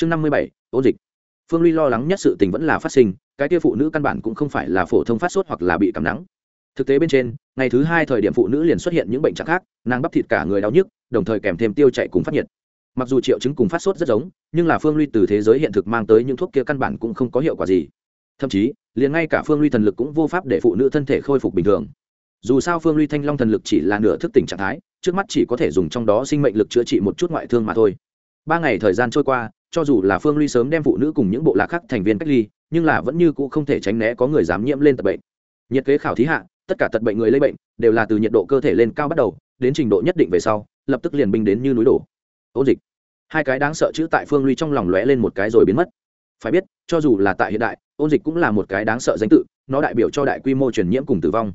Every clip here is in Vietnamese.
chương năm mươi bảy ôn dịch. Phương ly lo lắng nhất sự tình vẫn là phát sinh, cái kia phụ nữ căn bản cũng không phải là phổ thông phát sốt hoặc là bị cảm nắng. Thực tế bên trên, ngày thứ hai thời điểm phụ nữ liền xuất hiện những bệnh trạng khác, nàng bắp thịt cả người đau nhức, đồng thời kèm thêm tiêu chạy cùng phát nhiệt. Mặc dù triệu chứng cùng phát sốt rất giống, nhưng là phương ly từ thế giới hiện thực mang tới những thuốc kia căn bản cũng không có hiệu quả gì. Thậm chí, liền ngay cả phương ly thần lực cũng vô pháp để phụ nữ thân thể khôi phục bình thường. Dù sao phương ly thanh long thần lực chỉ là nửa thức tỉnh trạng thái, trước mắt chỉ có thể dùng trong đó sinh mệnh lực chữa trị một chút ngoại thương mà thôi ba ngày thời gian trôi qua, cho dù là phương ly sớm đem phụ nữ cùng những bộ lạc khác thành viên cách ly, nhưng là vẫn như cũ không thể tránh né có người dám nhiễm lên tật bệnh. Nhiệt kế khảo thí hạ, tất cả tật bệnh người lây bệnh đều là từ nhiệt độ cơ thể lên cao bắt đầu, đến trình độ nhất định về sau, lập tức liền binh đến như núi đổ. Ôn dịch. Hai cái đáng sợ chữ tại phương ly trong lòng lóe lên một cái rồi biến mất. Phải biết, cho dù là tại hiện đại ôn dịch cũng là một cái đáng sợ danh tự, nó đại biểu cho đại quy mô truyền nhiễm cùng tử vong.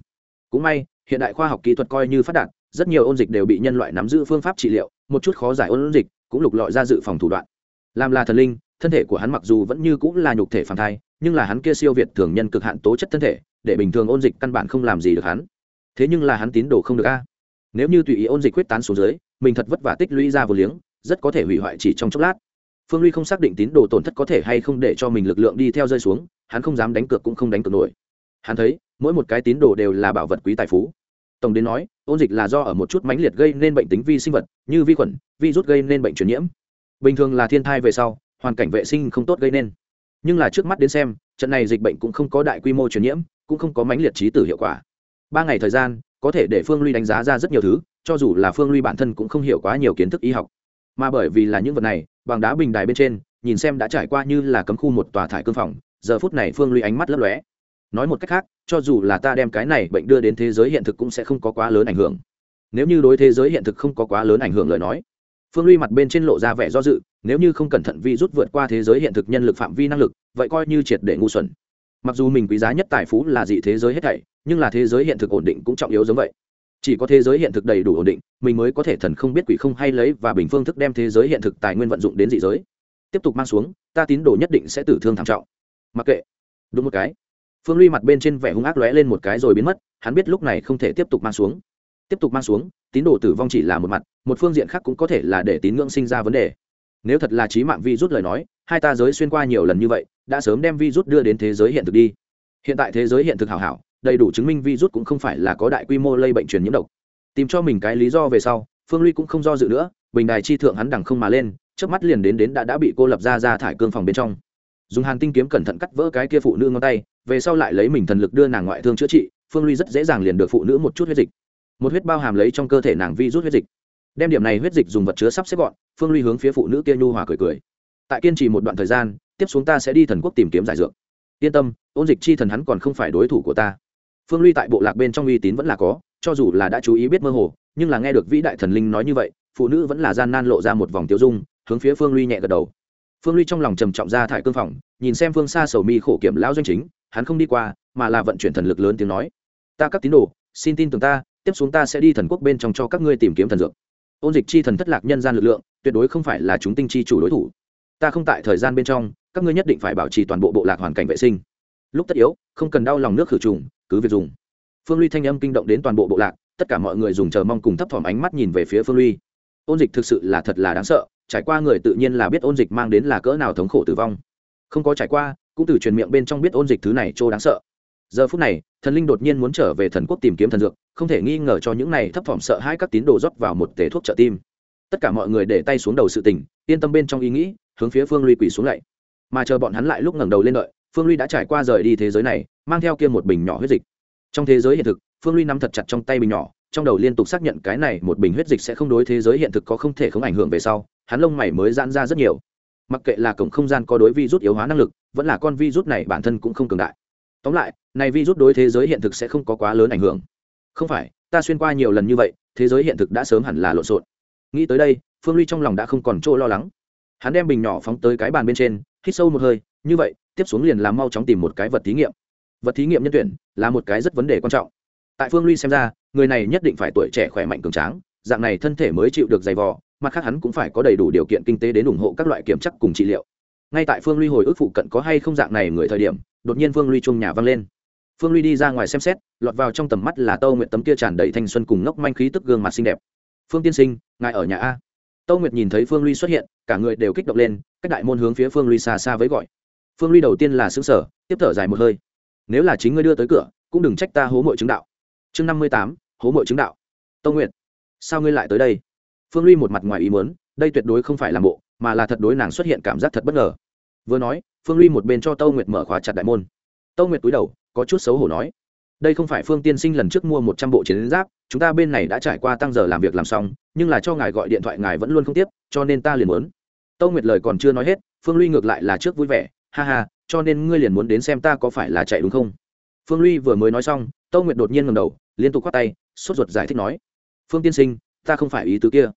Cũng may, hiện đại khoa học kỹ thuật coi như phát đạt, rất nhiều ôn dịch đều bị nhân loại nắm giữ phương pháp trị liệu, một chút khó giải ôn dịch cũng lục lọi ra dự phòng thủ đoạn. Làm là thần linh, thân thể của hắn mặc dù vẫn như cũng là nhục thể phản thai, nhưng là hắn kia siêu việt thường nhân cực hạn tố chất thân thể, để bình thường ôn dịch căn bản không làm gì được hắn. Thế nhưng là hắn tín đồ không được a. Nếu như tùy ý ôn dịch quyết tán xuống dưới, mình thật vất vả tích lũy ra vô liếng, rất có thể hủy hoại chỉ trong chốc lát. Phương ly không xác định tín đồ tổn thất có thể hay không để cho mình lực lượng đi theo rơi xuống, hắn không dám đánh cược cũng không đánh cược nổi. Hắn thấy, mỗi một cái tín đồ đều là bảo vật quý tài phú tổng đến nói, ôn dịch là do ở một chút mãnh liệt gây nên bệnh tính vi sinh vật, như vi khuẩn vi rút gây nên bệnh truyền nhiễm. Bình thường là thiên thai về sau, hoàn cảnh vệ sinh không tốt gây nên. Nhưng là trước mắt đến xem, trận này dịch bệnh cũng không có đại quy mô truyền nhiễm, cũng không có mãnh liệt trí tử hiệu quả. Ba ngày thời gian, có thể để phương ly đánh giá ra rất nhiều thứ, cho dù là phương ly bản thân cũng không hiểu quá nhiều kiến thức y học. Mà bởi vì là những vật này, bằng đá bình đài bên trên, nhìn xem đã trải qua như là cấm khu một tòa thải cương phòng, giờ phút này phương ly ánh mắt lấp lóe nói một cách khác, cho dù là ta đem cái này bệnh đưa đến thế giới hiện thực cũng sẽ không có quá lớn ảnh hưởng. Nếu như đối thế giới hiện thực không có quá lớn ảnh hưởng lời nói, phương ly mặt bên trên lộ ra vẻ do dự, nếu như không cẩn thận vi rút vượt qua thế giới hiện thực nhân lực phạm vi năng lực, vậy coi như triệt để ngu xuẩn. Mặc dù mình quý giá nhất tài phú là dị thế giới hết thảy, nhưng là thế giới hiện thực ổn định cũng trọng yếu giống vậy. Chỉ có thế giới hiện thực đầy đủ ổn định, mình mới có thể thần không biết quỷ không hay lấy và bình phương thức đem thế giới hiện thực tài nguyên vận dụng đến dị giới. Tiếp tục mang xuống, ta tín đồ nhất định sẽ tử thương thảm trọng. Mặc kệ. Đúng một cái phương ly mặt bên trên vẻ hung ác lóe lên một cái rồi biến mất, hắn biết lúc này không thể tiếp tục mang xuống. Tiếp tục mang xuống, tín đồ tử vong chỉ là một mặt, một phương diện khác cũng có thể là để tín ngưỡng sinh ra vấn đề. Nếu thật là trí mạng vi rút lời nói, hai ta giới xuyên qua nhiều lần như vậy, đã sớm đem vi rút đưa đến thế giới hiện thực đi. Hiện tại thế giới hiện thực hảo hảo, đầy đủ chứng minh vi rút cũng không phải là có đại quy mô lây bệnh truyền nhiễm độc. Tìm cho mình cái lý do về sau, phương ly cũng không do dự nữa, bình đài chi thượng hắn đằng không mà lên trước mắt liền đến đến đã đã bị cô lập ra ra thải cương phòng bên trong dùng hàn tinh kiếm cẩn thận cắt vỡ cái kia phụ nữ ngón tay, về sau lại lấy mình thần lực đưa nàng ngoại thương chữa trị, phương ly rất dễ dàng liền được phụ nữ một chút huyết dịch. Một huyết bao hàm lấy trong cơ thể nàng vi rút huyết dịch. Đem điểm này huyết dịch dùng vật chứa sắp xếp gọn, phương ly hướng phía phụ nữ kia nhu hòa cười cười. Tại kiên trì một đoạn thời gian, tiếp xuống ta sẽ đi thần quốc tìm kiếm giải dược. Yên tâm, ôn dịch chi thần hắn còn không phải đối thủ của ta. Phương ly tại bộ lạc bên trong uy tín vẫn là có, cho dù là đã chú ý biết mơ hồ, nhưng là nghe được vĩ đại thần linh nói như vậy, phụ nữ vẫn là gian nan lộ ra một vòng tiêu dung, hướng phía phương ly nhẹ gật đầu phương ly trong lòng trầm trọng ra thải cương phòng, nhìn xem phương xa sầu mi khổ kiểm lão doanh chính, hắn không đi qua, mà là vận chuyển thần lực lớn tiếng nói. Ta các tín đồ, xin tin tưởng ta, tiếp xuống ta sẽ đi thần quốc bên trong cho các ngươi tìm kiếm thần dược. Ôn dịch chi thần thất lạc nhân gian lực lượng, tuyệt đối không phải là chúng tinh chi chủ đối thủ. Ta không tại thời gian bên trong, các ngươi nhất định phải bảo trì toàn bộ bộ lạc hoàn cảnh vệ sinh. Lúc tất yếu, không cần đau lòng nước khử trùng, cứ việc dùng. Phương ly thanh âm kinh động đến toàn bộ bộ lạc, tất cả mọi người dùng chờ mong cùng thấp thỏm ánh mắt nhìn về phía phương ly ôn dịch thực sự là thật là đáng sợ, trải qua người tự nhiên là biết ôn dịch mang đến là cỡ nào thống khổ tử vong. Không có trải qua, cũng từ truyền miệng bên trong biết ôn dịch thứ này trô đáng sợ. Giờ phút này, thần linh đột nhiên muốn trở về thần quốc tìm kiếm thần dược, không thể nghi ngờ cho những này thấp thỏm sợ hai các tín đồ rót vào một tể thuốc trợ tim. Tất cả mọi người để tay xuống đầu sự tình, yên tâm bên trong ý nghĩ, hướng phía phương ly quỳ xuống lạy mà chờ bọn hắn lại lúc ngẩng đầu lên đợi, phương ly đã trải qua rời đi thế giới này, mang theo kia một bình nhỏ huyết dịch. Trong thế giới hiện thực, phương ly nắm thật chặt trong tay bình nhỏ trong đầu liên tục xác nhận cái này một bình huyết dịch sẽ không đối thế giới hiện thực có không thể không ảnh hưởng về sau, hắn lông mày mới giãn ra rất nhiều. Mặc kệ là cổng không gian có đối vi rút yếu hóa năng lực, vẫn là con vi rút này bản thân cũng không cường đại. Tóm lại, này vi rút đối thế giới hiện thực sẽ không có quá lớn ảnh hưởng. Không phải, ta xuyên qua nhiều lần như vậy, thế giới hiện thực đã sớm hẳn là lộn xộn. Nghĩ tới đây, phương ly trong lòng đã không còn chỗ lo lắng. Hắn đem bình nhỏ phóng tới cái bàn bên trên, hít sâu một hơi, như vậy, tiếp xuống liền làm mau chóng tìm một cái vật thí nghiệm. Vật thí nghiệm nhân tuyển là một cái rất vấn đề quan trọng tại phương ly xem ra, người này nhất định phải tuổi trẻ khỏe mạnh cường tráng, dạng này thân thể mới chịu được dày vò, mặt khác hắn cũng phải có đầy đủ điều kiện kinh tế đến ủng hộ các loại kiểm chắc cùng trị liệu. Ngay tại phương ly hồi ức phụ cận có hay không dạng này người thời điểm, đột nhiên phương ly chung nhà vang lên. Phương ly đi ra ngoài xem xét, lọt vào trong tầm mắt là tâu nguyện tấm kia tràn đầy thanh xuân cùng ngốc manh khí tức gương mặt xinh đẹp. Phương tiên sinh, ngài ở nhà a? Tâu nguyệt nhìn thấy phương ly xuất hiện, cả người đều kích động lên các đại môn hướng phía phương ly xa xa với gọi. Phương ly đầu tiên là xứng sở tiếp thở dài một hơi. Nếu là chính ngươi đưa tới cửa, cũng đừng trách ta hố mội chứng đạo chương năm mươi tám, hố mội chứng đạo. Tông nguyệt, sao ngươi lại tới đây? Phương ly một mặt ngoài ý muốn, đây tuyệt đối không phải là bộ mà là thật đối nàng xuất hiện cảm giác thật bất ngờ. Vừa nói, phương ly một bên cho tâu nguyệt mở khóa chặt đại môn. Tâu nguyệt túi đầu, có chút xấu hổ nói, đây không phải phương tiên sinh lần trước mua một trăm bộ chiến giáp, chúng ta bên này đã trải qua tăng giờ làm việc làm xong, nhưng là cho ngài gọi điện thoại ngài vẫn luôn không tiếp, cho nên ta liền muốn. Tâu nguyệt lời còn chưa nói hết, phương ly ngược lại là trước vui vẻ, ha ha, cho nên ngươi liền muốn đến xem ta có phải là chạy đúng không? Phương ly vừa mới nói xong tâu nguyệt đột nhiên ngầm đầu, liên tục k tay, sốt ruột giải thích nói, phương tiên sinh, ta không phải ý tứ kia.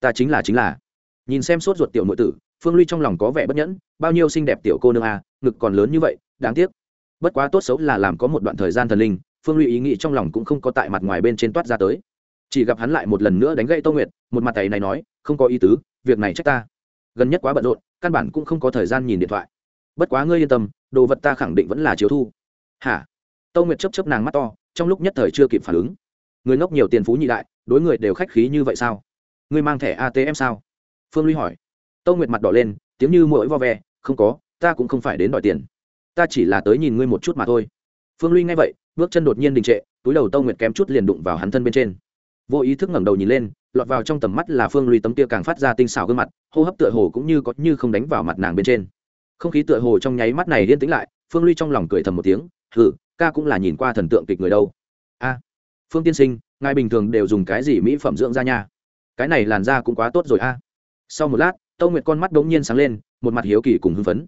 Ta chính là chính là. Nhìn xem sốt ruột tiểu nội tử, phương ly trong lòng có vẻ bất nhẫn, bao nhiêu xinh đẹp tiểu cô nương à ngực còn lớn như vậy, đáng tiếc. Bất quá tốt xấu là làm có một đoạn thời gian thần linh, phương ly ý nghĩ trong lòng cũng không có tại mặt ngoài bên trên toát ra tới. Chỉ gặp hắn lại một lần nữa đánh gậy tô nguyệt, một mặt tay này nói, không có ý tứ, việc này trách ta. Gần nhất quá bận rộn, căn bản cũng không có thời gian nhìn điện thoại. Bất quá ngươi yên tâm, đồ vật ta khẳng định vẫn là chiếu thu. Hả? Tô nguyệt chấp chấp nàng mắt to trong lúc nhất thời chưa kịp phản ứng. Người ngốc nhiều tiền phú nhị đại, đối người đều khách khí như vậy sao? Ngươi mang thẻ atm sao? Phương ly hỏi. Tâu nguyệt mặt đỏ lên, tiếng như mỗi vo ve, không có, ta cũng không phải đến đòi tiền. Ta chỉ là tới nhìn ngươi một chút mà thôi. Phương ly nghe vậy, bước chân đột nhiên đình trệ, túi đầu tâu nguyệt kém chút liền đụng vào hắn thân bên trên. Vô ý thức ngẩng đầu nhìn lên, lọt vào trong tầm mắt là phương ly tấm kia càng phát ra tinh xảo gương mặt, hô hấp tựa hồ cũng như có như không đánh vào mặt nàng bên trên. Không khí tựa hồ trong nháy mắt này liên tĩnh lại, phương ly trong lòng cười thầm một tiếng thử ca cũng là nhìn qua thần tượng kịch người đâu. A phương tiên sinh ngài bình thường đều dùng cái gì mỹ phẩm dưỡng da nha? Cái này làn da cũng quá tốt rồi a. Sau một lát tâu nguyệt con mắt đ ố n g nhiên sáng lên một mặt hiếu kỳ cùng hưng phấn.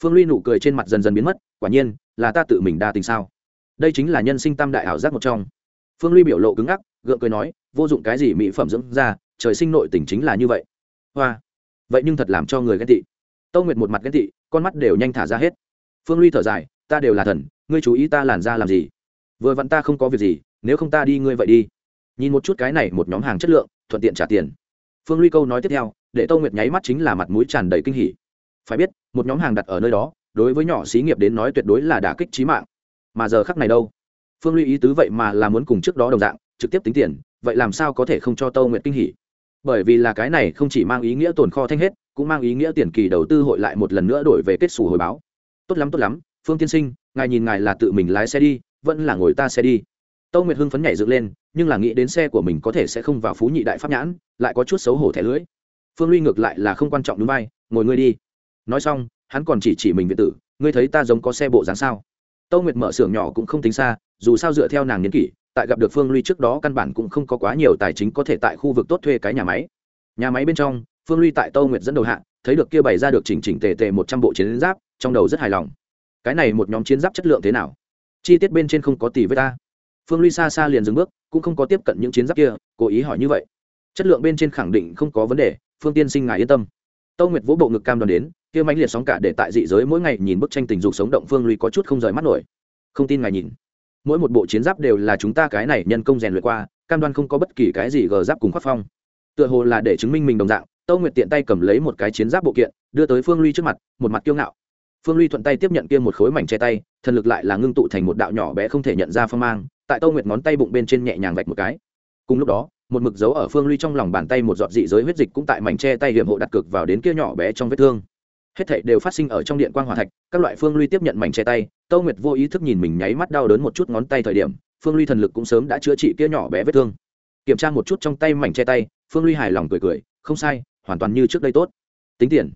Phương ly nụ cười trên mặt dần dần biến mất quả nhiên là ta tự mình đa tình sao? Đây chính là nhân sinh tam đại ảo giác một trong. Phương ly biểu lộ cứng ngắc gượng cười nói vô dụng cái gì mỹ phẩm dưỡng da, trời sinh nội tình chính là như vậy. Hoa vậy nhưng thật làm cho người ghen tị. Tâu nguyệt một mặt ghen tị con mắt đều nhanh thả ra hết. Phương ly thở dài ta đều là thần ngươi chú ý ta làn ra làm gì? Vừa vặn ta không có việc gì, nếu không ta đi ngươi vậy đi. Nhìn một chút cái này một nhóm hàng chất lượng, thuận tiện trả tiền. Phương ly câu nói tiếp theo, để tâu nguyệt nháy mắt chính là mặt mũi tràn đầy kinh hỉ. Phải biết, một nhóm hàng đặt ở nơi đó, đối với nhỏ xí nghiệp đến nói tuyệt đối là đả kích trí mạng. Mà giờ khắc này đâu? Phương ly ý tứ vậy mà là muốn cùng trước đó đồng dạng, trực tiếp tính tiền, vậy làm sao có thể không cho tâu Nguyệt kinh hỉ? Bởi vì là cái này không chỉ mang ý nghĩa tồn kho thanh hết, cũng mang ý nghĩa tiền kỳ đầu tư hội lại một lần nữa đổi về kết xù hồi báo. Tốt lắm tốt lắm, phương tiên sinh ngài nhìn ngài là tự mình lái xe đi, vẫn là ngồi ta xe đi. Tâu nguyệt hưng phấn nhảy dựng lên, nhưng là nghĩ đến xe của mình có thể sẽ không vào phú nhị đại pháp nhãn, lại có chút xấu hổ thẻ lưỡi. Phương ly ngược lại là không quan trọng đúng vai, ngồi ngươi đi. Nói xong, hắn còn chỉ chỉ mình viện tử, ngươi thấy ta giống có xe bộ dáng sao? Tâu nguyệt mở xưởng nhỏ cũng không tính xa, dù sao dựa theo nàng n kỷ, tại gặp được phương ly trước đó căn bản cũng không có quá nhiều tài chính có thể tại khu vực tốt thuê cái nhà máy. Nhà máy bên trong, phương ly tại tâu nguyệt dẫn đầu hạ, thấy được kia bày ra được chỉnh chỉnh tề tề một trăm bộ chiến giáp, trong đầu rất hài lòng cái này một nhóm chiến giáp chất lượng thế nào? Chi tiết bên trên không có tỷ với ta phương ly xa xa liền dừng bước, cũng không có tiếp cận những chiến giáp kia, cố ý hỏi như vậy. Chất lượng bên trên khẳng định không có vấn đề, phương tiên sinh ngài yên tâm. Tâu nguyệt vỗ bộ ngực cam đoan đến, kia mãnh liệt sóng cả để tại dị giới mỗi ngày nhìn bức tranh tình dục sống động phương ly có chút không rời mắt nổi. Không tin ngài nhìn. Mỗi một bộ chiến giáp đều là chúng ta cái này nhân công rèn luyện qua, cam đoan không có bất kỳ cái gì gờ giáp cùng khoác phong. Tựa hồ là để chứng minh mình đồng dạng, tâu nguyệt tiện tay cầm lấy một cái chiến giáp bộ kiện, đưa tới phương ly trước mặt, một mặt kiêu ngạo phương ly thuận tay tiếp nhận kia một khối mảnh che tay, thần lực lại là ngưng tụ thành một đạo nhỏ bé không thể nhận ra phong mang, tại tâu nguyệt ngón tay bụng bên trên nhẹ nhàng vạch một cái. Cùng lúc đó, một mực dấu ở phương ly trong lòng bàn tay một giọt dị giới huyết dịch cũng tại mảnh che tay hiểm hộ đặt cực vào đến kia nhỏ bé trong vết thương. Hết thảy đều phát sinh ở trong điện quang hỏa thạch, các loại phương ly tiếp nhận mảnh che tay, tâu nguyệt vô ý thức nhìn mình nháy mắt đau đớn một chút ngón tay thời điểm, phương ly thần lực cũng sớm đã chữa trị kia nhỏ bé vết thương. Kiểm tra một chút trong tay mảnh che tay, phương ly hài lòng cười cười, không sai, hoàn toàn như trước đây tốt. Tính tiền.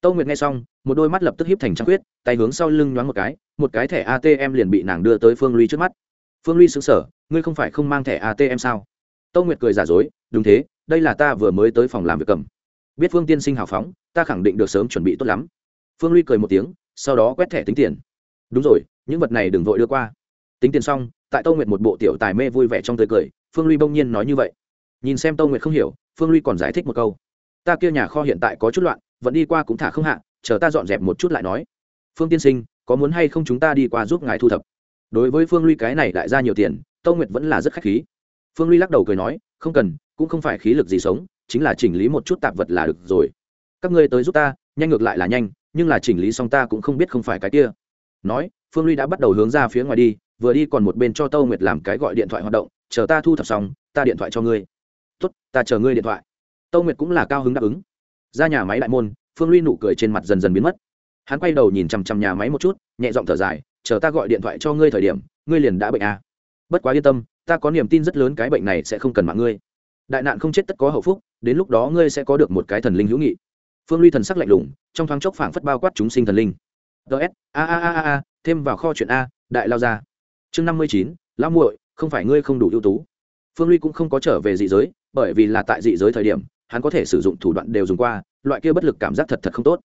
Tâu nguyệt nghe xong một đôi mắt lập tức híp thành trăng khuyết, tay hướng sau lưng nhoáng một cái một cái thẻ atm liền bị nàng đưa tới phương ly trước mắt. Phương ly xứng sở ngươi không phải không mang thẻ atm sao? Tâu nguyệt cười giả dối, đúng thế, đây là ta vừa mới tới phòng làm việc cầm. Biết phương tiên sinh hào phóng, ta khẳng định được sớm chuẩn bị tốt lắm. Phương ly cười một tiếng, sau đó quét thẻ tính tiền. Đúng rồi, những vật này đừng vội đưa qua. Tính tiền xong, tại tâu nguyệt một bộ tiểu tài mê vui vẻ trong tươi cười, phương ly bỗng nhiên nói như vậy. Nhìn xem tâu nguyệt không hiểu, phương ly còn giải thích một câu. Ta kia nhà kho hiện tại có chút loạn, vẫn đi qua cũng thả không hạ chờ ta dọn dẹp một chút lại nói. Phương tiên sinh, có muốn hay không chúng ta đi qua giúp ngài thu thập? Đối với phương ly cái này đại ra nhiều tiền, tâu nguyệt vẫn là rất khách khí. Phương ly lắc đầu cười nói, không cần, cũng không phải khí lực gì sống, chính là chỉnh lý một chút tạp vật là được rồi. Các ngươi tới giúp ta, nhanh ngược lại là nhanh, nhưng là chỉnh lý xong ta cũng không biết không phải cái kia. Nói, phương ly đã bắt đầu hướng ra phía ngoài đi, vừa đi còn một bên cho tâu nguyệt làm cái gọi điện thoại hoạt động, chờ ta thu thập xong, ta điện thoại cho ngươi. Tốt, ta chờ ngươi điện thoại. Tâu nguyệt cũng là cao hứng đáp ứng. Ra nhà máy đại môn phương ly nụ cười trên mặt dần dần biến mất. Hắn quay đầu nhìn chằm chằm nhà máy một chút, nhẹ giọng thở dài, chờ ta gọi điện thoại cho ngươi thời điểm, ngươi liền đã bệnh à. bất quá yên tâm, ta có niềm tin rất lớn cái bệnh này sẽ không cần mạng ngươi. Đại nạn không chết tất có hậu phúc, đến lúc đó ngươi sẽ có được một cái thần linh hữu nghị. Phương ly thần sắc lạnh lùng, trong thoáng chốc phảng phất bao quát chúng sinh thần linh. Ts a a a a thêm vào kho chuyện a, đại lao ra. Chương năm mươi chín, lão muội, không phải ngươi không đủ ưu tú. Phương ly cũng không có trở về dị giới, bởi vì là tại dị giới thời điểm, hắn có thể sử dụng thủ đoạn đều dùng qua loại kia bất lực cảm giác thật thật không tốt.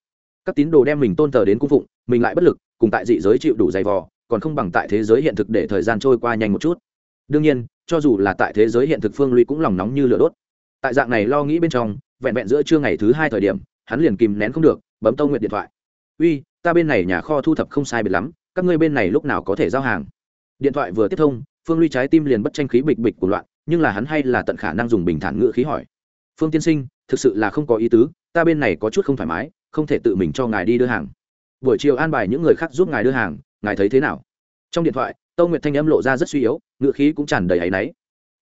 Các tín đồ đem mình tôn thờ đến cung phụng, mình lại bất lực, cùng tại dị giới chịu đủ dày vò, còn không bằng tại thế giới hiện thực để thời gian trôi qua nhanh một chút. Đương nhiên, cho dù là tại thế giới hiện thực phương Luy cũng lòng nóng như lửa đốt. Tại dạng này lo nghĩ bên trong, vẹn vẹn giữa trưa ngày thứ hai thời điểm, hắn liền kìm nén không được, bấm tâu nguyện điện thoại. Uy, ta bên này nhà kho thu thập không sai biệt lắm, các ngươi bên này lúc nào có thể giao hàng? Điện thoại vừa tiếp thông, phương ly trái tim liền bất tranh khí bịch bịch của loạn, nhưng là hắn hay là tận khả năng dùng bình thản ngữ khí hỏi. Phương tiên sinh, thực sự là không có ý tứ ta bên này có chút không thoải mái, không thể tự mình cho ngài đi đưa hàng. Buổi chiều an bài những người khác giúp ngài đưa hàng, ngài thấy thế nào? Trong điện thoại, tâu nguyệt thanh âm lộ ra rất suy yếu ngựa khí cũng tràn đầy áy náy.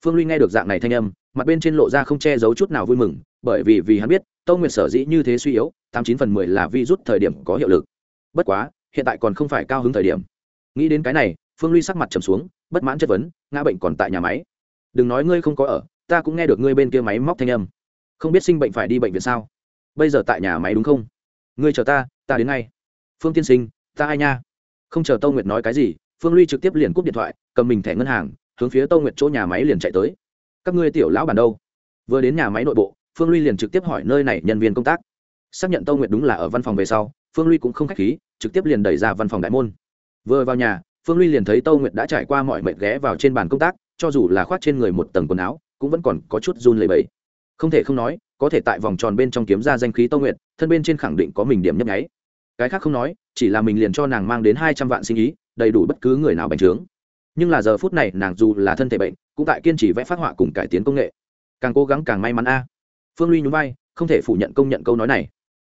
Phương ly nghe được dạng này thanh âm, mặt bên trên lộ ra không che giấu chút nào vui mừng, bởi vì vì hắn biết, tâu nguyệt sở dĩ như thế suy yếu, tám chín phần mười là vi rút thời điểm có hiệu lực. Bất quá, hiện tại còn không phải cao hứng thời điểm. Nghĩ đến cái này, phương ly sắc mặt trầm xuống, bất mãn chất vấn, ngã bệnh còn tại nhà máy? Đừng nói ngươi không có ở, ta cũng nghe được ngươi bên kia máy móc thanh âm. Không biết sinh bệnh phải đi bệnh viện sao? Bây giờ tại nhà máy đúng không? Ngươi chờ ta ta đến ngay. Phương tiên sinh, ta ai nha? Không chờ tâu nguyệt nói cái gì, phương ly trực tiếp liền cúp điện thoại, cầm mình thẻ ngân hàng, hướng phía tâu nguyệt chỗ nhà máy liền chạy tới. Các ngươi tiểu lão bản đâu? Vừa đến nhà máy nội bộ, phương ly liền trực tiếp hỏi nơi này nhân viên công tác. Xác nhận tâu nguyệt đúng là ở văn phòng về sau, phương ly cũng không k h á c h khí, trực tiếp liền đẩy ra văn phòng đại môn. Vừa vào nhà, phương ly liền thấy tâu nguyệt đã trải qua mọi mệt ghé vào trên bàn công tác, cho dù là khoác trên người một tầng quần áo, cũng vẫn còn có chút run lầy bẫy không thể không nói có thể tại vòng tròn bên trong kiếm ra danh khí tâu nguyệt, thân bên trên khẳng định có mình điểm nhấp nháy. Cái khác không nói, chỉ là mình liền cho nàng mang đến hai trăm vạn sinh ý, đầy đủ bất cứ người nào bành trướng. Nhưng là giờ phút này, nàng dù là thân thể bệnh, cũng tại kiên trì vẽ phát họa cùng cải tiến công nghệ. Càng cố gắng càng may mắn a. Phương ly nhún vai, không thể phủ nhận công nhận câu nói này.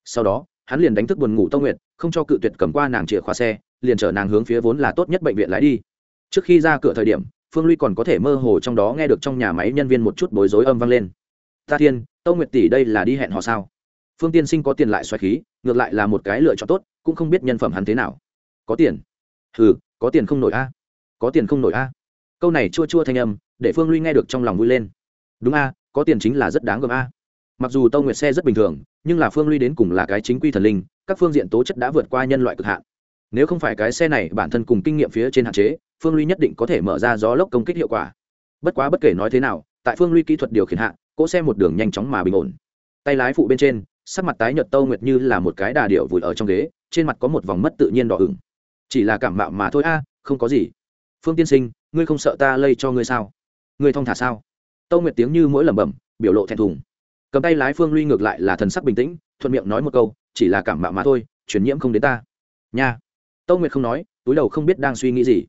Sau đó, hắn liền đánh thức buồn ngủ tâu nguyệt, không cho cự tuyệt cầm qua nàng chìa khóa xe, liền chở nàng hướng phía vốn là tốt nhất bệnh viện lái đi. Trước khi ra cửa thời điểm, phương ly còn có thể mơ hồ trong đó nghe được trong nhà máy nhân viên một chút bối rối âm vang lên ta thiên, tâu nguyệt tỷ đây là đi hẹn họ sao? Phương tiên sinh có tiền lại xoáy khí, ngược lại là một cái lựa chọn tốt, cũng không biết nhân phẩm hắn thế nào. Có tiền? Ừ có tiền không nổi a, có tiền không nổi a. Câu này chua chua thanh âm, để phương ly nghe được trong lòng vui lên. Đúng a, có tiền chính là rất đáng gờm a. Mặc dù tâu nguyệt xe rất bình thường, nhưng là phương ly đến cùng là cái chính quy thần linh, các phương diện tố chất đã vượt qua nhân loại cực hạn. Nếu không phải cái xe này bản thân cùng kinh nghiệm phía trên hạn chế, phương ly nhất định có thể mở ra gió lốc công kích hiệu quả. Bất quá bất kể nói thế nào, tại phương ly kỹ thuật điều khiển hạn cỗ xe một đường nhanh chóng mà bình ổn. Tay lái phụ bên trên, sắc mặt tái nhợt tâu nguyệt như là một cái đà điệu vùi ở trong ghế, trên mặt có một vòng mất tự nhiên đỏ ửng. Chỉ là cảm mạo mà thôi a, không có gì. Phương tiên sinh, ngươi không sợ ta lây cho ngươi sao? Ngươi thong thả sao? Tâu nguyệt tiếng như mỗi lẩm bẩm, biểu lộ thẹn thùng. Cầm tay lái phương ly ngược lại là thần sắc bình tĩnh, thuận miệng nói một câu, chỉ là cảm mạo mà thôi chuyển nhiễm không đến ta. Nha. Tâu nguyệt không nói, túi đầu không biết đang suy nghĩ gì.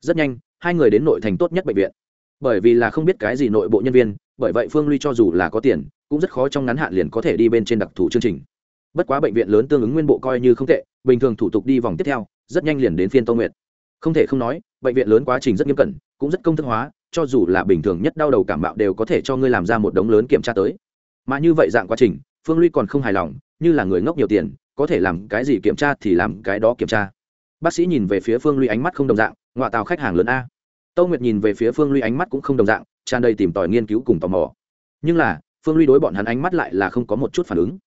Rất nhanh, hai người đến nội thành tốt nhất bệnh viện. Bởi vì là không biết cái gì nội bộ nhân viên bởi vậy phương ly cho dù là có tiền, cũng rất khó trong ngắn hạn liền có thể đi bên trên đặc thù chương trình. Bất quá bệnh viện lớn tương ứng nguyên bộ coi như không tệ, bình thường thủ tục đi vòng tiếp theo, rất nhanh liền đến phiên tô nguyệt. Không thể không nói, bệnh viện lớn quá trình rất nghiêm cẩn, cũng rất công thức hóa, cho dù là bình thường nhất đau đầu cảm mạo đều có thể cho ngươi làm ra một đống lớn kiểm tra tới. Mà như vậy dạng quá trình, phương ly còn không hài lòng, như là người ngốc nhiều tiền, có thể làm cái gì kiểm tra thì làm cái đó kiểm tra. Bác sĩ nhìn về phía phương ly ánh mắt không đồng dạng ngoại tàu khách hàng lớn a. Tâu nguyệt nhìn về phía phương ly ánh mắt cũng không đồng dạng tràn đầy tìm tòi nghiên cứu cùng tò mò. Nhưng là, phương ly đối bọn hắn ánh mắt lại là không có một chút phản ứng.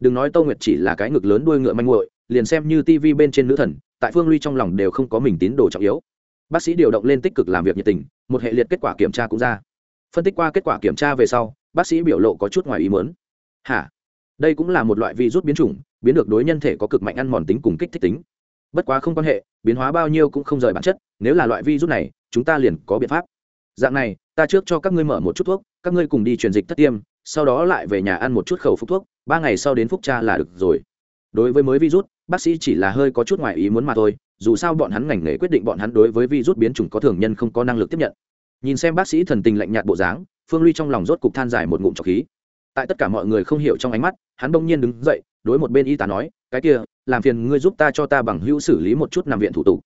Đừng nói tâu nguyệt chỉ là cái ngực lớn đuôi ngựa manh muội, liền xem như TV bên trên nữ thần, tại phương ly trong lòng đều không có mình tín đồ trọng yếu. Bác sĩ điều động lên tích cực làm việc nhiệt tình, một hệ liệt kết quả kiểm tra cũng ra. Phân tích qua kết quả kiểm tra về sau, bác sĩ biểu lộ có chút ngoài ý mớn hả? Đây cũng là một loại virus biến chủng, biến được đối nhân thể có cực mạnh ăn mòn tính cùng kích thích tính. Bất quá không quan hệ, biến hóa bao nhiêu cũng không rời bản chất, nếu là loại virus này, chúng ta liền có biện pháp. Dạng này ta trước cho các ngươi mở một chút thuốc, các ngươi cùng đi truyền dịch tất tiêm, sau đó lại về nhà ăn một chút khẩu phúc thuốc, ba ngày sau đến phúc cha là được rồi. Đối với mới virus, bác sĩ chỉ là hơi có chút ngoài ý muốn mà thôi, dù sao bọn hắn ngành nghề quyết định bọn hắn đối với virus biến chủng có thường nhân không có năng lực tiếp nhận. Nhìn xem bác sĩ thần tình lạnh nhạt bộ dáng, phương ly trong lòng rốt cục than dài một ngụm trọc khí. Tại tất cả mọi người không hiểu trong ánh mắt, hắn bỗng nhiên đứng dậy, đối một bên y tá nói, cái kia, làm phiền ngươi giúp ta cho ta bằng hữu xử lý một chút nằm viện thủ tục.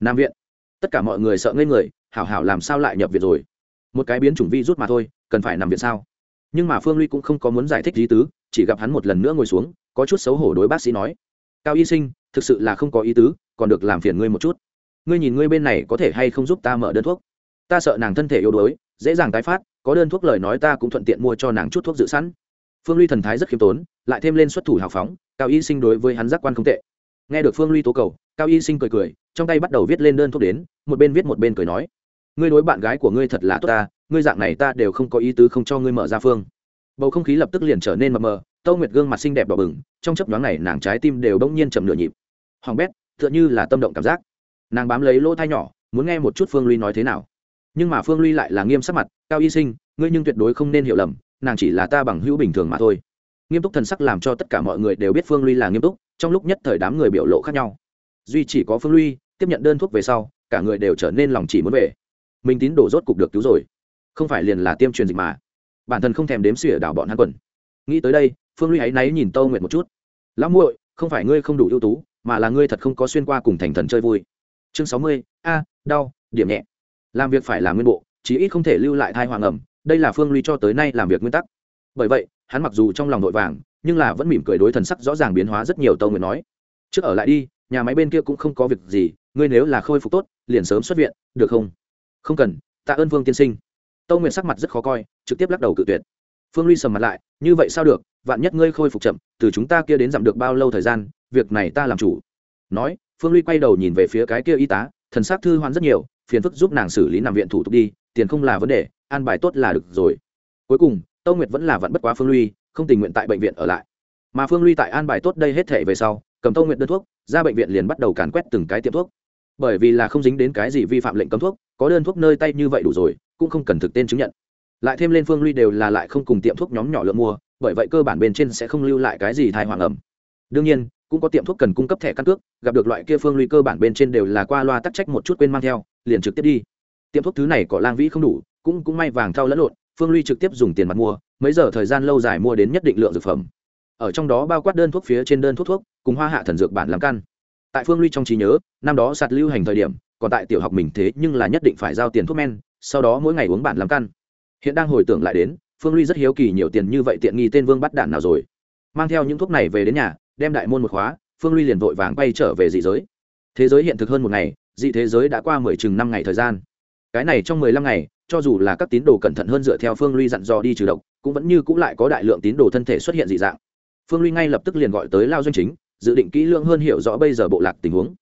Nằm viện? Tất cả mọi người sợ ngây người, hảo hảo, làm sao lại nhập viện rồi? Một cái biến chủng vi rút mà thôi, cần phải nằm viện sao? Nhưng mà phương ly cũng không có muốn giải thích lý tứ, chỉ gặp hắn một lần nữa ngồi xuống, có chút xấu hổ đối bác sĩ nói, cao y sinh, thực sự là không có ý tứ, còn được làm phiền ngươi một chút. Ngươi nhìn ngươi bên này có thể hay không giúp ta mở đơn thuốc? Ta sợ nàng thân thể yếu đuối, dễ dàng tái phát, có đơn thuốc lời nói ta cũng thuận tiện mua cho nàng chút thuốc dự sẵn. Phương ly thần thái rất khiêm tốn, lại thêm lên xuất thủ hào phóng, cao y sinh đối với hắn giác quan không tệ. Nghe được phương ly tố cầu, cao y sinh cười cười, trong tay bắt đầu viết lên đơn thuốc đến, một bên viết một bên cười nói ngươi đối bạn gái của ngươi thật là tốt ta, ngươi dạng này ta đều không có ý tứ không cho ngươi mở ra phương. Bầu không khí lập tức liền trở nên mờ mờ, tâu nguyệt gương mặt xinh đẹp đỏ bừng, trong chấp nhoáng này nàng trái tim đều bỗng nhiên chầm nửa nhịp. Hoàng bét, tựa như là tâm động cảm giác. Nàng bám lấy lỗ thai nhỏ, muốn nghe một chút phương ly nói thế nào. Nhưng mà phương ly lại là nghiêm sắc mặt, cao y sinh, ngươi nhưng tuyệt đối không nên hiểu lầm, nàng chỉ là ta bằng hữu bình thường mà thôi. Nghiêm túc thần sắc làm cho tất cả mọi người đều biết phương ly là nghiêm túc, trong lúc nhất thời đám người biểu lộ khác nhau. Duy chỉ có phương ly tiếp nhận đơn thuốc về sau, cả người đều trở nên lòng chỉ muốn về mình tín đồ rốt cục được cứu rồi. Không phải liền là tiêm truyền dịch mà. Bản thân không thèm đếm xỉa đảo bọn hắn quần. Nghĩ tới đây, phương ly áy náy nhìn tâu nguyện một chút. Lão muội, không phải ngươi không đủ ưu tú, mà là ngươi thật không có xuyên qua cùng thành thần chơi vui. Chương sáu mươi, a, đau, điểm nhẹ. Làm việc phải là nguyên bộ, chí ít không thể lưu lại thai hoàng ẩm, đây là phương ly cho tới nay làm việc nguyên tắc. Bởi vậy, hắn mặc dù trong lòng nội vàng, nhưng là vẫn mỉm cười đối thần sắc rõ ràng biến hóa rất nhiều tâu nguyện nói. Trước ở lại đi, nhà máy bên kia cũng không có việc gì, ngươi nếu là khôi phục tốt, liền sớm xuất viện, được không? Không cần, tạ ơn vương tiên sinh. Tâu nguyện sắc mặt rất khó coi, trực tiếp lắc đầu cự tuyệt. Phương ly sầm mặt lại, như vậy sao được, vạn nhất ngươi khôi phục chậm, từ chúng ta kia đến giảm được bao lâu thời gian, việc này ta làm chủ. Nói, phương ly quay đầu nhìn về phía cái kia y tá, thần sắc thư hoán rất nhiều, phiền phức giúp nàng xử lý nằm viện thủ tục đi, tiền không là vấn đề, an bài tốt là được rồi. Cuối cùng, tâu nguyệt vẫn là vẫn bất quá phương ly, không tình nguyện tại bệnh viện ở lại. Mà phương ly tại an bài tốt đây hết thể về sau, cầm tâu nguyệt đơn thuốc, ra bệnh viện liền bắt đầu càn quét từng cái tiệm thuốc. Bởi vì là không dính đến cái gì vi phạm lệnh cấm thuốc có đơn thuốc nơi tay như vậy đủ rồi, cũng không cần thực tên chứng nhận. Lại thêm lên phương ly đều là lại không cùng tiệm thuốc nhóm nhỏ lượng mua, bởi vậy cơ bản bên trên sẽ không lưu lại cái gì thai hoàng ẩm. Đương nhiên, cũng có tiệm thuốc cần cung cấp thẻ căn cước, gặp được loại kia phương ly cơ bản bên trên đều là qua loa tắc trách một chút quên mang theo, liền trực tiếp đi. Tiệm thuốc thứ này có lang vĩ không đủ, cũng cũng may vàng thau lẫn lộn, phương ly trực tiếp dùng tiền mặt mua, mấy giờ thời gian lâu dài mua đến nhất định lượng dược phẩm. Ở trong đó bao quát đơn thuốc phía trên đơn thuốc thuốc, cùng hoa hạ thần dược bản làm căn. Tại phương ly trong trí nhớ, năm đó sạt lưu hành thời điểm còn tại tiểu học mình thế nhưng là nhất định phải giao tiền thuốc men, sau đó mỗi ngày uống bản làm căn. Hiện đang hồi tưởng lại đến, phương ly rất hiếu kỳ nhiều tiền như vậy tiện nghi tên vương bắt đạn nào rồi. Mang theo những thuốc này về đến nhà, đem đại môn một khóa, phương ly liền vội vàng bay trở về dị giới. Thế giới hiện thực hơn một ngày, dị thế giới đã qua mười chừng năm ngày thời gian. Cái này trong mười lăm ngày, cho dù là các tín đồ cẩn thận hơn dựa theo phương ly dặn dò đi trừ độc, cũng vẫn như cũng lại có đại lượng tín đồ thân thể xuất hiện dị dạng. Phương ly ngay lập tức liền gọi tới lao doanh chính, dự định kỹ lưỡng hơn hiểu rõ bây giờ bộ lạc tình huống.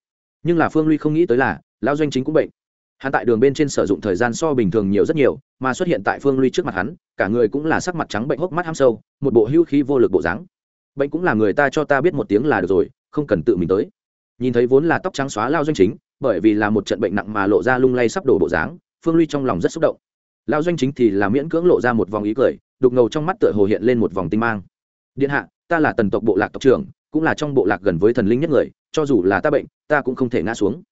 Nhưng là phương ly không nghĩ tới là lao doanh chính cũng bệnh. Hắn tại đường bên trên sử dụng thời gian so bình thường nhiều rất nhiều, mà xuất hiện tại phương ly trước mặt hắn, cả người cũng là sắc mặt trắng bệnh hốc mắt ham sâu, một bộ hưu khí vô lực bộ dáng. Bệnh cũng là người ta cho ta biết một tiếng là được rồi, không cần tự mình tới. Nhìn thấy vốn là tóc trắng xóa lao doanh chính, bởi vì là một trận bệnh nặng mà lộ ra lung lay sắp đổ bộ dáng, phương ly trong lòng rất xúc động. Lao doanh chính thì là miễn cưỡng lộ ra một vòng ý cười, đục ngầu trong mắt tựa hồ hiện lên một vòng tinh mang. Điện hạ, ta là tần tộc bộ lạc tộc trưởng, cũng là trong bộ lạc gần với thần linh nhất người, cho dù là ta bệnh, ta cũng không thể ngã xuống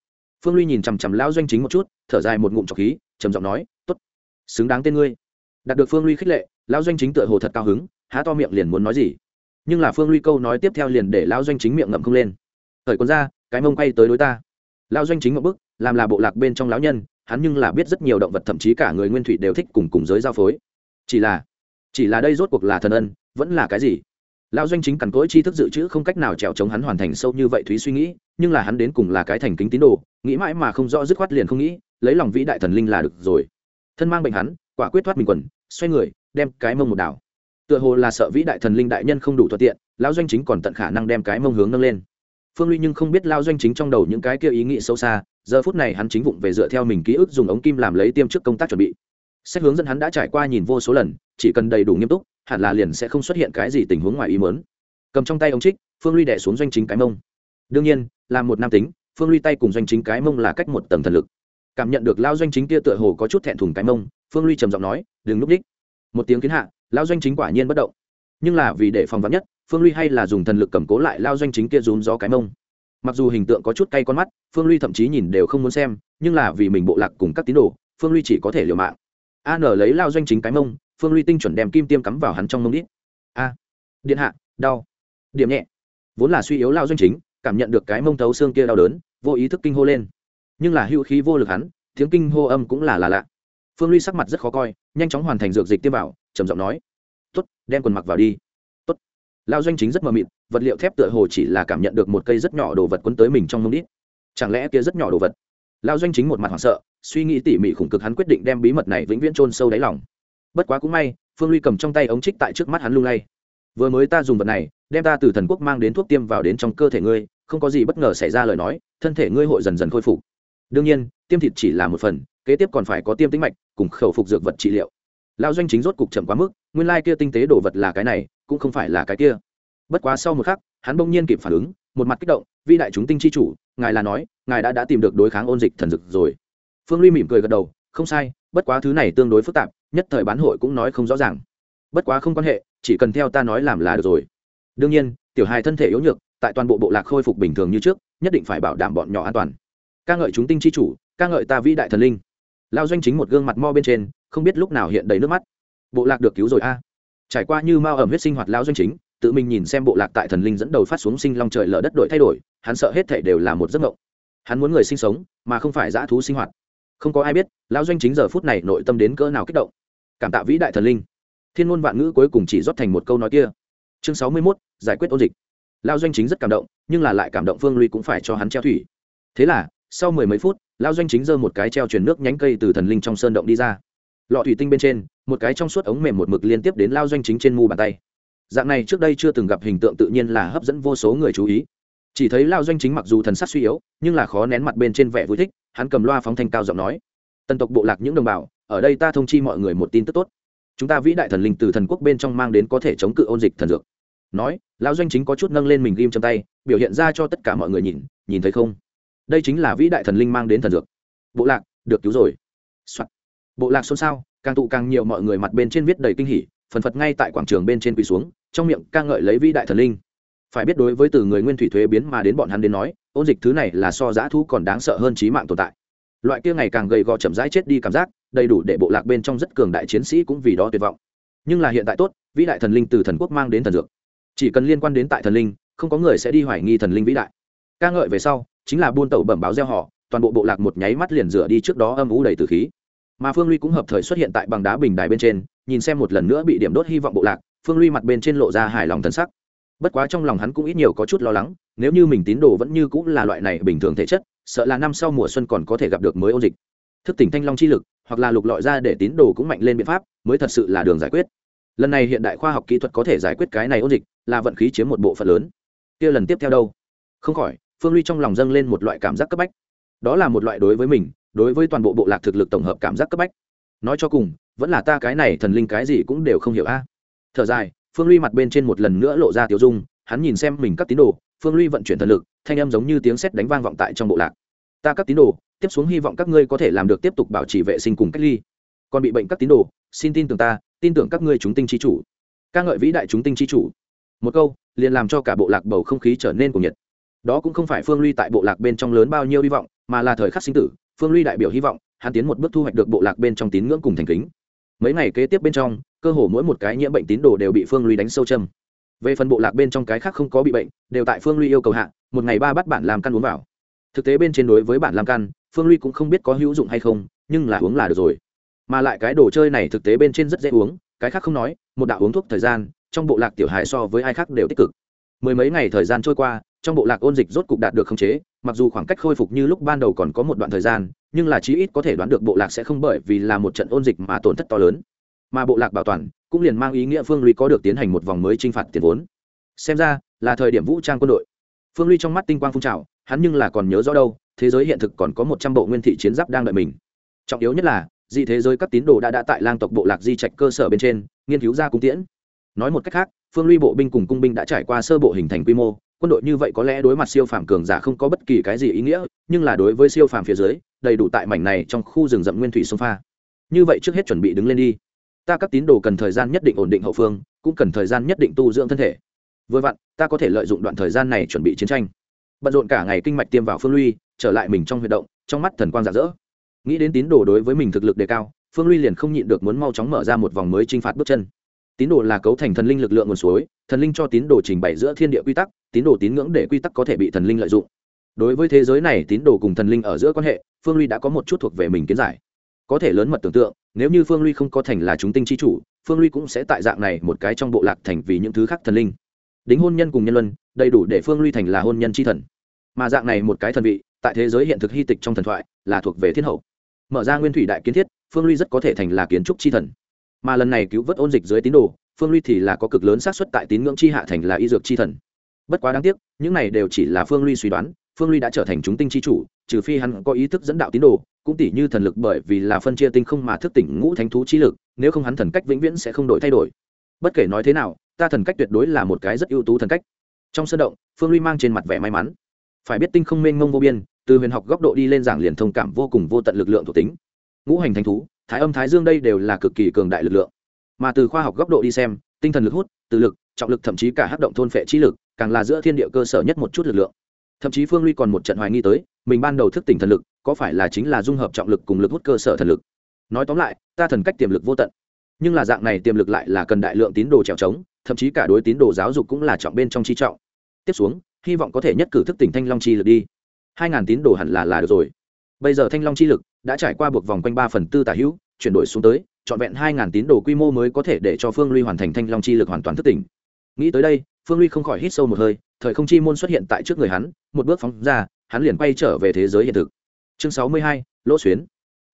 phương ly nhìn chằm chằm lão doanh chính một chút, thở dài một ngụm trọc khí, trầm giọng nói t ố t xứng đáng tên ngươi. Đạt được phương ly khích lệ, lão doanh chính tựa hồ thật cao hứng, há to miệng liền muốn nói gì. Nhưng là phương ly câu nói tiếp theo liền để lão doanh chính miệng ngậm không lên. Thời con ra, cái mông quay tới đối ta. Lão doanh chính một bức làm là bộ lạc bên trong lão nhân, hắn nhưng là biết rất nhiều động vật thậm chí cả người nguyên thủy đều thích cùng cùng giới giao phối. Chỉ là chỉ là đây rốt cuộc là thần ân, vẫn là cái gì? Lão doanh chính cằn cỗi tri thức dự trữ không cách nào trèo chống hắn hoàn thành sâu như vậy thúy suy nghĩ, nhưng là hắn đến cùng là cái thành kính tín đồ nghĩ mãi mà không rõ dứt khoát liền không nghĩ, lấy lòng vĩ đại thần linh là được rồi. Thân mang bệnh hắn, quả quyết thoát mình quần, xoay người, đem cái mông một đảo. Tựa hồ là sợ vĩ đại thần linh đại nhân không đủ thuận tiện, lão doanh chính còn tận khả năng đem cái mông hướng nâng lên. Phương ly nhưng không biết lao doanh chính trong đầu những cái kia ý nghĩ sâu xa, giờ phút này hắn chính vụng về dựa theo mình ký ức dùng ống kim làm lấy tiêm trước công tác chuẩn bị. Sách hướng dẫn hắn đã trải qua nhìn vô số lần, chỉ cần đầy đủ nghiêm túc, hẳn là liền sẽ không xuất hiện cái gì tình huống ngoài ý mớn cầm trong tay ống trích, phương ly đẻ xuống doanh chính cái mông. Đương nhiên, là một nam tính phương ly tay cùng doanh chính cái mông là cách một tầng thần lực. Cảm nhận được lao doanh chính kia tựa hồ có chút thẹn thùng cái mông, phương ly trầm giọng nói, đừng núp đích. Một tiếng kiến hạ lao doanh chính quả nhiên bất động. Nhưng là vì để phòng vắn nhất, phương ly hay là dùng thần lực cầm cố lại lao doanh chính kia rún gió cái mông. Mặc dù hình tượng có chút cay con mắt, phương ly thậm chí nhìn đều không muốn xem, nhưng là vì mình bộ lạc cùng các tín đồ, phương ly chỉ có thể liều mạng. A n lấy lao doanh chính cái mông, phương ly tinh chuẩn đem kim tiêm cắm vào hắn trong mông đít. A. Điện hạ, đau. Điểm nhẹ. Vốn là suy yếu lao doanh chính cảm nhận được cái mông thấu xương kia đau đớn vô ý thức kinh hô lên. Nhưng là hữu khí vô lực hắn tiếng kinh hô âm cũng là là lạ. Phương ly sắc mặt rất khó coi nhanh chóng hoàn thành dược dịch tiêm vào, trầm giọng nói tốt đem quần mặc vào đi. Tốt. Lao doanh chính rất mờ mịt vật liệu thép tựa hồ chỉ là cảm nhận được một cây rất nhỏ đồ vật quấn tới mình trong mông đít. Chẳng lẽ kia rất nhỏ đồ vật? Lao doanh chính một mặt hoảng sợ suy nghĩ tỉ mỉ khủng cực hắn quyết định đem bí mật này vĩnh viễn trôn sâu đáy lòng. Bất quá cũng may phương ly cầm trong tay ống trích tại trước mắt hắn lung lay. Vừa mới ta dùng vật này đem ta từ thần quốc mang đến thuốc tiêm vào đến trong cơ thể ngươi không có gì bất ngờ xảy ra lời nói, thân thể ngươi hội dần dần khôi phục. Đương nhiên, tiêm thịt chỉ là một phần, kế tiếp còn phải có tiêm tính mạch, cùng khẩu phục dược vật trị liệu. Lao doanh chính rốt cục chậm quá mức, nguyên lai、like、kia tinh tế đồ vật là cái này, cũng không phải là cái kia. Bất quá sau một khắc, hắn bỗng nhiên kịp phản ứng, một mặt kích động vi đại chúng tinh chi chủ, ngài là nói, ngài đã đã tìm được đối kháng ôn dịch thần dực rồi. Phương ly mỉm cười gật đầu, không sai, bất quá thứ này tương đối phức tạp, nhất thời bán hội cũng nói không rõ ràng. Bất quá không quan hệ, chỉ cần theo ta nói làm là được rồi. Đương nhiên, tiểu hài thân thể yếu nhược tại toàn bộ bộ lạc khôi phục bình thường như trước, nhất định phải bảo đảm bọn nhỏ an toàn. Ca ngợi chúng tinh chi chủ, ca ngợi ta vĩ đại thần linh. Lao doanh chính một gương mặt mo bên trên, không biết lúc nào hiện đầy nước mắt. Bộ lạc được cứu rồi a. À. Trải qua như mao ẩm huyết sinh hoạt lao doanh chính, tự mình nhìn xem bộ lạc tại thần linh dẫn đầu phát xuống sinh long trời lở đất đổi thay đổi, hắn sợ hết thể đều là một giấc mộng. Hắn muốn người sinh sống, mà không phải dã thú sinh hoạt. Không có ai biết, lao doanh chính giờ phút này nội tâm đến cỡ nào kích động. Cảm tạ vĩ đại thần linh. Thiên ngôn vạn ngữ cuối cùng chỉ rót thành một câu nói kia. Chương sáu mươi mốt, giải quyết ôn dịch lao doanh chính rất cảm động, nhưng là lại cảm động phương ly cũng phải cho hắn treo thủy. Thế là, sau mười mấy phút, lao doanh chính giơ một cái treo truyền nước nhánh cây từ thần linh trong sơn động đi ra. Lọ thủy tinh bên trên, một cái trong suốt ống mềm một mực liên tiếp đến lao doanh chính trên mu bàn tay. Dạng này trước đây chưa từng gặp hình tượng tự nhiên là hấp dẫn vô số người chú ý. Chỉ thấy lao doanh chính mặc dù thần sắc suy yếu, nhưng là khó nén mặt bên trên vẻ vui thích, hắn cầm loa phóng thanh cao giọng nói. Tần tộc bộ lạc những đồng bào, ở đây ta thông chi mọi người một tin tức tốt. Chúng ta vĩ đại thần linh từ thần quốc bên trong mang đến có thể chống cự ôn dịch thần dược nói, lão doanh chính có chút nâng lên mình ghim trong tay, biểu hiện ra cho tất cả mọi người nhìn nhìn thấy không? Đây chính là vĩ đại thần linh mang đến thần dược. Bộ lạc, được cứu rồi、Soạn. bộ lạc xôn xao, càng tụ càng nhiều mọi người mặt bên trên viết đầy kinh hỉ, phần phật ngay tại quảng trường bên trên quỳ xuống, trong miệng ca ngợi lấy vĩ đại thần linh. Phải biết đối với từ người nguyên thủy thuế biến mà đến bọn hắn đến nói, ôn dịch thứ này là so giã thu còn đáng sợ hơn trí mạng tồn tại. Loại kia ngày càng gầy gò chậm rãi chết đi cảm giác, đầy đủ để bộ lạc bên trong rất cường đại chiến sĩ cũng vì đó tuyệt vọng. Nhưng là hiện tại tốt, vĩ đại thần linh từ thần quốc mang đến thần dược chỉ cần liên quan đến tại thần linh, không có người sẽ đi hoài nghi thần linh vĩ đại. Ca ngợi về sau, chính là buôn tẩu bẩm báo gieo họ, toàn bộ bộ lạc một nháy mắt liền rửa đi trước đó âm ủ đầy từ khí. Mà phương ly cũng hợp thời xuất hiện tại bằng đá bình đài bên trên, nhìn xem một lần nữa bị điểm đốt hy vọng bộ lạc, phương ly mặt bên trên lộ ra hài lòng thân sắc. Bất quá trong lòng hắn cũng ít nhiều có chút lo lắng, nếu như mình tín đồ vẫn như cũng là loại này bình thường thể chất, sợ là năm sau mùa xuân còn có thể gặp được mới ôn dịch. Thức tỉnh thanh long chi lực, hoặc là lục lọi ra để tín đồ cũng mạnh lên biện pháp, mới thật sự là đường giải quyết lần này hiện đại khoa học kỹ thuật có thể giải quyết cái này ôn dịch, là vận khí chiếm một bộ phận lớn. Kia lần tiếp theo đâu? Không khỏi, phương ly trong lòng dâng lên một loại cảm giác cấp bách. Đó là một loại đối với mình, đối với toàn bộ bộ lạc thực lực tổng hợp cảm giác cấp bách. Nói cho cùng, vẫn là ta cái này thần linh cái gì cũng đều không hiểu a. Thở dài, phương ly mặt bên trên một lần nữa lộ ra tiểu dung, hắn nhìn xem mình các tín đồ, phương ly vận chuyển thần lực, thanh âm giống như tiếng sét đánh vang vọng tại trong bộ lạc. Ta các tín đồ, tiếp xuống hy vọng các ngươi có thể làm được tiếp tục bảo trì vệ sinh cùng cách ly. Còn bị bệnh các tín đồ, xin tin tưởng ta tin tưởng các ngươi chúng tinh chi chủ. Ca ngợi vĩ đại chúng tinh chi chủ. Một câu, liền làm cho cả bộ lạc bầu không khí trở nên cuồng nhiệt. Đó cũng không phải phương ly tại bộ lạc bên trong lớn bao nhiêu hy vọng, mà là thời khắc sinh tử, phương ly đại biểu hy vọng, hắn tiến một bước thu hoạch được bộ lạc bên trong tín ngưỡng cùng thành kính. Mấy ngày kế tiếp bên trong, cơ hồ mỗi một cái nhiễm bệnh tín đồ đều bị phương ly đánh sâu châm. Về phần bộ lạc bên trong cái khác không có bị bệnh, đều tại phương ly yêu cầu hạ, một ngày ba bắt bản làm căn uống vào. Thực tế bên trên đối với bản làm căn, phương ly cũng không biết có hữu dụng hay không, nhưng là uống là được rồi mà lại cái đồ chơi này thực tế bên trên rất dễ uống, cái khác không nói, một đạo uống thuốc thời gian, trong bộ lạc tiểu hài so với ai khác đều tích cực. Mười mấy ngày thời gian trôi qua, trong bộ lạc ôn dịch rốt cục đạt được khống chế, mặc dù khoảng cách khôi phục như lúc ban đầu còn có một đoạn thời gian, nhưng là chí ít có thể đoán được bộ lạc sẽ không bởi vì là một trận ôn dịch mà tổn thất to lớn. Mà bộ lạc bảo toàn, cũng liền mang ý nghĩa phương ly có được tiến hành một vòng mới t r i n h phạt tiền vốn. Xem ra, là thời điểm vũ trang quân đội. Phương ly trong mắt tinh quang phun trào, hắn nhưng là còn nhớ rõ đâu, thế giới hiện thực còn có một trăm bộ nguyên thị chiến giáp đang đợi mình. Trọng yếu nhất là dị thế giới các tín đồ đã đã tại lang tộc bộ lạc di trạch cơ sở bên trên, nghiên cứu ra cung tiễn. Nói một cách khác, phương ly bộ binh cùng cung binh đã trải qua sơ bộ hình thành quy mô, quân đội như vậy có lẽ đối mặt siêu phàm cường giả không có bất kỳ cái gì ý nghĩa, nhưng là đối với siêu phàm phía dưới, đầy đủ tại mảnh này trong khu rừng rậm nguyên thủy sông pha. Như vậy trước hết chuẩn bị đứng lên đi. Ta các tín đồ cần thời gian nhất định ổn định hậu phương, cũng cần thời gian nhất định tu dưỡng thân thể. Vừa vặn, ta có thể lợi dụng đoạn thời gian này chuẩn bị chiến tranh. Bận rộn cả ngày kinh mạch tiêm vào phương luy, trở lại mình trong huy động, trong mắt thần quang rạng rỡ nghĩ đến tín đồ đối với mình thực lực đề cao, phương luy liền không nhịn được muốn mau chóng mở ra một vòng mới t r i n h phạt bước chân. Tín đồ là cấu thành thần linh lực lượng nguồn suối, thần linh cho tín đồ trình bày giữa thiên địa quy tắc, tín đồ tín ngưỡng để quy tắc có thể bị thần linh lợi dụng. Đối với thế giới này, tín đồ cùng thần linh ở giữa quan hệ, phương luy đã có một chút thuộc về mình kiến giải. Có thể lớn mật tưởng tượng, nếu như phương ly không có thành là chúng tinh chi chủ, phương ly cũng sẽ tại dạng này một cái trong bộ lạc thành vì những thứ khác thần linh. Đính hôn nhân cùng nhân luân, đầy đủ để phương ly thành là hôn nhân chi thần. Mà dạng này một cái thần vị, tại thế giới hiện thực hy tịch trong thần thoại, là thuộc về thiên hậu mở ra nguyên thủy đại kiến thiết, phương ly rất có thể thành là kiến trúc chi thần. Mà lần này cứu vớt ôn dịch dưới tín đồ, phương ly thì là có cực lớn xác suất tại tín ngưỡng chi hạ thành là y dược chi thần. Bất quá đáng tiếc, những này đều chỉ là phương ly suy đoán, phương ly đã trở thành chúng tinh chi chủ, trừ phi hắn có ý thức dẫn đạo tín đồ, cũng tỷ như thần lực bởi vì là phân chia tinh không mà thức tỉnh ngũ thánh thú chi lực, nếu không hắn thần cách vĩnh viễn sẽ không đổi thay đổi. Bất kể nói thế nào, ta thần cách tuyệt đối là một cái rất ưu tú thần cách. Trong sân động, phương ly mang trên mặt vẻ may mắn. Phải biết tinh không mênh mông vô biên từ huyền học góc độ đi lên giảng liền thông cảm vô cùng vô tận lực lượng thuộc tính. Ngũ hành thánh thú, thái âm thái dương đây đều là cực kỳ cường đại lực lượng. Mà từ khoa học góc độ đi xem, tinh thần lực hút, từ lực, trọng lực thậm chí cả hát động thôn phệ trí lực, càng là giữa thiên địa cơ sở nhất một chút lực lượng. Thậm chí phương ly còn một trận hoài nghi tới, mình ban đầu thức tỉnh thần lực, có phải là chính là dung hợp trọng lực cùng lực hút cơ sở thần lực? Nói tóm lại, ta thần cách tiềm lực vô tận. Nhưng là dạng này tiềm lực lại là cần đại lượng tín đồ trèo trống thậm chí cả đối tín đồ giáo dục cũng là trọng bên trong chi trọng. Tiếp xuống, hy vọng có thể nhất cử thức tỉnh thanh long chi lực đi hai ngàn tín đồ hẳn là là được rồi. Bây giờ thanh long chi lực đã trải qua buộc vòng quanh ba phần tư tả hữu, chuyển đổi xuống tới, trọn vẹn hai ngàn tín đồ quy mô mới có thể để cho phương ly hoàn thành thanh long chi lực hoàn toàn thức tỉnh. Nghĩ tới đây, phương ly không khỏi hít sâu một hơi, thời không chi môn xuất hiện tại trước người hắn, một bước phóng ra, hắn liền quay trở về thế giới hiện thực. Chương sáu mươi hai, lỗ xuyến.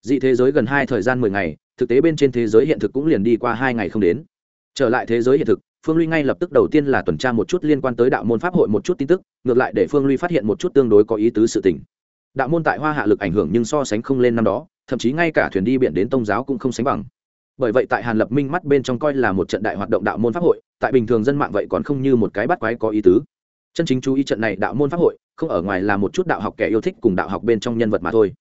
Dị thế giới gần hai thời gian mười ngày, thực tế bên trên thế giới hiện thực cũng liền đi qua hai ngày không đến. Trở lại thế giới hiện thực phương ly ngay lập tức đầu tiên là tuần tra một chút liên quan tới đạo môn pháp hội một chút tin tức, ngược lại để phương ly phát hiện một chút tương đối có ý tứ sự tình. Đạo môn tại hoa hạ lực ảnh hưởng nhưng so sánh không lên năm đó, thậm chí ngay cả thuyền đi biển đến tông giáo cũng không sánh bằng. Bởi vậy tại hàn lập minh mắt bên trong coi là một trận đại hoạt động đạo môn pháp hội, tại bình thường dân mạng vậy còn không như một cái bắt quái có ý tứ. Chân chính chú ý trận này đạo môn pháp hội, không ở ngoài là một chút đạo học kẻ yêu thích cùng đạo học bên trong nhân vật mà thôi.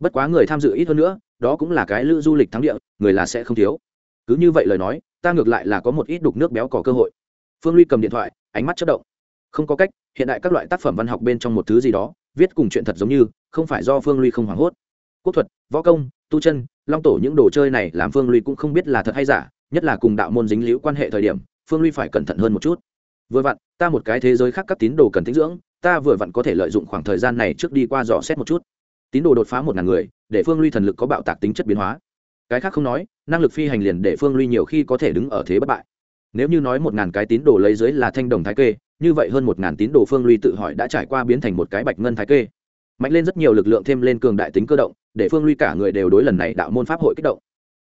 Bất quá người tham dự ít hơn nữa, đó cũng là cái lữ du lịch thắng địa, người là sẽ không thiếu. Cứ như vậy lời nói ta ngược lại là có một ít đục nước béo có cơ hội. Phương ly cầm điện thoại, ánh mắt chất động. Không có cách, hiện đại các loại tác phẩm văn học bên trong một thứ gì đó, viết cùng chuyện thật giống như, không phải do phương ly không hoảng hốt. Quốc thuật, võ công, tu chân, long tổ những đồ chơi này làm phương ly cũng không biết là thật hay giả, nhất là cùng đạo môn dính liễu quan hệ thời điểm, phương ly phải cẩn thận hơn một chút. Vừa vặn, ta một cái thế giới khác các tín đồ cần tinh dưỡng, ta vừa vặn có thể lợi dụng khoảng thời gian này trước đi qua dò xét một chút. Tín đồ đột phá một ngàn người, để phương ly thần lực có bạo tạc tính chất biến hóa cái khác không nói, năng lực phi hành liền để phương ly nhiều khi có thể đứng ở thế bất bại. Nếu như nói một ngàn cái tín đồ lấy dưới là thanh đồng thái kê, như vậy hơn một ngàn tín đồ phương ly tự hỏi đã trải qua biến thành một cái bạch ngân thái kê. Mạnh lên rất nhiều lực lượng thêm lên cường đại tính cơ động, để phương ly cả người đều đối lần này đạo môn pháp hội kích động.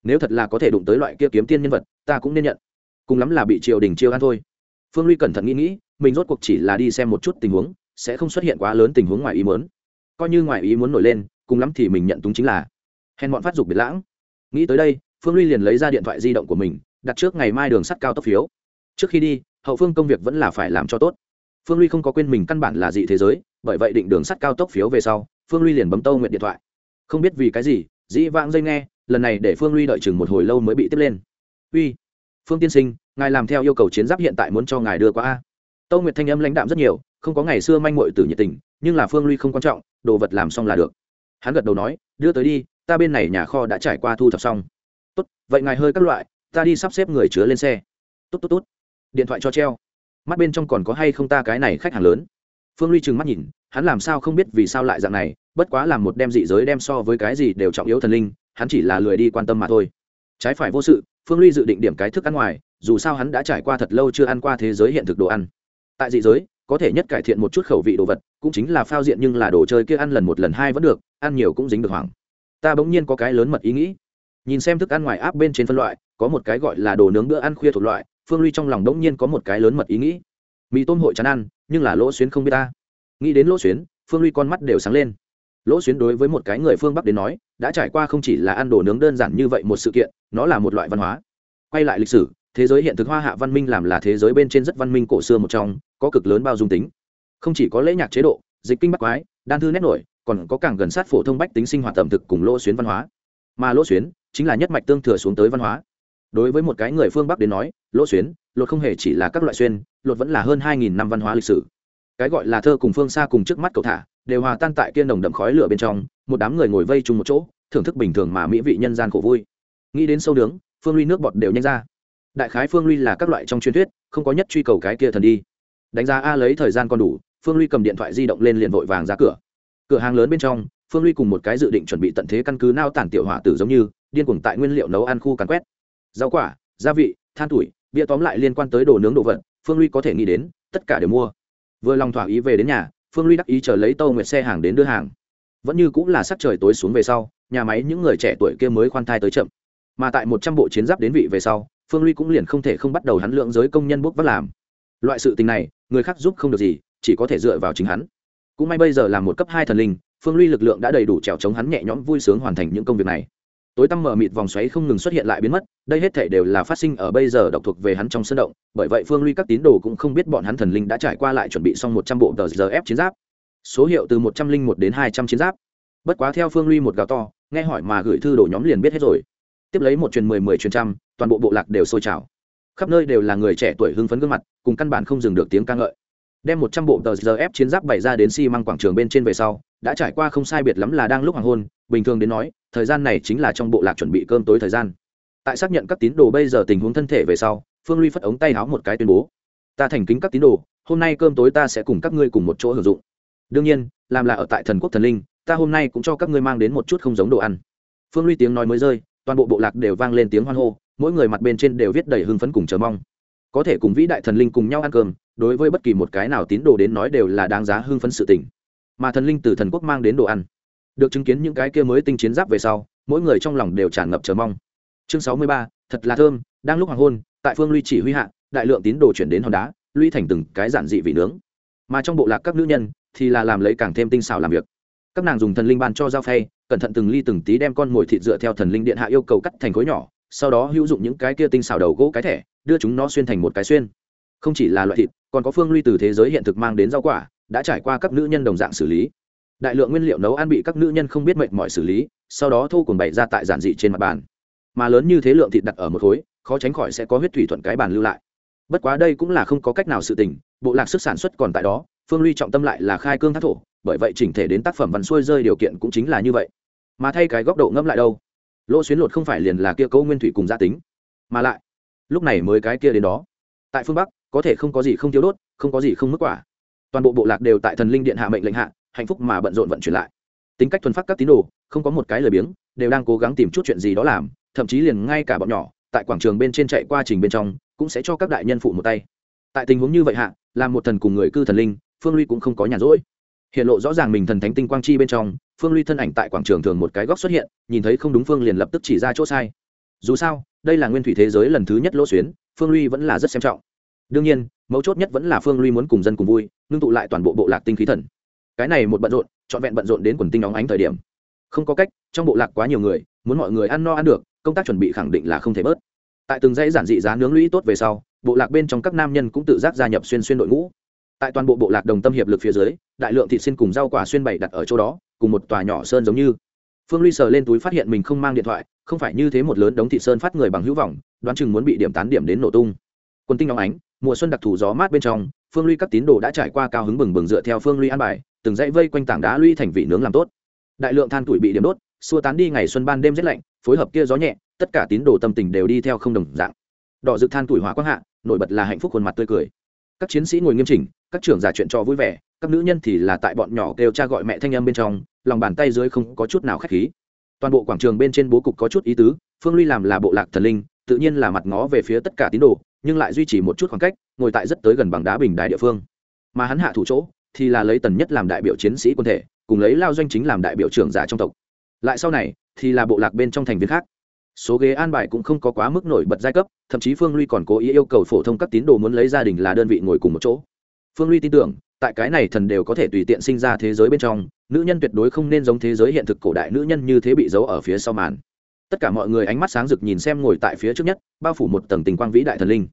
Nếu thật là có thể đụng tới loại kia kiếm tiên nhân vật, ta cũng nên nhận. Cùng lắm là bị triều đình chiêu ăn thôi. Phương ly cẩn thận nghĩ nghĩ, mình rốt cuộc chỉ là đi xem một chút tình huống, sẽ không xuất hiện quá lớn tình huống ngoài ý muốn. Coi như ngoài ý muốn nổi lên, cùng lắm thì mình nhận túng chính là hèn bọn phát dục biệt lãng nghĩ tới đây, phương ly liền lấy ra điện thoại di động của mình, đặt trước ngày mai đường sắt cao tốc phiếu. Trước khi đi, hậu phương công việc vẫn là phải làm cho tốt. Phương ly không có quên mình căn bản là dị thế giới, bởi vậy định đường sắt cao tốc phiếu về sau, phương ly liền bấm tâu nguyện điện thoại. Không biết vì cái gì, dĩ vãng dây nghe, lần này để phương ly đợi chừng một hồi lâu mới bị tiếp lên. Uy, phương tiên sinh, ngài làm theo yêu cầu chiến giáp hiện tại muốn cho ngài đưa qua a. Tâu nguyệt thanh âm lãnh đạm rất nhiều, không có ngày xưa manh mội từ nhiệt tình, nhưng là phương ly không quan trọng, đồ vật làm xong là được. Hắn gật đầu nói, đưa tới đi ta bên này nhà kho đã trải qua thu thập xong. Tốt, vậy ngài hơi các loại, ta đi sắp xếp người chứa lên xe. Tốt tốt tốt. Điện thoại cho treo. Mắt bên trong còn có hay không ta cái này khách hàng lớn? Phương ly trừng mắt nhìn, hắn làm sao không biết vì sao lại dạng này, bất quá làm một đem dị giới đem so với cái gì đều trọng yếu thần linh, hắn chỉ là lười đi quan tâm mà thôi. Trái phải vô sự, phương ly dự định điểm cái thức ăn ngoài, dù sao hắn đã trải qua thật lâu chưa ăn qua thế giới hiện thực đồ ăn. Tại dị giới, có thể nhất cải thiện một chút khẩu vị đồ vật, cũng chính là phao diện nhưng là đồ chơi kia ăn lần một lần hai vẫn được, ăn nhiều cũng dính được hoảng ta bỗng nhiên có cái lớn mật ý nghĩ. Nhìn xem thức ăn ngoài áp bên trên phân loại, có một cái gọi là đồ nướng bữa ăn khuya thuộc loại, phương ly trong lòng bỗng nhiên có một cái lớn mật ý nghĩ. Mì tôm hội chán ăn, nhưng là lỗ xuyến không biết ta. Nghĩ đến lỗ xuyến, phương ly con mắt đều sáng lên. Lỗ xuyến đối với một cái người phương bắc đến nói, đã trải qua không chỉ là ăn đồ nướng đơn giản như vậy một sự kiện, nó là một loại văn hóa. Quay lại lịch sử, thế giới hiện thực hoa hạ văn minh làm là thế giới bên trên rất văn minh cổ xưa một trong, có cực lớn bao dung tính. Không chỉ có lễ nhạc chế độ, dịch kinh bắc quái, đan thư nét nổi còn có càng gần sát phổ thông bách tính sinh hoạt ẩm thực cùng lỗ xuyến văn hóa. Mà lỗ xuyến chính là nhất mạch tương thừa xuống tới văn hóa. Đối với một cái người phương bắc đến nói, lỗ xuyến, lột không hề chỉ là các loại xuyên, lột vẫn là hơn hai nghìn năm văn hóa lịch sử. Cái gọi là thơ cùng phương xa cùng trước mắt cầu thả, đều hòa tan tại kia nồng đậm khói lửa bên trong, một đám người ngồi vây chung một chỗ, thưởng thức bình thường mà mỹ vị nhân gian khổ vui. Nghĩ đến sâu nướng, phương ly nước bọt đều nhanh ra. Đại khái phương ly là các loại trong truyền thuyết, không có nhất truy cầu cái kia thần đi. Đánh giá a lấy thời gian còn đủ, phương ly cầm điện thoại di động lên liền vội vàng ra cửa cửa hàng lớn bên trong, phương ly cùng một cái dự định chuẩn bị tận thế căn cứ nao tản tiểu hỏa tử giống như, điên cuồng tại nguyên liệu nấu ăn khu càn quét. Rau quả, gia vị, than tuổi, bia tóm lại liên quan tới đồ nướng đồ vật, phương ly có thể nghĩ đến, tất cả đều mua. Vừa lòng thỏa ý về đến nhà, phương ly đắc ý chờ lấy tâu nguyệt xe hàng đến đưa hàng. Vẫn như cũng là sắc trời tối xuống về sau, nhà máy những người trẻ tuổi kia mới khoan thai tới chậm. Mà tại một trăm bộ chiến giáp đến vị về sau, phương ly cũng liền không thể không bắt đầu hắn lượng giới công nhân bốc vắt làm. Loại sự tình này, người khác giúp không được gì, chỉ có thể dựa vào chính hắn cũng may bây giờ là một cấp hai thần linh, phương ly lực lượng đã đầy đủ trèo chống hắn nhẹ nhõm vui sướng hoàn thành những công việc này. Tối tăm mở mịt vòng xoáy không ngừng xuất hiện lại biến mất, đây hết thể đều là phát sinh ở bây giờ độc thuộc về hắn trong sân động, bởi vậy phương ly các tín đồ cũng không biết bọn hắn thần linh đã trải qua lại chuẩn bị xong một trăm bộ tờ giờ ép chiến giáp. Số hiệu từ một trăm linh một đến hai trăm chiến giáp. Bất quá theo phương ly một gào to, nghe hỏi mà gửi thư đồ nhóm liền biết hết rồi. Tiếp lấy một truyền mười mười truyền trăm, toàn bộ bộ lạc đều sôi trào. Khắp nơi đều là người trẻ tuổi hưng phấn gương mặt, cùng căn bản không dừng được tiếng ca ngợi đem một trăm bộ tờ giờ ép chiến giáp bày ra đến xi、si、măng quảng trường bên trên về sau, đã trải qua không sai biệt lắm là đang lúc hoàng hôn, bình thường đến nói, thời gian này chính là trong bộ lạc chuẩn bị cơm tối thời gian. Tại xác nhận các tín đồ bây giờ tình huống thân thể về sau, phương ly phất ống tay háo một cái tuyên bố. Ta thành kính các tín đồ, hôm nay cơm tối ta sẽ cùng các ngươi cùng một chỗ hưởng dụng. Đương nhiên, làm là ở tại thần quốc thần linh, ta hôm nay cũng cho các ngươi mang đến một chút không giống đồ ăn. Phương ly tiếng nói mới rơi, toàn bộ bộ lạc đều vang lên tiếng hoan hô, mỗi người mặt bên trên đều viết đầy hưng phấn cùng chờ mong có thể cùng vĩ đại thần linh cùng nhau ăn cơm, đối với bất kỳ một cái nào tín đồ đến nói đều là đáng giá hưng phấn sự tình. Mà thần linh từ thần quốc mang đến đồ ăn. Được chứng kiến những cái kia mới tinh chiến giáp về sau, mỗi người trong lòng đều tràn ngập chờ mong. Chương sáu mươi ba, thật là thơm, đang lúc hoàng hôn, tại phương ly chỉ huy hạ, đại lượng tín đồ chuyển đến hòn đá lũy thành từng cái giản dị vị nướng. Mà trong bộ lạc các nữ nhân thì là làm lấy càng thêm tinh xảo làm việc. Các nàng dùng thần linh ban cho dao phay, cẩn thận từng ly từng tí đem con mồi thịt dựa theo thần linh điện hạ yêu cầu cắt thành khối nhỏ sau đó hữu dụng những cái kia tinh xảo đầu gỗ cái thẻ, đưa chúng nó xuyên thành một cái xuyên. Không chỉ là loại thịt, còn có phương ly từ thế giới hiện thực mang đến rau quả, đã trải qua các nữ nhân đồng dạng xử lý. Đại lượng nguyên liệu nấu ăn bị các nữ nhân không biết mệnh mọi xử lý, sau đó thô cùng bày ra tại giản dị trên mặt bàn. Mà lớn như thế lượng thịt đặt ở một khối, khó tránh khỏi sẽ có huyết thủy thuận cái bàn lưu lại. Bất quá đây cũng là không có cách nào sự tình, bộ lạc sức sản xuất còn tại đó, phương ly trọng tâm lại là khai cương thác thổ, bởi vậy chỉnh thể đến tác phẩm văn xuôi rơi điều kiện cũng chính là như vậy. Mà thay cái góc độ ngẫm lại đâu lỗ xuyến lột không phải liền là kia câu nguyên thủy cùng gia tính, mà lại, lúc này mới cái kia đến đó. Tại phương bắc, có thể không có gì không thiếu đốt, không có gì không mức quả. Toàn bộ bộ lạc đều tại thần linh điện hạ mệnh lệnh hạ, hạnh phúc mà bận rộn vận chuyển lại. Tính cách thuần phát các tín đồ, không có một cái lời biếng, đều đang cố gắng tìm chút chuyện gì đó làm, thậm chí liền ngay cả bọn nhỏ, tại quảng trường bên trên chạy qua trình bên trong, cũng sẽ cho các đại nhân phụ một tay. Tại tình huống như vậy hạ, làm một thần cùng người cư thần linh, phương ly cũng không có nhàn rỗi hiện lộ rõ ràng mình thần thánh tinh quang chi bên trong, phương ly thân ảnh tại quảng trường thường một cái góc xuất hiện, nhìn thấy không đúng phương liền lập tức chỉ ra chỗ sai. Dù sao, đây là nguyên thủy thế giới lần thứ nhất lỗ xuyến, phương ly vẫn là rất xem trọng. Đương nhiên, mấu chốt nhất vẫn là phương ly muốn cùng dân cùng vui, ngưng tụ lại toàn bộ bộ lạc tinh khí thần. Cái này một bận rộn, trọn vẹn bận rộn đến quần tinh nóng ánh thời điểm. Không có cách, trong bộ lạc quá nhiều người, muốn mọi người ăn no ăn được, công tác chuẩn bị khẳng định là không thể bớt. Tại từng dãy giản dị giá nướng lũy tốt về sau, bộ lạc bên trong các nam nhân cũng tự giác gia nhập xuyên xuyên đội ngũ tại toàn bộ bộ lạc đồng tâm hiệp lực phía dưới, đại lượng thịt xin cùng rau quả xuyên bày đặt ở chỗ đó, cùng một tòa nhỏ sơn giống như. Phương ly sờ lên túi phát hiện mình không mang điện thoại, không phải như thế một lớn đống thị sơn phát người bằng hữu vọng, đoán chừng muốn bị điểm tán điểm đến nổ tung. Quân tinh nóng ánh, mùa xuân đặc thù gió mát bên trong, phương ly các tín đồ đã trải qua cao hứng bừng bừng dựa theo phương ly an bài, từng dãy vây quanh tảng đá lũy thành vị nướng làm tốt. Đại lượng than tuổi bị điểm đốt, xua tán đi ngày xuân ban đêm rét lạnh, phối hợp kia gió nhẹ, tất cả tín đồ tâm tình đều đi theo không đồng dạng. Đỏ rực than tuổi hỏa quang hạ, nổi bật là hạnh phúc khuôn mặt tươi cười các chiến sĩ ngồi nghiêm chỉnh, các trưởng giả chuyện trò vui vẻ, các nữ nhân thì là tại bọn nhỏ kêu cha gọi mẹ thanh âm bên trong, lòng bàn tay dưới không có chút nào khách khí. Toàn bộ quảng trường bên trên bố cục có chút ý tứ, phương ly làm là bộ lạc thần linh, tự nhiên là mặt ngó về phía tất cả tín đồ, nhưng lại duy trì một chút khoảng cách, ngồi tại rất tới gần bằng đá bình đài địa phương. Mà hắn hạ thủ chỗ, thì là lấy tần nhất làm đại biểu chiến sĩ quân thể, cùng lấy lao doanh chính làm đại biểu trưởng giả trong tộc. Lại sau này, thì là bộ lạc bên trong thành viên khác số ghế an bài cũng không có quá mức nổi bật giai cấp, thậm chí phương ly còn cố ý yêu cầu phổ thông các tín đồ muốn lấy gia đình là đơn vị ngồi cùng một chỗ. Phương ly tin tưởng, tại cái này thần đều có thể tùy tiện sinh ra thế giới bên trong, nữ nhân tuyệt đối không nên giống thế giới hiện thực cổ đại nữ nhân như thế bị giấu ở phía sau màn. Tất cả mọi người ánh mắt sáng rực nhìn xem ngồi tại phía trước nhất, bao phủ một tầng tình quang vĩ đại thần linh.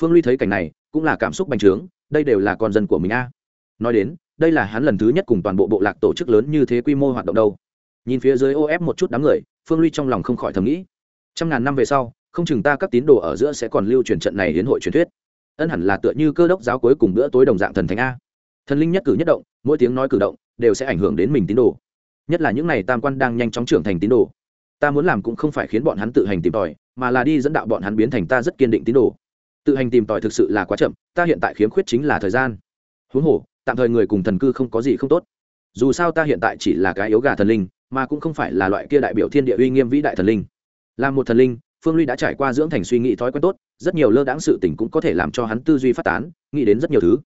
Phương ly thấy cảnh này, cũng là cảm xúc bành trướng, đây đều là con dân của mình a. Nói đến, đây là hắn lần thứ nhất cùng toàn bộ bộ lạc tổ chức lớn như thế quy mô hoạt động đâu. Nhìn phía dưới ô ép một chút đám người, phương ly trong lòng không khỏi thầm nghĩ trăm ngàn năm về sau, không chừng ta các tín đồ ở giữa sẽ còn lưu truyền trận này đến hội truyền thuyết. Ân hẳn là tựa như cơ đốc giáo cuối cùng bữa tối đồng dạng thần thánh a. Thần linh nhất cử nhất động, mỗi tiếng nói cử động, đều sẽ ảnh hưởng đến mình tín đồ. Nhất là những n à y tam quan đang nhanh chóng trưởng thành tín đồ. Ta muốn làm cũng không phải khiến bọn hắn tự hành tìm tòi, mà là đi dẫn đạo bọn hắn biến thành ta rất kiên định tín đồ. Tự hành tìm tòi thực sự là quá chậm, ta hiện tại khiếm khuyết chính là thời gian. Huống hồ, tạm thời người cùng thần cư không có gì không tốt. Dù sao ta hiện tại chỉ là cái yếu gà thần linh, mà cũng không phải là loại kia đại biểu thiên địa uy nghiêm vĩ đại thần linh là một thần linh, phương ly đã trải qua dưỡng thành suy nghĩ thói quen tốt, rất nhiều lơ đãng sự tình cũng có thể làm cho hắn tư duy phát tán, nghĩ đến rất nhiều thứ.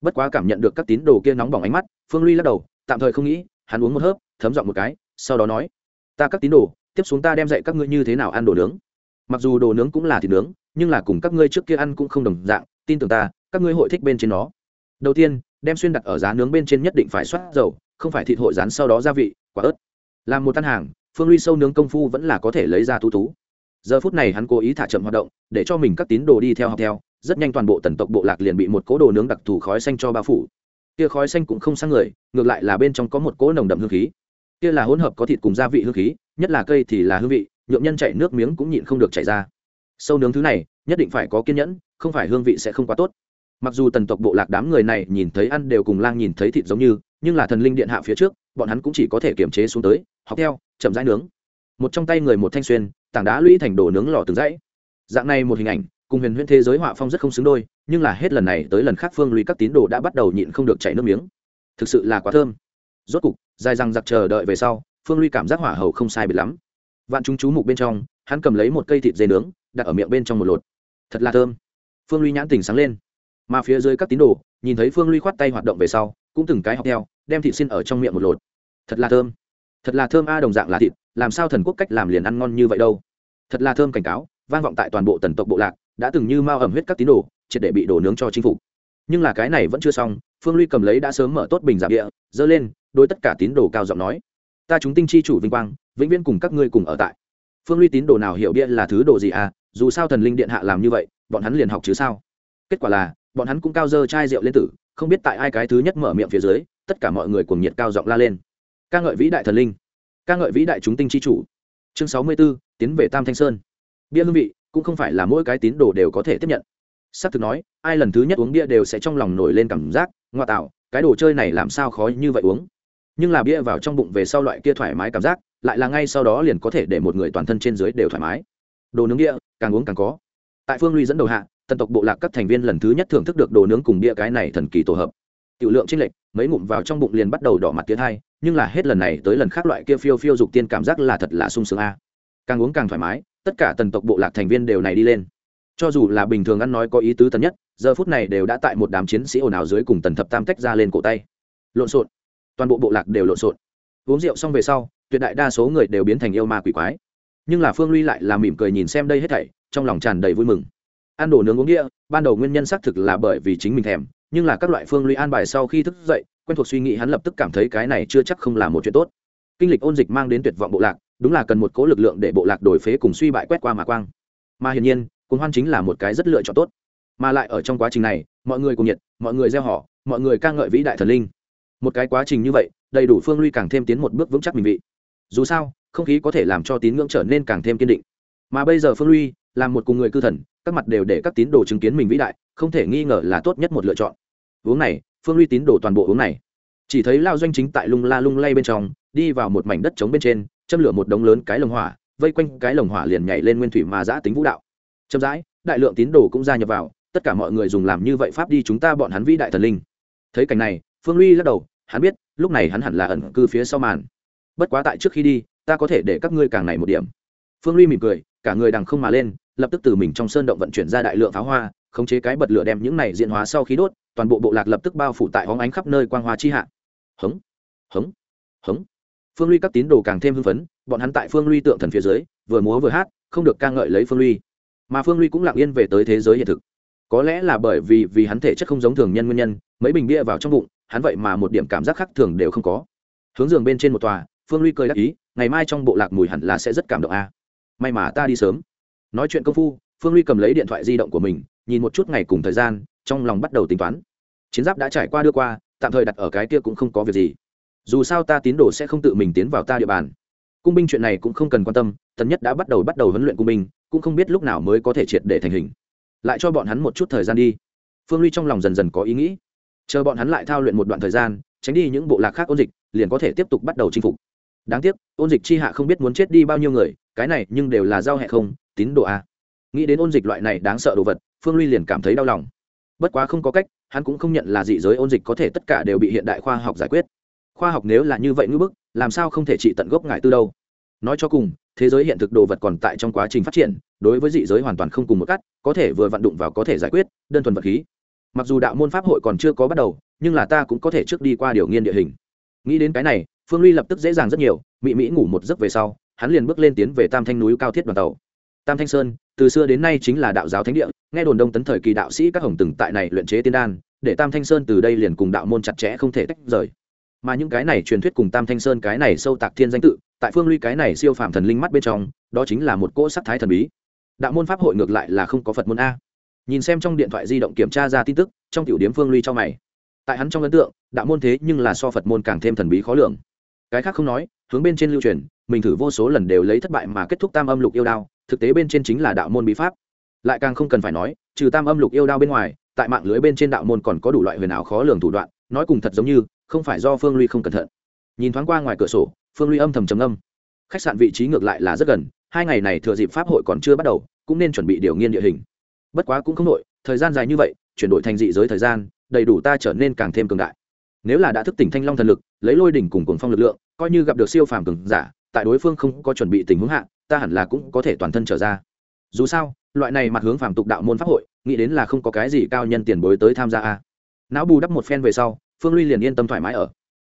Bất quá cảm nhận được các tín đồ kia nóng bỏng ánh mắt, phương ly lắc đầu, tạm thời không nghĩ, hắn uống một hớp, thấm dọn một cái, sau đó nói, ta các tín đồ, tiếp xuống ta đem dạy các ngươi như thế nào ăn đồ nướng. Mặc dù đồ nướng cũng là thịt nướng, nhưng là cùng các ngươi trước kia ăn cũng không đồng dạng, tin tưởng ta, các ngươi hội thích bên trên nó. Đầu tiên, đem xuyên đặt ở giá nướng bên trên nhất định phải soát dầu, không phải thịt hội rán sau đó gia vị, quả ớt. Làm một tan hàng phương ly sâu nướng công phu vẫn là có thể lấy ra tú tú. Giờ phút này hắn cố ý thả chậm hoạt động, để cho mình các tín đồ đi theo học theo, rất nhanh toàn bộ tần tộc bộ lạc liền bị một cố đồ nướng đặc thù khói xanh cho bao phủ. Kia khói xanh cũng không sang người, ngược lại là bên trong có một cỗ nồng đậm hương khí. Kia là hỗn hợp có thịt cùng gia vị hương khí, nhất là cây thì là hương vị nhuộm nhân chạy nước miếng cũng nhịn không được chảy ra. Sâu nướng thứ này, nhất định phải có kiên nhẫn, không phải hương vị sẽ không quá tốt. Mặc dù tần tộc bộ lạc đám người này nhìn thấy ăn đều cùng lang nhìn thấy thịt giống như, nhưng là thần linh điện hạ phía trước, bọn hắn cũng chỉ có thể kiềm chế xuống tới học theo, chậm rãi nướng. Một trong tay người một thanh xuyên, tảng đá lũy thành đồ nướng lò từng dãy. Dạng này một hình ảnh, cùng huyền huyễn thế giới họa phong rất không xứng đôi, nhưng là hết lần này tới lần khác phương lũy các tín đồ đã bắt đầu nhịn không được chảy nước miếng. Thực sự là quá thơm. Rốt cục, dài răng giặc chờ đợi về sau, phương lũy cảm giác hỏa hầu không sai biệt lắm. Vạn chúng chú mục bên trong, hắn cầm lấy một cây thịt dê nướng, đặt ở miệng bên trong một lột. Thật là thơm. Phương lũy nhãn tỉnh sáng lên. Mà phía dưới các tín đồ, nhìn thấy phương lũy khoát tay hoạt động về sau, cũng từng cái học theo, đem thịt xin ở trong miệng một lột. Thật là thơm thật là thơm a đồng dạng là thịt, làm sao thần quốc cách làm liền ăn ngon như vậy đâu? Thật là thơm cảnh cáo, vang vọng tại toàn bộ tần tộc bộ lạc, đã từng như mao ẩm huyết các tín đồ, triệt để bị đổ nướng cho chính phủ nhưng là cái này vẫn chưa xong, phương ly cầm lấy đã sớm mở tốt bình giảm địa dơ lên đôi tất cả tín đồ cao giọng nói, ta chúng tinh chi chủ vinh quang, vĩnh viễn cùng các ngươi cùng ở tại. Phương ly tín đồ nào hiểu bia là thứ đồ gì à dù sao thần linh điện hạ làm như vậy, bọn hắn liền học chứ sao? Kết quả là, bọn hắn cũng cao dơ chai rượu lên tử, không biết tại ai cái thứ nhất mở miệng phía dưới, tất cả mọi người cùng nhiệt cao giọng la lên ca ngợi vĩ đại thần linh. Ca ngợi vĩ đại chúng tinh chi chủ. Chương sáu mươi 64, tiến về tam thanh sơn. Bia hương vị cũng không phải là mỗi cái tín đồ đều có thể tiếp nhận. S ắ c thực nói ai lần thứ nhất uống bia đều sẽ trong lòng nổi lên cảm giác ngoa tạo cái đồ chơi này làm sao khó như vậy uống. Nhưng là bia vào trong bụng về sau loại kia thoải mái cảm giác lại là ngay sau đó liền có thể để một người toàn thân trên dưới đều thoải mái. Đồ nướng bia càng uống càng có. Tại phương luy dẫn đầu hạ tần tộc bộ lạc các thành viên lần thứ nhất thưởng thức được đồ nướng cùng bia cái này thần kỳ tổ hợp tiểu lượng chênh lệch, mấy ngụm vào trong bụng liền bắt đầu đỏ mặt tiến hai, nhưng là hết lần này tới lần khác loại kia phiêu phiêu dục tiên cảm giác là thật là sung sướng a. Càng uống càng thoải mái, tất cả tần tộc bộ lạc thành viên đều này đi lên. Cho dù là bình thường ăn nói có ý tứ tần nhất, giờ phút này đều đã tại một đám chiến sĩ ồn ào dưới cùng tần thập tam tách ra lên cổ tay. Lộn xộn. Toàn bộ bộ lạc đều lộn xộn. Uống rượu xong về sau, tuyệt đại đa số người đều biến thành yêu ma quỷ quái. Nhưng là phương ly lại là mỉm cười nhìn xem đây hết thảy, trong lòng tràn đầy vui mừng. Ăn đồ nướng uống đĩa ban đầu nguyên nhân xác thực là bởi vì chính mình thèm nhưng là các loại phương Lui an bài sau khi thức dậy, quen thuộc suy nghĩ hắn lập tức cảm thấy cái này chưa chắc không là một chuyện tốt. Kinh lịch ôn dịch mang đến tuyệt vọng bộ lạc, đúng là cần một cố lực lượng để bộ lạc đổi phế cùng suy bại quét qua mà quang. Mà hiển nhiên cùng hoan chính là một cái rất lựa chọn tốt. Mà lại ở trong quá trình này, mọi người cùng nhiệt, mọi người gieo họ, mọi người ca ngợi vĩ đại thần linh. Một cái quá trình như vậy, đầy đủ phương ly càng thêm tiến một bước vững chắc mình vị. Dù sao, không khí có thể làm cho tín ngưỡng trở nên càng thêm kiên định. Mà bây giờ phương ly là một cùng người cư thần các mặt đều để các tín đồ chứng kiến mình vĩ đại, không thể nghi ngờ là tốt nhất một lựa chọn. Uống này, phương ly tín đồ toàn bộ uống này. Chỉ thấy lao doanh chính tại lung la lung lay bên trong, đi vào một mảnh đất trống bên trên, châm lửa một đống lớn cái lồng hỏa, vây quanh cái lồng hỏa liền nhảy lên nguyên thủy mà giã tính vũ đạo. Chậm rãi, đại lượng tín đồ cũng gia nhập vào, tất cả mọi người dùng làm như vậy pháp đi chúng ta bọn hắn vĩ đại thần linh. Thấy cảnh này, phương ly lắc đầu, hắn biết, lúc này hắn hẳn là ẩn cư phía sau màn. Bất quá tại trước khi đi, ta có thể để các ngươi càng này một điểm. Phương ly mỉm cười, cả người đằng không mà lên lập tức từ mình trong sơn động vận chuyển ra đại lượng pháo hoa, khống chế cái bật lửa đem những này diện hóa sau khi đốt, toàn bộ bộ lạc lập tức bao phủ tại hóng ánh khắp nơi quang hoa chi hạ. Hống hống hống. Phương ly các tín đồ càng thêm hưng phấn, bọn hắn tại phương ly tượng thần phía dưới, vừa múa vừa hát, không được ca ngợi lấy phương ly mà phương ly cũng lặng yên về tới thế giới hiện thực. Có lẽ là bởi vì vì hắn thể chất không giống thường nhân nguyên nhân, mấy bình bia vào trong bụng, hắn vậy mà một điểm cảm giác khác thường đều không có. Hướng giường bên trên một tòa, phương ly cười đắc ý, ngày mai trong bộ lạc mùi hẳn là sẽ rất cảm động a. May mà ta đi sớm nói chuyện công phu, phương ly cầm lấy điện thoại di động của mình, nhìn một chút ngày cùng thời gian, trong lòng bắt đầu tính toán. Chiến giáp đã trải qua đưa qua, tạm thời đặt ở cái kia cũng không có việc gì. Dù sao ta tín đồ sẽ không tự mình tiến vào ta địa bàn. Cung binh chuyện này cũng không cần quan tâm, tần nhất đã bắt đầu bắt đầu huấn luyện cung binh, cũng không biết lúc nào mới có thể triệt để thành hình. Lại cho bọn hắn một chút thời gian đi. Phương ly trong lòng dần dần có ý nghĩ. Chờ bọn hắn lại thao luyện một đoạn thời gian, tránh đi những bộ lạc khác ôn dịch, liền có thể tiếp tục bắt đầu chinh phục. Đáng tiếc, ôn dịch chi hạ không biết muốn chết đi bao nhiêu người cái này nhưng đều là giao hẹ không, tín đồ a. Nghĩ đến ôn dịch loại này đáng sợ đồ vật, phương ly liền cảm thấy đau lòng. Bất quá không có cách, hắn cũng không nhận là dị giới ôn dịch có thể tất cả đều bị hiện đại khoa học giải quyết. Khoa học nếu là như vậy ngưỡng bức, làm sao không thể trị tận gốc ngại tư đâu? Nói cho cùng, thế giới hiện thực đồ vật còn tại trong quá trình phát triển, đối với dị giới hoàn toàn không cùng một cách, có thể vừa vận đụng vào có thể giải quyết, đơn thuần vật khí. Mặc dù đạo môn pháp hội còn chưa có bắt đầu, nhưng là ta cũng có thể trước đi qua điều nghiên địa hình. Nghĩ đến cái này, phương ly lập tức dễ dàng rất nhiều mỹ mỹ ngủ một giấc về sau hắn liền bước lên tiến về tam thanh núi cao thiết đoàn tàu. Tam thanh sơn, từ xưa đến nay chính là đạo giáo thánh địa, nghe đồn đông tấn thời kỳ đạo sĩ các hồng từng tại này luyện chế tiên đan, để tam thanh sơn từ đây liền cùng đạo môn chặt chẽ không thể tách rời. Mà những cái này truyền thuyết cùng tam thanh sơn cái này sâu tạc thiên danh tự, tại phương ly cái này siêu phàm thần linh mắt bên trong, đó chính là một cỗ sắc thái thần bí. Đạo môn pháp hội ngược lại là không có phật môn a. Nhìn xem trong điện thoại di động kiểm tra ra tin tức, trong tiểu điểm phương ly cho mày. Tại hắn trong ấn tượng, đạo môn thế nhưng là so phật môn càng thêm thần bí khó lường. Cái khác không nói, hướng bên trên lưu truyền mình thử vô số lần đều lấy thất bại mà kết thúc tam âm lục yêu đao, thực tế bên trên chính là đạo môn bí pháp. Lại càng không cần phải nói, trừ tam âm lục yêu đao bên ngoài, tại mạng lưới bên trên đạo môn còn có đủ loại huyền ảo khó lường thủ đoạn, nói cùng thật giống như, không phải do phương ly không cẩn thận. Nhìn thoáng qua ngoài cửa sổ, phương ly âm thầm trầm âm khách sạn vị trí ngược lại là rất gần, hai ngày này thừa dịp pháp hội còn chưa bắt đầu, cũng nên chuẩn bị điều nghiên địa hình. Bất quá cũng không nội thời gian dài như vậy, chuyển đổi thành dị giới thời gian, đầy đủ ta trở nên càng thêm cường đại. Nếu là đã thức tỉnh thanh long thần lực, lấy lôi đỉnh cùng cuồng phong lực lượng, coi như gặp được siêu phàm cường giả tại đối phương không có chuẩn bị tình huống hạ, ta hẳn là cũng có thể toàn thân trở ra. Dù sao, loại này mặt hướng phàm tục đạo môn pháp hội, nghĩ đến là không có cái gì cao nhân tiền bối tới tham gia a. Não bù đắp một phen về sau, phương ly liền yên tâm thoải mái ở.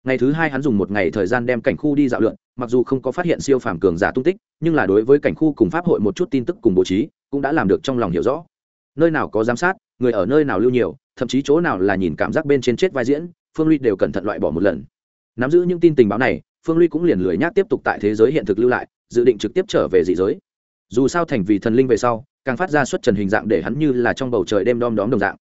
Ngày thứ hai hắn dùng một ngày thời gian đem cảnh khu đi dạo lượn, mặc dù không có phát hiện siêu phàm cường giả tung tích, nhưng là đối với cảnh khu cùng pháp hội một chút tin tức cùng bố trí, cũng đã làm được trong lòng hiểu rõ. Nơi nào có giám sát, người ở nơi nào lưu nhiều, thậm chí chỗ nào là nhìn cảm giác bên trên chết vai diễn, phương ly đều cẩn thận loại bỏ một lần. Nắm giữ những tin tình báo này phương ly cũng liền lười nhác tiếp tục tại thế giới hiện thực lưu lại, dự định trực tiếp trở về dị giới. Dù sao thành vì thần linh về sau, càng phát ra xuất trần hình dạng để hắn như là trong bầu trời đêm đom đóm đồng dạng.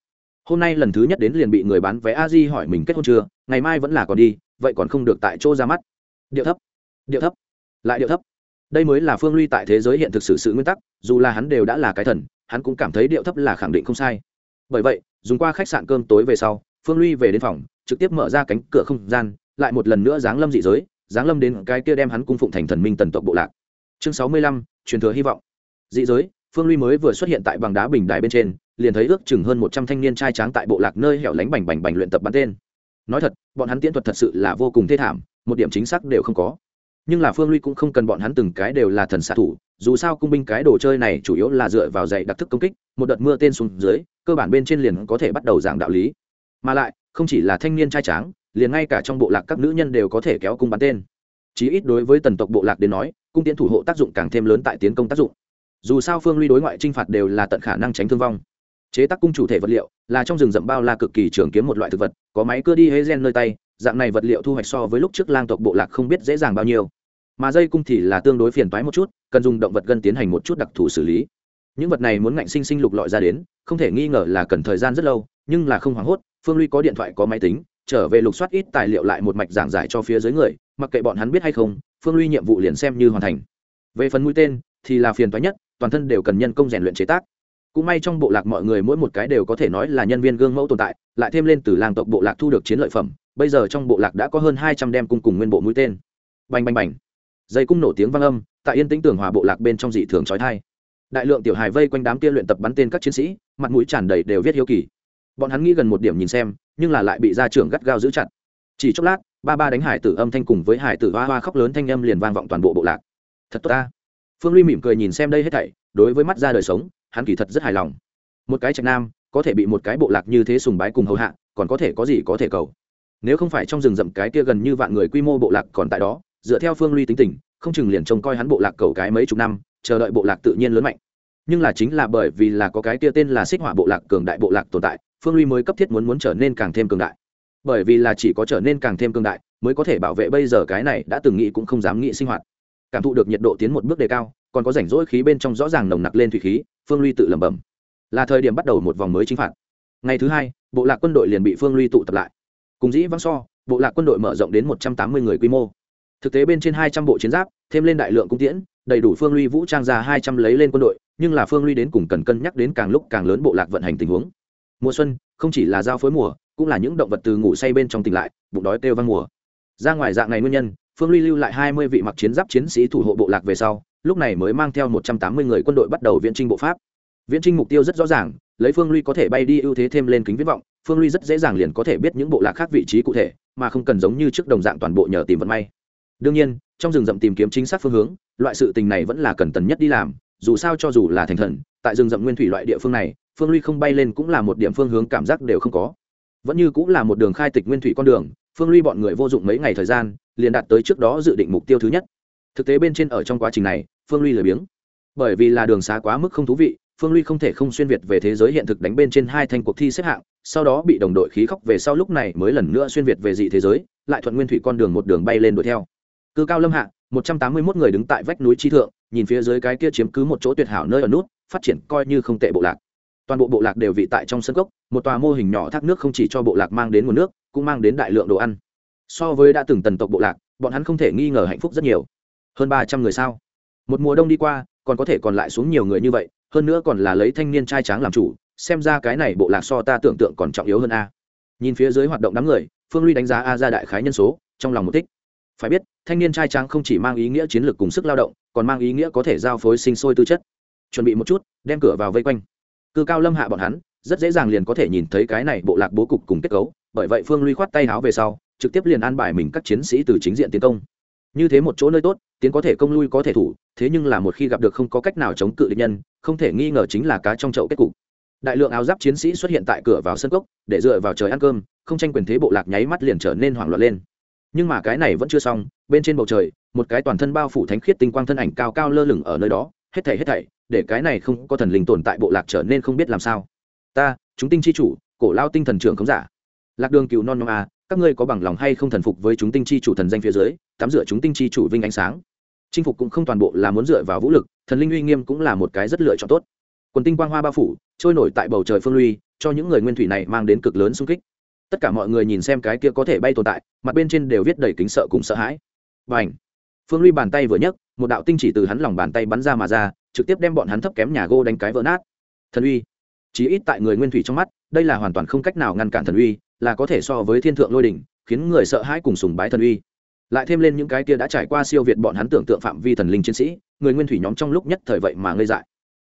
Hôm nay lần thứ nhất đến liền bị người bán vé a di hỏi mình kết hôn chưa, ngày mai vẫn là còn đi, vậy còn không được tại chỗ ra mắt. Điệu thấp điệu thấp, lại điệu thấp. Đây mới là phương ly tại thế giới hiện thực sự sự nguyên tắc, dù là hắn đều đã là cái thần, hắn cũng cảm thấy điệu thấp là khẳng định không sai. Bởi vậy, dùng qua khách sạn cơm tối về sau, phương ly về đến phòng, trực tiếp mở ra cánh cửa không gian, lại một lần nữa giáng lâm dị giới giáng lâm đến cái kia đem hắn cung phụng thành thần minh tần tộc bộ lạc. Chương sáu mươi lăm, truyền thừa hy vọng. Dị giới, phương ly mới vừa xuất hiện tại bằng đá bình đài bên trên, liền thấy ước chừng hơn một trăm thanh niên trai tráng tại bộ lạc nơi hẻo lánh bành bành bành luyện tập bắn tên. Nói thật, bọn hắn tiễn thuật thật sự là vô cùng thê thảm, một điểm chính xác đều không có. Nhưng là phương ly cũng không cần bọn hắn từng cái đều là thần xạ thủ, dù sao cung binh cái đồ chơi này chủ yếu là dựa vào dạy đặc thức công kích, một đợt mưa tên xuống dưới, cơ bản bên trên liền có thể bắt đầu giảng đạo lý. Mà lại, không chỉ là thanh niên trai tráng liền ngay cả trong bộ lạc các nữ nhân đều có thể kéo cung bắn tên. Chí ít đối với tần tộc bộ lạc đến nói, cung tiến thủ hộ tác dụng càng thêm lớn tại tiến công tác dụng. Dù sao phương ly đối ngoại t r i n h phạt đều là tận khả năng tránh thương vong. Chế tác cung chủ thể vật liệu là trong rừng rậm bao la cực kỳ trường kiếm một loại thực vật, có máy cưa đi hê gen nơi tay, dạng này vật liệu thu hoạch so với lúc trước lang tộc bộ lạc không biết dễ dàng bao nhiêu. Mà dây cung thì là tương đối phiền toái một chút, cần dùng động vật gân tiến hành một chút đặc thù xử lý. Những vật này muốn ngạnh sinh sinh lục lọi ra đến, không thể nghi ngờ là cần thời gian rất lâu, nhưng là không hoảng hốt, phương ly có điện thoại, có máy tính trở về lục soát ít tài liệu lại một mạch giảng giải cho phía dưới người, mặc kệ bọn hắn biết hay không, phương ly nhiệm vụ liền xem như hoàn thành. Về phần mũi tên, thì là phiền toái nhất, toàn thân đều cần nhân công rèn luyện chế tác. Cũng may trong bộ lạc mọi người mỗi một cái đều có thể nói là nhân viên gương mẫu tồn tại, lại thêm lên từ làng tộc bộ lạc thu được chiến lợi phẩm, bây giờ trong bộ lạc đã có hơn hai trăm đem cung cùng nguyên bộ mũi tên. Bành bành bành. Dây cung nổ tiếng vang âm, tại yên tĩnh tưởng hòa bộ lạc bên trong dị thường trói thai đại lượng tiểu hài vây quanh đám kia luyện tập bắn tên các chiến sĩ, mặt mũi tràn đầy đều viết hiếu kỳ bọn hắn nghĩ gần một điểm nhìn xem, nhưng là lại bị gia trưởng gắt gao giữ chặt. Chỉ chốc lát, ba ba đánh hải tử âm thanh cùng với hải tử hoa hoa khóc lớn thanh âm liền vang vọng toàn bộ bộ lạc. Thật tốt ta. Phương ly mỉm cười nhìn xem đây hết thảy, đối với mắt ra đời sống, hắn kỳ thật rất hài lòng. Một cái trạch nam, có thể bị một cái bộ lạc như thế sùng bái cùng hầu hạ, còn có thể có gì có thể cầu. Nếu không phải trong rừng rậm cái kia gần như vạn người quy mô bộ lạc còn tại đó, dựa theo phương ly tính tình, không chừng liền trông coi hắn bộ lạc cầu cái mấy chục năm, chờ đợi bộ lạc tự nhiên lớn mạnh. Nhưng là chính là bởi vì là có cái kia tên là xích hỏa bộ lạc cường đại bộ lạc tồn tại phương ly mới cấp thiết muốn muốn trở nên càng thêm cường đại. Bởi vì là chỉ có trở nên càng thêm cường đại mới có thể bảo vệ bây giờ cái này đã từng nghĩ cũng không dám nghĩ sinh hoạt. Cảm thụ được nhiệt độ tiến một bước đề cao, còn có rảnh rỗi khí bên trong rõ ràng nồng nặc lên thủy khí, phương ly tự lẩm bẩm. Là thời điểm bắt đầu một vòng mới chính phạt. Ngày thứ hai, bộ lạc quân đội liền bị phương ly tụ tập lại. Cùng dĩ vắng so, bộ lạc quân đội mở rộng đến một trăm tám mươi người quy mô. Thực tế bên trên hai trăm bộ chiến giáp, thêm lên đại lượng cung tiễn, đầy đủ phương ly vũ trang ra hai trăm lấy lên quân đội, nhưng là phương ly đến cùng cần cân nhắc đến càng lúc càng lớn bộ lạc vận hành tình huống mùa xuân không chỉ là giao phối mùa, cũng là những động vật từ ngủ say bên trong tỉnh lại, bụng đói kêu vang mùa. Ra ngoài dạng này nguyên nhân, phương ly lưu lại hai mươi vị mặc chiến giáp chiến sĩ thủ hộ bộ lạc về sau, lúc này mới mang theo một trăm tám mươi người quân đội bắt đầu viễn trinh bộ pháp. Viễn trinh mục tiêu rất rõ ràng, lấy phương ly có thể bay đi ưu thế thêm lên kính viễn vọng, phương ly rất dễ dàng liền có thể biết những bộ lạc khác vị trí cụ thể, mà không cần giống như trước đồng dạng toàn bộ nhờ tìm vận may. Đương nhiên, trong rừng rậm tìm kiếm chính xác phương hướng, loại sự tình này vẫn là cần tần nhất đi làm, dù sao cho dù là thành thần, tại rừng rậm nguyên thủy loại địa phương này phương ly không bay lên cũng là một điểm phương hướng cảm giác đều không có. Vẫn như cũng là một đường khai tịch nguyên thủy con đường, phương ly bọn người vô dụng mấy ngày thời gian, liền đạt tới trước đó dự định mục tiêu thứ nhất. Thực tế bên trên ở trong quá trình này, phương ly lười biếng. Bởi vì là đường xá quá mức không thú vị, phương ly không thể không xuyên việt về thế giới hiện thực đánh bên trên hai thanh cuộc thi xếp hạng, sau đó bị đồng đội khí khóc về sau lúc này mới lần nữa xuyên việt về dị thế giới, lại thuận nguyên thủy con đường một đường bay lên đuổi theo. Cư cao lâm hạ, một trăm tám mươi mốt người đứng tại vách núi chi thượng, nhìn phía dưới cái kia chiếm cứ một chỗ tuyệt hảo nơi ở nút, phát triển coi như không tệ bộ lạc toàn bộ bộ lạc đều vị tại trong sân cốc, một tòa mô hình nhỏ thác nước không chỉ cho bộ lạc mang đến nguồn nước, cũng mang đến đại lượng đồ ăn. So với đã từng tần tộc bộ lạc, bọn hắn không thể nghi ngờ hạnh phúc rất nhiều. Hơn ba trăm người sao? Một mùa đông đi qua, còn có thể còn lại xuống nhiều người như vậy, hơn nữa còn là lấy thanh niên trai tráng làm chủ, xem ra cái này bộ lạc so ta tưởng tượng còn trọng yếu hơn a. Nhìn phía dưới hoạt động đám người, phương ly đánh giá a ra đại khái nhân số, trong lòng một tích phải biết, thanh niên trai tráng không chỉ mang ý nghĩa chiến lược cùng sức lao động, còn mang ý nghĩa có thể giao phối sinh sôi tư chất. Chuẩn bị một chút, đem cửa vào vây quanh cư cao lâm hạ bọn hắn, rất dễ dàng liền có thể nhìn thấy cái này bộ lạc bố cục cùng kết cấu, bởi vậy phương ly khoát tay áo về sau, trực tiếp liền an bài mình các chiến sĩ từ chính diện tiến công. Như thế một chỗ nơi tốt, tiến có thể công lui có thể thủ, thế nhưng là một khi gặp được không có cách nào chống cự địch nhân, không thể nghi ngờ chính là cá trong chậu kết cục. Đại lượng áo giáp chiến sĩ xuất hiện tại cửa vào sân cốc, để dựa vào trời ăn cơm, không tranh quyền thế bộ lạc nháy mắt liền trở nên hoảng loạn lên. Nhưng mà cái này vẫn chưa xong, bên trên bầu trời, một cái toàn thân bao phủ thánh khiết tinh quang thân ảnh cao cao lơ lửng ở nơi đó hết thảy hết thảy, để cái này không có thần linh tồn tại bộ lạc trở nên không biết làm sao. Ta, chúng tinh chi chủ, cổ lao tinh thần trưởng không giả. Lạc đường cựu non non a, các ngươi có bằng lòng hay không thần phục với chúng tinh chi chủ thần danh phía dưới, tắm rửa chúng tinh chi chủ vinh ánh sáng. Chinh phục cũng không toàn bộ là muốn dựa vào vũ lực, thần linh uy nghiêm cũng là một cái rất lựa chọn tốt. Quần tinh quang hoa bao phủ, trôi nổi tại bầu trời phương lui cho những người nguyên thủy này mang đến cực lớn sung kích. Tất cả mọi người nhìn xem cái kia có thể bay tồn tại, mặt bên trên đều viết đầy kính sợ cùng sợ hãi. Và ảnh phương luy bàn tay vừa nhấc một đạo tinh chỉ từ hắn lòng bàn tay bắn ra mà ra, trực tiếp đem bọn hắn thấp kém nhà gô đánh cái vỡ nát. Thần uy. Chí ít tại người nguyên thủy trong mắt, đây là hoàn toàn không cách nào ngăn cản thần uy, là có thể so với thiên thượng lôi đỉnh, khiến người sợ hãi cùng sùng bái thần uy. Lại thêm lên những cái kia đã trải qua siêu việt bọn hắn tưởng tượng phạm vi thần linh chiến sĩ, người nguyên thủy nhóm trong lúc nhất thời vậy mà ngây dại.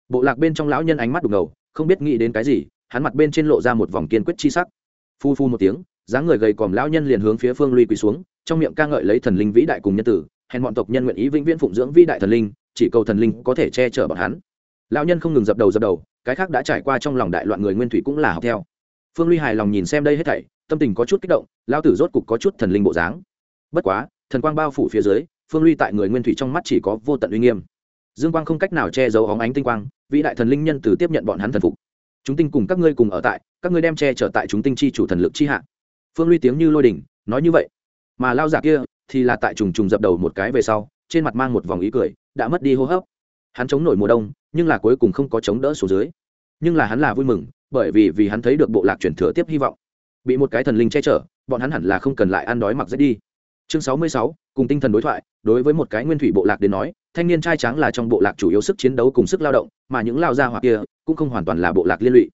Bộ lạc bên trong lão nhân ánh mắt đục ngầu, không biết nghĩ đến cái gì, hắn mặt bên trên lộ ra một vòng kiên quyết chi sắc. Phu phu một tiếng, dáng người gầy còm lão nhân liền hướng phía phương lui quỳ xuống, trong miệng ca ngợi lấy thần linh vĩ đại cùng nhân tử hèn bọn tộc nhân nguyện ý vĩnh viễn phụng dưỡng vĩ đại thần linh, chỉ cầu thần linh có thể che chở bọn hắn. Lão nhân không ngừng dập đầu dập đầu, cái khác đã trải qua trong lòng đại loạn người nguyên thủy cũng là học theo. Phương ly hài lòng nhìn xem đây hết thảy, tâm tình có chút kích động lao tử rốt cục có chút thần linh bộ dáng. Bất quá, thần quang bao phủ phía dưới, phương ly tại người nguyên thủy trong mắt chỉ có vô tận uy nghiêm. Dương quang không cách nào che giấu óng ánh tinh quang, vĩ đại thần linh nhân từ tiếp nhận bọn hắn thần phục. Chúng tinh cùng các ngươi cùng ở tại, các ngươi đem che trở tại chúng tinh chi chủ thần lực chi hạ. Phương ly tiếng như lôi đỉnh nói như vậy. Mà lao giả kia thì là tại trùng trùng dập đầu một cái về sau, trên mặt mang một vòng ý cười, đã mất đi hô hấp. Hắn chống nổi mùa đông, nhưng là cuối cùng không có chống đỡ số dưới. Nhưng là hắn là vui mừng, bởi vì vì hắn thấy được bộ lạc chuyển thừa tiếp hy vọng. Bị một cái thần linh che chở, bọn hắn hẳn là không cần lại ăn đói mặc dễ đi. Chương sáu mươi sáu, cùng tinh thần đối thoại, đối với một cái nguyên thủy bộ lạc đến nói, thanh niên trai tráng là trong bộ lạc chủ yếu sức chiến đấu cùng sức lao động, mà những lao gia hoặc kia cũng không hoàn toàn là bộ lạc liên lụy.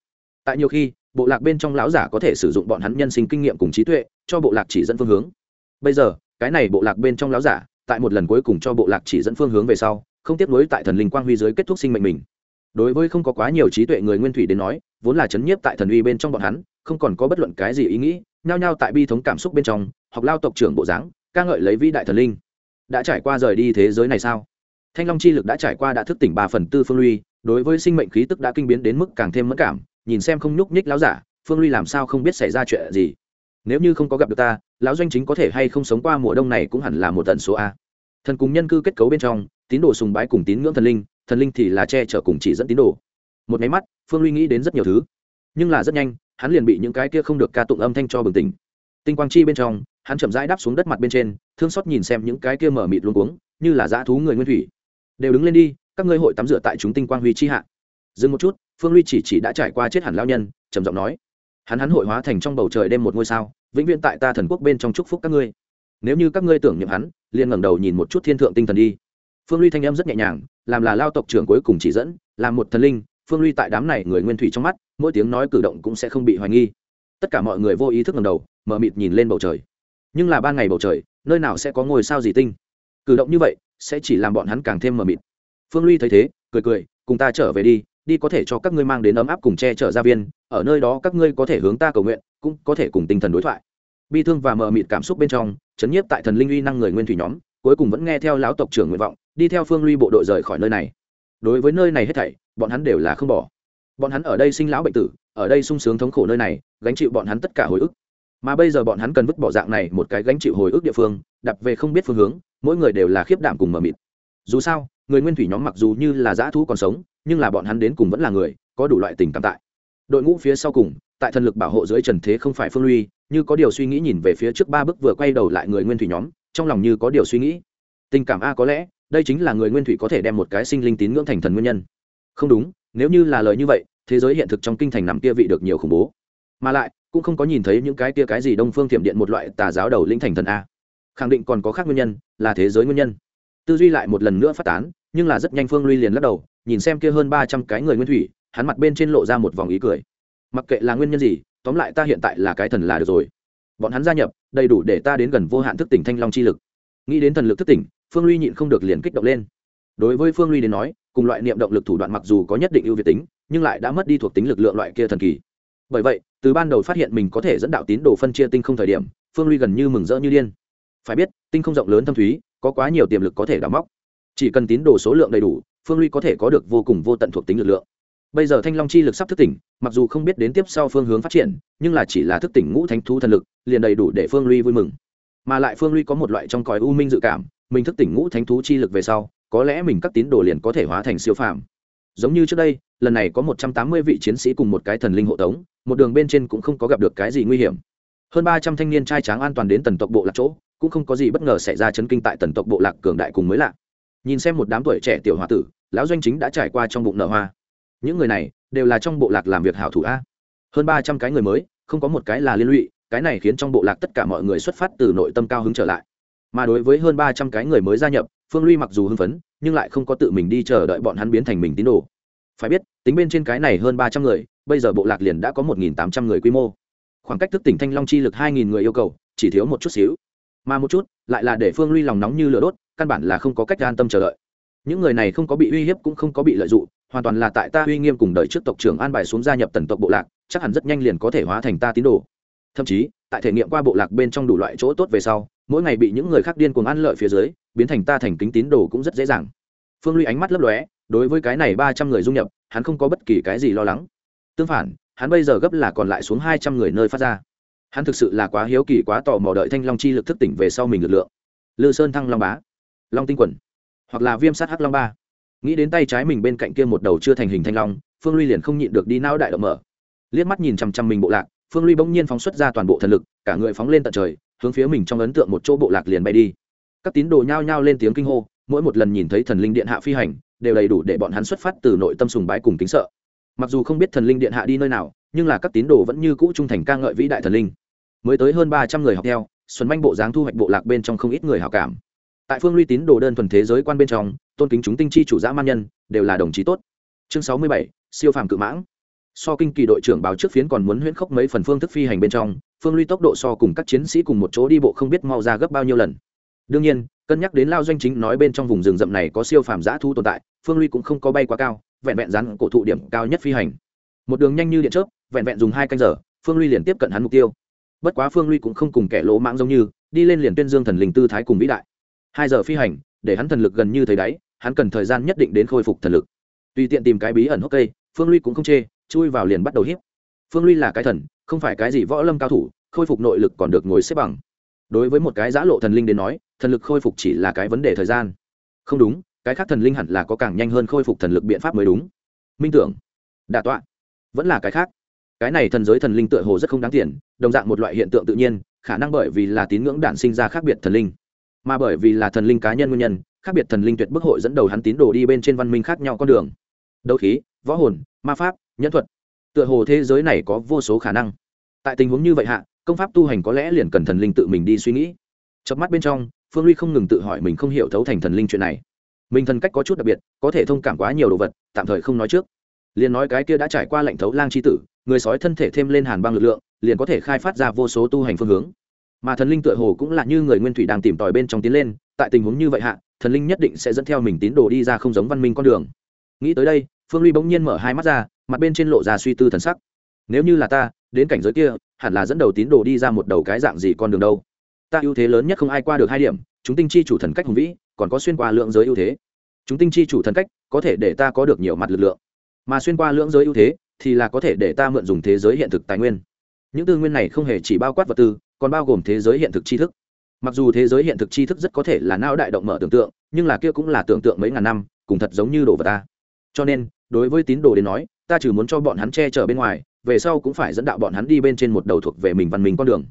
Tại nhiều khi, bộ lạc bên trong lão giả có thể sử dụng bọn hắn nhân sinh kinh nghiệm cùng trí tuệ, cho bộ lạc chỉ dẫn phương hướng. Bây giờ cái này bộ lạc bên trong lão giả, tại một lần cuối cùng cho bộ lạc chỉ dẫn phương hướng về sau, không tiếp nối tại thần linh quang huy dưới kết thúc sinh mệnh mình. Đối với không có quá nhiều trí tuệ người nguyên thủy đến nói, vốn là chấn nhiếp tại thần uy bên trong bọn hắn, không còn có bất luận cái gì ý nghĩ, nhao nhao tại bi thống cảm xúc bên trong, học lao tộc trưởng bộ dáng, ca ngợi lấy vĩ đại thần linh. Đã trải qua rời đi thế giới này sao? Thanh long chi lực đã trải qua đã thức tỉnh ba phần tư phương luy, đối với sinh mệnh khí tức đã kinh biến đến mức càng thêm mất cảm, nhìn xem không nhúc nhích láo giả, phương ly làm sao không biết xảy ra chuyện gì? Nếu như không có gặp được ta, lão doanh chính có thể hay không sống qua mùa đông này cũng hẳn là một tần số a. Thần cùng nhân cư kết cấu bên trong, tín đồ sùng bái cùng tín ngưỡng thần linh thần linh thì là che chở cùng chỉ dẫn tín đồ. Một máy mắt, phương luy nghĩ đến rất nhiều thứ. Nhưng là rất nhanh, hắn liền bị những cái kia không được ca tụng âm thanh cho bừng tỉnh. Tinh quang chi bên trong, hắn chậm rãi đáp xuống đất mặt bên trên, thương xót nhìn xem những cái kia mở mịt luôn cuống, như là dã thú người nguyên thủy. Đều đứng lên đi, các ngươi hội tắm rửa tại chúng tinh quang huy chi hạ. Dừng một chút, phương luy chỉ chỉ đã trải qua chết hẳn lao nhân, trầm giọng nói hắn hắn hội hóa thành trong bầu trời đêm một ngôi sao, vĩnh viễn tại ta thần quốc bên trong chúc phúc các ngươi. Nếu như các ngươi tưởng niệm hắn, liền ngẩng đầu nhìn một chút thiên thượng tinh thần đi. Phương ly thanh âm rất nhẹ nhàng, làm là lao tộc trưởng cuối cùng chỉ dẫn làm một thần linh, phương ly tại đám này người nguyên thủy trong mắt, mỗi tiếng nói cử động cũng sẽ không bị hoài nghi. Tất cả mọi người vô ý thức ngầm đầu, mở mịt nhìn lên bầu trời. Nhưng là ban ngày bầu trời, nơi nào sẽ có ngôi sao gì tinh? Cử động như vậy, sẽ chỉ làm bọn hắn càng thêm mờ mịt. Phương ly thấy thế, cười cười, cùng ta trở về đi đi có thể cho các ngươi mang đến ấm áp cùng che chở gia viên, ở nơi đó các ngươi có thể hướng ta cầu nguyện, cũng có thể cùng tinh thần đối thoại. Bi thương và mờ mịt cảm xúc bên trong, chấn nhiếp tại thần linh uy năng người nguyên thủy nhóm, cuối cùng vẫn nghe theo lão tộc trưởng nguyện vọng, đi theo phương ly bộ đội rời khỏi nơi này. Đối với nơi này hết thảy, bọn hắn đều là không bỏ. Bọn hắn ở đây sinh lão bệnh tử, ở đây sung sướng thống khổ nơi này, gánh chịu bọn hắn tất cả hồi ức. Mà bây giờ bọn hắn cần vứt bỏ dạng này một cái gánh chịu hồi ức địa phương đặt về không biết phương hướng, mỗi người đều là khiếp đảm cùng mờ mịt. Dù sao, người nguyên thủy nhóm mặc dù như là dã thú còn sống nhưng là bọn hắn đến cùng vẫn là người, có đủ loại tình cảm tại. Đội ngũ phía sau cùng, tại thần lực bảo hộ dưới trần thế không phải phương luy, như có điều suy nghĩ nhìn về phía trước ba bước vừa quay đầu lại người nguyên thủy nhóm, trong lòng như có điều suy nghĩ. Tình cảm a có lẽ, đây chính là người nguyên thủy có thể đem một cái sinh linh tín ngưỡng thành thần nguyên nhân. Không đúng, nếu như là lời như vậy, thế giới hiện thực trong kinh thành nằm kia vị được nhiều khủng bố. Mà lại, cũng không có nhìn thấy những cái kia cái gì đông phương thiểm điện một loại tà giáo đầu linh thành thần a. Khẳng định còn có khác nguyên nhân, là thế giới nguyên nhân. Tư duy lại một lần nữa phát tán, nhưng là rất nhanh phương luy liền lắc đầu nhìn xem kia hơn ba trăm cái người nguyên thủy, hắn mặt bên trên lộ ra một vòng ý cười. Mặc kệ là nguyên nhân gì, tóm lại ta hiện tại là cái thần là được rồi. Bọn hắn gia nhập, đầy đủ để ta đến gần vô hạn thức tỉnh thanh long chi lực. Nghĩ đến thần lực thức tỉnh, phương luy nhịn không được liền kích động lên. Đối với phương luy đến nói, cùng loại niệm động lực thủ đoạn mặc dù có nhất định ưu việt tính, nhưng lại đã mất đi thuộc tính lực lượng loại kia thần kỳ. Bởi vậy, từ ban đầu phát hiện mình có thể dẫn đạo tín đồ phân chia tinh không thời điểm, phương luy gần như mừng rỡ như điên. Phải biết, tinh không rộng lớn thâm thúy, có quá nhiều tiềm lực có thể đào móc. Chỉ cần tín đồ số lượng đầy đủ phương luy có thể có được vô cùng vô tận thuộc tính lực lượng. Bây giờ thanh long chi lực sắp thức tỉnh, mặc dù không biết đến tiếp sau phương hướng phát triển, nhưng là chỉ là thức tỉnh ngũ thánh thú thần lực, liền đầy đủ để phương luy vui mừng. Mà lại phương luy có một loại trong còi u minh dự cảm, mình thức tỉnh ngũ thánh thú chi lực về sau, có lẽ mình các tín đồ liền có thể hóa thành siêu phàm. Giống như trước đây, lần này có một trăm tám mươi vị chiến sĩ cùng một cái thần linh hộ tống, một đường bên trên cũng không có gặp được cái gì nguy hiểm. Hơn ba trăm thanh niên trai tráng an toàn đến tần tộc bộ lạc chỗ, cũng không có gì bất ngờ xảy ra chấn kinh tại tần tộc bộ lạc cường đại cùng mới lạ nhìn xem một đám tuổi trẻ tiểu h o a tử, lão doanh chính đã trải qua trong bụng nở hoa. Những người này đều là trong bộ lạc làm việc hảo thủ a. Hơn ba trăm cái người mới, không có một cái là liên lụy, cái này khiến trong bộ lạc tất cả mọi người xuất phát từ nội tâm cao hứng trở lại. Mà đối với hơn ba trăm cái người mới gia nhập, phương ly mặc dù hưng phấn, nhưng lại không có tự mình đi chờ đợi bọn hắn biến thành mình tín đồ. Phải biết, tính bên trên cái này hơn ba trăm người, bây giờ bộ lạc liền đã có một nghìn tám trăm người quy mô. Khoảng cách thức tỉnh thanh long chi lực hai nghìn người yêu cầu, chỉ thiếu một chút xíu. Mà một chút, lại là để phương ly lòng nóng như lửa đốt căn bản là không có cách an tâm chờ đợi. Những người này không có bị uy hiếp cũng không có bị lợi dụng, hoàn toàn là tại ta uy nghiêm cùng đợi trước tộc trưởng an bài xuống gia nhập tần tộc bộ lạc, chắc hẳn rất nhanh liền có thể hóa thành ta tín đồ. Thậm chí, tại thể nghiệm qua bộ lạc bên trong đủ loại chỗ tốt về sau, mỗi ngày bị những người khác điên cuồng ăn lợi phía dưới, biến thành ta thành kính tín đồ cũng rất dễ dàng. Phương ly ánh mắt lấp lóe, đối với cái này ba trăm người dung nhập, hắn không có bất kỳ cái gì lo lắng. Tương phản, hắn bây giờ gấp là còn lại xuống hai trăm người nơi phát ra. Hắn thực sự là quá hiếu kỳ, quá tò mò đợi thanh long chi lực thức tỉnh về sau mình lực lượng. Lư sơn thăng long bá long tinh quần, hoặc là viêm sát hắc long ba. Nghĩ đến tay trái mình bên cạnh kia một đầu chưa thành hình thanh long, phương ly liền không nhịn được đi não đại động mở. Liếc mắt nhìn chằm chằm mình bộ lạc, phương ly bỗng nhiên phóng xuất ra toàn bộ thần lực, cả người phóng lên tận trời, hướng phía mình trong ấn tượng một chỗ bộ lạc liền bay đi. Các tín đồ nhao nhao lên tiếng kinh hô, mỗi một lần nhìn thấy thần linh điện hạ phi hành, đều đầy đủ để bọn hắn xuất phát từ nội tâm sùng bái cùng kính sợ. Mặc dù không biết thần linh điện hạ đi nơi nào, nhưng là các tín đồ vẫn như cũ trung thành ca ngợi vĩ đại thần linh. Mới tới hơn ba trăm người học theo, xuân manh bộ dáng thu hoạch bộ lạc bên trong không ít người hào cảm tại phương ly tín đồ đơn thuần thế giới quan bên trong, tôn kính chúng tinh chi chủ dã man nhân, đều là đồng chí tốt. Chương sáu mươi bảy, siêu phàm cự mãng. So kinh kỳ đội trưởng báo trước phiến còn muốn huyễn khốc mấy phần phương thức phi hành bên trong, phương ly tốc độ so cùng các chiến sĩ cùng một chỗ đi bộ không biết mau ra gấp bao nhiêu lần. Đương nhiên, cân nhắc đến lao doanh chính nói bên trong vùng rừng rậm này có siêu phàm giã thu tồn tại, phương ly cũng không có bay quá cao, vẹn vẹn rắn cổ thụ điểm cao nhất phi hành. Một đường nhanh như điện chớp, vẹn vẹn dùng hai canh giờ, phương ly liền tiếp cận hắn mục tiêu. Bất quá phương ly cũng không cùng kẻ lỗ mãng giống như, đi lên liền tuyên dương thần linh tư thái cùng vĩ đại hai giờ phi hành, để hắn thần lực gần như thấy đáy, hắn cần thời gian nhất định đến khôi phục thần lực. Tùy tiện tìm cái bí ẩn hốc cây, phương ly cũng không chê, chui vào liền bắt đầu hiếp. Phương ly là cái thần, không phải cái gì võ lâm cao thủ, khôi phục nội lực còn được ngồi xếp bằng. Đối với một cái giã lộ thần linh đến nói, thần lực khôi phục chỉ là cái vấn đề thời gian. Không đúng, cái khác thần linh hẳn là có càng nhanh hơn khôi phục thần lực biện pháp mới đúng. Minh tưởng đà tọa, vẫn là cái khác. Cái này thần giới thần linh tựa hồ rất không đáng tiền, đồng dạng một loại hiện tượng tự nhiên, khả năng bởi vì là tín ngưỡng đản sinh ra khác biệt thần linh mà bởi vì là thần linh cá nhân nguyên nhân, khác biệt thần linh tuyệt bức hội dẫn đầu hắn tín đồ đi bên trên văn minh khác nhau con đường. Đấu khí, võ hồn, ma pháp, nhân thuật. Tựa hồ thế giới này có vô số khả năng. Tại tình huống như vậy hạ, công pháp tu hành có lẽ liền cần thần linh tự mình đi suy nghĩ. Chớp mắt bên trong, phương ly không ngừng tự hỏi mình không hiểu thấu thành thần linh chuyện này. Mình thần cách có chút đặc biệt, có thể thông cảm quá nhiều đồ vật, tạm thời không nói trước. Liền nói cái kia đã trải qua lệnh thấu lang c h i tử, người sói thân thể thêm lên hàn băng lực lượng, liền có thể khai phát ra vô số tu hành phương hướng mà thần linh tựa hồ cũng là như người nguyên thủy đang tìm tòi bên trong tiến lên, tại tình huống như vậy hạ, thần linh nhất định sẽ dẫn theo mình tín đồ đi ra không giống văn minh con đường. Nghĩ tới đây, phương ly bỗng nhiên mở hai mắt ra, mặt bên trên lộ ra suy tư thần sắc. Nếu như là ta, đến cảnh giới kia, hẳn là dẫn đầu tín đồ đi ra một đầu cái dạng gì con đường đâu? Ta ưu thế lớn nhất không ai qua được hai điểm, chúng tinh chi chủ thần cách hùng vĩ, còn có xuyên qua lượng giới ưu thế. Chúng tinh chi chủ thần cách, có thể để ta có được nhiều mặt lực lượng. Mà xuyên qua lưỡng giới ưu thế, thì là có thể để ta mượn dùng thế giới hiện thực tài nguyên. Những tư nguyên này không hề chỉ bao quát vật tư còn bao gồm thế giới hiện thực tri thức. Mặc dù thế giới hiện thực tri thức rất có thể là não đại động mở tưởng tượng, nhưng là kia cũng là tưởng tượng mấy ngàn năm, cùng thật giống như đồ vật ta. Cho nên, đối với tín đồ đến nói, ta chỉ muốn cho bọn hắn che chở bên ngoài, về sau cũng phải dẫn đạo bọn hắn đi bên trên một đầu thuộc về mình văn minh con đường.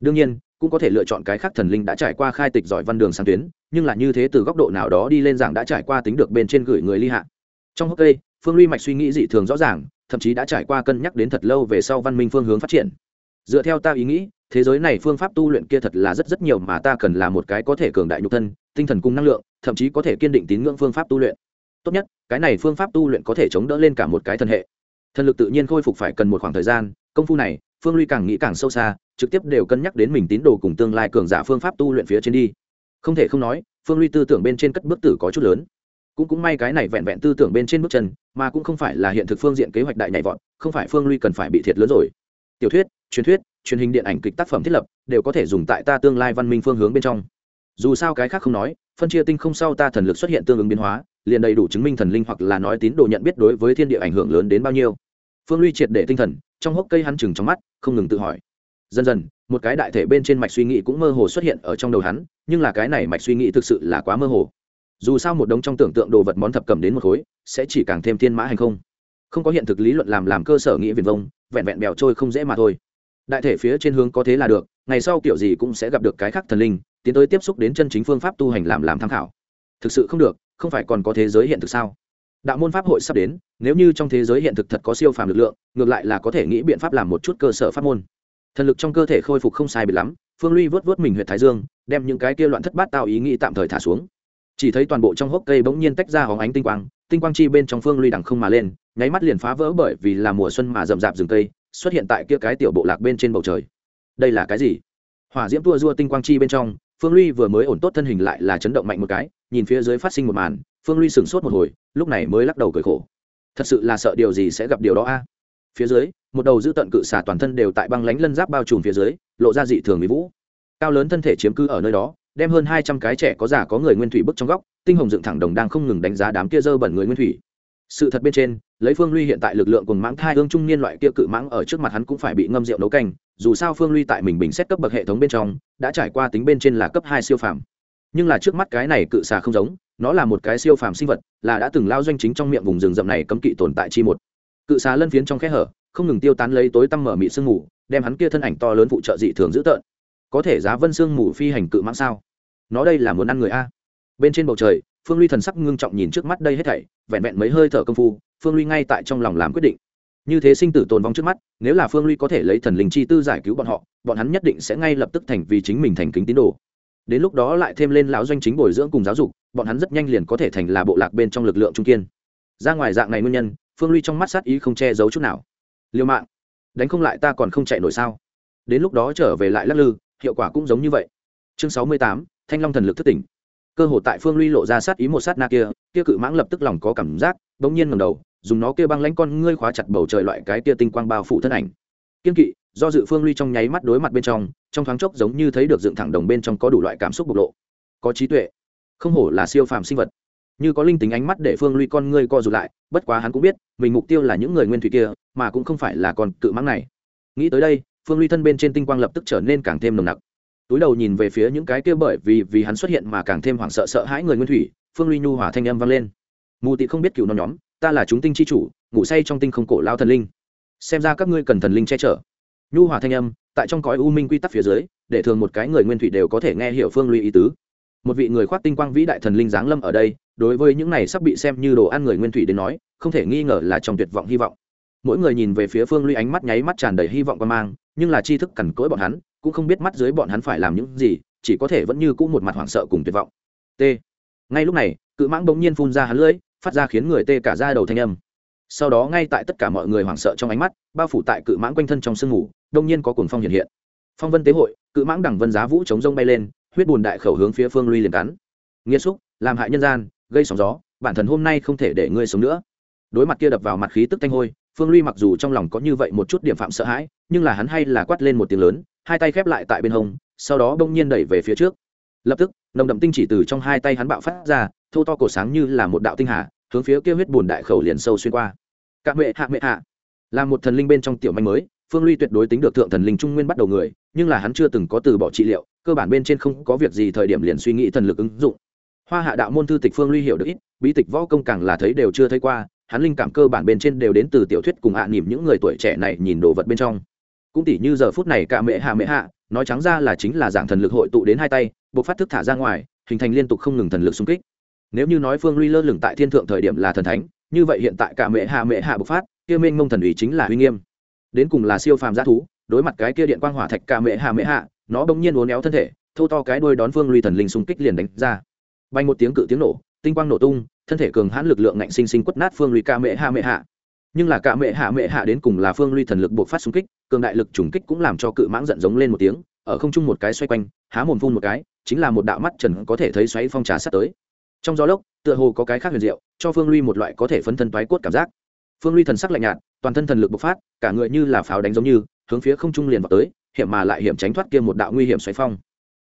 Đương nhiên, cũng có thể lựa chọn cái khác thần linh đã trải qua khai tịch giỏi văn đường sang tuyến, nhưng là như thế từ góc độ nào đó đi lên giảng đã trải qua tính được bên trên gửi người ly hạ. Trong hốc cây, phương ly mạch suy nghĩ dị thường rõ ràng, thậm chí đã trải qua cân nhắc đến thật lâu về sau văn minh phương hướng phát triển. Dựa theo ta ý nghĩ thế giới này phương pháp tu luyện kia thật là rất rất nhiều mà ta cần là một cái có thể cường đại nhục thân, tinh thần cung năng lượng, thậm chí có thể kiên định tín ngưỡng phương pháp tu luyện. Tốt nhất, cái này phương pháp tu luyện có thể chống đỡ lên cả một cái thân hệ. Thần lực tự nhiên khôi phục phải cần một khoảng thời gian, công phu này, phương ly càng nghĩ càng sâu xa, trực tiếp đều cân nhắc đến mình tín đồ cùng tương lai cường giả phương pháp tu luyện phía trên đi. Không thể không nói, phương ly tư tưởng bên trên cất bước tử có chút lớn. Cũng cũng may cái này vẹn vẹn tư tưởng bên trên bước chân, mà cũng không phải là hiện thực phương diện kế hoạch đại nhảy vọt, không phải phương ly cần phải bị thiệt lớn rồi. Tiểu thuyết, truyền thuyết truyền hình điện ảnh kịch tác phẩm thiết lập đều có thể dùng tại ta tương lai văn minh phương hướng bên trong. Dù sao cái khác không nói, phân chia tinh không sau ta thần lực xuất hiện tương ứng biến hóa, liền đầy đủ chứng minh thần linh hoặc là nói tín đồ nhận biết đối với thiên địa ảnh hưởng lớn đến bao nhiêu. Phương ly triệt để tinh thần, trong hốc cây hắn chừng trong mắt, không ngừng tự hỏi. Dần dần, một cái đại thể bên trên mạch suy nghĩ cũng mơ hồ xuất hiện ở trong đầu hắn, nhưng là cái này mạch suy nghĩ thực sự là quá mơ hồ. Dù sao một đống trong tưởng tượng đồ vật món thập cầm đến một khối, sẽ chỉ càng thêm thiên mã hành không. Không có hiện thực lý luận làm làm cơ sở nghĩ viền vông, vẹn vẹn bèo trôi không dễ mà thôi đại thể phía trên hướng có thế là được, ngày sau kiểu gì cũng sẽ gặp được cái khác thần linh, tiến tới tiếp xúc đến chân chính phương pháp tu hành làm làm tham khảo. Thực sự không được, không phải còn có thế giới hiện thực sao? Đạo môn pháp hội sắp đến, nếu như trong thế giới hiện thực thật có siêu phàm lực lượng, ngược lại là có thể nghĩ biện pháp làm một chút cơ sở pháp môn. Thần lực trong cơ thể khôi phục không sai biệt lắm, phương ly vớt vớt mình huyện thái dương, đem những cái kia loạn thất bát tạo ý nghĩ tạm thời thả xuống. Chỉ thấy toàn bộ trong hốc cây bỗng nhiên tách ra hóng ánh tinh quang tinh quang chi bên trong phương ly đằng không mà lên, nháy mắt liền phá vỡ bởi vì là mùa xuân mà rậm rạp rừng cây xuất hiện tại kia cái tiểu bộ lạc bên trên bầu trời. Đây là cái gì? Hỏa diễm tua dua tinh quang chi bên trong, phương ly vừa mới ổn tốt thân hình lại là chấn động mạnh một cái, nhìn phía dưới phát sinh một màn, phương ly sửng sốt một hồi, lúc này mới lắc đầu cười khổ. Thật sự là sợ điều gì sẽ gặp điều đó a? Phía dưới, một đầu dữ tận cự xà toàn thân đều tại băng lánh lân giáp bao trùm phía dưới, lộ ra dị thường mỹ vũ. Cao lớn thân thể chiếm cư ở nơi đó, đem hơn hai trăm cái trẻ có già có người nguyên thủy bức trong góc, tinh hồng dựng thẳng đồng đang không ngừng đánh giá đám kia dơ bẩn người nguyên thủy sự thật bên trên, lấy phương ly hiện tại lực lượng cùng mãng thai hương trung niên loại kia cự mãng ở trước mặt hắn cũng phải bị ngâm rượu nấu canh, dù sao phương ly tại mình bình xét cấp bậc hệ thống bên trong, đã trải qua tính bên trên là cấp hai siêu phàm. Nhưng là trước mắt cái này cự xà không giống, nó là một cái siêu phàm sinh vật, là đã từng lao doanh chính trong miệng vùng rừng rậm này cấm kỵ tồn tại chi một. Cự xà lân phiến trong kẽ hở, không ngừng tiêu tán lấy tối tăm mở mị sương mù, đem hắn kia thân ảnh to lớn phụ trợ dị thường dữ tợn. Có thể giá vân sương mù phi hành cự mãng sao? Nó đây là muốn ăn người a. Bên trên bầu trời phương ly thần sắc ngưng trọng nhìn trước mắt đây hết thảy, vẹn vẹn mấy hơi thở công phu, phương ly ngay tại trong lòng làm quyết định. Như thế sinh tử tồn vong trước mắt, nếu là phương ly có thể lấy thần linh chi tư giải cứu bọn họ, bọn hắn nhất định sẽ ngay lập tức thành vì chính mình thành kính tín đồ. Đến lúc đó lại thêm lên lão doanh chính bồi dưỡng cùng giáo dục, bọn hắn rất nhanh liền có thể thành là bộ lạc bên trong lực lượng trung kiên. Ra ngoài dạng này nguyên nhân, phương ly trong mắt sát ý không che giấu chút nào. Liều mạng, đánh không lại ta còn không chạy nổi sao? Đến lúc đó trở về lại lắc lư, hiệu quả cũng giống như vậy. Chương sáu mươi tám, thanh long thần lực thất tỉnh cơ hồ tại phương ly lộ ra sát ý một sát na kia kia cự mãng lập tức lòng có cảm giác, bỗng nhiên ngầm đầu, dùng nó kia băng lánh con ngươi khóa chặt bầu trời loại cái kia tinh quang bao phủ thân ảnh. Kiên kỵ, do dự phương ly trong nháy mắt đối mặt bên trong trong thoáng chốc giống như thấy được dựng thẳng đồng bên trong có đủ loại cảm xúc bộc lộ. Có trí tuệ, không hổ là siêu phàm sinh vật. Như có linh tính ánh mắt để phương ly con ngươi co rụt lại, bất quá hắn cũng biết, mình mục tiêu là những người nguyên thủy kia, mà cũng không phải là con cự mãng này. Nghĩ tới đây, phương ly thân bên trên tinh quang lập tức trở nên càng thêm nồng nặc túi đầu nhìn về phía những cái kia bởi vì vì hắn xuất hiện mà càng thêm hoảng sợ sợ hãi người nguyên thủy, phương ly nhu hỏa thanh âm vang lên. Mù tị không biết cựu nó nhóm, ta là chúng tinh chi chủ, ngủ say trong tinh không cổ lao thần linh. Xem ra các ngươi cần thần linh che chở. Nhu hòa thanh âm, tại trong cõi u minh quy tắc phía dưới, để thường một cái người nguyên thủy đều có thể nghe hiểu phương ly ý tứ. Một vị người khoác tinh quang vĩ đại thần linh giáng lâm ở đây, đối với những này sắp bị xem như đồ ăn người nguyên thủy đến nói, không thể nghi ngờ là trong tuyệt vọng hy vọng. Mỗi người nhìn về phía phương ly ánh mắt nháy mắt tràn đầy hy vọng và mang, nhưng là tri thức cằn cỗi bọn hắn cũng không biết mắt dưới bọn hắn phải làm những gì, chỉ có thể vẫn như cũ một mặt hoảng sợ cùng tuyệt vọng. T. Ngay lúc này, cự mãng bỗng nhiên phun ra hắn lưỡi, phát ra khiến người tê cả ra đầu thanh âm. Sau đó ngay tại tất cả mọi người hoảng sợ trong ánh mắt, bao phủ tại cự mãng quanh thân trong sương ngủ đông nhiên có cồn phong hiện hiện. Phong vân tế hội, cự mãng đẳng vân giá vũ chống rông bay lên, huyết bùn đại khẩu hướng phía phương ly liền cắn. Nghĩa xúc, làm hại nhân gian, gây sóng gió, bản thân hôm nay không thể để ngươi sống nữa. Đối mặt kia đập vào mặt khí tức thanh hôi, phương ly mặc dù trong lòng có như vậy một chút điểm phạm sợ hãi, nhưng là hắn hay là quát lên một tiếng lớn hai tay khép lại tại bên hông, sau đó bỗng nhiên đẩy về phía trước. Lập tức, nồng đậm tinh chỉ từ trong hai tay hắn bạo phát ra, thô to cổ sáng như là một đạo tinh hà, hướng phía kia huyết bùn đại khẩu liền sâu xuyên qua. Các mệ hạ mệ hạ. Là một thần linh bên trong tiểu manh mới, phương ly tuyệt đối tính được thượng thần linh trung nguyên bắt đầu người, nhưng là hắn chưa từng có từ bỏ trị liệu, cơ bản bên trên không có việc gì thời điểm liền suy nghĩ thần lực ứng dụng. Hoa hạ đạo môn thư tịch phương ly hiểu được ít, bí tịch võ công càng là thấy đều chưa thấy qua, hắn linh cảm cơ bản bên trên đều đến từ tiểu thuyết cùng hạ à những người tuổi trẻ này nhìn đồ vật bên trong cũng tỉ như giờ phút này cả mẹ hạ mẹ hạ, nói trắng ra là chính là dạng thần lực hội tụ đến hai tay, buộc phát thức thả ra ngoài, hình thành liên tục không ngừng thần lực xung kích. Nếu như nói phương ly lơ lửng tại thiên thượng thời điểm là thần thánh, như vậy hiện tại cả mẹ hạ mẹ hạ bộc phát, kia minh mông thần ủy chính là uy nghiêm. Đến cùng là siêu phàm g thú, đối mặt cái kia điện quang hỏa thạch cả mẹ hạ mẹ hạ, nó bỗng nhiên uốn éo thân thể, thâu to cái đuôi đón phương ly thần linh xung kích liền đánh ra. Bay một tiếng cự tiếng nổ, tinh quang nổ tung, thân thể cường hãn lực lượng ngạnh sinh sinh quất nát phương ly ca mẹ hạ mẹ hạ nhưng là cả mẹ hạ mẹ hạ đến cùng là phương ly thần lực buộc phát xung kích, cường đại lực trùng kích cũng làm cho cự mãng giận giống lên một tiếng, ở không trung một cái xoay quanh, há mồm phun một cái, chính là một đạo mắt trần có thể thấy xoáy phong trà sắp tới. Trong gió lốc, tựa hồ có cái khác huyền diệu, cho phương ly một loại có thể phấn thân toái cốt cảm giác. Phương ly thần sắc lạnh nhạt, toàn thân thần lực bộc phát, cả người như là pháo đánh giống như, hướng phía không trung liền vào tới, hiểm mà lại hiểm tránh thoát kia một đạo nguy hiểm xoáy phong.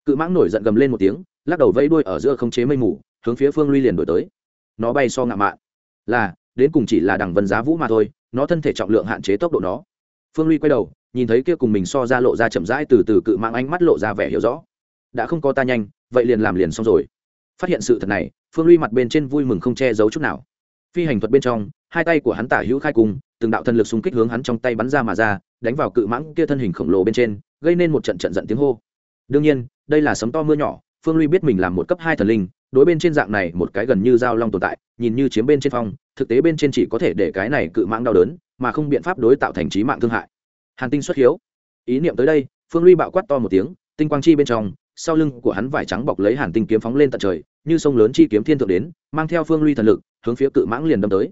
Cự mãng nổi giận gầm lên một tiếng, lắc đầu vẫy đuôi ở giữa không chế mây mù, hướng phía phương ly liền đổi tới. Nó bay so ngạo mạn. Là đến cùng chỉ là đằng vân giá vũ mà thôi, nó thân thể trọng lượng hạn chế tốc độ nó. Phương ly quay đầu, nhìn thấy kia cùng mình so ra lộ ra chậm rãi từ từ cự mạng ánh mắt lộ ra vẻ hiểu rõ. Đã không có ta nhanh, vậy liền làm liền xong rồi. Phát hiện sự thật này, phương ly mặt bên trên vui mừng không che giấu chút nào. Phi hành thuật bên trong, hai tay của hắn tả hữu khai cùng, từng đạo thần lực xung kích hướng hắn trong tay bắn ra mà ra, đánh vào cự mãng kia thân hình khổng lồ bên trên, gây nên một trận trận giận tiếng hô. Đương nhiên, đây là sấm to mưa nhỏ, phương ly biết mình làm một cấp hai thần linh đối bên trên dạng này một cái gần như dao long tồn tại, nhìn như chiếm bên trên phong, thực tế bên trên chỉ có thể để cái này cự mãng đau đớn, mà không biện pháp đối tạo thành trí mạng thương hại. Hàn tinh xuất hiếu. Ý niệm tới đây, phương ly bạo quát to một tiếng, tinh quang chi bên trong, sau lưng của hắn vải trắng bọc lấy hàn tinh kiếm phóng lên tận trời, như sông lớn chi kiếm thiên thượng đến, mang theo phương ly thần lực, hướng phía cự mãng liền đâm tới.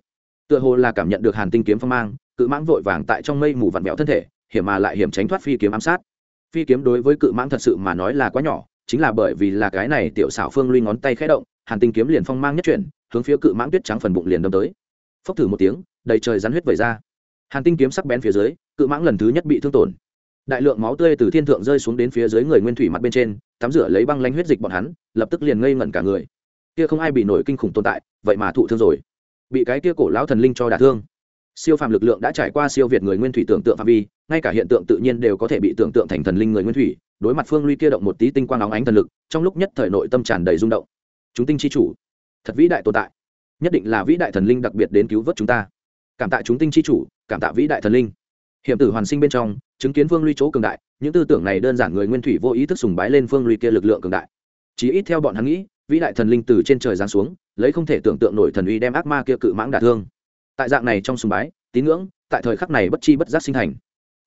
Tựa hồ là cảm nhận được hàn tinh kiếm phong mang, cự mãng vội vàng tại trong mây mù vặn vẹo thân thể, hiểm mà lại hiểm tránh thoát phi kiếm ám sát. Phi kiếm đối với cự mãng thật sự mà nói là quá nhỏ chính là bởi vì là cái này tiểu xảo phương lui ngón tay khẽ động, hàn tinh kiếm liền phong mang nhất chuyển, hướng phía cự mãng tuyết trắng phần bụng liền đâm tới. Phốc thử một tiếng, đầy trời rắn huyết vẩy ra. Hàn tinh kiếm sắc bén phía dưới, cự mãng lần thứ nhất bị thương tổn. Đại lượng máu tươi từ thiên thượng rơi xuống đến phía dưới người nguyên thủy mặt bên trên, tắm rửa lấy băng lanh huyết dịch bọn hắn, lập tức liền ngây ngẩn cả người. Kia không ai bị nổi kinh khủng tồn tại, vậy mà thụ thương rồi. Bị cái kia cổ lão thần linh cho đả thương siêu phàm lực lượng đã trải qua siêu việt người nguyên thủy tưởng tượng phạm vi, ngay cả hiện tượng tự nhiên đều có thể bị tưởng tượng thành thần linh người nguyên thủy, đối mặt phương ly kia động một tí tinh quang óng ánh thần lực, trong lúc nhất thời nội tâm tràn đầy rung động. Chúng tinh chi chủ, thật vĩ đại tồn tại. Nhất định là vĩ đại thần linh đặc biệt đến cứu vớt chúng ta. Cảm tạ chúng tinh chi chủ, cảm tạ vĩ đại thần linh. Hiểm tử hoàn sinh bên trong, chứng kiến phương ly chỗ cường đại, những tư tưởng này đơn giản người nguyên thủy vô ý thức sùng bái lên phương ly kia lực lượng cường đại. Chỉ ít theo bọn hắn nghĩ, vĩ đại thần linh từ trên trời giáng xuống, lấy không thể tưởng tượng nổi thần uy đem ác ma kia cự mãng đả thương tại dạng này trong sùng bái, tín ngưỡng, tại thời khắc này bất chi bất giác sinh thành.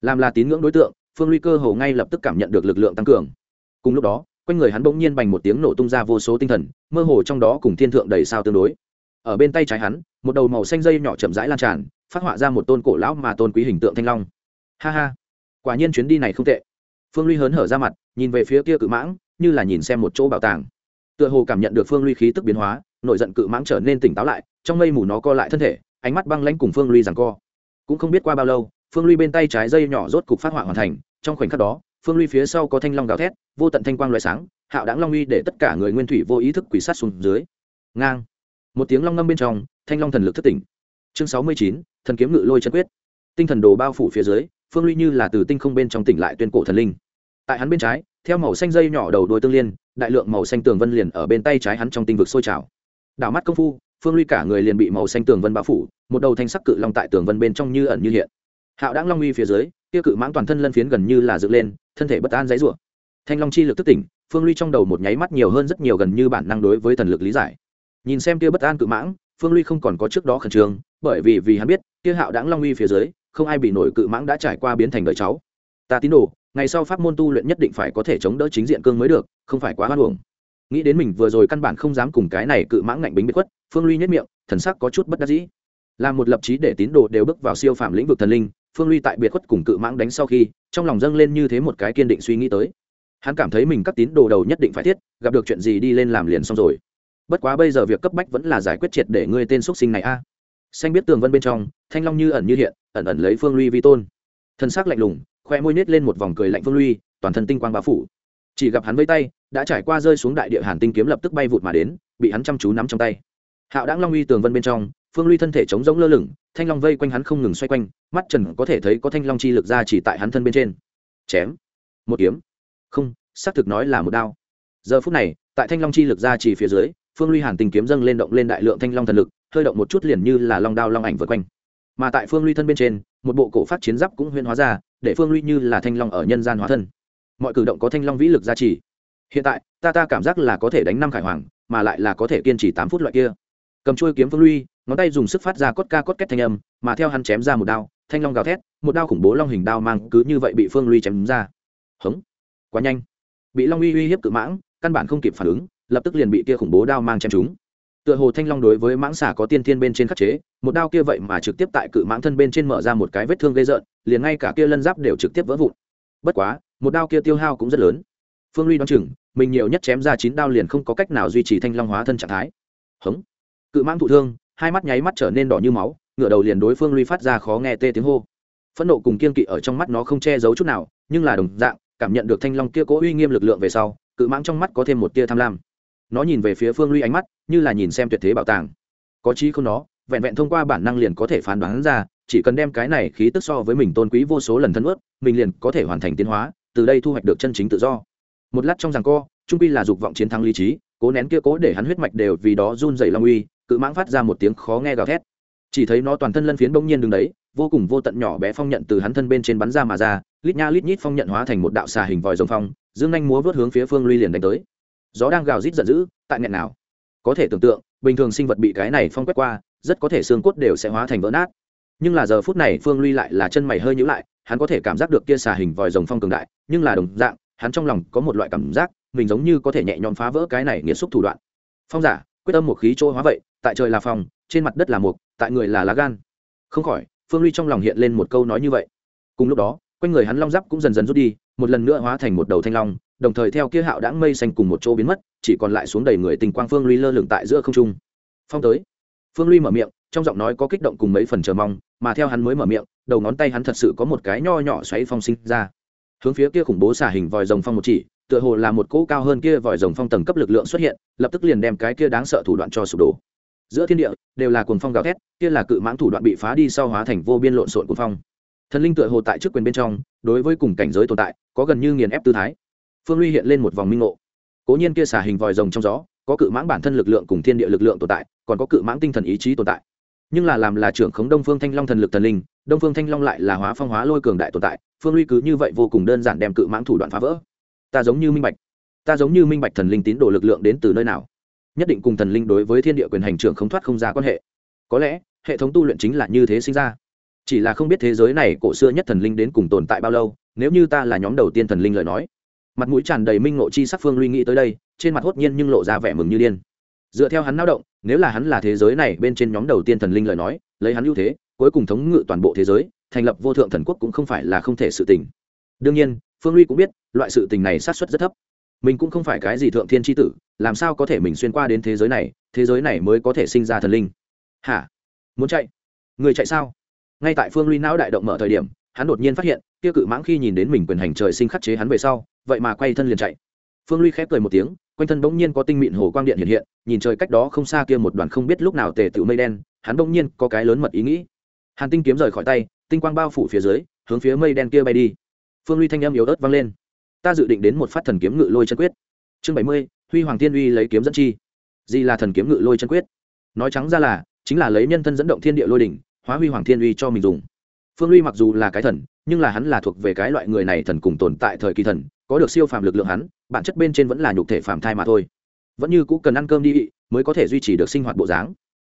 Làm là tín ngưỡng đối tượng, phương ly cơ hồ ngay lập tức cảm nhận được lực lượng tăng cường. Cùng lúc đó, quanh người hắn bỗng nhiên bành một tiếng nổ tung ra vô số tinh thần, mơ hồ trong đó cùng thiên thượng đầy sao tương đối. Ở bên tay trái hắn, một đầu màu xanh dây nhỏ chậm rãi lan tràn, phát họa ra một tôn cổ lão mà tôn quý hình tượng thanh long. Ha ha, quả nhiên chuyến đi này không tệ. Phương ly hớn hở ra mặt, nhìn về phía kia cự mãng, như là nhìn xem một chỗ bảo tàng. Tựa hồ cảm nhận được phương ly khí tức biến hóa, nội giận cự mãng trở nên tỉnh táo lại, trong mây mù nó co lại thân thể ánh mắt băng lãnh cùng phương ly rằng co. Cũng không biết qua bao lâu, phương ly bên tay trái dây nhỏ rốt cục phát họa hoàn thành, trong khoảnh khắc đó, phương ly phía sau có thanh long gào thét, vô tận thanh quang loại sáng, hạo đáng long uy để tất cả người nguyên thủy vô ý thức quỷ sát xuống dưới. Ngang. Một tiếng long ngâm bên trong, thanh long thần lực thất tỉnh. Chương sáu mươi chín, thần kiếm ngự lôi chân quyết. Tinh thần đồ bao phủ phía dưới, phương ly như là từ tinh không bên trong tỉnh lại tuyên cổ thần linh. Tại hắn bên trái, theo màu xanh dây nhỏ đầu đuôi tương liên, đại lượng màu xanh tường vân liền ở bên tay trái hắn trong tinh vực sôi trào. Đảo mắt công phu phương ly cả người liền bị màu xanh tường vân bao phủ, một đầu thanh sắc cự long tại tường vân bên trong như ẩn như hiện. Hạo đáng long uy phía dưới, kia cự mãng toàn thân lân phiến gần như là dựng lên, thân thể bất an dãy rủa. Thanh long chi lực tức tỉnh, phương ly trong đầu một nháy mắt nhiều hơn rất nhiều gần như bản năng đối với thần lực lý giải. Nhìn xem kia bất an cự mãng, phương ly không còn có trước đó khẩn trương, bởi vì vì hắn biết, kia hạo đáng long uy phía dưới, không ai bị nổi cự mãng đã trải qua biến thành đời cháu. Ta tín đồ, ngày sau pháp môn tu luyện nhất định phải có thể chống đỡ chính diện cương mới được, không phải quá hoan hưởng nghĩ đến mình vừa rồi căn bản không dám cùng cái này cự mãng ngạnh bính bị khuất, phương ly nhất miệng, thần sắc có chút bất đắc dĩ. Làm một lập trí để tín đồ đều bước vào siêu phạm lĩnh vực thần linh, phương ly tại biệt khuất cùng cự mãng đánh sau khi, trong lòng dâng lên như thế một cái kiên định suy nghĩ tới. Hắn cảm thấy mình các tín đồ đầu nhất định phải thiết, gặp được chuyện gì đi lên làm liền xong rồi. Bất quá bây giờ việc cấp bách vẫn là giải quyết triệt để ngươi tên x sinh này a. Xanh biết tường vân bên trong, thanh long như ẩn như hiện, ẩn ẩn lấy phương ly vi tôn. Thân xác lạnh lùng, khoe môi nết lên một vòng cười lạnh phương ly toàn thân tinh quang bao phủ chỉ gặp hắn với tay, đã trải qua rơi xuống đại địa hàn tinh kiếm lập tức bay vụt mà đến, bị hắn chăm chú nắm trong tay. Hạo đáng long uy tường vân bên trong, phương ly thân thể chống rỗng lơ lửng, thanh long vây quanh hắn không ngừng xoay quanh, mắt trần có thể thấy có thanh long chi lực ra chỉ tại hắn thân bên trên. Chém. Một kiếm. Không, xác thực nói là một đao. Giờ phút này, tại thanh long chi lực ra chỉ phía dưới, phương ly hàn tinh kiếm dâng lên động lên đại lượng thanh long thần lực, hơi động một chút liền như là long đao long ảnh vượt quanh. Mà tại phương ly thân bên trên, một bộ cổ phát chiến giáp cũng huyên hóa ra, để phương ly như là thanh long ở nhân gian hóa thân mọi cử động có thanh long vĩ lực gia trì. Hiện tại, ta ta cảm giác là có thể đánh năm khải hoàng, mà lại là có thể kiên trì tám phút loại kia. Cầm chuôi kiếm phương lui, ngón tay dùng sức phát ra cốt ca cốt két thanh âm, mà theo hắn chém ra một đao, thanh long gào thét, một đao khủng bố long hình đao mang cứ như vậy bị phương lui chém ra. Hống! Quá nhanh! Bị long uy uy hiếp cự mãng, căn bản không kịp phản ứng, lập tức liền bị kia khủng bố đao mang chém chúng tựa hồ thanh long đối với mãng xà có tiên thiên bên trên khắc chế, một đao kia vậy mà trực tiếp tại cự mãng thân bên trên mở ra một cái vết thương gây rợn, liền ngay cả kia lân giáp đều trực tiếp vỡ vụn. Bất quá một đao kia tiêu hao cũng rất lớn. Phương ly đoán chừng, mình nhiều nhất chém ra chín đao liền không có cách nào duy trì thanh long hóa thân trạng thái. Hống. Cự mãng thụ thương, hai mắt nháy mắt trở nên đỏ như máu ngựa đầu liền đối phương ly phát ra khó nghe tê tiếng hô. Phẫn nộ cùng kiên kỵ ở trong mắt nó không che giấu chút nào, nhưng là đồng dạng, cảm nhận được thanh long kia cố uy nghiêm lực lượng về sau, cự mãng trong mắt có thêm một tia tham lam. Nó nhìn về phía phương ly ánh mắt, như là nhìn xem tuyệt thế bảo tàng. Có trí không nó, vẹn vẹn thông qua bản năng liền có thể phán đoán ra, chỉ cần đem cái này khí tức so với mình tôn quý vô số lần thân ướt, mình liền có thể hoàn thành tiến hóa từ đây thu hoạch được chân chính tự do. Một lát trong rằng co, trung pi là dục vọng chiến thắng lý trí, cố nén kia cố để hắn huyết mạch đều vì đó run dày long uy, cự mãng phát ra một tiếng khó nghe gào thét. Chỉ thấy nó toàn thân lân phiến bỗng nhiên đứng đấy, vô cùng vô tận nhỏ bé phong nhận từ hắn thân bên trên bắn ra mà ra, lít nha lít nhít phong nhận hóa thành một đạo xà hình vòi rồng phong, dương anh múa vớt hướng phía phương ly liền đánh tới. Gió đang gào rít giận dữ, tại nghẹn nào. Có thể tưởng tượng, bình thường sinh vật bị cái này phong quét qua, rất có thể xương cốt đều sẽ hóa thành vỡ nát. Nhưng là giờ phút này phương ly lại là chân mày hơi nhữ lại hắn có thể cảm giác được kia xà hình vòi rồng phong cường đại, nhưng là đồng dạng, hắn trong lòng có một loại cảm giác, mình giống như có thể nhẹ nhõm phá vỡ cái này nghiệt xúc thủ đoạn. Phong giả, quyết tâm một khí chỗ hóa vậy, tại trời là phòng trên mặt đất là mục, tại người là lá gan. Không khỏi, phương ly trong lòng hiện lên một câu nói như vậy. Cùng lúc đó, quanh người hắn long giáp cũng dần dần rút đi, một lần nữa hóa thành một đầu thanh long, đồng thời theo kia hạo đãng mây xanh cùng một chỗ biến mất, chỉ còn lại xuống đầy người tình quang phương ly lơ lửng tại giữa không trung. Phong tới. Phương ly mở miệng, trong giọng nói có kích động cùng mấy phần chờ mong, mà theo hắn mới mở miệng đầu ngón tay hắn thật sự có một cái nho nhỏ xoáy phong sinh ra. Hướng phía kia khủng bố xả hình vòi rồng phong một chỉ, tựa hồ là một cỗ cao hơn kia vòi rồng phong tầng cấp lực lượng xuất hiện, lập tức liền đem cái kia đáng sợ thủ đoạn cho sụp đổ. Giữa thiên địa, đều là cuồng phong gào thét, kia là cự mãng thủ đoạn bị phá đi sau hóa thành vô biên lộn xộn cuồng phong. Thần linh tựa hồ tại trước quyền bên trong, đối với cùng cảnh giới tồn tại, có gần như nghiền ép tư thái. Phương ly hiện lên một vòng minh ngộ. Cố nhiên kia xả hình vòi rồng trong gió, có cự mãng bản thân lực lượng cùng thiên địa lực lượng tồn tại, còn có cự mãng tinh thần ý chí tồn tại nhưng là làm là trưởng khống đông phương thanh long thần lực thần linh, đông phương thanh long lại là hóa phong hóa lôi cường đại tồn tại, phương ly cứ như vậy vô cùng đơn giản đem cự mãng thủ đoạn phá vỡ. Ta giống như minh bạch, ta giống như minh bạch thần linh tín đồ lực lượng đến từ nơi nào. Nhất định cùng thần linh đối với thiên địa quyền hành trưởng không thoát không ra quan hệ. Có lẽ, hệ thống tu luyện chính là như thế sinh ra. Chỉ là không biết thế giới này cổ xưa nhất thần linh đến cùng tồn tại bao lâu, nếu như ta là nhóm đầu tiên thần linh lời nói. Mặt mũi tràn đầy minh ngộ chi sắc phương luy nghĩ tới đây, trên mặt hốt nhiên nhưng lộ ra vẻ mừng như điên dựa theo hắn lao động, nếu là hắn là thế giới này bên trên nhóm đầu tiên thần linh lời nói, lấy hắn ưu thế, cuối cùng thống ngự toàn bộ thế giới, thành lập vô thượng thần quốc cũng không phải là không thể sự tình. Đương nhiên, phương luy cũng biết, loại sự tình này sát xuất rất thấp. Mình cũng không phải cái gì thượng thiên tri tử, làm sao có thể mình xuyên qua đến thế giới này, thế giới này mới có thể sinh ra thần linh? Hả? Muốn chạy? Người chạy sao? Ngay tại phương luy não đại động mở thời điểm, hắn đột nhiên phát hiện, kia cự mãng khi nhìn đến mình quyền hành trời sinh khắc chế hắn về sau, vậy mà quay thân liền chạy phương luy khép cười một tiếng, quanh thân bỗng nhiên có tinh mịn hồ quang điện hiện hiện, nhìn trời cách đó không xa kia một đoàn không biết lúc nào tề tựu mây đen, hắn bỗng nhiên có cái lớn mật ý nghĩ. Hàn tinh kiếm rời khỏi tay, tinh quang bao phủ phía dưới, hướng phía mây đen kia bay đi. Phương ly thanh âm yếu ớt vang lên. Ta dự định đến một phát thần kiếm ngự lôi chân quyết. Chương bảy mươi, huy hoàng tiên uy lấy kiếm dẫn chi. Gì là thần kiếm ngự lôi chân quyết? Nói trắng ra là, chính là lấy nhân thân dẫn động thiên địa lôi đỉnh, hóa huy hoàng thiên uy cho mình dùng. Phương Luy mặc dù là cái thần, nhưng là hắn là thuộc về cái loại người này thần cùng tồn tại thời kỳ thần có được siêu phàm lực lượng hắn, bản chất bên trên vẫn là nhục thể phàm thai mà thôi. Vẫn như cũ cần ăn cơm đi mới có thể duy trì được sinh hoạt bộ dáng.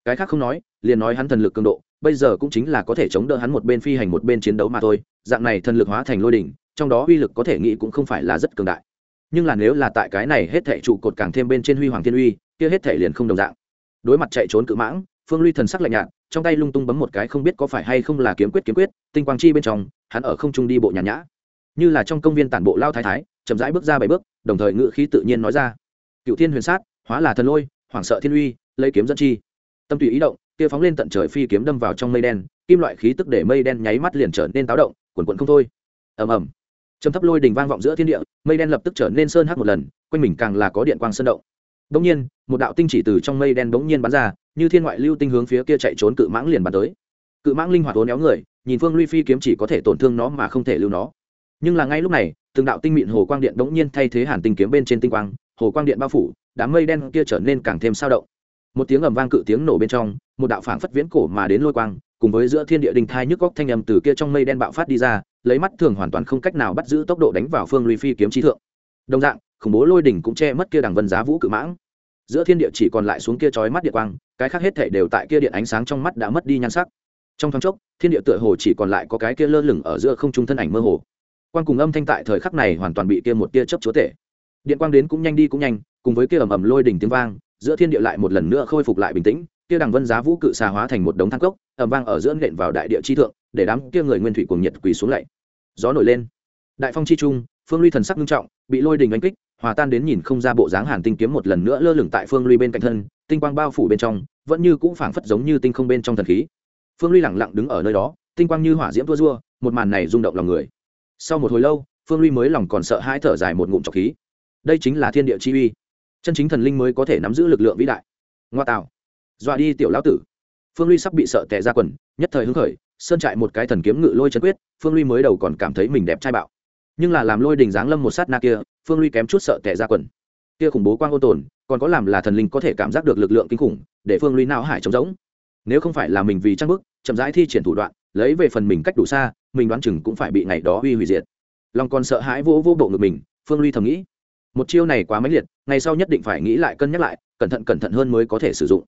Cái khác không nói, liền nói hắn thần lực cường độ, bây giờ cũng chính là có thể chống đỡ hắn một bên phi hành một bên chiến đấu mà thôi, dạng này thần lực hóa thành lôi đỉnh, trong đó uy lực có thể nghĩ cũng không phải là rất cường đại. Nhưng là nếu là tại cái này hết thể trụ cột càng thêm bên trên huy hoàng thiên uy, kia hết thể liền không đồng dạng. Đối mặt chạy trốn cự mãng, phương ly thần sắc lạnh nhạt, trong tay lung tung bấm một cái không biết có phải hay không là kiếm quyết kiếm quyết, tinh quang chi bên trong, hắn ở không trung đi bộ nhàn nhã như là trong công viên tản bộ lao thái thái, chậm rãi bước ra bảy bước, đồng thời ngự khí tự nhiên nói ra. Cựu thiên huyền sát, hóa là thần lôi, hoảng sợ thiên uy, lấy kiếm dẫn chi. Tâm tùy ý động, kia phóng lên tận trời phi kiếm đâm vào trong mây đen, kim loại khí tức để mây đen nháy mắt liền trở nên táo động, quần quần không thôi. Ầm ầm. Trầm thấp lôi đình vang vọng giữa thiên địa, mây đen lập tức trở nên sơn hắc một lần, quanh mình càng là có điện quang sơn động. Bỗng nhiên, một đạo tinh chỉ từ trong mây đen bỗng nhiên bắn ra, như thiên ngoại lưu tinh hướng phía kia chạy trốn cự mãng liền bắn tới. Cự mãng linh hoạt tốn éo người, nhìn phương luy phi kiếm chỉ có thể tổn thương nó mà không thể lưu nó nhưng là ngay lúc này, từng đạo tinh mịn hồ quang điện bỗng nhiên thay thế hàn tinh kiếm bên trên tinh quang, hồ quang điện bao phủ, đám mây đen kia trở nên càng thêm sao động. Một tiếng ầm vang cự tiếng nổ bên trong, một đạo phảng phất viễn cổ mà đến lôi quang, cùng với giữa thiên địa đình thai nhức góc thanh âm từ kia trong mây đen bạo phát đi ra, lấy mắt thường hoàn toàn không cách nào bắt giữ tốc độ đánh vào phương ly phi kiếm trí thượng. Đồng dạng, khủng bố lôi đỉnh cũng che mất kia đằng vân giá vũ cự mãng. Giữa thiên địa chỉ còn lại xuống kia chói mắt điện quang, cái khác hết thể đều tại kia điện ánh sáng trong mắt đã mất đi nhan sắc. Trong thoáng chốc, thiên địa tựa hồ chỉ còn lại có cái kia lơ lửng ở giữa không trung thân ảnh mơ hồ quan cùng âm thanh tại thời khắc này hoàn toàn bị kia một tia chớp chúa tể. Điện quang đến cũng nhanh đi cũng nhanh, cùng với kia ầm ầm lôi đỉnh tiếng vang, giữa thiên địa lại một lần nữa khôi phục lại bình tĩnh, kia đằng vân giá vũ cự xà hóa thành một đống thang cốc, ầm vang ở giữa nện vào đại địa chi thượng, để đám kia người nguyên thủy cuồng nhiệt quỳ xuống lạy. Gió nổi lên. Đại phong chi trung, phương ly thần sắc nghiêm trọng, bị lôi đình đánh kích, hòa tan đến nhìn không ra bộ dáng hàn tinh kiếm một lần nữa lơ lửng tại phương ly bên cạnh thân, tinh quang bao phủ bên trong, vẫn như cũng phảng phất giống như tinh không bên trong thần khí. Phương ly lẳng lặng đứng ở nơi đó, tinh quang như hỏa diễm tua rua, một màn này rung động lòng người sau một hồi lâu, phương ly mới lòng còn sợ hãi thở dài một ngụm trọc khí. Đây chính là thiên địa chi uy. Chân chính thần linh mới có thể nắm giữ lực lượng vĩ đại. Ngoa tạo. Dọa đi tiểu lão tử. Phương ly sắp bị sợ tệ ra quần, nhất thời hứng khởi, sơn trại một cái thần kiếm ngự lôi chân quyết, phương ly mới đầu còn cảm thấy mình đẹp trai bạo. Nhưng là làm lôi đình giáng lâm một sát na kia, phương ly kém chút sợ tệ ra quần. Kia khủng bố quang ô tồn, còn có làm là thần linh có thể cảm giác được lực lượng kinh khủng, để phương ly não hải trống rỗng. Nếu không phải là mình vì trang bức, chậm rãi thi triển thủ đoạn, lấy về phần mình cách đủ xa mình đoán chừng cũng phải bị ngày đó uy hủy diệt. Long còn sợ hãi vỗ vô bộ ngực mình, phương ly thầm nghĩ, một chiêu này quá mãnh liệt, ngày sau nhất định phải nghĩ lại cân nhắc lại, cẩn thận cẩn thận hơn mới có thể sử dụng.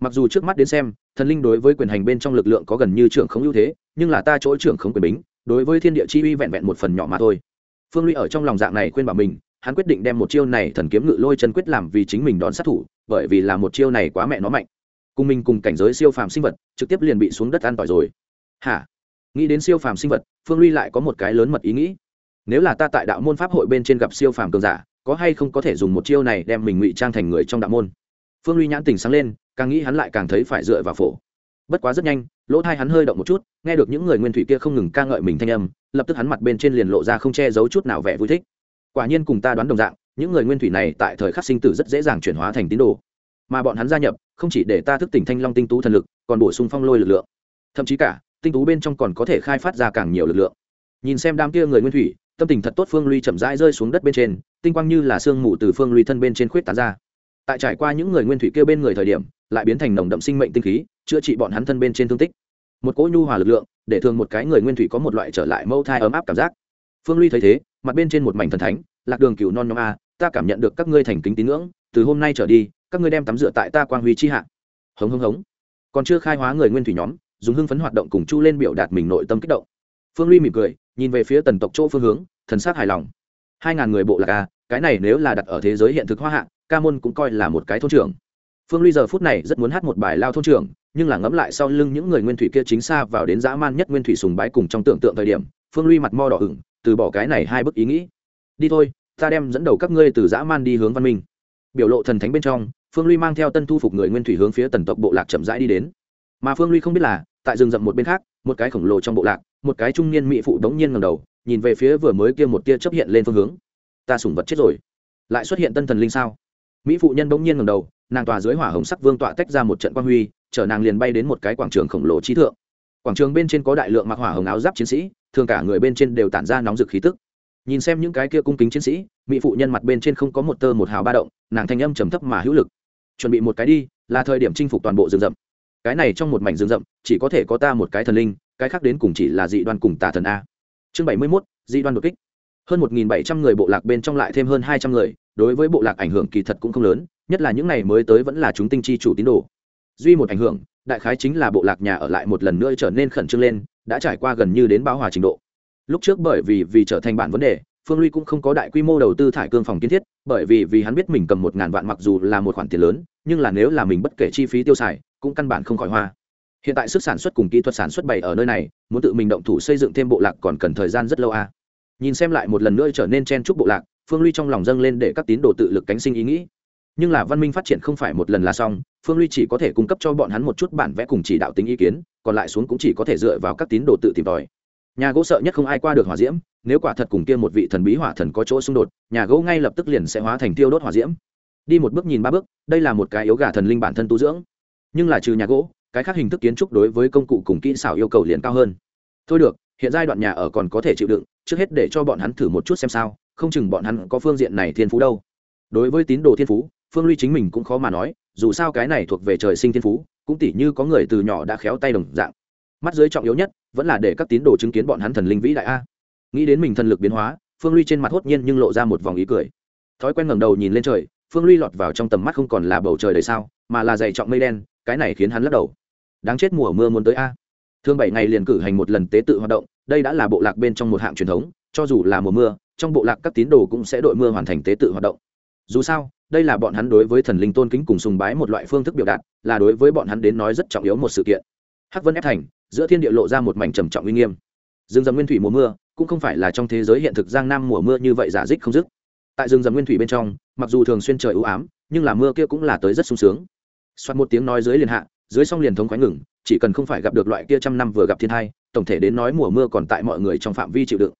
Mặc dù trước mắt đến xem, thần linh đối với quyền hành bên trong lực lượng có gần như trưởng không ưu thế, nhưng là ta chỗ trưởng không quyền bính, đối với thiên địa chi uy vẹn vẹn một phần nhỏ mà thôi. Phương ly ở trong lòng dạng này khuyên bảo mình, hắn quyết định đem một chiêu này thần kiếm ngự lôi chân quyết làm vì chính mình đón sát thủ, bởi vì là một chiêu này quá mẹ nó mạnh. Cùng mình cùng cảnh giới siêu phàm sinh vật, trực tiếp liền bị xuống đất an tỏi rồi. Hả? Nghĩ đến siêu phàm sinh vật, phương ly lại có một cái lớn mật ý nghĩ. Nếu là ta tại đạo môn pháp hội bên trên gặp siêu phàm cường giả, có hay không có thể dùng một chiêu này đem mình ngụy trang thành người trong đạo môn? Phương ly nhãn tình sáng lên, càng nghĩ hắn lại càng thấy phải dựa vào phổ. Bất quá rất nhanh, lỗ thai hắn hơi động một chút, nghe được những người nguyên thủy kia không ngừng ca ngợi mình thanh âm, lập tức hắn mặt bên trên liền lộ ra không che giấu chút nào vẻ vui thích. Quả nhiên cùng ta đoán đồng dạng, những người nguyên thủy này tại thời khắc sinh tử rất dễ dàng chuyển hóa thành tín đồ. Mà bọn hắn gia nhập, không chỉ để ta thức tỉnh thanh long tinh tú thần lực, còn bổ sung phong lôi lực lượng. Thậm chí cả tinh tú bên trong còn có thể khai phát ra càng nhiều lực lượng. Nhìn xem đám kia người nguyên thủy, tâm tình thật tốt phương ly chậm rãi rơi xuống đất bên trên, tinh quang như là sương mù từ phương ly thân bên trên khuyết tán ra. Tại trải qua những người nguyên thủy kia bên người thời điểm, lại biến thành nồng đậm sinh mệnh tinh khí, chữa trị bọn hắn thân bên trên thương tích. Một cỗ nhu hòa lực lượng, để thường một cái người nguyên thủy có một loại trở lại mâu thai ấm áp cảm giác. Phương ly thấy thế, mặt bên trên một mảnh thần thánh, lạc đường cửu non nhóm a, ta cảm nhận được các ngươi thành kính tín ngưỡng, từ hôm nay trở đi, các ngươi đem tắm rửa tại ta quang huy chi hạ. Hống hống hống. Còn chưa khai hóa người nguyên thủy nhóm dùng hưng phấn hoạt động cùng chu lên biểu đạt mình nội tâm kích động. Phương ly mỉm cười, nhìn về phía tần tộc chỗ phương hướng, thần sắc hài lòng. Hai ngàn người bộ lạc a cái này nếu là đặt ở thế giới hiện thực hoa hạ, ca môn cũng coi là một cái thôn trưởng. Phương ly giờ phút này rất muốn hát một bài lao thôn trưởng, nhưng là ngẫm lại sau lưng những người nguyên thủy kia chính xa vào đến dã man nhất nguyên thủy sùng bái cùng trong tưởng tượng thời điểm, phương ly mặt mo đỏ ửng, từ bỏ cái này hai bức ý nghĩ. Đi thôi, ta đem dẫn đầu các ngươi từ dã man đi hướng văn minh. Biểu lộ thần thánh bên trong, phương ly mang theo tân thu phục người nguyên thủy hướng phía tần tộc bộ lạc chậm rãi đi đến. Mà phương ly không biết là tại rừng rậm một bên khác, một cái khổng lồ trong bộ lạc, một cái trung niên mỹ phụ đống nhiên ngầm đầu, nhìn về phía vừa mới kia một tia chấp hiện lên phương hướng. Ta sủng vật chết rồi. Lại xuất hiện tân thần linh sao? Mỹ phụ nhân đống nhiên ngầm đầu, nàng tòa dưới hỏa hồng sắc vương tọa tách ra một trận quang huy, chở nàng liền bay đến một cái quảng trường khổng lồ trí thượng. Quảng trường bên trên có đại lượng mặc hỏa hồng áo giáp chiến sĩ, thường cả người bên trên đều tản ra nóng rực khí tức. Nhìn xem những cái kia cung kính chiến sĩ, mỹ phụ nhân mặt bên trên không có một tơ một hào ba động, nàng thanh âm trầm thấp mà hữu lực. Chuẩn bị một cái đi, là thời điểm chinh phục toàn bộ rừng rậm cái này trong một mảnh rừng rậm, chỉ có thể có ta một cái thần linh, cái khác đến cùng chỉ là dị đoan cùng tà thần a. Chương bảy mươi mốt, dị đoan đột kích. Hơn một nghìn bảy trăm người bộ lạc bên trong lại thêm hơn hai trăm người, đối với bộ lạc ảnh hưởng kỳ thật cũng không lớn, nhất là những ngày mới tới vẫn là chúng tinh chi chủ tín đồ. Duy một ảnh hưởng, đại khái chính là bộ lạc nhà ở lại một lần nữa trở nên khẩn trương lên, đã trải qua gần như đến bão hòa trình độ. Lúc trước bởi vì vì trở thành bản vấn đề, phương ly cũng không có đại quy mô đầu tư thải cương phòng kiến thiết, bởi vì vì hắn biết mình cầm một ngàn vạn mặc dù là một khoản tiền lớn, nhưng là nếu là mình bất kể chi phí tiêu xài cũng căn bản không khỏi hoa. Hiện tại sức sản xuất cùng kỹ thuật sản xuất bày ở nơi này, muốn tự mình động thủ xây dựng thêm bộ lạc còn cần thời gian rất lâu a à. nhìn xem lại một lần nữa trở nên chen chúc bộ lạc, phương ly trong lòng dâng lên để các tín đồ tự lực cánh sinh ý nghĩ. Nhưng là văn minh phát triển không phải một lần là xong, phương ly chỉ có thể cung cấp cho bọn hắn một chút bản vẽ cùng chỉ đạo tính ý kiến, còn lại xuống cũng chỉ có thể dựa vào các tín đồ tự tìm tòi. Nhà gỗ sợ nhất không ai qua được hỏa diễm, nếu quả thật cùng kia một vị thần bí hỏa thần có chỗ xung đột, nhà gỗ ngay lập tức liền sẽ hóa thành tiêu đốt hỏa diễm. Đi một bước nhìn ba bước, đây là một cái yếu gà thần linh bản thân tu dưỡng nhưng là trừ nhà gỗ, cái khác hình thức kiến trúc đối với công cụ cùng kỹ xảo yêu cầu liền cao hơn. Thôi được, hiện giai đoạn nhà ở còn có thể chịu đựng, trước hết để cho bọn hắn thử một chút xem sao, không chừng bọn hắn có phương diện này thiên phú đâu. Đối với tín đồ thiên phú, phương ly chính mình cũng khó mà nói, dù sao cái này thuộc về trời sinh thiên phú, cũng tỉ như có người từ nhỏ đã khéo tay đồng dạng. Mắt dưới trọng yếu nhất, vẫn là để các tín đồ chứng kiến bọn hắn thần linh vĩ đại a. Nghĩ đến mình thần lực biến hóa, phương ly trên mặt hốt nhiên nhưng lộ ra một vòng ý cười. Thói quen ngẩng đầu nhìn lên trời, phương ly lọt vào trong tầm mắt không còn là bầu trời đầy sao, mà là dày trọng mây đen cái này khiến hắn lắc đầu. Đáng chết mùa mưa muốn tới a. Thường bảy ngày liền cử hành một lần tế tự hoạt động, đây đã là bộ lạc bên trong một hạng truyền thống, cho dù là mùa mưa, trong bộ lạc các tín đồ cũng sẽ đội mưa hoàn thành tế tự hoạt động. Dù sao, đây là bọn hắn đối với thần linh tôn kính cùng sùng bái một loại phương thức biểu đạt, là đối với bọn hắn đến nói rất trọng yếu một sự kiện. Hắc vân ép thành, giữa thiên địa lộ ra một mảnh trầm trọng uy nghiêm. Rừng rầm nguyên thủy mùa mưa, cũng không phải là trong thế giới hiện thực giang nam mùa mưa như vậy giả dích không dứt. Tại rừng rầm nguyên thủy bên trong, mặc dù thường xuyên trời ưu ám, nhưng là mưa kia cũng là tới rất sung sướng soạt một tiếng nói dưới liền hạ, dưới xong liền thống khoái ngừng, chỉ cần không phải gặp được loại kia trăm năm vừa gặp thiên hai tổng thể đến nói mùa mưa còn tại mọi người trong phạm vi chịu đựng.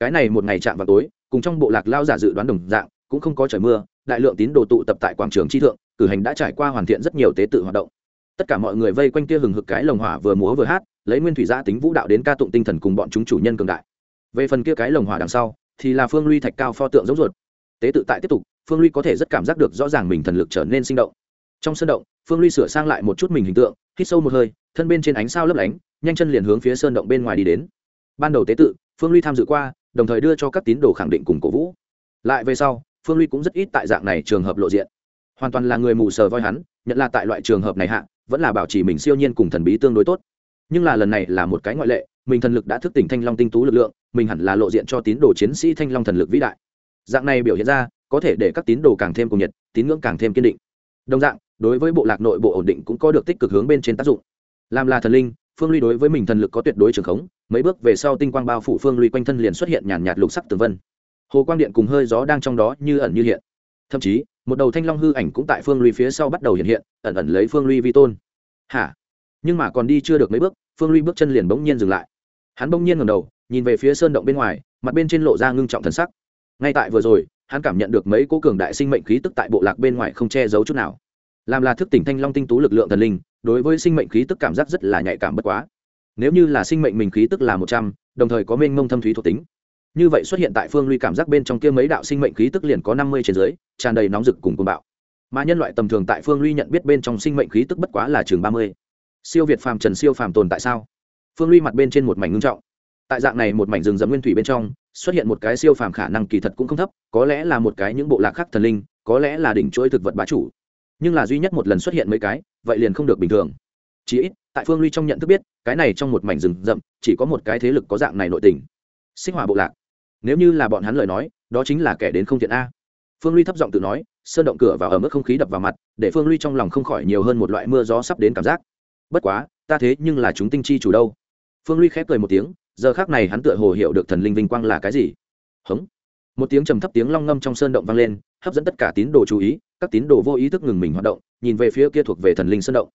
Cái này một ngày chạm vào tối, cùng trong bộ lạc lao giả dự đoán đồng dạng, cũng không có trời mưa, đại lượng tín đồ tụ tập tại quảng trường chi thượng, cử hành đã trải qua hoàn thiện rất nhiều tế tự hoạt động. Tất cả mọi người vây quanh kia hừng hực cái lồng hỏa vừa múa vừa hát, lấy nguyên thủy gia tính vũ đạo đến ca tụng tinh thần cùng bọn chúng chủ nhân cường đại. Về phần kia cái lồng hỏa đằng sau, thì là phương ly thạch cao pho tượng giống ruột. Tế tự tại tiếp tục, phương ly có thể rất cảm giác được rõ ràng mình thần lực trở nên sinh động trong sân động, phương ly sửa sang lại một chút mình hình tượng, hít sâu một hơi, thân bên trên ánh sao lấp lánh, nhanh chân liền hướng phía sơn động bên ngoài đi đến. Ban đầu tế tự, phương ly tham dự qua, đồng thời đưa cho các tín đồ khẳng định cùng cổ vũ. Lại về sau, phương ly cũng rất ít tại dạng này trường hợp lộ diện. Hoàn toàn là người mù sờ voi hắn, nhận là tại loại trường hợp này hạ, vẫn là bảo trì mình siêu nhiên cùng thần bí tương đối tốt. Nhưng là lần này là một cái ngoại lệ, mình thần lực đã thức tỉnh thanh long tinh tú lực lượng, mình hẳn là lộ diện cho tín đồ chiến sĩ thanh long thần lực vĩ đại. Dạng này biểu hiện ra, có thể để các tín đồ càng thêm cùng nhiệt, tín ngưỡng càng thêm kiên định. Đồng dạng đối với bộ lạc nội bộ ổn định cũng có được tích cực hướng bên trên tác dụng. Làm là thần linh, phương ly đối với mình thần lực có tuyệt đối trường khống, mấy bước về sau tinh quang bao phủ phương ly quanh thân liền xuất hiện nhàn nhạt lục sắc tường vân. Hồ quang điện cùng hơi gió đang trong đó như ẩn như hiện. Thậm chí, một đầu thanh long hư ảnh cũng tại phương ly phía sau bắt đầu hiện hiện, ẩn ẩn lấy phương ly vi tôn. Hả? Nhưng mà còn đi chưa được mấy bước, phương ly bước chân liền bỗng nhiên dừng lại. Hắn bỗng nhiên ngầm đầu, nhìn về phía sơn động bên ngoài, mặt bên trên lộ ra ngưng trọng thần sắc. Ngay tại vừa rồi, hắn cảm nhận được mấy cố cường đại sinh mệnh khí tức tại bộ lạc bên ngoài không che giấu chút nào làm là thức tỉnh thanh long tinh tú lực lượng thần linh, đối với sinh mệnh khí tức cảm giác rất là nhạy cảm bất quá. Nếu như là sinh mệnh mình khí tức là một trăm, đồng thời có mênh mông thâm thúy thuộc tính. Như vậy xuất hiện tại phương ly cảm giác bên trong kia mấy đạo sinh mệnh khí tức liền có năm mươi trên dưới, tràn đầy nóng rực cùng côn bạo. Mà nhân loại tầm thường tại phương ly nhận biết bên trong sinh mệnh khí tức bất quá là chừng ba mươi. Siêu việt phàm trần siêu phàm tồn tại sao? Phương ly mặt bên trên một mảnh ngưng trọng. Tại dạng này một mảnh rừng rậm nguyên thủy bên trong, xuất hiện một cái siêu phàm khả năng kỳ thật cũng không thấp, có lẽ là một cái những bộ lạc khác thần linh, có lẽ là đỉnh chuỗi thực vật bá chủ nhưng là duy nhất một lần xuất hiện mấy cái, vậy liền không được bình thường. Chỉ ít, tại phương ly trong nhận thức biết, cái này trong một mảnh rừng rậm, chỉ có một cái thế lực có dạng này nội tình. Sinh hỏa bộ lạc. Nếu như là bọn hắn lời nói, đó chính là kẻ đến không thiện a. Phương ly thấp giọng tự nói, sơn động cửa vào ở mức không khí đập vào mặt, để phương ly trong lòng không khỏi nhiều hơn một loại mưa gió sắp đến cảm giác. Bất quá, ta thế nhưng là chúng tinh chi chủ đâu. Phương ly khép cười một tiếng, giờ khác này hắn tựa hồ hiểu được thần linh vinh quang là cái gì. Hống. Một tiếng trầm thấp tiếng long ngâm trong sơn động vang lên, hấp dẫn tất cả tín đồ chú ý các tín đồ vô ý thức ngừng mình hoạt động, nhìn về phía kia thuộc về thần linh sân động.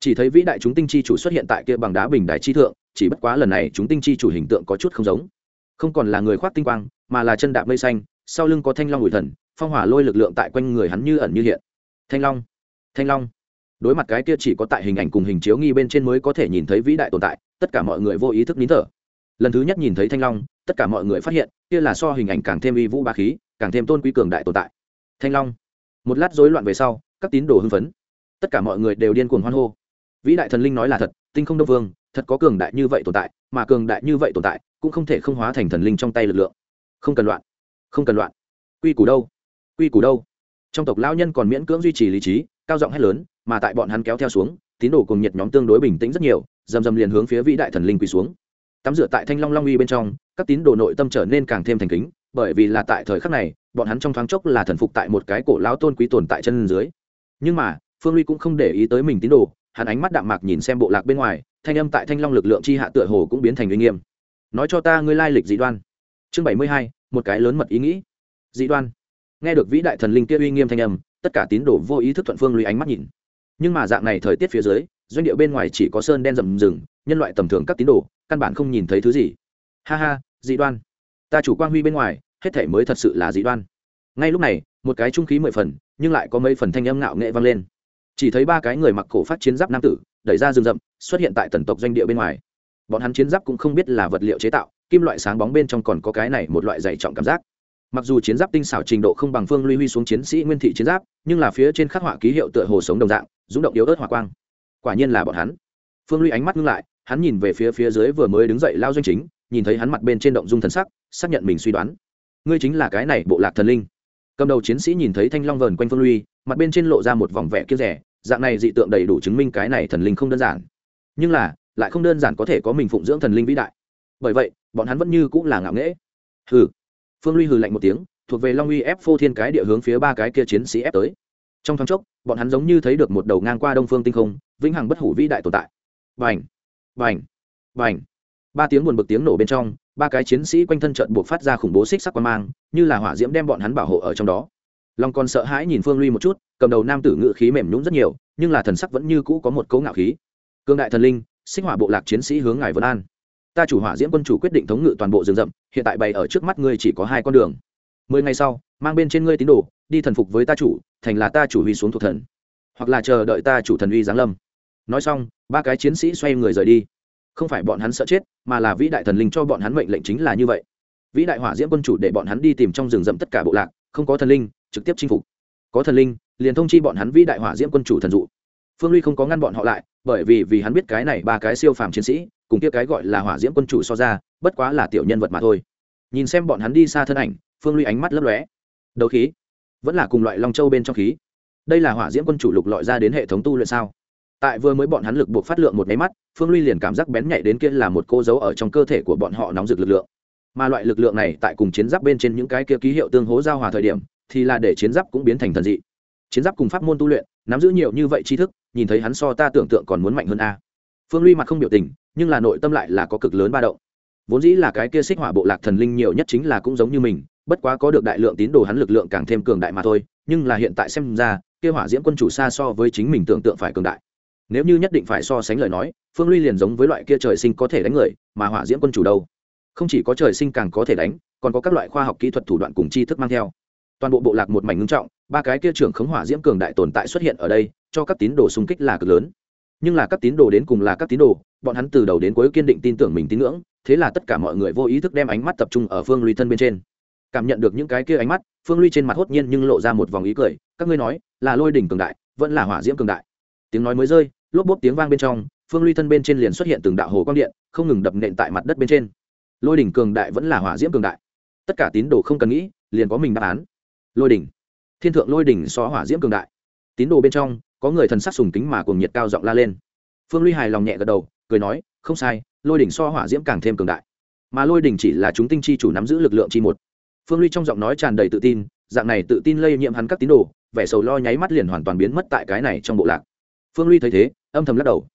Chỉ thấy vĩ đại chúng tinh chi chủ xuất hiện tại kia bằng đá bình đài chi thượng, chỉ bất quá lần này chúng tinh chi chủ hình tượng có chút không giống. Không còn là người khoác tinh quang, mà là chân đạp mây xanh, sau lưng có thanh long ủi thần, phong hỏa lôi lực lượng tại quanh người hắn như ẩn như hiện. Thanh long thanh long. Đối mặt cái kia chỉ có tại hình ảnh cùng hình chiếu nghi bên trên mới có thể nhìn thấy vĩ đại tồn tại, tất cả mọi người vô ý thức nín thở. Lần thứ nhất nhìn thấy thanh long, tất cả mọi người phát hiện, kia là so hình ảnh càng thêm uy vũ ba khí, càng thêm tôn quý cường đại tồn tại. Thanh long một lát rối loạn về sau, các tín đồ hưng phấn. Tất cả mọi người đều điên cuồng hoan hô. Vĩ đại thần linh nói là thật, tinh không đông vương, thật có cường đại như vậy tồn tại, mà cường đại như vậy tồn tại, cũng không thể không hóa thành thần linh trong tay lực lượng. Không cần loạn, không cần loạn. Quy củ đâu? Quy củ đâu? Trong tộc lao nhân còn miễn cưỡng duy trì lý trí, cao giọng hét lớn, mà tại bọn hắn kéo theo xuống, tín đồ cùng nhiệt nhóm tương đối bình tĩnh rất nhiều, dầm dầm liền hướng phía vĩ đại thần linh quỳ xuống. Tắm rửa tại thanh long long uy bên trong, các tín đồ nội tâm trở nên càng thêm thành kính, bởi vì là tại thời khắc này bọn hắn trong thoáng chốc là thần phục tại một cái cổ lão tôn quý tồn tại chân dưới. Nhưng mà, phương ly cũng không để ý tới mình tín đồ, hắn ánh mắt đạm mạc nhìn xem bộ lạc bên ngoài, thanh âm tại thanh long lực lượng chi hạ tựa hồ cũng biến thành uy nghiêm. Nói cho ta ngươi lai lịch dị đoan. Chương bảy mươi hai, một cái lớn mật ý nghĩ. Dị đoan. Nghe được vĩ đại thần linh kia uy nghiêm thanh âm, tất cả tín đồ vô ý thức thuận phương lùi ánh mắt nhìn. Nhưng mà dạng này thời tiết phía dưới, doanh địa bên ngoài chỉ có sơn đen rầm rừng, nhân loại tầm thường các tín đồ, căn bản không nhìn thấy thứ gì. Ha ha, dị đoan. Ta chủ quan huy bên ngoài hết thể mới thật sự là dị đoan. Ngay lúc này, một cái trung khí mười phần, nhưng lại có mấy phần thanh âm ngạo nghệ vang lên. Chỉ thấy ba cái người mặc cổ phát chiến giáp nam tử, đẩy ra rừng rậm, xuất hiện tại tần tộc doanh địa bên ngoài. Bọn hắn chiến giáp cũng không biết là vật liệu chế tạo, kim loại sáng bóng bên trong còn có cái này một loại dày trọng cảm giác. Mặc dù chiến giáp tinh xảo trình độ không bằng phương luy huy xuống chiến sĩ nguyên thị chiến giáp, nhưng là phía trên khắc họa ký hiệu tựa hồ sống đồng dạng rúng động yếu ớt hỏa quang. Quả nhiên là bọn hắn. Phương luy ánh mắt ngưng lại, hắn nhìn về phía phía dưới vừa mới đứng dậy lao doanh chính, nhìn thấy hắn mặt bên trên động dung thần sắc, xác nhận mình suy đoán ngươi chính là cái này bộ lạc thần linh. Cầm đầu chiến sĩ nhìn thấy thanh long vờn quanh phương luy, mặt bên trên lộ ra một vòng vẻ kia rẻ, dạng này dị tượng đầy đủ chứng minh cái này thần linh không đơn giản. Nhưng là, lại không đơn giản có thể có mình phụng dưỡng thần linh vĩ đại. Bởi vậy, bọn hắn vẫn như cũng là ngạo nghễ. Hừ. Phương luy hừ lạnh một tiếng, thuộc về long uy ép phô thiên cái địa hướng phía ba cái kia chiến sĩ ép tới. Trong thoáng chốc, bọn hắn giống như thấy được một đầu ngang qua đông phương tinh không, vĩnh hằng bất hủ vĩ đại tồn tại. Vành vành vành ba tiếng buồn bực tiếng nổ bên trong ba cái chiến sĩ quanh thân trận buộc phát ra khủng bố xích sắc quan mang, như là hỏa diễm đem bọn hắn bảo hộ ở trong đó. Long còn sợ hãi nhìn phương luy một chút, cầm đầu nam tử ngự khí mềm nhũng rất nhiều, nhưng là thần sắc vẫn như cũ có một cấu ngạo khí. Cương đại thần linh, xích hỏa bộ lạc chiến sĩ hướng ngài vân an. Ta chủ hỏa diễm quân chủ quyết định thống ngự toàn bộ rừng rậm, hiện tại bày ở trước mắt ngươi chỉ có hai con đường. Mười ngày sau, mang bên trên ngươi tín đồ, đi thần phục với ta chủ, thành là ta chủ huy xuống thuộc thần. Hoặc là chờ đợi ta chủ thần uy giáng lâm. Nói xong, ba cái chiến sĩ xoay người rời đi không phải bọn hắn sợ chết, mà là vĩ đại thần linh cho bọn hắn mệnh lệnh chính là như vậy. Vĩ đại hỏa diễm quân chủ để bọn hắn đi tìm trong rừng rậm tất cả bộ lạc, không có thần linh, trực tiếp chinh phục. Có thần linh, liền thông chi bọn hắn vĩ đại hỏa diễm quân chủ thần dụ. Phương ly không có ngăn bọn họ lại, bởi vì vì hắn biết cái này ba cái siêu phàm chiến sĩ, cùng kia cái gọi là hỏa diễm quân chủ so ra, bất quá là tiểu nhân vật mà thôi. Nhìn xem bọn hắn đi xa thân ảnh, phương ly ánh mắt lấp lóe. Đầu khí? Vẫn là cùng loại long châu bên trong khí. Đây là hỏa diễm quân chủ lục lọi ra đến hệ thống tu luyện sao? Tại vừa mới bọn hắn lực buộc phát lượng một máy mắt, phương ly liền cảm giác bén nhạy đến kia là một cô dấu ở trong cơ thể của bọn họ nóng rực lực lượng. Mà loại lực lượng này tại cùng chiến giáp bên trên những cái kia ký hiệu tương hố giao hòa thời điểm, thì là để chiến giáp cũng biến thành thần dị. Chiến giáp cùng pháp môn tu luyện, nắm giữ nhiều như vậy tri thức, nhìn thấy hắn so ta tưởng tượng còn muốn mạnh hơn a. Phương ly mặt không biểu tình, nhưng là nội tâm lại là có cực lớn ba động. Vốn dĩ là cái kia xích hỏa bộ lạc thần linh nhiều nhất chính là cũng giống như mình, bất quá có được đại lượng tín đồ hắn lực lượng càng thêm cường đại mà thôi, nhưng là hiện tại xem ra, kia hỏa diễm quân chủ xa so với chính mình tưởng tượng phải cường đại nếu như nhất định phải so sánh lời nói, phương ly liền giống với loại kia trời sinh có thể đánh người, mà hỏa diễm quân chủ đâu? Không chỉ có trời sinh càng có thể đánh, còn có các loại khoa học kỹ thuật thủ đoạn cùng tri thức mang theo. Toàn bộ bộ lạc một mảnh ngưng trọng, ba cái kia trưởng khống hỏa diễm cường đại tồn tại xuất hiện ở đây, cho các tín đồ xung kích là cực lớn. Nhưng là các tín đồ đến cùng là các tín đồ, bọn hắn từ đầu đến cuối kiên định tin tưởng mình tín ngưỡng, thế là tất cả mọi người vô ý thức đem ánh mắt tập trung ở phương ly thân bên trên. Cảm nhận được những cái kia ánh mắt, phương ly trên mặt hốt nhiên nhưng lộ ra một vòng ý cười, các ngươi nói, là lôi đỉnh cường đại, vẫn là hỏa diễm cường đại. Tiếng nói mới rơi lốp bốp tiếng vang bên trong, phương ly thân bên trên liền xuất hiện từng đạo hồ quang điện, không ngừng đập nện tại mặt đất bên trên. Lôi đỉnh cường đại vẫn là hỏa diễm cường đại. Tất cả tín đồ không cần nghĩ, liền có mình đáp án. Lôi đỉnh. Thiên thượng lôi đỉnh so hỏa diễm cường đại. Tín đồ bên trong, có người thần sắc sùng kính mà cùng nhiệt cao giọng la lên. Phương ly hài lòng nhẹ gật đầu, cười nói, không sai, lôi đỉnh so hỏa diễm càng thêm cường đại. Mà lôi đỉnh chỉ là chúng tinh chi chủ nắm giữ lực lượng chi một. Phương ly trong giọng nói tràn đầy tự tin, dạng này tự tin lây nhiễm hắn các tín đồ, vẻ sầu lo nháy mắt liền hoàn toàn biến mất tại cái này trong bộ lạc. Phương ly thấy thế âm thầm lắc đầu.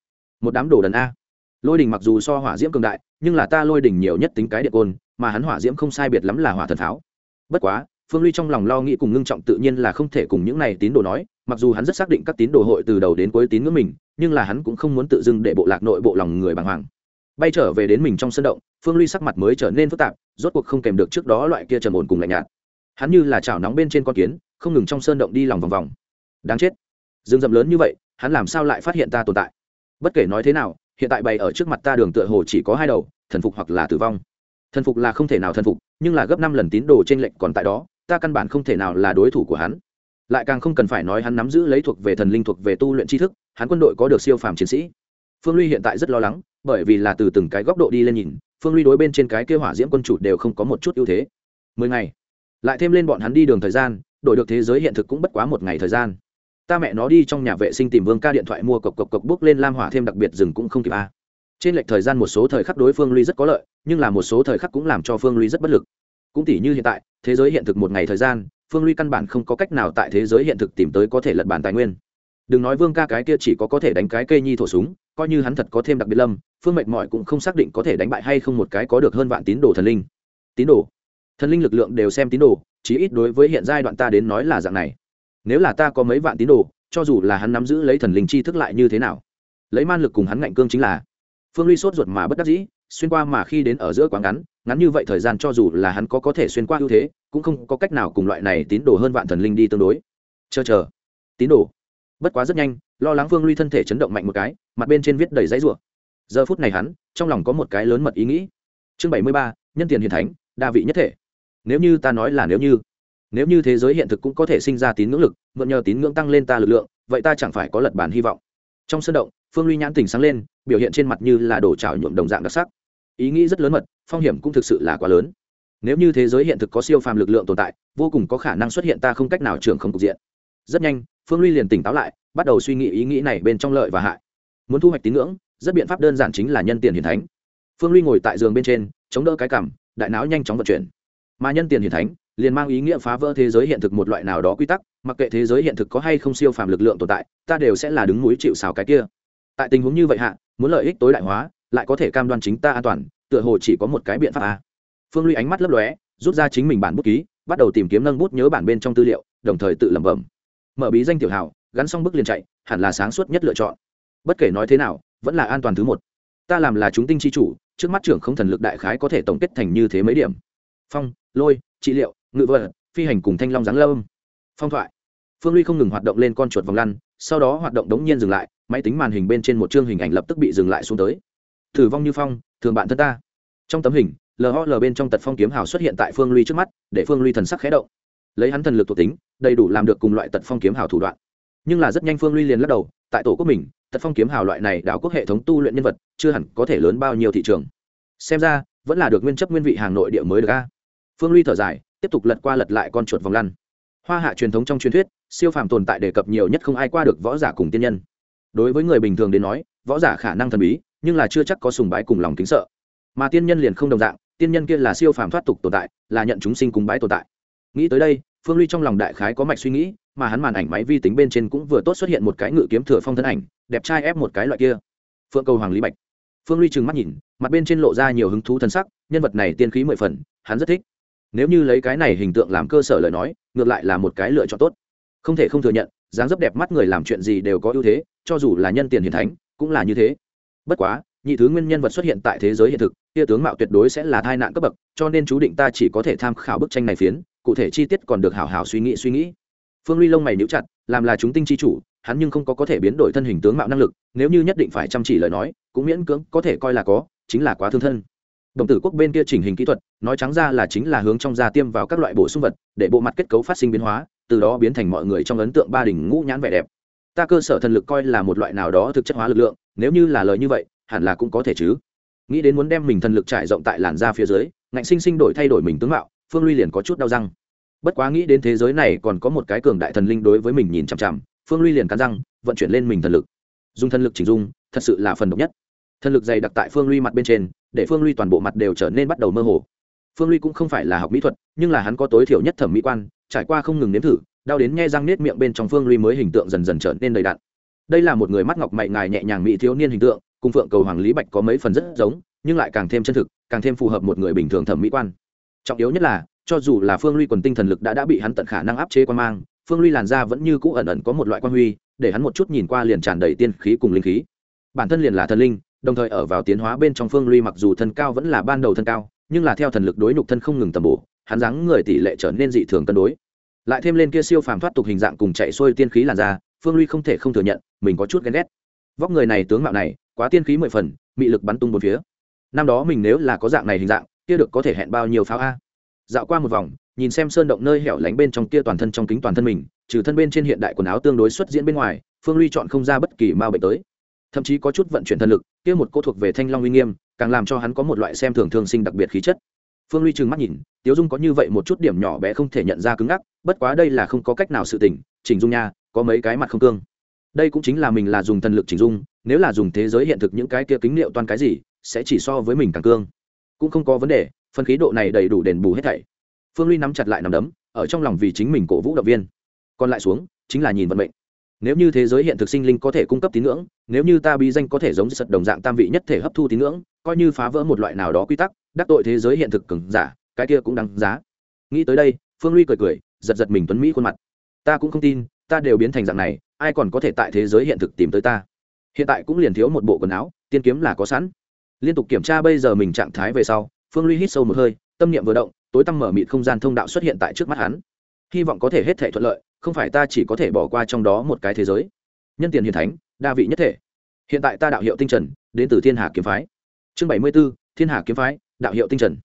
Một đám đồ đần a. Lôi đỉnh mặc dù so hỏa diễm cường đại, nhưng là ta lôi đỉnh nhiều nhất tính cái địa côn, mà hắn hỏa diễm không sai biệt lắm là hỏa thần pháo. Bất quá, phương ly trong lòng lo nghĩ cùng ngưng trọng tự nhiên là không thể cùng những này tín đồ nói, mặc dù hắn rất xác định các tín đồ hội từ đầu đến cuối tín ngưỡng mình, nhưng là hắn cũng không muốn tự dưng để bộ lạc nội bộ lòng người bàng hoàng. Bay trở về đến mình trong sân động, phương ly sắc mặt mới trở nên phức tạp, rốt cuộc không kèm được trước đó loại kia trầm ổn cùng lạnh nhạt. Hắn như là chảo nóng bên trên con kiến, không ngừng trong sơn động đi lòng vòng vòng. Đáng chết. Rừng rậm lớn như vậy hắn làm sao lại phát hiện ta tồn tại? Bất kể nói thế nào, hiện tại bày ở trước mặt ta đường tựa hồ chỉ có hai đầu, thần phục hoặc là tử vong. Thần phục là không thể nào thần phục, nhưng là gấp năm lần tín đồ trên lệnh còn tại đó, ta căn bản không thể nào là đối thủ của hắn. Lại càng không cần phải nói hắn nắm giữ lấy thuộc về thần linh thuộc về tu luyện tri thức, hắn quân đội có được siêu phàm chiến sĩ. Phương ly hiện tại rất lo lắng, bởi vì là từ từng cái góc độ đi lên nhìn, phương ly đối bên trên cái kêu hỏa diễm quân chủ đều không có một chút ưu thế. Mười ngày, lại thêm lên bọn hắn đi đường thời gian, đổi được thế giới hiện thực cũng bất quá một ngày thời gian ta mẹ nó đi trong nhà vệ sinh tìm vương ca điện thoại mua cộc cộc cộc bước lên lam hỏa thêm đặc biệt rừng cũng không kịp a. Trên lệch thời gian một số thời khắc đối phương ly rất có lợi, nhưng là một số thời khắc cũng làm cho phương ly rất bất lực. Cũng tỷ như hiện tại, thế giới hiện thực một ngày thời gian, phương ly căn bản không có cách nào tại thế giới hiện thực tìm tới có thể lật bản tài nguyên. Đừng nói vương ca cái kia chỉ có có thể đánh cái cây nhi thổ súng, coi như hắn thật có thêm đặc biệt lâm, phương mệnh mọi cũng không xác định có thể đánh bại hay không một cái có được hơn vạn tín đồ thần linh. Tín đồ? Thần linh lực lượng đều xem tín đồ, chí ít đối với hiện giai đoạn ta đến nói là dạng này nếu là ta có mấy vạn tín đồ, cho dù là hắn nắm giữ lấy thần linh chi thức lại như thế nào, lấy man lực cùng hắn ngạnh cương chính là phương ly sốt ruột mà bất đắc dĩ, xuyên qua mà khi đến ở giữa quá ngắn ngắn như vậy thời gian cho dù là hắn có có thể xuyên qua ưu thế, cũng không có cách nào cùng loại này tín đồ hơn vạn thần linh đi tương đối. Chờ chờ. Tín đồ. Bất quá rất nhanh, lo lắng phương ly thân thể chấn động mạnh một cái, mặt bên trên viết đầy dãy ruộng giờ phút này hắn, trong lòng có một cái lớn mật ý nghĩ. Chương bảy mươi ba, nhân tiền hiền thánh, đa vị nhất thể. Nếu như ta nói là nếu như nếu như thế giới hiện thực cũng có thể sinh ra tín ngưỡng lực, mượn nhờ tín ngưỡng tăng lên ta lực lượng, vậy ta chẳng phải có lật bản hy vọng. Trong sân động, phương ly nhãn tỉnh sáng lên, biểu hiện trên mặt như là đổ trào nhuộm đồng dạng đặc sắc. Ý nghĩ rất lớn mật, phong hiểm cũng thực sự là quá lớn. Nếu như thế giới hiện thực có siêu phàm lực lượng tồn tại, vô cùng có khả năng xuất hiện ta không cách nào trưởng không cục diện. Rất nhanh, phương ly liền tỉnh táo lại, bắt đầu suy nghĩ ý nghĩ này bên trong lợi và hại. Muốn thu hoạch tín ngưỡng, rất biện pháp đơn giản chính là nhân tiền hiền thánh. Phương ly ngồi tại giường bên trên, chống đỡ cái cằm, đại não nhanh chóng vận chuyển. Mà nhân tiền hiền thánh liền mang ý nghĩa phá vỡ thế giới hiện thực một loại nào đó quy tắc, mặc kệ thế giới hiện thực có hay không siêu phàm lực lượng tồn tại, ta đều sẽ là đứng núi chịu xào cái kia. Tại tình huống như vậy hạ, muốn lợi ích tối đại hóa, lại có thể cam đoan chính ta an toàn, tựa hồ chỉ có một cái biện pháp a. Phương ly ánh mắt lấp lóe, rút ra chính mình bản bút ký, bắt đầu tìm kiếm nâng bút nhớ bản bên trong tư liệu, đồng thời tự lẩm bẩm. Mở bí danh tiểu hảo gắn xong bức liền chạy, hẳn là sáng suốt nhất lựa chọn. Bất kể nói thế nào, vẫn là an toàn thứ một. Ta làm là chúng tinh chi chủ, trước mắt trưởng không thần lực đại khái có thể tổng kết thành như thế mấy điểm. Phong, lôi, trị liệu ngự vật, phi hành cùng thanh long giáng lâm. Phong thoại. Phương ly không ngừng hoạt động lên con chuột vòng lăn, sau đó hoạt động đống nhiên dừng lại, máy tính màn hình bên trên một chương hình ảnh lập tức bị dừng lại xuống tới. Thử vong như phong, thường bạn thân ta. Trong tấm hình lol bên trong tật phong kiếm hào xuất hiện tại phương ly trước mắt, để phương ly thần sắc khé động. Lấy hắn thần lực thuộc tính, đầy đủ làm được cùng loại tật phong kiếm hào thủ đoạn. Nhưng là rất nhanh phương ly liền lắc đầu, tại tổ quốc mình, tật phong kiếm hào loại này đảo quốc hệ thống tu luyện nhân vật, chưa hẳn có thể lớn bao nhiêu thị trường. Xem ra, vẫn là được nguyên chấp nguyên vị hàng nội địa mới được a. Phương ly thở dài tiếp tục lật qua lật lại con chuột vòng lăn. Hoa hạ truyền thống trong truyền thuyết, siêu phàm tồn tại đề cập nhiều nhất không ai qua được võ giả cùng tiên nhân. Đối với người bình thường đến nói, võ giả khả năng thần bí, nhưng là chưa chắc có sùng bái cùng lòng kính sợ. Mà tiên nhân liền không đồng dạng, tiên nhân kia là siêu phàm thoát tục tồn tại, là nhận chúng sinh cùng bái tồn tại. Nghĩ tới đây, phương ly trong lòng đại khái có mạch suy nghĩ, mà hắn màn ảnh máy vi tính bên trên cũng vừa tốt xuất hiện một cái ngự kiếm thừa phong thân ảnh, đẹp trai ép một cái loại kia. Phượng cầu hoàng lý bạch. Phương ly trừng mắt nhìn, mặt bên trên lộ ra nhiều hứng thú thân sắc, nhân vật này tiên khí mười phần, hắn rất thích nếu như lấy cái này hình tượng làm cơ sở lời nói, ngược lại là một cái lựa chọn tốt. Không thể không thừa nhận, dáng dấp đẹp mắt người làm chuyện gì đều có ưu thế, cho dù là nhân tiền hiền thánh, cũng là như thế. Bất quá, nhị thứ nguyên nhân vật xuất hiện tại thế giới hiện thực tia tướng mạo tuyệt đối sẽ là tai nạn cấp bậc, cho nên chú định ta chỉ có thể tham khảo bức tranh này phiến, cụ thể chi tiết còn được hảo hảo suy nghĩ suy nghĩ. Phương ly lông mày níu chặt, làm là chúng tinh chi chủ, hắn nhưng không có có thể biến đổi thân hình tướng mạo năng lực, nếu như nhất định phải chăm chỉ lời nói, cũng miễn cưỡng có thể coi là có, chính là quá thương thân đồng tử quốc bên kia chỉnh hình kỹ thuật, nói trắng ra là chính là hướng trong da tiêm vào các loại bổ sung vật, để bộ mặt kết cấu phát sinh biến hóa, từ đó biến thành mọi người trong ấn tượng ba đỉnh ngũ nhãn vẻ đẹp. Ta cơ sở thần lực coi là một loại nào đó thực chất hóa lực lượng, nếu như là lời như vậy, hẳn là cũng có thể chứ. Nghĩ đến muốn đem mình thần lực trải rộng tại làn da phía dưới, ngạnh sinh sinh đổi thay đổi mình tướng mạo, phương ly liền có chút đau răng. Bất quá nghĩ đến thế giới này còn có một cái cường đại thần linh đối với mình nhìn chằm chằm, phương ly liền cắn răng, vận chuyển lên mình thần lực. Dùng thần lực chỉnh dung, thật sự là phần độc nhất. Thần lực dày đặc tại phương ly mặt bên trên để phương ly toàn bộ mặt đều trở nên bắt đầu mơ hồ. Phương ly cũng không phải là học mỹ thuật, nhưng là hắn có tối thiểu nhất thẩm mỹ quan, trải qua không ngừng nếm thử, đau đến nghe răng nết miệng bên trong phương ly mới hình tượng dần dần trở nên đầy đặn. Đây là một người mắt ngọc mày ngài nhẹ nhàng mỹ thiếu niên hình tượng, cùng phượng cầu hoàng lý bạch có mấy phần rất giống, nhưng lại càng thêm chân thực, càng thêm phù hợp một người bình thường thẩm mỹ quan. Trọng yếu nhất là, cho dù là phương ly quần tinh thần lực đã đã bị hắn tận khả năng áp chế quan mang, phương ly làn da vẫn như cũ ẩn ẩn có một loại quan huy, để hắn một chút nhìn qua liền tràn đầy tiên khí cùng linh khí. Bản thân liền là thần linh đồng thời ở vào tiến hóa bên trong phương ly mặc dù thân cao vẫn là ban đầu thân cao, nhưng là theo thần lực đối nhục thân không ngừng tầm bổ, hắn dáng người tỷ lệ trở nên dị thường cân đối. Lại thêm lên kia siêu phàm thoát tục hình dạng cùng chạy xuôi tiên khí làn da, phương ly không thể không thừa nhận, mình có chút ghen ghét. Vóc người này tướng mạo này, quá tiên khí mười phần, mị lực bắn tung một phía. Năm đó mình nếu là có dạng này hình dạng, kia được có thể hẹn bao nhiêu pháo a? Dạo qua một vòng, nhìn xem sơn động nơi hẻo lánh bên trong kia toàn thân trong kính toàn thân mình, trừ thân bên trên hiện đại quần áo tương đối xuất diễn bên ngoài, phương ly chọn không ra bất kỳ ma bệnh tới. Thậm chí có chút vận chuyển thân lực kia một cô thuộc về thanh long uy nghiêm, càng làm cho hắn có một loại xem thường thương sinh đặc biệt khí chất. Phương ly trừng mắt nhìn, tiếu dung có như vậy một chút điểm nhỏ bé không thể nhận ra cứng ngắc, bất quá đây là không có cách nào sự tỉnh chỉnh dung nha, có mấy cái mặt không cương. Đây cũng chính là mình là dùng thần lực chỉnh dung, nếu là dùng thế giới hiện thực những cái kia kính liệu toàn cái gì, sẽ chỉ so với mình càng cương. Cũng không có vấn đề phân khí độ này đầy đủ đền bù hết thảy. Phương ly nắm chặt lại nằm đấm, ở trong lòng vì chính mình cổ vũ động viên. Còn lại xuống, chính là nhìn vận mệnh nếu như thế giới hiện thực sinh linh có thể cung cấp tín ngưỡng, nếu như ta bí danh có thể giống sật đồng dạng tam vị nhất thể hấp thu tín ngưỡng, coi như phá vỡ một loại nào đó quy tắc, đắc tội thế giới hiện thực cứng giả, cái kia cũng đáng giá. Nghĩ tới đây, phương ly cười cười, giật giật mình tuấn mỹ khuôn mặt. Ta cũng không tin, ta đều biến thành dạng này, ai còn có thể tại thế giới hiện thực tìm tới ta? Hiện tại cũng liền thiếu một bộ quần áo, tiên kiếm là có sẵn. Liên tục kiểm tra bây giờ mình trạng thái về sau, phương ly hít sâu một hơi, tâm niệm vừa động, tối tăm mở mịt không gian thông đạo xuất hiện tại trước mắt hắn. Hy vọng có thể hết thể thuận lợi không phải ta chỉ có thể bỏ qua trong đó một cái thế giới. Nhân tiền hiền thánh, đa vị nhất thể. Hiện tại ta đạo hiệu tinh trần, đến từ thiên hà kiếm phái. Chương bảy mươi b ố thiên hà kiếm phái, đạo hiệu tinh trần.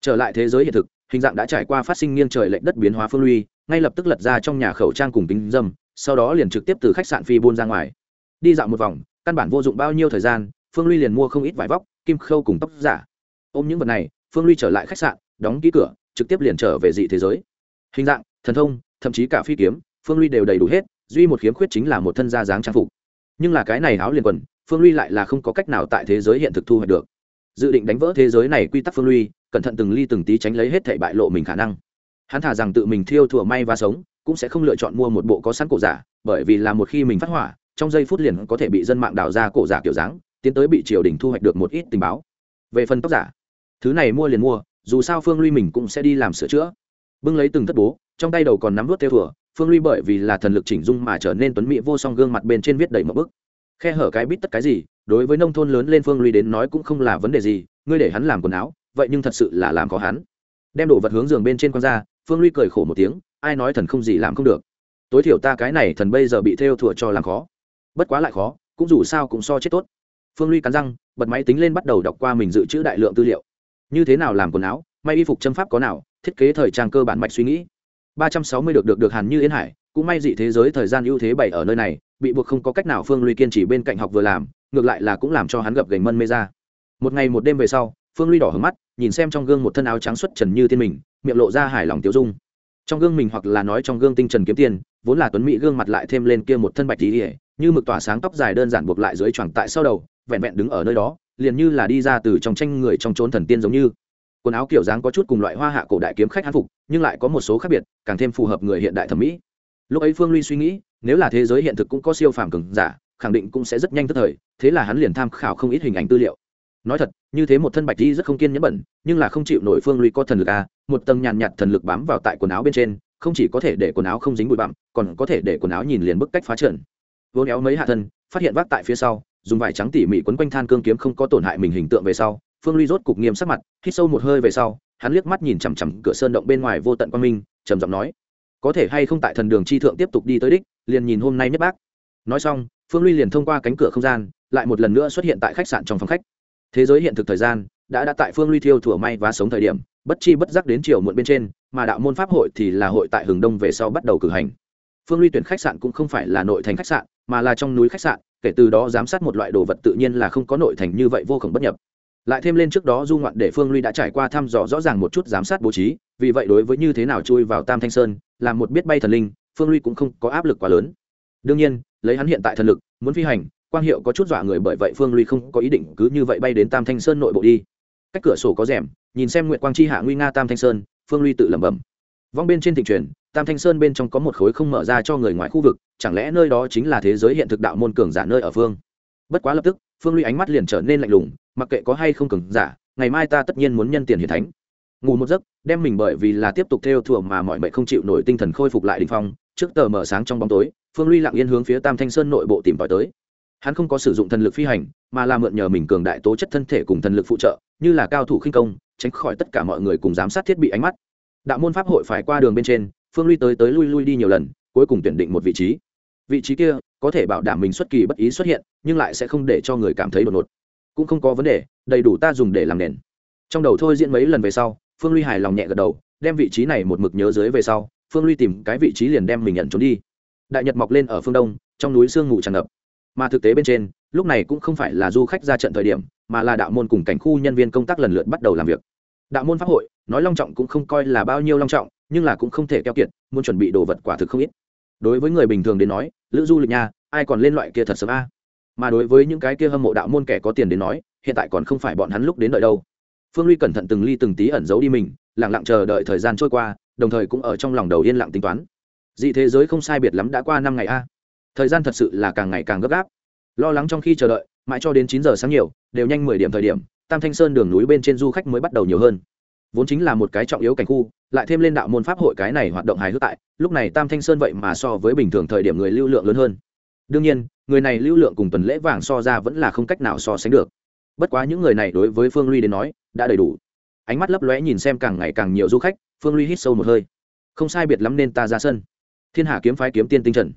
Trở lại thế giới hiện thực, hình dạng đã trải qua phát sinh nghiêng trời lệnh đất biến hóa phương ly ngay lập tức lật ra trong nhà khẩu trang cùng kính dâm, sau đó liền trực tiếp từ khách sạn phi buôn ra ngoài. Đi dạo một vòng, căn bản vô dụng bao nhiêu thời gian, phương ly liền mua không ít vải vóc, kim khâu cùng tóc giả. Ôm những vật này, phương ly trở lại khách sạn, đóng ký cửa, trực tiếp liền trở về dị thế giới. Hình dạng, thần thông thậm chí cả phi kiếm, phương ly đều đầy đủ hết, duy một khiếm khuyết chính là một thân da dáng trang phục. Nhưng là cái này áo liền quần, phương ly lại là không có cách nào tại thế giới hiện thực thu hoạch được. Dự định đánh vỡ thế giới này quy tắc phương ly cẩn thận từng ly từng tí tránh lấy hết thảy bại lộ mình khả năng. Hắn thả rằng tự mình thiêu thùa may và sống, cũng sẽ không lựa chọn mua một bộ có sẵn cổ giả, bởi vì là một khi mình phát hỏa, trong giây phút liền có thể bị dân mạng đào ra cổ giả kiểu dáng, tiến tới bị triều đình thu hoạch được một ít tình báo. Về phần tóc giả, thứ này mua liền mua, dù sao phương ly mình cũng sẽ đi làm sửa chữa. Bưng lấy từng thất bố trong tay đầu còn nắm vút theo thừa phương ly bởi vì là thần lực chỉnh dung mà trở nên tuấn mỹ vô song gương mặt bên trên viết đầy một bức. Khe hở cái bít tất cái gì, đối với nông thôn lớn lên phương ly đến nói cũng không là vấn đề gì, ngươi để hắn làm quần áo, vậy nhưng thật sự là làm có hắn. Đem đồ vật hướng giường bên trên con ra, phương ly cười khổ một tiếng, ai nói thần không gì làm không được. Tối thiểu ta cái này thần bây giờ bị theo thùa cho làm khó. Bất quá lại khó, cũng dù sao cũng so chết tốt. Phương ly cắn răng, bật máy tính lên bắt đầu đọc qua mình dự trữ đại lượng tư liệu. Như thế nào làm quần áo, may y phục châm pháp có nào, thiết kế thời trang cơ bản mạch suy nghĩ ba trăm sáu mươi được được được hàn như yên hải, cũng may dị thế giới thời gian ưu thế bảy ở nơi này, bị buộc không có cách nào phương ly kiên trì bên cạnh học vừa làm, ngược lại là cũng làm cho hắn gập gành mân mê ra. Một ngày một đêm về sau, phương ly đỏ hứng mắt, nhìn xem trong gương một thân áo trắng xuất trần như thiên mình, miệng lộ ra hài lòng tiêu dung. Trong gương mình hoặc là nói trong gương tinh trần kiếm tiền, vốn là tuấn mỹ gương mặt lại thêm lên kia một thân bạch tí ỉa như mực tỏa sáng tóc dài đơn giản buộc lại dưới choàng tại sau đầu, vẹn vẹn đứng ở nơi đó, liền như là đi ra từ trong tranh người trong trốn thần tiên giống như quần áo kiểu dáng có chút cùng loại hoa hạ cổ đại kiếm khách hán phục nhưng lại có một số khác biệt càng thêm phù hợp người hiện đại thẩm mỹ. Lúc ấy phương ly suy nghĩ nếu là thế giới hiện thực cũng có siêu phàm cường giả khẳng định cũng sẽ rất nhanh tức thời thế là hắn liền tham khảo không ít hình ảnh tư liệu. Nói thật như thế một thân bạch di rất không kiên nhẫn bẩn nhưng là không chịu nổi phương ly có thần lực a à, một tầng nhàn nhạt thần lực bám vào tại quần áo bên trên không chỉ có thể để quần áo không dính bụi bặm còn có thể để quần áo nhìn liền bức cách phá trợn vô néo mấy hạ thân phát hiện vác tại phía sau dùng vải trắng tỉ mỉ quấn quanh than cương kiếm không có tổn hại mình hình tượng về sau phương ly rốt cục nghiêm sắc mặt, hít sâu một hơi về sau, hắn liếc mắt nhìn chằm chằm cửa sơn động bên ngoài vô tận quan minh, trầm giọng nói, có thể hay không tại thần đường chi thượng tiếp tục đi tới đích, liền nhìn hôm nay nhất bác. Nói xong, phương ly liền thông qua cánh cửa không gian, lại một lần nữa xuất hiện tại khách sạn trong phòng khách. Thế giới hiện thực thời gian, đã đã tại phương ly thiêu thủa may và sống thời điểm, bất chi bất giác đến chiều muộn bên trên, mà đạo môn pháp hội thì là hội tại hừng đông về sau bắt đầu cử hành. Phương ly tuyển khách sạn cũng không phải là nội thành khách sạn, mà là trong núi khách sạn, kể từ đó giám sát một loại đồ vật tự nhiên là không có nội thành như vậy vô khổng bất nhập lại thêm lên trước đó du ngoạn để phương ly đã trải qua thăm dò rõ ràng một chút giám sát bố trí, vì vậy đối với như thế nào chui vào tam thanh sơn làm một biết bay thần linh, phương ly cũng không có áp lực quá lớn. Đương nhiên, lấy hắn hiện tại thần lực, muốn phi hành, quang hiệu có chút dọa người bởi vậy phương ly không có ý định cứ như vậy bay đến tam thanh sơn nội bộ đi. Cách cửa sổ có rèm, nhìn xem nguyện quang chi hạ nguy nga tam thanh sơn, phương ly tự lẩm bẩm. Vong bên trên thị truyền, tam thanh sơn bên trong có một khối không mở ra cho người ngoài khu vực, chẳng lẽ nơi đó chính là thế giới hiện thực đạo môn cường giả nơi ở phương? Bất quá lập tức phương ly ánh mắt liền trở nên lạnh lùng, mặc kệ có hay không cường giả, ngày mai ta tất nhiên muốn nhân tiền hiển thánh. Ngủ một giấc, đem mình bởi vì là tiếp tục theo thùa mà mọi mệnh không chịu nổi tinh thần khôi phục lại đình phong, trước tờ mở sáng trong bóng tối, phương ly lặng yên hướng phía tam thanh sơn nội bộ tìm tòi tới. Hắn không có sử dụng thần lực phi hành, mà là mượn nhờ mình cường đại tố chất thân thể cùng thần lực phụ trợ, như là cao thủ khinh công, tránh khỏi tất cả mọi người cùng giám sát thiết bị ánh mắt. Đạo môn pháp hội phải qua đường bên trên, phương ly tới tới lui lui đi nhiều lần, cuối cùng tuyển định một vị trí. Vị trí kia có thể bảo đảm mình xuất kỳ bất ý xuất hiện, nhưng lại sẽ không để cho người cảm thấy đột ngột. Cũng không có vấn đề, đầy đủ ta dùng để làm nền. Trong đầu thôi diễn mấy lần về sau, phương ly hài lòng nhẹ gật đầu, đem vị trí này một mực nhớ dưới về sau, phương ly tìm cái vị trí liền đem mình nhận trốn đi. Đại nhật mọc lên ở phương đông, trong núi sương ngủ tràn ngập. Mà thực tế bên trên, lúc này cũng không phải là du khách ra trận thời điểm, mà là đạo môn cùng cảnh khu nhân viên công tác lần lượt bắt đầu làm việc. Đạo môn pháp hội, nói long trọng cũng không coi là bao nhiêu long trọng, nhưng là cũng không thể keo kiệt, muốn chuẩn bị đồ vật quả thực không ít đối với người bình thường đến nói, lữ du lịch nha, ai còn lên loại kia thật sớm a? Mà đối với những cái kia hâm mộ đạo môn kẻ có tiền đến nói, hiện tại còn không phải bọn hắn lúc đến đợi đâu. Phương ly cẩn thận từng ly từng tí ẩn giấu đi mình lẳng lặng chờ đợi thời gian trôi qua, đồng thời cũng ở trong lòng đầu yên lặng tính toán. Dị thế giới không sai biệt lắm đã qua năm ngày a. Thời gian thật sự là càng ngày càng gấp gáp. Lo lắng trong khi chờ đợi, mãi cho đến chín giờ sáng nhiều, đều nhanh mười điểm thời điểm, tam thanh sơn đường núi bên trên du khách mới bắt đầu nhiều hơn vốn chính là một cái trọng yếu cảnh khu, lại thêm lên đạo môn pháp hội cái này hoạt động hài hước tại, lúc này tam thanh sơn vậy mà so với bình thường thời điểm người lưu lượng lớn hơn. Đương nhiên, người này lưu lượng cùng tuần lễ vàng so ra vẫn là không cách nào so sánh được. Bất quá những người này đối với phương ly đến nói, đã đầy đủ. Ánh mắt lấp lóe nhìn xem càng ngày càng nhiều du khách, phương ly hít sâu một hơi. Không sai biệt lắm nên ta ra sân. Thiên hà kiếm phái kiếm tiên tinh trần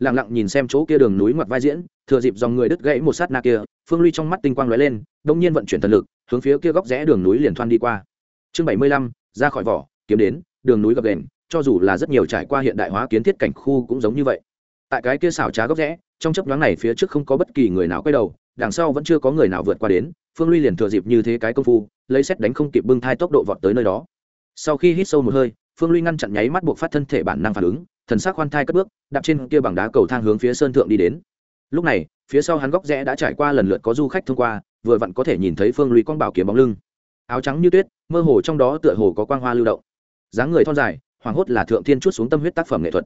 lẳng lặng nhìn xem chỗ kia đường núi ngoặt vai diễn, thừa dịp dòng người đứt gãy một sát na kia, phương ly trong mắt tinh quang lóe lên đông nhiên vận chuyển thần lực, hướng phía kia góc rẽ đường núi liền thoan đi qua chương bảy mươi lăm, ra khỏi vỏ, kiếm đến, đường núi gập đền cho dù là rất nhiều trải qua hiện đại hóa kiến thiết cảnh khu cũng giống như vậy. Tại cái kia xảo trá góc rẽ, trong chấp nhoáng này phía trước không có bất kỳ người nào quay đầu, đằng sau vẫn chưa có người nào vượt qua đến, phương ly liền thừa dịp như thế cái công phu, lấy xét đánh không kịp bưng thai tốc độ vọt tới nơi đó. Sau khi hít sâu một hơi, phương ly ngăn chặn nháy mắt buộc phát thân thể bản năng phản ứng, thần sắc khoan thai cất bước, đạp trên kia bằng đá cầu thang hướng phía sơn thượng đi đến. Lúc này, phía sau hắn góc rẽ đã trải qua lần lượt có du khách thông qua, vừa vặn có thể nhìn thấy phương ly con bảo kiếm bóng lưng áo trắng như tuyết, mơ hồ trong đó tựa hồ có quang hoa lưu động. Dáng người thon dài hoàng hốt là thượng thiên chút xuống tâm huyết tác phẩm nghệ thuật.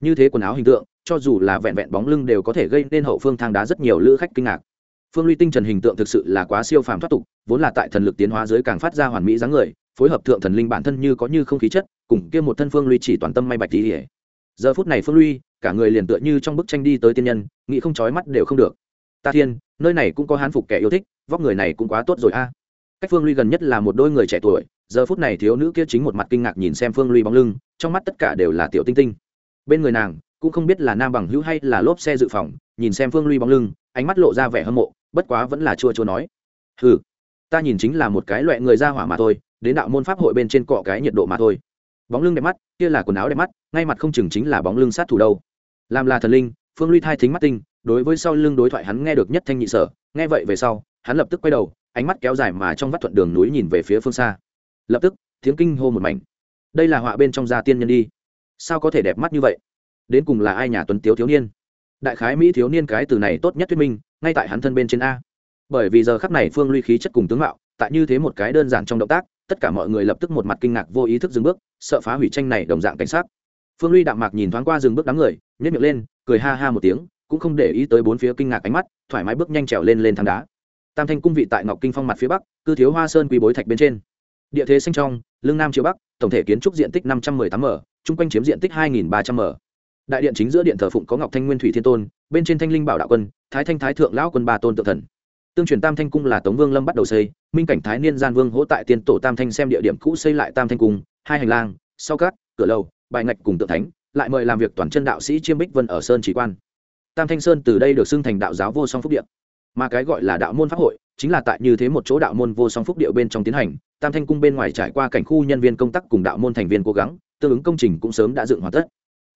Như thế quần áo hình tượng, cho dù là vẹn vẹn bóng lưng đều có thể gây nên hậu phương thang đá rất nhiều lữ khách kinh ngạc. Phương ly tinh trần hình tượng thực sự là quá siêu phàm thoát tục, vốn là tại thần lực tiến hóa dưới càng phát ra hoàn mỹ dáng người, phối hợp thượng thần linh bản thân như có như không khí chất, cùng kia một thân phương ly chỉ toàn tâm may bạch tỉ ỉa giờ phút này phương ly cả người liền tựa như trong bức tranh đi tới tiên nhân, nghĩ không chói mắt đều không được. Ta thiên, nơi này cũng có hán phục kẻ yêu thích, vóc người này cũng quá tốt rồi a cách phương ly gần nhất là một đôi người trẻ tuổi, giờ phút này thiếu nữ kia chính một mặt kinh ngạc nhìn xem phương ly bóng lưng, trong mắt tất cả đều là tiểu tinh tinh. Bên người nàng, cũng không biết là nam bằng hữu hay là lốp xe dự phòng, nhìn xem phương ly bóng lưng, ánh mắt lộ ra vẻ hâm mộ, bất quá vẫn là chua chua nói. Ừ ta nhìn chính là một cái loại người ra hỏa mà thôi, đến đạo môn pháp hội bên trên cọ cái nhiệt độ mà thôi. Bóng lưng đẹp mắt, kia là quần áo đẹp mắt, ngay mặt không chừng chính là bóng lưng sát thủ đâu. Làm là thần linh, phương ly thai thính mắt tinh, đối với sau lưng đối thoại hắn nghe được nhất thanh nhị sở, nghe vậy về sau, hắn lập tức quay đầu ánh mắt kéo dài mà trong vắt thuận đường núi nhìn về phía phương xa. Lập tức, tiếng kinh hô một mảnh. Đây là họa bên trong gia tiên nhân đi. Sao có thể đẹp mắt như vậy? Đến cùng là ai nhà tuấn tiếu thiếu niên? Đại khái mỹ thiếu niên cái từ này tốt nhất thuyết minh, ngay tại hắn thân bên trên a. Bởi vì giờ khắp này phương ly khí chất cùng tướng mạo, tại như thế một cái đơn giản trong động tác, tất cả mọi người lập tức một mặt kinh ngạc vô ý thức dừng bước, sợ phá hủy tranh này đồng dạng cảnh sát. Phương ly đạm mạc nhìn thoáng qua dừng bước đám người nhét miệng lên, cười ha ha một tiếng, cũng không để ý tới bốn phía kinh ngạc ánh mắt, thoải mái bước nhanh trèo lên lên thang đá tam thanh cung vị tại ngọc kinh phong mặt phía bắc, cư thiếu hoa sơn quy bối thạch bên trên. Địa thế xanh trong, lưng nam chiếu bắc, tổng thể kiến trúc diện tích năm trăm m tám m, chung quanh chiếm diện tích hai ba trăm m. Đại điện chính giữa điện thờ phụng có ngọc thanh nguyên thủy thiên tôn, bên trên thanh linh bảo đạo quân, thái thanh thái thượng lão quân ba tôn tự thần. Tương truyền tam thanh cung là tống vương lâm bắt đầu xây, minh cảnh thái niên gian vương hỗ tại tiên tổ tam thanh xem địa điểm cũ xây lại tam thanh cung, hai hành lang, sau cát cửa lầu, bài ngạch cùng tượng thánh, lại mời làm việc toàn chân đạo sĩ chiêm bích vân ở sơn chỉ quan. Tam thanh sơn từ đây được xưng thành đạo giáo vô song phúc điện mà cái gọi là đạo môn pháp hội chính là tại như thế một chỗ đạo môn vô song phúc điệu bên trong tiến hành, tam thanh cung bên ngoài trải qua cảnh khu nhân viên công tác cùng đạo môn thành viên cố gắng, tương ứng công trình cũng sớm đã dựng hoàn tất.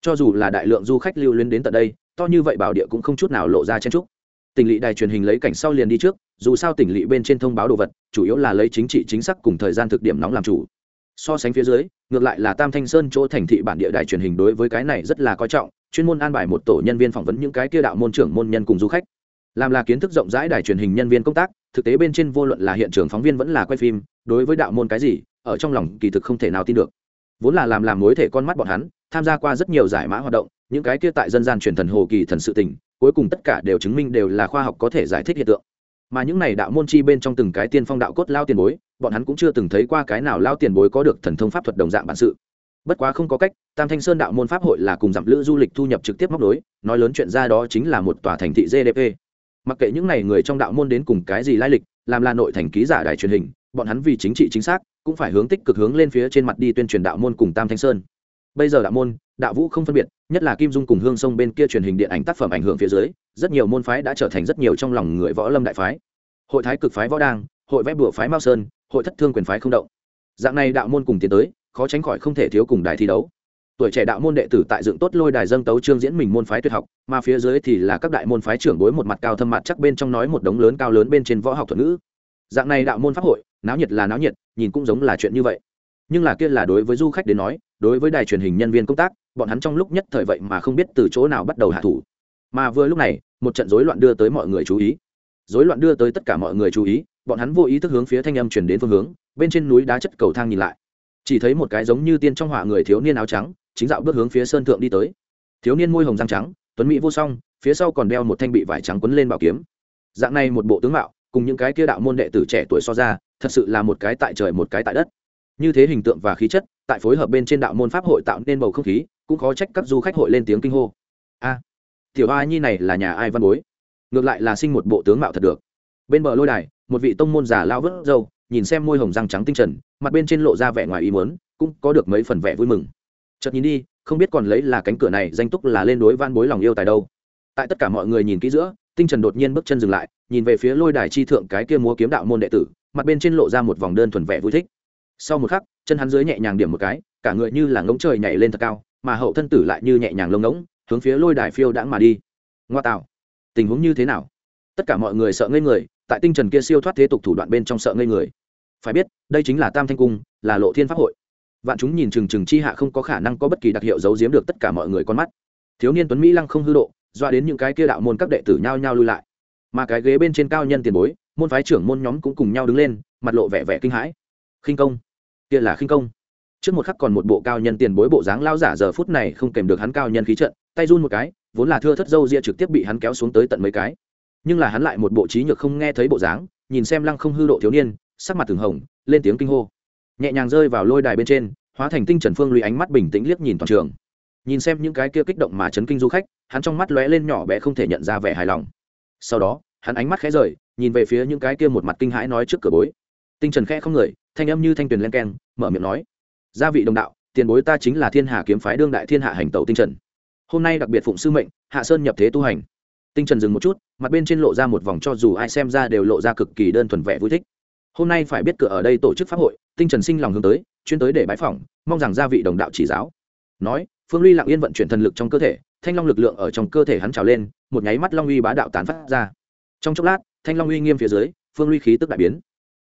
Cho dù là đại lượng du khách lưu luyến đến tận đây, to như vậy bảo địa cũng không chút nào lộ ra chen trúc tỉnh lỵ đài truyền hình lấy cảnh sau liền đi trước, dù sao tỉnh lỵ bên trên thông báo đồ vật, chủ yếu là lấy chính trị chính xác cùng thời gian thực điểm nóng làm chủ. So sánh phía dưới, ngược lại là tam thanh sơn chỗ thành thị bản địa đài truyền hình đối với cái này rất là coi trọng, chuyên môn an bài một tổ nhân viên phỏng vấn những cái kia đạo môn trưởng môn nhân cùng du khách làm là kiến thức rộng rãi đài truyền hình nhân viên công tác, thực tế bên trên vô luận là hiện trường phóng viên vẫn là quay phim, đối với đạo môn cái gì, ở trong lòng kỳ thực không thể nào tin được. Vốn là làm làm mối thể con mắt bọn hắn, tham gia qua rất nhiều giải mã hoạt động, những cái kia tại dân gian truyền thần hồ kỳ thần sự tình, cuối cùng tất cả đều chứng minh đều là khoa học có thể giải thích hiện tượng. Mà những này đạo môn chi bên trong từng cái tiên phong đạo cốt lao tiền bối, bọn hắn cũng chưa từng thấy qua cái nào lao tiền bối có được thần thông pháp thuật đồng dạng bản sự. Bất quá không có cách, tam thanh sơn đạo môn pháp hội là cùng giảm lữ du lịch thu nhập trực tiếp móc đối nói lớn chuyện ra đó chính là một tòa thành thị gdp mặc kệ những n à y người trong đạo môn đến cùng cái gì lai lịch, làm là nội thành ký giả đài truyền hình, bọn hắn vì chính trị chính xác, cũng phải hướng tích cực hướng lên phía trên mặt đi tuyên truyền đạo môn cùng tam thanh sơn. Bây giờ đạo môn, đạo vũ không phân biệt, nhất là kim dung cùng hương sông bên kia truyền hình điện ảnh tác phẩm ảnh hưởng phía dưới, rất nhiều môn phái đã trở thành rất nhiều trong lòng người võ lâm đại phái. Hội thái cực phái võ đang, hội vẽ bụa phái mao sơn, hội thất thương quyền phái không động. Dạng này đạo môn cùng tiến tới, khó tránh khỏi không thể thiếu cùng đài thi đấu tuổi trẻ đạo môn đệ tử tại dựng tốt lôi đài dâng tấu trương diễn mình môn phái tuyệt học, mà phía dưới thì là các đại môn phái trưởng bối một mặt cao thâm mặt chắc bên trong nói một đống lớn cao lớn bên trên võ học thuật ngữ. Dạng này đạo môn pháp hội, náo nhiệt là náo nhiệt, nhìn cũng giống là chuyện như vậy. Nhưng là kia là đối với du khách đến nói, đối với đài truyền hình nhân viên công tác, bọn hắn trong lúc nhất thời vậy mà không biết từ chỗ nào bắt đầu hạ thủ. Mà vừa lúc này, một trận rối loạn đưa tới mọi người chú ý. Rối loạn đưa tới tất cả mọi người chú ý, bọn hắn vô ý thức hướng phía thanh âm chuyển đến phương hướng, bên trên núi đá chất cầu thang nhìn lại. Chỉ thấy một cái giống như tiên trong họa người thiếu niên áo trắng chính dạo bước hướng phía sơn thượng đi tới. Thiếu niên môi hồng răng trắng, tuấn mỹ vô song, phía sau còn đeo một thanh bị vải trắng quấn lên bảo kiếm. Dạng này một bộ tướng mạo, cùng những cái kia đạo môn đệ tử trẻ tuổi so ra, thật sự là một cái tại trời một cái tại đất. Như thế hình tượng và khí chất, tại phối hợp bên trên đạo môn pháp hội tạo nên bầu không khí, cũng khó trách các du khách hội lên tiếng kinh hô. A, tiểu hoa nhi này là nhà ai văn bối? Ngược lại là sinh một bộ tướng mạo thật được. Bên bờ lôi đài, một vị tông môn già lao vớt râu, nhìn xem môi hồng răng trắng tinh trần, mặt bên trên lộ ra vẻ ngoài ý muốn, cũng có được mấy phần vẻ vui mừng chợt nhìn đi, không biết còn lấy là cánh cửa này danh túc là lên đối van bối lòng yêu tài đâu. Tại tất cả mọi người nhìn kỹ giữa, tinh trần đột nhiên bước chân dừng lại, nhìn về phía lôi đài chi thượng cái kia múa kiếm đạo môn đệ tử, mặt bên trên lộ ra một vòng đơn thuần vẻ vui thích. Sau một khắc, chân hắn dưới nhẹ nhàng điểm một cái, cả người như là ngống trời nhảy lên thật cao, mà hậu thân tử lại như nhẹ nhàng lông ngỗng, hướng phía lôi đài phiêu đãng mà đi. Ngoa tạo, tình huống như thế nào? Tất cả mọi người sợ ngây người, tại tinh trần kia siêu thoát thế tục thủ đoạn bên trong sợ ngây người. Phải biết, đây chính là tam thanh cung, là lộ thiên pháp hội vạn chúng nhìn chừng chừng chi hạ không có khả năng có bất kỳ đặc hiệu giấu giếm được tất cả mọi người con mắt. Thiếu niên tuấn mỹ lăng không hư độ, doa đến những cái kia đạo môn các đệ tử nhao nhao lui lại. Mà cái ghế bên trên cao nhân tiền bối, môn phái trưởng môn nhóm cũng cùng nhau đứng lên, mặt lộ vẻ vẻ kinh hãi. Khinh công, kia là khinh công. Trước một khắc còn một bộ cao nhân tiền bối bộ dáng lao giả giờ phút này không kèm được hắn cao nhân khí trận, tay run một cái, vốn là thưa thất dâu ria trực tiếp bị hắn kéo xuống tới tận mấy cái. Nhưng là hắn lại một bộ trí nhược không nghe thấy bộ dáng, nhìn xem lăng không hư độ thiếu niên, sắc mặt từng hồng, lên tiếng kinh hô nhẹ nhàng rơi vào lôi đài bên trên, hóa thành tinh trần phương lùi ánh mắt bình tĩnh liếc nhìn toàn trường. Nhìn xem những cái kia kích động mà chấn kinh du khách, hắn trong mắt lóe lên nhỏ bé không thể nhận ra vẻ hài lòng. Sau đó, hắn ánh mắt khẽ rời, nhìn về phía những cái kia một mặt kinh hãi nói trước cửa bối. Tinh trần khẽ không người, thanh âm như thanh tuyền len keng, mở miệng nói, gia vị đồng đạo, tiền bối ta chính là thiên hà kiếm phái đương đại thiên hạ hành tẩu tinh trần. Hôm nay đặc biệt phụng sư mệnh, hạ sơn nhập thế tu hành. Tinh trần dừng một chút, mặt bên trên lộ ra một vòng cho dù ai xem ra đều lộ ra cực kỳ đơn thuần vẻ vui thích. Hôm nay phải biết cửa ở đây tổ chức pháp hội tinh trần sinh lòng hướng tới, chuyên tới để bãi phỏng, mong rằng gia vị đồng đạo chỉ giáo. Nói, phương ly lặng yên vận chuyển thần lực trong cơ thể, thanh long lực lượng ở trong cơ thể hắn trào lên, một nháy mắt long uy bá đạo tán phát ra. Trong chốc lát, thanh long uy nghiêm phía dưới, phương ly khí tức đại biến.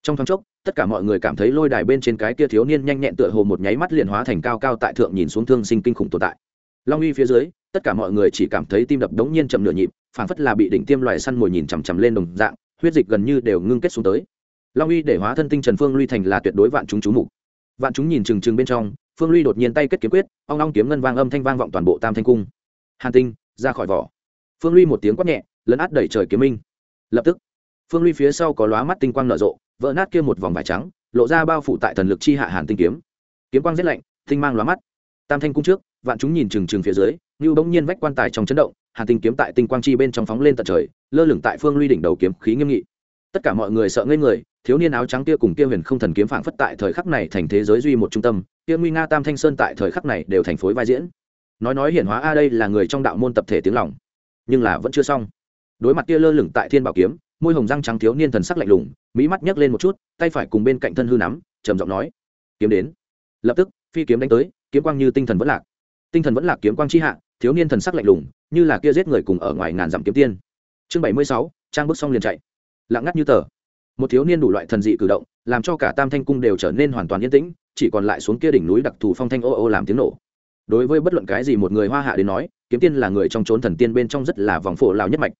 Trong thoáng chốc, tất cả mọi người cảm thấy lôi đài bên trên cái kia thiếu niên nhanh nhẹn tựa hồ một nháy mắt liền hóa thành cao cao tại thượng nhìn xuống thương sinh kinh khủng tồn tại. Long uy phía dưới, tất cả mọi người chỉ cảm thấy tim đập đống nhiên chậm nửa nhịp, phảng phất là bị đỉnh tiêm loài săn mồi nhìn chằm chằm lên đồng dạng, huyết dịch gần như đều ngưng kết xuống tới long uy để hóa thân tinh trần phương ly thành là tuyệt đối vạn chúng chú mục. Vạn chúng nhìn trừng trừng bên trong, phương ly đột nhiên tay kết kiếm quyết ông long kiếm ngân vang âm thanh vang vọng toàn bộ tam thanh cung. Hàn tinh, ra khỏi vỏ. Phương ly một tiếng quát nhẹ, lấn át đẩy trời kiếm minh. Lập tức, phương ly phía sau có lóa mắt tinh quang nở rộ, vỡ nát kia một vòng vải trắng, lộ ra bao phủ tại thần lực chi hạ hàn tinh kiếm. Kiếm quang rét lạnh, tinh mang lóa mắt. Tam thanh cung trước, vạn chúng nhìn trừng trừng phía dưới, như bỗng nhiên vách quan tài trong chấn động, hàn tinh kiếm tại tinh quang chi bên trong phóng lên tận trời, lơ lửng tại phương ly đỉnh đầu kiếm khí nghiêm nghị tất cả mọi người sợ ngây người, thiếu niên áo trắng kia cùng kia huyền không thần kiếm phảng phất tại thời khắc này thành thế giới duy một trung tâm, kia nguy nga tam thanh sơn tại thời khắc này đều thành phối vai diễn. Nói nói hiển hóa a đây là người trong đạo môn tập thể tiếng lòng, nhưng là vẫn chưa xong. Đối mặt kia lơ lửng tại thiên bảo kiếm, môi hồng răng trắng thiếu niên thần sắc lạnh lùng, mỹ mắt nhấc lên một chút, tay phải cùng bên cạnh thân hư nắm, trầm giọng nói, kiếm đến. Lập tức, phi kiếm đánh tới, kiếm quang như tinh thần vẫn lạc. Tinh thần vẫn lạc kiếm quang chi hạ, thiếu niên thần sắc lạnh lùng, như là kia giết người cùng ở ngoài ngàn dặm kiếm tiên. Chương bảy mươi sáu, trang bước xong liền chạy lặng ngắt như tờ. Một thiếu niên đủ loại thần dị cử động, làm cho cả tam thanh cung đều trở nên hoàn toàn yên tĩnh, chỉ còn lại xuống kia đỉnh núi đặc thù phong thanh ô ô làm tiếng nổ. Đối với bất luận cái gì một người hoa hạ đến nói, kiếm tiên là người trong trốn thần tiên bên trong rất là vòng phổ lào nhất mạch.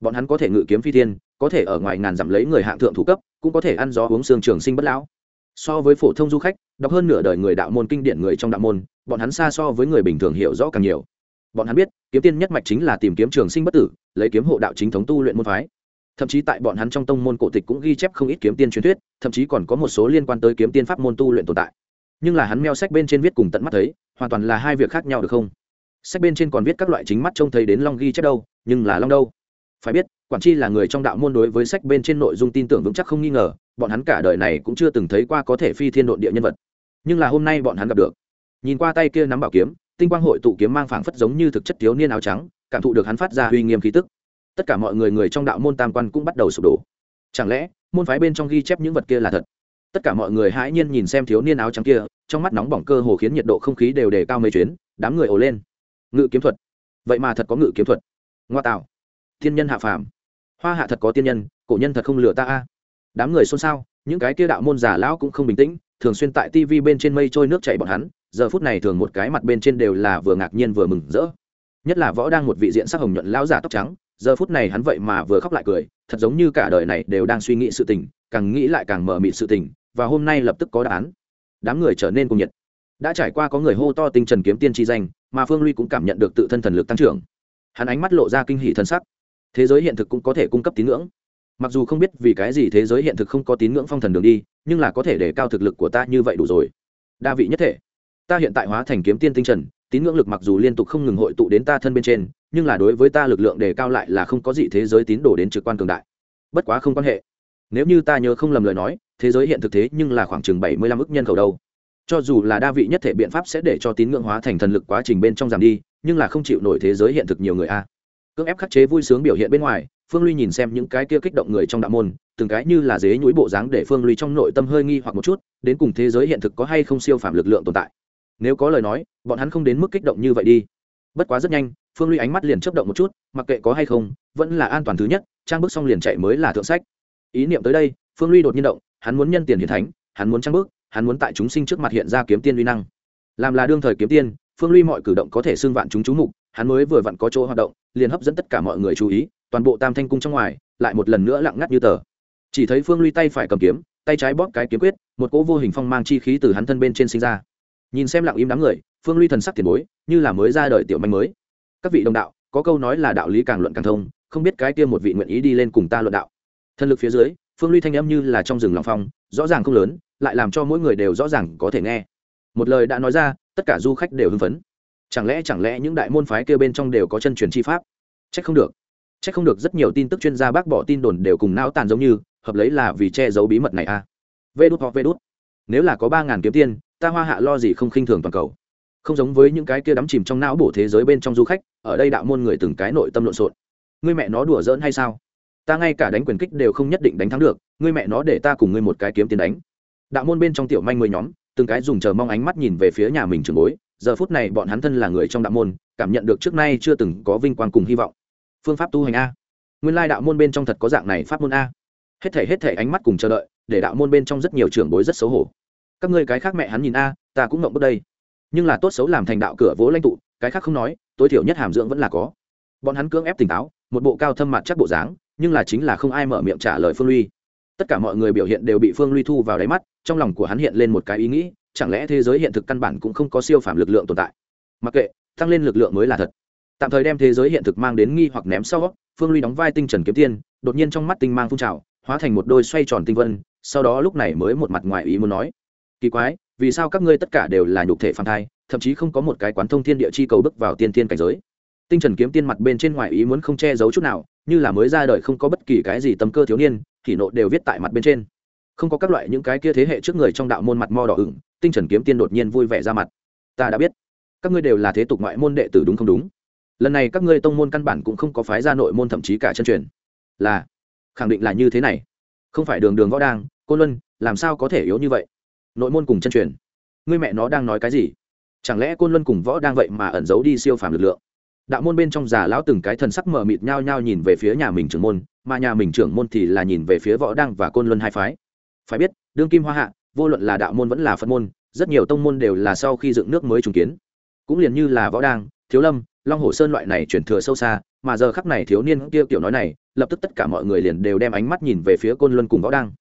Bọn hắn có thể ngự kiếm phi thiên, có thể ở ngoài ngàn dặm lấy người hạng thượng thủ cấp, cũng có thể ăn gió uống xương trường sinh bất lão. So với phổ thông du khách, đọc hơn nửa đời người đạo môn kinh điển người trong đạo môn, bọn hắn xa so với người bình thường hiểu rõ càng nhiều. Bọn hắn biết, kiếm tiên nhất mạch chính là tìm kiếm trường sinh bất tử, lấy kiếm hộ đạo chính thống tu luyện môn phái thậm chí tại bọn hắn trong tông môn cổ tịch cũng ghi chép không ít kiếm tiên truyền thuyết, thậm chí còn có một số liên quan tới kiếm tiên pháp môn tu luyện tồn tại. Nhưng là hắn meo sách bên trên viết cùng tận mắt thấy, hoàn toàn là hai việc khác nhau được không? Sách bên trên còn viết các loại chính mắt trông thấy đến long ghi chép đâu, nhưng là long đâu? Phải biết, quản chi là người trong đạo môn đối với sách bên trên nội dung tin tưởng vững chắc không nghi ngờ, bọn hắn cả đời này cũng chưa từng thấy qua có thể phi thiên độn địa nhân vật. Nhưng là hôm nay bọn hắn gặp được. Nhìn qua tay kia nắm bảo kiếm, tinh quang hội tụ kiếm mang phảng phất giống như thực chất thiếu niên áo trắng, cảm thụ được hắn phát ra uy nghiêm khí tức tất cả mọi người người trong đạo môn tam quan cũng bắt đầu sụp đổ. Chẳng lẽ, môn phái bên trong ghi chép những vật kia là thật? Tất cả mọi người hãi nhiên nhìn xem thiếu niên áo trắng kia, trong mắt nóng bỏng cơ hồ khiến nhiệt độ không khí đều đề cao mấy chuyến, đám người ồ lên. Ngự kiếm thuật. Vậy mà thật có ngự kiếm thuật. Ngoa tạo. Thiên nhân hạ phàm. Hoa hạ thật có tiên nhân, cổ nhân thật không lừa ta a. Đám người xôn xao, những cái kia đạo môn giả lão cũng không bình tĩnh, thường xuyên tại tivi bên trên mây trôi nước chảy bọn hắn, giờ phút này thường một cái mặt bên trên đều là vừa ngạc nhiên vừa mừng rỡ. Nhất là võ đang một vị diện sắc hồng nhuận lão giả tóc trắng giờ phút này hắn vậy mà vừa khóc lại cười, thật giống như cả đời này đều đang suy nghĩ sự tình, càng nghĩ lại càng mờ mịt sự tình, và hôm nay lập tức có đáp án. Đám người trở nên cuồng nhiệt. Đã trải qua có người hô to tinh trần kiếm tiên tri danh, mà phương ly cũng cảm nhận được tự thân thần lực tăng trưởng. Hắn ánh mắt lộ ra kinh hỷ thân sắc. Thế giới hiện thực cũng có thể cung cấp tín ngưỡng. Mặc dù không biết vì cái gì thế giới hiện thực không có tín ngưỡng phong thần đường đi, nhưng là có thể để cao thực lực của ta như vậy đủ rồi. Đa vị nhất thể, ta hiện tại hóa thành kiếm tiên tinh trần tín ngưỡng lực mặc dù liên tục không ngừng hội tụ đến ta thân bên trên, nhưng là đối với ta lực lượng đề cao lại là không có gì thế giới tín đồ đến trực quan cường đại. Bất quá không quan hệ. Nếu như ta nhớ không lầm lời nói, thế giới hiện thực thế nhưng là khoảng chừng bảy mươi lăm ức nhân khẩu đâu. Cho dù là đa vị nhất thể biện pháp sẽ để cho tín ngưỡng hóa thành thần lực quá trình bên trong giảm đi, nhưng là không chịu nổi thế giới hiện thực nhiều người a. Cưỡng ép khắc chế vui sướng biểu hiện bên ngoài, phương ly nhìn xem những cái kia kích động người trong đạo môn, từng cái như là dế nhúi bộ dáng để phương ly trong nội tâm hơi nghi hoặc một chút, đến cùng thế giới hiện thực có hay không siêu phạm lực lượng tồn tại nếu có lời nói, bọn hắn không đến mức kích động như vậy đi. Bất quá rất nhanh, phương ly ánh mắt liền chấp động một chút, mặc kệ có hay không, vẫn là an toàn thứ nhất, trang bước xong liền chạy mới là thượng sách. Ý niệm tới đây, phương ly đột nhiên động, hắn muốn nhân tiền hiển thánh, hắn muốn trang bước, hắn muốn tại chúng sinh trước mặt hiện ra kiếm tiên uy năng. Làm là đương thời kiếm tiên, phương ly mọi cử động có thể xưng vạn chúng chú mục, hắn mới vừa vặn có chỗ hoạt động, liền hấp dẫn tất cả mọi người chú ý, toàn bộ tam thanh cung trong ngoài, lại một lần nữa lặng ngắt như tờ. Chỉ thấy phương ly tay phải cầm kiếm, tay trái bóp cái kiếm quyết, một cỗ vô hình phong mang chi khí từ hắn thân bên trên sinh ra nhìn xem lặng im đám người, phương ly thần sắc tiền bối, như là mới ra đời tiểu manh mới. Các vị đồng đạo, có câu nói là đạo lý càng luận càng thông, không biết cái kia một vị nguyện ý đi lên cùng ta luận đạo. Thân lực phía dưới, phương ly thanh âm như là trong rừng lòng phong, rõ ràng không lớn, lại làm cho mỗi người đều rõ ràng có thể nghe. Một lời đã nói ra, tất cả du khách đều hưng phấn. Chẳng lẽ chẳng lẽ những đại môn phái kia bên trong đều có chân truyền chi pháp? Trách không được. Trách không được rất nhiều tin tức chuyên gia bác bỏ tin đồn đều cùng não tàn giống như, hợp lấy là vì che giấu bí mật này a à. vê đút hoặc vê đút. Nếu là có ba ngàn kiếm tiên ta hoa hạ lo gì không khinh thường toàn cầu. Không giống với những cái kia đắm chìm trong não bổ thế giới bên trong du khách, ở đây đạo môn người từng cái nội tâm lộn xộn. Ngươi mẹ nó đùa giỡn hay sao? Ta ngay cả đánh quyền kích đều không nhất định đánh thắng được, ngươi mẹ nó để ta cùng ngươi một cái kiếm tiền đánh. Đạo môn bên trong tiểu manh mười nhóm, từng cái dùng chờ mong ánh mắt nhìn về phía nhà mình trường bối, giờ phút này bọn hắn thân là người trong đạo môn, cảm nhận được trước nay chưa từng có vinh quang cùng hy vọng. Phương pháp tu hành a. Nguyên lai đạo môn bên trong thật có dạng này pháp môn a. Hết thể hết thể ánh mắt cùng chờ đợi, để đạo môn bên trong rất nhiều trưởng bối rất xấu hổ các ngươi cái khác mẹ hắn nhìn a, ta cũng ngậm bước đây. Nhưng là tốt xấu làm thành đạo cửa vỗ lãnh tụ, cái khác không nói, tối thiểu nhất hàm dưỡng vẫn là có. Bọn hắn cưỡng ép tỉnh táo, một bộ cao thâm mặt chắc bộ dáng, nhưng là chính là không ai mở miệng trả lời phương ly tất cả mọi người biểu hiện đều bị phương ly thu vào đáy mắt, trong lòng của hắn hiện lên một cái ý nghĩ, chẳng lẽ thế giới hiện thực căn bản cũng không có siêu phạm lực lượng tồn tại? Mặc kệ, tăng lên lực lượng mới là thật. Tạm thời đem thế giới hiện thực mang đến nghi hoặc ném sau, phương ly đóng vai tinh trần kiếm tiên, đột nhiên trong mắt tinh mang phun trào, hóa thành một đôi xoay tròn tinh vân, sau đó lúc này mới một mặt ngoài ý muốn nói kỳ quái, vì sao các ngươi tất cả đều là nhục thể phản thai, thậm chí không có một cái quán thông thiên địa chi cầu bước vào tiên tiên cảnh giới? Tinh trần kiếm tiên mặt bên trên ngoài ý muốn không che giấu chút nào, như là mới ra đời không có bất kỳ cái gì tâm cơ thiếu niên, thì nộ đều viết tại mặt bên trên. Không có các loại những cái kia thế hệ trước người trong đạo môn mặt mo đỏ ửng, tinh trần kiếm tiên đột nhiên vui vẻ ra mặt. Ta đã biết, các ngươi đều là thế tục ngoại môn đệ tử đúng không đúng? Lần này các ngươi tông môn căn bản cũng không có phái ra nội môn thậm chí cả chân truyền. Là, khẳng định là như thế này. Không phải đường đường võ đang côn luân, làm sao có thể yếu như vậy? Nội môn cùng chân truyền. Ngươi mẹ nó đang nói cái gì? Chẳng lẽ côn luân cùng võ đang vậy mà ẩn giấu đi siêu phàm lực lượng? Đạo môn bên trong già lão từng cái thần sắc mờ mịt nhao nhao nhìn về phía nhà mình trưởng môn, mà nhà mình trưởng môn thì là nhìn về phía võ đăng và côn luân hai phái. Phải biết, đương kim hoa hạ, vô luận là đạo môn vẫn là phật môn, rất nhiều tông môn đều là sau khi dựng nước mới trùng kiến. Cũng liền như là võ đăng thiếu lâm, long hồ sơn loại này chuyển thừa sâu xa, mà giờ khắc này thiếu niên kia kiểu nói này, lập tức tất cả mọi người liền đều đem ánh mắt nhìn về phía côn luân cùng võ đăng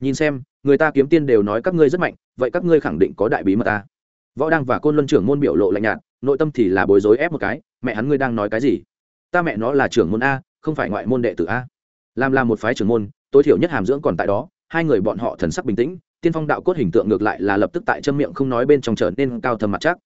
nhìn xem người ta kiếm tiên đều nói các ngươi rất mạnh, vậy các ngươi khẳng định có đại bí mật ta. Võ đăng và côn luân trưởng môn biểu lộ lạnh nhạt, nội tâm thì là bối rối ép một cái, mẹ hắn ngươi đang nói cái gì? Ta mẹ nó là trưởng môn a, không phải ngoại môn đệ tử a. Làm là một phái trưởng môn, tối thiểu nhất hàm dưỡng còn tại đó, hai người bọn họ thần sắc bình tĩnh, tiên phong đạo cốt hình tượng ngược lại là lập tức tại châm miệng không nói bên trong trở nên cao thâm mặt chắc.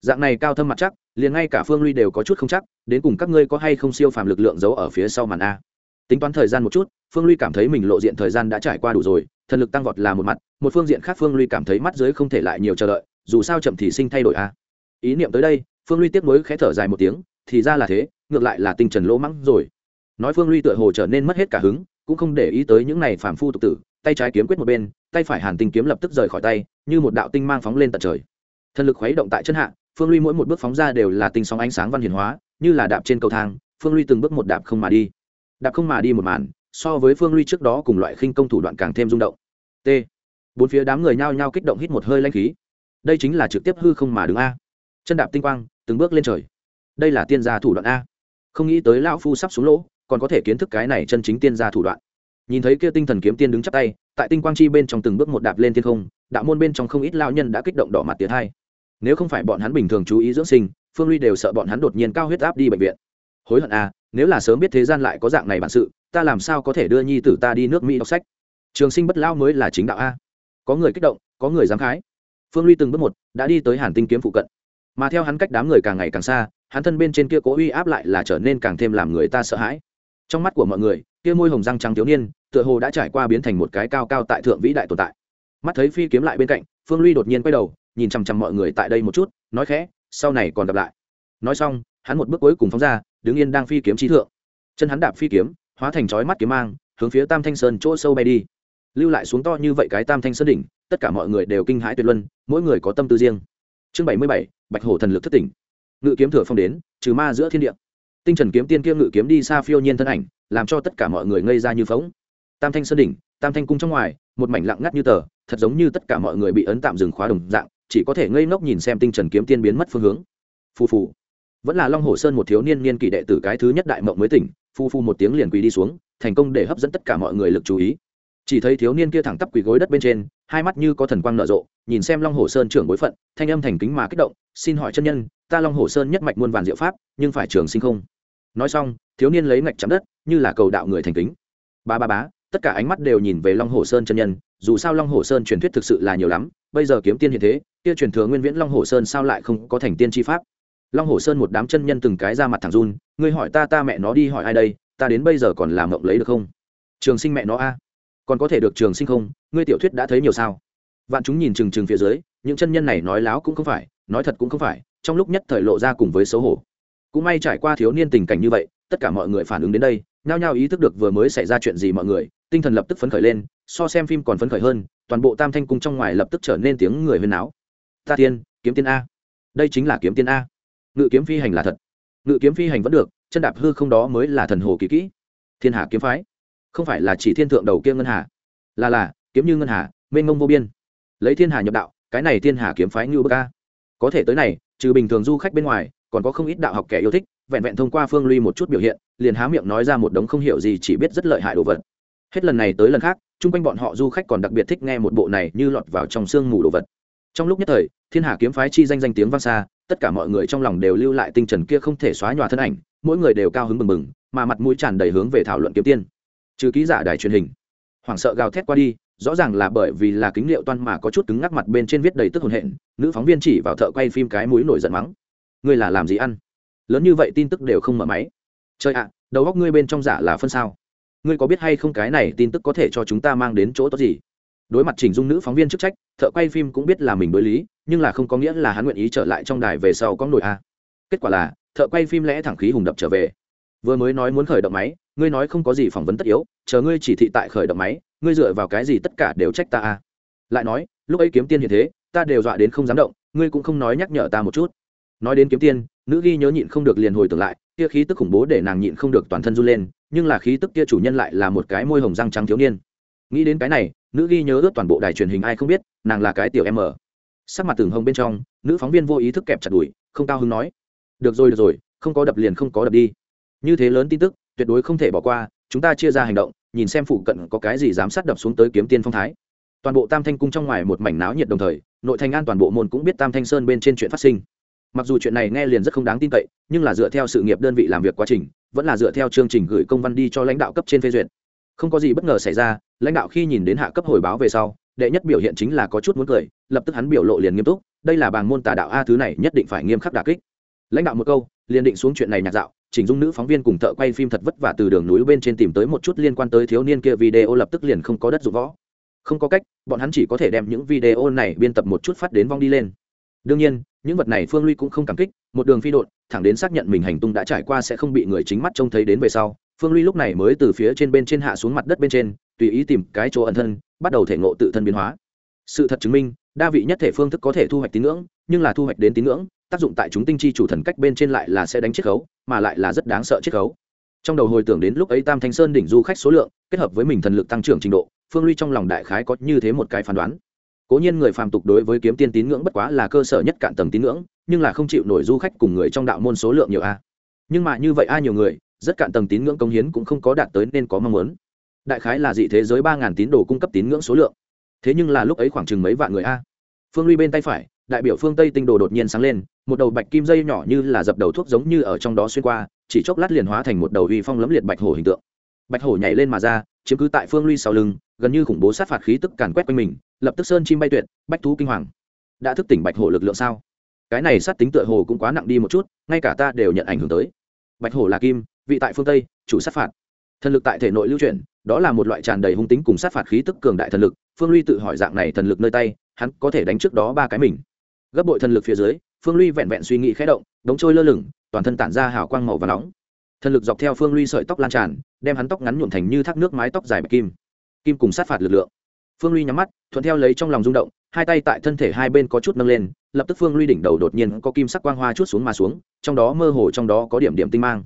Dạng này cao thâm mặt chắc, liền ngay cả phương ly đều có chút không chắc, đến cùng các ngươi có hay không siêu phàm lực lượng giấu ở phía sau màn a tính toán thời gian một chút, phương ly cảm thấy mình lộ diện thời gian đã trải qua đủ rồi, thần lực tăng vọt là một mặt, một phương diện khác phương ly cảm thấy mắt dưới không thể lại nhiều chờ đợi, dù sao chậm thì sinh thay đổi a ý niệm tới đây, phương ly tiếp nối khẽ thở dài một tiếng, thì ra là thế, ngược lại là tinh trần lỗ mắng rồi. Nói phương ly tựa hồ trở nên mất hết cả hứng, cũng không để ý tới những này phàm phu tục tử, tay trái kiếm quyết một bên, tay phải hàn tinh kiếm lập tức rời khỏi tay, như một đạo tinh mang phóng lên tận trời. Thần lực khuấy động tại chân hạ, phương ly mỗi một bước phóng ra đều là tinh sóng ánh sáng văn hiển hóa, như là đạp trên cầu thang, phương ly từng bước một đạp không mà đi đạp không mà đi một màn, so với phương ly trước đó cùng loại khinh công thủ đoạn càng thêm rung động. T. Bốn phía đám người nhao nhao kích động hít một hơi lanh khí. Đây chính là trực tiếp hư không mà đứng a. Chân đạp tinh quang, từng bước lên trời. Đây là tiên gia thủ đoạn a. Không nghĩ tới lão phu sắp xuống lỗ, còn có thể kiến thức cái này chân chính tiên gia thủ đoạn. Nhìn thấy kia tinh thần kiếm tiên đứng chắp tay, tại tinh quang chi bên trong từng bước một đạp lên thiên không, đạo môn bên trong không ít lao nhân đã kích động đỏ mặt tiến hai. Nếu không phải bọn hắn bình thường chú ý dưỡng sinh, phương ly đều sợ bọn hắn đột nhiên cao huyết áp đi bệnh viện. Hối hận a nếu là sớm biết thế gian lại có dạng này bản sự, ta làm sao có thể đưa nhi tử ta đi nước mỹ đọc sách? Trường sinh bất lao mới là chính đạo a. Có người kích động, có người dám khái. Phương ly từng bước một, đã đi tới hàn tinh kiếm phụ cận. Mà theo hắn cách đám người càng ngày càng xa, hắn thân bên trên kia cố uy áp lại là trở nên càng thêm làm người ta sợ hãi. Trong mắt của mọi người, kia môi hồng răng trắng thiếu niên, tựa hồ đã trải qua biến thành một cái cao cao tại thượng vĩ đại tồn tại. Mắt thấy phi kiếm lại bên cạnh, phương ly đột nhiên quay đầu, nhìn chằm chằm mọi người tại đây một chút, nói khẽ, sau này còn gặp lại. Nói xong, hắn một bước cuối cùng phóng ra đứng yên đang phi kiếm trí thượng. Chân hắn đạp phi kiếm, hóa thành chói mắt kiếm mang, hướng phía tam thanh sơn chỗ sâu bay đi. Lưu lại xuống to như vậy cái tam thanh sơn đỉnh, tất cả mọi người đều kinh hãi tuyệt luân, mỗi người có tâm tư riêng. Chương bảy mươi bảy, bạch hổ thần lực thất tỉnh. Ngự kiếm thừa phong đến, trừ ma giữa thiên địa. Tinh trần kiếm tiên kia ngự kiếm đi xa phiêu nhiên thân ảnh, làm cho tất cả mọi người ngây ra như phóng tam thanh sơn đỉnh, tam thanh cung trong ngoài, một mảnh lặng ngắt như tờ, thật giống như tất cả mọi người bị ấn tạm dừng khóa đồng dạng, chỉ có thể ngây ngốc nhìn xem tinh trần kiếm tiên biến mất phương hướng. Phù phù vẫn là long hồ sơn một thiếu niên niên kỷ đệ tử cái thứ nhất đại mộng mới tỉnh, phu phu một tiếng liền quỳ đi xuống, thành công để hấp dẫn tất cả mọi người lực chú ý. Chỉ thấy thiếu niên kia thẳng tắp quỳ gối đất bên trên, hai mắt như có thần quang nở rộ, nhìn xem long hồ sơn trưởng bối phận, thanh âm thành kính mà kích động, xin hỏi chân nhân, ta long hồ sơn nhất mạch muôn vàn diệu pháp, nhưng phải trường sinh không? Nói xong, thiếu niên lấy ngạch chạm đất, như là cầu đạo người thành kính. Ba ba bá tất cả ánh mắt đều nhìn về long hồ sơn chân nhân, dù sao long hồ sơn truyền thuyết thực sự là nhiều lắm, bây giờ kiếm tiên hiện thế, kia truyền thừa nguyên viễn long hồ sơn sao lại không có thành tiên tri pháp? Long hồ sơn một đám chân nhân từng cái ra mặt thẳng run, ngươi hỏi ta ta mẹ nó đi hỏi ai đây? Ta đến bây giờ còn làm mộng lấy được không? Trường sinh mẹ nó a. Còn có thể được trường sinh không? Ngươi tiểu thuyết đã thấy nhiều sao? Vạn chúng nhìn trừng trừng phía dưới, những chân nhân này nói láo cũng không phải, nói thật cũng không phải, trong lúc nhất thời lộ ra cùng với xấu hổ. Cũng may trải qua thiếu niên tình cảnh như vậy, tất cả mọi người phản ứng đến đây, nhao nhao ý thức được vừa mới xảy ra chuyện gì mọi người, tinh thần lập tức phấn khởi lên, so xem phim còn phấn khởi hơn, toàn bộ tam thanh cung trong ngoài lập tức trở nên tiếng người huyên náo. Ta tiên, kiếm tiên a. Đây chính là kiếm tiên a ngự kiếm phi hành là thật. Ngự kiếm phi hành vẫn được, chân đạp hư không đó mới là thần hồ kỳ kỹ. Thiên hà kiếm phái. Không phải là chỉ thiên thượng đầu kia ngân hà. Là là, kiếm như ngân hà, mênh mông vô biên. Lấy thiên hà nhập đạo, cái này thiên hà kiếm phái như bơ ca có thể tới này, trừ bình thường du khách bên ngoài, còn có không ít đạo học kẻ yêu thích, vẹn vẹn thông qua phương ly một chút biểu hiện, liền há miệng nói ra một đống không hiểu gì chỉ biết rất lợi hại đồ vật. Hết lần này tới lần khác, chung quanh bọn họ du khách còn đặc biệt thích nghe một bộ này như lọt vào trong sương mù đồ vật. Trong lúc nhất thời, thiên hà kiếm phái chi danh danh tiếng vang xa tất cả mọi người trong lòng đều lưu lại tinh trần kia không thể xóa nhòa thân ảnh, mỗi người đều cao hứng bừng bừng, mà mặt mũi tràn đầy hướng về thảo luận kiếm tiên. Trừ ký giả đài truyền hình hoảng sợ gào thét qua đi, rõ ràng là bởi vì là kính liệu toan mà có chút cứng ngắc mặt bên trên viết đầy tức hồn hện, nữ phóng viên chỉ vào thợ quay phim cái mũi nổi giận mắng. Ngươi là làm gì ăn? Lớn như vậy tin tức đều không mở máy. Trời ạ, đầu góc ngươi bên trong giả là phân sao? Ngươi có biết hay không cái này tin tức có thể cho chúng ta mang đến chỗ tốt gì? Đối mặt chỉnh dung nữ phóng viên chức trách, thợ quay phim cũng biết là mình đối lý, nhưng là không có nghĩa là hắn nguyện ý trở lại trong đài về sau có nổi a. Kết quả là, thợ quay phim lẽ thẳng khí hùng đập trở về. Vừa mới nói muốn khởi động máy, ngươi nói không có gì phỏng vấn tất yếu, chờ ngươi chỉ thị tại khởi động máy, ngươi dựa vào cái gì tất cả đều trách ta a? Lại nói, lúc ấy kiếm tiên như thế, ta đều dọa đến không dám động, ngươi cũng không nói nhắc nhở ta một chút. Nói đến kiếm tiên nữ ghi nhớ nhịn không được liền hồi tưởng lại, kia khí tức khủng bố để nàng nhịn không được toàn thân run lên, nhưng là khí tức kia chủ nhân lại là một cái môi hồng răng trắng thiếu niên nghĩ đến cái này, nữ ghi nhớ ướt toàn bộ đài truyền hình ai không biết, nàng là cái tiểu em ở. Sắc mặt tường hồng bên trong, nữ phóng viên vô ý thức kẹp chặt đùi, không cao hứng nói. Được rồi được rồi, không có đập liền không có đập đi. Như thế lớn tin tức, tuyệt đối không thể bỏ qua, chúng ta chia ra hành động, nhìn xem phụ cận có cái gì dám sát đập xuống tới kiếm tiên phong thái. Toàn bộ tam thanh cung trong ngoài một mảnh náo nhiệt đồng thời, nội thành an toàn bộ môn cũng biết tam thanh sơn bên trên chuyện phát sinh. Mặc dù chuyện này nghe liền rất không đáng tin cậy, nhưng là dựa theo sự nghiệp đơn vị làm việc quá trình, vẫn là dựa theo chương trình gửi công văn đi cho lãnh đạo cấp trên phê duyệt không có gì bất ngờ xảy ra, lãnh đạo khi nhìn đến hạ cấp hồi báo về sau, đệ nhất biểu hiện chính là có chút muốn cười, lập tức hắn biểu lộ liền nghiêm túc, đây là bảng môn tà đạo a thứ này nhất định phải nghiêm khắc đà kích. Lãnh đạo một câu, liền định xuống chuyện này nhạc dạo, chỉnh dung nữ phóng viên cùng thợ quay phim thật vất vả từ đường núi bên trên tìm tới một chút liên quan tới thiếu niên kia video lập tức liền không có đất dụng võ. Không có cách, bọn hắn chỉ có thể đem những video này biên tập một chút phát đến vong đi lên. Đương nhiên, những vật này phương ly cũng không cảm kích, một đường phi đột thẳng đến xác nhận mình hành tung đã trải qua sẽ không bị người chính mắt trông thấy đến về sau phương ly lúc này mới từ phía trên bên trên hạ xuống mặt đất bên trên, tùy ý tìm cái chỗ ẩn thân, bắt đầu thể ngộ tự thân biến hóa. Sự thật chứng minh, đa vị nhất thể phương thức có thể thu hoạch tín ngưỡng, nhưng là thu hoạch đến tín ngưỡng, tác dụng tại chúng tinh chi chủ thần cách bên trên lại là sẽ đánh chiết khấu, mà lại là rất đáng sợ chiết khấu. Trong đầu hồi tưởng đến lúc ấy tam thanh sơn đỉnh du khách số lượng, kết hợp với mình thần lực tăng trưởng trình độ, phương ly trong lòng đại khái có như thế một cái phán đoán. Cố nhiên người phàm tục đối với kiếm tiên tín ngưỡng bất quá là cơ sở nhất cạn tầng tín ngưỡng, nhưng là không chịu nổi du khách cùng người trong đạo môn số lượng nhiều a. Nhưng mà như vậy a nhiều người rất cạn tầng tín ngưỡng công hiến cũng không có đạt tới nên có mong muốn. Đại khái là dị thế giới ba ngàn tín đồ cung cấp tín ngưỡng số lượng. Thế nhưng là lúc ấy khoảng chừng mấy vạn người a. Phương ly bên tay phải, đại biểu phương tây tinh đồ đột nhiên sáng lên, một đầu bạch kim dây nhỏ như là dập đầu thuốc giống như ở trong đó xuyên qua, chỉ chốc lát liền hóa thành một đầu uy phong lấm liệt bạch hổ hình tượng. Bạch hổ nhảy lên mà ra, chiếm cứ tại phương ly sau lưng, gần như khủng bố sát phạt khí tức càn quét quanh mình, lập tức sơn chim bay tuyệt, bách thú kinh hoàng. Đã thức tỉnh bạch hổ lực lượng sao? Cái này sát tính tựa hồ cũng quá nặng đi một chút, ngay cả ta đều nhận ảnh hưởng tới. Bạch hổ là kim vị tại phương tây, chủ sát phạt. Thần lực tại thể nội lưu chuyển, đó là một loại tràn đầy hung tính cùng sát phạt khí tức cường đại thần lực. Phương ly tự hỏi dạng này thần lực nơi tay, hắn có thể đánh trước đó ba cái mình. Gấp bội thần lực phía dưới, phương ly vẹn vẹn suy nghĩ khẽ động, đống trôi lơ lửng, toàn thân tản ra hào quang màu và nóng. Thần lực dọc theo phương ly sợi tóc lan tràn, đem hắn tóc ngắn nhuộm thành như thác nước mái tóc dài bạch kim. Kim cùng sát phạt lực lượng. Phương ly nhắm mắt, thuận theo lấy trong lòng rung động, hai tay tại thân thể hai bên có chút nâng lên, lập tức phương ly đỉnh đầu đột nhiên có kim sắc quang hoa chút xuống mà xuống, trong đó mơ hồ trong đó có điểm điểm tinh mang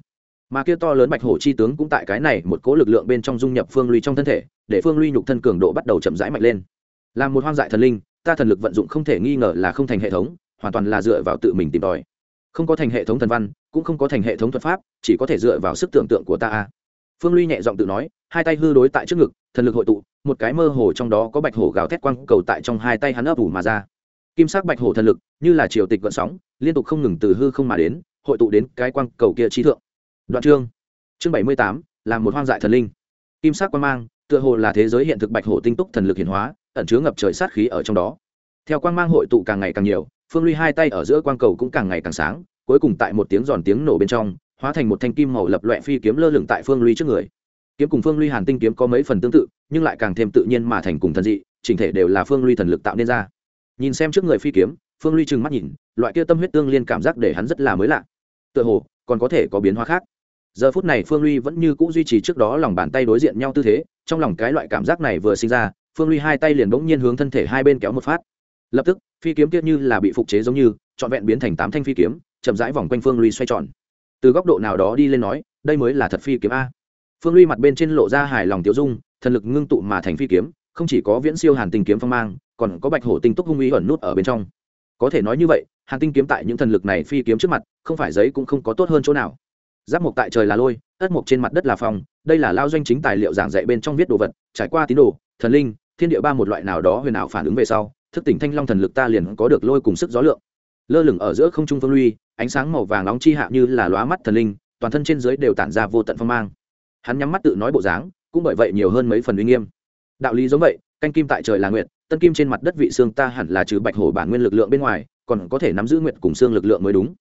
mà kia to lớn bạch hổ chi tướng cũng tại cái này một cố lực lượng bên trong dung nhập phương ly trong thân thể, để phương ly nhục thân cường độ bắt đầu chậm rãi mạnh lên. Làm một hoang dại thần linh, ta thần lực vận dụng không thể nghi ngờ là không thành hệ thống, hoàn toàn là dựa vào tự mình tìm tòi. Không có thành hệ thống thần văn, cũng không có thành hệ thống thuật pháp, chỉ có thể dựa vào sức tưởng tượng của ta phương ly nhẹ giọng tự nói, hai tay hư đối tại trước ngực, thần lực hội tụ, một cái mơ hồ trong đó có bạch hổ gào thét quang cầu tại trong hai tay hắn ấp ủ mà ra. Kim sắc bạch hổ thần lực, như là triều tịch vận sóng, liên tục không ngừng từ hư không mà đến, hội tụ đến cái quang cầu kia trí thượng đoạn chương. Chương bảy mươi tám, là một hoang dại thần linh. Kim sắc quang mang, tựa hồ là thế giới hiện thực bạch hổ tinh túc thần lực hiển hóa, ẩn chứa ngập trời sát khí ở trong đó. Theo quang mang hội tụ càng ngày càng nhiều, phương ly hai tay ở giữa quang cầu cũng càng ngày càng sáng, cuối cùng tại một tiếng giòn tiếng nổ bên trong, hóa thành một thanh kim màu lập loẹ phi kiếm lơ lửng tại phương ly trước người. Kiếm cùng phương ly hàn tinh kiếm có mấy phần tương tự, nhưng lại càng thêm tự nhiên mà thành cùng thần dị, chỉnh thể đều là phương ly thần lực tạo nên ra. Nhìn xem trước người phi kiếm, phương ly trừng mắt nhìn, loại kia tâm huyết tương liên cảm giác để hắn rất là mới lạ. Tựa hồ còn có thể có biến hóa khác. Giờ phút này phương ly vẫn như c ũ duy trì trước đó lòng bàn tay đối diện nhau tư thế, trong lòng cái loại cảm giác này vừa sinh ra, phương ly hai tay liền bỗng nhiên hướng thân thể hai bên kéo một phát. Lập tức, phi kiếm kia như là bị phục chế giống như, trọn vẹn biến thành tám thanh phi kiếm, chậm rãi vòng quanh phương ly xoay tròn. Từ góc độ nào đó đi lên nói, đây mới là thật phi kiếm a. Phương ly mặt bên trên lộ ra hài lòng tiêu dung, thần lực ngưng tụ mà thành phi kiếm, không chỉ có viễn siêu hàn tinh kiếm phong mang, còn có bạch hổ tinh túc hung uy ẩn nút ở bên trong có thể nói như vậy, hàn tinh kiếm tại những thần lực này phi kiếm trước mặt, không phải giấy cũng không có tốt hơn chỗ nào. Giáp mộc tại trời là lôi, ất mộc trên mặt đất là phòng đây là lao doanh chính tài liệu giảng dạy bên trong viết đồ vật, trải qua tín đồ, thần linh, thiên địa ba một loại nào đó huyền ảo phản ứng về sau, thức tỉnh thanh long thần lực ta liền có được lôi cùng sức gió lượng. Lơ lửng ở giữa không trung phương luy ánh sáng màu vàng nóng chi hạ như là lóa mắt thần linh, toàn thân trên dưới đều tản ra vô tận phong mang. Hắn nhắm mắt tự nói bộ dáng, cũng bởi vậy nhiều hơn mấy phần uy nghiêm. Đạo lý giống vậy, canh kim tại trời là nguyện tân kim trên mặt đất vị xương ta hẳn là trừ bạch hổ bản nguyên lực lượng bên ngoài, còn có thể nắm giữ nguyện cùng xương lực lượng mới đúng.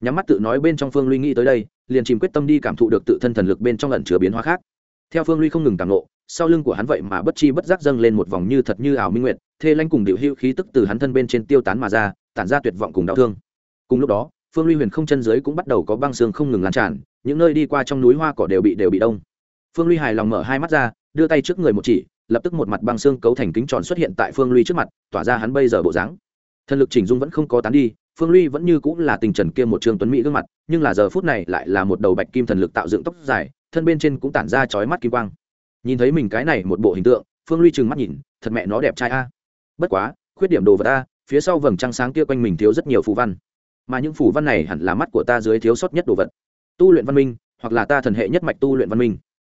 Nhắm mắt tự nói bên trong phương ly nghĩ tới đây, liền chìm quyết tâm đi cảm thụ được tự thân thần lực bên trong lần chứa biến hóa khác. Theo phương ly không ngừng cảm lộ sau lưng của hắn vậy mà bất chi bất giác dâng lên một vòng như thật như ảo minh nguyệt, thê lanh cùng điệu hữu khí tức từ hắn thân bên trên tiêu tán mà ra, tản ra tuyệt vọng cùng đau thương. Cùng lúc đó, phương ly huyền không chân dưới cũng bắt đầu có băng xương không ngừng lan tràn, những nơi đi qua trong núi hoa cỏ đều bị đều bị đông. Phương ly hài lòng mở hai mắt ra, đưa tay trước người một chỉ lập tức một mặt băng xương cấu thành kính tròn xuất hiện tại phương ly trước mặt, tỏa ra hắn bây giờ bộ dáng. Thần lực chỉnh dung vẫn không có tán đi, phương ly vẫn như cũng là tình trần kia một trương tuấn mỹ gương mặt, nhưng là giờ phút này lại là một đầu bạch kim thần lực tạo dựng tóc dài, thân bên trên cũng tản ra chói mắt kim quang. Nhìn thấy mình cái này một bộ hình tượng, phương ly trừng mắt nhìn, thật mẹ nó đẹp trai a. Bất quá, khuyết điểm đồ vật a, phía sau vầng trăng sáng kia quanh mình thiếu rất nhiều phù văn. Mà những phù văn này hẳn là mắt của ta dưới thiếu sót nhất đồ vật. Tu luyện văn minh, hoặc là ta thần hệ nhất mạch tu luyện văn minh.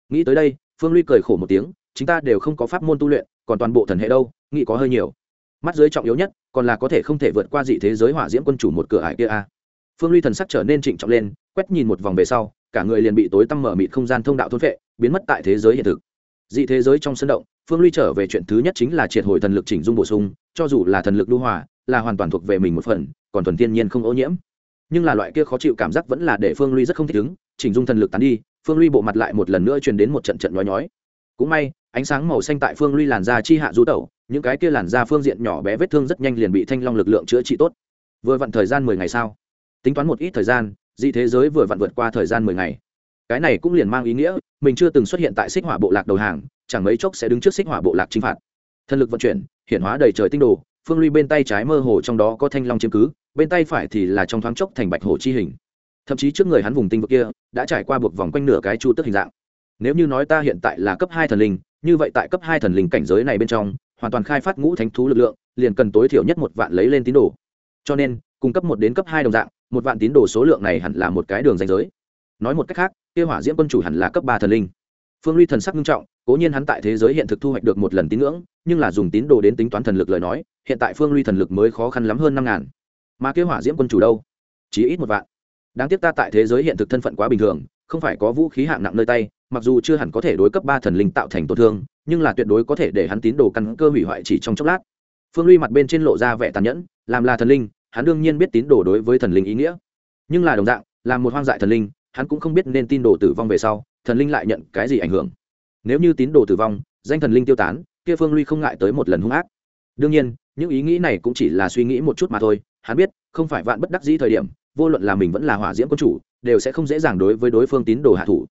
Nghĩ tới đây, phương ly cười khổ một tiếng chúng ta đều không có pháp môn tu luyện, còn toàn bộ thần hệ đâu, nghĩ có hơi nhiều. Mắt dưới trọng yếu nhất, còn là có thể không thể vượt qua dị thế giới hỏa diễm quân chủ một cửa ải kia a. Phương ly thần sắc trở nên trịnh trọng lên, quét nhìn một vòng về sau, cả người liền bị tối tăm mở mịt không gian thông đạo thôn vệ biến mất tại thế giới hiện thực. Dị thế giới trong sân động, phương ly trở về chuyện thứ nhất chính là triệt hồi thần lực chỉnh dung bổ sung, cho dù là thần lực lưu hòa, là hoàn toàn thuộc về mình một phần, còn thuần thiên nhiên không ô nhiễm. Nhưng là loại kia khó chịu cảm giác vẫn là để phương ly rất không thích ứng, chỉnh dung thần lực tán đi, phương ly bộ mặt lại một lần nữa truyền đến một trận trận nhói nhói. Cũng may ánh sáng màu xanh tại phương ly làn da chi hạ du tẩu, những cái kia làn da phương diện nhỏ bé vết thương rất nhanh liền bị thanh long lực lượng chữa trị tốt. Vừa vặn thời gian mười ngày sau tính toán một ít thời gian, dị thế giới vừa vặn vượt qua thời gian mười ngày. Cái này cũng liền mang ý nghĩa, mình chưa từng xuất hiện tại xích hỏa bộ lạc đầu hàng, chẳng mấy chốc sẽ đứng trước xích hỏa bộ lạc chinh phạt. Thần lực vận chuyển hiện hóa đầy trời tinh đồ, phương ly bên tay trái mơ hồ trong đó có thanh long chiếm cứ, bên tay phải thì là trong thoáng chốc thành bạch hồ chi hình. Thậm chí trước người hắn vùng tinh vực kia, đã trải qua buộc vòng quanh nửa cái chu tức hình dạng. Nếu như nói ta hiện tại là cấp hai thần linh như vậy tại cấp hai thần linh cảnh giới này bên trong, hoàn toàn khai phát ngũ thánh thú lực lượng, liền cần tối thiểu nhất một vạn lấy lên tín đồ. Cho nên cung cấp một đến cấp hai đồng dạng, một vạn tín đồ số lượng này hẳn là một cái đường danh giới. Nói một cách khác, kia hỏa diễm quân chủ hẳn là cấp ba thần linh. Phương ly thần sắc nghiêm trọng, cố nhiên hắn tại thế giới hiện thực thu hoạch được một lần tín ngưỡng, nhưng là dùng tín đồ đến tính toán thần lực lời nói, hiện tại phương ly thần lực mới khó khăn lắm hơn năm ngàn. Mà kia hỏa diễm quân chủ đâu? Chỉ ít một vạn. Đáng tiếc ta tại thế giới hiện thực thân phận quá bình thường, không phải có vũ khí hạng nặng nơi tay mặc dù chưa hẳn có thể đối cấp ba thần linh tạo thành tổn thương, nhưng là tuyệt đối có thể để hắn tín đồ căn cơ hủy hoại chỉ trong chốc lát. Phương ly mặt bên trên lộ ra vẻ tàn nhẫn, làm là thần linh, hắn đương nhiên biết tín đồ đối với thần linh ý nghĩa. Nhưng là đồng dạng là một hoang dại thần linh, hắn cũng không biết nên tin đồ tử vong về sau, thần linh lại nhận cái gì ảnh hưởng. Nếu như tín đồ tử vong, danh thần linh tiêu tán, kia phương ly không ngại tới một lần hung ác. Đương nhiên, những ý nghĩ này cũng chỉ là suy nghĩ một chút mà thôi, hắn biết, không phải vạn bất đắc dĩ thời điểm, vô luận là mình vẫn là hỏa diễm quân chủ, đều sẽ không dễ dàng đối với đối phương tín đồ hạ thủ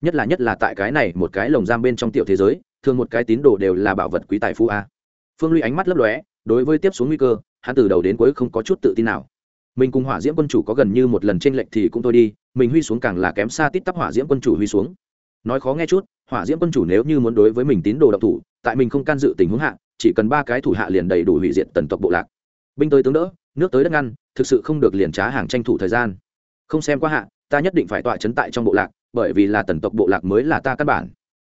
nhất là nhất là tại cái này một cái lồng giam bên trong tiểu thế giới, thường một cái tín đồ đều là bảo vật quý tài phu a. Phương ly ánh mắt lấp lóe, đối với tiếp xuống nguy cơ, hắn từ đầu đến cuối không có chút tự tin nào. Mình cùng hỏa diễm quân chủ có gần như một lần tranh lệch thì cũng thôi đi, mình huy xuống càng là kém xa tít tắp hỏa diễm quân chủ huy xuống. Nói khó nghe chút, hỏa diễm quân chủ nếu như muốn đối với mình tín đồ độc thủ, tại mình không can dự tình huống hạ, chỉ cần ba cái thủ hạ liền đầy đủ hủy diệt tần tộc bộ lạc. Binh tới tướng đỡ, nước tới đất ngăn, thực sự không được liền trá hàng tranh thủ thời gian. Không xem qua hạ, ta nhất định phải tọa chấn tại trong bộ lạc bởi vì là tần tộc bộ lạc mới là ta căn bản.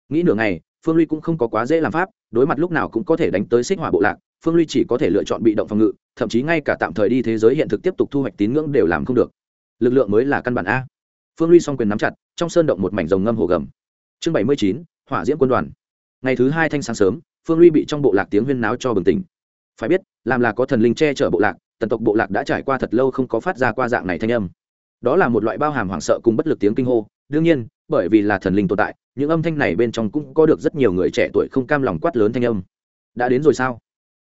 Nghĩ nửa ngày, phương ly cũng không có quá dễ làm pháp, đối mặt lúc nào cũng có thể đánh tới xích hỏa bộ lạc, phương ly chỉ có thể lựa chọn bị động phòng ngự, thậm chí ngay cả tạm thời đi thế giới hiện thực tiếp tục thu hoạch tín ngưỡng đều làm không được. Lực lượng mới là căn bản a. Phương ly s o n g quyền nắm chặt, trong sơn động một mảnh rồng ngâm hồ gầm. Chương bảy mươi chín, hỏa diễm quân đoàn. Ngày thứ hai thanh sáng sớm, phương ly bị trong bộ lạc tiếng huyên náo cho bừng tỉnh. Phải biết, làm là có thần linh che chở bộ lạc, tần tộc bộ lạc đã trải qua thật lâu không có phát ra qua dạng này thanh âm. Đó là một loại bao hàm hoảng sợ cùng bất lực tiếng kinh hô đương nhiên, bởi vì là thần linh tồn tại, những âm thanh này bên trong cũng có được rất nhiều người trẻ tuổi không cam lòng quát lớn thanh âm. Đã đến rồi sao?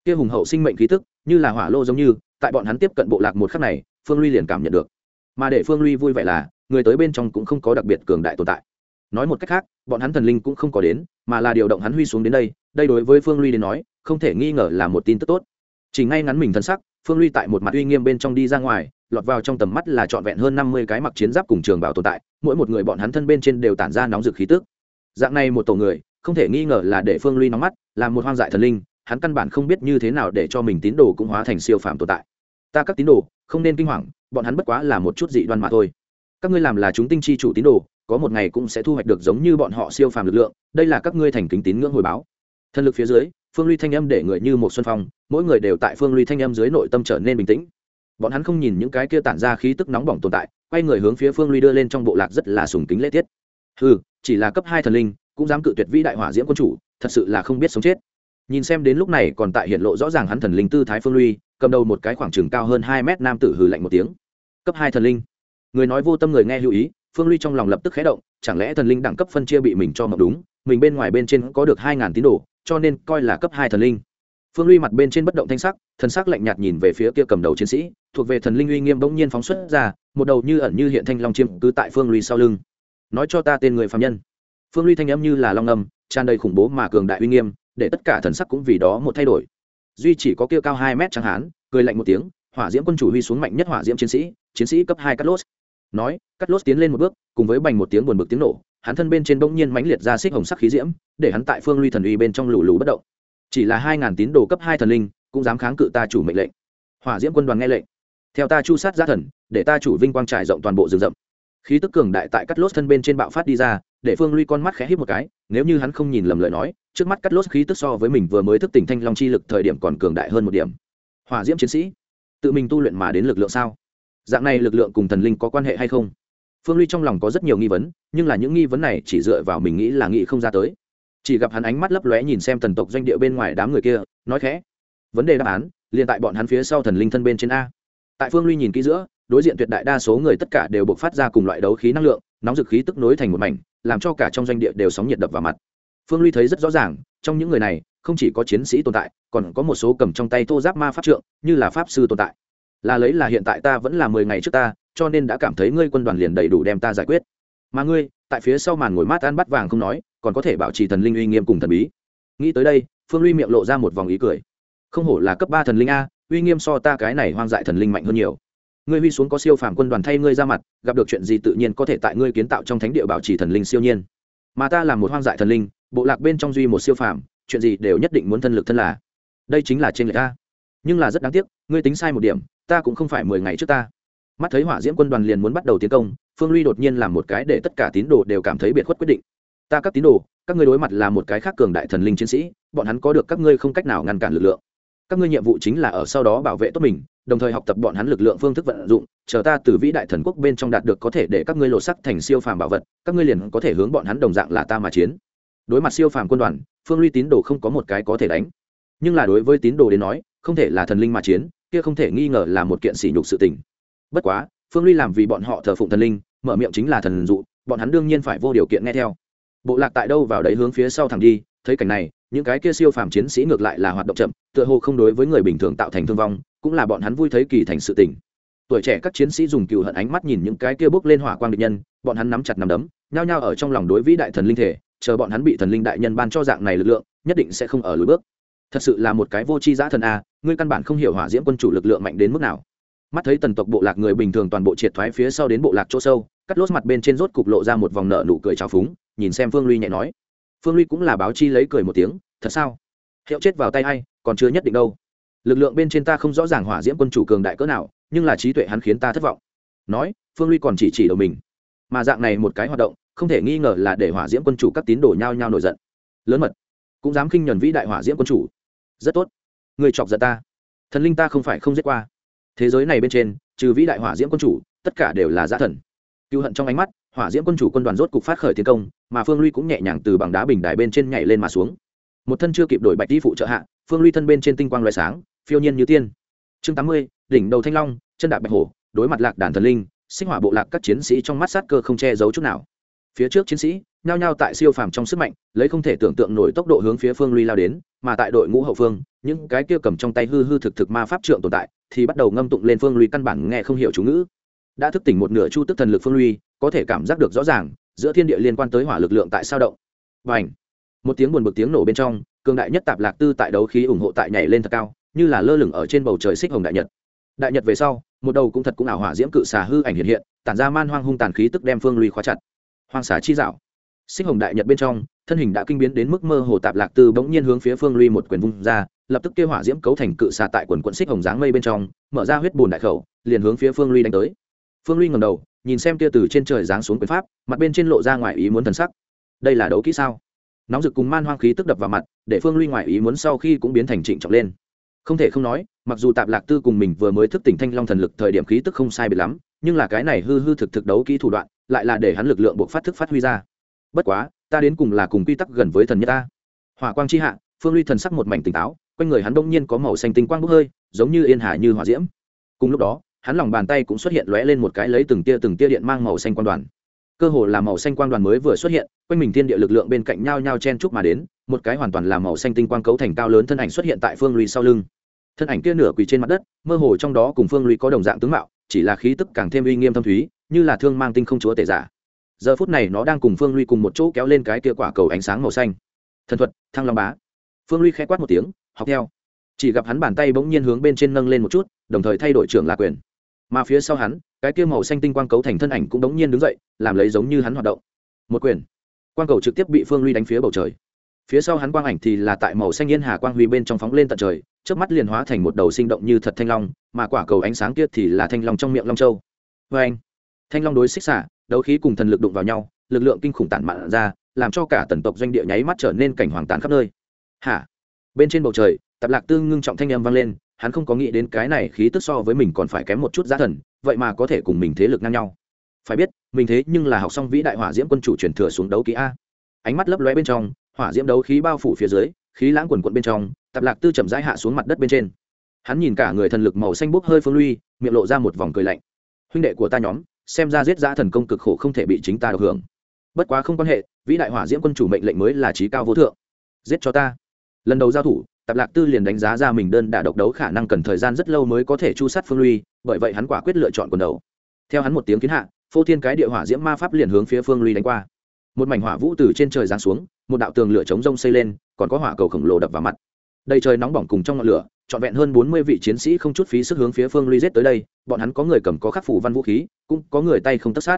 Kia hùng hậu sinh mệnh khí tức, như là hỏa lô giống như, tại bọn hắn tiếp cận bộ lạc một khắc này, phương ly liền cảm nhận được. Mà để phương ly vui vẻ là, người tới bên trong cũng không có đặc biệt cường đại tồn tại. Nói một cách khác, bọn hắn thần linh cũng không có đến, mà là điều động hắn huy xuống đến đây đây đối với phương ly đến nói, không thể nghi ngờ là một tin tức tốt. Chỉ ngay ngắn mình thân sắc, phương ly tại một mặt uy nghiêm bên trong đi ra ngoài lọt vào trong tầm mắt là trọn vẹn hơn năm mươi cái mặc chiến giáp cùng trường bảo tồn tại, mỗi một người bọn hắn thân bên trên đều tản ra nóng rực khí tức. Dạng này một tổ người, không thể nghi ngờ là để phương ly nóng mắt, là một hoang dại thần linh, hắn căn bản không biết như thế nào để cho mình tín đồ cũng hóa thành siêu phàm tồn tại. Ta các tín đồ, không nên kinh hoàng, bọn hắn bất quá là một chút dị đoan mà thôi. Các ngươi làm là chúng tinh chi chủ tín đồ, có một ngày cũng sẽ thu hoạch được giống như bọn họ siêu phàm lực lượng, đây là các ngươi thành kính tín ngưỡng hồi báo. Thân lực phía dưới, phương ly thanh âm để người như một xuân phong, mỗi người đều tại phương ly thanh âm dưới nội tâm trở nên bình tĩnh bọn hắn không nhìn những cái kia tản ra khí tức nóng bỏng tồn tại, quay người hướng phía phương ly đưa lên trong bộ lạc rất là sùng kính lễ tiết. Ừ chỉ là cấp hai thần linh, cũng dám cự tuyệt vĩ đại hỏa diễm quân chủ, thật sự là không biết sống chết. Nhìn xem đến lúc này còn tại hiện lộ rõ ràng hắn thần linh tư thái phương ly, cầm đầu một cái khoảng trừng cao hơn hai mét nam tử hừ lạnh một tiếng. Cấp hai thần linh. Người nói vô tâm người nghe lưu ý, phương ly trong lòng lập tức khé động, chẳng lẽ thần linh đẳng cấp phân chia bị mình cho mập đúng, mình bên ngoài bên trên có được hai ngàn tín đồ, cho nên coi là cấp hai thần linh. Phương ly mặt bên trên bất động thanh sắc, thần sắc lạnh nhạt nhìn về phía kia cầm đầu chiến sĩ thuộc về thần linh uy nghiêm bỗng nhiên phóng xuất ra, một đầu như ẩn như hiện thanh long chiêm cứ tại phương ly sau lưng. Nói cho ta tên người phạm nhân. Phương ly thanh âm như là long âm, tràn đầy khủng bố mà cường đại uy nghiêm, để tất cả thần sắc cũng vì đó một thay đổi. Duy chỉ có kia cao hai mét chẳng hán, cười lạnh một tiếng, hỏa diễm quân chủ huy xuống mạnh nhất hỏa diễm chiến sĩ chiến sĩ cấp hai cắt lốt nói cắt lốt tiến lên một bước, cùng với bành một tiếng buồn bực tiếng nổ, hắn thân bên trên bỗng nhiên mãnh liệt ra xích hồng sắc khí diễm, để hắn tại phương ly thần uy bên trong lù lù bất động. Chỉ là hai ngàn tín đồ cấp hai thần linh, cũng dám kháng cự ta chủ mệnh lệnh. Hỏa diễm quân đoàn nghe lệnh theo ta chu sát gia thần, để ta chủ vinh quang trải rộng toàn bộ rừng rậm. Khí tức cường đại tại cắt lốt thân bên trên bạo phát đi ra, để phương ly con mắt khẽ hít một cái, nếu như hắn không nhìn lầm lời nói, trước mắt cắt lốt khí tức so với mình vừa mới thức tỉnh thanh long chi lực thời điểm còn cường đại hơn một điểm. Hỏa diễm chiến sĩ, tự mình tu luyện mà đến lực lượng sao? Dạng này lực lượng cùng thần linh có quan hệ hay không? Phương ly trong lòng có rất nhiều nghi vấn, nhưng là những nghi vấn này chỉ dựa vào mình nghĩ là nghĩ không ra tới. Chỉ gặp hắn ánh mắt lấp lóe nhìn xem thần tộc doanh địa bên ngoài đám người kia, nói khẽ, vấn đề đáp án, liền tại bọn hắn phía sau thần linh thân bên trên a tại phương ly nhìn kỹ giữa, đối diện tuyệt đại đa số người tất cả đều buộc phát ra cùng loại đấu khí năng lượng, nóng dực khí tức nối thành một mảnh, làm cho cả trong doanh địa đều sóng nhiệt đập vào mặt. Phương ly thấy rất rõ ràng, trong những người này, không chỉ có chiến sĩ tồn tại, còn có một số cầm trong tay thô giáp ma pháp trượng, như là pháp sư tồn tại. Là lấy là hiện tại ta vẫn là mười ngày trước ta, cho nên đã cảm thấy ngươi quân đoàn liền đầy đủ đem ta giải quyết. Mà ngươi, tại phía sau màn ngồi mát ăn bắt vàng không nói, còn có thể bảo trì thần linh uy nghiêm cùng thần bí. Nghĩ tới đây, phương ly miệng lộ ra một vòng ý cười. Không hổ là cấp ba thần linh a uy nghiêm so ta cái này hoang dại thần linh mạnh hơn nhiều. Ngươi huy xuống có siêu phàm quân đoàn thay ngươi ra mặt, gặp được chuyện gì tự nhiên có thể tại ngươi kiến tạo trong thánh địa bảo trì thần linh siêu nhiên. Mà ta là một hoang dại thần linh, bộ lạc bên trong duy một siêu phàm, chuyện gì đều nhất định muốn thân lực thân là. Đây chính là trên lệch ta. Nhưng là rất đáng tiếc, ngươi tính sai một điểm, ta cũng không phải mười ngày trước ta. Mắt thấy hỏa diễm quân đoàn liền muốn bắt đầu tiến công, phương ly đột nhiên làm một cái để tất cả tín đồ đều cảm thấy biệt khuất quyết định. Ta các tín đồ, các ngươi đối mặt là một cái khác cường đại thần linh chiến sĩ, bọn hắn có được các ngươi không cách nào ngăn cản lực lượng các ngươi nhiệm vụ chính là ở sau đó bảo vệ tốt mình, đồng thời học tập bọn hắn lực lượng phương thức vận dụng, chờ ta từ vĩ đại thần quốc bên trong đạt được có thể để các ngươi lộ sắc thành siêu phàm bảo vật, các ngươi liền có thể hướng bọn hắn đồng dạng là ta mà chiến. Đối mặt siêu phàm quân đoàn, phương ly tín đồ không có một cái có thể đánh. Nhưng là đối với tín đồ đến nói, không thể là thần linh mà chiến, kia không thể nghi ngờ là một kiện sỉ nhục sự tình. Bất quá, phương ly làm vì bọn họ thờ phụng thần linh, mở miệng chính là thần dụ, bọn hắn đương nhiên phải vô điều kiện nghe theo. Bộ lạc tại đâu vào đấy hướng phía sau thẳng đi thấy cảnh này, những cái kia siêu phàm chiến sĩ ngược lại là hoạt động chậm, tựa hồ không đối với người bình thường tạo thành thương vong, cũng là bọn hắn vui thấy kỳ thành sự tình. Tuổi trẻ các chiến sĩ dùng cựu hận ánh mắt nhìn những cái kia bước lên hỏa quang địch nhân, bọn hắn nắm chặt nắm đấm, nhao nhao ở trong lòng đối vĩ đại thần linh thể, chờ bọn hắn bị thần linh đại nhân ban cho dạng này lực lượng, nhất định sẽ không ở lối bước. Thật sự là một cái vô tri giã thần a, ngươi căn bản không hiểu hỏa diễm quân chủ lực lượng mạnh đến mức nào. Mắt thấy tần tộc bộ lạc người bình thường toàn bộ triệt thoái phía sau đến bộ lạc chỗ sâu, cắt lốt mặt bên trên rốt cục lộ ra một vòng nợ nụ cười trào phúng, nhìn xem phương ly nhẹ nói phương ly cũng là báo chi lấy cười một tiếng, thật sao? Hiệu chết vào tay a i còn chưa nhất định đâu. Lực lượng bên trên ta không rõ ràng hỏa diễm quân chủ cường đại cỡ nào, nhưng là trí tuệ hắn khiến ta thất vọng. Nói, phương ly còn chỉ chỉ đầu mình. Mà dạng này một cái hoạt động, không thể nghi ngờ là để hỏa diễm quân chủ các tín đồ nhao nhao nổi giận. Lớn mật, cũng dám khinh nhuần vĩ đại hỏa diễm quân chủ. Rất tốt, người chọc giận ta. Thần linh ta không phải không giết qua. Thế giới này bên trên, trừ vĩ đại hỏa diễm quân chủ, tất cả đều là giả thần. Cựu hận trong ánh mắt hỏa diễm quân chủ quân đoàn rốt cục phát khởi tiến công, mà phương ly cũng nhẹ nhàng từ bằng đá bình đài bên trên nhảy lên mà xuống. Một thân chưa kịp đổi bạch đi phụ trợ hạ, phương ly thân bên trên tinh quang loại sáng, phiêu nhiên như tiên. Chương tám mươi, đỉnh đầu thanh long, chân đạp bạch hổ, đối mặt lạc đàn thần linh, sinh hỏa bộ lạc các chiến sĩ trong mắt sát cơ không che giấu chút nào. Phía trước chiến sĩ, nhao nhao tại siêu phàm trong sức mạnh, lấy không thể tưởng tượng nổi tốc độ hướng phía phương ly lao đến, mà tại đội ngũ hậu phương, những cái kia cầm trong tay hư hư thực thực ma pháp trượng tồn tại, thì bắt đầu ngâm tụng lên phương ly căn bản nghe không hiểu chú ngữ. Đã thức tỉnh một nửa chu tức thần lực phương ly có thể cảm giác được rõ ràng, giữa thiên địa liên quan tới hỏa lực lượng tại sao động. Và ảnh một tiếng buồn bực tiếng nổ bên trong, cường đại nhất tạp lạc tư tại đấu khí ủng hộ tại nhảy lên thật cao, như là lơ lửng ở trên bầu trời xích hồng đại nhật. Đại nhật về sau, một đầu cũng thật cũng ảo hỏa diễm cự xà hư ảnh hiện hiện, tản ra man hoang hung tàn khí tức đem phương ly khóa chặt. Hoang xà chi dạo. Xích hồng đại nhật bên trong, thân hình đã kinh biến đến mức mơ hồ tạp lạc tư bỗng nhiên hướng phía phương ly một quyền vung ra, lập tức kêu hỏa diễm cấu thành cự xà tại quần quận xích hồng dáng mây bên trong, mở ra huyết bùn đại khẩu, liền hướng phía phương ly đánh tới. Phương ly ngầm đầu nhìn xem kia từ trên trời giáng xuống quyền pháp, mặt bên trên lộ ra ngoài ý muốn thần sắc. Đây là đấu kỹ sao? Nóng rực cùng man hoang khí tức đập vào mặt, để phương ly ngoài ý muốn sau khi cũng biến thành trịnh trọng lên. Không thể không nói, mặc dù tạp lạc tư cùng mình vừa mới thức tỉnh thanh long thần lực thời điểm khí tức không sai biệt lắm, nhưng là cái này hư hư thực thực đấu kỹ thủ đoạn, lại là để hắn lực lượng buộc phát thức phát huy ra. Bất quá, ta đến cùng là cùng quy tắc gần với thần nhất ta. Hỏa quang chi hạ, phương ly thần sắc một mảnh tỉnh táo, quanh người hắn đông nhiên có màu xanh tinh quang bốc hơi, giống như yên hà như hỏa diễm. Cùng lúc đó hắn lòng bàn tay cũng xuất hiện lóe lên một cái lấy từng tia từng tia điện mang màu xanh quang đoàn. Cơ hồ là màu xanh quang đoàn mới vừa xuất hiện, quanh mình thiên địa lực lượng bên cạnh nhau nhau chen chúc mà đến, một cái hoàn toàn là màu xanh tinh quang cấu thành cao lớn thân ảnh xuất hiện tại phương lùi sau lưng. Thân ảnh kia nửa quỳ trên mặt đất, mơ hồ trong đó cùng phương lùi có đồng dạng tướng mạo, chỉ là khí tức càng thêm uy nghiêm thâm thúy, như là thương mang tinh không chúa tể giả. Giờ phút này nó đang cùng phương lùi cùng một chỗ kéo lên cái kia quả cầu ánh sáng màu xanh. Thần thuật, thăng long bá. Phương lùi khẽ quát một tiếng, học theo. Chỉ gặp hắn bàn tay bỗng nhiên hướng bên trên nâng lên một chút, đồng thời thay đổi trưởng là quyền mà phía sau hắn, cái kia màu xanh tinh quang cấu thành thân ảnh cũng đống nhiên đứng dậy, làm lấy giống như hắn hoạt động. Một quyền. Quang cầu trực tiếp bị phương ly đánh phía bầu trời. Phía sau hắn quang ảnh thì là tại màu xanh yên hà quang huy bên trong phóng lên tận trời trước mắt liền hóa thành một đầu sinh động như thật thanh long, mà quả cầu ánh sáng kia thì là thanh long trong miệng long châu. Vê anh, thanh long đối xích xả, đấu khí cùng thần lực đụng vào nhau, lực lượng kinh khủng tản mạn ra, làm cho cả tần tộc doanh địa nháy mắt trở nên cảnh hoàng tàn khắp nơi. Hả? Bên trên bầu trời, tạp lạc tương ngưng trọng thanh âm vang lên hắn không có nghĩ đến cái này khí tức so với mình còn phải kém một chút giá thần, vậy mà có thể cùng mình thế lực ngang nhau. Phải biết, mình thế nhưng là học xong vĩ đại hỏa diễm quân chủ truyền thừa xuống đấu ký a. Ánh mắt lấp lóe bên trong, hỏa diễm đấu khí bao phủ phía dưới, khí lãng quần quận bên trong, tạp lạc tư chậm rãi hạ xuống mặt đất bên trên. Hắn nhìn cả người thần lực màu xanh bốc hơi phương lui, miệng lộ ra một vòng cười lạnh. Huynh đệ của ta nhóm, xem ra giết giã thần công cực khổ không thể bị chính ta được hưởng. Bất quá không quan hệ, vĩ đại hỏa diễm quân chủ mệnh lệnh mới là trí cao vô thượng. Giết cho ta. Lần đầu giao thủ tạp lạc tư liền đánh giá ra mình đơn đả độc đấu khả năng cần thời gian rất lâu mới có thể chu sát phương lui bởi vậy hắn quả quyết lựa chọn quần đầu. Theo hắn một tiếng kiến hạ, phô thiên cái địa hỏa diễm ma pháp liền hướng phía phương lui đánh qua. Một mảnh hỏa vũ từ trên trời giáng xuống, một đạo tường lửa chống rông xây lên, còn có hỏa cầu khổng lồ đập vào mặt. Đầy trời nóng bỏng cùng trong ngọn lửa, trọn vẹn hơn bốn mươi vị chiến sĩ không chút phí sức hướng phía phương ly giết tới đây, bọn hắn có người cầm có khắc phủ văn vũ khí, cũng có người tay không tất sát.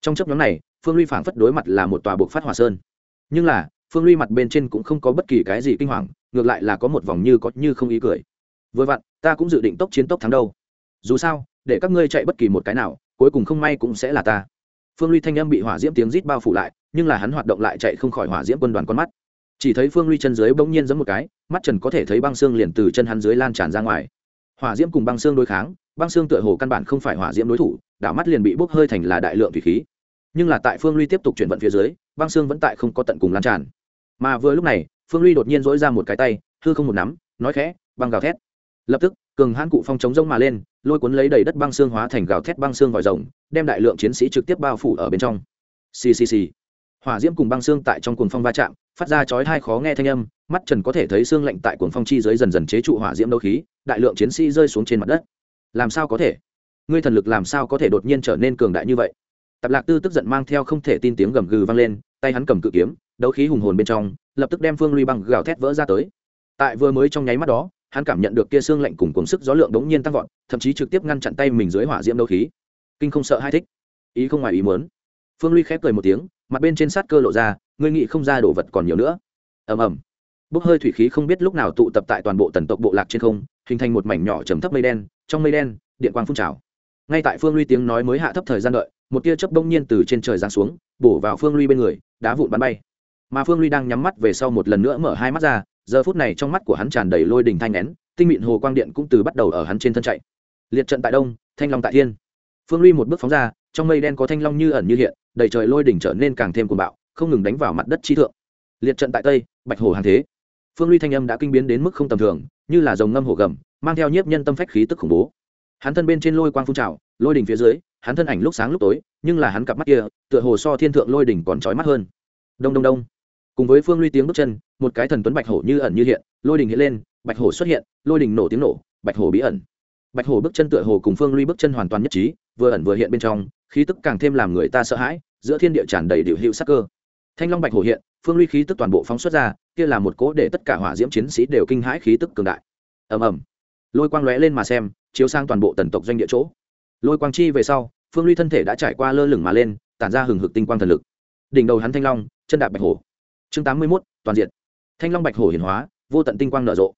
Trong chấp nhóm này, phương ly phảng phất đối mặt là một tòa buộc phát hỏa sơn. Nhưng là, phương ly mặt bên trên cũng không có bất kỳ cái gì kinh hoàng ngược lại là có một vòng như có như không ý cười. Vừa vặn, ta cũng dự định tốc chiến tốc thắng đâu. Dù sao, để các ngươi chạy bất kỳ một cái nào, cuối cùng không may cũng sẽ là ta. Phương ly thanh âm bị hỏa diễm tiếng rít bao phủ lại, nhưng là hắn hoạt động lại chạy không khỏi hỏa diễm quân đoàn con mắt. Chỉ thấy phương ly chân dưới bỗng nhiên giấm một cái, mắt trần có thể thấy băng xương liền từ chân hắn dưới lan tràn ra ngoài. Hỏa diễm cùng băng xương đối kháng, băng xương tựa hồ căn bản không phải hỏa diễm đối thủ, đảo mắt liền bị bốc hơi thành là đại lượng thủy khí. Nhưng là tại phương ly tiếp tục chuyển vận phía dưới, băng xương vẫn tại không có tận cùng lan tràn. Mà vừa lúc này phương ly đột nhiên dỗi ra một cái tay, hư không một nắm, nói khẽ, băng gào thét. Lập tức, cường hãn cụ phong chống rông mà lên, lôi cuốn lấy đầy đất băng xương hóa thành gào thét băng xương vòi rồng, đem đại lượng chiến sĩ trực tiếp bao phủ ở bên trong. Ccc hỏa diễm cùng băng xương tại trong cuồng phong va chạm, phát ra chói hai khó nghe thanh âm, mắt trần có thể thấy xương lạnh tại cuồng phong chi dưới dần dần chế trụ hỏa diễm đấu khí, đại lượng chiến sĩ rơi xuống trên mặt đất. Làm sao có thể? Ngươi thần lực làm sao có thể đột nhiên trở nên cường đại như vậy? Tạp lạc tư tức giận mang theo không thể tin tiếng gầm gừ vang lên, tay hắn cầm cự kiếm, đấu khí hùng hồn bên trong lập tức đem phương ly băng gào thét vỡ ra tới. Tại vừa mới trong nháy mắt đó, hắn cảm nhận được kia xương lạnh cùng cuồng sức gió lượng đống nhiên tăng vọt, thậm chí trực tiếp ngăn chặn tay mình dưới hỏa diễm đấu khí. Kinh không sợ hai thích. Ý không ngoài ý muốn. Phương ly khép cười một tiếng, mặt bên trên sát cơ lộ ra, ngươi nghĩ không ra đồ vật còn nhiều nữa. Ầm ầm. Bốc hơi thủy khí không biết lúc nào tụ tập tại toàn bộ tần tộc bộ lạc trên không, hình thành một mảnh nhỏ trầm thấp mây đen, trong mây đen, điện quang phun trào. Ngay tại phương ly tiếng nói mới hạ thấp thời gian đợi, một tia chớp bỗng nhiên từ trên trời giáng xuống, bổ vào phương ly bên người, đá vụn bắn bay mà phương ly đang nhắm mắt về sau một lần nữa mở hai mắt ra, giờ phút này trong mắt của hắn tràn đầy lôi đình thanh nén, tinh mịn hồ quang điện cũng từ bắt đầu ở hắn trên thân chạy. Liệt trận tại đông, thanh long tại thiên. Phương ly một bước phóng ra, trong mây đen có thanh long như ẩn như hiện, đầy trời lôi đỉnh trở nên càng thêm cuồng bạo, không ngừng đánh vào mặt đất chi thượng. Liệt trận tại tây, bạch hồ hàng thế. Phương ly thanh âm đã kinh biến đến mức không tầm thường, như là dòng ngâm hồ gầm, mang theo nhiếp nhân tâm phách khí tức khủng bố. Hắn thân bên trên lôi quang phun trào, lôi đỉnh phía dưới, hắn thân ảnh lúc sáng lúc tối, nhưng là hắn cặp mắt kia, tựa hồ so thiên thượng lôi đỉnh còn trói mắt hơn. Đông đông đông cùng với phương ly tiếng bước chân, một cái thần tuấn bạch hổ như ẩn như hiện, lôi đỉnh hiện lên, bạch hổ xuất hiện, lôi đỉnh nổ tiếng nổ, bạch hổ bí ẩn. Bạch hổ bước chân tựa hồ cùng phương ly bước chân hoàn toàn nhất trí, vừa ẩn vừa hiện bên trong, khí tức càng thêm làm người ta sợ hãi, giữa thiên địa tràn đầy điệu hiệu sắc cơ. Thanh long bạch hổ hiện, phương ly khí tức toàn bộ phóng xuất ra, kia là một cố để tất cả hỏa diễm chiến sĩ đều kinh hãi khí tức cường đại. Ầm ầm. Lôi quang lóe lên mà xem, chiếu sang toàn bộ tần tộc doanh địa chỗ. Lôi quang chi về sau, phương ly thân thể đã trải qua lơ lửng mà lên, tản ra hừng hực tinh quang thần lực. Đỉnh đầu hắn thanh long, chân đạp bạch hổ chương tám mươi mốt, toàn diện. Thanh long bạch hổ hiển hóa, vô tận tinh quang nở rộ.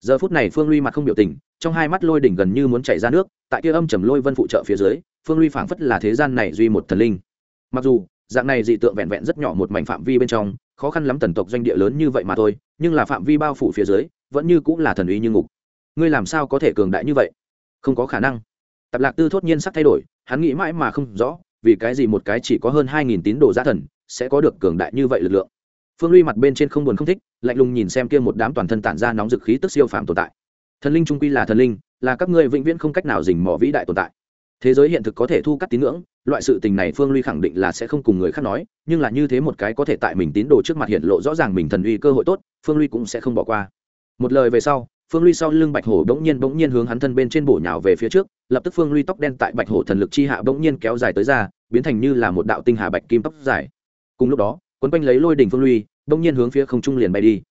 Giờ phút này phương ly mặt không biểu tình, trong hai mắt lôi đỉnh gần như muốn chảy ra nước, tại kia âm trầm lôi vân phụ trợ phía dưới, phương ly phảng phất là thế gian này duy một thần linh. Mặc dù, dạng này dị tượng vẹn vẹn rất nhỏ một mảnh phạm vi bên trong, khó khăn lắm tần tộc doanh địa lớn như vậy mà thôi, nhưng là phạm vi bao phủ phía dưới, vẫn như cũng là thần uy như ngục. Ngươi làm sao có thể cường đại như vậy? Không có khả năng. Tạp lạc tư thốt nhiên sắc thay đổi, hắn nghĩ mãi mà không rõ, vì cái gì một cái chỉ có hơn hai nghìn tín đồ gia thần sẽ có được cường đại như vậy lực lượng phương ly mặt bên trên không buồn không thích, lạnh lùng nhìn xem kia một đám toàn thân tản ra nóng dực khí tức siêu phàm tồn tại. Thần linh trung quy là thần linh, là các ngươi vĩnh viễn không cách nào dình mò vĩ đại tồn tại. Thế giới hiện thực có thể thu cắt tín ngưỡng, loại sự tình này phương ly khẳng định là sẽ không cùng người khác nói, nhưng là như thế một cái có thể tại mình tín đồ trước mặt hiện lộ rõ ràng mình thần uy cơ hội tốt, phương ly cũng sẽ không bỏ qua. Một lời về sau, phương ly sau lưng bạch hổ bỗng nhiên bỗng nhiên hướng hắn thân bên trên bổ nhào về phía trước, lập tức phương ly tóc đen tại bạch hổ thần lực chi hạ bỗng nhiên kéo dài tới ra, biến thành như là một đạo tinh hà bạch kim tóc dài. Cùng lúc đó quấn quanh lấy lôi đỉnh phương ly bỗng nhiên hướng phía không trung liền bay đi.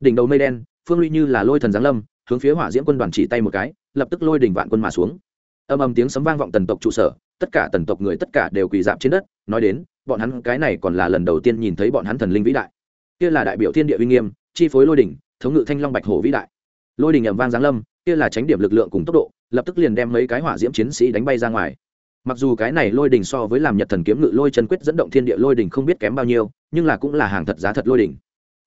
Đỉnh đầu mây đen, phương ly như là lôi thần giáng lâm, hướng phía hỏa diễm quân đoàn chỉ tay một cái, lập tức lôi đỉnh vạn quân mà xuống. Âm âm tiếng sấm vang vọng tần tộc trụ sở, tất cả tần tộc người tất cả đều quỳ dạp trên đất, nói đến, bọn hắn cái này còn là lần đầu tiên nhìn thấy bọn hắn thần linh vĩ đại. Kia là đại biểu thiên địa uy nghiêm, chi phối lôi đỉnh, thống ngự thanh long bạch hổ vĩ đại. Lôi đỉnh ầm vang giáng lâm, kia là tránh điểm lực lượng cùng tốc độ, lập tức liền đem mấy cái hỏa diễm chiến sĩ đánh bay ra ngoài mặc dù cái này lôi đỉnh so với làm nhật thần kiếm ngự lôi chân quyết dẫn động thiên địa lôi đỉnh không biết kém bao nhiêu, nhưng là cũng là hàng thật giá thật lôi đỉnh.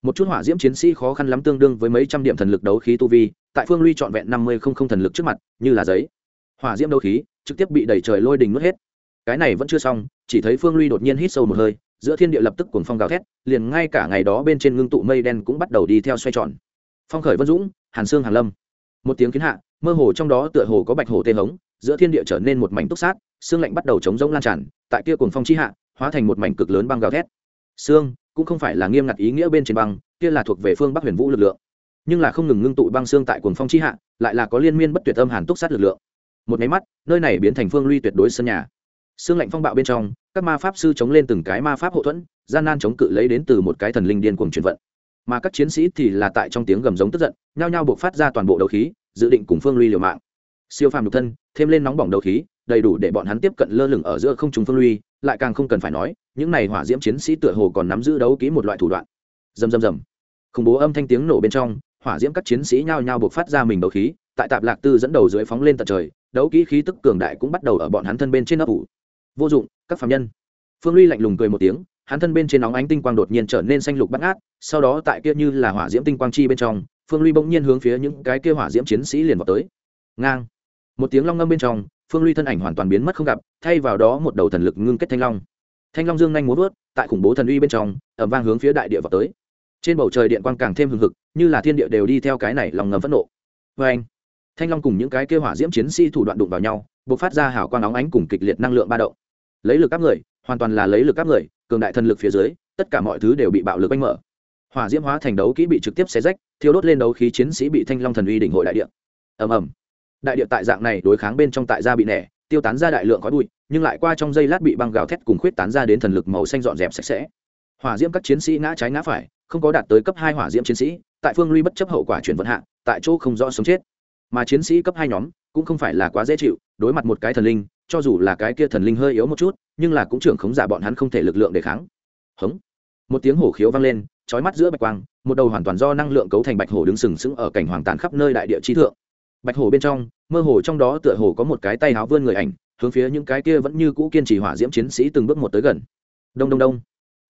Một chút hỏa diễm chiến sĩ khó khăn lắm tương đương với mấy trăm điểm thần lực đấu khí tu vi, tại phương ly trọn vẹn năm mươi không không thần lực trước mặt, như là giấy. Hỏa diễm đấu khí trực tiếp bị đẩy trời lôi đình nuốt hết. Cái này vẫn chưa xong, chỉ thấy phương ly đột nhiên hít sâu một hơi, giữa thiên địa lập tức cuồng phong gào thét, liền ngay cả ngày đó bên trên ngưng tụ mây đen cũng bắt đầu đi theo xoay tròn. Phong khởi vân dũng, hàn sương hàn lâm. Một tiếng kiến hạ, mơ hồ trong đó tựa hồ có bạch hồ tê hống giữa thiên địa trở nên một mảnh túc sát, xương lạnh bắt đầu chống rỗng lan tràn, tại kia cuồng phong chi hạ, hóa thành một mảnh cực lớn băng gào thét. Xương, cũng không phải là nghiêm ngặt ý nghĩa bên trên băng, kia là thuộc về phương bắc huyền vũ lực lượng. Nhưng là không ngừng ngưng tụ băng xương tại cuồng phong chi hạ, lại là có liên miên bất tuyệt âm hàn túc sát lực lượng. Một máy mắt, nơi này biến thành phương ly tuyệt đối sân nhà. Xương lạnh phong bạo bên trong, các ma pháp sư chống lên từng cái ma pháp hậu thuẫn, gian nan chống cự lấy đến từ một cái thần linh điên cuồng chuyển vận. Mà các chiến sĩ thì là tại trong tiếng gầm giống tức giận, nhao nhao buộc phát ra toàn bộ đấu khí, dự định cùng phương ly liều mạng siêu phàm nhục thân, thêm lên nóng bỏng đầu khí, đầy đủ để bọn hắn tiếp cận lơ lửng ở giữa không trùng phương ly lại càng không cần phải nói, những này hỏa diễm chiến sĩ tựa hồ còn nắm giữ đấu kỹ một loại thủ đoạn. Dầm dầm dầm khủng bố âm thanh tiếng nổ bên trong, hỏa diễm các chiến sĩ nhao nhao buộc phát ra mình đấu khí, tại tạp lạc tư dẫn đầu dưới phóng lên tận trời, đấu kỹ khí tức cường đại cũng bắt đầu ở bọn hắn thân bên trên ấp ủ. Vô dụng, các phạm nhân. Phương ly lạnh lùng cười một tiếng, hắn thân bên trên nóng ánh tinh quang đột nhiên trở nên xanh lục bắt ngát sau đó tại kia như là hỏa diễm tinh quang chi bên trong, phương ly bỗng nhiên hướng phía những cái kia hỏa diễm chiến sĩ liền vào tới. Ngang một tiếng long ngâm bên trong, phương ly thân ảnh hoàn toàn biến mất không gặp, thay vào đó một đầu thần lực ngưng kết thanh long. Thanh long dương nhanh muốn vớt tại khủng bố thần uy bên trong ẩm vang hướng phía đại địa vào tới. Trên bầu trời điện quang càng thêm hừng hực, như là thiên địa đều đi theo cái này lòng ngầm phẫn nộ. Vê anh thanh long cùng những cái kêu hỏa diễm chiến sĩ thủ đoạn đụng vào nhau b ộ c phát ra hào quang óng ánh cùng kịch liệt năng lượng ba động. Lấy lực các người, hoàn toàn là lấy lực các người, cường đại thần lực phía dưới, tất cả mọi thứ đều bị bạo lực oanh mở. Hỏa diễm hóa thành đấu kỹ bị trực tiếp xé rách, thiêu đốt lên đấu khí chiến sĩ bị thanh long thần uy đỉnh hội đại địa. Ầm ầm đại địa tại dạng này đối kháng bên trong tại da bị nẻ, tiêu tán ra đại lượng khói bụi, nhưng lại qua trong dây lát bị băng gào thét cùng khuyết tán ra đến thần lực màu xanh dọn dẹp sạch sẽ. Hỏa diễm các chiến sĩ ngã trái ngã phải, không có đạt tới cấp hai hỏa diễm chiến sĩ, tại phương ly bất chấp hậu quả chuyển vận hạ, tại chỗ không rõ sống chết. Mà chiến sĩ cấp hai nhóm cũng không phải là quá dễ chịu, đối mặt một cái thần linh, cho dù là cái kia thần linh hơi yếu một chút, nhưng là cũng trưởng khống giả bọn hắn không thể lực lượng để kháng. Hống. Một tiếng hổ khiếu vang lên trói mắt giữa bạch quang, một đầu hoàn toàn do năng lượng cấu thành bạch hổ đứng sừng sững ở cảnh hoàng tàn khắp nơi đại địa trí thượng bạch hổ bên trong, mơ hồ trong đó tựa hồ có một cái tay háo vươn người ảnh, hướng phía những cái kia vẫn như cũ kiên trì hỏa diễm chiến sĩ từng bước một tới gần. Đông đông đông.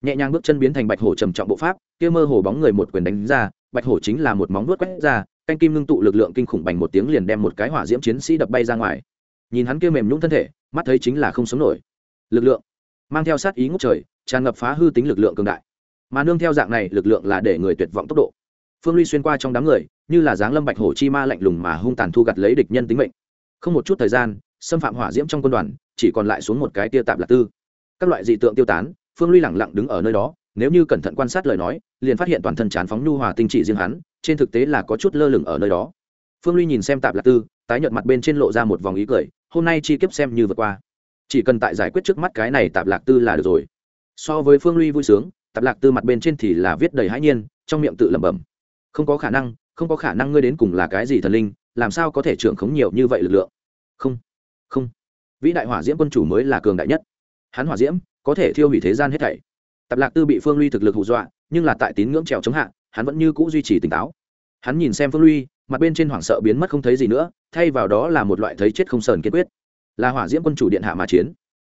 Nhẹ nhàng bước chân biến thành bạch hổ trầm trọng bộ pháp, kia mơ hồ bóng người một quyền đánh ra, bạch hổ chính là một móng vuốt quét ra, canh kim ngưng tụ lực lượng kinh khủng bành một tiếng liền đem một cái hỏa diễm chiến sĩ đập bay ra ngoài. Nhìn hắn kia mềm nhũng thân thể, mắt thấy chính là không sống nổi. Lực lượng mang theo sát ý ngút trời, tràn ngập phá hư tính lực lượng cường đại. Mà nương theo dạng này, lực lượng là để người tuyệt vọng tốc độ. Phương ly xuyên qua trong đám người như là dáng lâm bạch hổ chi ma lạnh lùng mà hung tàn thu gặt lấy địch nhân tính mệnh. Không một chút thời gian, xâm phạm hỏa diễm trong quân đoàn, chỉ còn lại xuống một cái tia tạp lạc tư. Các loại dị tượng tiêu tán, phương ly lẳng lặng đứng ở nơi đó, nếu như cẩn thận quan sát lời nói, liền phát hiện toàn thân chán phóng nhu hòa tinh chỉ riêng hắn, trên thực tế là có chút lơ lửng ở nơi đó. Phương ly nhìn xem tạp lạc tư, tái nhợt mặt bên trên lộ ra một vòng ý cười, hôm nay chi kiếp xem như vượt qua. Chỉ cần tại giải quyết trước mắt cái này tạp lạc tư là được rồi. So với phương ly vui sướng, tạp lạc tư mặt bên trên thì là viết đầy hãi nhiên, trong miệng tự lẩm bẩm. Không có khả năng không có khả năng ngươi đến cùng là cái gì thần linh, làm sao có thể trưởng khống nhiều như vậy lực lượng? Không không. Vĩ đại hỏa diễm quân chủ mới là cường đại nhất. Hắn hỏa diễm có thể thiêu hủy thế gian hết thảy. Tập lạc tư bị phương ly thực lực hù dọa, nhưng là tại tín ngưỡng trèo chống hạ, hắn vẫn như cũ duy trì tỉnh táo. Hắn nhìn xem phương ly mặt bên trên hoảng sợ biến mất không thấy gì nữa, thay vào đó là một loại thấy chết không sờn kiên quyết. Là hỏa diễm quân chủ điện hạ mà chiến.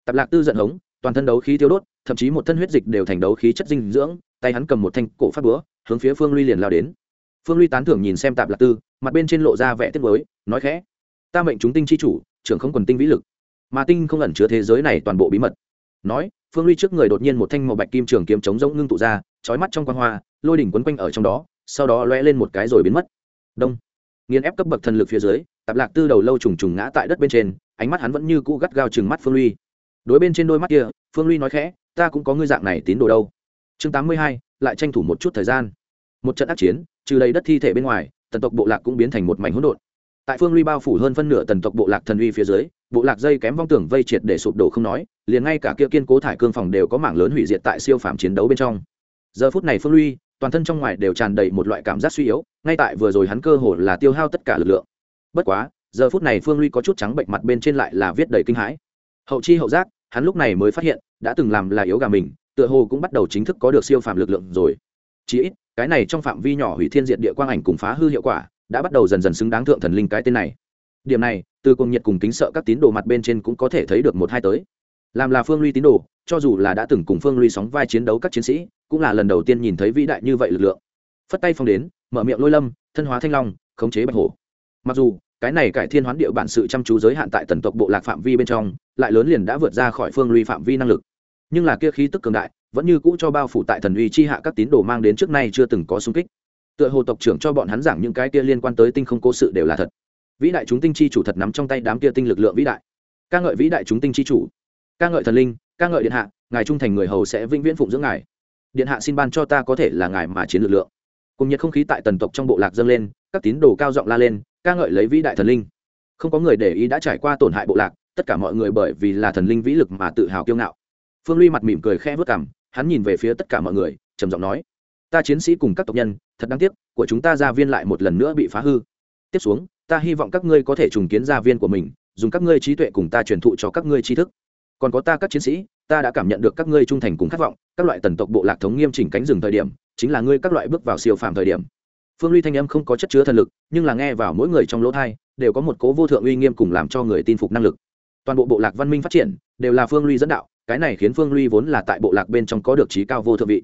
Tập lạc tư giận hống, toàn thân đấu khí tiêu đốt, thậm chí một thân huyết dịch đều thành đấu khí chất dinh dưỡng, tay hắn cầm một thanh cổ phát búa, hướng phía phương ly liền lao đến phương ly tán thưởng nhìn xem tạp lạc tư, mặt bên trên lộ ra vẻ tiết mới nói khẽ, ta mệnh chúng tinh chi chủ, trưởng không quần tinh vĩ lực. Mà tinh không ẩn chứa thế giới này toàn bộ bí mật. Nói, phương ly trước người đột nhiên một thanh màu bạch kim trường kiếm chống rỗng ngưng tụ ra trói mắt trong quan hoa, lôi đỉnh quấn quanh ở trong đó, sau đó lóe lên một cái rồi biến mất. Đông. Nghiền ép cấp bậc thần lực phía dưới, tạp lạc tư đầu lâu trùng trùng ngã tại đất bên trên, ánh mắt hắn vẫn như cũ gắt gao chừng mắt phương ly đối bên trên đôi mắt kia, phương ly nói khẽ, ta cũng có ngươi dạng này tín đồ đâu. Chương tám mươi hai, lại tranh thủ một chút thời gian một trận ác chiến, trừ đầy đất thi thể bên ngoài, tần tộc bộ lạc cũng biến thành một mảnh hỗn độn. Tại phương ly bao phủ hơn phân nửa tần tộc bộ lạc thần uy phía dưới, bộ lạc dây kém vong tưởng vây triệt để sụp đổ không nói, liền ngay cả kia kiên cố thải cương phòng đều có mảng lớn hủy diệt tại siêu phạm chiến đấu bên trong. Giờ phút này phương ly, toàn thân trong ngoài đều tràn đầy một loại cảm giác suy yếu, ngay tại vừa rồi hắn cơ hồ là tiêu hao tất cả lực lượng. Bất quá, giờ phút này phương ly có chút trắng bệnh mặt bên trên lại là viết đầy kinh hãi. Hậu chi hậu giác, hắn lúc này mới phát hiện, đã từng làm là yếu gà mình, tựa hồ cũng bắt đầu chính thức có được siêu phạm lực lượng rồi. Chí ít cái này trong phạm vi nhỏ hủy thiên diện địa quang ảnh cùng phá hư hiệu quả, đã bắt đầu dần dần xứng đáng thượng thần linh cái tên này. Điểm này, từ cùng nhiệt cùng kính sợ các tín đồ mặt bên trên cũng có thể thấy được một hai tới. Làm là phương ly tín đồ, cho dù là đã từng cùng phương ly sóng vai chiến đấu các chiến sĩ, cũng là lần đầu tiên nhìn thấy vĩ đại như vậy lực lượng. Phất tay phong đến, mở miệng lôi lâm, thân hóa thanh long, khống chế bạch hổ. Mặc dù, cái này cải thiên hoán địa bản sự chăm chú giới hạn tại tần tộc bộ lạc phạm vi bên trong, lại lớn liền đã vượt ra khỏi phương ly phạm vi năng lực. Nhưng là kia khí tức cường đại vẫn như cũ cho bao phủ tại thần uy chi hạ các tín đồ mang đến trước nay chưa từng có xung kích. Tựa hồ tộc trưởng cho bọn hắn giảng những cái kia liên quan tới tinh không cố sự đều là thật. Vĩ đại chúng tinh chi chủ thật nắm trong tay đám kia tinh lực lượng vĩ đại. Ca ngợi vĩ đại chúng tinh chi chủ, ca ngợi thần linh, ca ngợi điện hạ, ngài trung thành người hầu sẽ vĩnh viễn phụng dưỡng ngài. Điện hạ xin ban cho ta có thể là ngài mà chiến lực lượng. Cùng nhiệt không khí tại tần tộc trong bộ lạc dâng lên, các tín đồ cao giọng la lên, ca ngợi lấy vĩ đại thần linh. Không có người để ý đã trải qua tổn hại bộ lạc, tất cả mọi người bởi vì là thần linh vĩ lực mà tự hào kiêu ngạo. Phương ly mặt mỉm cười khẽ vớt cảm hắn nhìn về phía tất cả mọi người, trầm giọng nói, ta chiến sĩ cùng các tộc nhân, thật đáng tiếc, của chúng ta gia viên lại một lần nữa bị phá hư. Tiếp xuống, ta hy vọng các ngươi có thể trùng kiến gia viên của mình, dùng các ngươi trí tuệ cùng ta truyền thụ cho các ngươi tri thức. Còn có ta các chiến sĩ, ta đã cảm nhận được các ngươi trung thành cùng khát vọng, các loại tần tộc bộ lạc thống nghiêm chỉnh cánh rừng thời điểm, chính là ngươi các loại bước vào siêu phàm thời điểm. Phương ly thanh âm không có chất chứa thần lực, nhưng là nghe vào mỗi người trong lỗ thai đều có một cố vô thượng uy nghiêm cùng làm cho người tin phục năng lực. Toàn bộ bộ lạc văn minh phát triển, đều là phương ly dẫn đạo cái này khiến phương ly vốn là tại bộ lạc bên trong có được trí cao vô thượng vị.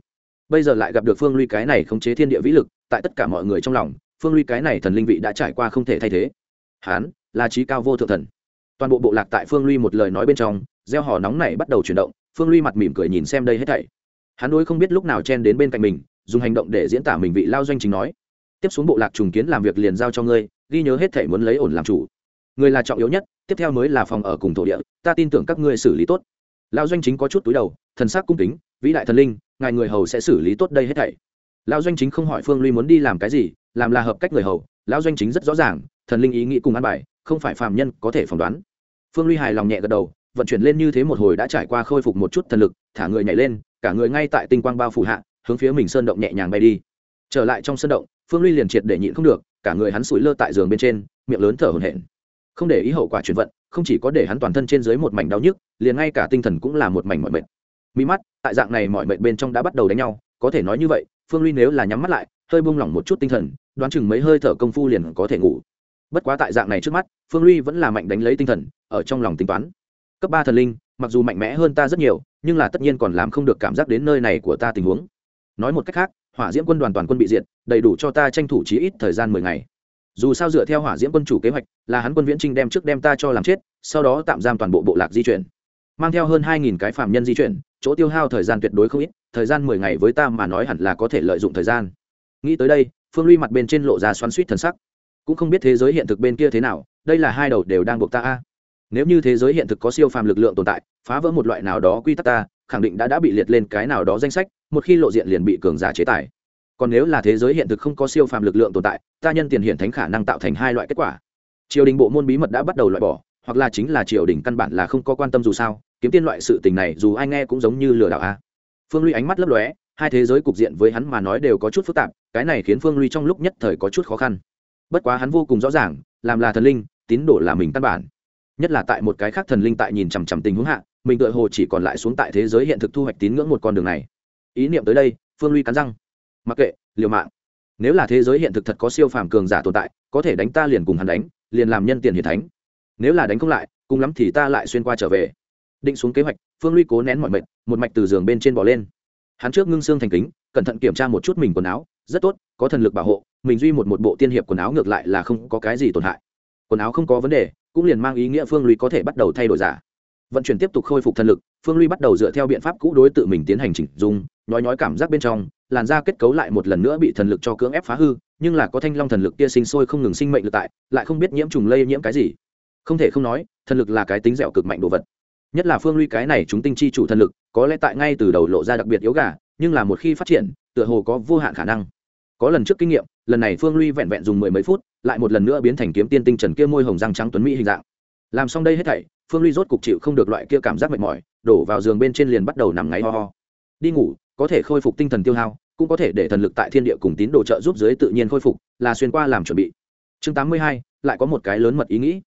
Bây giờ lại gặp được phương ly cái này khống chế thiên địa vĩ lực, tại tất cả mọi người trong lòng, phương ly cái này thần linh vị đã trải qua không thể thay thế. Hán, là trí cao vô thượng thần. Toàn bộ bộ lạc tại phương ly một lời nói bên trong, gieo hò nóng này bắt đầu chuyển động, phương ly mặt mỉm cười nhìn xem đây hết thảy. Hắn đối không biết lúc nào chen đến bên cạnh mình, dùng hành động để diễn tả mình vị lao doanh chính nói. Tiếp xuống bộ lạc trùng kiến làm việc liền giao cho ngươi, ghi nhớ hết thảy muốn lấy ổn làm chủ. Người là trọng yếu nhất, tiếp theo mới là phòng ở cùng thổ địa, ta tin tưởng các ngươi xử lý tốt lão doanh chính có chút túi đầu, thần sắc cung kính, vĩ đại thần linh, ngài người hầu sẽ xử lý tốt đây hết thảy. Lão doanh chính không hỏi phương ly muốn đi làm cái gì, làm là hợp cách người hầu. Lão doanh chính rất rõ ràng, thần linh ý nghĩ cùng ăn bài, không phải phàm nhân có thể phỏng đoán. Phương ly hài lòng nhẹ gật đầu, vận chuyển lên như thế một hồi đã trải qua khôi phục một chút thần lực, thả người nhảy lên, cả người ngay tại tinh quang bao phủ hạ, hướng phía mình sơn động nhẹ nhàng bay đi. Trở lại trong sơn động, phương ly liền triệt để nhịn không được, cả người hắn sủi lơ tại giường bên trên, miệng lớn thở hổn hển. Không để ý hậu quả chuyển vận không chỉ có để hắn toàn thân trên dưới một mảnh đau nhức, liền ngay cả tinh thần cũng là một mảnh mọi mệt. Mí mắt, tại dạng này mọi mệt bên trong đã bắt đầu đánh nhau, có thể nói như vậy, phương ly nếu là nhắm mắt lại, hơi buông lỏng một chút tinh thần, đoán chừng mấy hơi thở công phu liền có thể ngủ. Bất quá tại dạng này trước mắt, phương ly vẫn là mạnh đánh lấy tinh thần, ở trong lòng tính toán. Cấp ba thần linh, mặc dù mạnh mẽ hơn ta rất nhiều, nhưng là tất nhiên còn làm không được cảm giác đến nơi này của ta tình huống. Nói một cách khác, hỏa diễm quân đoàn toàn quân bị diệt, đầy đủ cho ta tranh thủ chí ít thời gian mười ngày dù sao dựa theo hỏa diễm quân chủ kế hoạch, là hắn quân viễn trinh đem trước đem ta cho làm chết, sau đó tạm giam toàn bộ bộ lạc di chuyển. Mang theo hơn hai nghìn cái phạm nhân di chuyển, chỗ tiêu hao thời gian tuyệt đối không ít, thời gian mười ngày với ta mà nói hẳn là có thể lợi dụng thời gian. Nghĩ tới đây, phương ly mặt bên trên lộ ra xoắn suýt thần sắc. Cũng không biết thế giới hiện thực bên kia thế nào, đây là hai đầu đều đang buộc ta a. Nếu như thế giới hiện thực có siêu phàm lực lượng tồn tại, phá vỡ một loại nào đó quy tắc ta, khẳng định đã đã bị liệt lên cái nào đó danh sách, một khi lộ diện liền bị cường giả chế tài còn nếu là thế giới hiện thực không có siêu phàm lực lượng tồn tại, ta nhân tiền hiện thánh khả năng tạo thành hai loại kết quả. Triều đình bộ môn bí mật đã bắt đầu loại bỏ, hoặc là chính là triều đình căn bản là không có quan tâm dù sao, kiếm tiên loại sự tình này dù ai nghe cũng giống như lừa đảo a. Phương ly ánh mắt lấp lóe, hai thế giới cục diện với hắn mà nói đều có chút phức tạp, cái này khiến phương ly trong lúc nhất thời có chút khó khăn. Bất quá hắn vô cùng rõ ràng, làm là thần linh, tín đồ là mình căn bản. Nhất là tại một cái khác thần linh tại nhìn chằm chằm tình huống hạ, mình tựa hồ chỉ còn lại xuống tại thế giới hiện thực thu hoạch tín ngưỡng một con đường này. Ý niệm tới đây, phương ly cắn răng mặc kệ, liều mạng. Nếu là thế giới hiện thực thật có siêu phàm cường giả tồn tại, có thể đánh ta liền cùng hắn đánh, liền làm nhân tiền hiền thánh. Nếu là đánh không lại, cùng lắm thì ta lại xuyên qua trở về. Định xuống kế hoạch, phương ly cố nén mọi mệnh một mạch từ giường bên trên bỏ lên. Hắn trước ngưng xương thành kính, cẩn thận kiểm tra một chút mình quần áo, rất tốt, có thần lực bảo hộ, mình duy một một bộ tiên hiệp quần áo ngược lại là không có cái gì tổn hại. Quần áo không có vấn đề, cũng liền mang ý nghĩa phương ly có thể bắt đầu thay đổi giả. Vận chuyển tiếp tục khôi phục thần lực, phương ly bắt đầu dựa theo biện pháp cũ đối tự mình tiến hành chỉnh dung, nhói nhói cảm giác bên trong làn da kết cấu lại một lần nữa bị thần lực cho cưỡng ép phá hư, nhưng là có thanh long thần lực kia sinh sôi không ngừng sinh mệnh lực tại, lại không biết nhiễm trùng lây nhiễm cái gì. Không thể không nói, thần lực là cái tính dẻo cực mạnh đồ vật. Nhất là phương ly cái này chúng tinh chi chủ thần lực, có lẽ tại ngay từ đầu lộ ra đặc biệt yếu gà, nhưng là một khi phát triển, tựa hồ có vô hạn khả năng. Có lần trước kinh nghiệm, lần này phương ly vẹn vẹn dùng mười mấy phút, lại một lần nữa biến thành kiếm tiên tinh trần kia môi hồng răng trắng tuấn mỹ hình dạng. Làm xong đây hết thảy, phương ly rốt cục chịu không được loại kia cảm giác mệt mỏi, đổ vào giường bên trên liền bắt đầu nằm ngáy ho ho. Đi ngủ có thể khôi phục tinh thần tiêu hao, cũng có thể để thần lực tại thiên địa cùng tín đồ trợ giúp giới tự nhiên khôi phục, là xuyên qua làm chuẩn bị. Chương tám mươi hai, lại có một cái lớn mật ý nghĩ.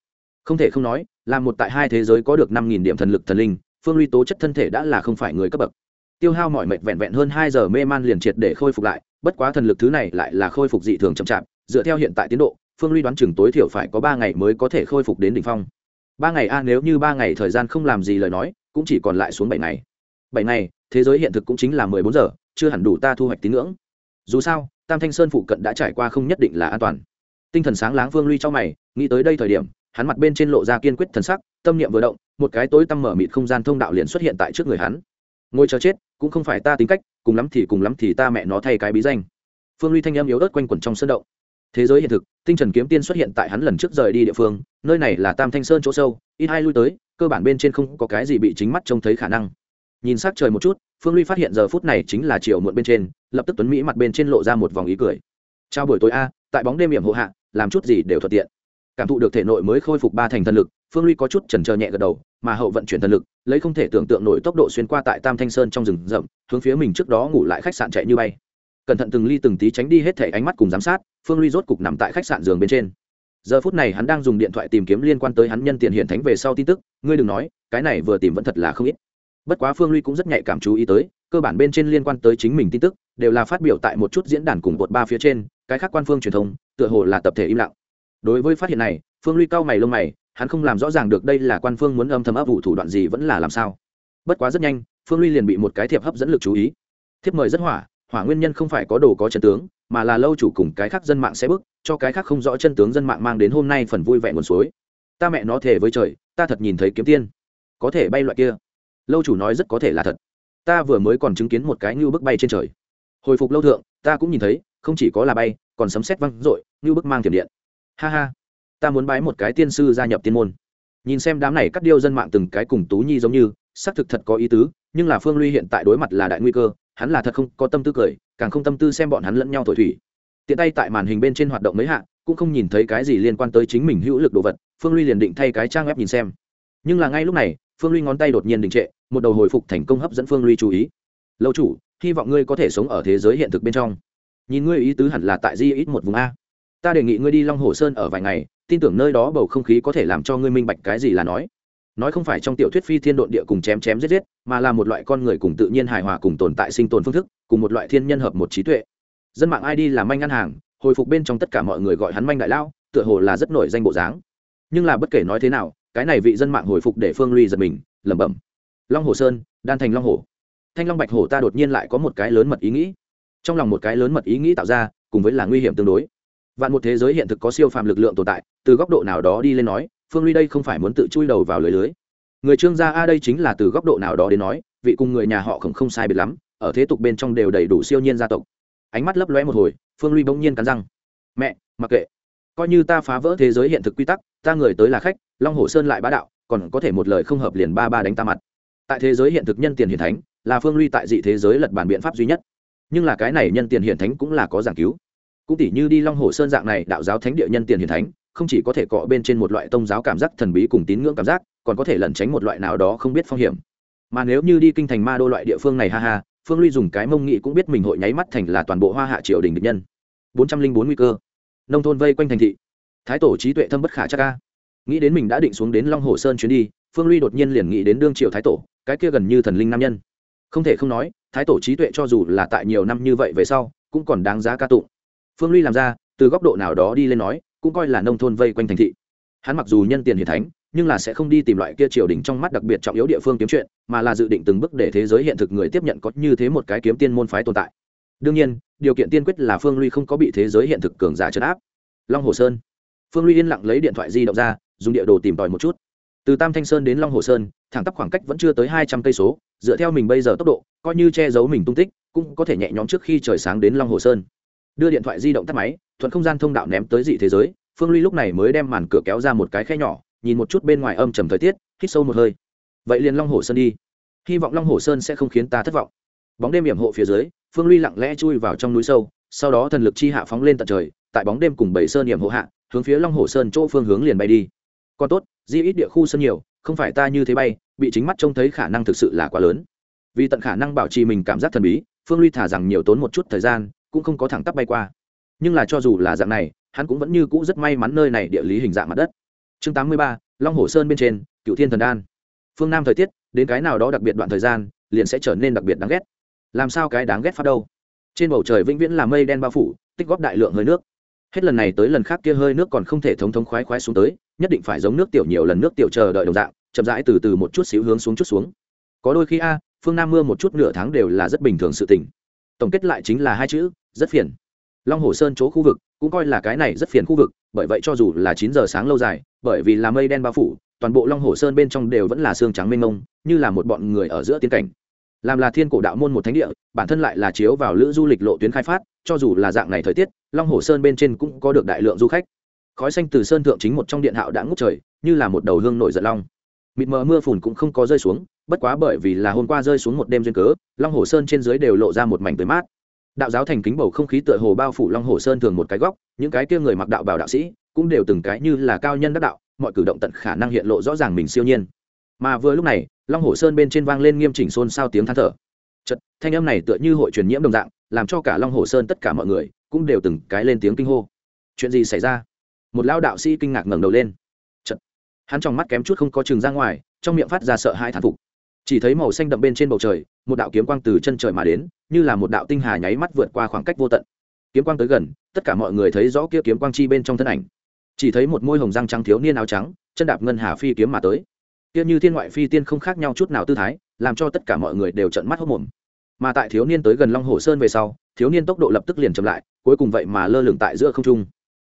Không thể không nói, là một tại hai thế giới có được năm nghìn điểm thần lực thần linh, phương ly tố chất thân thể đã là không phải người cấp bậc. Tiêu hao mọi mệt vẹn vẹn hơn hai giờ mê man liền triệt để khôi phục lại, bất quá thần lực thứ này lại là khôi phục dị thường chậm chạp, dựa theo hiện tại tiến độ, phương ly đoán chừng tối thiểu phải có ba ngày mới có thể khôi phục đến đỉnh phong. Ba ngày a, nếu như ba ngày thời gian không làm gì lời nói, cũng chỉ còn lại xuống bảy ngày. Bảy ngày thế giới hiện thực cũng chính là mười bốn giờ, chưa hẳn đủ ta thu hoạch tín ngưỡng. Dù sao, tam thanh sơn phụ cận đã trải qua không nhất định là an toàn. Tinh thần sáng láng phương ly cho mày, nghĩ tới đây thời điểm, hắn mặt bên trên lộ ra kiên quyết thần sắc, tâm niệm vừa động, một cái tối tăm mở mịt không gian thông đạo liền xuất hiện tại trước người hắn. Ngồi chờ chết, cũng không phải ta tính cách, cùng lắm thì cùng lắm thì ta mẹ nó thay cái bí danh. Phương ly thanh âm yếu ớt quanh quẩn trong sân động. Thế giới hiện thực, tinh trần kiếm tiên xuất hiện tại hắn lần trước rời đi địa phương, nơi này là tam thanh sơn chỗ sâu, ít hai lui tới, cơ bản bên trên không có cái gì bị chính mắt trông thấy khả năng nhìn s ắ c trời một chút, phương ly phát hiện giờ phút này chính là chiều muộn bên trên, lập tức tuấn mỹ mặt bên trên lộ ra một vòng ý cười. Trao buổi tối a, tại bóng đêm hiểm hộ hạ, làm chút gì đều thuận tiện. Cảm thụ được thể nội mới khôi phục ba thành thần lực, phương ly có chút trần trờ nhẹ gật đầu, mà hậu vận chuyển thần lực, lấy không thể tưởng tượng nổi tốc độ xuyên qua tại tam thanh sơn trong rừng rậm, hướng phía mình trước đó ngủ lại khách sạn chạy như bay. Cẩn thận từng ly từng tí tránh đi hết thể ánh mắt cùng giám sát, phương ly rốt cục nằm tại khách sạn giường bên trên. Giờ phút này hắn đang dùng điện thoại tìm kiếm liên quan tới hắn nhân tiền hiện thánh về sau tin tức, ngươi đừng nói, cái này vừa tìm vẫn thật là không ít bất quá phương ly cũng rất nhạy cảm chú ý tới, cơ bản bên trên liên quan tới chính mình tin tức, đều là phát biểu tại một chút diễn đàn cùng bột ba phía trên, cái khác quan phương truyền thông, tựa hồ là tập thể im lặng. Đối với phát hiện này, phương ly cao mày lông mày, hắn không làm rõ ràng được đây là quan phương muốn âm thầm ấp vụ thủ đoạn gì vẫn là làm sao. Bất quá rất nhanh, phương ly liền bị một cái thiệp hấp dẫn lực chú ý. Thiếp mời rất hỏa hỏa nguyên nhân không phải có đồ có chân tướng, mà là lâu chủ cùng cái khác dân mạng sẽ bức, cho cái khác không rõ chân tướng dân mạng mang đến hôm nay phần vui vẻ nguồn suối. Ta mẹ nó thề với trời, ta thật nhìn thấy kiếm tiên. Có thể bay loại kia lâu chủ nói rất có thể là thật. Ta vừa mới còn chứng kiến một cái ngưu bức bay trên trời. Hồi phục lâu thượng, ta cũng nhìn thấy, không chỉ có là bay, còn sấm xét văng r ộ i ngưu bức mang thiểm điện. Ha ha, ta muốn bái một cái tiên sư gia nhập tiên môn. Nhìn xem đám này cắt điêu dân mạng từng cái cùng tú nhi giống như, xác thực thật có ý tứ, nhưng là phương ly hiện tại đối mặt là đại nguy cơ, hắn là thật không có tâm tư cười, càng không tâm tư xem bọn hắn lẫn nhau thổi thủy. Tiện tay tại màn hình bên trên hoạt động mấy hạ, cũng không nhìn thấy cái gì liên quan tới chính mình hữu lực đồ vật, phương ly liền định thay cái trang web nhìn xem. Nhưng là ngay lúc này phương ly ngón tay đột nhiên đình trệ, một đầu hồi phục thành công hấp dẫn phương ly chú ý. Lâu chủ, hy vọng ngươi có thể sống ở thế giới hiện thực bên trong. Nhìn ngươi ý tứ hẳn là tại di ít một vùng a. Ta đề nghị ngươi đi long hồ sơn ở vài ngày, tin tưởng nơi đó bầu không khí có thể làm cho ngươi minh bạch cái gì là nói. Nói không phải trong tiểu thuyết phi thiên độn địa cùng chém chém giết giết, mà là một loại con người cùng tự nhiên hài hòa cùng tồn tại sinh tồn phương thức, cùng một loại thiên nhân hợp một trí tuệ. Dân mạng id là manh ngân hàng, hồi phục bên trong tất cả mọi người gọi hắn manh đại lao, tựa hồ là rất nổi danh bộ dáng. Nhưng là bất kể nói thế nào cái này vị dân mạng hồi phục để phương ly giật mình, lẩm bẩm. Long hồ sơn, đan thành long hồ. Thanh long bạch hồ ta đột nhiên lại có một cái lớn mật ý nghĩ. Trong lòng một cái lớn mật ý nghĩ tạo ra, cùng với là nguy hiểm tương đối. Vạn một thế giới hiện thực có siêu phàm lực lượng tồn tại, từ góc độ nào đó đi lên nói, phương ly đây không phải muốn tự chui đầu vào lưới lưới. Người trương gia a đây chính là từ góc độ nào đó đến nói, vị cùng người nhà họ không không sai biệt lắm, ở thế tục bên trong đều đầy đủ siêu nhiên gia tộc. Ánh mắt lấp lóe một hồi, phương ly bỗng nhiên cắn răng. Mẹ, mặc kệ coi như ta phá vỡ thế giới hiện thực quy tắc, ta người tới là khách, long hồ sơn lại bá đạo, còn có thể một lời không hợp liền ba ba đánh ta mặt. Tại thế giới hiện thực nhân tiền hiển thánh, là phương ly tại dị thế giới lật bản biện pháp duy nhất. Nhưng là cái này nhân tiền hiển thánh cũng là có giảng cứu. Cũng tỷ như đi long hồ sơn dạng này, đạo giáo thánh địa nhân tiền hiển thánh, không chỉ có thể cọ bên trên một loại tôn giáo cảm giác thần bí cùng tín ngưỡng cảm giác, còn có thể lẩn tránh một loại nào đó không biết phong hiểm. Mà nếu như đi kinh thành ma đô loại địa phương này, ha ha, phương ly dùng cái mông nghị cũng biết mình hội nháy mắt thành là toàn bộ hoa hạ triều đình địch nhân. Bốn trăm linh bốn nguy cơ nông thôn vây quanh thành thị. Thái tổ trí tuệ thâm bất khả chắc ca nghĩ đến mình đã định xuống đến long hồ sơn chuyến đi, phương ly đột nhiên liền nghĩ đến đương triệu thái tổ, cái kia gần như thần linh nam nhân. Không thể không nói, thái tổ trí tuệ cho dù là tại nhiều năm như vậy về sau, cũng còn đáng giá ca tụng. Phương ly làm ra, từ góc độ nào đó đi lên nói, cũng coi là nông thôn vây quanh thành thị. Hắn mặc dù nhân tiền hiền thánh, nhưng là sẽ không đi tìm loại kia triều đình trong mắt đặc biệt trọng yếu địa phương kiếm chuyện, mà là dự định từng bước để thế giới hiện thực người tiếp nhận có như thế một cái kiếm tiên môn phái tồn tại đương nhiên, điều kiện tiên quyết là phương ly không có bị thế giới hiện thực cường giả chấn áp. Long hồ sơn. Phương ly yên lặng lấy điện thoại di động ra, dùng địa đồ tìm tòi một chút. Từ tam thanh sơn đến long hồ sơn, thẳng tắp khoảng cách vẫn chưa tới hai trăm cây số, dựa theo mình bây giờ tốc độ, coi như che giấu mình tung tích, cũng có thể nhẹ nhõm trước khi trời sáng đến long hồ sơn. Đưa điện thoại di động tắt máy, thuận không gian thông đạo ném tới dị thế giới, phương ly lúc này mới đem màn cửa kéo ra một cái khe nhỏ, nhìn một chút bên ngoài âm trầm thời tiết, hít sâu một hơi. Vậy liền long hồ sơn đi. Hy vọng long hồ sơn sẽ không khiến ta thất vọng. Bóng đêm hiểm hộ phía dưới phương ly lặng lẽ chui vào trong núi sâu, sau đó thần lực chi hạ phóng lên tận trời, tại bóng đêm cùng bảy sơn hiểm hộ hạ, hướng phía long hồ sơn chỗ phương hướng liền bay đi. Còn tốt, di ít địa khu sơn nhiều, không phải ta như thế bay, bị chính mắt trông thấy khả năng thực sự là quá lớn. Vì tận khả năng bảo trì mình cảm giác thần bí, phương ly thả rằng nhiều tốn một chút thời gian, cũng không có thẳng tắp bay qua. Nhưng là cho dù là dạng này, hắn cũng vẫn như cũ rất may mắn nơi này địa lý hình dạng mặt đất. Chương tám mươi ba, long hồ sơn bên trên cựu thiên thần đan. Phương nam thời tiết, đến cái nào đó đặc biệt đoạn thời gian, liền sẽ trở nên đặc biệt đáng ghét làm sao cái đáng ghét phát đâu? Trên bầu trời vĩnh viễn là mây đen bao phủ, tích góp đại lượng hơi nước. Hết lần này tới lần khác kia hơi nước còn không thể thống thống khoái khoái xuống tới, nhất định phải giống nước tiểu nhiều lần nước tiểu chờ đợi đồng dạng, chậm rãi từ từ một chút xíu hướng xuống chút xuống. Có đôi khi a, phương nam mưa một chút nửa tháng đều là rất bình thường sự tình. Tổng kết lại chính là hai chữ, rất phiền. Long hồ sơn chỗ khu vực cũng coi là cái này rất phiền khu vực, bởi vậy cho dù là chín giờ sáng lâu dài, bởi vì là mây đen bao phủ, toàn bộ long hồ sơn bên trong đều vẫn là xương trắng mênh mông, như là một bọn người ở giữa tiến cảnh làm là thiên cổ đạo môn một thánh địa, bản thân lại là chiếu vào lữ du lịch lộ tuyến khai phát, cho dù là dạng này thời tiết, long hồ sơn bên trên cũng có được đại lượng du khách. Khói xanh từ sơn thượng chính một trong điện hạo đã ngút trời, như là một đầu hương nổi giận long. Mịt mờ mưa phùn cũng không có rơi xuống, bất quá bởi vì là hôm qua rơi xuống một đêm duyên cớ, long hồ sơn trên dưới đều lộ ra một mảnh tươi mát. Đạo giáo thành kính bầu không khí tựa hồ bao phủ long hồ sơn thường một cái góc, những cái kia người mặc đạo bảo đạo sĩ cũng đều từng cái như là cao nhân đắc đạo, mọi cử động tận khả năng hiện lộ rõ ràng mình siêu nhiên mà vừa lúc này, long hồ sơn bên trên vang lên nghiêm chỉnh xôn xao tiếng than thở. Chật thanh âm này tựa như hội truyền nhiễm đồng dạng, làm cho cả long hồ sơn tất cả mọi người cũng đều từng cái lên tiếng kinh hô. Chuyện gì xảy ra? Một lao đạo sĩ kinh ngạc ngẩng đầu lên. Chật hắn trong mắt kém chút không có chừng ra ngoài, trong miệng phát ra sợ hai thán phục. Chỉ thấy màu xanh đậm bên trên bầu trời, một đạo kiếm quang từ chân trời mà đến, như là một đạo tinh hà nháy mắt vượt qua khoảng cách vô tận. Kiếm quang tới gần, tất cả mọi người thấy rõ kia kiếm quang chi bên trong thân ảnh. Chỉ thấy một môi hồng răng trắng thiếu niên áo trắng, chân đạp ngân hà phi kiếm mà tới kia như thiên ngoại phi tiên không khác nhau chút nào tư thái, làm cho tất cả mọi người đều trợn mắt hốc mồm. Mà tại thiếu niên tới gần long hồ sơn về sau, thiếu niên tốc độ lập tức liền chậm lại, cuối cùng vậy mà lơ lửng tại giữa không trung.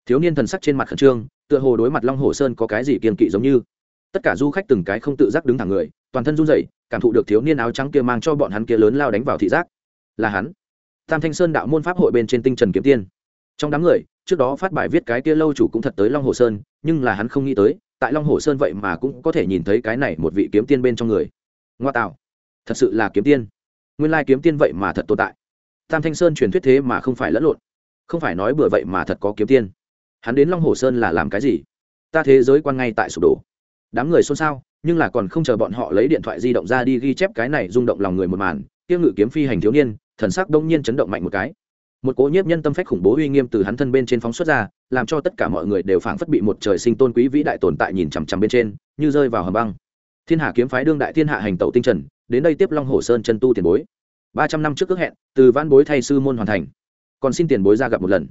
Thiếu niên thần sắc trên mặt khẩn trương, tựa hồ đối mặt long hồ sơn có cái gì kiên kỵ giống như. Tất cả du khách từng cái không tự giác đứng thẳng người, toàn thân run rẩy, cảm thụ được thiếu niên áo trắng kia mang cho bọn hắn kia lớn lao đánh vào thị giác. Là hắn. Tam thanh sơn đạo môn pháp hội bên trên tinh trần kiếm tiên. Trong đám người, trước đó phát bài viết cái kia lâu chủ cũng thật tới long hồ sơn, nhưng là hắn không nghĩ tới tại long hồ sơn vậy mà cũng có thể nhìn thấy cái này một vị kiếm tiên bên trong người. Ngoa tạo, thật sự là kiếm tiên. Nguyên lai kiếm tiên vậy mà thật tồn tại. Tam thanh sơn truyền thuyết thế mà không phải lẫn lộn. Không phải nói bừa vậy mà thật có kiếm tiên. Hắn đến long hồ sơn là làm cái gì? Ta thế giới quan ngay tại sụp đổ. Đám người xôn xao, nhưng là còn không chờ bọn họ lấy điện thoại di động ra đi ghi chép cái này rung động lòng người một màn tiêu ngự kiếm phi hành thiếu niên, thần sắc đông nhiên chấn động mạnh một cái một cỗ nhiếp nhân tâm phách khủng bố uy nghiêm từ hắn thân bên trên phóng xuất ra, làm cho tất cả mọi người đều phảng phất bị một trời sinh tôn quý vĩ đại tồn tại nhìn chằm chằm bên trên, như rơi vào hầm băng. Thiên hạ kiếm phái đương đại thiên hạ hành tẩu tinh trần, đến đây tiếp long hồ sơn chân tu tiền bối. Ba trăm năm trước ước hẹn, từ văn bối thay sư môn hoàn thành. Còn xin tiền bối ra gặp một lần.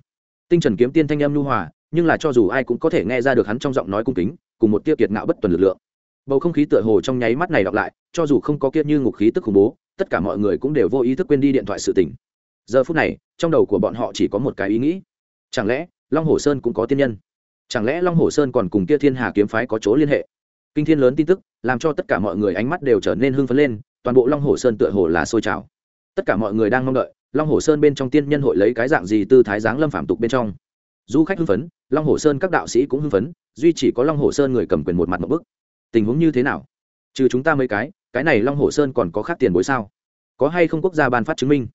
Tinh trần kiếm tiên thanh âm nhu hòa, nhưng là cho dù ai cũng có thể nghe ra được hắn trong giọng nói cung kính, cùng một tiêu kiệt ngạo bất tuần lực lượng. Bầu không khí tựa hồ trong nháy mắt này đọc lại, cho dù không có kiệt như ngục khí tức khủng bố, tất cả mọi người cũng đều vô ý thức quên đi điện thoại sự tình giờ phút này, trong đầu của bọn họ chỉ có một cái ý nghĩ. Chẳng lẽ, long hồ sơn cũng có tiên nhân? Chẳng lẽ long hồ sơn còn cùng kia thiên hà kiếm phái có chỗ liên hệ? Kinh thiên lớn tin tức, làm cho tất cả mọi người ánh mắt đều trở nên hưng phấn lên, toàn bộ long hồ sơn tựa hồ là sôi trào. Tất cả mọi người đang mong đợi, long hồ sơn bên trong tiên nhân hội lấy cái dạng gì tư thái giáng lâm phạm tục bên trong. Du khách hưng phấn, long hồ sơn các đạo sĩ cũng hưng phấn, duy chỉ có long hồ sơn người cầm quyền một mặt một bức. Tình huống như thế nào? Trừ chúng ta mấy cái cái này long hồ sơn còn có khác tiền bối sao? Có hay không quốc gia ban phát chứng minh?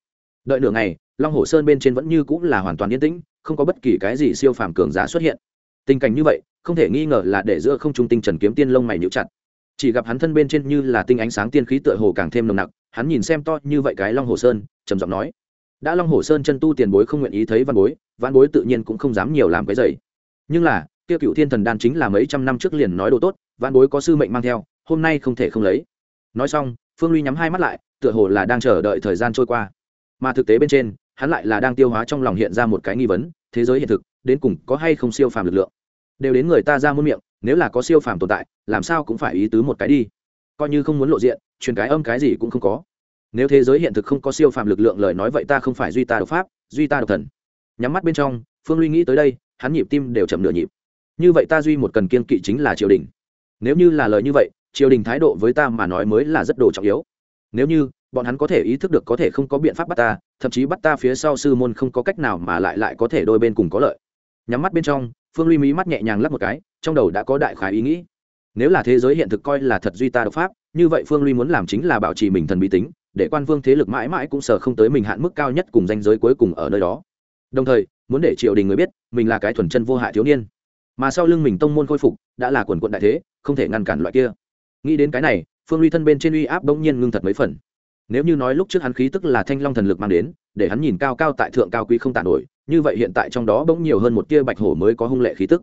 Đợi nửa ngày, long hồ sơn bên trên vẫn như cũng là hoàn toàn yên tĩnh, không có bất kỳ cái gì siêu phàm cường giá xuất hiện. Tình cảnh như vậy, không thể nghi ngờ là để giữa không trung tinh trần kiếm tiên lông mày nhíu chặt. Chỉ gặp hắn thân bên trên như là tinh ánh sáng tiên khí tựa hồ càng thêm nồng nặc, hắn nhìn xem to như vậy cái long hồ sơn, trầm giọng nói đã long hồ sơn chân tu tiền bối không nguyện ý thấy văn bối văn bối tự nhiên cũng không dám nhiều làm cái dày nhưng là tiêu cựu thiên thần đan chính là mấy trăm năm trước liền nói đồ tốt, văn bối có sư mệnh mang theo, hôm nay không thể không lấy. Nói xong, phương ly nhắm hai mắt lại, tựa hồ là đang chờ đợi thời gian trôi qua mà thực tế bên trên, hắn lại là đang tiêu hóa trong lòng hiện ra một cái nghi vấn, thế giới hiện thực, đến cùng có hay không siêu phàm lực lượng? Đều đến người ta ra muôn miệng, nếu là có siêu phàm tồn tại, làm sao cũng phải ý tứ một cái đi. Coi như không muốn lộ diện, truyền cái âm cái gì cũng không có. Nếu thế giới hiện thực không có siêu phàm lực lượng lời nói vậy ta không phải duy ta độc pháp, duy ta độc thần. Nhắm mắt bên trong, phương luy nghĩ tới đây, hắn nhịp tim đều chậm nửa nhịp. Như vậy ta duy một cần kiên kỵ chính là triều đình. Nếu như là lời như vậy, triều đình thái độ với ta mà nói mới là rất đồ trọng yếu. Nếu như bọn hắn có thể ý thức được có thể không có biện pháp bắt ta, thậm chí bắt ta phía sau sư môn không có cách nào mà lại lại có thể đôi bên cùng có lợi. Nhắm mắt bên trong, phương ly mí mắt nhẹ nhàng lắp một cái, trong đầu đã có đại khái ý nghĩ. Nếu là thế giới hiện thực coi là thật duy ta độc pháp, như vậy phương ly muốn làm chính là bảo trì mình thần bí tính, để quan vương thế lực mãi mãi cũng sợ không tới mình hạn mức cao nhất cùng danh giới cuối cùng ở nơi đó. Đồng thời, muốn để triều đình người biết, mình là cái thuần chân vô hại thiếu niên. Mà sau lưng mình tông môn khôi phục, đã là quần quận đại thế, không thể ngăn cản loại kia. Nghĩ đến cái này, phương ly thân bên trên uy áp bỗng nhiên ngưng thật mấy phần nếu như nói lúc trước hắn khí tức là thanh long thần lực mang đến, để hắn nhìn cao cao tại thượng cao quý không tàn nổi, như vậy hiện tại trong đó bỗng nhiều hơn một tia bạch hổ mới có hung lệ khí tức.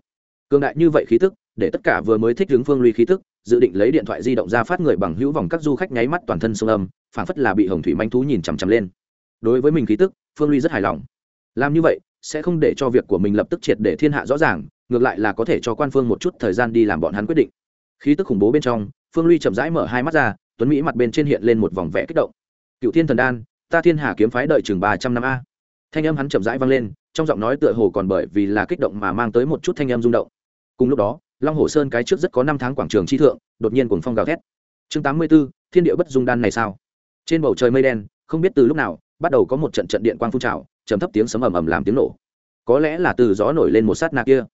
Cường đại như vậy khí tức, để tất cả vừa mới thích hướng phương ly khí tức, dự định lấy điện thoại di động ra phát người bằng hữu vòng các du khách nháy mắt toàn thân sông âm, phảng phất là bị hồng thủy manh thú nhìn chằm chằm lên. Đối với mình khí tức, phương ly rất hài lòng. Làm như vậy, sẽ không để cho việc của mình lập tức triệt để thiên hạ rõ ràng, ngược lại là có thể cho quan phương một chút thời gian đi làm bọn hắn quyết định. Khí tức khủng bố bên trong, phương ly chậm rãi mở hai mắt ra, tuấn mỹ mặt bên trên hiện lên một vòng vẽ kích động cựu thiên thần đan, ta thiên hà kiếm phái đợi chừng ba trăm năm a. Thanh âm hắn chậm rãi vang lên, trong giọng nói tựa hồ còn bởi vì là kích động mà mang tới một chút thanh âm rung động. Cùng lúc đó, long hồ sơn cái trước rất có năm tháng quảng trường chi thượng, đột nhiên cuồng phong gào thét. Chương tám mươi b ố thiên địa bất dung đan này sao? Trên bầu trời mây đen, không biết từ lúc nào, bắt đầu có một trận trận điện quang phun trào chấm thấp tiếng sấm ầm ầm làm tiếng nổ. Có lẽ là từ gió nổi lên một sát nạ kia.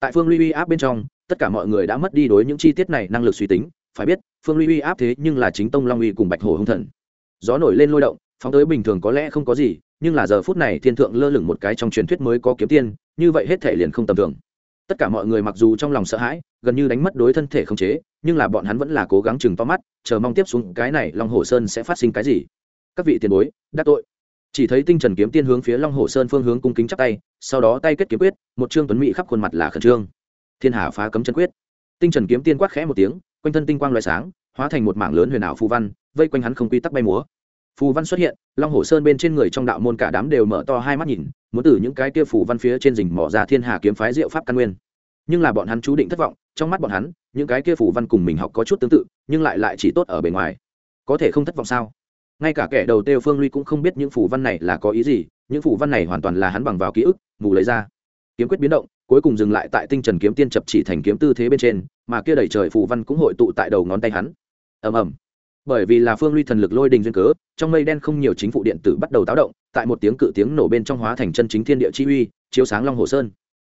Tại phương ly uy áp bên trong, tất cả mọi người đã mất đi đối những chi tiết này năng lực suy tính. Phải biết, phương ly uy áp thế nhưng là chính tông long uy cùng bạch hồ hung thần gió nổi lên lôi động, phóng tới bình thường có lẽ không có gì, nhưng là giờ phút này thiên thượng lơ lửng một cái trong truyền thuyết mới có kiếm tiên, như vậy hết thể liền không tầm thường. Tất cả mọi người mặc dù trong lòng sợ hãi, gần như đánh mất đối thân thể không chế, nhưng là bọn hắn vẫn là cố gắng chừng to mắt, chờ mong tiếp xuống cái này long hồ sơn sẽ phát sinh cái gì. Các vị tiền bối, đắc tội. Chỉ thấy tinh trần kiếm tiên hướng phía long hồ sơn phương hướng cung kính chắp tay, sau đó tay kết kiếm quyết, một trương tuấn mỹ khắp khuôn mặt là khẩn trương. Thiên hà phá cấm chân quyết. Tinh trần kiếm tiên quát khẽ một tiếng, quanh thân tinh quang loại sáng, hóa thành một mảng lớn huyền ảo phu văn, vây quanh hắn không quy tắc bay múa phù văn xuất hiện, long hồ sơn bên trên người trong đạo môn cả đám đều mở to hai mắt nhìn, muốn từ những cái kia phù văn phía trên rình mỏ ra thiên hà kiếm phái diệu pháp căn nguyên. Nhưng là bọn hắn chú định thất vọng, trong mắt bọn hắn, những cái kia phù văn cùng mình học có chút tương tự, nhưng lại lại chỉ tốt ở bề ngoài. Có thể không thất vọng sao? Ngay cả kẻ đầu tiêu phương ly cũng không biết những phù văn này là có ý gì, những phù văn này hoàn toàn là hắn bằng vào ký ức, mù lấy ra. Kiếm quyết biến động, cuối cùng dừng lại tại tinh trần kiếm tiên chập chỉ thành kiếm tư thế bên trên, mà kia đẩy trời phù văn cũng hội tụ tại đầu ngón tay hắn. Ầm ầm bởi vì là phương ly thần lực lôi đình duyên cớ, trong mây đen không nhiều chính phủ điện tử bắt đầu táo động, tại một tiếng cự tiếng nổ bên trong hóa thành chân chính thiên địa chi uy, chiếu sáng long hồ sơn.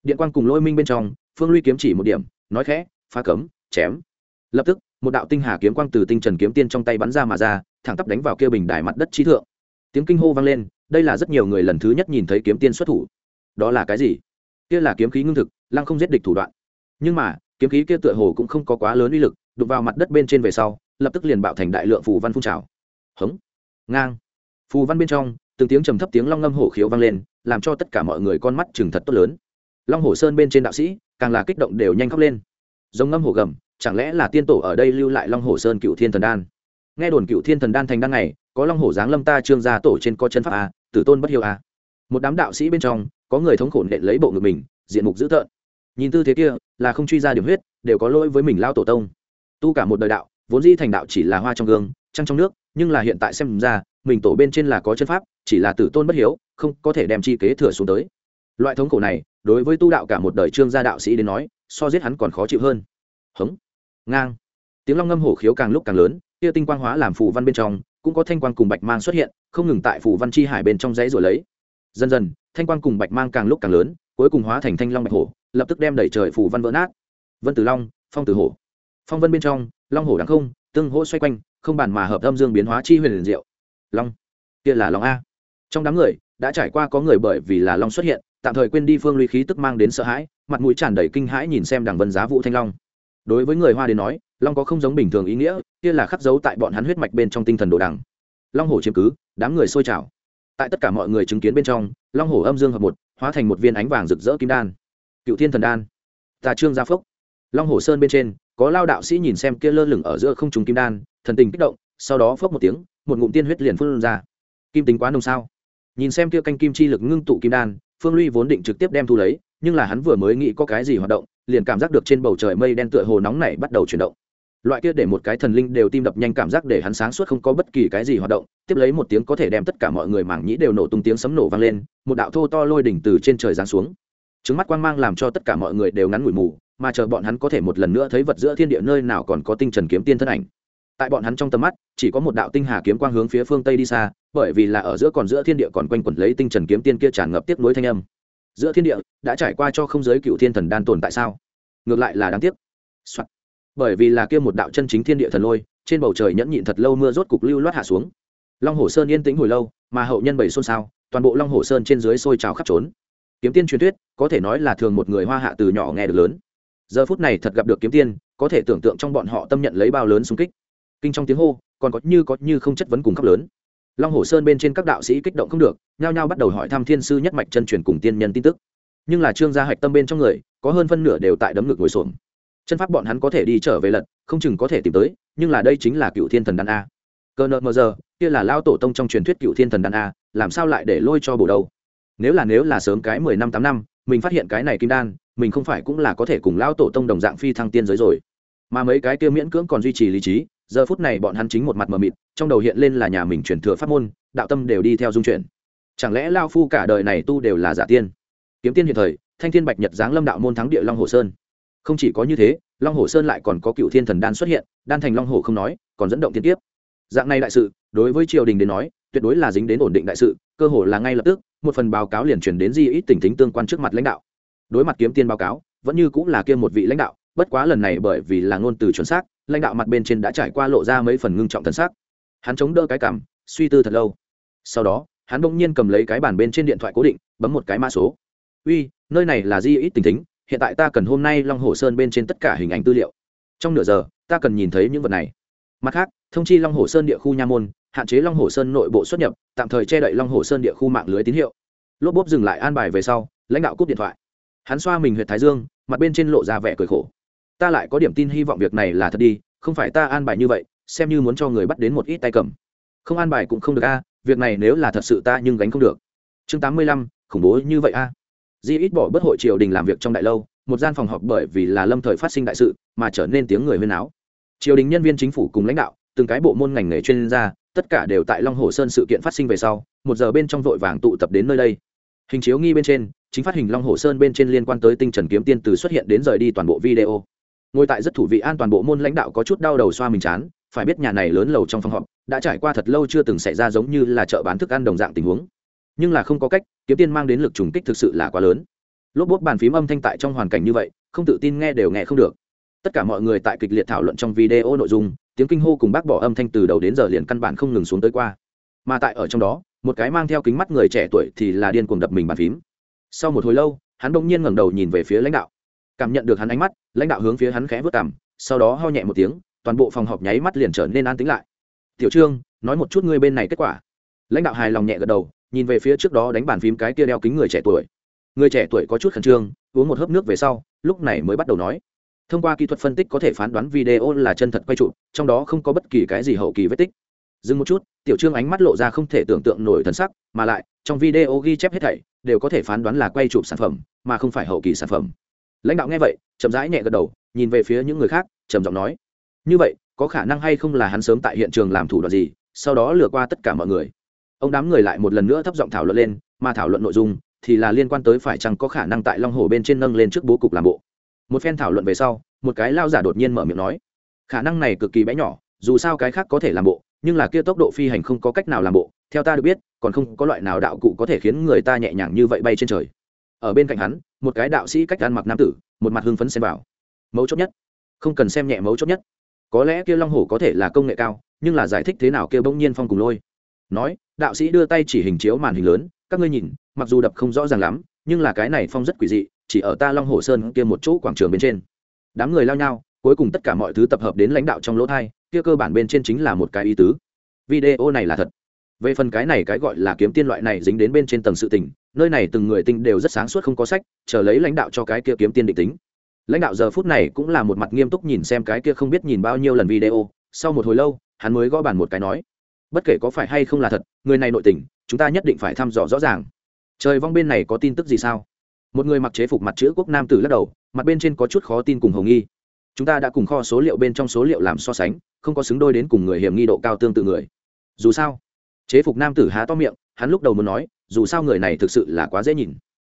Điện quang cùng lôi minh bên trong, phương luy kiếm chỉ một điểm, nói khẽ, phá cấm, chém. Lập tức, một đạo tinh hà kiếm quang từ tinh trần kiếm tiên trong tay bắn ra mà ra, thẳng tắp đánh vào kia bình đài mặt đất trí thượng. Tiếng kinh hô vang lên, đây là rất nhiều người lần thứ nhất nhìn thấy kiếm tiên xuất thủ. Đó là cái gì? Kia là kiếm khí ngưng thực, lăng không giết địch thủ đoạn. Nhưng mà, kiếm khí kia tựa hồ cũng không có quá lớn uy lực đục vào mặt đất bên trên về sau lập tức liền bạo thành đại lượng phù văn phun trào. Hống. Ngang. Phù văn bên trong, từng tiếng trầm thấp tiếng long ngâm hổ khiếu vang lên, làm cho tất cả mọi người con mắt chừng thật tốt lớn. Long hổ sơn bên trên đạo sĩ, càng là kích động đều nhanh khóc lên. Giống ngâm hổ gầm, chẳng lẽ là tiên tổ ở đây lưu lại long hổ sơn cựu thiên thần đan? Nghe đồn cựu thiên thần đan thành đan này có long hổ giáng lâm ta trương gia tổ trên có chân pháp a tử tôn bất hiếu a một đám đạo sĩ bên trong, có người thống khổ nện lấy bộ ngực mình, diện mục dữ tợn. Nhìn tư thế kia, là không truy ra điểm huyết, đều có lỗi với mình lao tổ tông. Tu cả một đời đạo vốn di thành đạo chỉ là hoa trong gương, trăng trong nước, nhưng là hiện tại xem ra, mình tổ bên trên là có chân pháp, chỉ là tử tôn bất hiếu, không có thể đem chi kế thừa xuống tới. Loại thống khổ này, đối với tu đạo cả một đời trương gia đạo sĩ đến nói, so giết hắn còn khó chịu hơn. Hống. Ngang. Tiếng long ngâm hổ khiếu càng lúc càng lớn, kia tinh quang hóa làm phù văn bên trong, cũng có thanh quang cùng bạch mang xuất hiện, không ngừng tại phù văn chi hải bên trong dãy rồi lấy. Dần dần, thanh quang cùng bạch mang càng lúc càng lớn, cuối cùng hóa thành thanh long bạch hổ, lập tức đem đẩy trời phù văn vỡ nát. Vân tử long, phong tử hổ. Phong vân bên trong long hổ đằng không, tương hỗ xoay quanh, không bàn mà hợp âm dương biến hóa chi huyền liền diệu. Long, kia là long a. Trong đám người, đã trải qua có người bởi vì là long xuất hiện, tạm thời quên đi phương lũy khí tức mang đến sợ hãi, mặt mũi tràn đầy kinh hãi nhìn xem đằng vân giá vũ thanh long. Đối với người hoa đến nói, long có không giống bình thường ý nghĩa, kia là khắc dấu tại bọn hắn huyết mạch bên trong tinh thần đồ đằng. Long hổ chiếm cứ, đám người sôi trào. Tại tất cả mọi người chứng kiến bên trong, long hổ âm dương hợp một, hóa thành một viên ánh vàng rực rỡ kim đan. Cựu thiên thần đan. Tà trương gia phốc long hổ sơn bên trên có lao đạo sĩ nhìn xem kia lơ lửng ở giữa không trùng kim đan, thần tình kích động, sau đó phớp một tiếng, một ngụm tiên huyết liền phun ra. Kim tính quá nồng sao? Nhìn xem kia canh kim chi lực ngưng tụ kim đan, phương luy vốn định trực tiếp đem thu lấy, nhưng là hắn vừa mới nghĩ có cái gì hoạt động, liền cảm giác được trên bầu trời mây đen tựa hồ nóng này bắt đầu chuyển động. Loại kia để một cái thần linh đều tim đập nhanh cảm giác để hắn sáng suốt không có bất kỳ cái gì hoạt động, tiếp lấy một tiếng có thể đem tất cả mọi người mảng nhĩ đều nổ tung tiếng sấm nổ vang lên, một đạo thô to lôi đỉnh từ trên trời giáng xuống. Trứng mắt quang mang làm cho tất cả mọi người đều ngắn ngủi mù mà chờ bọn hắn có thể một lần nữa thấy vật giữa thiên địa nơi nào còn có tinh trần kiếm tiên thân ảnh. Tại bọn hắn trong tầm mắt, chỉ có một đạo tinh hà kiếm quang hướng phía phương tây đi xa, bởi vì là ở giữa còn giữa thiên địa còn quanh quẩn lấy tinh trần kiếm tiên kia tràn ngập tiếp nối thanh âm. Giữa thiên địa, đã trải qua cho không giới cựu thiên thần đan tồn tại sao? Ngược lại là đáng tiếc、Soạn. bởi vì là kia một đạo chân chính thiên địa thần lôi, trên bầu trời nhẫn nhịn thật lâu mưa rốt cục lưu loát hạ xuống. Long hồ sơn yên tĩnh hồi lâu, mà hậu nhân bảy xôn xao, toàn bộ long hồ sơn trên dưới sôi trào khắp trốn. Kiếm tiên truyền thuyết, có thể nói là thường một người hoa hạ từ nhỏ nghe được lớn giờ phút này thật gặp được kiếm tiên, có thể tưởng tượng trong bọn họ tâm nhận lấy bao lớn xung kích kinh trong tiếng hô, còn có như có như không chất vấn cùng khắp lớn long hồ sơn bên trên các đạo sĩ kích động không được, nhao nhao bắt đầu hỏi thăm thiên sư nhất mạch chân truyền cùng tiên nhân tin tức nhưng là trương gia hạch tâm bên trong người, có hơn phân nửa đều tại đấm ngực ngồi xuống. chân pháp bọn hắn có thể đi trở về lật, không chừng có thể tìm tới, nhưng là đây chính là cựu thiên thần đan a cờ nợ mờ giờ, kia là lao tổ tông trong truyền thuyết cựu thiên thần đan a, làm sao lại để lôi cho bổ đầu? Nếu là nếu là sớm cái mười năm tám năm, mình phát hiện cái này kim đan, mình không phải cũng là có thể cùng Lão tổ tông đồng dạng phi thăng tiên giới rồi. Mà mấy cái kia miễn cưỡng còn duy trì lý trí, giờ phút này bọn hắn chính một mặt mờ mịt, trong đầu hiện lên là nhà mình truyền thừa pháp môn, đạo tâm đều đi theo dung chuyển. Chẳng lẽ lao phu cả đời này tu đều là giả tiên? Kiếm tiên hiện thời, thanh thiên bạch nhật giáng lâm đạo môn thắng địa long hồ sơn. Không chỉ có như thế, long hồ sơn lại còn có cựu thiên thần đan xuất hiện, đan thành long hồ không nói, còn dẫn động thiên tiếp dạng này đại sự, đối với triều đình đến nói, tuyệt đối là dính đến ổn định đại sự, cơ hồ là ngay lập tức một phần báo cáo liền chuyển đến di ít tỉnh thính tương quan trước mặt lãnh đạo. Đối mặt kiếm tiên báo cáo, vẫn như cũng là kia một vị lãnh đạo, bất quá lần này bởi vì là ngôn từ chuẩn xác, lãnh đạo mặt bên trên đã trải qua lộ ra mấy phần ngưng trọng thân xác hắn chống đỡ cái cảm, suy tư thật lâu. Sau đó, hắn bỗng nhiên cầm lấy cái bàn bên trên điện thoại cố định, bấm một cái mã số. Uy, nơi này là di ít tỉnh thính, hiện tại ta cần hôm nay long hồ sơn bên trên tất cả hình ảnh tư liệu. Trong nửa giờ, ta cần nhìn thấy những vật này. Mặt khác, thông chi long hồ sơn địa khu nha môn hạn chế long hồ sơn nội bộ xuất nhập, tạm thời che đậy long hồ sơn địa khu mạng lưới tín hiệu. Lốp bốp dừng lại an bài về sau, lãnh đạo cúp điện thoại. Hắn xoa mình huyện thái dương, mặt bên trên lộ ra vẻ cười khổ. Ta lại có điểm tin hy vọng việc này là thật đi, không phải ta an bài như vậy, xem như muốn cho người bắt đến một ít tay cầm. Không an bài cũng không được a, việc này nếu là thật sự ta nhưng gánh không được. Chương tám mươi lăm, khủng bố như vậy a. Di ít bỏ bất hội triều đình làm việc trong đại lâu, một gian phòng họp bởi vì là lâm thời phát sinh đại sự, mà trở nên tiếng người huyên áo triều đình nhân viên chính phủ cùng lãnh đạo, từng cái bộ môn ngành nghề chuyên gia tất cả đều tại long hồ sơn sự kiện phát sinh về sau, một giờ bên trong vội vàng tụ tập đến nơi đây. Hình chiếu nghi bên trên, chính phát hình long hồ sơn bên trên liên quan tới tinh trần kiếm tiên từ xuất hiện đến rời đi toàn bộ video. Ngồi tại rất thủ vị an toàn bộ môn lãnh đạo có chút đau đầu xoa mình chán, phải biết nhà này lớn lầu trong phòng họp, đã trải qua thật lâu chưa từng xảy ra giống như là chợ bán thức ăn đồng dạng tình huống. Nhưng là không có cách, kiếm tiên mang đến lực trùng kích thực sự là quá lớn. Lốp bốt bàn phím âm thanh tại trong hoàn cảnh như vậy, không tự tin nghe đều nghe không được. Tất cả mọi người tại kịch liệt thảo luận trong video nội dung tiếng kinh hô cùng bác bỏ âm thanh từ đầu đến giờ liền căn bản không ngừng xuống tới qua. Mà tại ở trong đó, một cái mang theo kính mắt người trẻ tuổi thì là điên cuồng đập mình bàn phím. Sau một hồi lâu, hắn bỗng nhiên ngẩng đầu nhìn về phía lãnh đạo. Cảm nhận được hắn ánh mắt, lãnh đạo hướng phía hắn khẽ vớt cảm sau đó ho nhẹ một tiếng, toàn bộ phòng họp nháy mắt liền trở nên an tĩnh lại. Tiểu trương, nói một chút ngươi bên này kết quả. Lãnh đạo hài lòng nhẹ gật đầu, nhìn về phía trước đó đánh bàn phím cái kia đeo kính người trẻ tuổi. Người trẻ tuổi có chút khẩn trương, uống một hớp nước về sau, lúc này mới bắt đầu nói thông qua kỹ thuật phân tích có thể phán đoán video là chân thật quay trụ, trong đó không có bất kỳ cái gì hậu kỳ vết tích. Dừng một chút, tiểu trương ánh mắt lộ ra không thể tưởng tượng nổi thần sắc, mà lại, trong video ghi chép hết thảy, đều có thể phán đoán là quay chụp sản phẩm, mà không phải hậu kỳ sản phẩm. Lãnh đạo nghe vậy, chậm rãi nhẹ gật đầu, nhìn về phía những người khác, trầm giọng nói, như vậy, có khả năng hay không là hắn sớm tại hiện trường làm thủ đoạn gì, sau đó lừa qua tất cả mọi người? Ông đám người lại một lần nữa thấp giọng thảo luận lên, mà thảo luận nội dung thì là liên quan tới phải chăng có khả năng tại long hồ bên trên nâng lên trước bố cục làm bộ một phen thảo luận về sau, một cái lao giả đột nhiên mở miệng nói, khả năng này cực kỳ bé nhỏ, dù sao cái khác có thể làm bộ, nhưng là kia tốc độ phi hành không có cách nào làm bộ, theo ta được biết, còn không có loại nào đạo cụ có thể khiến người ta nhẹ nhàng như vậy bay trên trời. Ở bên cạnh hắn, một cái đạo sĩ cách ăn mặc nam tử, một mặt hưng phấn xem vào. Mấu chốt nhất, không cần xem nhẹ mấu chốt nhất. Có lẽ kia long hổ có thể là công nghệ cao, nhưng là giải thích thế nào kia bỗng nhiên phong cùng lôi. Nói, đạo sĩ đưa tay chỉ hình chiếu màn hình lớn, các ngươi nhìn, mặc dù đập không rõ ràng lắm nhưng là cái này phong rất quỷ dị, chỉ ở ta long hồ sơn kia một chỗ quảng trường bên trên. Đám người lao nhau, cuối cùng tất cả mọi thứ tập hợp đến lãnh đạo trong lỗ thai, kia cơ bản bên trên chính là một cái ý tứ. Video này là thật. Về phần cái này cái gọi là kiếm tiên loại này dính đến bên trên tầng sự tình, nơi này từng người tinh đều rất sáng suốt không có sách, chờ lấy lãnh đạo cho cái kia kiếm tiên định tính. Lãnh đạo giờ phút này cũng là một mặt nghiêm túc nhìn xem cái kia không biết nhìn bao nhiêu lần video, sau một hồi lâu, hắn mới gõ bàn một cái nói, bất kể có phải hay không là thật, người này nội tình, chúng ta nhất định phải thăm dò rõ ràng trời vong bên này có tin tức gì sao? Một người mặc chế phục mặt chữ quốc nam tử lắc đầu, mặt bên trên có chút khó tin cùng hồng nghi. Chúng ta đã cùng kho số liệu bên trong số liệu làm so sánh, không có xứng đôi đến cùng người hiểm nghi độ cao tương tự người. Dù sao, chế phục nam tử há to miệng, hắn lúc đầu muốn nói, dù sao người này thực sự là quá dễ nhìn.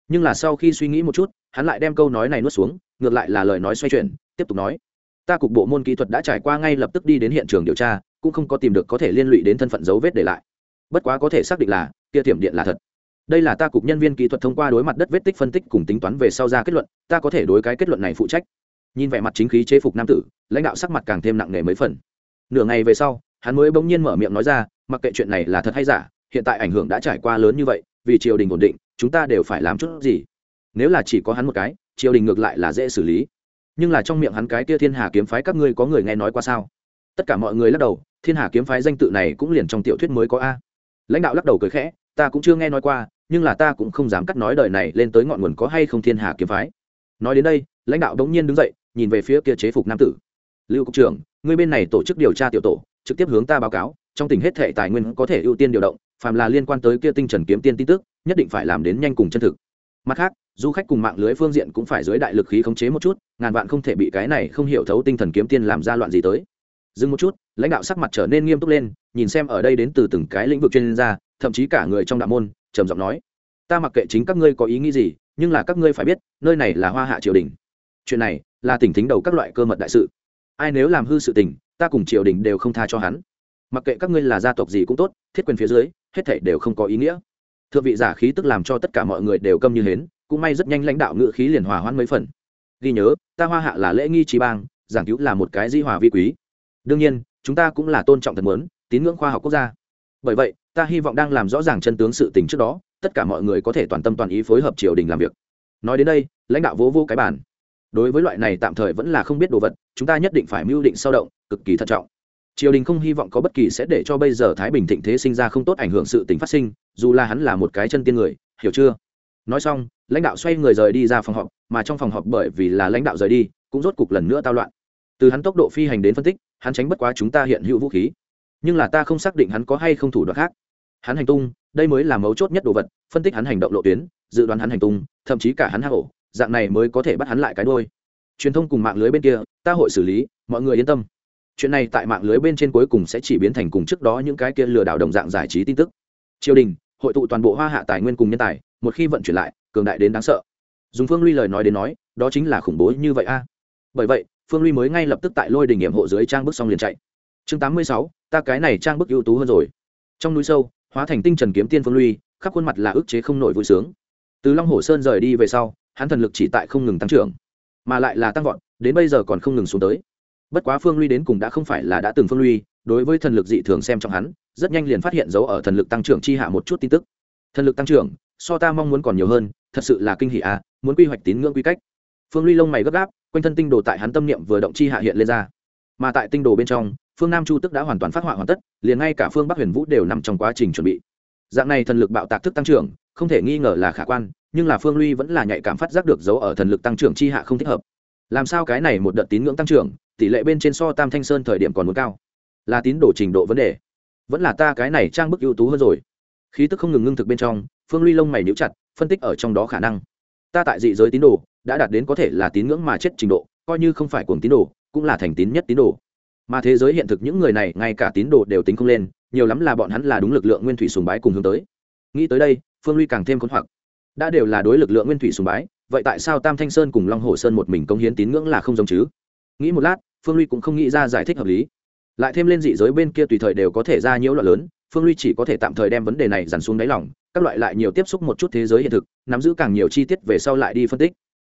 Nhưng là sau khi suy nghĩ một chút, hắn lại đem câu nói này nuốt xuống, ngược lại là lời nói xoay chuyển, tiếp tục nói. Ta cục bộ môn kỹ thuật đã trải qua ngay lập tức đi đến hiện trường điều tra, cũng không có tìm được có thể liên lụy đến thân phận dấu vết để lại. Bất quá có thể xác định là, kia thiểm điện là thật đây là ta cục nhân viên kỹ thuật thông qua đối mặt đất vết tích phân tích cùng tính toán về sau ra kết luận, ta có thể đối cái kết luận này phụ trách. Nhìn vẻ mặt chính khí chế phục nam tử, lãnh đạo sắc mặt càng thêm nặng nề mấy phần. Nửa ngày về sau, hắn mới bỗng nhiên mở miệng nói ra, mặc kệ chuyện này là thật hay giả, hiện tại ảnh hưởng đã trải qua lớn như vậy, vì triều đình ổn định, chúng ta đều phải làm chút gì. Nếu là chỉ có hắn một cái, triều đình ngược lại là dễ xử lý. Nhưng là trong miệng hắn cái kia thiên hà kiếm phái các ngươi có người nghe nói qua sao? Tất cả mọi người lắc đầu, thiên hà kiếm phái danh tự này cũng liền trong tiểu thuyết mới có a. Lãnh đạo lắc đầu cười khẽ ta cũng chưa nghe nói qua, nhưng là ta cũng không dám cắt nói đời này lên tới ngọn nguồn có hay không thiên hà kiếm phái. Nói đến đây, lãnh đạo đống nhiên đứng dậy, nhìn về phía kia chế phục nam tử. Lưu cục trưởng, ngươi bên này tổ chức điều tra tiểu tổ, trực tiếp hướng ta báo cáo, trong tình hết thệ tài nguyên có thể ưu tiên điều động, phàm là liên quan tới kia tinh trần kiếm tiên tin tức, nhất định phải làm đến nhanh cùng chân thực. Mặt khác, du khách cùng mạng lưới phương diện cũng phải dưới đại lực khí khống chế một chút, ngàn vạn không thể bị cái này không hiểu thấu tinh thần kiếm tiên làm ra loạn gì tới dừng một chút, lãnh đạo sắc mặt trở nên nghiêm túc lên, nhìn xem ở đây đến từ từng cái lĩnh vực chuyên gia, thậm chí cả người trong đạo môn, trầm giọng nói. Ta mặc kệ chính các ngươi có ý nghĩ gì, nhưng là các ngươi phải biết, nơi này là hoa hạ triều đình. Chuyện này là tỉnh thính đầu các loại cơ mật đại sự. Ai nếu làm hư sự tình, ta cùng triều đình đều không tha cho hắn. Mặc kệ các ngươi là gia tộc gì cũng tốt, thiết quyền phía dưới, hết thảy đều không có ý nghĩa. Thượng vị giả khí tức làm cho tất cả mọi người đều câm như hến, cũng may rất nhanh lãnh đạo ngự khí liền hòa hoãn mấy phần. Ghi nhớ, ta hoa hạ là lễ nghi trí bang, giảng cứu là một cái di hòa vi quý đương nhiên, chúng ta cũng là tôn trọng thật muốn, tín ngưỡng khoa học quốc gia. Bởi vậy, ta hy vọng đang làm rõ ràng chân tướng sự tình trước đó, tất cả mọi người có thể toàn tâm toàn ý phối hợp triều đình làm việc. Nói đến đây, lãnh đạo vỗ vô cái bản đối với loại này tạm thời vẫn là không biết đồ vật, chúng ta nhất định phải mưu định sâu động, cực kỳ thận trọng. Triều đình không hy vọng có bất kỳ sẽ để cho bây giờ thái bình thịnh thế sinh ra không tốt ảnh hưởng sự tình phát sinh, dù là hắn là một cái chân tiên người, hiểu chưa? Nói xong, lãnh đạo xoay người rời đi ra phòng họp, mà trong phòng họp bởi vì là lãnh đạo rời đi, cũng rốt cục lần nữa tao loạn. Từ hắn tốc độ phi hành đến phân tích hắn tránh bất quá chúng ta hiện hữu vũ khí. Nhưng là ta không xác định hắn có hay không thủ đoạn khác. Hắn hành tung, đây mới là mấu chốt nhất đồ vật, phân tích hắn hành động lộ tuyến, dự đoán hắn hành tung, thậm chí cả hắn hạ hổ, dạng này mới có thể bắt hắn lại cái đôi truyền thông cùng mạng lưới bên kia, ta hội xử lý, mọi người yên tâm. Chuyện này tại mạng lưới bên trên cuối cùng sẽ chỉ biến thành cùng trước đó những cái kia lừa đảo đồng dạng giải trí tin tức. Triều đình, hội tụ toàn bộ hoa hạ tài nguyên cùng nhân tài, một khi vận chuyển lại, cường đại đến đáng sợ. Dùng phương ly lời nói đến nói, đó chính là khủng bố như vậy a. Bởi vậy phương ly mới ngay lập tức tại lôi đình nghiệm hộ dưới trang bức xong liền chạy. Chương tám mươi sáu, ta cái này trang bức ưu tú hơn rồi. Trong núi sâu, hóa thành tinh trần kiếm tiên phương ly khắp khuôn mặt là ức chế không nổi vui sướng. Từ long hồ sơn rời đi về sau, hắn thần lực chỉ tại không ngừng tăng trưởng, mà lại là tăng vọt, đến bây giờ còn không ngừng xuống tới. Bất quá phương ly đến cùng đã không phải là đã từng phương ly đối với thần lực dị thường xem trong hắn, rất nhanh liền phát hiện dấu ở thần lực tăng trưởng chi hạ một chút tin tức. Thần lực tăng trưởng, so ta mong muốn còn nhiều hơn, thật sự là kinh hỷ à muốn quy hoạch tín ngưỡng quy cách phương ly lông mày gấp gáp, quanh thân tinh đồ tại hắn tâm niệm vừa động chi hạ hiện lên ra. Mà tại tinh đồ bên trong, phương nam chu tức đã hoàn toàn phát họa hoàn tất, liền ngay cả phương bắc huyền vũ đều nằm trong quá trình chuẩn bị. Dạng này thần lực bạo tạc thức tăng trưởng, không thể nghi ngờ là khả quan, nhưng là phương ly vẫn là nhạy cảm phát giác được dấu ở thần lực tăng trưởng chi hạ không thích hợp. Làm sao cái này một đợt tín ngưỡng tăng trưởng, tỷ lệ bên trên so tam thanh sơn thời điểm còn muốn cao? Là tín đồ trình độ vấn đề. Vẫn là ta cái này trang bức ưu tú hơn rồi. Khí tức không ngừng ngưng thực bên trong, phương ly lông mày níu chặt, phân tích ở trong đó khả năng. Ta tại dị giới tín đồ đã đạt đến có thể là tín ngưỡng mà chết trình độ, coi như không phải cuồng tín đồ, cũng là thành tín nhất tín đồ. Mà thế giới hiện thực những người này, ngay cả tín đồ đều tính không lên, nhiều lắm là bọn hắn là đúng lực lượng nguyên thủy sùng bái cùng hướng tới. Nghĩ tới đây, phương ly càng thêm khốn hoặc. Đã đều là đối lực lượng nguyên thủy sùng bái, vậy tại sao tam thanh sơn cùng long hồ sơn một mình công hiến tín ngưỡng là không giống chứ? Nghĩ một lát, phương ly cũng không nghĩ ra giải thích hợp lý. Lại thêm lên dị giới bên kia tùy thời đều có thể ra nhiễu loạn lớn, phương ly chỉ có thể tạm thời đem vấn đề này dằn xuống đáy lòng, các loại lại nhiều tiếp xúc một chút thế giới hiện thực, nắm giữ càng nhiều chi tiết về sau lại đi phân tích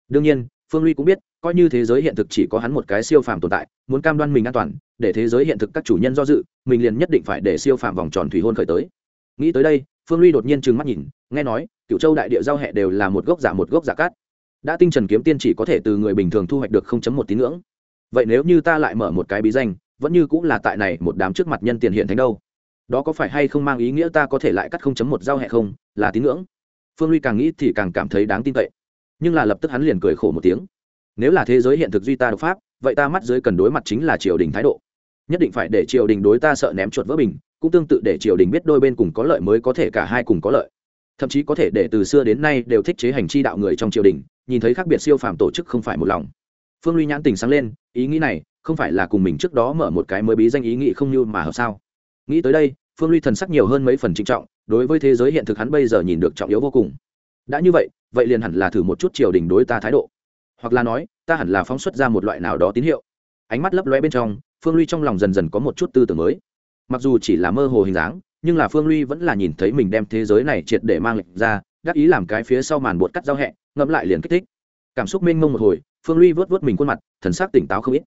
đương nhiên, phương ly cũng biết, coi như thế giới hiện thực chỉ có hắn một cái siêu phàm tồn tại, muốn cam đoan mình an toàn, để thế giới hiện thực các chủ nhân do dự, mình liền nhất định phải để siêu phàm vòng tròn thủy hôn khởi tới. Nghĩ tới đây, phương ly đột nhiên trừng mắt nhìn, nghe nói cựu châu đại địa giao hẹ đều là một gốc giả một gốc giả cát. Đã tinh trần kiếm tiên chỉ có thể từ người bình thường thu hoạch được không chấm một tín ngưỡng. Vậy nếu như ta lại mở một cái bí danh, vẫn như cũng là tại này một đám trước mặt nhân tiền hiện thánh đâu. Đó có phải hay không mang ý nghĩa ta có thể lại cắt không chấm một giao hẹ không, là tín ngưỡng? Phương ly càng nghĩ thì càng cảm thấy đáng tin cậy nhưng là lập tức hắn liền cười khổ một tiếng. Nếu là thế giới hiện thực duy ta độc pháp, vậy ta mắt dưới cần đối mặt chính là triều đình thái độ. Nhất định phải để triều đình đối ta sợ ném chuột vỡ bình, cũng tương tự để triều đình biết đôi bên cùng có lợi mới có thể cả hai cùng có lợi. Thậm chí có thể để từ xưa đến nay đều thích chế hành chi đạo người trong triều đình, nhìn thấy khác biệt siêu phàm tổ chức không phải một lòng. Phương ly nhãn tình sáng lên, ý nghĩ này, không phải là cùng mình trước đó mở một cái mới bí danh ý nghĩ không như mà hợp sao? Nghĩ tới đây, phương ly thần sắc nhiều hơn mấy phần trinh trọng, đối với thế giới hiện thực hắn bây giờ nhìn được trọng yếu vô cùng đã như vậy vậy liền hẳn là thử một chút triều đình đối ta thái độ. Hoặc là nói, ta hẳn là phóng xuất ra một loại nào đó tín hiệu. Ánh mắt lấp loe bên trong, phương ly trong lòng dần dần có một chút tư tưởng mới. Mặc dù chỉ là mơ hồ hình dáng, nhưng là phương ly vẫn là nhìn thấy mình đem thế giới này triệt để mang lệnh ra, đắc ý làm cái phía sau màn bột cắt giao hẹ, ngẫm lại liền kích thích. Cảm xúc mênh mông một hồi, phương ly vớt vớt mình khuôn mặt, thần sắc tỉnh táo không ít.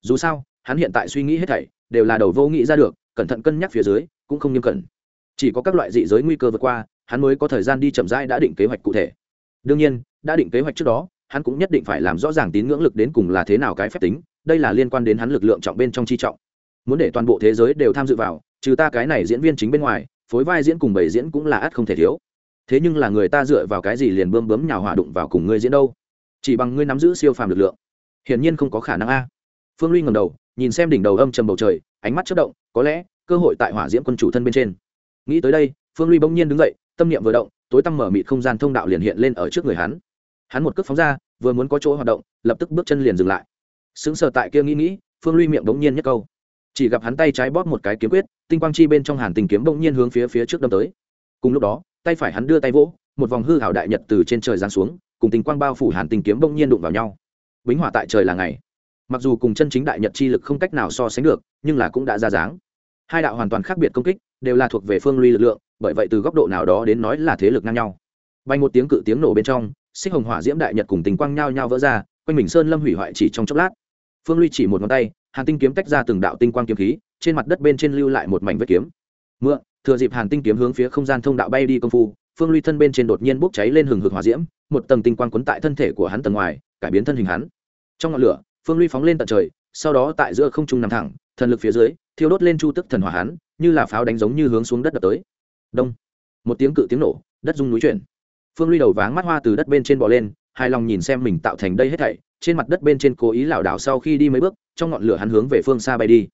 Dù sao, hắn hiện tại suy nghĩ hết thảy, đều là đầu vô nghĩ ra được, cẩn thận cân nhắc phía dưới, cũng không nghiêm cẩn. Chỉ có các loại dị giới nguy cơ vượt qua hắn mới có thời gian đi chậm rãi đã định kế hoạch cụ thể. Đương nhiên, đã định kế hoạch trước đó, hắn cũng nhất định phải làm rõ ràng tín ngưỡng lực đến cùng là thế nào cái phép tính, đây là liên quan đến hắn lực lượng trọng bên trong chi trọng. Muốn để toàn bộ thế giới đều tham dự vào, trừ ta cái này diễn viên chính bên ngoài, phối vai diễn cùng bầy diễn cũng là ắt không thể thiếu. Thế nhưng là người ta dựa vào cái gì liền bơm bấm nhào hòa đụng vào cùng ngươi diễn đâu? Chỉ bằng ngươi nắm giữ siêu phàm lực lượng. Hiển nhiên không có khả năng a. Phương luy ngầm đầu, nhìn xem đỉnh đầu âm trầm bầu trời, ánh mắt chất động, có lẽ cơ hội tại hỏa diễm quân chủ thân bên trên. Nghĩ tới đây, phương luy bỗng nhiên đứng dậy tâm niệm vừa động, tối tăm mở mịt không gian thông đạo liền hiện lên ở trước người hắn. Hắn một cước phóng ra, vừa muốn có chỗ hoạt động, lập tức bước chân liền dừng lại. Sững sờ tại kia nghĩ nghĩ, phương luy miệng bỗng nhiên nhất câu. Chỉ gặp hắn tay trái bóp một cái kiếm quyết, tinh quang chi bên trong hàn tình kiếm bỗng nhiên hướng phía phía trước đâm tới. Cùng lúc đó, tay phải hắn đưa tay vỗ, một vòng hư hảo đại nhật từ trên trời giáng xuống, cùng tình quang bao phủ hàn tình kiếm bỗng nhiên đụng vào nhau. Bính hỏa tại trời là ngày. Mặc dù cùng chân chính đại nhật chi lực không cách nào so sánh được, nhưng là cũng đã ra dáng. Hai đạo hoàn toàn khác biệt công kích, đều là thuộc về phương ly lực lượng bởi vậy từ góc độ nào đó đến nói là thế lực ngang nhau. Bay một tiếng cự tiếng nổ bên trong, xích hồng hỏa diễm đại nhật cùng tình quang nhao nhao vỡ ra, quanh mình sơn lâm hủy hoại chỉ trong chốc lát. Phương ly chỉ một ngón tay, hàn tinh kiếm tách ra từng đạo tinh quang kiếm khí, trên mặt đất bên trên lưu lại một mảnh vết kiếm. Mượn, thừa dịp hàn tinh kiếm hướng phía không gian thông đạo bay đi công phu, phương ly thân bên trên đột nhiên bốc cháy lên hừng hực hỏa diễm, một tầng tinh quang quấn tại thân thể của hắn tầng ngoài, cải biến thân hình hắn. Trong ngọn lửa, phương ly phóng lên tận trời, sau đó tại giữa không trung nằm thẳng, thần lực phía dưới, thiêu đốt lên chu tức thần hỏa hắn, như là pháo đánh giống như hướng xuống đất đập tới đông. Một tiếng cự tiếng nổ, đất rung núi chuyển. Phương ly đầu váng mắt hoa từ đất bên trên bò lên, hài lòng nhìn xem mình tạo thành đây hết thảy, trên mặt đất bên trên cố ý lảo đảo sau khi đi mấy bước, trong ngọn lửa hắn hướng về phương xa bay đi.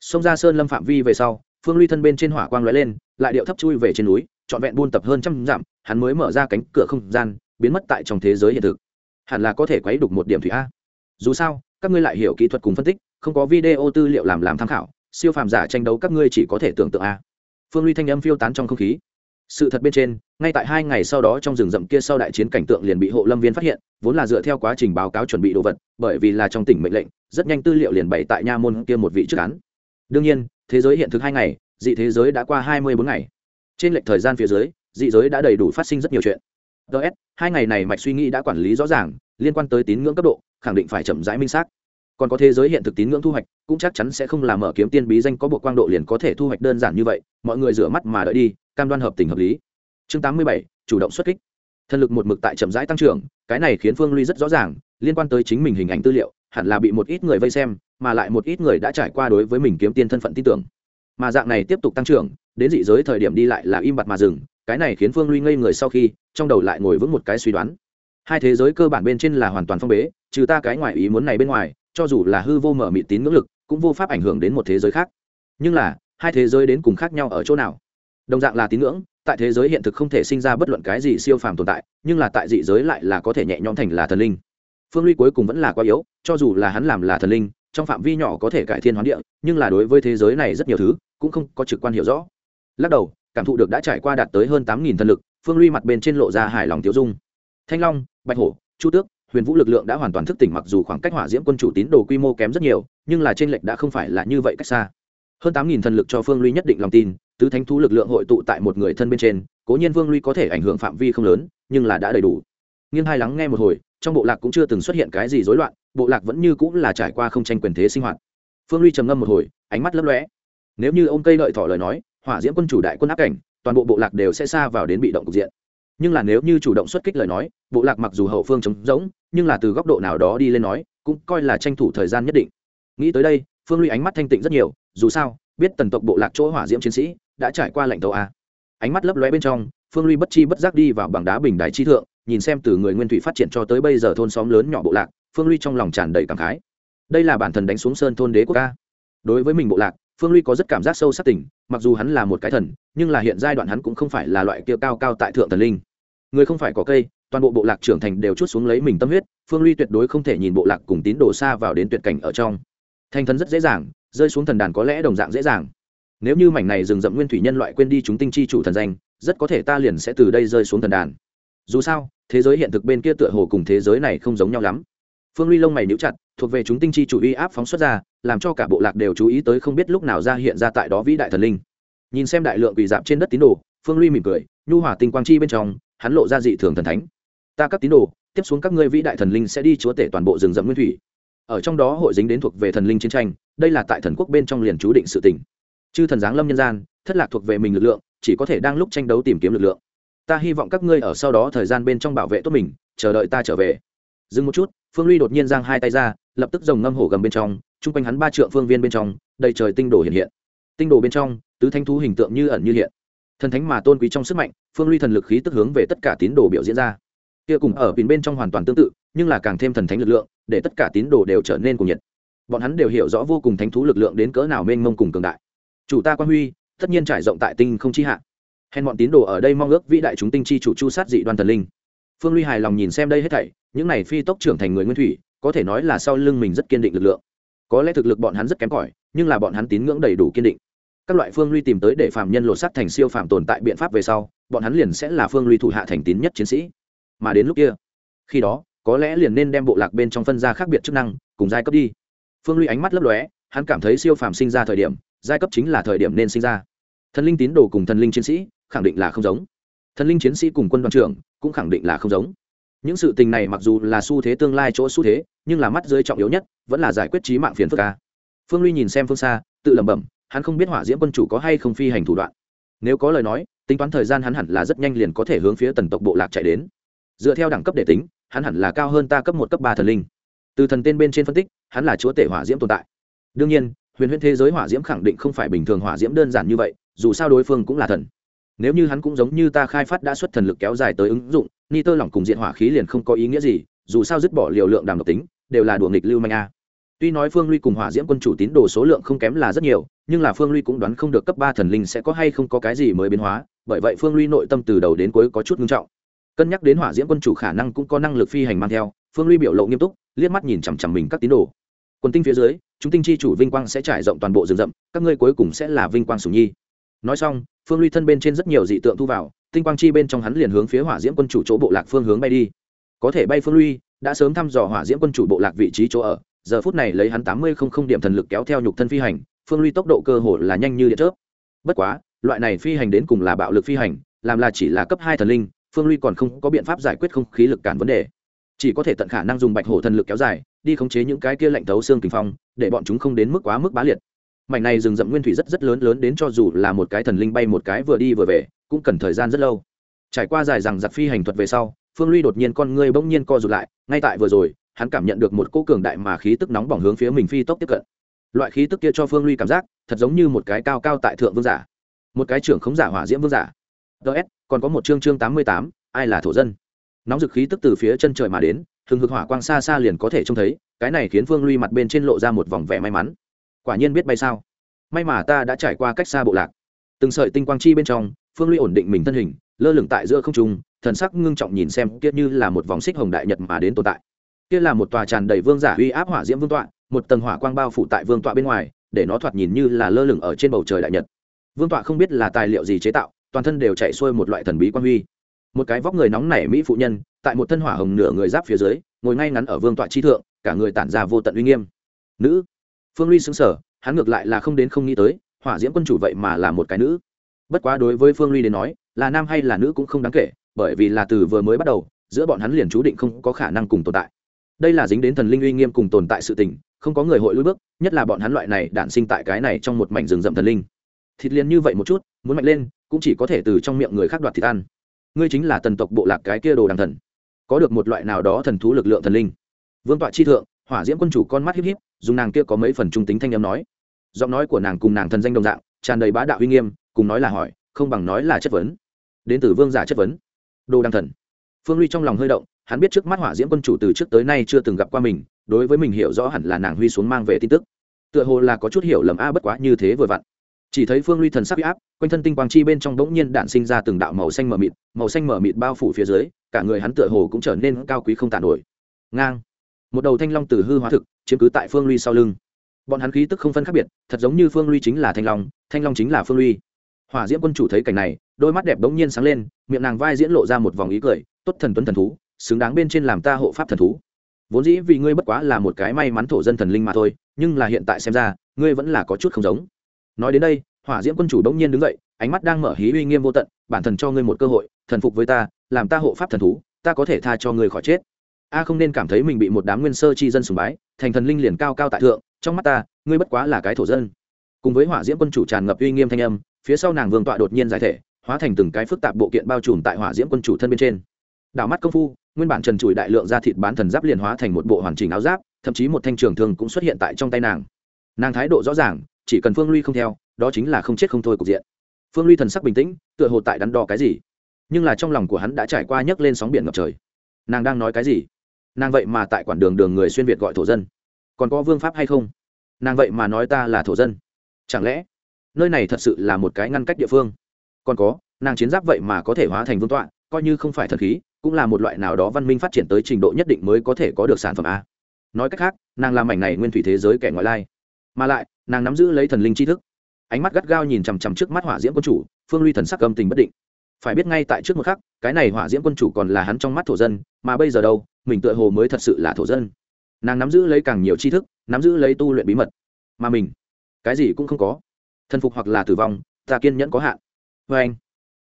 Xông ra sơn lâm phạm vi về sau, phương ly thân bên trên hỏa quang lóe lên, lại điệu thấp chui về trên núi, trọn vẹn buôn tập hơn trăm dặm, hắn mới mở ra cánh cửa không gian, biến mất tại trong thế giới hiện thực. Hẳn là có thể quấy đục một điểm thủy a. Dù sao, các ngươi lại hiểu kỹ thuật cùng phân tích, không có video tư liệu làm làm tham khảo, siêu phàm giả tranh đấu các ngươi chỉ có thể tưởng tượng a phương ly thanh âm phiêu tán trong không khí. Sự thật bên trên, ngay tại hai ngày sau đó trong rừng rậm kia sau đại chiến cảnh tượng liền bị hộ lâm viên phát hiện, vốn là dựa theo quá trình báo cáo chuẩn bị đồ vật, bởi vì là trong tỉnh mệnh lệnh, rất nhanh tư liệu liền bày tại nha môn kia một vị trước án. Đương nhiên, thế giới hiện thực hai ngày, dị thế giới đã qua hai mươi bốn ngày. Trên lệch thời gian phía dưới, dị giới đã đầy đủ phát sinh rất nhiều chuyện. Ts hai ngày này mạch suy nghĩ đã quản lý rõ ràng, liên quan tới tín ngưỡng cấp độ, khẳng định phải chậm rãi minh xác còn có thế giới hiện thực tín ngưỡng thu hoạch, cũng chắc chắn sẽ không làm mở kiếm tiên bí danh có bộ quang độ liền có thể thu hoạch đơn giản như vậy, mọi người rửa mắt mà đợi đi, cam đoan hợp tình hợp lý. Chương tám mươi bảy, chủ động xuất kích. Thần lực một mực tại chậm rãi tăng trưởng, cái này khiến phương ly rất rõ ràng, liên quan tới chính mình hình ảnh tư liệu, hẳn là bị một ít người vây xem, mà lại một ít người đã trải qua đối với mình kiếm tiên thân phận tin tưởng. Mà dạng này tiếp tục tăng trưởng, đến dị giới thời điểm đi lại là im bặt mà dừng, cái này khiến phương ly ngây người sau khi, trong đầu lại ngồi vững một cái suy đoán. Hai thế giới cơ bản bên trên là hoàn toàn phong bế, trừ ta cái ngoài ý muốn này bên ngoài cho dù là hư vô mở mị tín ngưỡng lực, cũng vô pháp ảnh hưởng đến một thế giới khác. Nhưng là, hai thế giới đến cùng khác nhau ở chỗ nào? Đồng dạng là tín ngưỡng, tại thế giới hiện thực không thể sinh ra bất luận cái gì siêu phàm tồn tại, nhưng là tại dị giới lại là có thể nhẹ nhõm thành là thần linh. Phương ly cuối cùng vẫn là quá yếu, cho dù là hắn làm là thần linh, trong phạm vi nhỏ có thể cải thiên hoán địa, nhưng là đối với thế giới này rất nhiều thứ, cũng không có trực quan hiểu rõ. Lắc đầu, cảm thụ được đã trải qua đạt tới hơn tám nghìn thần lực, phương ly mặt bên trên lộ ra hài lòng tiêu dung. Thanh long, bạch hổ, chu tước huyền vũ lực lượng đã hoàn toàn thức tỉnh mặc dù khoảng cách hỏa diễm quân chủ tín đồ quy mô kém rất nhiều, nhưng là trên lệch đã không phải là như vậy cách xa. Hơn tám nghìn thần lực cho phương ly nhất định lòng tin, tứ thánh thú lực lượng hội tụ tại một người thân bên trên, cố nhiên Vương ly có thể ảnh hưởng phạm vi không lớn, nhưng là đã đầy đủ. Nghiêng hai lắng nghe một hồi, trong bộ lạc cũng chưa từng xuất hiện cái gì rối loạn, bộ lạc vẫn như cũng là trải qua không tranh quyền thế sinh hoạt. Phương ly trầm ngâm một hồi, ánh mắt lấp lóe. Nếu như ông cây lợi thỏ lời nói, hỏa diễm quân chủ đại quân áp cảnh, toàn bộ bộ lạc đều sẽ xa vào đến bị động cục diện. Nhưng là nếu như chủ động xuất kích lời nói bộ lạc mặc dù hậu phương chống rỗng, nhưng là từ góc độ nào đó đi lên nói, cũng coi là tranh thủ thời gian nhất định. Nghĩ tới đây, phương ly ánh mắt thanh tịnh rất nhiều, dù sao, biết tần tộc bộ lạc chỗ hỏa diễm chiến sĩ đã trải qua lệnh tàu a. Ánh mắt lấp lóe bên trong, phương ly bất chi bất giác đi vào bằng đá bình đài chi thượng, nhìn xem từ người nguyên thủy phát triển cho tới bây giờ thôn xóm lớn nhỏ bộ lạc, phương ly trong lòng tràn đầy cảm khái. Đây là bản thần đánh xuống sơn thôn đế quốc ca đối với mình bộ lạc, phương ly có rất cảm giác sâu sắc tỉnh mặc dù hắn là một cái thần, nhưng là hiện giai đoạn hắn cũng không phải là loại kia cao cao tại thượng thần linh. Người không phải có cây toàn bộ bộ lạc trưởng thành đều chút xuống lấy mình tâm huyết, phương ly tuyệt đối không thể nhìn bộ lạc cùng tín đồ xa vào đến tuyệt cảnh ở trong. Thành thần rất dễ dàng, rơi xuống thần đàn có lẽ đồng dạng dễ dàng. Nếu như mảnh này rừng rậm nguyên thủy nhân loại quên đi chúng tinh chi chủ thần danh, rất có thể ta liền sẽ từ đây rơi xuống thần đàn. Dù sao, thế giới hiện thực bên kia tựa hồ cùng thế giới này không giống nhau lắm. Phương ly lông mày níu chặt, thuộc về chúng tinh chi chủ uy áp phóng xuất ra, làm cho cả bộ lạc đều chú ý tới không biết lúc nào ra hiện ra tại đó vĩ đại thần linh. Nhìn xem đại lượng quỳ dạp trên đất tín đồ, phương ly mỉm cười, nhu hỏa tinh quang chi bên trong, hắn lộ ra dị thường thần thánh ta các tín đồ, tiếp xuống các ngươi vĩ đại thần linh sẽ đi chúa tể toàn bộ rừng rậm nguyên thủy. Ở trong đó hội dính đến thuộc về thần linh chiến tranh, đây là tại thần quốc bên trong liền chú định sự tỉnh. chư thần giáng lâm nhân gian, thất lạc thuộc về mình lực lượng, chỉ có thể đang lúc tranh đấu tìm kiếm lực lượng. Ta hy vọng các ngươi ở sau đó thời gian bên trong bảo vệ tốt mình, chờ đợi ta trở về. Dừng một chút, phương ly đột nhiên giang hai tay ra, lập tức dòng ngâm hổ gầm bên trong, chung quanh hắn ba trượng phương viên bên trong, đầy trời tinh đồ hiện hiện. Tinh đồ bên trong, tứ thanh thú hình tượng như ẩn như hiện. Thần thánh mà tôn quý trong sức mạnh, phương ly thần lực khí tức hướng về tất cả tín đồ biểu diễn ra kia cùng ở bên bên trong hoàn toàn tương tự, nhưng là càng thêm thần thánh lực lượng, để tất cả tín đồ đều trở nên cuồng nhiệt. Bọn hắn đều hiểu rõ vô cùng thánh thú lực lượng đến cỡ nào mênh mông cùng cường đại. Chủ ta quan huy, tất nhiên trải rộng tại tinh không chi hạ. Hèn bọn tín đồ ở đây mong ước vĩ đại chúng tinh chi chủ chu sát dị đoan thần linh. Phương ly hài lòng nhìn xem đây hết thảy, những này phi tốc trưởng thành người nguyên thủy, có thể nói là sau lưng mình rất kiên định lực lượng. Có lẽ thực lực bọn hắn rất kém cỏi, nhưng là bọn hắn tín ngưỡng đầy đủ kiên định. Các loại phương ly tìm tới để phạm nhân lột sắt thành siêu phạm tồn tại biện pháp về sau, bọn hắn liền sẽ là phương ly thủ hạ thành tín nhất chiến sĩ mà đến lúc kia, khi đó, có lẽ liền nên đem bộ lạc bên trong phân ra khác biệt chức năng, cùng giai cấp đi. Phương ly ánh mắt lấp lóe, hắn cảm thấy siêu phàm sinh ra thời điểm, giai cấp chính là thời điểm nên sinh ra. Thần linh tín đồ cùng thần linh chiến sĩ, khẳng định là không giống. Thần linh chiến sĩ cùng quân đoàn trưởng, cũng khẳng định là không giống. Những sự tình này mặc dù là xu thế tương lai chỗ xu thế, nhưng là mắt dưới trọng yếu nhất, vẫn là giải quyết trí mạng phiền phức ca phương ly nhìn xem phương xa, tự lẩm bẩm, hắn không biết hỏa diễm quân chủ có hay không phi hành thủ đoạn. Nếu có lời nói, tính toán thời gian hắn hẳn là rất nhanh liền có thể hướng phía tần tộc bộ lạc chạy đến dựa theo đẳng cấp để tính, hắn hẳn là cao hơn ta cấp một, cấp ba thần linh. Từ thần tên bên trên phân tích, hắn là chúa tể hỏa diễm tồn tại. Đương nhiên, huyền huyễn thế giới hỏa diễm khẳng định không phải bình thường hỏa diễm đơn giản như vậy, dù sao đối phương cũng là thần. Nếu như hắn cũng giống như ta khai phát đã xuất thần lực kéo dài tới ứng dụng, ni tơ lỏng cùng diện hỏa khí liền không có ý nghĩa gì, dù sao dứt bỏ liều lượng đàm độc tính, đều là đùa nghịch lưu manh a. Tuy nói phương ly cùng hỏa diễm quân chủ tín đồ số lượng không kém là rất nhiều, nhưng là phương ly cũng đoán không được cấp ba thần linh sẽ có hay không có cái gì mới biến hóa, bởi vậy phương ly nội tâm từ đầu đến cuối có chút ngưng trọng cân nhắc đến hỏa diễm quân chủ khả năng cũng có năng lực phi hành mang theo, phương ly biểu lộ nghiêm túc, liếc mắt nhìn chằm chằm mình các tín đồ. Quần tinh phía dưới, chúng tinh chi chủ vinh quang sẽ trải rộng toàn bộ rừng rậm, các ngươi cuối cùng sẽ là vinh quang sùng nhi. Nói xong, phương ly thân bên trên rất nhiều dị tượng thu vào, tinh quang chi bên trong hắn liền hướng phía hỏa diễm quân chủ chỗ bộ lạc phương hướng bay đi. Có thể bay phương ly đã sớm thăm dò hỏa diễm quân chủ bộ lạc vị trí chỗ ở, giờ phút này lấy hắn tám mươi không không điểm thần lực kéo theo nhục thân phi hành, phương ly tốc độ cơ hồ là nhanh như điện chớp. Bất quá, loại này phi hành đến cùng là bạo lực phi hành, làm là chỉ là cấp hai thần linh phương ly còn không có biện pháp giải quyết không khí lực cản vấn đề. Chỉ có thể tận khả năng dùng bạch hổ thần lực kéo dài, đi khống chế những cái kia lạnh thấu xương kinh phong, để bọn chúng không đến mức quá mức bá liệt. Mảnh này rừng rậm nguyên thủy rất rất lớn lớn đến cho dù là một cái thần linh bay một cái vừa đi vừa về, cũng cần thời gian rất lâu. Trải qua dài rằng giặc phi hành thuật về sau, phương ly đột nhiên con ngươi bỗng nhiên co rụt lại, ngay tại vừa rồi, hắn cảm nhận được một cỗ cường đại mà khí tức nóng bỏng hướng phía mình phi tốc tiếp cận. Loại khí tức kia cho phương ly cảm giác, thật giống như một cái cao cao tại thượng vương giả, một cái trưởng khống giả hỏa diễm vương giả ts còn có một chương chương tám mươi tám, ai là thổ dân? Nóng dực khí tức từ phía chân trời mà đến, hừng hực hỏa quang xa xa liền có thể trông thấy, cái này khiến phương ly mặt bên trên lộ ra một vòng vẻ may mắn. Quả nhiên biết bay sao? May mà ta đã trải qua cách xa bộ lạc. Từng sợi tinh quang chi bên trong phương ly ổn định mình thân hình, lơ lửng tại giữa không trung, thần sắc ngưng trọng nhìn xem kia như là một vòng xích hồng đại nhật mà đến tồn tại. Kia là một tòa tràn đầy vương giả uy áp hỏa diễm vương tọa, một tầng hỏa quang bao phủ tại vương tọa bên ngoài, để nó thoạt nhìn như là lơ lửng ở trên bầu trời đại nhật. Vương tọa không biết là tài liệu gì chế tạo toàn thân đều chạy xuôi một loại thần bí quan huy. Một cái vóc người nóng nảy mỹ phụ nhân, tại một thân hỏa hồng nửa người giáp phía dưới, ngồi ngay ngắn ở vương tọa chi thượng, cả người tản ra vô tận uy nghiêm. Nữ. Phương ly xứng sở hắn ngược lại là không đến không nghĩ tới, hỏa diễm quân chủ vậy mà là một cái nữ. Bất quá đối với phương ly đến nói, là nam hay là nữ cũng không đáng kể, bởi vì là từ vừa mới bắt đầu, giữa bọn hắn liền chú định không có khả năng cùng tồn tại. Đây là dính đến thần linh uy nghiêm cùng tồn tại sự tình, không có người hội lui bước, nhất là bọn hắn loại này đản sinh tại cái này trong một mảnh rừng rậm thần linh. Thịt liền như vậy một chút, muốn mạnh lên cũng chỉ có thể từ trong miệng người khác đoạt thịt ăn. Ngươi chính là tần tộc bộ lạc cái kia đồ đằng thần. Có được một loại nào đó thần thú lực lượng thần linh. Vương tọa chi thượng, hỏa diễm quân chủ con mắt híp híp, dùng nàng kia có mấy phần trung tính thanh âm nói. Giọng nói của nàng cùng nàng thần danh đồng dạng, tràn đầy bá đạo uy nghiêm, cùng nói là hỏi, không bằng nói là chất vấn. Đến từ vương giả chất vấn. Đồ đăng thần. Phương ly trong lòng hơi động, hắn biết trước mắt hỏa diễm quân chủ từ trước tới nay chưa từng gặp qua mình, đối với mình hiểu rõ hẳn là nàng huy xuống mang về tin tức. Tựa hồ là có chút hiểu lầm, a, bất quá như thế vừa vặn chỉ thấy phương ly thần sắc áp, quanh thân tinh quang chi bên trong bỗng nhiên đạn sinh ra từng đạo màu xanh mờ mịt, màu xanh mờ mịt bao phủ phía dưới, cả người hắn tựa hồ cũng trở nên cao quý không tàn nổi. Ngang. Một đầu thanh long từ hư hóa thực, chiếm cứ tại phương ly sau lưng. Bọn hắn khí tức không phân khác biệt, thật giống như phương ly chính là thanh long thanh long chính là phương ly hỏa diễm quân chủ thấy cảnh này, đôi mắt đẹp bỗng nhiên sáng lên, miệng nàng vai diễn lộ ra một vòng ý cười, tốt thần tuấn thần thú, xứng đáng bên trên làm ta hộ pháp thần thú. Vốn dĩ vì ngươi bất quá là một cái may mắn thổ dân thần linh mà thôi, nhưng là hiện tại xem ra, ngươi vẫn là có chút không giống nói đến đây, hỏa diễm quân chủ đống nhiên đứng dậy, ánh mắt đang mở hí uy nghiêm vô tận, bản thần cho ngươi một cơ hội, thần phục với ta, làm ta hộ pháp thần thú, ta có thể tha cho ngươi khỏi chết. A không nên cảm thấy mình bị một đám nguyên sơ chi dân sùng bái, thành thần linh liền cao cao tại thượng, trong mắt ta, ngươi bất quá là cái thổ dân. Cùng với hỏa diễm quân chủ tràn ngập uy nghiêm thanh âm, phía sau nàng vương tọa đột nhiên giải thể, hóa thành từng cái phức tạp bộ kiện bao trùm tại hỏa diễm quân chủ thân bên trên. Đảo mắt công phu, nguyên bản trần trụi đại lượng ra thịt bán thần giáp liền hóa thành một bộ hoàn chỉnh áo giáp, thậm chí một thanh trường thương cũng xuất hiện tại trong tay nàng. Nàng thái độ rõ ràng chỉ cần phương ly không theo, đó chính là không chết không thôi cục diện. Phương ly thần sắc bình tĩnh, tựa hồ tại đắn đo cái gì. Nhưng là trong lòng của hắn đã trải qua nhấc lên sóng biển ngập trời. Nàng đang nói cái gì? Nàng vậy mà tại quản đường đường người xuyên việt gọi thổ dân. Còn có vương pháp hay không? Nàng vậy mà nói ta là thổ dân. Chẳng lẽ, nơi này thật sự là một cái ngăn cách địa phương? Còn có, nàng chiến giáp vậy mà có thể hóa thành vương tọa, coi như không phải thần khí, cũng là một loại nào đó văn minh phát triển tới trình độ nhất định mới có thể có được sản phẩm a. Nói cách khác, nàng làm mảnh này nguyên thủy thế giới kẻ ngoại lai. Mà lại nàng nắm giữ lấy thần linh tri thức. Ánh mắt gắt gao nhìn chằm chằm trước mắt hỏa diễm quân chủ, phương ly thần sắc âm tình bất định. Phải biết ngay tại trước một khắc, cái này hỏa diễm quân chủ còn là hắn trong mắt thổ dân, mà bây giờ đâu, mình tựa hồ mới thật sự là thổ dân. Nàng nắm giữ lấy càng nhiều tri thức, nắm giữ lấy tu luyện bí mật. Mà mình, cái gì cũng không có. Thần phục hoặc là tử vong, ta kiên nhẫn có hạn. Vê anh,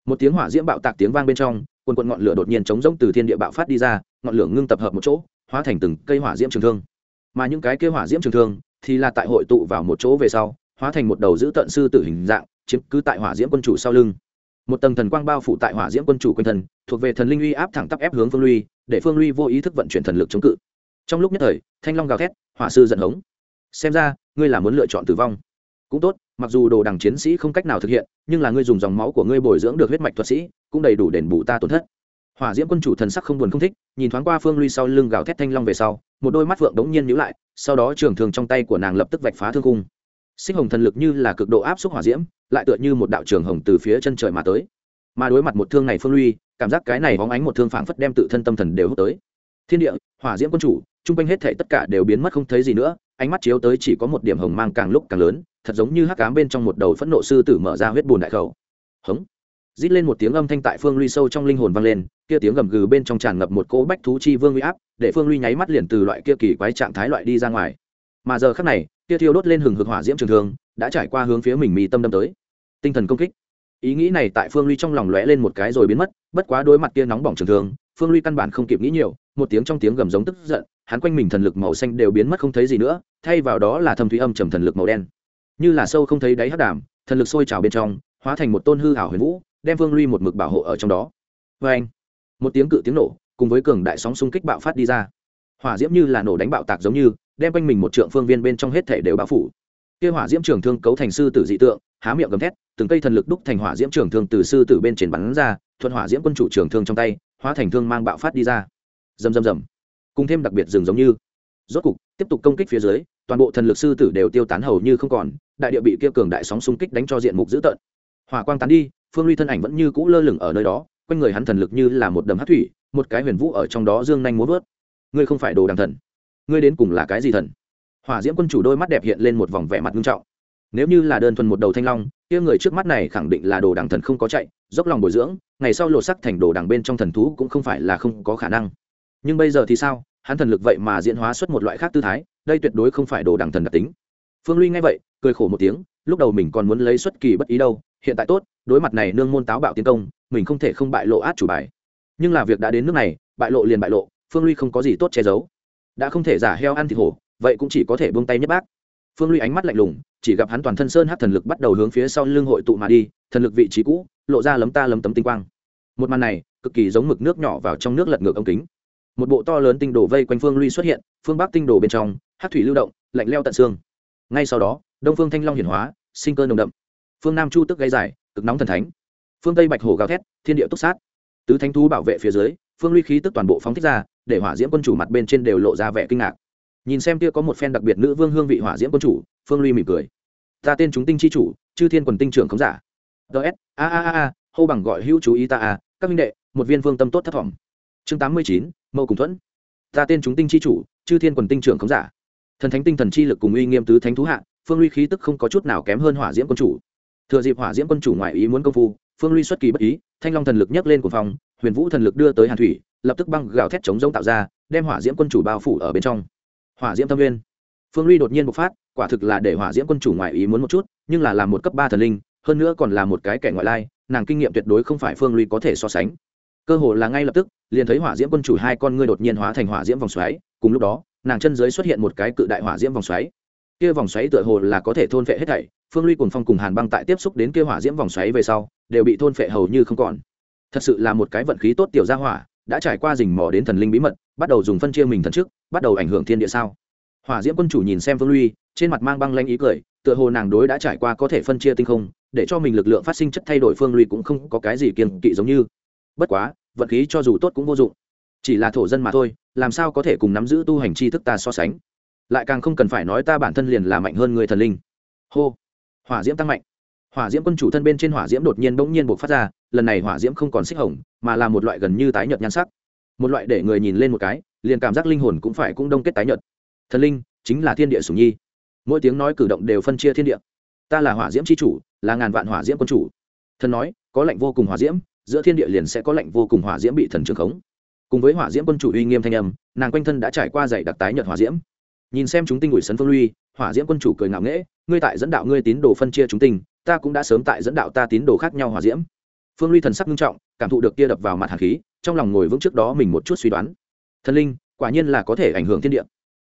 một tiếng hỏa diễm bạo tạc tiếng vang bên trong, quần quần ngọn lửa đột nhiên chống rỗng từ thiên địa bạo phát đi ra, ngọn lửa ngưng tập hợp một chỗ, hóa thành từng cây hỏa diễm trường thương. Mà những cái cây hỏa diễm trường thương thì là tại hội tụ vào một chỗ về sau, hóa thành một đầu giữ tận sư tử hình dạng, chiếm cứ tại hỏa diễm quân chủ sau lưng. Một tầng thần quang bao phủ tại hỏa diễm quân chủ quanh thần thuộc về thần linh uy áp thẳng tắp ép hướng phương luy, để phương luy vô ý thức vận chuyển thần lực chống cự. Trong lúc nhất thời, thanh long gào thét, hỏa sư giận hống. Xem ra, ngươi là muốn lựa chọn tử vong. Cũng tốt, mặc dù đồ đằng chiến sĩ không cách nào thực hiện, nhưng là ngươi dùng dòng máu của ngươi bồi dưỡng được huyết mạch thuật sĩ, cũng đầy đủ đền bù ta tổn thất hỏa diễm quân chủ thần sắc không buồn không thích, nhìn thoáng qua phương ly sau lưng gào thét thanh long về sau, một đôi mắt phượng đống nhiên nhíu lại, sau đó trường thường trong tay của nàng lập tức vạch phá thương cung. Sinh hồng thần lực như là cực độ áp suất hỏa diễm, lại tựa như một đạo trường hồng từ phía chân trời mà tới. Mà đối mặt một thương này phương ly cảm giác cái này hóng ánh một thương phảng phất đem tự thân tâm thần đều hút tới. Thiên địa, hỏa diễm quân chủ chung quanh hết thể tất cả đều biến mất không thấy gì nữa, ánh mắt chiếu tới chỉ có một điểm hồng mang càng lúc càng lớn, thật giống như hắc cám bên trong một đầu phẫn nộ sư tử mở ra huyết bùn đại khẩu. Hống! Rít lên một tiếng âm thanh tại phương ly sâu trong linh hồn vang lên kia tiếng gầm gừ bên trong tràn ngập một cỗ bách thú chi vương uy áp, để phương ly nháy mắt liền từ loại kia kỳ quái trạng thái loại đi ra ngoài. Mà giờ khắc này, kia thiêu đốt lên hừng hực hỏa diễm trường thương, đã trải qua hướng phía mình mì tâm đâm tới. Tinh thần công kích. Ý nghĩ này tại phương ly trong lòng lóe lên một cái rồi biến mất, bất quá đối mặt kia nóng bỏng trường thương, phương ly căn bản không kịp nghĩ nhiều, một tiếng trong tiếng gầm giống tức giận, hắn quanh mình thần lực màu xanh đều biến mất không thấy gì nữa, thay vào đó là thâm thúy âm trầm thần lực màu đen. Như là sâu không thấy đáy hắc đàm, thần lực sôi trào bên trong, hóa thành một tôn hư ảo huyền vũ, đem phương ly một mực bảo hộ ở trong đó. Vê anh một tiếng cự tiếng nổ, cùng với cường đại sóng xung kích bạo phát đi ra. Hỏa diễm như là nổ đánh bạo tạc giống như, đem quanh mình một trượng phương viên bên trong hết thể đều bão phủ. Kia hỏa diễm trường thương cấu thành sư tử dị tượng, há miệng gầm thét, từng cây thần lực đúc thành hỏa diễm trường thương từ sư tử bên trên bắn ra, thuận hỏa diễm quân chủ trường thương trong tay, hóa thành thương mang bạo phát đi ra. Rầm rầm rầm. Cùng thêm đặc biệt rừng giống như. Rốt cục, tiếp tục công kích phía dưới, toàn bộ thần lực sư tử đều tiêu tán hầu như không còn, đại địa bị kia cường đại sóng xung kích đánh cho diện mục dữ tợn. Hỏa quang tán đi, phương ly thân ảnh vẫn như cũ lơ lửng ở nơi đó quanh người hắn thần lực như là một đầm hát thủy, một cái huyền vũ ở trong đó dương nhanh muốn vớt. Ngươi không phải đồ đằng thần. Ngươi đến cùng là cái gì thần? Hỏa diễm quân chủ đôi mắt đẹp hiện lên một vòng vẻ mặt nghiêm trọng. Nếu như là đơn thuần một đầu thanh long, kia người trước mắt này khẳng định là đồ đằng thần không có chạy, dốc lòng bồi dưỡng, ngày sau lột sắc thành đồ đằng bên trong thần thú cũng không phải là không có khả năng. Nhưng bây giờ thì sao? Hắn thần lực vậy mà diễn hóa xuất một loại khác tư thái, đây tuyệt đối không phải đồ đằng thần đặc tính. Phương ly nghe vậy, cười khổ một tiếng, lúc đầu mình còn muốn lấy xuất kỳ bất ý đâu hiện tại tốt, đối mặt này nương môn táo bạo tiến công, mình không thể không bại lộ át chủ bài. Nhưng là việc đã đến nước này, bại lộ liền bại lộ, phương ly không có gì tốt che giấu. Đã không thể giả heo ăn thịt hổ, vậy cũng chỉ có thể buông tay nhất bác. Phương ly ánh mắt lạnh lùng, chỉ gặp hắn toàn thân sơn hát thần lực bắt đầu hướng phía sau lưng hội tụ mà đi, thần lực vị trí cũ, lộ ra lấm ta lấm tấm tinh quang. Một màn này, cực kỳ giống mực nước nhỏ vào trong nước lật ngược ống kính. Một bộ to lớn tinh đồ vây quanh phương ly xuất hiện, phương bắc tinh đồ bên trong hát thủy lưu động, lạnh leo tận xương. Ngay sau đó, đông phương thanh long hiển hóa, sinh cơ nồng đậm phương nam chu tức gây dài, cực nóng thần thánh. Phương tây bạch Hồ gào thét, thiên địa túc sát. Tứ thánh thú bảo vệ phía dưới, phương ly khí tức toàn bộ phóng thích ra, để hỏa diễm quân chủ mặt bên trên đều lộ ra vẻ kinh ngạc. Nhìn xem kia có một phen đặc biệt nữ vương hương vị hỏa diễm quân chủ, phương ly mỉm cười. Ta tên chúng tinh chi chủ, chư thiên quần tinh trưởng khống giả. Ts a a a a, hô bằng gọi hữu chú ý ta a các minh đệ, một viên phương tâm tốt thất vọng. Chương tám mươi chín, mâu cùng thuẫn. Ta tên chúng tinh chi chủ, chư thiên quần tinh trưởng khống giả. Thần thánh tinh thần chi lực cùng uy nghiêm tứ thánh thú hạ, phương ly khí tức không có chút nào kém hơn hỏa diễm quân chủ thừa dịp hỏa diễm quân chủ ngoại ý muốn công phu, phương ly xuất kỳ bất ý, thanh long thần lực nhấc lên của phòng huyền vũ thần lực đưa tới hàn thủy, lập tức băng gào thét chống giống tạo ra, đem hỏa diễm quân chủ bao phủ ở bên trong. Hỏa diễm tâm nguyên. Phương ly đột nhiên bộc phát, quả thực là để hỏa diễm quân chủ ngoại ý muốn một chút, nhưng là làm một cấp ba thần linh, hơn nữa còn là một cái kẻ ngoại lai, nàng kinh nghiệm tuyệt đối không phải phương ly có thể so sánh. Cơ hồ là ngay lập tức, liền thấy hỏa diễm quân chủ hai con ngươi đột nhiên hóa thành hỏa diễm vòng xoáy, cùng lúc đó, nàng chân dưới xuất hiện một cái cự đại hỏa diễm vòng xoáy. Kia vòng xoáy tựa hồ là có thể thôn phệ hết thảy phương ly cùng phong cùng hàn băng tại tiếp xúc đến kia hỏa diễm vòng xoáy về sau, đều bị thôn phệ hầu như không còn. Thật sự là một cái vận khí tốt tiểu gia hỏa, đã trải qua rình mò đến thần linh bí mật, bắt đầu dùng phân chia mình thần trước, bắt đầu ảnh hưởng thiên địa sao. Hỏa diễm quân chủ nhìn xem phương ly, trên mặt mang băng lanh ý cười, tựa hồ nàng đối đã trải qua có thể phân chia tinh không, để cho mình lực lượng phát sinh chất thay đổi phương ly cũng không có cái gì kiên kỵ giống như. Bất quá, vận khí cho dù tốt cũng vô dụng. Chỉ là thổ dân mà thôi, làm sao có thể cùng nắm giữ tu hành tri thức ta so sánh? Lại càng không cần phải nói ta bản thân liền là mạnh hơn người thần linh. Hô hỏa diễm tăng mạnh. Hỏa diễm quân chủ thân bên trên hỏa diễm đột nhiên bỗng nhiên buộc phát ra, lần này hỏa diễm không còn xích hồng, mà là một loại gần như tái nhợt nhan sắc. Một loại để người nhìn lên một cái, liền cảm giác linh hồn cũng phải cũng đông kết tái nhợt. Thần linh chính là thiên địa sủng nhi. Mỗi tiếng nói cử động đều phân chia thiên địa. Ta là hỏa diễm c h i chủ, là ngàn vạn hỏa diễm quân chủ. Thần nói, có lệnh vô cùng hỏa diễm, giữa thiên địa liền sẽ có lệnh vô cùng hỏa diễm bị thần trường khống. Cùng với hỏa diễm quân chủ uy nghiêm thanh âm, nàng quanh thân đã trải qua dày đặc tái nhợt hỏa diễm nhìn xem chúng tinh ủi sấn phương lui hỏa diễm quân chủ cười ngạo nghễ, ngươi tại dẫn đạo ngươi tín đồ phân chia chúng tinh, ta cũng đã sớm tại dẫn đạo ta tín đồ khác nhau hỏa diễm. Phương ly thần sắc nghiêm trọng, cảm thụ được kia đập vào mặt hạt khí, trong lòng ngồi vững trước đó mình một chút suy đoán. Thần linh, quả nhiên là có thể ảnh hưởng thiên địa.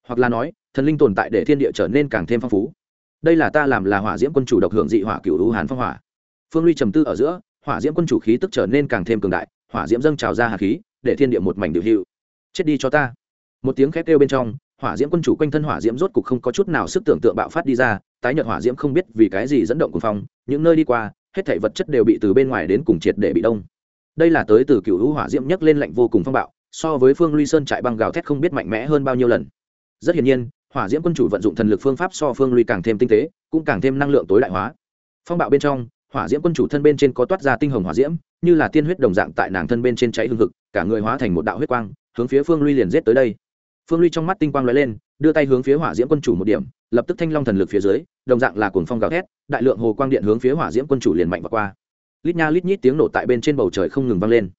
Hoặc là nói, thần linh tồn tại để thiên địa trở nên càng thêm phong phú. Đây là ta làm là hỏa diễm quân chủ độc hưởng dị hỏa cựu lũ hàn phong hỏa. Phương ly trầm tư ở giữa, hỏa diễm quân chủ khí tức trở nên càng thêm cường đại, hỏa diễm dâng trào ra hạt khí, để thiên địa một mảnh điều hiệu. Chết đi cho ta. Một tiếng khét kêu bên trong hỏa diễm quân chủ quanh thân hỏa diễm rốt cục không có chút nào sức tưởng tượng bạo phát đi ra, tái nhợt hỏa diễm không biết vì cái gì dẫn động cuồng phong, những nơi đi qua, hết thảy vật chất đều bị từ bên ngoài đến cùng triệt để bị đông. Đây là tới từ cựu hữu hỏa diễm nhấc lên lạnh vô cùng phong bạo, so với phương ly sơn trại băng gào thét không biết mạnh mẽ hơn bao nhiêu lần. Rất hiển nhiên, hỏa diễm quân chủ vận dụng thần lực phương pháp so phương ly càng thêm tinh tế, cũng càng thêm năng lượng tối đại hóa. Phong bạo bên trong, hỏa diễm quân chủ thân bên trên có toát ra tinh hồng hỏa diễm, như là tiên huyết đồng dạng tại nàng thân bên trên cháy hương thực cả người hóa thành một đạo huyết quang, hướng phía phương ly liền giết tới đây phương ly trong mắt tinh quang lóe lên, đưa tay hướng phía hỏa diễm quân chủ một điểm, lập tức thanh long thần lực phía dưới, đồng dạng là cuồng phong gào thét, đại lượng hồ quang điện hướng phía hỏa diễm quân chủ liền mạnh và qua. Lít nha lít nhít tiếng nổ tại bên trên bầu trời không ngừng vang lên.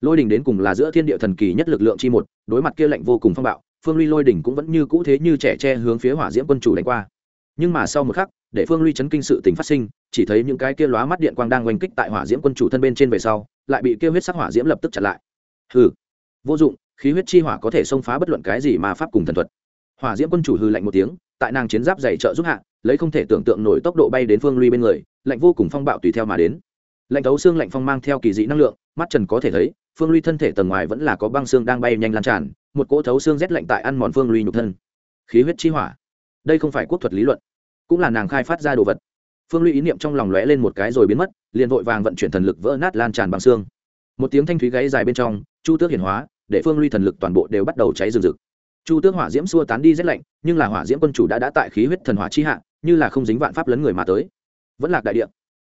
Lôi đỉnh đến cùng là giữa thiên địa thần kỳ nhất lực lượng chi một, đối mặt kia lạnh vô cùng phong bạo, phương ly lôi đỉnh cũng vẫn như cũ thế như trẻ tre hướng phía hỏa diễm quân chủ đánh qua. Nhưng mà sau một khắc, để phương ly chấn kinh sự tình phát sinh, chỉ thấy những cái kia lóa mắt điện quang đang oanh kích tại hỏa diễm quân chủ thân bên trên về sau, lại bị kia huyết sắc hỏa diễm lập tức chặn lại. Hừ, vô dụng khí huyết chi hỏa có thể xông phá bất luận cái gì mà pháp cùng thần thuật. Hỏa diễm quân chủ hư lạnh một tiếng, tại nàng chiến giáp dày trợ giúp hạ, lấy không thể tưởng tượng nổi tốc độ bay đến phương ly bên người, lạnh vô cùng phong bạo tùy theo mà đến. Lạnh thấu xương lạnh phong mang theo kỳ dị năng lượng, mắt trần có thể thấy, phương ly thân thể tầng ngoài vẫn là có băng xương đang bay nhanh lan tràn, một cỗ thấu xương rét lạnh tại ăn mòn phương ly nhục thân. Khí huyết chi hỏa. Đây không phải quốc thuật lý luận, cũng là nàng khai phát ra đồ vật. Phương ly ý niệm trong lòng lóe lên một cái rồi biến mất, liền vội vàng vận chuyển thần lực vỡ nát lan tràn bằng xương. Một tiếng thanh thúy gáy dài bên trong, chu tước hiển hóa để phương ly thần lực toàn bộ đều bắt đầu cháy rừng rực. Chu tước hỏa diễm xua tán đi rét lạnh, nhưng là hỏa diễm quân chủ đã đã tại khí huyết thần hỏa chi hạ, như là không dính vạn pháp lấn người mà tới. Vẫn lạc đại địa.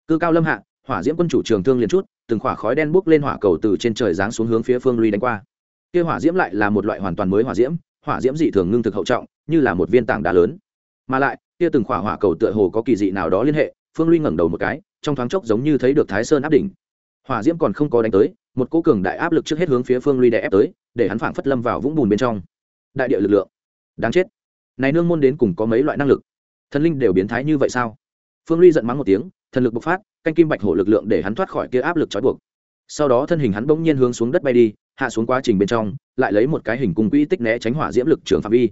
Cư cao lâm hạ, hỏa diễm quân chủ trường thương liền chút, từng khỏa khói đen bốc lên hỏa cầu từ trên trời giáng xuống hướng phía phương ly đánh qua. Kia hỏa diễm lại là một loại hoàn toàn mới hỏa diễm hỏa diễm dị thường ngưng thực hậu trọng, như là một viên tảng đá lớn. Mà lại, kia từng khỏa hỏa cầu tựa hồ có kỳ dị nào đó liên hệ, phương ly ngẩng đầu một cái, trong thoáng chốc giống như thấy được thái sơn áp đỉnh. Hỏa diễm còn không có đánh tới một cỗ cường đại áp lực trước hết hướng phía phương ly đè ép tới, để hắn phảng phất lâm vào vũng bùn bên trong. Đại địa lực lượng. Đáng chết. Này nương môn đến cùng có mấy loại năng lực? Thần linh đều biến thái như vậy sao? Phương ly giận mắng một tiếng, thần lực bộc phát, canh kim bạch hổ lực lượng để hắn thoát khỏi kia áp lực trói buộc. Sau đó thân hình hắn bỗng nhiên hướng xuống đất bay đi, hạ xuống quá trình bên trong, lại lấy một cái hình cung quỹ tích né tránh hỏa diễm lực trường phạm vi.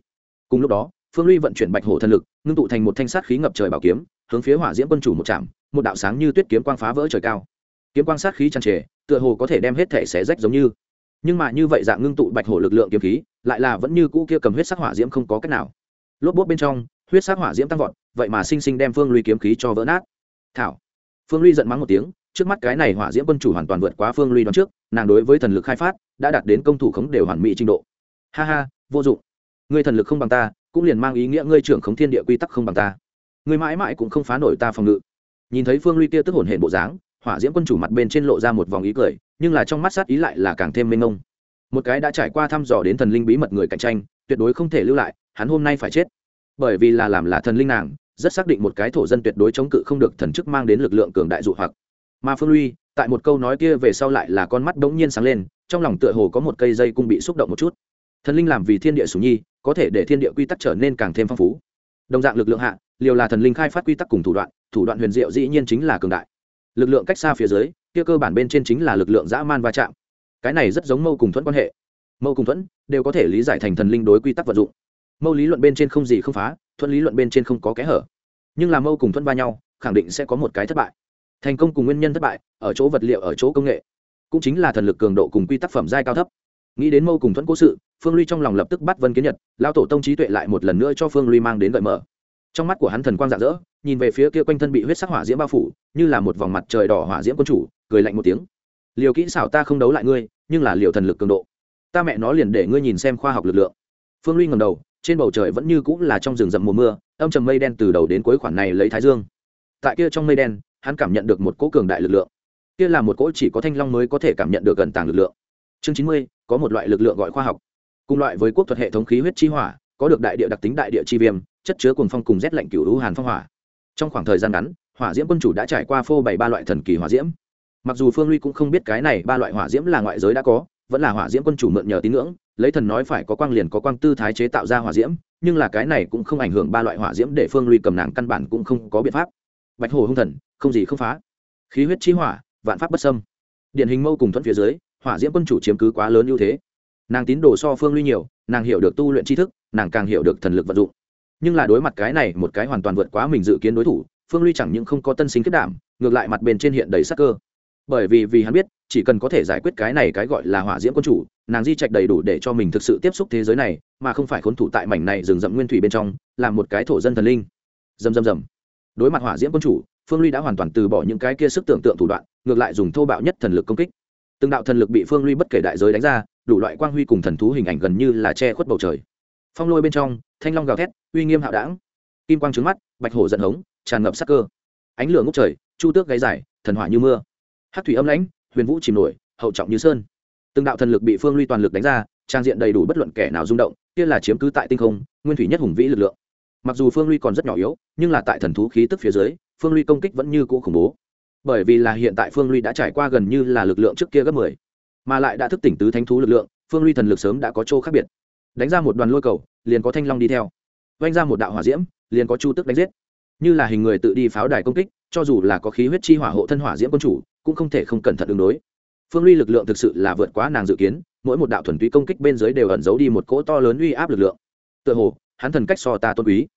Cùng lúc đó, phương ly vận chuyển bạch hổ thần lực, ngưng tụ thành một thanh sát khí ngập trời bảo kiếm, hướng phía hỏa diễm quân chủ một chạm, một đạo sáng như tuyết kiếm quang phá vỡ trời cao. Kiếm quang sát khí tràn trề tựa hồ có thể đem hết thể xé rách giống như. Nhưng mà như vậy dạng ngưng tụ bạch hổ lực lượng kiếm khí, lại là vẫn như cũ kia cầm huyết sắc hỏa diễm không có cách nào. Lốp bốt bên trong, huyết sắc hỏa diễm tăng vọt, vậy mà sinh sinh đem phương ly kiếm khí cho vỡ nát. Thảo. Phương ly giận mắng một tiếng, trước mắt cái này hỏa diễm quân chủ hoàn toàn vượt quá phương ly đoán trước, nàng đối với thần lực khai phát, đã đạt đến công thủ khống đều hoàn mỹ trình độ. Ha ha, vô dụng. Ngươi thần lực không bằng ta, cũng liền mang ý nghĩa ngươi trưởng khống thiên địa quy tắc không bằng ta. Ngươi mãi mãi cũng không phá nổi ta phòng ngự. Nhìn thấy phương ly kia tức hồn hển bộ dáng hỏa diễm quân chủ mặt bên trên lộ ra một vòng ý cười, nhưng là trong mắt sát ý lại là càng thêm mênh mông. Một cái đã trải qua thăm dò đến thần linh bí mật người cạnh tranh, tuyệt đối không thể lưu lại, hắn hôm nay phải chết. Bởi vì là làm là thần linh nàng, rất xác định một cái thổ dân tuyệt đối chống cự không được thần chức mang đến lực lượng cường đại dụ hoặc. Mà phương ly tại một câu nói kia về sau lại là con mắt đống nhiên sáng lên, trong lòng tựa hồ có một cây dây cung bị xúc động một chút. Thần linh làm vì thiên địa sủ nhi, có thể để thiên địa quy tắc trở nên càng thêm phong phú. Đồng dạng lực lượng hạ, liều là thần linh khai phát quy tắc cùng thủ đoạn thủ đoạn huyền diệu dĩ nhiên chính là cường đại lực lượng cách xa phía dưới, kia cơ bản bên trên chính là lực lượng dã man va chạm. Cái này rất giống mâu cùng thuẫn quan hệ. Mâu cùng thuẫn đều có thể lý giải thành thần linh đối quy tắc vận dụng. Mâu lý luận bên trên không gì không phá thuận lý luận bên trên không có kẽ hở. Nhưng là mâu cùng thuận va nhau, khẳng định sẽ có một cái thất bại. Thành công cùng nguyên nhân thất bại, ở chỗ vật liệu, ở chỗ công nghệ, cũng chính là thần lực cường độ cùng quy tắc phẩm giai cao thấp. Nghĩ đến mâu cùng thuẫn cố sự, phương ly trong lòng lập tức bắt vân kiến nhật lao tổ tông trí tuệ lại một lần nữa cho phương ly mang đến gợi mở trong mắt của hắn thần quang rạng rỡ, nhìn về phía kia quanh thân bị huyết sắc hỏa diễm bao phủ, như là một vòng mặt trời đỏ hỏa diễm quân chủ, cười lạnh một tiếng. Liều kỹ xảo ta không đấu lại ngươi, nhưng là liều thần lực cường độ. Ta mẹ nó liền để ngươi nhìn xem khoa học lực lượng. Phương ly ngầm đầu, trên bầu trời vẫn như cũng là trong rừng rậm mùa mưa, âm trầm mây đen từ đầu đến cuối khoản này lấy thái dương. Tại kia trong mây đen, hắn cảm nhận được một cỗ cường đại lực lượng. Kia là một cỗ chỉ có thanh long mới có thể cảm nhận được gần tàng lực lượng. Chương chín mươi, có một loại lực lượng gọi khoa học. Cùng loại với quốc thuật hệ thống khí huyết chi hỏa có được đại địa đặc tính đại địa chi viêm, chất chứa cuồng phong cùng rét lạnh cửu lũ hàn phong hỏa. Trong khoảng thời gian ngắn, hỏa diễm quân chủ đã trải qua phô bày ba loại thần kỳ hỏa diễm. Mặc dù phương ly cũng không biết cái này ba loại hỏa diễm là ngoại giới đã có, vẫn là hỏa diễm quân chủ mượn nhờ tín ngưỡng, lấy thần nói phải có quang liền có quang tư thái chế tạo ra hỏa diễm, nhưng là cái này cũng không ảnh hưởng ba loại hỏa diễm để phương ly cầm nàng căn bản cũng không có biện pháp. Bạch hồ hung thần, không gì không phá. Khí huyết chi hỏa, vạn pháp bất sâm điển hình mâu cùng thuận phía dưới, hỏa diễm quân chủ chiếm cứ quá lớn ưu thế. Nàng tín đồ so phương ly nhiều, nàng hiểu được tu luyện tri thức nàng càng hiểu được thần lực vận dụng. Nhưng là đối mặt cái này, một cái hoàn toàn vượt quá mình dự kiến đối thủ, phương ly chẳng những không có tân sinh kết đảm ngược lại mặt bên trên hiện đầy sắc cơ. Bởi vì vì hắn biết, chỉ cần có thể giải quyết cái này cái gọi là hỏa diễm quân chủ, nàng di trạch đầy đủ để cho mình thực sự tiếp xúc thế giới này, mà không phải khốn thủ tại mảnh này rừng rậm nguyên thủy bên trong làm một cái thổ dân thần linh. Dầm dầm dầm đối mặt hỏa diễm quân chủ, phương ly đã hoàn toàn từ bỏ những cái kia sức tưởng tượng thủ đoạn, ngược lại dùng thô bạo nhất thần lực công kích. Từng đạo thần lực bị phương ly bất kể đại giới đánh ra, đủ loại quang huy cùng thần thú hình ảnh gần như là che khuất bầu trời phong lôi bên trong, thanh long gào thét, uy nghiêm hạo đảng. Kim quang trứng mắt, bạch hổ giận hống, tràn ngập sắc cơ. Ánh lửa ngốc trời, chu tước gáy dài, thần hỏa như mưa. Hát thủy âm lãnh, huyền vũ chìm nổi, hậu trọng như sơn. Từng đạo thần lực bị phương ly toàn lực đánh ra, trang diện đầy đủ bất luận kẻ nào rung động, kia là chiếm cứ tại tinh không, nguyên thủy nhất hùng vĩ lực lượng. Mặc dù phương ly còn rất nhỏ yếu, nhưng là tại thần thú khí tức phía dưới, phương ly công kích vẫn như cũ khủng bố. Bởi vì là hiện tại phương ly đã trải qua gần như là lực lượng trước kia gấp mười, mà lại đã thức tỉnh tứ thánh thú lực lượng, phương ly thần lực sớm đã có chỗ khác biệt đánh ra một đoàn lôi cầu, liền có thanh long đi theo. Vanh ra một đạo hỏa diễm, liền có chu tức đánh giết. Như là hình người tự đi pháo đài công kích, cho dù là có khí huyết chi hỏa hộ thân hỏa diễm quân chủ, cũng không thể không cẩn thận ứng đối. Phương ly lực lượng thực sự là vượt quá nàng dự kiến, mỗi một đạo thuần túy công kích bên dưới đều ẩn giấu đi một cỗ to lớn uy áp lực lượng. Tựa hồ, hắn thần cách so ta tôn quý.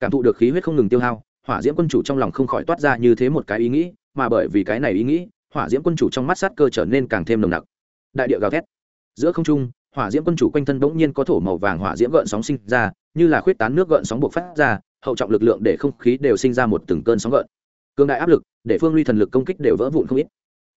Cảm thụ được khí huyết không ngừng tiêu hao, hỏa diễm quân chủ trong lòng không khỏi toát ra như thế một cái ý nghĩ, mà bởi vì cái này ý nghĩ, hỏa diễm quân chủ trong mắt sát cơ trở nên càng thêm nồng nặc. Đại địa gào thét. Giữa không trung hỏa diễm quân chủ quanh thân bỗng nhiên có thổ màu vàng hỏa diễm gợn sóng sinh ra, như là khuyết tán nước gợn sóng buộc phát ra, hậu trọng lực lượng để không khí đều sinh ra một từng cơn sóng gợn. Cương đại áp lực để phương ly thần lực công kích đều vỡ vụn không ít.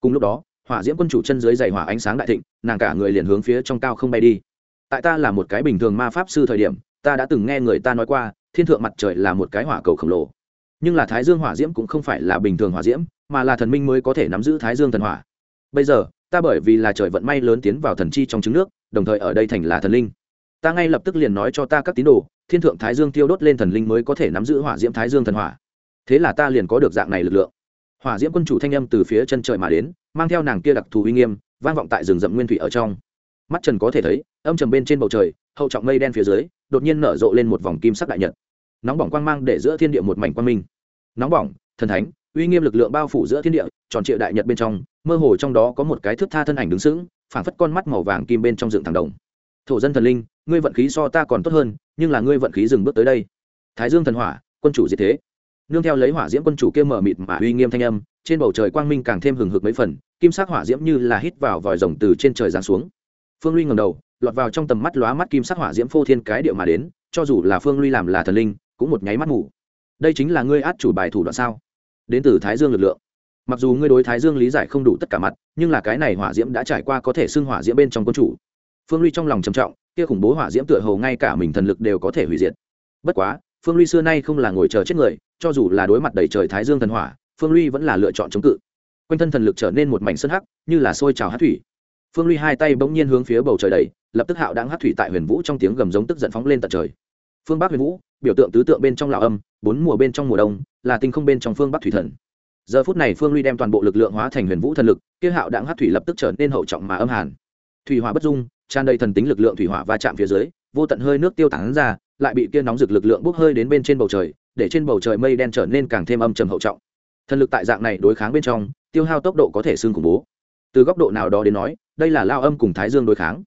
Cùng lúc đó, hỏa diễm quân chủ chân dưới dày hỏa ánh sáng đại thịnh, nàng cả người liền hướng phía trong cao không bay đi. Tại ta là một cái bình thường ma pháp sư thời điểm, ta đã từng nghe người ta nói qua, thiên thượng mặt trời là một cái hỏa cầu khổng lồ. Nhưng là thái dương hỏa diễm cũng không phải là bình thường hỏa diễm, mà là thần minh mới có thể nắm giữ thái dương thần hỏa. Bây giờ, ta bởi vì là trời vận may lớn tiến vào thần chi trong trứng nước đồng thời ở đây thành là thần linh. Ta ngay lập tức liền nói cho ta các tín đồ, thiên thượng thái dương tiêu đốt lên thần linh mới có thể nắm giữ hỏa diễm thái dương thần hỏa. Thế là ta liền có được dạng này lực lượng. Hỏa diễm quân chủ thanh âm từ phía chân trời mà đến, mang theo nàng kia đặc thù uy nghiêm, vang vọng tại rừng rậm nguyên thủy ở trong. Mắt trần có thể thấy, âm trầm bên trên bầu trời, hậu trọng mây đen phía dưới, đột nhiên nở rộ lên một vòng kim sắc đại nhật. Nóng bỏng quang mang để giữa thiên địa một mảnh quang minh. Nóng bỏng, thần thánh, uy nghiêm lực lượng bao phủ giữa thiên địa, tròn trịa đại nhật bên trong, mơ hồ trong đó có một cái thước tha thân ảnh đứng sững phảng phất con mắt màu vàng kim bên trong dựng thẳng đồng. Thổ dân thần linh, ngươi vận khí so ta còn tốt hơn, nhưng là ngươi vận khí dừng bước tới đây. Thái dương thần hỏa, quân chủ diệt thế. Nương theo lấy hỏa diễm quân chủ kia mở mịt mà uy nghiêm thanh âm, trên bầu trời quang minh càng thêm hừng hực mấy phần, kim sắc hỏa diễm như là hít vào vòi rồng từ trên trời giáng xuống. Phương ly ngầm đầu, lọt vào trong tầm mắt lóa mắt kim sắc hỏa diễm phô thiên cái điệu mà đến, cho dù là phương ly làm là thần linh, cũng một nháy mắt ngủ. Đây chính là ngươi át chủ bài thủ đoạn sao? Đến từ thái dương lực lượng mặc dù ngươi đối thái dương lý giải không đủ tất cả mặt, nhưng là cái này hỏa diễm đã trải qua có thể xưng hỏa diễm bên trong quân chủ. Phương ly trong lòng trầm trọng, kia khủng bố hỏa diễm tựa hầu ngay cả mình thần lực đều có thể hủy diệt. Bất quá, phương ly xưa nay không là ngồi chờ chết người, cho dù là đối mặt đầy trời thái dương thần hỏa, phương ly vẫn là lựa chọn chống cự. Quanh thân thần lực trở nên một mảnh sân hắc, như là sôi trào hát thủy. Phương ly hai tay bỗng nhiên hướng phía bầu trời đầy lập tức hạo đang hát thủy tại huyền vũ trong tiếng gầm giống tức giận phóng lên tận trời. Phương bắc huyền vũ, biểu tượng tứ tượng bên trong lào âm, bốn mùa bên trong mùa đông, là tinh không bên trong phương bắc thủy thần giờ phút này phương ly đem toàn bộ lực lượng hóa thành huyền vũ thần lực, kia hạo đãng hát thủy lập tức trở nên hậu trọng mà âm hàn. Thủy hỏa bất dung, tràn đầy thần tính lực lượng thủy hỏa va chạm phía dưới, vô tận hơi nước tiêu tán ra, lại bị kia nóng rực lực lượng bốc hơi đến bên trên bầu trời, để trên bầu trời mây đen trở nên càng thêm âm trầm hậu trọng. Thần lực tại dạng này đối kháng bên trong, tiêu hao tốc độ có thể xương khủng bố. Từ góc độ nào đó đến nói, đây là lao âm cùng thái dương đối kháng.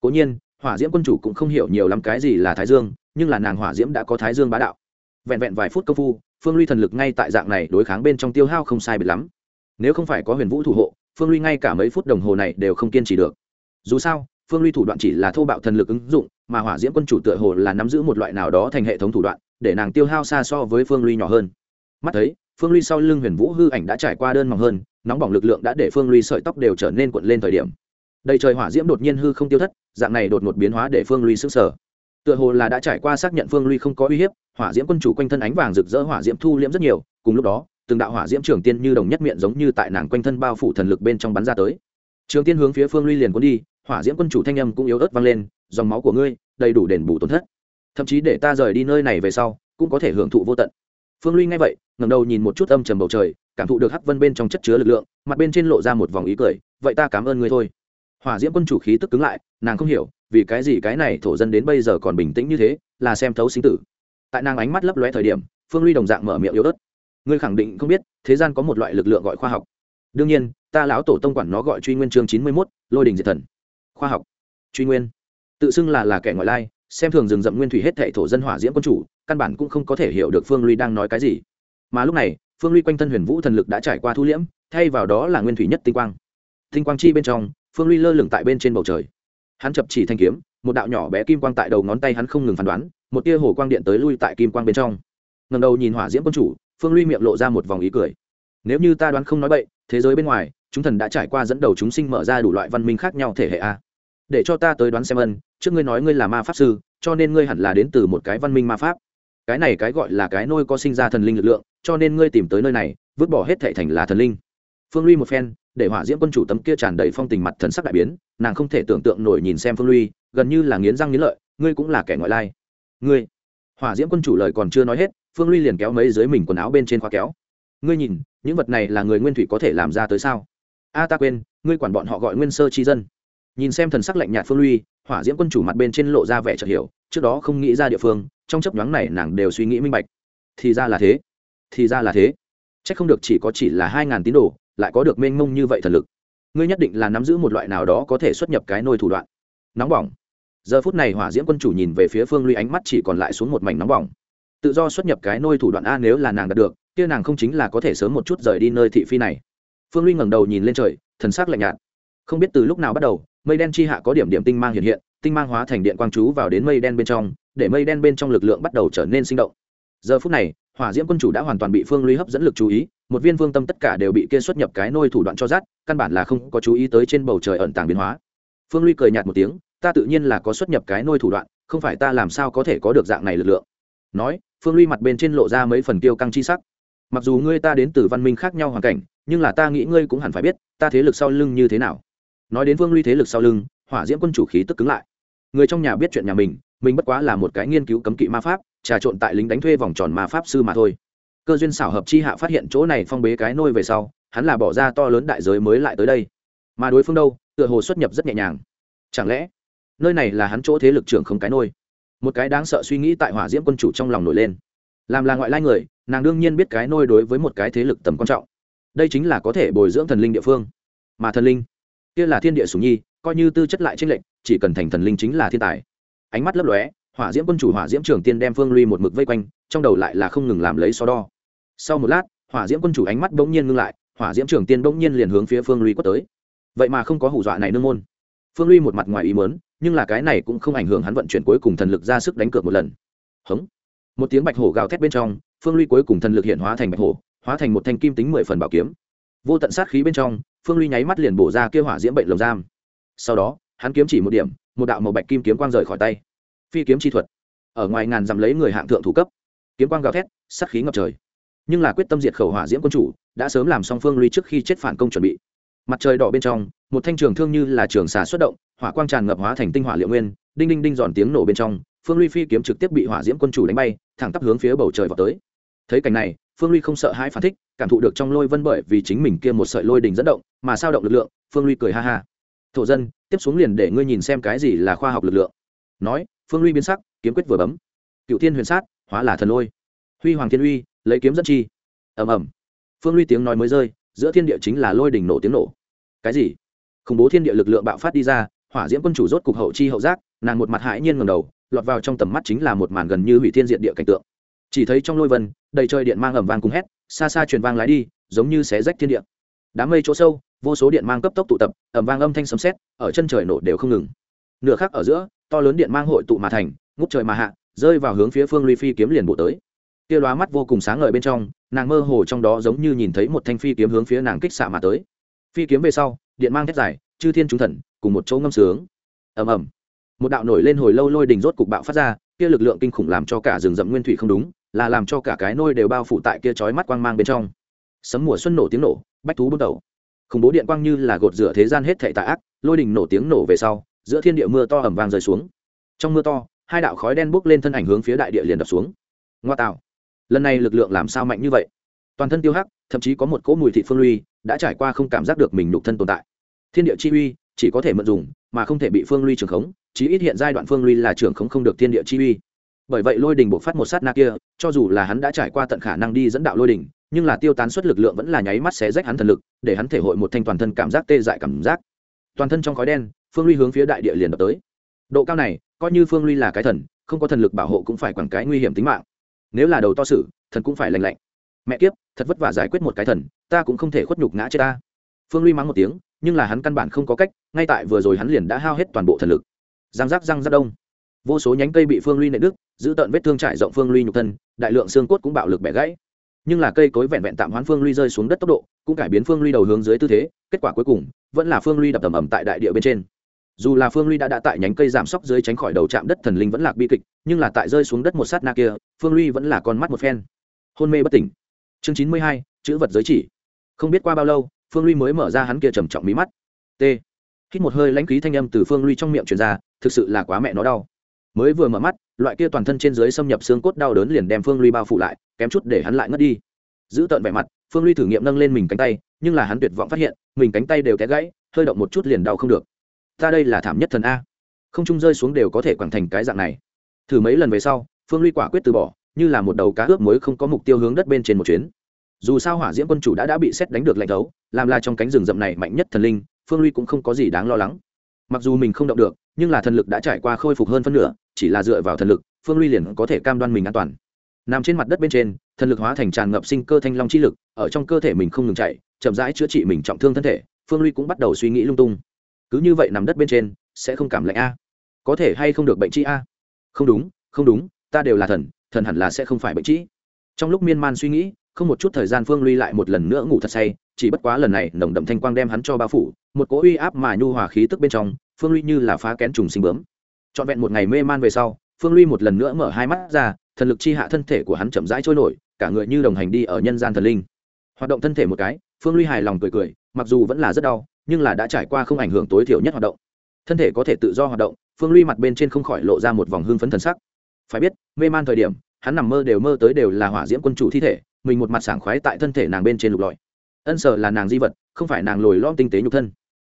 Cố nhiên, hỏa diễm quân chủ cũng không hiểu nhiều lắm cái gì là thái dương, nhưng là nàng hỏa diễm đã có thái dương bá đạo. Vẹn vẹn vài phút công phu phương ly thần lực ngay tại dạng này đối kháng bên trong tiêu hao không sai biệt lắm. Nếu không phải có huyền vũ thủ hộ, phương ly ngay cả mấy phút đồng hồ này đều không kiên trì được. Dù sao, phương ly thủ đoạn chỉ là thô bạo thần lực ứng dụng, mà hỏa diễm quân chủ tựa hồ là nắm giữ một loại nào đó thành hệ thống thủ đoạn, để nàng tiêu hao xa so với phương ly nhỏ hơn. Mắt thấy, phương ly sau lưng huyền vũ hư ảnh đã trải qua đơn mỏng hơn, nóng bỏng lực lượng đã để phương ly sợi tóc đều trở nên cuộn lên thời điểm. Đầy trời hỏa diễm đột nhiên hư không tiêu thất, dạng này đột ngột biến hóa để phương ly sức sở tựa hồ là đã trải qua xác nhận phương ly không có uy hiếp, hỏa diễm quân chủ quanh thân ánh vàng rực rỡ hỏa diễm thu liễm rất nhiều, cùng lúc đó, từng đạo hỏa diễm trường tiên như đồng nhất miệng giống như tại nàng quanh thân bao phủ thần lực bên trong bắn ra tới. Trường tiên hướng phía phương ly liền cuốn đi, hỏa diễm quân chủ thanh âm cũng yếu ớt vang lên, dòng máu của ngươi, đầy đủ đền bù tổn thất. Thậm chí để ta rời đi nơi này về sau, cũng có thể hưởng thụ vô tận. Phương ly nghe vậy, ngẩng đầu nhìn một chút âm trầm bầu trời, cảm thụ được hắc vân bên trong chất chứa lực lượng, mặt bên trên lộ ra một vòng ý cười, vậy ta cảm ơn ngươi thôi. Hỏa diễm quân chủ khí tức cứng lại, nàng không hiểu vì cái gì cái này thổ dân đến bây giờ còn bình tĩnh như thế, là xem thấu sinh tử. Tại nàng ánh mắt lấp lóe thời điểm, phương ly đồng dạng mở miệng yếu ớt. Ngươi khẳng định không biết, thế gian có một loại lực lượng gọi khoa học. Đương nhiên, ta lão tổ tông quản nó gọi truy nguyên chương chín mươi mốt, lôi đình diệt thần. Khoa học. Truy nguyên. Tự xưng là là kẻ ngoại lai, xem thường rừng rậm nguyên thủy hết thệ thổ dân hỏa diễm quân chủ, căn bản cũng không có thể hiểu được phương ly đang nói cái gì. Mà lúc này, phương ly quanh thân huyền vũ thần lực đã trải qua thu liễm, thay vào đó là nguyên thủy nhất tinh quang. Tinh quang chi bên trong, phương ly lơ lửng tại bên trên bầu trời hắn chập chỉ thanh kiếm, một đạo nhỏ bé kim quang tại đầu ngón tay hắn không ngừng phán đoán, một tia hồ quang điện tới lui tại kim quang bên trong. Ngầm đầu nhìn hỏa diễm quân chủ, phương ly miệng lộ ra một vòng ý cười. Nếu như ta đoán không nói bậy, thế giới bên ngoài, chúng thần đã trải qua dẫn đầu chúng sinh mở ra đủ loại văn minh khác nhau thể hệ a. Để cho ta tới đoán xem ân, trước ngươi nói ngươi là ma pháp sư, cho nên ngươi hẳn là đến từ một cái văn minh ma pháp. Cái này cái gọi là cái nôi có sinh ra thần linh lực lượng, cho nên ngươi tìm tới nơi này, vứt bỏ hết thệ thành là thần linh phương ly một phen, để hỏa diễm quân chủ tấm kia tràn đầy phong tình mặt thần sắc đại biến, nàng không thể tưởng tượng nổi nhìn xem phương ly gần như là nghiến răng nghiến lợi, ngươi cũng là kẻ ngoại lai. Ngươi. Hỏa diễm quân chủ lời còn chưa nói hết, phương ly liền kéo mấy dưới mình quần áo bên trên khóa kéo. Ngươi nhìn, những vật này là người nguyên thủy có thể làm ra tới sao? A, ta quên, ngươi quản bọn họ gọi nguyên sơ chi dân. Nhìn xem thần sắc lạnh nhạt phương ly hỏa diễm quân chủ mặt bên trên lộ ra vẻ chợt hiểu, trước đó không nghĩ ra địa phương, trong chấp nhoáng này nàng đều suy nghĩ minh bạch. Thì ra là thế. Thì ra là thế. C h ắ c không được chỉ có chỉ là hai ngàn tín đồ lại có được mênh mông như vậy thần lực. Ngươi nhất định là nắm giữ một loại nào đó có thể xuất nhập cái nôi thủ đoạn. Nóng bỏng. Giờ phút này hỏa diễm quân chủ nhìn về phía phương ly ánh mắt chỉ còn lại xuống một mảnh nóng bỏng. Tự do xuất nhập cái nôi thủ đoạn a nếu là nàng đạt được, kia nàng không chính là có thể sớm một chút rời đi nơi thị phi này. Phương ly ngẩng đầu nhìn lên trời, thần sắc lạnh nhạt. Không biết từ lúc nào bắt đầu, mây đen chi hạ có điểm điểm tinh mang hiện hiện, tinh mang hóa thành điện quang chú vào đến mây đen bên trong, để mây đen bên trong lực lượng bắt đầu trở nên sinh động giờ phút này, hỏa diễm quân chủ đã hoàn toàn bị phương ly hấp dẫn lực chú ý, một viên phương tâm tất cả đều bị kia xuất nhập cái nôi thủ đoạn cho rát, căn bản là không có chú ý tới trên bầu trời ẩn tàng biến hóa. Phương ly cười nhạt một tiếng, ta tự nhiên là có xuất nhập cái nôi thủ đoạn, không phải ta làm sao có thể có được dạng này lực lượng. Nói, phương ly mặt bên trên lộ ra mấy phần tiêu căng chi sắc. Mặc dù ngươi ta đến từ văn minh khác nhau hoàn cảnh, nhưng là ta nghĩ ngươi cũng hẳn phải biết, ta thế lực sau lưng như thế nào. Nói đến phương ly thế lực sau lưng, hỏa diễm quân chủ khí tức cứng lại. Người trong nhà biết chuyện nhà mình mình bất quá là một cái nghiên cứu cấm kỵ ma pháp, trà trộn tại lính đánh thuê vòng tròn ma pháp sư mà thôi. Cơ duyên xảo hợp chi hạ phát hiện chỗ này phong bế cái nôi về sau, hắn là bỏ ra to lớn đại giới mới lại tới đây. Mà đối phương đâu, tựa hồ xuất nhập rất nhẹ nhàng. Chẳng lẽ, nơi này là hắn chỗ thế lực trưởng không cái nôi? Một cái đáng sợ suy nghĩ tại hỏa diễm quân chủ trong lòng nổi lên. Làm là ngoại lai người, nàng đương nhiên biết cái nôi đối với một cái thế lực tầm quan trọng. Đây chính là có thể bồi dưỡng thần linh địa phương. Mà thần linh, kia là thiên địa sùng nhi, coi như tư chất lại tranh lệnh chỉ cần thành thần linh chính là thiên tài ánh mắt lấp lóe, hỏa diễm quân chủ, hỏa diễm trường tiên đem phương ly một mực vây quanh, trong đầu lại là không ngừng làm lấy so đo. Sau một lát, hỏa diễm quân chủ ánh mắt bỗng nhiên ngưng lại, hỏa diễm trường tiên bỗng nhiên liền hướng phía phương ly quất tới. Vậy mà không có hủ dọa này nương môn. Phương ly một mặt ngoài ý mớn nhưng là cái này cũng không ảnh hưởng hắn vận chuyển cuối cùng thần lực ra sức đánh cược một lần. Hống. Một tiếng bạch hổ gào thét bên trong, phương ly cuối cùng thần lực hiện hóa thành bạch hổ, hóa thành một thanh kim tính mười phần bảo kiếm. Vô tận sát khí bên trong, phương ly nháy mắt liền bổ ra kêu hỏa diễm bệnh lồng giam. Sau đó hắn kiếm chỉ một điểm, một đạo màu bạch kim kiếm quang rời khỏi tay. Phi kiếm chi thuật. Ở ngoài ngàn dằm lấy người hạng thượng thủ cấp. Kiếm quang gào thét, sát khí ngập trời. Nhưng là quyết tâm diệt khẩu hỏa diễm quân chủ, đã sớm làm xong phương lui trước khi chết phản công chuẩn bị. Mặt trời đỏ bên trong, một thanh trường thương như là trường xà xuất động, hỏa quang tràn ngập hóa thành tinh hỏa liệu nguyên, đinh đinh đinh giòn tiếng nổ bên trong, phương ly phi kiếm trực tiếp bị hỏa diễm quân chủ đánh bay, thẳng tắp hướng phía bầu trời vào tới. Thấy cảnh này, phương ly không sợ hãi phản thích, cảm thụ được trong lôi vân bởi vì chính mình kia một sợi lôi đình dẫn động, mà sao động lực lượng, phương ly cười ha ha thổ dân, tiếp xuống liền để ngươi nhìn xem cái gì là khoa học lực lượng. Nói, phương ly biến sắc, kiếm quyết vừa bấm. Cựu thiên huyền sát, hóa là thần lôi. Huy hoàng thiên uy, lấy kiếm dẫn chi. Ầm ầm. Phương ly tiếng nói mới rơi, giữa thiên địa chính là lôi đỉnh nổ tiếng nổ. Cái gì? Khủng bố thiên địa lực lượng bạo phát đi ra, hỏa diễm quân chủ rốt cục hậu chi hậu giác, nàng một mặt hãi nhiên ngầm đầu, lọt vào trong tầm mắt chính là một màn gần như hủy thiên diện địa cảnh tượng. Chỉ thấy trong lôi vân, đầy trời điện mang ẩm vang cùng hét, xa xa truyền vang lái đi, giống như xé rách thiên địa. Đám mây chỗ sâu vô số điện mang cấp tốc tụ tập ẩm vang âm thanh sấm sét, ở chân trời nổ đều không ngừng. Nửa khắc ở giữa, to lớn điện mang hội tụ mà thành, ngút trời mà hạ, rơi vào hướng phía phương ly phi kiếm liền bộ tới. Kia lóa mắt vô cùng sáng ngời bên trong, nàng mơ hồ trong đó giống như nhìn thấy một thanh phi kiếm hướng phía nàng kích xạ mà tới. Phi kiếm về sau, điện mang thét dài, chư thiên chúng thần, cùng một chỗ ngâm sướng. Ầm ầm. Một đạo nổi lên hồi lâu lôi đình rốt cục bạo phát ra, kia lực lượng kinh khủng làm cho cả rừng rậm nguyên thủy không đúng, là làm cho cả cái nôi đều bao phủ tại kia chói mắt quang mang bên trong. Sấm mùa xuân nổ tiếng nổ, bách thú bước đầu khủng bố điện quang như là gột rửa thế gian hết thệ tà ác, lôi đình nổ tiếng nổ về sau, giữa thiên địa mưa to ẩm vàng rơi xuống. Trong mưa to, hai đạo khói đen bốc lên thân ảnh hướng phía đại địa liền đập xuống. Ngoa tạo. Lần này lực lượng làm sao mạnh như vậy? Toàn thân tiêu hắc, thậm chí có một cỗ mùi thị phương lui đã trải qua không cảm giác được mình nhục thân tồn tại. Thiên địa chi uy, chỉ có thể mượn dùng, mà không thể bị phương lui trường khống, chí ít hiện giai đoạn phương lui là trường khống không được thiên địa chi uy. Bởi vậy lôi đình buộc phát một sát na kia, cho dù là hắn đã trải qua tận khả năng đi dẫn đạo lôi đình nhưng là tiêu tán suất lực lượng vẫn là nháy mắt xé rách hắn thần lực, để hắn thể hội một thanh toàn thân cảm giác tê dại cảm giác. Toàn thân trong khói đen, phương ly hướng phía đại địa liền đập tới. Độ cao này, coi như phương ly là cái thần, không có thần lực bảo hộ cũng phải quẳng cái nguy hiểm tính mạng. Nếu là đầu to sử thần cũng phải lành lạnh. Mẹ kiếp, thật vất vả giải quyết một cái thần, ta cũng không thể khuất nhục ngã chết ta. Phương ly mắng một tiếng, nhưng là hắn căn bản không có cách, ngay tại vừa rồi hắn liền đã hao hết toàn bộ thần lực. Giang giác răng rắc đông. Vô số nhánh cây bị phương ly nệ đức giữ tận vết thương trải rộng phương ly nhục thân, đại lượng xương cốt cũng bạo lực bẻ gãy nhưng là cây cối vẹn vẹn tạm hoán phương ly rơi xuống đất tốc độ, cũng cải biến phương ly đầu hướng dưới tư thế, kết quả cuối cùng, vẫn là phương ly đập tầm ầm tại đại địa bên trên. Dù là phương ly đã đã tại nhánh cây giảm sóc dưới tránh khỏi đầu chạm đất thần linh vẫn lạc bi kịch, nhưng là tại rơi xuống đất một sát na kia, phương ly vẫn là con mắt một phen. Hôn mê bất tỉnh. Chương chín mươi hai, chữ vật giới chỉ. Không biết qua bao lâu, phương ly mới mở ra hắn kia trầm trọng mí mắt. T. Hít một hơi lãnh khí thanh âm từ phương ly trong miệng truyền ra, thực sự là quá mẹ nó đau mới vừa mở mắt, loại kia toàn thân trên dưới xâm nhập xương cốt đau đớn liền đem phương ly bao phủ lại, kém chút để hắn lại ngất đi. Giữ tợn vẻ mặt, phương ly thử nghiệm nâng lên mình cánh tay, nhưng là hắn tuyệt vọng phát hiện, mình cánh tay đều té gãy, hơi động một chút liền đau không được. Ta đây là thảm nhất thần a. Không trung rơi xuống đều có thể quẳng thành cái dạng này. Thử mấy lần về sau, phương ly quả quyết từ bỏ, như là một đầu cá ướp muối không có mục tiêu hướng đất bên trên một chuyến. Dù sao hỏa diễm quân chủ đã đã bị xét đánh được lạnh thấu, làm là trong cánh rừng rậm này mạnh nhất thần linh, phương ly cũng không có gì đáng lo lắng. Mặc dù mình không động được, nhưng là thần lực đã trải qua khôi phục hơn phân nửa chỉ là dựa vào thần lực, phương ly liền có thể cam đoan mình an toàn. Nằm trên mặt đất bên trên, thần lực hóa thành tràn ngập sinh cơ thanh long chi lực, ở trong cơ thể mình không ngừng chạy, chậm rãi chữa trị mình trọng thương thân thể, phương ly cũng bắt đầu suy nghĩ lung tung. Cứ như vậy nằm đất bên trên, sẽ không cảm lạnh a? Có thể hay không được bệnh chi a? Không đúng không đúng, ta đều là thần thần hẳn là sẽ không phải bệnh trĩ trong lúc miên man suy nghĩ, không một chút thời gian phương ly lại một lần nữa ngủ thật say, chỉ bất quá lần này nồng đậm thanh quang đem hắn cho bao phủ, một cỗ uy áp mà nhu hòa khí tức bên trong, phương ly như là phá kén trùng sinh bướm trọn vẹn một ngày mê man về sau, phương ly một lần nữa mở hai mắt ra, thần lực chi hạ thân thể của hắn chậm rãi trôi nổi, cả người như đồng hành đi ở nhân gian thần linh. Hoạt động thân thể một cái, phương ly hài lòng cười cười, mặc dù vẫn là rất đau, nhưng là đã trải qua không ảnh hưởng tối thiểu nhất hoạt động. Thân thể có thể tự do hoạt động, phương ly mặt bên trên không khỏi lộ ra một vòng hương phấn thần sắc. Phải biết, mê man thời điểm, hắn nằm mơ đều mơ tới đều là hỏa diễm quân chủ thi thể, mình một mặt sảng khoái tại thân thể nàng bên trên lục lọi. Ân sở là nàng di vật, không phải nàng lồi lom tinh tế nhục thân.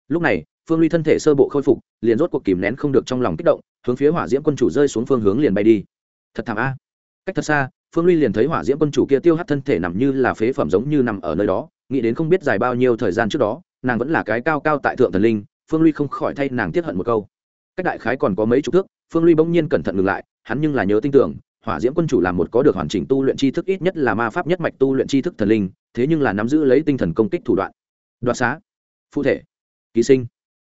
Lúc này phương ly thân thể sơ bộ khôi phục, liền rốt cuộc kìm nén không được trong lòng kích động, hướng phía hỏa diễm quân chủ rơi xuống phương hướng liền bay đi. Thật thảm a. Cách thật xa, phương ly liền thấy hỏa diễm quân chủ kia tiêu hắt thân thể nằm như là phế phẩm giống như nằm ở nơi đó, nghĩ đến không biết dài bao nhiêu thời gian trước đó, nàng vẫn là cái cao cao tại thượng thần linh, phương ly không khỏi thay nàng tiếp hận một câu. Cách đại khái còn có mấy chục thước, phương ly bỗng nhiên cẩn thận ngừng lại, hắn nhưng là nhớ tin tưởng, hỏa diễm quân chủ là một có được hoàn chỉnh tu luyện tri thức ít nhất là ma pháp nhất mạch tu luyện tri thức thần linh, thế nhưng là nắm giữ lấy tinh thần công kích thủ đoạn. Đoạt xá. Phụ thể. Ký sinh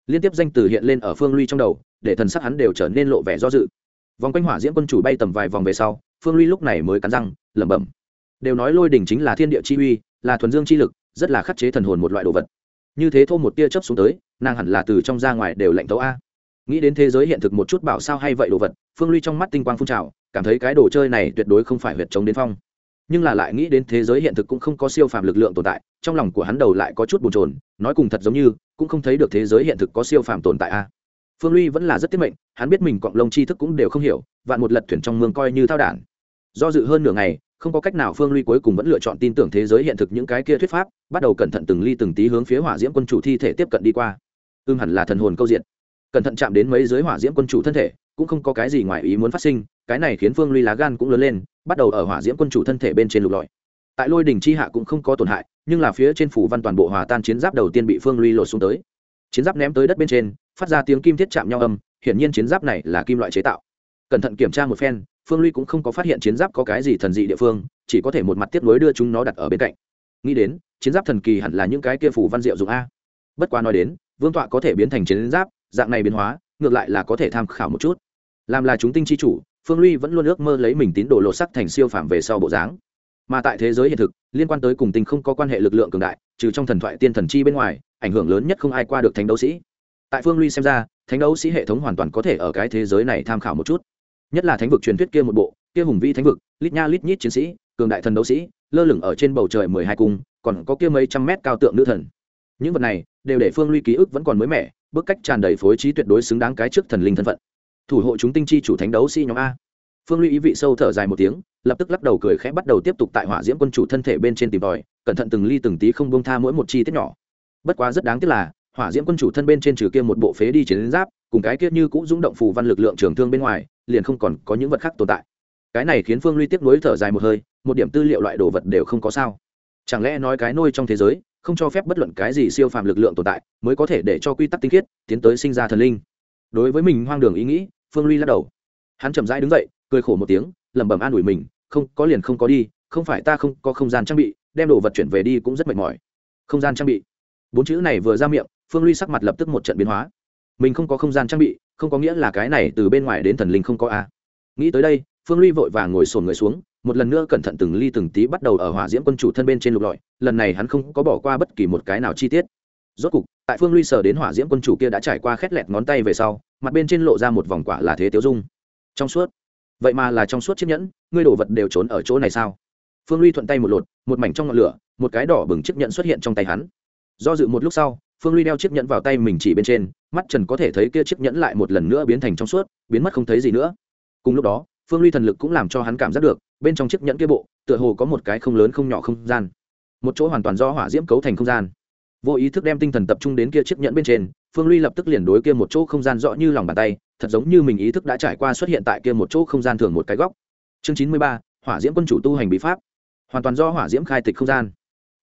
liên tiếp danh từ hiện lên ở phương ly trong đầu, để thần sắc hắn đều trở nên lộ vẻ do dự. Vòng quanh hỏa diễm quân chủ bay tầm vài vòng về sau, phương ly lúc này mới cắn răng, lẩm bẩm. Đều nói lôi đỉnh chính là thiên địa chi uy, là thuần dương chi lực, rất là khắc chế thần hồn một loại đồ vật. Như thế thô một tia chớp xuống tới, nàng hẳn là từ trong ra ngoài đều lạnh tấu a. Nghĩ đến thế giới hiện thực một chút bảo sao hay vậy đồ vật, phương ly trong mắt tinh quang phun trào, cảm thấy cái đồ chơi này tuyệt đối không phải huyệt chống đến phong nhưng là lại nghĩ đến thế giới hiện thực cũng không có siêu phàm lực lượng tồn tại, trong lòng của hắn đầu lại có chút bồn chồn, nói cùng thật giống như, cũng không thấy được thế giới hiện thực có siêu phàm tồn tại a. Phương ly vẫn là rất tiết mệnh, hắn biết mình cọng lông tri thức cũng đều không hiểu, vạn một lật thuyền trong mương coi như thao đản. Do dự hơn nửa ngày, không có cách nào phương ly cuối cùng vẫn lựa chọn tin tưởng thế giới hiện thực những cái kia thuyết pháp, bắt đầu cẩn thận từng ly từng tí hướng phía hỏa diễm quân chủ thi thể tiếp cận đi qua. Ưng hẳn là thần hồn câu diện. Cẩn thận chạm đến mấy giới hỏa diễm quân chủ thân thể, cũng không có cái gì ngoài ý muốn phát sinh cái này khiến phương ly lá gan cũng lớn lên, bắt đầu ở hỏa diễm quân chủ thân thể bên trên lục lọi. Tại lôi đỉnh chi hạ cũng không có tổn hại, nhưng là phía trên phủ văn toàn bộ hòa tan chiến giáp đầu tiên bị phương ly lột xuống tới. Chiến giáp ném tới đất bên trên, phát ra tiếng kim thiết chạm nhau âm, hiển nhiên chiến giáp này là kim loại chế tạo. Cẩn thận kiểm tra một phen, phương ly cũng không có phát hiện chiến giáp có cái gì thần dị địa phương, chỉ có thể một mặt tiếp nối đưa chúng nó đặt ở bên cạnh. Nghĩ đến, chiến giáp thần kỳ hẳn là những cái kia phủ văn diệu dụng a. Bất quá nói đến, vương tọa có thể biến thành chiến giáp, dạng này biến hóa, ngược lại là có thể tham khảo một chút. Làm là chúng tinh chi chủ phương ly vẫn luôn ước mơ lấy mình tín đồ lột sắc thành siêu phàm về sau bộ dáng. Mà tại thế giới hiện thực, liên quan tới cùng tình không có quan hệ lực lượng cường đại, trừ trong thần thoại tiên thần chi bên ngoài, ảnh hưởng lớn nhất không ai qua được thánh đấu sĩ. Tại phương ly xem ra, thánh đấu sĩ hệ thống hoàn toàn có thể ở cái thế giới này tham khảo một chút. Nhất là thánh vực truyền thuyết kia một bộ, kia hùng vi thánh vực, lít nha lít nhít chiến sĩ, cường đại thần đấu sĩ, lơ lửng ở trên bầu trời mười hai cung, còn có kia mấy trăm mét cao tượng nữ thần. Những vật này, đều để phương ly ký ức vẫn còn mới mẻ, bức cách tràn đầy phối trí tuyệt đối xứng đáng cái trước thần linh thân phận thủ hộ chúng tinh chi chủ thánh đấu sĩ nhóm a. Phương ly ý vị sâu thở dài một tiếng, lập tức lắc đầu cười khẽ bắt đầu tiếp tục tại hỏa diễm quân chủ thân thể bên trên tìm tòi, cẩn thận từng ly từng tí không bông tha mỗi một chi tiết nhỏ. Bất quá rất đáng tiếc là, hỏa diễm quân chủ thân bên trên trừ kia một bộ phế đi chiến giáp, cùng cái kia như cũng rung động phù văn lực lượng trường thương bên ngoài, liền không còn có những vật khác tồn tại. Cái này khiến phương ly tiếp nối thở dài một hơi, một điểm tư liệu loại đồ vật đều không có sao. Chẳng lẽ nói cái nôi trong thế giới, không cho phép bất luận cái gì siêu phàm lực lượng tồn tại, mới có thể để cho quy tắc tinh khiết, tiến tới sinh ra thần linh? Đối với mình hoang đường ý nghĩ, phương ly lắc đầu. Hắn chậm rãi đứng dậy, cười khổ một tiếng, lẩm bẩm an ủi mình, không, có liền không có đi, không phải ta không có không gian trang bị, đem đồ vật chuyển về đi cũng rất mệt mỏi. Không gian trang bị? Bốn chữ này vừa ra miệng, phương ly sắc mặt lập tức một trận biến hóa. Mình không có không gian trang bị, không có nghĩa là cái này từ bên ngoài đến thần linh không có a nghĩ tới đây, phương ly vội vàng ngồi sồn người xuống, một lần nữa cẩn thận từng ly từng tí bắt đầu ở hỏa diễm quân chủ thân bên trên lục lọi, lần này hắn không có bỏ qua bất kỳ một cái nào chi tiết rốt cục, tại phương ly sở đến hỏa diễm quân chủ kia đã trải qua khét lẹt ngón tay về sau, mặt bên trên lộ ra một vòng quả là thế tiêu dung. Trong suốt. Vậy mà là trong suốt chiếc nhẫn, ngươi đồ vật đều trốn ở chỗ này sao? Phương ly thuận tay một lột, một mảnh trong ngọn lửa, một cái đỏ bừng chiếc nhẫn xuất hiện trong tay hắn. Do dự một lúc sau, phương ly đeo chiếc nhẫn vào tay mình chỉ bên trên, mắt trần có thể thấy kia chiếc nhẫn lại một lần nữa biến thành trong suốt, biến mất không thấy gì nữa. Cùng lúc đó, phương ly thần lực cũng làm cho hắn cảm giác được, bên trong chiếc nhẫn kia bộ, tựa hồ có một cái không lớn không nhỏ không gian. Một chỗ hoàn toàn do hỏa diễm cấu thành không gian vô ý thức đem tinh thần tập trung đến kia chiếc nhẫn bên trên, phương ly lập tức liền đối kia một chỗ không gian rõ như lòng bàn tay, thật giống như mình ý thức đã trải qua xuất hiện tại kia một chỗ không gian thường một cái góc. Chương chín mươi ba, hỏa diễm quân chủ tu hành bí pháp. Hoàn toàn do hỏa diễm khai tịch không gian.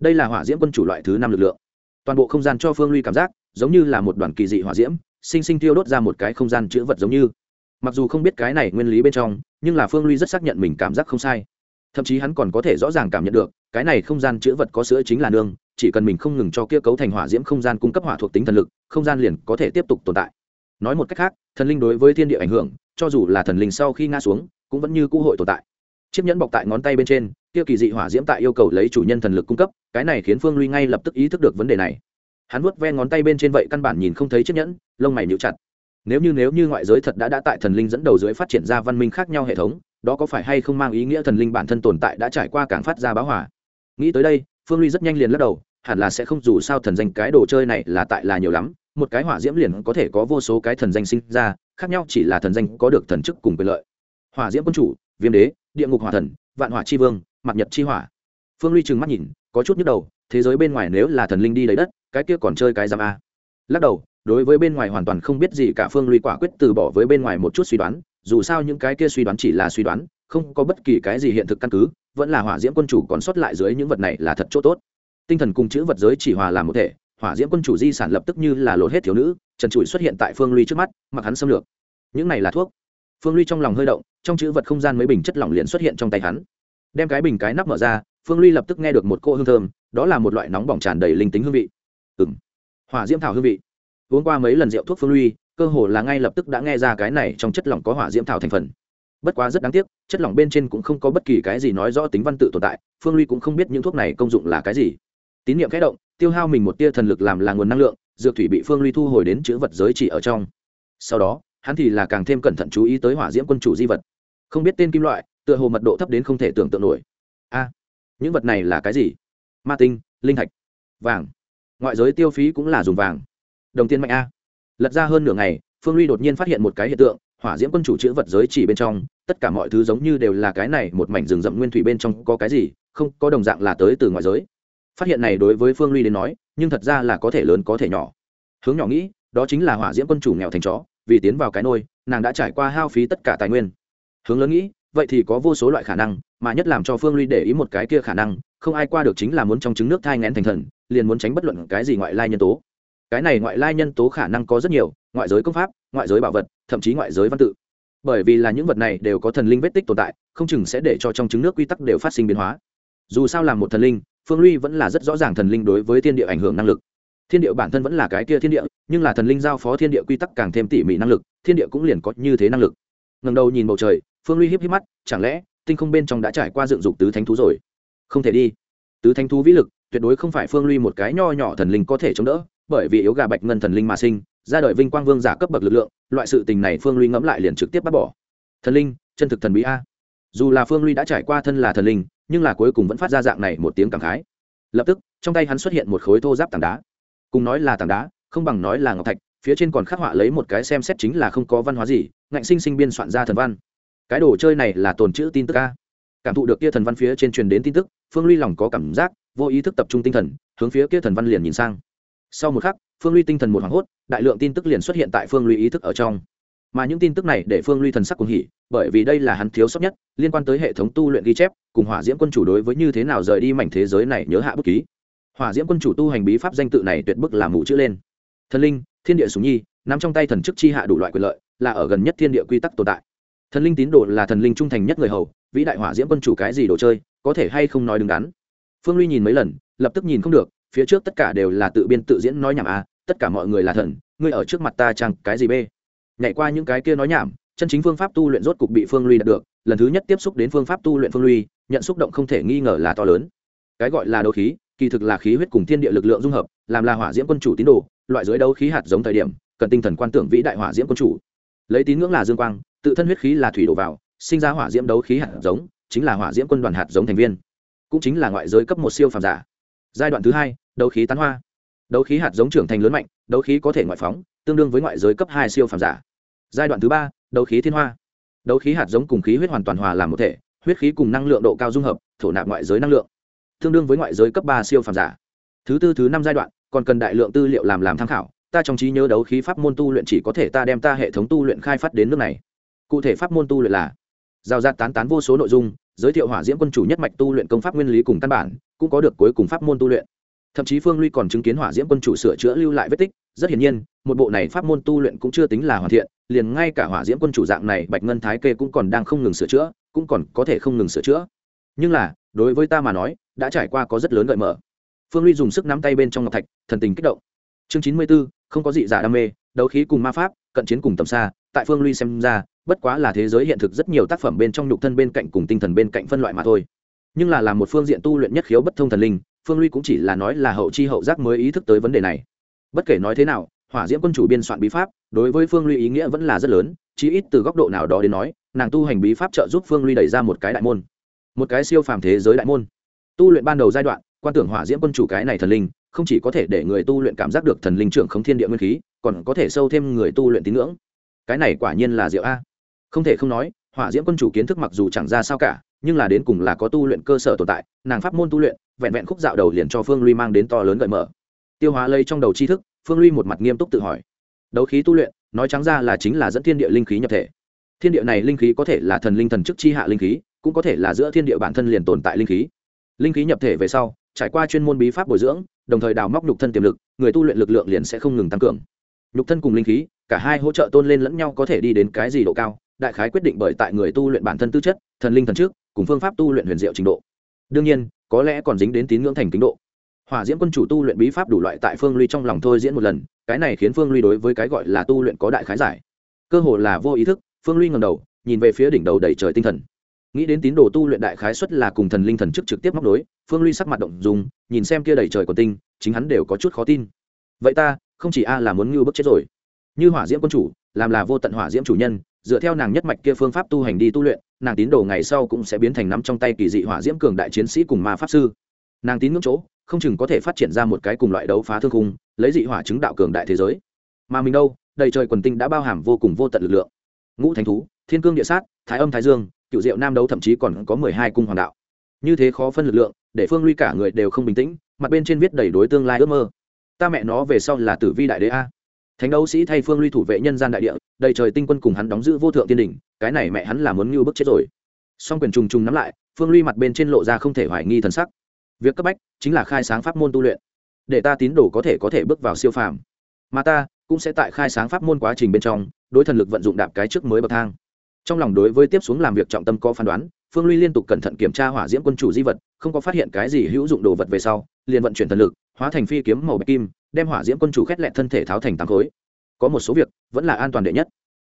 Đây là hỏa diễm quân chủ loại thứ năm lực lượng. Toàn bộ không gian cho phương ly cảm giác, giống như là một đoàn kỳ dị hỏa diễm, sinh sinh tiêu đốt ra một cái không gian chữ vật giống như. Mặc dù không biết cái này nguyên lý bên trong, nhưng là phương ly rất xác nhận mình cảm giác không sai thậm chí hắn còn có thể rõ ràng cảm nhận được, cái này không gian chữ vật có sữa chính là nương, chỉ cần mình không ngừng cho kia cấu thành hỏa diễm không gian cung cấp hỏa thuộc tính thần lực, không gian liền có thể tiếp tục tồn tại. Nói một cách khác, thần linh đối với thiên địa ảnh hưởng, cho dù là thần linh sau khi ngã xuống, cũng vẫn như cũ hội tồn tại. Chiếc nhẫn bọc tại ngón tay bên trên, kia kỳ dị hỏa diễm tại yêu cầu lấy chủ nhân thần lực cung cấp, cái này khiến phương ly ngay lập tức ý thức được vấn đề này. Hắn vuốt ve ngón tay bên trên vậy căn bản nhìn không thấy chiếc nhẫn, lông mày níu chặt. Nếu như nếu như ngoại giới thật đã đã tại thần linh dẫn đầu dưới phát triển ra văn minh khác nhau hệ thống đó có phải hay không mang ý nghĩa thần linh bản thân tồn tại đã trải qua càng phát ra báo hỏa nghĩ tới đây, phương ly rất nhanh liền lắc đầu, hẳn là sẽ không dù sao thần danh cái đồ chơi này là tại là nhiều lắm, một cái hỏa diễm liền có thể có vô số cái thần danh sinh ra, khác nhau chỉ là thần danh có được thần chức cùng quyền lợi. Hỏa diễm quân chủ, viêm đế, địa ngục hỏa thần, vạn hỏa chi vương mặc nhật chi hỏa. Phương ly trừng mắt nhìn, có chút nhức đầu, thế giới bên ngoài nếu là thần linh đi lấy đất, cái kia còn chơi cái giam a. Lắc đầu, đối với bên ngoài hoàn toàn không biết gì cả, phương ly quả quyết từ bỏ với bên ngoài một chút suy đoán dù sao những cái kia suy đoán chỉ là suy đoán, không có bất kỳ cái gì hiện thực căn cứ, vẫn là hỏa diễm quân chủ còn sót lại dưới những vật này là thật chỗ tốt. Tinh thần cùng chữ vật giới chỉ hòa làm một thể, hỏa diễm quân chủ di sản lập tức như là lột hết thiếu nữ, trần trụi xuất hiện tại phương ly trước mắt, mặc hắn xâm lược. Những này là thuốc. Phương ly trong lòng hơi động, trong chữ vật không gian mấy bình chất lỏng liền xuất hiện trong tay hắn. Đem cái bình cái nắp mở ra, phương ly lập tức nghe được một cô hương thơm, đó là một loại nóng bỏng tràn đầy linh tính hương vị. Ừ m hỏa diễm thảo hương vị. Uống qua mấy lần rượu thuốc phương ly cơ hồ là ngay lập tức đã nghe ra cái này trong chất lỏng có hỏa diễm thảo thành phần. Bất quá rất đáng tiếc, chất lỏng bên trên cũng không có bất kỳ cái gì nói rõ tính văn tự tồn tại, phương ly cũng không biết những thuốc này công dụng là cái gì. Tín nhiệm khẽ động, tiêu hao mình một tia thần lực làm là nguồn năng lượng, dược thủy bị phương ly thu hồi đến chữ vật giới chỉ ở trong. Sau đó, hắn thì là càng thêm cẩn thận chú ý tới hỏa diễm quân chủ di vật. Không biết tên kim loại, tựa hồ mật độ thấp đến không thể tưởng tượng nổi. A, những vật này là cái gì? Ma tinh, linh thạch, vàng. Ngoại giới tiêu phí cũng là dùng vàng. Đồng tiền mạnh a lật ra hơn nửa ngày, phương ly đột nhiên phát hiện một cái hiện tượng, hỏa diễm quân chủ chữ vật giới chỉ bên trong, tất cả mọi thứ giống như đều là cái này, một mảnh rừng rậm nguyên thủy bên trong có cái gì, không, có đồng dạng là tới từ ngoại giới. Phát hiện này đối với phương ly đến nói, nhưng thật ra là có thể lớn, có thể nhỏ. Hướng nhỏ nghĩ, đó chính là hỏa diễm quân chủ nghèo thành chó, vì tiến vào cái nôi, nàng đã trải qua hao phí tất cả tài nguyên. Hướng lớn nghĩ, vậy thì có vô số loại khả năng, mà nhất làm cho phương ly để ý một cái kia khả năng, không ai qua được chính là muốn trong trứng nước thai ngén thành thần, liền muốn tránh bất luận cái gì ngoại lai nhân tố cái này ngoại lai nhân tố khả năng có rất nhiều, ngoại giới công pháp, ngoại giới bảo vật, thậm chí ngoại giới văn tự. Bởi vì là những vật này đều có thần linh vết tích tồn tại, không chừng sẽ để cho trong trứng nước quy tắc đều phát sinh biến hóa. Dù sao làm một thần linh, phương ly vẫn là rất rõ ràng thần linh đối với thiên địa ảnh hưởng năng lực. Thiên địa bản thân vẫn là cái kia thiên địa, nhưng là thần linh giao phó thiên địa quy tắc càng thêm tỉ mỉ năng lực, thiên địa cũng liền có như thế năng lực. Ngần đầu nhìn bầu trời, phương ly híp híp mắt, chẳng lẽ tinh không bên trong đã trải qua dựng dục tứ thánh thú rồi? Không thể đi. Tứ thánh thú vĩ lực, tuyệt đối không phải phương ly một cái nho nhỏ thần linh có thể chống đỡ bởi vì yếu gà bạch ngân thần linh mà sinh, ra đời vinh quang vương giả cấp bậc lực lượng, loại sự tình này phương ly ngẫm lại liền trực tiếp bắt bỏ. Thần linh, chân thực thần bí a. Dù là phương ly đã trải qua thân là thần linh, nhưng là cuối cùng vẫn phát ra dạng này một tiếng cảm khái. Lập tức, trong tay hắn xuất hiện một khối thô giáp tảng đá. Cùng nói là tảng đá, không bằng nói là ngọc thạch, phía trên còn khắc họa lấy một cái xem xét chính là không có văn hóa gì, ngạnh sinh sinh biên soạn ra thần văn. Cái đồ chơi này là tồn chữ tin tức a. Cảm thụ được kia thần văn phía trên truyền đến tin tức, phương ly lòng có cảm giác, vô ý thức tập trung tinh thần, hướng phía kia thần văn liền nhìn sang sau một khắc, phương ly tinh thần một hoảng hốt, đại lượng tin tức liền xuất hiện tại phương ly ý thức ở trong. Mà những tin tức này để phương ly thần sắc cùng hỉ, bởi vì đây là hắn thiếu sót nhất, liên quan tới hệ thống tu luyện ghi chép, cùng hỏa diễm quân chủ đối với như thế nào rời đi mảnh thế giới này nhớ hạ bút ký. Hỏa diễm quân chủ tu hành bí pháp danh tự này tuyệt bức làm mũ chữ lên. Thần linh, thiên địa súng nhi nằm trong tay thần chức chi hạ đủ loại quyền lợi, là ở gần nhất thiên địa quy tắc tồn tại. Thần linh tín đồ là thần linh trung thành nhất người hầu, vĩ đại hỏa diễm quân chủ cái gì đồ chơi, có thể hay không nói đứng đắn. Phương ly nhìn mấy lần, lập tức nhìn không được phía trước tất cả đều là tự biên tự diễn nói nhảm a à, tất cả mọi người là thần ngươi ở trước mặt ta chẳng cái gì bê. Nhảy qua những cái kia nói nhảm chân chính phương pháp tu luyện rốt cục bị phương ly đạt được lần thứ nhất tiếp xúc đến phương pháp tu luyện phương ly nhận xúc động không thể nghi ngờ là to lớn. Cái gọi là đấu khí kỳ thực là khí huyết cùng thiên địa lực lượng dung hợp làm là hỏa diễm quân chủ tín đồ loại dưới đấu khí hạt giống thời điểm cần tinh thần quan tưởng vĩ đại hỏa diễm quân chủ. Lấy tín ngưỡng là dương quang tự thân huyết khí là thủy đổ vào sinh ra hỏa diễm đấu khí hạt giống chính là hỏa diễm quân đoàn hạt giống thành viên. Cũng chính là ngoại giới cấp một siêu phàm giả. Giai đoạn thứ hai đấu khí tán hoa. Đấu khí hạt giống trưởng thành lớn mạnh, đấu khí có thể ngoại phóng, tương đương với ngoại giới cấp hai siêu phàm giả. Giai đoạn thứ ba, đấu khí thiên hoa. Đấu khí hạt giống cùng khí huyết hoàn toàn hòa làm một thể, huyết khí cùng năng lượng độ cao dung hợp, thổ nạp ngoại giới năng lượng, tương đương với ngoại giới cấp ba siêu phàm giả. Thứ tư, thứ năm giai đoạn, còn cần đại lượng tư liệu làm làm tham khảo, ta trong trí nhớ đấu khí pháp môn tu luyện chỉ có thể ta đem ta hệ thống tu luyện khai phát đến nước này. Cụ thể pháp môn tu luyện là giao ra tán tán vô số nội dung, giới thiệu hỏa diễm quân chủ nhất mạch tu luyện công pháp nguyên lý cùng căn bản, cũng có được cuối cùng pháp môn tu luyện thậm chí phương ly còn chứng kiến hỏa diễm quân chủ sửa chữa lưu lại vết tích. Rất hiển nhiên, một bộ này pháp môn tu luyện cũng chưa tính là hoàn thiện, liền ngay cả hỏa diễm quân chủ dạng này, bạch ngân thái kê cũng còn đang không ngừng sửa chữa, cũng còn có thể không ngừng sửa chữa. Nhưng là, đối với ta mà nói, đã trải qua có rất lớn gợi mở. Phương ly dùng sức nắm tay bên trong ngọc thạch, thần tình kích động. Chương chín mươi b ố không có dị giả đam mê, đấu khí cùng ma pháp, cận chiến cùng tầm xa, tại phương ly xem ra, bất quá là thế giới hiện thực rất nhiều tác phẩm bên trong nhục thân bên cạnh cùng tinh thần bên cạnh phân loại mà thôi. Nhưng là làm một phương diện tu luyện nhất khiếu bất thông thần linh phương ly cũng chỉ là nói là hậu chi hậu giác mới ý thức tới vấn đề này. Bất kể nói thế nào, hỏa diễm quân chủ biên soạn bí pháp, đối với phương ly ý nghĩa vẫn là rất lớn, chí ít từ góc độ nào đó đến nói, nàng tu hành bí pháp trợ giúp phương ly đẩy ra một cái đại môn. Một cái siêu phàm thế giới đại môn. Tu luyện ban đầu giai đoạn, quan tưởng hỏa diễm quân chủ cái này thần linh, không chỉ có thể để người tu luyện cảm giác được thần linh trưởng không thiên địa nguyên khí, còn có thể sâu thêm người tu luyện tín ngưỡng. Cái này quả nhiên là diệu a. Không thể không nói, hỏa diễm quân chủ kiến thức mặc dù chẳng ra sao cả nhưng là đến cùng là có tu luyện cơ sở tồn tại, nàng pháp môn tu luyện, vẹn vẹn khúc dạo đầu liền cho phương ly mang đến to lớn gợi mở. Tiêu hóa lây trong đầu tri thức, phương ly một mặt nghiêm túc tự hỏi. Đấu khí tu luyện, nói trắng ra là chính là dẫn thiên địa linh khí nhập thể. Thiên địa này linh khí có thể là thần linh thần chức chi hạ linh khí, cũng có thể là giữa thiên địa bản thân liền tồn tại linh khí. Linh khí nhập thể về sau, trải qua chuyên môn bí pháp bồi dưỡng, đồng thời đào móc nhục thân tiềm lực, người tu luyện lực lượng liền sẽ không ngừng tăng cường. Nhục thân cùng linh khí, cả hai hỗ trợ tôn lên lẫn nhau có thể đi đến cái gì độ cao đại khái quyết định bởi tại người tu luyện bản thân tư chất, thần linh thần trước, cùng phương pháp tu luyện huyền diệu trình độ. Đương nhiên, có lẽ còn dính đến tín ngưỡng thành kính độ. Hỏa diễm quân chủ tu luyện bí pháp đủ loại tại phương ly trong lòng thôi diễn một lần, cái này khiến phương ly đối với cái gọi là tu luyện có đại khái giải. Cơ hồ là vô ý thức, phương ly ngầm đầu, nhìn về phía đỉnh đầu đầy trời tinh thần. Nghĩ đến tín đồ tu luyện đại khái xuất là cùng thần linh thần chức trực tiếp móc đối phương ly sắc mặt động dùng nhìn xem kia đầy trời còn tinh, chính hắn đều có chút khó tin. Vậy ta, không chỉ a là muốn ngưu bức chết rồi. Như hỏa diễm quân chủ, làm là vô tận hỏa diễm chủ nhân dựa theo nàng nhất mạch kia phương pháp tu hành đi tu luyện, nàng tín đồ ngày sau cũng sẽ biến thành nắm trong tay kỳ dị hỏa diễm cường đại chiến sĩ cùng ma pháp sư. Nàng tín ngưỡng chỗ, không chừng có thể phát triển ra một cái cùng loại đấu phá thương khung, lấy dị hỏa chứng đạo cường đại thế giới. Mà mình đâu, đầy trời quần tinh đã bao hàm vô cùng vô tận lực lượng. Ngũ thánh thú, thiên cương địa sát, thái âm thái dương, cựu diệu nam đấu thậm chí còn có mười hai cung hoàng đạo. Như thế khó phân lực lượng, để phương ly cả người đều không bình tĩnh, mặt bên trên viết đầy đối tương lai ước mơ. Ta mẹ nó về sau là tử vi đại đế a. Thánh đấu sĩ thay phương ly thủ vệ nhân gian đại địa đầy trời tinh quân cùng hắn đóng giữ vô thượng tiên đỉnh cái này mẹ hắn là muốn ngưu bức chết rồi. Song quyền trùng trùng nắm lại, phương ly mặt bên trên lộ ra không thể hoài nghi thần sắc. Việc cấp bách chính là khai sáng pháp môn tu luyện, để ta tín đồ có thể có thể bước vào siêu phàm. Mà ta cũng sẽ tại khai sáng pháp môn quá trình bên trong, đối thần lực vận dụng đạp cái trước mới bậc thang. Trong lòng đối với tiếp xuống làm việc trọng tâm có phán đoán, phương ly liên tục cẩn thận kiểm tra hỏa diễm quân chủ di vật, không có phát hiện cái gì hữu dụng đồ vật về sau, liền vận chuyển thần lực, hóa thành phi kiếm màu bạch kim, đem hỏa diễm quân chủ khét lẹt thân thể tháo thành tám khối có một số việc vẫn là an toàn đệ nhất.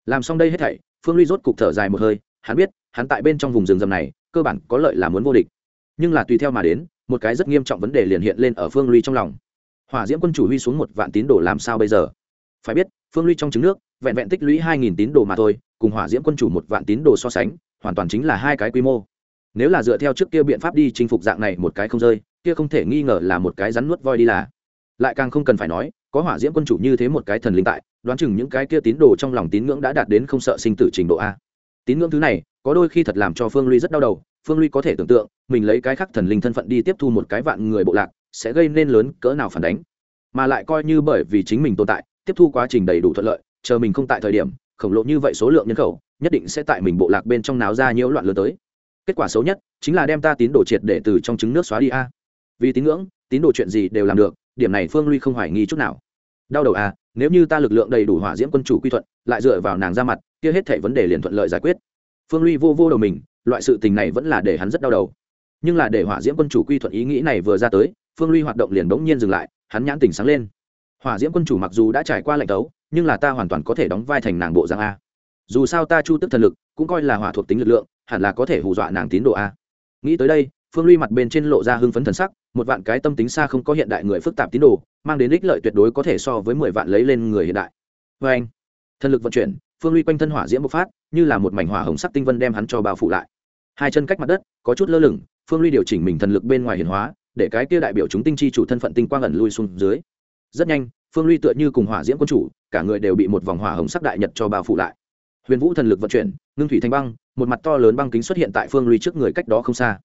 Làm xong đây hết thảy, phương ly rốt cục thở dài một hơi, hắn biết, hắn tại bên trong vùng rừng rầm này, cơ bản có lợi là muốn vô địch. Nhưng là tùy theo mà đến, một cái rất nghiêm trọng vấn đề liền hiện lên ở phương ly trong lòng. Hỏa diễm quân chủ huy xuống một vạn tín đồ làm sao bây giờ? Phải biết, phương ly trong trứng nước, vẹn vẹn tích lũy hai nghìn tín đồ mà thôi, cùng hỏa diễm quân chủ một vạn tín đồ so sánh, hoàn toàn chính là hai cái quy mô. Nếu là dựa theo trước kia biện pháp đi chinh phục dạng này một cái không rơi, kia không thể nghi ngờ là một cái rắn nuốt voi đi là. Lại càng không cần phải nói có hỏa diễm quân chủ như thế một cái thần linh tại, đoán chừng những cái kia tín đồ trong lòng tín ngưỡng đã đạt đến không sợ sinh tử trình độ a. Tín ngưỡng thứ này, có đôi khi thật làm cho phương ly rất đau đầu, phương ly có thể tưởng tượng, mình lấy cái khắc thần linh thân phận đi tiếp thu một cái vạn người bộ lạc, sẽ gây nên lớn cỡ nào phản đánh. Mà lại coi như bởi vì chính mình tồn tại, tiếp thu quá trình đầy đủ thuận lợi, chờ mình không tại thời điểm, khổng lồ như vậy số lượng nhân khẩu, nhất định sẽ tại mình bộ lạc bên trong náo ra nhiễu loạn lớn tới. Kết quả xấu nhất, chính là đem ta tín đồ triệt để từ trong trứng nước xóa đi a. Vì tín ngưỡng, tín đồ chuyện gì đều làm được điểm này phương ly không hoài nghi chút nào. Đau đầu à? nếu như ta lực lượng đầy đủ hỏa diễm quân chủ quy thuận, lại dựa vào nàng ra mặt, kia hết thể vấn đề liền thuận lợi giải quyết. Phương ly vô vô đầu mình, loại sự tình này vẫn là để hắn rất đau đầu. Nhưng là để hỏa diễm quân chủ quy thuận ý nghĩ này vừa ra tới, phương ly hoạt động liền bỗng nhiên dừng lại, hắn nhãn tình sáng lên. Hỏa diễm quân chủ mặc dù đã trải qua lệnh tấu, nhưng là ta hoàn toàn có thể đóng vai thành nàng bộ giang a. Dù sao ta chu tức thần lực, cũng coi là hỏa thuộc tính lực lượng, hẳn là có thể hù dọa nàng tín đồ a. Nghĩ tới đây phương ly mặt bên trên lộ ra hưng phấn thần sắc, một vạn cái tâm tính xa không có hiện đại người phức tạp tín đồ, mang đến ích lợi tuyệt đối có thể so với mười vạn lấy lên người hiện đại. Vê anh, thần lực vận chuyển, phương ly quanh thân hỏa diễm bộc phát, như là một mảnh hỏa hồng sắc tinh vân đem hắn cho bao phủ lại. Hai chân cách mặt đất, có chút lơ lửng, phương ly điều chỉnh mình thần lực bên ngoài hiền hóa, để cái kia đại biểu chúng tinh chi chủ thân phận tinh quang ẩn lui xuống dưới. Rất nhanh, phương ly tựa như cùng hỏa diễm quân chủ, cả người đều bị một vòng hỏa hồng sắc đại nhật cho bao phủ lại. Huyền vũ thần lực vận chuyển, ngưng thủy thanh băng, một mặt to lớn băng kính xuất hiện tại phương ly trước người cách đó không xa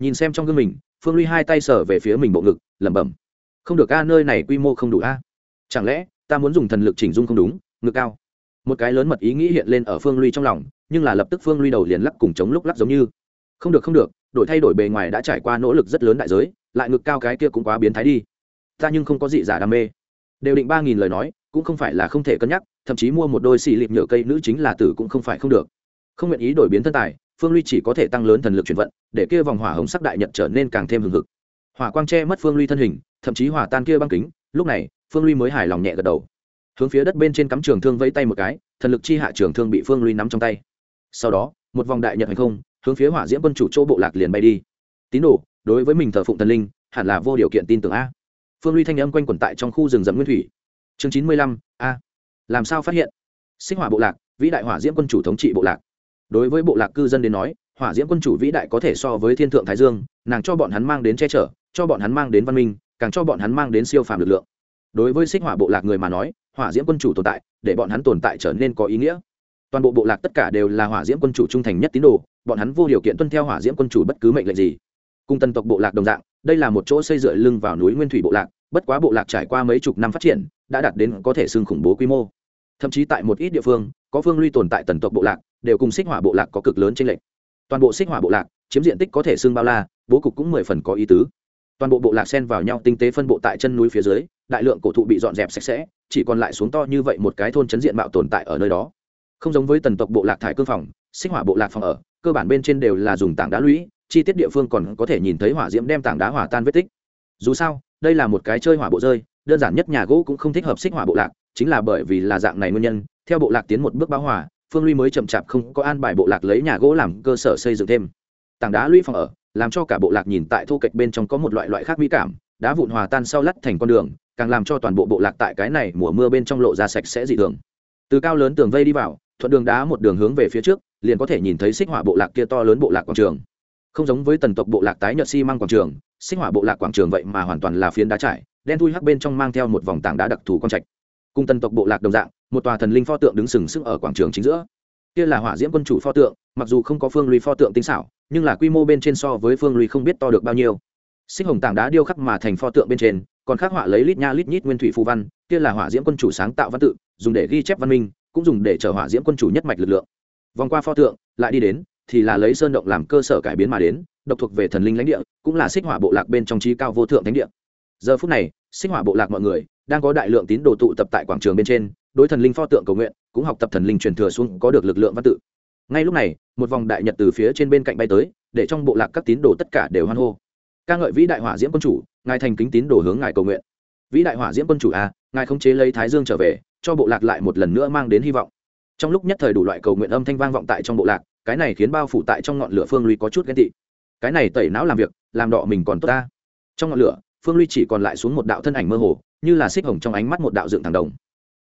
nhìn xem trong gương mình, phương ly hai tay sở về phía mình bộ ngực, lẩm bẩm. Không được a, nơi này quy mô không đủ a. Chẳng lẽ, ta muốn dùng thần lực chỉnh dung không đúng, ngực cao? Một cái lớn mật ý nghĩ hiện lên ở phương ly trong lòng, nhưng là lập tức phương ly đầu liền lắc cùng chống lúc lắc giống như. Không được không được, đổi thay đổi bề ngoài đã trải qua nỗ lực rất lớn đại giới, lại ngực cao cái kia cũng quá biến thái đi. Ta nhưng không có gì giả đam mê. Đều định ba nghìn lời nói, cũng không phải là không thể cân nhắc, thậm chí mua một đôi xì lịp nhựa cây nữ chính là tử cũng không phải không được. Không nguyện ý đổi biến thân tài phương ly chỉ có thể tăng lớn thần lực chuyển vận, để kia vòng hỏa hồng sắc đại nhật trở nên càng thêm hừng hực. Hỏa quang che mất phương ly thân hình, thậm chí hỏa tan kia băng kính, lúc này, phương ly mới hài lòng nhẹ gật đầu. Hướng phía đất bên trên cắm trường thương vẫy tay một cái, thần lực chi hạ trường thương bị phương ly nắm trong tay. Sau đó, một vòng đại nhật hành không, hướng phía hỏa diễm quân chủ chỗ bộ lạc liền bay đi. Tín đồ, đối với mình thờ phụng thần linh, hẳn là vô điều kiện tin tưởng a. Phương ly thanh âm quanh quẩn tại trong khu rừng rậm nguyên thủy. Chương chín mươi lăm, a. Làm sao phát hiện? Sinh hỏa bộ lạc, vĩ đại hỏa diễm quân chủ thống trị bộ lạc đối với bộ lạc cư dân đến nói, hỏa diễm quân chủ vĩ đại có thể so với thiên thượng thái dương, nàng cho bọn hắn mang đến che chở, cho bọn hắn mang đến văn minh, càng cho bọn hắn mang đến siêu phàm lực lượng. Đối với xích hỏa bộ lạc người mà nói, hỏa diễm quân chủ tồn tại, để bọn hắn tồn tại trở nên có ý nghĩa. Toàn bộ bộ lạc tất cả đều là hỏa diễm quân chủ trung thành nhất tín đồ, bọn hắn vô điều kiện tuân theo hỏa diễm quân chủ bất cứ mệnh lệnh gì. Cùng tân tộc bộ lạc đồng dạng, đây là một chỗ xây dựa lưng vào núi nguyên thủy bộ lạc, bất quá bộ lạc trải qua mấy chục năm phát triển, đã đạt đến có thể xưng khủng bố quy mô. Thậm chí tại một ít địa phương, có phương luy tồn tại tần tộc bộ lạc đều cùng xích hỏa bộ lạc có cực lớn trên lệnh toàn bộ xích hỏa bộ lạc, chiếm diện tích có thể xưng bao la, bố cục cũng mười phần có ý tứ. Toàn bộ bộ lạc xen vào nhau tinh tế phân bộ tại chân núi phía dưới, đại lượng cổ thụ bị dọn dẹp sạch sẽ, chỉ còn lại xuống to như vậy một cái thôn chấn diện mạo tồn tại ở nơi đó. Không giống với tần tộc bộ lạc thải cương phòng, xích hỏa bộ lạc phòng ở, cơ bản bên trên đều là dùng tảng đá lũy, chi tiết địa phương còn có thể nhìn thấy hỏa diễm đem tảng đá hỏa tan vết tích. Dù sao, đây là một cái chơi hỏa bộ rơi, đơn giản nhất nhà gỗ cũng không thích hợp xích hỏa bộ lạc, chính là bởi vì là dạng này nguyên nhân, theo bộ lạc tiến một bước báo hỏa phương ly mới chậm chạp không có an bài bộ lạc lấy nhà gỗ làm cơ sở xây dựng thêm. Tảng đá lũy phòng ở, làm cho cả bộ lạc nhìn tại thu kịch bên trong có một loại loại khác mỹ cảm, đá vụn hòa tan sau lắt thành con đường, càng làm cho toàn bộ bộ lạc tại cái này mùa mưa bên trong lộ ra sạch sẽ dị thường. Từ cao lớn tường vây đi vào, thuận đường đá một đường hướng về phía trước, liền có thể nhìn thấy xích hỏa bộ lạc kia to lớn bộ lạc quảng trường. Không giống với tần tộc bộ lạc tái nhợt xi、si、măng quảng trường, xích hỏa bộ lạc quảng trường vậy mà hoàn toàn là phiến đá trải, đen thui hắc bên trong mang theo một vòng tảng đá đặc thù con trạch cùng tần tộc bộ lạc đồng dạng, một tòa thần linh pho tượng đứng sừng sững ở quảng trường chính giữa. Kia là hỏa diễm quân chủ pho tượng, mặc dù không có phương lùi pho tượng tinh xảo, nhưng là quy mô bên trên so với phương lùi không biết to được bao nhiêu. Xích hồng tảng đá điêu khắc mà thành pho tượng bên trên, còn khắc họa lấy lít nha lít nhít nguyên thủy phù văn, kia là hỏa diễm quân chủ sáng tạo văn tự, dùng để ghi chép văn minh, cũng dùng để chở hỏa diễm quân chủ nhất mạch lực lượng. Vòng qua pho tượng, lại đi đến, thì là lấy sơn động làm cơ sở cải biến mà đến, độc thuộc về thần linh lãnh địa, cũng là xích hỏa bộ lạc bên trong trí cao vô thượng thánh địa. Giờ phút này, xích hỏa bộ lạc mọi người đang có đại lượng tín đồ tụ tập tại quảng trường bên trên đối thần linh pho tượng cầu nguyện cũng học tập thần linh truyền thừa xuống có được lực lượng văn tự. Ngay lúc này một vòng đại nhật từ phía trên bên cạnh bay tới để trong bộ lạc các tín đồ tất cả đều hoan hô. Ca ngợi vĩ đại hỏa diễm quân chủ ngài thành kính tín đồ hướng ngài cầu nguyện. Vĩ đại hỏa diễm quân chủ a à, ngài không chế lấy thái dương trở về cho bộ lạc lại một lần nữa mang đến hy vọng. Trong lúc nhất thời đủ loại cầu nguyện âm thanh vang vọng tại trong bộ lạc cái này khiến bao phủ tại trong ngọn lửa phương ly có chút ghen tị. Cái này tẩy não làm việc làm đọ mình còn tốt ta. Trong ngọn lửa phương ly chỉ còn lại xuống một đạo thân ảnh mơ hồ như là xích hồng trong ánh mắt một đạo dựng thẳng đồng.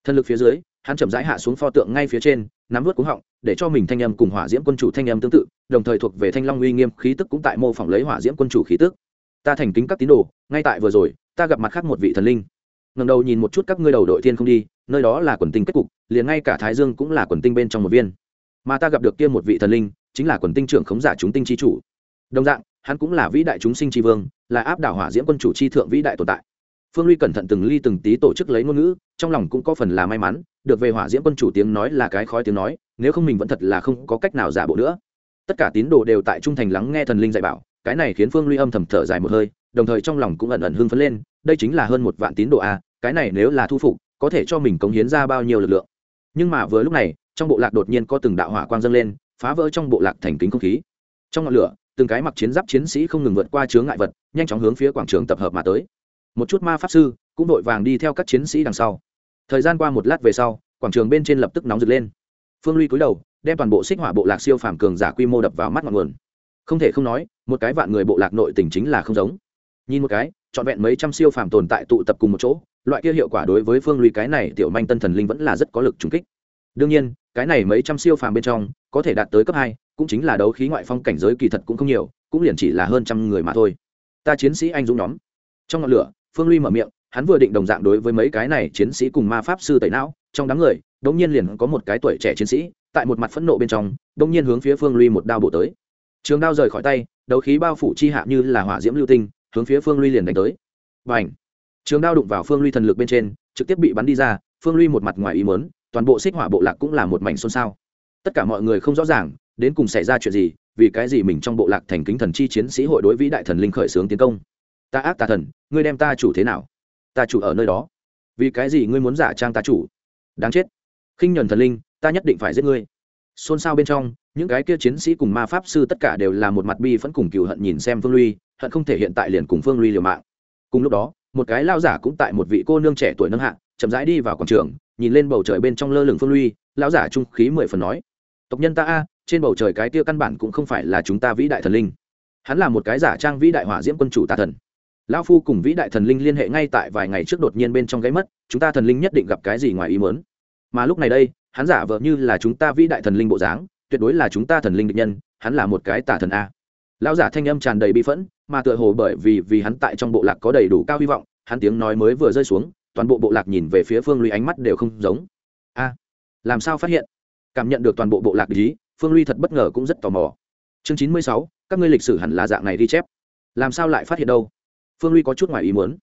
Thân lực phía dưới, hắn chậm rãi hạ xuống pho tượng ngay phía trên, nắm vớt cúng họng, để cho mình thanh âm cùng hỏa diễm quân chủ thanh âm tương tự, đồng thời thuộc về thanh long uy nghiêm khí tức cũng tại mô phỏng lấy hỏa diễm quân chủ khí tức. Ta thành kính các tín đồ, ngay tại vừa rồi, ta gặp mặt khác một vị thần linh. Ngầm đầu nhìn một chút các ngươi đầu đội thiên không đi, nơi đó là quần tinh kết cục, liền ngay cả thái dương cũng là quần tinh bên trong một viên. Mà ta gặp được kia một vị thần linh, chính là quần tinh trưởng khống giả chúng tinh chi chủ. Đồng dạng, hắn cũng là vĩ đại chúng sinh tri vương, là áp đảo hỏa diễm quân chủ chi thượng vĩ đại tồn tại phương ly cẩn thận từng ly từng tí tổ chức lấy ngôn ngữ, trong lòng cũng có phần là may mắn, được về hỏa diễm quân chủ tiếng nói là cái khói tiếng nói, nếu không mình vẫn thật là không có cách nào giả bộ nữa. Tất cả tín đồ đều tại trung thành lắng nghe thần linh dạy bảo, cái này khiến phương ly âm thầm thở dài một hơi, đồng thời trong lòng cũng ẩn ẩn hưng phấn lên, đây chính là hơn một vạn tín đồ a, cái này nếu là thu phục, có thể cho mình cống hiến ra bao nhiêu lực lượng. Nhưng mà vừa lúc này, trong bộ lạc đột nhiên có từng đạo hỏa quang dâng lên, phá vỡ trong bộ lạc thành kính không khí. Trong ngọn lửa, từng cái mặc chiến giáp chiến sĩ không ngừng vượt qua chướng ngại vật, nhanh chóng hướng phía quảng trường tập hợp mà tới một chút ma pháp sư cũng đội vàng đi theo các chiến sĩ đằng sau. Thời gian qua một lát về sau, quảng trường bên trên lập tức nóng rực lên. Phương ly cúi đầu, đem toàn bộ xích hỏa bộ lạc siêu phàm cường giả quy mô đập vào mắt ngọn nguồn. Không thể không nói, một cái vạn người bộ lạc nội tình chính là không giống. Nhìn một cái, trọn vẹn mấy trăm siêu phàm tồn tại tụ tập cùng một chỗ, loại kia hiệu quả đối với phương ly cái này tiểu manh tân thần linh vẫn là rất có lực trùng kích. Đương nhiên, cái này mấy trăm siêu phàm bên trong, có thể đạt tới cấp hai, cũng chính là đấu khí ngoại phong cảnh giới kỳ thật cũng không nhiều, cũng liền chỉ là hơn trăm người mà thôi. Ta chiến sĩ anh dũng nhóm. Trong ngọn lửa phương ly mở miệng, hắn vừa định đồng dạng đối với mấy cái này chiến sĩ cùng ma pháp sư tẩy não, trong đám người, đống nhiên liền có một cái tuổi trẻ chiến sĩ, tại một mặt phẫn nộ bên trong, đống nhiên hướng phía phương ly một đao bổ tới. Trường đao rời khỏi tay, đấu khí bao phủ chi hạ như là hỏa diễm lưu tinh, hướng phía phương ly liền đánh tới. Và ảnh trường đao đụng vào phương ly thần lực bên trên, trực tiếp bị bắn đi ra, phương ly một mặt ngoài ý mớn toàn bộ xích hỏa bộ lạc cũng là một mảnh xôn xao. Tất cả mọi người không rõ ràng, đến cùng xảy ra chuyện gì, vì cái gì mình trong bộ lạc thành kính thần chi chiến sĩ hội đối vĩ đại thần linh khởi xướng tiến công ta ác tà thần, ngươi đem ta chủ thế nào? Ta chủ ở nơi đó. Vì cái gì ngươi muốn giả trang ta chủ? Đáng chết. Khinh nhuần thần linh, ta nhất định phải giết ngươi. Xôn xao bên trong, những cái kia chiến sĩ cùng ma pháp sư tất cả đều là một mặt bi vẫn cùng cựu hận nhìn xem phương luy, hận không thể hiện tại liền cùng phương luy liều mạng. Cùng lúc đó, một cái lao giả cũng tại một vị cô nương trẻ tuổi nâng hạ, chậm rãi đi vào quảng trường, nhìn lên bầu trời bên trong lơ lửng phương luy lao giả trung khí mười phần nói, tộc nhân ta a, trên bầu trời cái tia căn bản cũng không phải là chúng ta vĩ đại thần linh. Hắn là một cái giả trang vĩ đại hỏa diễm quân chủ tà thần lão phu cùng vĩ đại thần linh liên hệ ngay tại vài ngày trước đột nhiên bên trong gáy mất, chúng ta thần linh nhất định gặp cái gì ngoài ý mớn mà lúc này đây, hắn giả vợ như là chúng ta vĩ đại thần linh bộ dáng, tuyệt đối là chúng ta thần linh địch nhân, hắn là một cái tà thần a. Lão giả thanh âm tràn đầy bi phẫn, mà tựa hồ bởi vì vì hắn tại trong bộ lạc có đầy đủ cao hy vọng, hắn tiếng nói mới vừa rơi xuống, toàn bộ bộ lạc nhìn về phía phương ly ánh mắt đều không giống. A, làm sao phát hiện? Cảm nhận được toàn bộ bộ lạc ý, phương ly thật bất ngờ cũng rất tò mò. Chương chín mươi sáu, các ngươi lịch sử hẳn là dạng này ghi chép. Làm sao lại phát hiện đâu? Phương ly có chút ngoài ý muốn.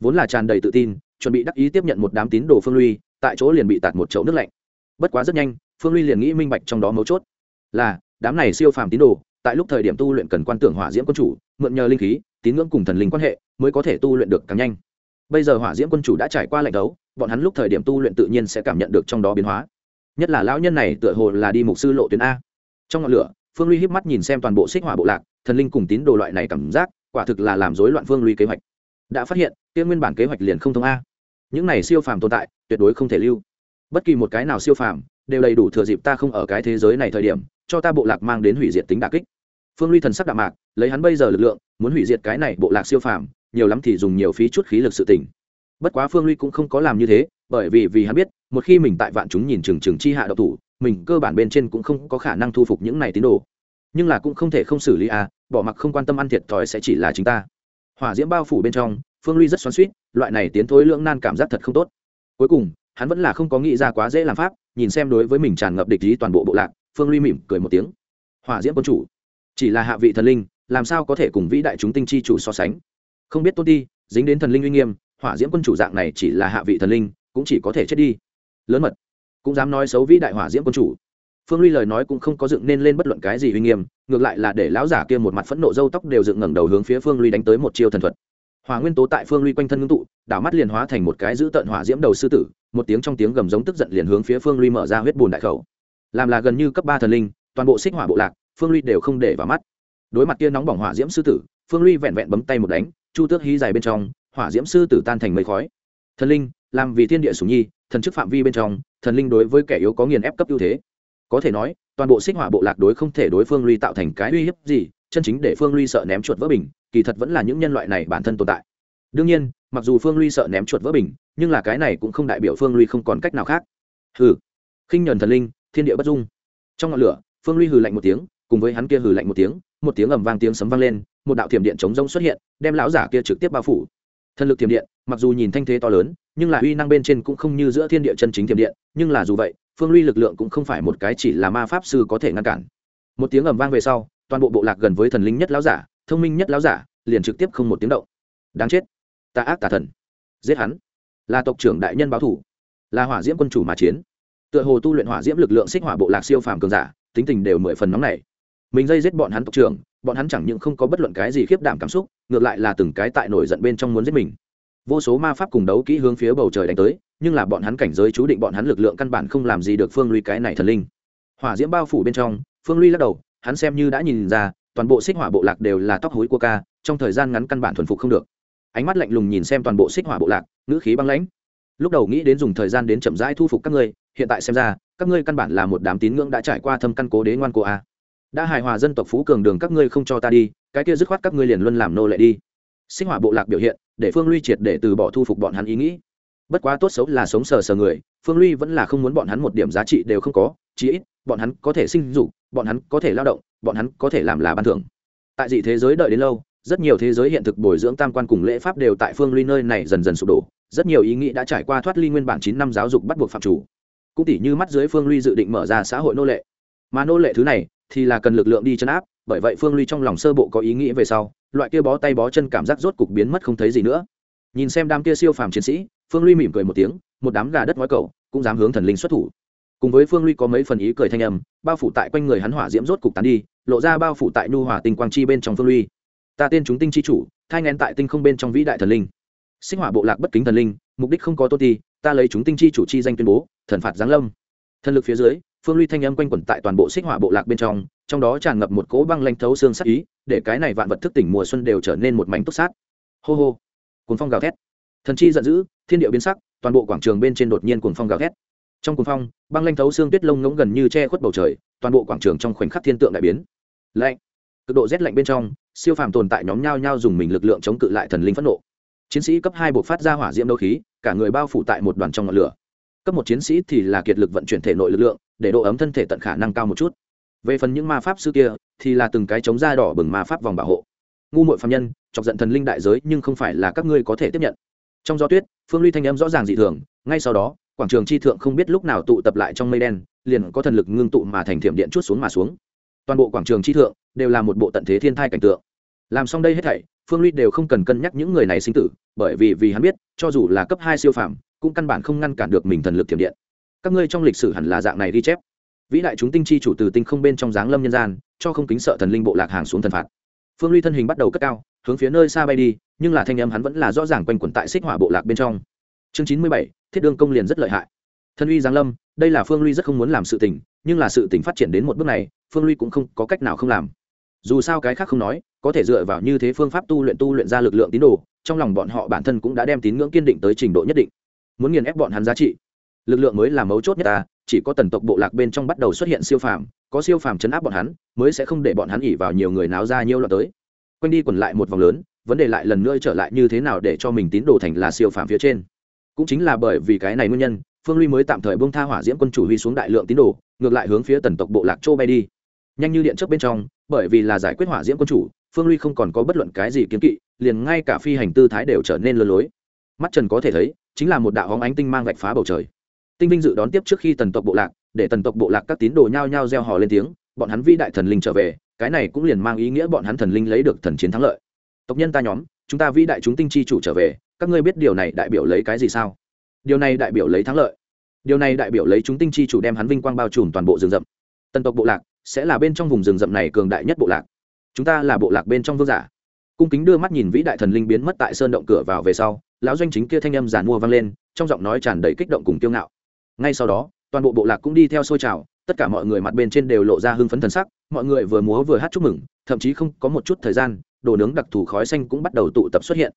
Vốn là tràn đầy tự tin, chuẩn bị đắc ý tiếp nhận một đám tín đồ phương ly tại chỗ liền bị tạt một chậu nước lạnh. Bất quá rất nhanh, phương ly liền nghĩ minh bạch trong đó mấu chốt. Là, đám này siêu phàm tín đồ, tại lúc thời điểm tu luyện cần quan tưởng hỏa diễm quân chủ, mượn nhờ linh khí, tín ngưỡng cùng thần linh quan hệ, mới có thể tu luyện được càng nhanh. Bây giờ hỏa diễm quân chủ đã trải qua lệnh đấu, bọn hắn lúc thời điểm tu luyện tự nhiên sẽ cảm nhận được trong đó biến hóa. Nhất là lão nhân này tựa hồ là đi mục sư lộ tuyến a. Trong ngọn lửa, phương ly híp mắt nhìn xem toàn bộ xích hỏa bộ lạc, thần linh cùng tín đồ loại này cảm giác quả thực là làm rối loạn phương ly kế hoạch. Đã phát hiện, kia nguyên bản kế hoạch liền không thông a. Những này siêu phàm tồn tại, tuyệt đối không thể lưu. Bất kỳ một cái nào siêu phàm, đều đầy đủ thừa dịp ta không ở cái thế giới này thời điểm, cho ta bộ lạc mang đến hủy diệt tính đà kích. Phương ly thần sắc đạm mạc, lấy hắn bây giờ lực lượng, muốn hủy diệt cái này bộ lạc siêu phàm, nhiều lắm thì dùng nhiều phí chút khí lực sự tỉnh bất quá phương ly cũng không có làm như thế, bởi vì vì hắn biết, một khi mình tại vạn chúng nhìn chừng chừng chi hạ độc thủ, mình cơ bản bên trên cũng không có khả năng thu phục những này tín đồ nhưng là cũng không thể không xử lý à bỏ mặc không quan tâm ăn thiệt thòi sẽ chỉ là chính ta. Hỏa diễm bao phủ bên trong, phương ly rất xoắn suýt loại này tiến thối lưỡng nan cảm giác thật không tốt. Cuối cùng, hắn vẫn là không có nghĩ ra quá dễ làm pháp, nhìn xem đối với mình tràn ngập địch ý toàn bộ bộ lạc, phương ly mỉm cười một tiếng. Hỏa diễm quân chủ, chỉ là hạ vị thần linh, làm sao có thể cùng vĩ đại chúng tinh chi chủ so sánh? Không biết tôn ti, dính đến thần linh uy nghiêm, hỏa diễm quân chủ dạng này chỉ là hạ vị thần linh, cũng chỉ có thể chết đi. Lớn mật, cũng dám nói xấu vĩ đại hỏa diễm quân chủ phương ly lời nói cũng không có dựng nên lên bất luận cái gì uy nghiêm, ngược lại là để lão giả kia một mặt phẫn nộ dâu tóc đều dựng ngẩng đầu hướng phía phương ly đánh tới một chiêu thần thuật. Hỏa nguyên tố tại phương ly quanh thân ngưng tụ, đảo mắt liền hóa thành một cái giữ tận hỏa diễm đầu sư tử, một tiếng trong tiếng gầm giống tức giận liền hướng phía phương ly mở ra huyết bùn đại khẩu. Làm là gần như cấp ba thần linh, toàn bộ xích hỏa bộ lạc, phương ly đều không để vào mắt. Đối mặt kia nóng bỏng hỏa diễm sư tử, phương ly vẹn vẹn bấm tay một đánh, chu tước hí dài bên trong, hỏa diễm sư tử tan thành mây khói. Thần linh, làm vì thiên địa sủng nhi, thần chức phạm vi bên trong, thần linh đối với kẻ yếu có nghiền ép cấp ưu thế có thể nói, toàn bộ xích hỏa bộ lạc đối không thể đối phương ly tạo thành cái uy hiếp gì, chân chính để phương ly sợ ném chuột vỡ bình, kỳ thật vẫn là những nhân loại này bản thân tồn tại. Đương nhiên, mặc dù phương ly sợ ném chuột vỡ bình, nhưng là cái này cũng không đại biểu phương ly không còn cách nào khác. Hừ. Khinh nhờn thần linh, thiên địa bất dung. Trong ngọn lửa, phương ly hừ lạnh một tiếng, cùng với hắn kia hừ lạnh một tiếng một tiếng ầm vang tiếng sấm vang lên, một đạo thiểm điện chống rông xuất hiện, đem lão giả kia trực tiếp bao phủ. Thần lực thiểm điện, mặc dù nhìn thanh thế to lớn, nhưng là uy năng bên trên cũng không như giữa thiên địa chân chính thiểm điện, nhưng là dù vậy phương ly lực lượng cũng không phải một cái chỉ là ma pháp sư có thể ngăn cản. Một tiếng ầm vang về sau, toàn bộ bộ lạc gần với thần linh nhất lão giả, thông minh nhất lão giả, liền trực tiếp không một tiếng động. Đáng chết. Ta ác tà thần. Giết hắn. Là tộc trưởng đại nhân báo thủ. Là hỏa diễm quân chủ mà chiến. Tựa hồ tu luyện hỏa diễm lực lượng xích hỏa bộ lạc siêu phàm cường giả, tính tình đều mười phần nóng này mình dây giết bọn hắn tộc trưởng, bọn hắn chẳng những không có bất luận cái gì khiếp đảm cảm xúc, ngược lại là từng cái tại nổi giận bên trong muốn giết mình. Vô số ma pháp cùng đấu kỹ hướng phía bầu trời đánh tới nhưng là bọn hắn cảnh giới chú định bọn hắn lực lượng căn bản không làm gì được phương ly cái này thần linh. Hỏa diễm bao phủ bên trong, phương ly lắc đầu, hắn xem như đã nhìn ra, toàn bộ xích hỏa bộ lạc đều là tóc hối của ca, trong thời gian ngắn căn bản thuần phục không được. Ánh mắt lạnh lùng nhìn xem toàn bộ xích hỏa bộ lạc, ngữ khí băng lãnh. Lúc đầu nghĩ đến dùng thời gian đến chậm rãi thu phục các ngươi, hiện tại xem ra, các ngươi căn bản là một đám tín ngưỡng đã trải qua thâm căn cố đế ngoan cô a. Đã hài hòa dân tộc phú cường đường các ngươi không cho ta đi, cái kia dứt khoát các ngươi liền luôn làm nô lệ đi. Sinh hỏa bộ lạc biểu hiện, để phương ly triệt để từ bỏ thu phục bọn hắn ý nghĩ bất quá tốt xấu là sống sờ sờ người, phương luy vẫn là không muốn bọn hắn một điểm giá trị đều không có, chí ít, bọn hắn có thể sinh dục, bọn hắn có thể lao động, bọn hắn có thể làm là ban thưởng. Tại dị thế giới đợi đến lâu, rất nhiều thế giới hiện thực bồi dưỡng tam quan cùng lễ pháp đều tại phương ly nơi này dần dần sụp đổ, rất nhiều ý nghĩ đã trải qua thoát ly nguyên bản chín năm giáo dục bắt buộc phạm chủ. Cũng tỉ như mắt dưới phương ly dự định mở ra xã hội nô lệ. Mà nô lệ thứ này thì là cần lực lượng đi chấn áp, bởi vậy phương ly trong lòng sơ bộ có ý nghĩ về sau, loại kia bó tay bó chân cảm giác rốt cục biến mất không thấy gì nữa nhìn xem đám kia siêu phàm chiến sĩ, phương ly mỉm cười một tiếng, một đám gà đất ngói cầu cũng dám hướng thần linh xuất thủ. Cùng với phương ly có mấy phần ý cười thanh âm, bao phủ tại quanh người hắn hỏa diễm rốt cục tán đi, lộ ra bao phủ tại nhu hỏa tinh quang chi bên trong phương ly. Ta tên chúng tinh chi chủ, thai ngén tại tinh không bên trong vĩ đại thần linh. Sinh hỏa bộ lạc bất kính thần linh, mục đích không có tôn ti, ta lấy chúng tinh chi chủ chi danh tuyên bố, thần phạt giáng lâm. Thần lực phía dưới, phương ly thanh âm quanh quẩn tại toàn bộ xích hỏa bộ lạc bên trong trong đó tràn ngập một cỗ băng lanh thấu xương sắc ý, để cái này vạn vật thức tỉnh mùa xuân đều trở nên một mảnh túc sát. Hô hô cuốn phong gào thét. Thần chi giận dữ, thiên địa biến sắc, toàn bộ quảng trường bên trên đột nhiên cuồng phong gào thét. Trong cuồng phong, băng lanh thấu xương tuyết lông ngỗng gần như che khuất bầu trời, toàn bộ quảng trường trong khoảnh khắc thiên tượng đại biến. Lạnh. Cực độ rét lạnh bên trong, siêu phàm tồn tại nhóm nhau nhau dùng mình lực lượng chống cự lại thần linh phẫn nộ. Chiến sĩ cấp hai buộc phát ra hỏa diễm đấu khí, cả người bao phủ tại một đoàn trong ngọn lửa. Cấp một chiến sĩ thì là kiệt lực vận chuyển thể nội lực lượng, để độ ấm thân thể tận khả năng cao một chút. Về phần những ma pháp sư kia, thì là từng cái chống da đỏ bừng ma pháp vòng bảo hộ. Ngu mội phạm nhân chọc giận thần linh đại giới nhưng không phải là các ngươi có thể tiếp nhận. Trong gió tuyết, phương ly thanh âm rõ ràng dị thường, ngay sau đó, quảng trường chi thượng không biết lúc nào tụ tập lại trong mây đen, liền có thần lực ngưng tụ mà thành thiểm điện chút xuống mà xuống. Toàn bộ quảng trường chi thượng đều là một bộ tận thế thiên thai cảnh tượng. Làm xong đây hết thảy, phương ly đều không cần cân nhắc những người này sinh tử, bởi vì vì hắn biết, cho dù là cấp hai siêu phàm, cũng căn bản không ngăn cản được mình thần lực thiểm điện. Các ngươi trong lịch sử hẳn là dạng này ghi chép. Vĩ đại chúng tinh chi chủ từ tinh không bên trong dáng lâm nhân gian, cho không kính sợ thần linh bộ lạc hàng xuống thần phạt. Phương ly thân hình bắt đầu cất cao hướng phía nơi xa bay đi, nhưng là thanh âm hắn vẫn là rõ ràng quanh quẩn tại xích hỏa bộ lạc bên trong. Chương chín mươi bảy, thiết đương công liền rất lợi hại. Thân uy giáng lâm, đây là phương ly rất không muốn làm sự tình, nhưng là sự tình phát triển đến một bước này, phương ly cũng không có cách nào không làm. Dù sao cái khác không nói, có thể dựa vào như thế phương pháp tu luyện tu luyện ra lực lượng tín đồ, trong lòng bọn họ bản thân cũng đã đem tín ngưỡng kiên định tới trình độ nhất định. Muốn nghiền ép bọn hắn giá trị. Lực lượng mới là mấu chốt nhất ta, chỉ có tần tộc bộ lạc bên trong bắt đầu xuất hiện siêu phàm, có siêu phàm chấn áp bọn hắn, mới sẽ không để bọn hắn ỉ vào nhiều người náo ra nhiều loạt tới quanh đi quẩn lại một vòng lớn, vấn đề lại lần nữa trở lại như thế nào để cho mình tín đồ thành là siêu phàm phía trên. Cũng chính là bởi vì cái này nguyên nhân, phương ly mới tạm thời bông tha hỏa diễm quân chủ huy xuống đại lượng tín đồ, ngược lại hướng phía tần tộc bộ lạc châu bay đi. Nhanh như điện trước bên trong, bởi vì là giải quyết hỏa diễm quân chủ, phương ly không còn có bất luận cái gì kiến kỵ, liền ngay cả phi hành tư thái đều trở nên lơ lối. Mắt trần có thể thấy, chính là một đạo hóng ánh tinh mang vạch phá bầu trời. Tinh vinh dự đón tiếp trước khi tần tộc bộ lạc, để tần tộc bộ lạc các tín đồ nhao nhao gieo hò lên tiếng, bọn hắn vi đại thần linh trở về cái này cũng liền mang ý nghĩa bọn hắn thần linh lấy được thần chiến thắng lợi. Tộc nhân ta nhóm, chúng ta vĩ đại chúng tinh chi chủ trở về, các ngươi biết điều này đại biểu lấy cái gì sao? Điều này đại biểu lấy thắng lợi. Điều này đại biểu lấy chúng tinh chi chủ đem hắn vinh quang bao trùm toàn bộ rừng rậm. Tần tộc bộ lạc sẽ là bên trong vùng rừng rậm này cường đại nhất bộ lạc. Chúng ta là bộ lạc bên trong vương giả. Cung kính đưa mắt nhìn vĩ đại thần linh biến mất tại sơn động cửa vào về sau, lão doanh chính kia thanh âm giàn mua vang lên, trong giọng nói tràn đầy kích động cùng kiêu ngạo. Ngay sau đó, toàn bộ bộ lạc cũng đi theo xôi trào tất cả mọi người mặt bên trên đều lộ ra hưng phấn thần sắc, mọi người vừa múa vừa hát chúc mừng, thậm chí không có một chút thời gian, đồ nướng đặc thù khói xanh cũng bắt đầu tụ tập xuất hiện.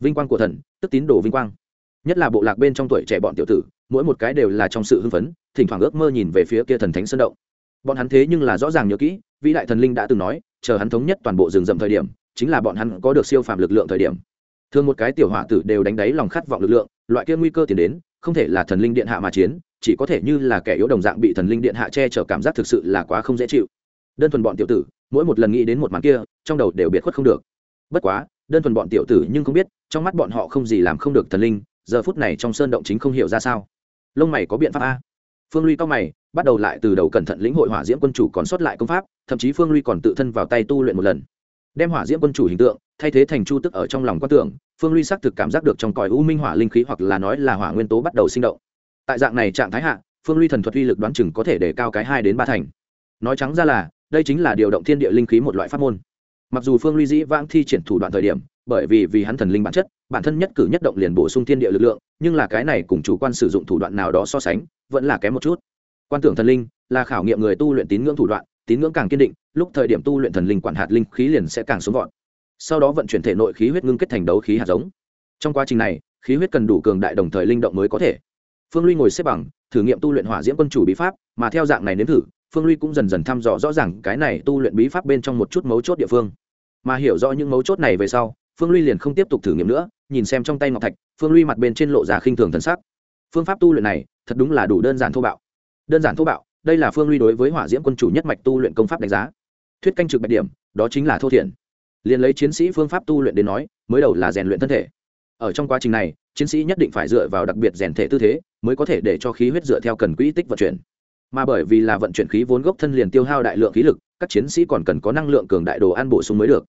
Vinh quang của thần, tức tín đồ vinh quang. Nhất là bộ lạc bên trong tuổi trẻ bọn tiểu tử, mỗi một cái đều là trong sự hưng phấn, thỉnh thoảng ước mơ nhìn về phía kia thần thánh sơn động. Bọn hắn thế nhưng là rõ ràng nhớ kỹ, vĩ đại thần linh đã từng nói, chờ hắn thống nhất toàn bộ rừng rậm thời điểm, chính là bọn hắn có được siêu phàm lực lượng thời điểm. Thường một cái tiểu hỏa tử đều đánh đáy lòng khát vọng lực lượng, loại kia nguy cơ tiến đến không thể là thần linh điện hạ mà chiến, chỉ có thể như là kẻ yếu đồng dạng bị thần linh điện hạ che chở cảm giác thực sự là quá không dễ chịu. Đơn thuần bọn tiểu tử, mỗi một lần nghĩ đến một màn kia, trong đầu đều biệt khuất không được. Bất quá, đơn thuần bọn tiểu tử nhưng không biết, trong mắt bọn họ không gì làm không được thần linh, giờ phút này trong sơn động chính không hiểu ra sao. Lông mày có biện pháp a. Phương ly cao mày, bắt đầu lại từ đầu cẩn thận lĩnh hội hỏa diễm quân chủ còn sót lại công pháp, thậm chí phương ly còn tự thân vào tay tu luyện một lần đem hỏa diễm quân chủ hình tượng, thay thế thành chu tức ở trong lòng quan tưởng, phương ly xác thực cảm giác được trong còi u minh hỏa linh khí hoặc là nói là hỏa nguyên tố bắt đầu sinh động. Tại dạng này trạng thái hạ, phương ly thần thuật uy lực đoán chừng có thể để cao cái hai đến ba thành. Nói trắng ra là, đây chính là điều động thiên địa linh khí một loại pháp môn. Mặc dù phương ly dĩ vãng thi triển thủ đoạn thời điểm, bởi vì vì hắn thần linh bản chất, bản thân nhất cử nhất động liền bổ sung thiên địa lực lượng, nhưng là cái này cùng chủ quan sử dụng thủ đoạn nào đó so sánh, vẫn là kém một chút. Quan tưởng thần linh là khảo nghiệm người tu luyện tín ngưỡng thủ đoạn tín ngưỡng càng kiên định, lúc thời điểm tu luyện thần linh quản hạt linh khí liền sẽ càng xuống vọt. Sau đó vận chuyển thể nội khí huyết ngưng kết thành đấu khí hạt giống. Trong quá trình này, khí huyết cần đủ cường đại đồng thời linh động mới có thể. Phương ly ngồi xếp bằng, thử nghiệm tu luyện hỏa diễm quân chủ bí pháp, mà theo dạng này nếm thử, phương ly cũng dần dần thăm dò rõ ràng cái này tu luyện bí pháp bên trong một chút mấu chốt địa phương. Mà hiểu rõ những mấu chốt này về sau, phương ly liền không tiếp tục thử nghiệm nữa, nhìn xem trong tay ngọc thạch, phương ly mặt bên trên lộ ra khinh thường thần sắc. Phương pháp tu luyện này, thật đúng là đủ đơn giản thô bạo. Đơn giản thô bạo đây là phương ly đối với hỏa diễm quân chủ nhất mạch tu luyện công pháp đánh giá. Thuyết canh trực bạch điểm, đó chính là thô thiện liền lấy chiến sĩ phương pháp tu luyện đến nói, mới đầu là rèn luyện thân thể. Ở trong quá trình này, chiến sĩ nhất định phải dựa vào đặc biệt rèn thể tư thế, mới có thể để cho khí huyết dựa theo cần quỹ tích vận chuyển. Mà bởi vì là vận chuyển khí vốn gốc thân liền tiêu hao đại lượng khí lực, các chiến sĩ còn cần có năng lượng cường đại đồ ăn bổ sung mới được.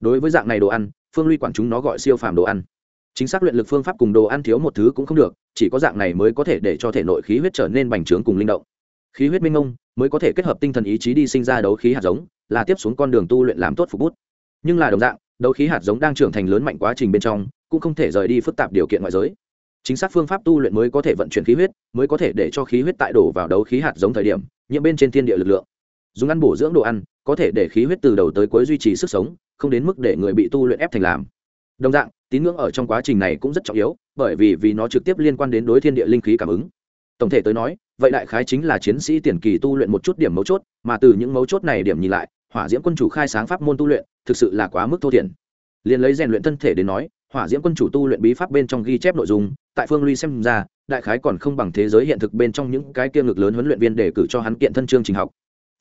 Đối với dạng này đồ ăn, phương ly quản chúng nó gọi siêu phàm đồ ăn. Chính xác luyện lực phương pháp cùng đồ ăn thiếu một thứ cũng không được, chỉ có dạng này mới có thể để cho thể nội khí huyết trở nên bành trướng cùng linh động khí huyết minh ông mới có thể kết hợp tinh thần ý chí đi sinh ra đấu khí hạt giống, là tiếp xuống con đường tu luyện làm tốt phục bút. Nhưng là đồng dạng, đấu khí hạt giống đang trưởng thành lớn mạnh quá trình bên trong, cũng không thể rời đi phức tạp điều kiện ngoại giới. Chính xác phương pháp tu luyện mới có thể vận chuyển khí huyết, mới có thể để cho khí huyết tại đổ vào đấu khí hạt giống thời điểm, nhiễm bên trên thiên địa lực lượng. Dùng ăn bổ dưỡng đồ ăn, có thể để khí huyết từ đầu tới cuối duy trì sức sống, không đến mức để người bị tu luyện ép thành làm. Đồng dạng, tín ngưỡng ở trong quá trình này cũng rất trọng yếu, bởi vì vì nó trực tiếp liên quan đến đối thiên địa linh khí cảm ứng. Tổng thể tới nói vậy đại khái chính là chiến sĩ tiền kỳ tu luyện một chút điểm mấu chốt, mà từ những mấu chốt này điểm nhìn lại, hỏa diễm quân chủ khai sáng pháp môn tu luyện, thực sự là quá mức thô thiển. Liền lấy rèn luyện thân thể đến nói, hỏa diễm quân chủ tu luyện bí pháp bên trong ghi chép nội dung, tại phương ly xem ra, đại khái còn không bằng thế giới hiện thực bên trong những cái kia ngực lớn huấn luyện viên để cử cho hắn kiện thân chương trình học.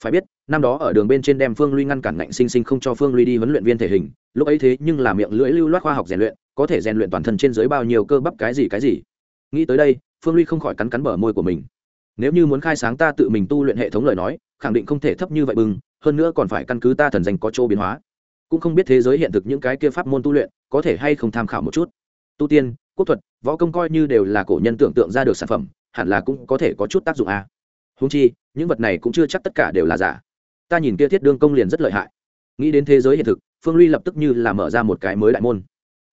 Phải biết, năm đó ở đường bên trên đem phương ly ngăn cản ngạnh sinh sinh không cho phương ly đi huấn luyện viên thể hình, lúc ấy thế nhưng là miệng lưỡi lưu loát khoa học rèn luyện, có thể rèn luyện toàn thân trên dưới bao nhiêu cơ bắp cái gì cái gì. Nghĩ tới đây, phương ly không khỏi cắn cắn bờ môi của mình nếu như muốn khai sáng ta tự mình tu luyện hệ thống lời nói, khẳng định không thể thấp như vậy bừng, hơn nữa còn phải căn cứ ta thần danh có chỗ biến hóa. Cũng không biết thế giới hiện thực những cái kia pháp môn tu luyện, có thể hay không tham khảo một chút. Tu tiên, quốc thuật, võ công coi như đều là cổ nhân tưởng tượng ra được sản phẩm, hẳn là cũng có thể có chút tác dụng à. húng chi, những vật này cũng chưa chắc tất cả đều là giả. Ta nhìn kia thiết đương công liền rất lợi hại. Nghĩ đến thế giới hiện thực, phương ly lập tức như là mở ra một cái mới đại môn.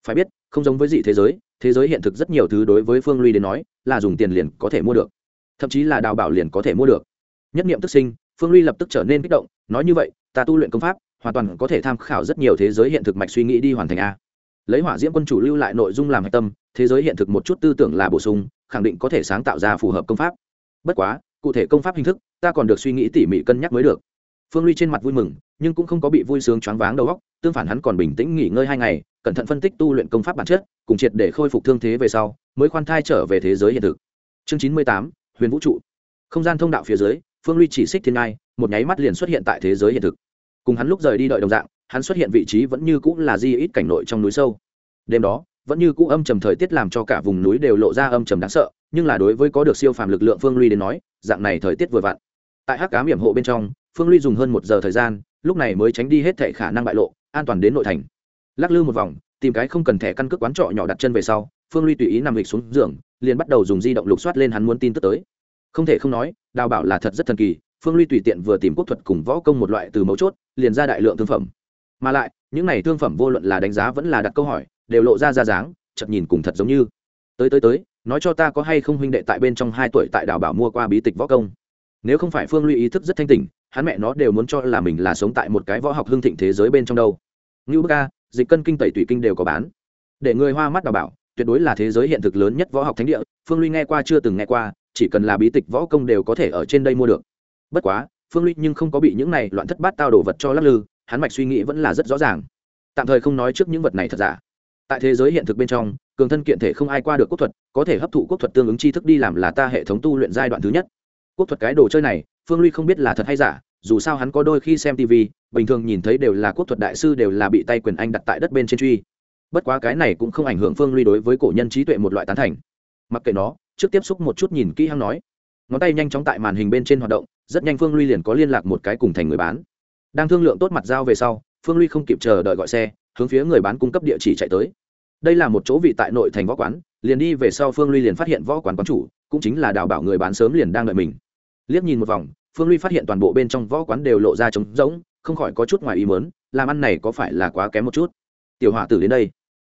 Phải biết, không giống với dị thế giới thế giới hiện thực rất nhiều thứ đối với phương ly đến nói, là dùng tiền liền có thể mua được thậm chí là đào bảo liền có thể mua được. Nhất nghiệm tức sinh, phương ly lập tức trở nên kích động, nói như vậy, ta tu luyện công pháp, hoàn toàn có thể tham khảo rất nhiều thế giới hiện thực mạch suy nghĩ đi hoàn thành a. Lấy hỏa diễm quân chủ lưu lại nội dung làm hạch tâm, thế giới hiện thực một chút tư tưởng là bổ sung, khẳng định có thể sáng tạo ra phù hợp công pháp. Bất quá, cụ thể công pháp hình thức, ta còn được suy nghĩ tỉ mỉ cân nhắc mới được. Phương ly trên mặt vui mừng, nhưng cũng không có bị vui sướng choáng váng đầu óc, tương phản hắn còn bình tĩnh nghỉ ngơi hai ngày, cẩn thận phân tích tu luyện công pháp bản chất, cùng triệt để khôi phục thương thế về sau, mới khoan thai trở về thế giới hiện thực. Chương chín mươi tám huyền vũ trụ. Không gian thông đạo phía dưới, phương ly chỉ xích thiên ngai, một nháy mắt liền xuất hiện tại thế giới hiện thực. Cùng hắn lúc rời đi đợi đồng dạng, hắn xuất hiện vị trí vẫn như cũng là di ít cảnh nội trong núi sâu. Đêm đó, vẫn như cũ âm trầm thời tiết làm cho cả vùng núi đều lộ ra âm trầm đáng sợ, nhưng là đối với có được siêu phàm lực lượng phương ly đến nói, dạng này thời tiết vừa vặn. Tại hắc cám hiểm hộ bên trong, phương ly dùng hơn một giờ thời gian, lúc này mới tránh đi hết thệ khả năng bại lộ, an toàn đến nội thành. Lắc lư một vòng, tìm cái không cần thẻ căn cước quán trọ nhỏ đặt chân về sau, phương ly tùy ý nằm lịch xuống giường liền bắt đầu dùng di động lục soát lên hắn muốn tin tức tới. Không thể không nói, đào bảo là thật rất thần kỳ, phương ly tùy tiện vừa tìm quốc thuật cùng võ công một loại từ mấu chốt, liền ra đại lượng thương phẩm. Mà lại, những này thương phẩm vô luận là đánh giá vẫn là đặt câu hỏi, đều lộ ra ra dáng chật nhìn cùng thật giống như. Tới tới tới, nói cho ta có hay không huynh đệ tại bên trong hai tuổi tại đảo bảo mua qua bí tịch võ công? Nếu không phải phương ly ý thức rất thanh tỉnh, hắn mẹ nó đều muốn cho là mình là sống tại một cái võ học hương thịnh thế giới bên trong đâu. Như bức ca dịch cân kinh tẩy tủy kinh đều có bán. Để người hoa mắt đào bảo tuyệt đối là thế giới hiện thực lớn nhất võ học thánh địa, phương ly nghe qua chưa từng nghe qua, chỉ cần là bí tịch võ công đều có thể ở trên đây mua được. Bất quá, phương ly nhưng không có bị những này loạn thất bát tao đổ vật cho lắc lư, hắn mạch suy nghĩ vẫn là rất rõ ràng. Tạm thời không nói trước những vật này thật giả. Tại thế giới hiện thực bên trong, cường thân kiện thể không ai qua được quốc thuật, có thể hấp thụ quốc thuật tương ứng tri thức đi làm là ta hệ thống tu luyện giai đoạn thứ nhất. Quốc thuật cái đồ chơi này, phương ly không biết là thật hay giả, dù sao hắn có đôi khi xem tv bình thường nhìn thấy đều là quốc thuật đại sư đều là bị tay quyền anh đặt tại đất bên trên truy bất quá cái này cũng không ảnh hưởng phương ly đối với cổ nhân trí tuệ một loại tán thành. Mặc kệ nó, trước tiếp xúc một chút nhìn kỹ hăng nói. Ngón tay nhanh chóng tại màn hình bên trên hoạt động, rất nhanh phương ly liền có liên lạc một cái cùng thành người bán. Đang thương lượng tốt mặt giao về sau, phương ly không kịp chờ đợi gọi xe, hướng phía người bán cung cấp địa chỉ chạy tới. Đây là một chỗ vị tại nội thành võ quán, liền đi về sau phương ly liền phát hiện võ quán quán chủ, cũng chính là đào bảo người bán sớm liền đang đợi mình. Liếc nhìn một vòng, phương ly phát hiện toàn bộ bên trong võ quán đều lộ ra trống rỗng, không khỏi có chút ngoài ý mớn làm ăn này có phải là quá kém một chút? Tiểu hỏa tử đến đây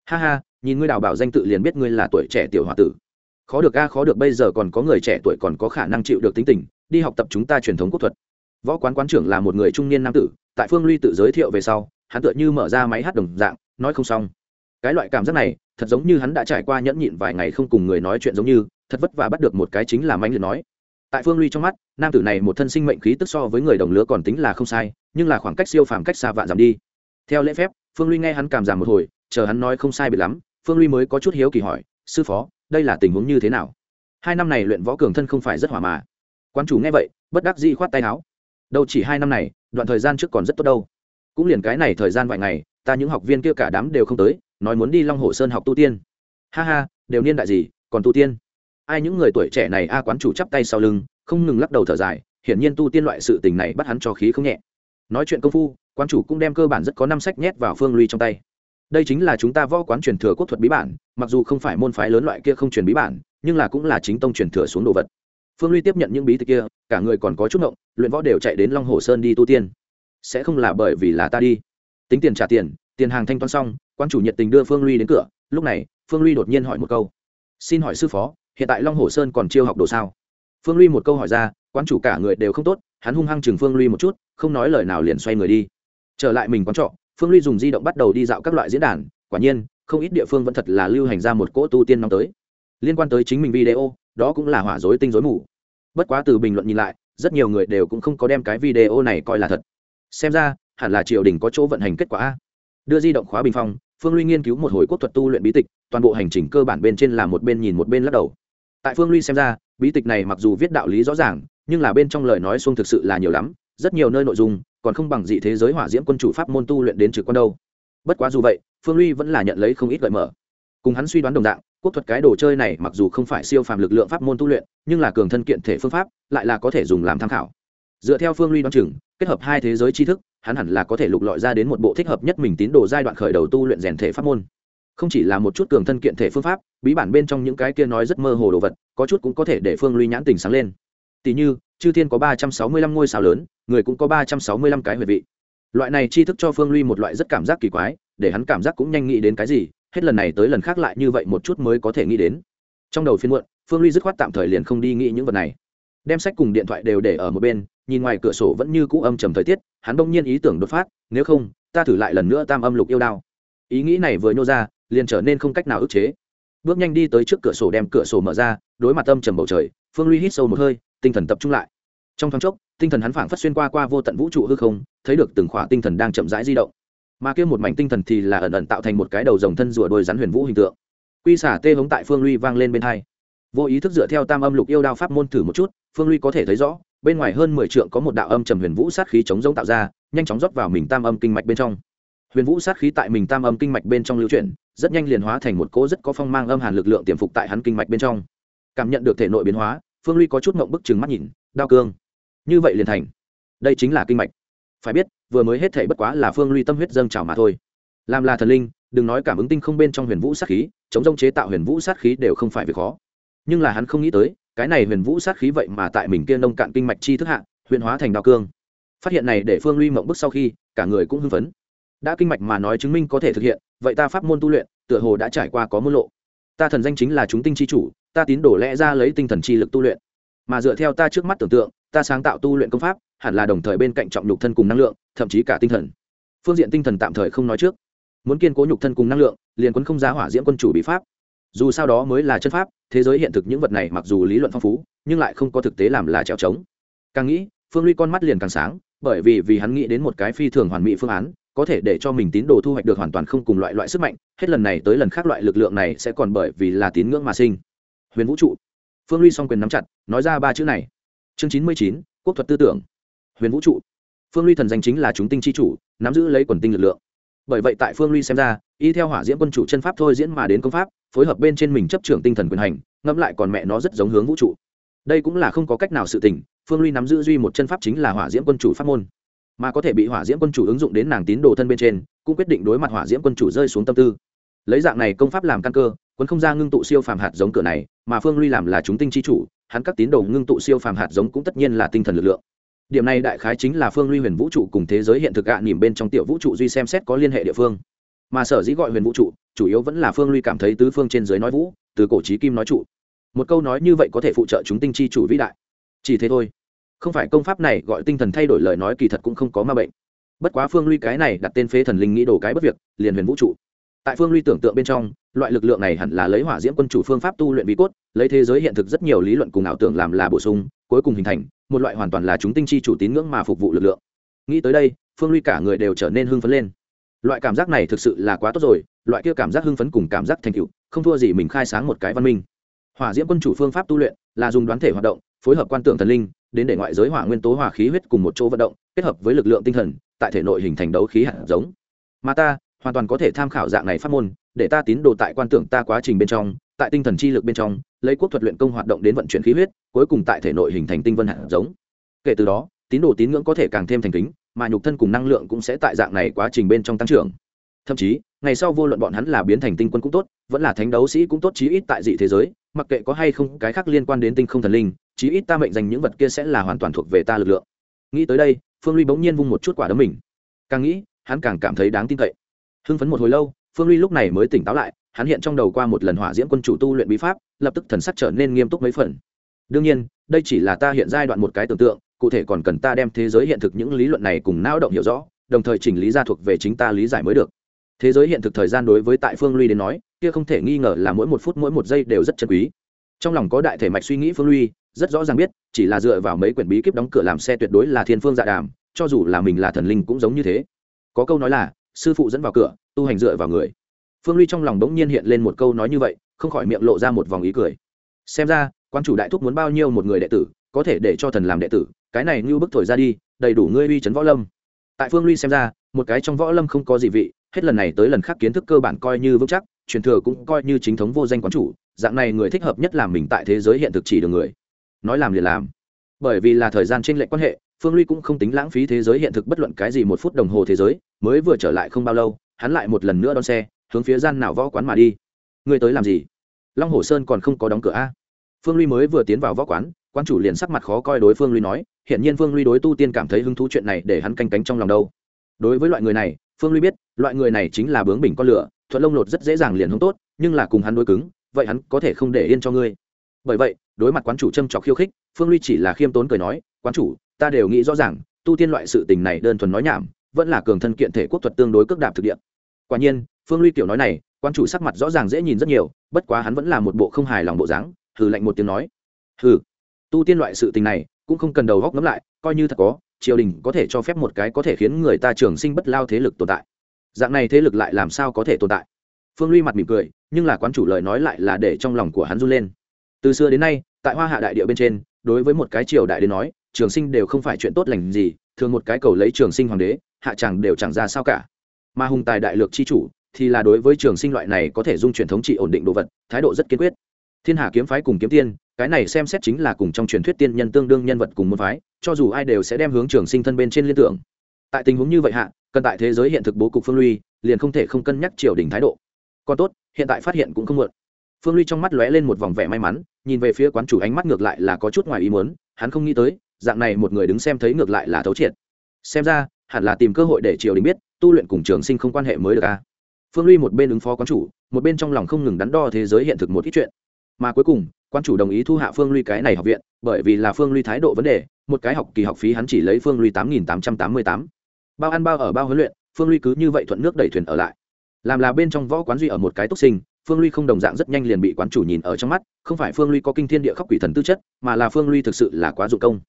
ha ha, nhìn ngươi đào bảo danh tự liền biết ngươi là tuổi trẻ tiểu hỏa tử. Khó được a, khó được, bây giờ còn có người trẻ tuổi còn có khả năng chịu được tính tình, đi học tập chúng ta truyền thống quốc thuật. Võ quán quán trưởng là một người trung niên nam tử, tại phương ly tự giới thiệu về sau, hắn tựa như mở ra máy hát đồng dạng, nói không xong. Cái loại cảm giác này, thật giống như hắn đã trải qua nhẫn nhịn vài ngày không cùng người nói chuyện giống như, thật vất vả bắt được một cái chính là manh liệt nói. Tại phương ly trong mắt, nam tử này một thân sinh mệnh khí tức so với người đồng lứa còn tính là không sai, nhưng là khoảng cách siêu phàm cách xa vạn giảm đi. Theo lễ phép, phương ly nghe hắn cảm giảm một hồi chờ hắn nói không sai biệt lắm, phương ly mới có chút hiếu kỳ hỏi, sư phó, đây là tình huống như thế nào? Hai năm này luyện võ cường thân không phải rất hỏa mà. Quan chủ nghe vậy, bất đắc dĩ khoát tay áo. Đâu chỉ hai năm này, đoạn thời gian trước còn rất tốt đâu. Cũng liền cái này thời gian vài ngày, ta những học viên kia cả đám đều không tới, nói muốn đi long hồ sơn học tu tiên. Ha ha, đều niên đại gì, còn tu tiên? Ai những người tuổi trẻ này, a quán chủ chắp tay sau lưng, không ngừng lắc đầu thở dài, hiển nhiên tu tiên loại sự tình này bắt hắn cho khí không nhẹ. Nói chuyện công phu, quán chủ cũng đem cơ bản rất có năm sách nhét vào phương ly trong tay đây chính là chúng ta võ quán truyền thừa quốc thuật bí bản, mặc dù không phải môn phái lớn loại kia không truyền bí bản, nhưng là cũng là chính tông truyền thừa xuống đồ vật. Phương ly tiếp nhận những bí tịch kia, cả người còn có chút động luyện võ đều chạy đến long hồ sơn đi tu tiên. Sẽ không là bởi vì là ta đi. Tính tiền trả tiền tiền hàng thanh toán xong quan chủ nhiệt tình đưa phương ly đến cửa. Lúc này, phương ly đột nhiên hỏi một câu. Xin hỏi sư phó, hiện tại long hồ sơn còn chiêu học đồ sao? Phương ly một câu hỏi ra quan chủ cả người đều không tốt, hắn hung hăng chừng phương ly một chút, không nói lời nào liền xoay người đi. Trở lại mình quán trọ phương ly dùng di động bắt đầu đi dạo các loại diễn đàn, quả nhiên, không ít địa phương vẫn thật là lưu hành ra một cỗ tu tiên nóng tới. Liên quan tới chính mình video, đó cũng là hỏa dối tinh dối mù. Bất quá từ bình luận nhìn lại, rất nhiều người đều cũng không có đem cái video này coi là thật. Xem ra, hẳn là triều đình có chỗ vận hành kết quả a. Đưa di động khóa bình phong, phương luy nghiên cứu một hồi quốc thuật tu luyện bí tịch, toàn bộ hành trình cơ bản bên trên là một bên nhìn một bên lắc đầu. Tại phương luy xem ra, bí tịch này mặc dù viết đạo lý rõ ràng, nhưng là bên trong lời nói xuông thực sự là nhiều lắm, rất nhiều nơi nội dung còn không bằng dị thế giới hỏa diễm quân chủ pháp môn tu luyện đến trực quan đâu. Bất quá dù vậy, phương luy vẫn là nhận lấy không ít gợi mở. Cùng hắn suy đoán đồng dạng, quốc thuật cái đồ chơi này mặc dù không phải siêu phàm lực lượng pháp môn tu luyện, nhưng là cường thân kiện thể phương pháp, lại là có thể dùng làm tham khảo. Dựa theo phương luy đoán chừng, kết hợp hai thế giới tri thức, hắn hẳn là có thể lục lọi ra đến một bộ thích hợp nhất mình tín đồ giai đoạn khởi đầu tu luyện rèn thể pháp môn. Không chỉ là một chút cường thân kiện thể phương pháp, bí bản bên trong những cái kia nói rất mơ hồ đồ vật, có chút cũng có thể để phương luy nhãn tình sáng lên. Tỷ như chư thiên có ba trăm sáu mươi lăm ngôi sao lớn, người cũng có ba trăm sáu mươi lăm cái huệ vị. Loại này tri thức cho phương luy một loại rất cảm giác kỳ quái, để hắn cảm giác cũng nhanh nghĩ đến cái gì, hết lần này tới lần khác lại như vậy một chút mới có thể nghĩ đến. Trong đầu phiên muộn, phương luy dứt khoát tạm thời liền không đi nghĩ những vật này. Đem sách cùng điện thoại đều để ở một bên, nhìn ngoài cửa sổ vẫn như cũ âm trầm thời tiết, hắn bỗng nhiên ý tưởng đột phát, nếu không, ta thử lại lần nữa tam âm lục yêu đao. Ý nghĩ này vừa nhô ra, liền trở nên không cách nào ức chế. Bước nhanh đi tới trước cửa sổ đem cửa sổ mở ra, đối mặt âm trầm bầu trời, phương luy hít sâu một hơi tinh thần tập trung lại. Trong thoáng chốc, tinh thần hắn phảng phất xuyên qua qua vô tận vũ trụ hư không, thấy được từng khỏa tinh thần đang chậm rãi di động. Mà kia một mảnh tinh thần thì là ẩn ẩn tạo thành một cái đầu rồng thân rùa đôi rắn huyền vũ hình tượng. Quy xả tê hống tại phương luy vang lên bên hai. Vô ý thức dựa theo tam âm lục yêu đao pháp môn thử một chút, phương luy có thể thấy rõ, bên ngoài hơn mười trượng có một đạo âm trầm huyền vũ sát khí chống giống tạo ra, nhanh chóng rót vào mình tam âm kinh mạch bên trong. Huyền vũ sát khí tại mình tam âm kinh mạch bên trong lưu chuyển, rất nhanh liền hóa thành một cỗ rất có phong mang âm hàn lực lượng tiềm phục tại hắn kinh mạch bên trong. Cảm nhận được thể nội biến hóa phương ly có chút mộng bức chừng mắt nhìn, đao cương, như vậy liền thành. Đây chính là kinh mạch. Phải biết, vừa mới hết thể bất quá là phương ly tâm huyết dâng trào mà thôi. Làm là thần linh, đừng nói cảm ứng tinh không bên trong huyền vũ sát khí, chống rông chế tạo huyền vũ sát khí đều không phải việc khó. Nhưng là hắn không nghĩ tới, cái này huyền vũ sát khí vậy mà tại mình kia nông cạn kinh mạch chi thức hạ, huyền hóa thành đao cương. Phát hiện này để phương ly mộng bức sau khi, cả người cũng hưng phấn. Đã kinh mạch mà nói chứng minh có thể thực hiện, vậy ta pháp môn tu luyện, tựa hồ đã trải qua có môn lộ. Ta thần danh chính là chúng tinh chi chủ ta tín đổ lẽ ra lấy tinh thần chi lực tu luyện. Mà dựa theo ta trước mắt tưởng tượng, ta sáng tạo tu luyện công pháp, hẳn là đồng thời bên cạnh trọng nhục thân cùng năng lượng, thậm chí cả tinh thần. Phương diện tinh thần tạm thời không nói trước. Muốn kiên cố nhục thân cùng năng lượng, liền quân không giá hỏa diễm quân chủ bị pháp. Dù sao đó mới là chân pháp, thế giới hiện thực những vật này mặc dù lý luận phong phú, nhưng lại không có thực tế làm là trèo trống. Càng nghĩ, phương ly con mắt liền càng sáng, bởi vì vì hắn nghĩ đến một cái phi thường hoàn mỹ phương án, có thể để cho mình tín đồ thu hoạch được hoàn toàn không cùng loại loại sức mạnh, hết lần này tới lần khác loại lực lượng này sẽ còn bởi vì là tín ngưỡng mà sinh huyền vũ trụ. Phương ly song quyền nắm chặt, nói ra ba chữ này. Chương chín mươi chín, quốc thuật tư tưởng. Huyền vũ trụ. Phương ly thần danh chính là chúng tinh chi chủ, nắm giữ lấy quần tinh lực lượng. Bởi vậy tại phương ly xem ra, y theo hỏa diễm quân chủ chân pháp thôi diễn mà đến công pháp, phối hợp bên trên mình chấp trưởng tinh thần quyền hành, ngẫm lại còn mẹ nó rất giống hướng vũ trụ. Đây cũng là không có cách nào sự tình, phương ly nắm giữ duy một chân pháp chính là hỏa diễm quân chủ pháp môn. Mà có thể bị hỏa diễm quân chủ ứng dụng đến nàng tín đồ thân bên trên, cũng quyết định đối mặt hỏa diễm quân chủ rơi xuống tâm tư. Lấy dạng này công pháp làm căn cơ quân không ra ngưng tụ siêu phàm hạt giống cửa này, mà phương ly làm là chúng tinh chi chủ, hắn các tín đồ ngưng tụ siêu phàm hạt giống cũng tất nhiên là tinh thần lực lượng. Điểm này đại khái chính là phương ly huyền vũ trụ cùng thế giới hiện thực gạ nỉm bên trong tiểu vũ trụ duy xem xét có liên hệ địa phương. Mà sở dĩ gọi huyền vũ trụ, chủ yếu vẫn là phương ly cảm thấy tứ phương trên giới nói vũ, từ cổ trí kim nói trụ. Một câu nói như vậy có thể phụ trợ chúng tinh chi chủ vĩ đại. Chỉ thế thôi. Không phải công pháp này gọi tinh thần thay đổi lời nói kỳ thật cũng không có ma bệnh. Bất quá phương ly cái này đặt tên phế thần linh nghĩ đồ cái bất việc, liền huyền vũ trụ. Tại phương ly tưởng tượng bên trong loại lực lượng này hẳn là lấy hỏa diễm quân chủ phương pháp tu luyện bí cốt, lấy thế giới hiện thực rất nhiều lý luận cùng ảo tưởng làm là bổ sung, cuối cùng hình thành, một loại hoàn toàn là chúng tinh chi chủ tín ngưỡng mà phục vụ lực lượng. Nghĩ tới đây, phương ly cả người đều trở nên hưng phấn lên. Loại cảm giác này thực sự là quá tốt rồi, loại kia cảm giác hưng phấn cùng cảm giác thành tựu, không thua gì mình khai sáng một cái văn minh. Hỏa diễm quân chủ phương pháp tu luyện là dùng đoán thể hoạt động, phối hợp quan tưởng thần linh, đến để ngoại giới hỏa nguyên tố hỏa khí huyết cùng một chỗ vận động, kết hợp với lực lượng tinh thần, tại thể nội hình thành đấu khí hạt giống. Mà ta, hoàn toàn có thể tham khảo dạng này pháp môn để ta tín đồ tại quan tưởng ta quá trình bên trong, tại tinh thần chi lực bên trong, lấy quốc thuật luyện công hoạt động đến vận chuyển khí huyết, cuối cùng tại thể nội hình thành tinh vân hạt giống. Kể từ đó, tín đồ tín ngưỡng có thể càng thêm thành kính, mà nhục thân cùng năng lượng cũng sẽ tại dạng này quá trình bên trong tăng trưởng. Thậm chí, ngày sau vô luận bọn hắn là biến thành tinh quân cũng tốt, vẫn là thánh đấu sĩ cũng tốt, chí ít tại dị thế giới, mặc kệ có hay không cái khác liên quan đến tinh không thần linh, chí ít ta mệnh danh những vật kia sẽ là hoàn toàn thuộc về ta lực lượng. Nghĩ tới đây, phương ly bỗng nhiên vung một chút quả đấm mình. Càng nghĩ, hắn càng cảm thấy đáng tin cậy. Hưng phấn một hồi lâu phương ly lúc này mới tỉnh táo lại, hắn hiện trong đầu qua một lần hỏa diễm quân chủ tu luyện bí pháp, lập tức thần sắc trở nên nghiêm túc mấy phần. Đương nhiên, đây chỉ là ta hiện giai đoạn một cái tưởng tượng, cụ thể còn cần ta đem thế giới hiện thực những lý luận này cùng não động hiểu rõ, đồng thời chỉnh lý ra thuộc về chính ta lý giải mới được. Thế giới hiện thực thời gian đối với tại phương ly đến nói, kia không thể nghi ngờ là mỗi một phút mỗi một giây đều rất chân quý. Trong lòng có đại thể mạch suy nghĩ phương ly, rất rõ ràng biết, chỉ là dựa vào mấy quyển bí kíp đóng cửa làm xe tuyệt đối là thiên phương dạ đàm, cho dù là mình là thần linh cũng giống như thế. Có câu nói là, sư phụ dẫn vào cửa tu hành dựa vào người. Phương ly trong lòng bỗng nhiên hiện lên một câu nói như vậy, không khỏi miệng lộ ra một vòng ý cười. Xem ra, quan chủ đại thúc muốn bao nhiêu một người đệ tử, có thể để cho thần làm đệ tử, cái này như bức thổi ra đi, đầy đủ ngươi uy chấn võ lâm. Tại phương ly xem ra, một cái trong võ lâm không có gì vị, hết lần này tới lần khác kiến thức cơ bản coi như vững chắc, truyền thừa cũng coi như chính thống vô danh quán chủ, dạng này người thích hợp nhất làm mình tại thế giới hiện thực chỉ được người. Nói làm liền làm. Bởi vì là thời gian t r ê n lệch quan hệ, phương ly cũng không tính lãng phí thế giới hiện thực bất luận cái gì một phút đồng hồ thế giới, mới vừa trở lại không bao lâu hắn lại một lần nữa đón xe, hướng phía gian nào võ quán mà đi. Ngươi tới làm gì? Long hồ sơn còn không có đóng cửa a? Phương ly mới vừa tiến vào võ quán quan chủ liền sắc mặt khó coi đối phương ly nói hiện nhiên phương ly đối tu tiên cảm thấy hứng thú chuyện này để hắn canh cánh trong lòng đâu. Đối với loại người này, phương ly biết, loại người này chính là bướng bình con lửa, thuận lông lột rất dễ dàng liền không tốt, nhưng là cùng hắn đối cứng, vậy hắn có thể không để yên cho ngươi. Bởi vậy, đối mặt quán chủ châm trọc khiêu khích, phương ly chỉ là khiêm tốn cười nói, quán chủ, ta đều nghĩ rõ ràng, tu tiên loại sự tình này đơn thuần nói nhảm vẫn là cường thân kiện thể quốc thuật tương đối cước đạp thực địa. Quả nhiên, phương ly kiểu nói này, quan chủ sắc mặt rõ ràng dễ nhìn rất nhiều, bất quá hắn vẫn là một bộ không hài lòng bộ dáng, hừ lạnh một tiếng nói. Hừ, tu tiên loại sự tình này, cũng không cần đầu góc ngẫm lại, coi như thật có, triều đình có thể cho phép một cái có thể khiến người ta trường sinh bất lao thế lực tồn tại. Dạng này thế lực lại làm sao có thể tồn tại? Phương ly mặt mỉm cười, nhưng là quán chủ lời nói lại là để trong lòng của hắn run lên. Từ xưa đến nay, tại hoa hạ đại địa bên trên, đối với một cái triều đại đến nói, trường sinh đều không phải chuyện tốt lành gì, thường một cái cầu lấy trường sinh hoàng đế hạ chẳng đều chẳng ra sao cả. Mà hùng tài đại lược chi chủ thì là đối với trường sinh loại này có thể dung truyền thống trị ổn định đồ vật, thái độ rất kiên quyết. Thiên hà kiếm phái cùng kiếm tiên, cái này xem xét chính là cùng trong truyền thuyết tiên nhân tương đương nhân vật cùng môn phái, cho dù ai đều sẽ đem hướng trường sinh thân bên trên liên tưởng. Tại tình huống như vậy hạ, cần tại thế giới hiện thực bố cục phương ly liền không thể không cân nhắc triều đình thái độ. Còn tốt, hiện tại phát hiện cũng không muộn. Phương ly trong mắt lóe lên một vòng vẻ may mắn, nhìn về phía quán chủ ánh mắt ngược lại là có chút ngoài ý muốn, hắn không nghĩ tới, dạng này một người đứng xem thấy ngược lại là thấu triệt. Xem ra hẳn là tìm cơ hội để triều đình biết, tu luyện cùng trường sinh không quan hệ mới được a phương ly một bên ứng phó quán chủ, một bên trong lòng không ngừng đắn đo thế giới hiện thực một ít chuyện. Mà cuối cùng quan chủ đồng ý thu hạ phương ly cái này học viện, bởi vì là phương ly thái độ vấn đề, một cái học kỳ học phí hắn chỉ lấy phương ly tám nghìn tám trăm tám mươi tám. Bao ăn bao ở bao huấn luyện, phương ly cứ như vậy thuận nước đẩy thuyền ở lại. Làm là bên trong võ quán duy ở một cái túc sinh, phương ly không đồng dạng rất nhanh liền bị quán chủ nhìn ở trong mắt, không phải phương ly có kinh thiên địa khóc quỷ thần tư chất, mà là phương ly thực sự là quá dụng công.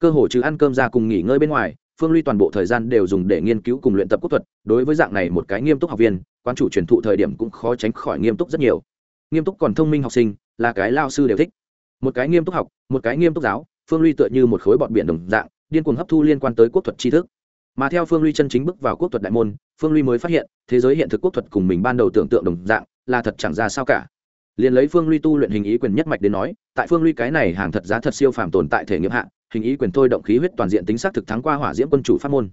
Cơ hồ trừ ăn cơm ra cùng nghỉ ngơi bên ngoài phương ly toàn bộ thời gian đều dùng để nghiên cứu cùng luyện tập quốc thuật, đối với dạng này một cái nghiêm túc học viên quan chủ truyền thụ thời điểm cũng khó tránh khỏi nghiêm túc rất nhiều. Nghiêm túc còn thông minh học sinh, là cái lao sư đều thích. Một cái nghiêm túc học, một cái nghiêm túc giáo, phương ly tựa như một khối bọn biển đồng dạng, điên cuồng hấp thu liên quan tới quốc thuật tri thức. Mà theo phương ly chân chính bước vào quốc thuật đại môn, phương ly mới phát hiện, thế giới hiện thực quốc thuật cùng mình ban đầu tưởng tượng đồng dạng, là thật chẳng ra sao cả liền lấy phương ly tu luyện hình ý quyền nhất mạch đến nói, tại phương ly cái này hàng thật giá thật siêu phàm tồn tại thể nghiệm hạ, hình ý quyền thôi động khí huyết toàn diện tính xác thực thắng qua hỏa diễm quân chủ pháp môn.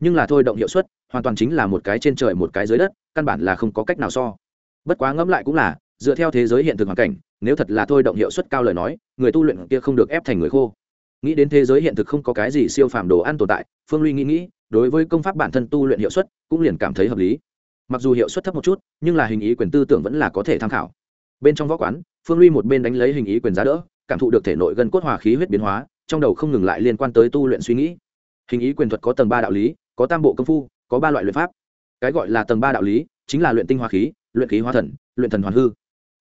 Nhưng là thôi động hiệu suất, hoàn toàn chính là một cái trên trời một cái dưới đất, căn bản là không có cách nào so. Bất quá ngẫm lại cũng là, dựa theo thế giới hiện thực hoàn cảnh, nếu thật là thôi động hiệu suất cao lời nói, người tu luyện kia không được ép thành người khô. Nghĩ đến thế giới hiện thực không có cái gì siêu phàm đồ ăn tồn tại, phương ly nghĩ nghĩ, đối với công pháp bản thân tu luyện hiệu suất, cũng liền cảm thấy hợp lý. Mặc dù hiệu suất thấp một chút, nhưng là hình ý quyền tư tưởng vẫn là có thể tham khảo bên trong võ quán, phương ly một bên đánh lấy hình ý quyền giá đỡ, cảm thụ được thể nội gân cốt hòa khí huyết biến hóa, trong đầu không ngừng lại liên quan tới tu luyện suy nghĩ. Hình ý quyền thuật có tầng ba đạo lý, có tam bộ công phu, có ba loại luyện pháp. Cái gọi là tầng ba đạo lý chính là luyện tinh hoa khí, luyện khí hóa thần, luyện thần hoàn hư.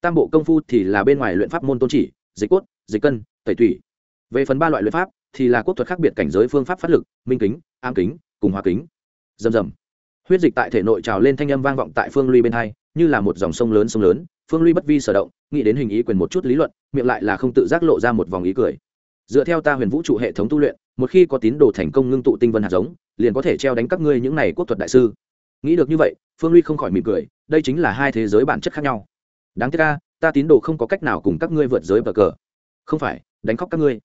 Tam bộ công phu thì là bên ngoài luyện pháp môn tôn chỉ, dịch cốt, dịch cân, tẩy thủy về phần ba loại luyện pháp thì là quốc thuật khác biệt cảnh giới phương pháp phát lực, minh kính am kính, cùng hòa kính. Rầm rầm. Huyết dịch tại thể nội trào lên thanh âm vang vọng tại phương ly bên hai, như là một dòng sông lớn sông lớn phương ly bất vi sở động, nghĩ đến hình ý quyền một chút lý luận, miệng lại là không tự giác lộ ra một vòng ý cười. Dựa theo ta huyền vũ trụ hệ thống tu luyện, một khi có tín đồ thành công ngưng tụ tinh vân hạt giống, liền có thể treo đánh các ngươi những này quốc thuật đại sư. Nghĩ được như vậy, phương ly không khỏi mỉm cười, đây chính là hai thế giới bản chất khác nhau. Đáng tiếc ca ta tín đồ không có cách nào cùng các ngươi vượt giới bờ cờ. Không phải, đánh khóc các ngươi.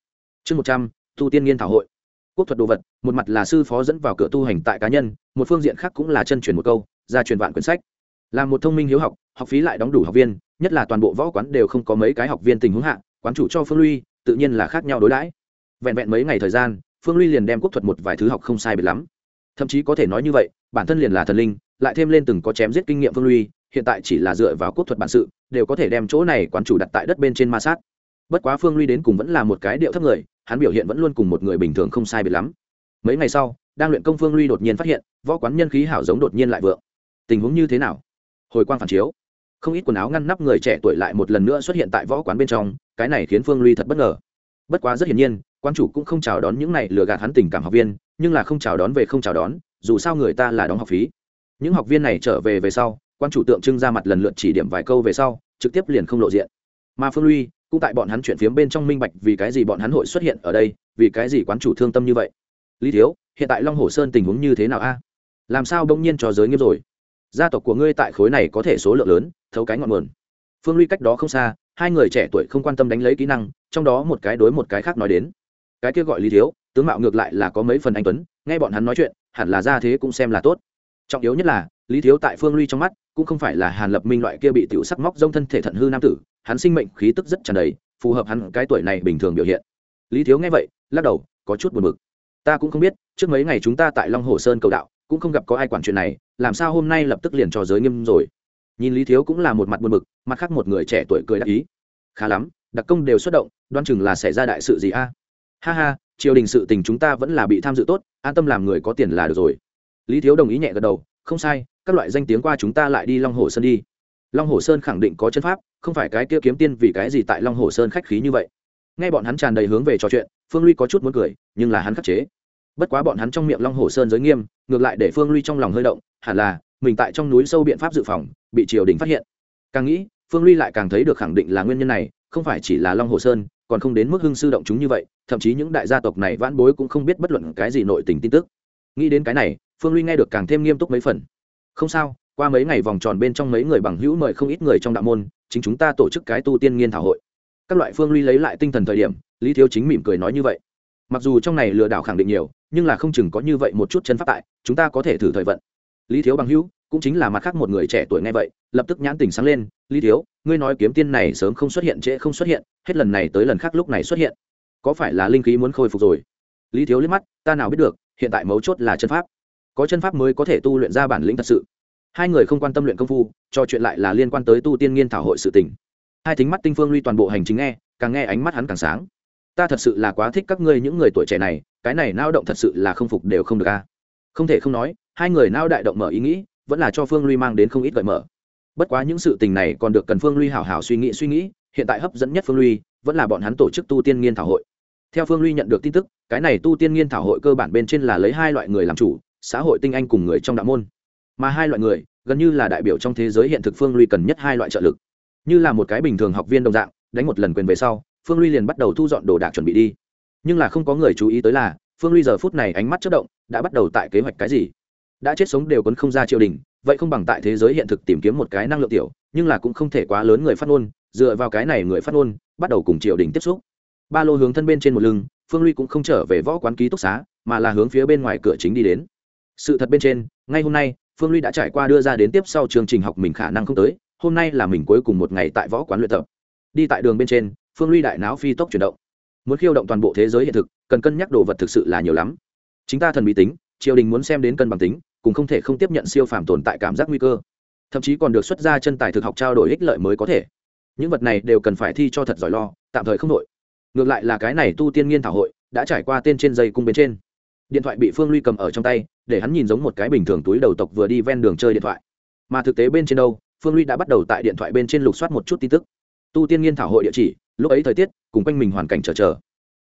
Chương một trăm, tu tiên nghiên thảo hội. Quốc thuật đồ vật, một mặt là sư phó dẫn vào cửa tu hành tại cá nhân, một phương diện khác cũng là chân truyền một câu ra truyền vạn quyển sách. Là một thông minh hiếu học học phí lại đóng đủ học viên, nhất là toàn bộ võ quán đều không có mấy cái học viên tình huống hạ, quán chủ cho phương ly tự nhiên là khác nhau đối đãi. Vẹn vẹn mấy ngày thời gian, phương ly liền đem quốc thuật một vài thứ học không sai biệt lắm. Thậm chí có thể nói như vậy, bản thân liền là thần linh, lại thêm lên từng có chém giết kinh nghiệm phương ly hiện tại chỉ là dựa vào quốc thuật bản sự, đều có thể đem chỗ này quán chủ đặt tại đất bên trên ma sát. Bất quá phương ly đến cùng vẫn là một cái điệu thấp người, hắn biểu hiện vẫn luôn cùng một người bình thường không sai biệt lắm. Mấy ngày sau, đang luyện công phương ly đột nhiên phát hiện, võ quán nhân khí hảo giống đột nhiên lại vượng. Tình huống như thế nào? Hồi quang phản chiếu không ít quần áo ngăn nắp người trẻ tuổi lại một lần nữa xuất hiện tại võ quán bên trong, cái này khiến phương luy thật bất ngờ. Bất quá rất hiển nhiên quan chủ cũng không chào đón những này lừa gạt hắn tình cảm học viên, nhưng là không chào đón về không chào đón, dù sao người ta là đóng học phí. Những học viên này trở về về sau quan chủ tượng trưng ra mặt lần lượt chỉ điểm vài câu về sau, trực tiếp liền không lộ diện. Mà phương luy cũng tại bọn hắn chuyện phiếm bên trong minh bạch vì cái gì bọn hắn hội xuất hiện ở đây, vì cái gì quán chủ thương tâm như vậy. Lý thiếu, hiện tại long hồ sơn tình huống như thế nào a? Làm sao bỗng nhiên cho giới nghiêm rồi? Gia tộc của ngươi tại khối này có thể số lượng lớn, thấu cái ngọn nguồn. Phương ly cách đó không xa, hai người trẻ tuổi không quan tâm đánh lấy kỹ năng, trong đó một cái đối một cái khác nói đến. Cái kia gọi lý thiếu, tướng mạo ngược lại là có mấy phần anh tuấn, nghe bọn hắn nói chuyện, hẳn là ra thế cũng xem là tốt. Trọng yếu nhất là, lý thiếu tại phương ly trong mắt, cũng không phải là hàn lập minh loại kia bị tiểu sắc móc rông thân thể thận hư nam tử, hắn sinh mệnh khí tức rất tràn đầy, phù hợp hắn cái tuổi này bình thường biểu hiện. Lý thiếu nghe vậy, lắc đầu, có chút buồn bực. Ta cũng không biết, trước mấy ngày chúng ta tại long hồ sơn cầu đạo cũng không gặp có ai quản chuyện này, làm sao hôm nay lập tức liền cho giới nghiêm rồi? Nhìn lý thiếu cũng là một mặt buồn bực, mặt khác một người trẻ tuổi cười đắc ý. Khá lắm, đặc công đều xuất động đoan chừng là xảy ra đại sự gì a? Ha ha, triều đình sự tình chúng ta vẫn là bị tham dự tốt, an tâm làm người có tiền là được rồi. Lý thiếu đồng ý nhẹ gật đầu, không sai, các loại danh tiếng qua chúng ta lại đi long hồ sơn đi. Long hồ sơn khẳng định có chân pháp, không phải cái kia kiếm tiên vì cái gì tại long hồ sơn khách khí như vậy. Nghe bọn hắn tràn đầy hướng về trò chuyện, phương ly có chút muốn cười, nhưng là hắn khắc chế bất quá bọn hắn trong miệng long hồ sơn giới nghiêm, ngược lại để phương ly trong lòng hơi động, hẳn là, mình tại trong núi sâu biện pháp dự phòng, bị triều đình phát hiện. Càng nghĩ, phương ly lại càng thấy được khẳng định là nguyên nhân này, không phải chỉ là long hồ sơn, còn không đến mức hưng sư động chúng như vậy, thậm chí những đại gia tộc này vãn bối cũng không biết bất luận cái gì nội tình tin tức. Nghĩ đến cái này, phương ly nghe được càng thêm nghiêm túc mấy phần. Không sao, qua mấy ngày vòng tròn bên trong mấy người bằng hữu mời không ít người trong đạo môn, chính chúng ta tổ chức cái tu tiên nghiên thảo hội. Các loại phương ly lấy lại tinh thần thời điểm, lý thiếu chính mỉm cười nói như vậy. Mặc dù trong này lừa đảo khẳng định nhiều nhưng là không chừng có như vậy một chút chân pháp tại, chúng ta có thể thử thời vận. Lý thiếu bằng hữu, cũng chính là mặt khác một người trẻ tuổi nghe vậy, lập tức nhãn tình sáng lên, lý thiếu, ngươi nói kiếm tiên này sớm không xuất hiện, trễ không xuất hiện, hết lần này tới lần khác lúc này xuất hiện. Có phải là linh khí muốn khôi phục rồi? Lý thiếu liếc mắt, ta nào biết được, hiện tại mấu chốt là chân pháp. Có chân pháp mới có thể tu luyện ra bản lĩnh thật sự. Hai người không quan tâm luyện công phu, cho chuyện lại là liên quan tới tu tiên nghiên thảo hội sự tình. Hai thính mắt tinh phương ly toàn bộ hành trình nghe, càng nghe ánh mắt hắn càng sáng. Ta thật sự là quá thích các ngươi những người tuổi trẻ này cái này nao động thật sự là không phục đều không được a không thể không nói, hai người nao đại động mở ý nghĩ, vẫn là cho phương ly mang đến không ít gợi mở. Bất quá những sự tình này còn được cần phương ly hảo hảo suy nghĩ suy nghĩ, hiện tại hấp dẫn nhất phương ly vẫn là bọn hắn tổ chức tu tiên nghiên thảo hội. Theo phương ly nhận được tin tức, cái này tu tiên nghiên thảo hội cơ bản bên trên là lấy hai loại người làm chủ, xã hội tinh anh cùng người trong đạo môn. Mà hai loại người, gần như là đại biểu trong thế giới hiện thực phương ly cần nhất hai loại trợ lực. Như là một cái bình thường học viên đồng dạng, đánh một lần quyền về sau, phương ly liền bắt đầu thu dọn đồ đạc chuẩn bị đi nhưng là không có người chú ý tới là, phương ly giờ phút này ánh mắt chất động, đã bắt đầu tại kế hoạch cái gì? Đã chết sống đều quấn không ra triều đình, vậy không bằng tại thế giới hiện thực tìm kiếm một cái năng lượng tiểu, nhưng là cũng không thể quá lớn người phát ngôn, dựa vào cái này người phát ngôn, bắt đầu cùng triều đình tiếp xúc. Ba lô hướng thân bên trên một lưng, phương ly cũng không trở về võ quán ký túc xá, mà là hướng phía bên ngoài cửa chính đi đến. Sự thật bên trên, ngay hôm nay, phương ly đã trải qua đưa ra đến tiếp sau chương trình học mình khả năng không tới, hôm nay là mình cuối cùng một ngày tại võ quán luyện tập. Đi tại đường bên trên, phương ly đại não phi tốc chuyển động muốn khiêu động toàn bộ thế giới hiện thực, cần cân nhắc đồ vật thực sự là nhiều lắm. Chính ta thần bí tính, triều đình muốn xem đến cân bằng tính, cũng không thể không tiếp nhận siêu phàm tồn tại cảm giác nguy cơ. Thậm chí còn được xuất ra chân tài thực học trao đổi ích lợi mới có thể. Những vật này đều cần phải thi cho thật giỏi lo, tạm thời không đội ngược lại là cái này tu tiên nghiên thảo hội, đã trải qua tên trên dây cung bên trên. Điện thoại bị phương ly cầm ở trong tay, để hắn nhìn giống một cái bình thường túi đầu tộc vừa đi ven đường chơi điện thoại. Mà thực tế bên trên đâu, phương ly đã bắt đầu tại điện thoại bên trên lục soát một chút tin tức. Tu tiên nghiên thảo hội địa chỉ lúc ấy thời tiết, cùng quanh mình hoàn cảnh chờ chờ.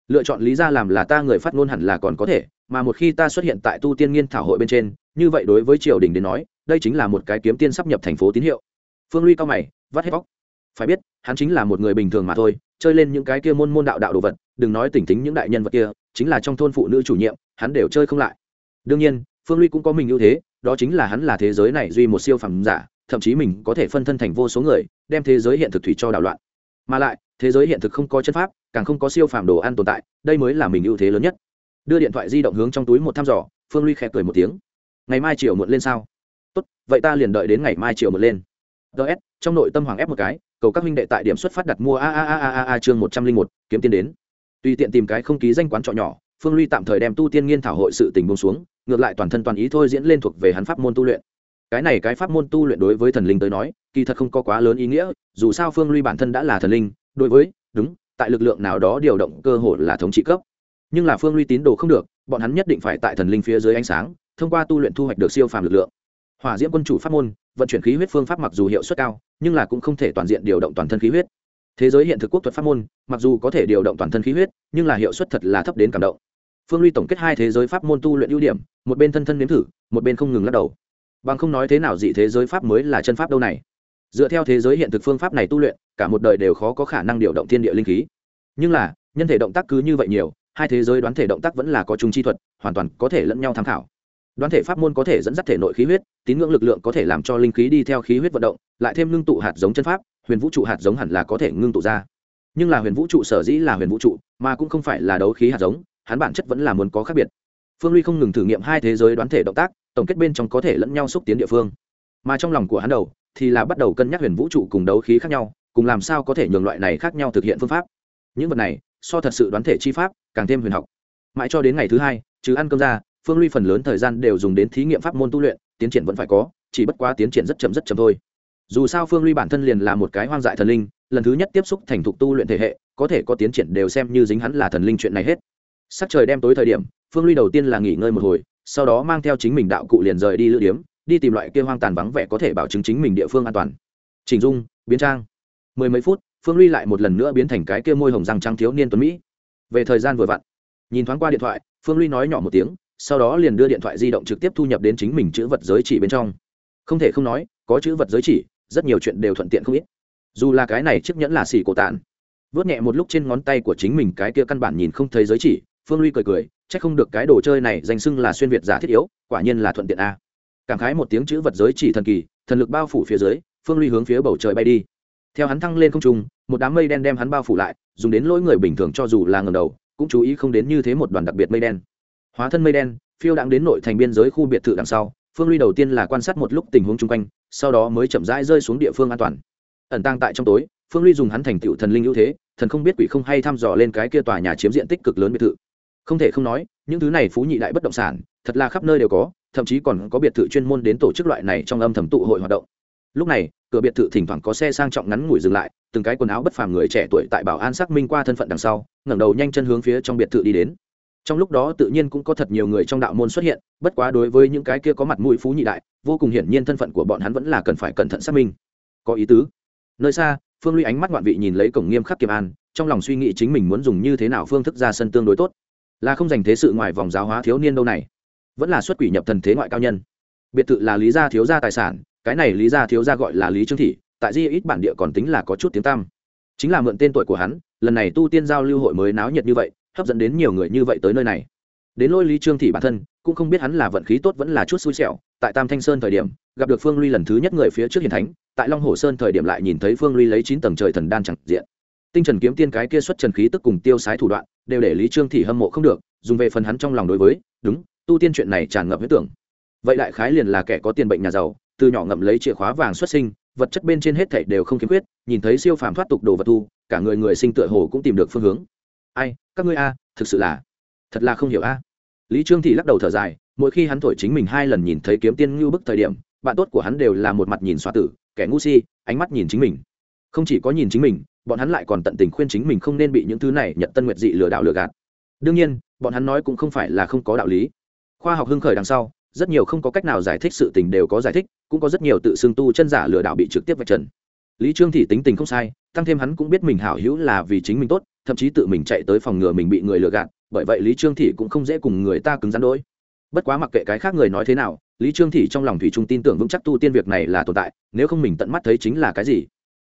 Lựa chọn lý ra làm là ta người phát ngôn hẳn là còn có thể, mà một khi ta xuất hiện tại tu tiên nghiên thảo hội bên trên, như vậy đối với triều đình đến nói, đây chính là một cái kiếm tiên sắp nhập thành phố tín hiệu. Phương ly cao mày, vắt hết vóc. Phải biết, hắn chính là một người bình thường mà thôi, chơi lên những cái kia môn môn đạo đạo đồ vật, đừng nói tỉnh tính những đại nhân vật kia, chính là trong thôn phụ nữ chủ nhiệm, hắn đều chơi không lại. Đương nhiên, phương ly cũng có mình ưu thế, đó chính là hắn là thế giới này duy một siêu phẩm giả, thậm chí mình có thể phân thân thành vô số người, đem thế giới hiện thực thủy cho đảo loạn. Mà lại thế giới hiện thực không có chân pháp, càng không có siêu phàm đồ ăn tồn tại, đây mới là mình ưu thế lớn nhất. Đưa điện thoại di động hướng trong túi một thăm dò, phương ly khẽ cười một tiếng. Ngày mai chiều muộn lên sao? Tốt, vậy ta liền đợi đến ngày mai chiều muộn lên. Ts trong nội tâm hoàng ép một cái, cầu các huynh đệ tại điểm xuất phát đặt mua a a a a a chương một trăm linh một, kiếm tiền đến. Tùy tiện tìm cái không ký danh quán trọ nhỏ, phương ly tạm thời đem tu tiên nghiên thảo hội sự tình bông xuống, ngược lại toàn thân toàn ý thôi diễn lên thuộc về hắn pháp môn tu luyện. Cái này cái pháp môn tu luyện đối với thần linh tới nói, kỳ thật không có quá lớn ý nghĩa, dù sao phương ly bản thân đã là thần linh đối với, đúng, tại lực lượng nào đó điều động cơ hội là thống trị cấp. Nhưng là phương ly tín đồ không được, bọn hắn nhất định phải tại thần linh phía dưới ánh sáng, thông qua tu luyện thu hoạch được siêu phàm lực lượng. Hỏa diễm quân chủ pháp môn, vận chuyển khí huyết phương pháp mặc dù hiệu suất cao, nhưng là cũng không thể toàn diện điều động toàn thân khí huyết. Thế giới hiện thực quốc thuật pháp môn, mặc dù có thể điều động toàn thân khí huyết, nhưng là hiệu suất thật là thấp đến cảm động. Phương ly tổng kết hai thế giới pháp môn tu luyện ưu điểm, một bên thân thân nếm thử, một bên không ngừng lắc đầu. Bằng không nói thế nào dị thế giới pháp mới là chân pháp đâu này? Dựa theo thế giới hiện thực phương pháp này tu luyện, cả một đời đều khó có khả năng điều động thiên địa linh khí. Nhưng là, nhân thể động tác cứ như vậy nhiều, hai thế giới đoán thể động tác vẫn là có chung chi thuật, hoàn toàn có thể lẫn nhau tham khảo. Đoán thể pháp môn có thể dẫn dắt thể nội khí huyết, tín ngưỡng lực lượng có thể làm cho linh khí đi theo khí huyết vận động, lại thêm ngưng tụ hạt giống chân pháp, huyền vũ trụ hạt giống hẳn là có thể ngưng tụ ra. Nhưng là huyền vũ trụ sở dĩ là huyền vũ trụ, mà cũng không phải là đấu khí hạt giống, hắn bản chất vẫn là muốn có khác biệt. Phương ly không ngừng thử nghiệm hai thế giới đoán thể động tác, tổng kết bên trong có thể lẫn nhau xúc tiến địa phương. Mà trong lòng của hắn đầu thì là bắt đầu cân nhắc huyền vũ trụ cùng đấu khí khác nhau, cùng làm sao có thể nhường loại này khác nhau thực hiện phương pháp. Những vật này, so thật sự đoán thể chi pháp, càng thêm huyền học. Mãi cho đến ngày thứ hai chứ ăn cơm ra, phương ly phần lớn thời gian đều dùng đến thí nghiệm pháp môn tu luyện, tiến triển vẫn phải có, chỉ bất quá tiến triển rất chậm rất chậm thôi. Dù sao phương ly bản thân liền là một cái hoang dại thần linh, lần thứ nhất tiếp xúc thành thục tu luyện thể hệ, có thể có tiến triển đều xem như dính hắn là thần linh chuyện này hết. Sắc trời đem tối thời điểm, phương ly đầu tiên là nghỉ ngơi một hồi, sau đó mang theo chính mình đạo cụ liền rời đi lữ điếm đi tìm loại kia hoang tàn vắng vẻ có thể bảo chứng chính mình địa phương an toàn. Chỉnh dung, biến trang. Mười mấy phút, phương ly lại một lần nữa biến thành cái kia môi hồng răng trắng thiếu niên tuấn mỹ. Về thời gian vừa vặn, nhìn thoáng qua điện thoại, phương ly nói nhỏ một tiếng, sau đó liền đưa điện thoại di động trực tiếp thu nhập đến chính mình chữ vật giới chỉ bên trong. Không thể không nói, có chữ vật giới chỉ, rất nhiều chuyện đều thuận tiện không ít. Dù là cái này chiếc nhẫn là xỉ cổ tàn vớt nhẹ một lúc trên ngón tay của chính mình cái kia căn bản nhìn không thấy giới chỉ, phương ly cười cười c h ắ c không được cái đồ chơi này danh xưng là xuyên việt giả thiết yếu, quả nhiên là thuận tiện a cảm khái một tiếng chữ vật giới chỉ thần kỳ, thần lực bao phủ phía dưới, phương ly hướng phía bầu trời bay đi. Theo hắn thăng lên không trung, một đám mây đen đem hắn bao phủ lại, dùng đến lỗi người bình thường cho dù là ngầm đầu, cũng chú ý không đến như thế một đoàn đặc biệt mây đen. Hóa thân mây đen, phiêu đãng đến nội thành biên giới khu biệt thự đằng sau, phương ly đầu tiên là quan sát một lúc tình huống chung quanh, sau đó mới chậm rãi rơi xuống địa phương an toàn. Ẩn tang tại trong tối, phương ly dùng hắn thành tựu thần linh ưu thế, thần không biết quỷ không hay thăm dò lên cái kia tòa nhà chiếm diện tích cực lớn biệt thự không thể không nói, những thứ này phú nhị đại bất động sản, thật là khắp nơi đều có, thậm chí còn có biệt thự chuyên môn đến tổ chức loại này trong âm thầm tụ hội hoạt động. Lúc này, cửa biệt thự thỉnh thoảng có xe sang trọng ngắn ngủi dừng lại, từng cái quần áo bất phàm người trẻ tuổi tại bảo an xác minh qua thân phận đằng sau, ngẩng đầu nhanh chân hướng phía trong biệt thự đi đến. Trong lúc đó tự nhiên cũng có thật nhiều người trong đạo môn xuất hiện, bất quá đối với những cái kia có mặt mũi phú nhị đại, vô cùng hiển nhiên thân phận của bọn hắn vẫn là cần phải cẩn thận xác minh. Có ý tứ. Nơi xa, phương ly ánh mắt ngoạn vị nhìn lấy cổng nghiêm khắc kiềm an, trong lòng suy nghĩ chính mình muốn dùng như thế nào phương thức ra sân tương đối tốt là không dành thế sự ngoài vòng giáo hóa thiếu niên đâu này. Vẫn là xuất quỷ nhập thần thế ngoại cao nhân. Biệt thự là lý gia thiếu gia tài sản, cái này lý gia thiếu gia gọi là lý trương thị, tại di ít bản địa còn tính là có chút tiếng tăm. Chính là mượn tên tuổi của hắn, lần này tu tiên giao lưu hội mới náo nhiệt như vậy, hấp dẫn đến nhiều người như vậy tới nơi này. Đến lôi lý trương thị bản thân, cũng không biết hắn là vận khí tốt vẫn là chút xui xẻo, tại tam thanh sơn thời điểm, gặp được phương ly lần thứ nhất người phía trước hiền thánh, tại long hồ sơn thời điểm lại nhìn thấy phương ly lấy chín tầng trời thần đan chẳng diện tinh trần kiếm tiên cái kia xuất trần khí tức cùng tiêu sái thủ đoạn, đều để lý trương thị hâm mộ không được, dùng về phần hắn trong lòng đối với, đúng, tu tiên chuyện này tràn ngập huyết tưởng. Vậy đại khái liền là kẻ có tiền bệnh nhà giàu, từ nhỏ ngậm lấy chìa khóa vàng xuất sinh, vật chất bên trên hết thảy đều không khiếm khuyết, nhìn thấy siêu phàm thoát tục đồ vật thu, cả người người sinh tựa hồ cũng tìm được phương hướng. Ai, các ngươi a, thực sự là, thật là không hiểu a. Lý trương thị lắc đầu thở dài, mỗi khi hắn thổi chính mình hai lần nhìn thấy kiếm tiên ngưu bức thời điểm, bạn tốt của hắn đều là một mặt nhìn xoa tử, kẻ ngu si, ánh mắt nhìn chính mình. Không chỉ có nhìn chính mình bọn hắn lại còn tận tình khuyên chính mình không nên bị những thứ này nhận tân nguyệt dị lừa đảo lừa gạt. Đương nhiên, bọn hắn nói cũng không phải là không có đạo lý. Khoa học hưng khởi đằng sau, rất nhiều không có cách nào giải thích sự tình đều có giải thích, cũng có rất nhiều tự xưng tu chân giả lừa đảo bị trực tiếp vạch trần. Lý trương thị tính tình không sai, tăng thêm hắn cũng biết mình hảo hữu là vì chính mình tốt, thậm chí tự mình chạy tới phòng ngừa mình bị người lừa gạt, bởi vậy lý trương thị cũng không dễ cùng người ta cứng rắn đôi bất quá mặc kệ cái khác người nói thế nào, lý trương thị trong lòng thủy trung tin tưởng vững chắc tu tiên việc này là tồn tại, nếu không mình tận mắt thấy chính là cái gì?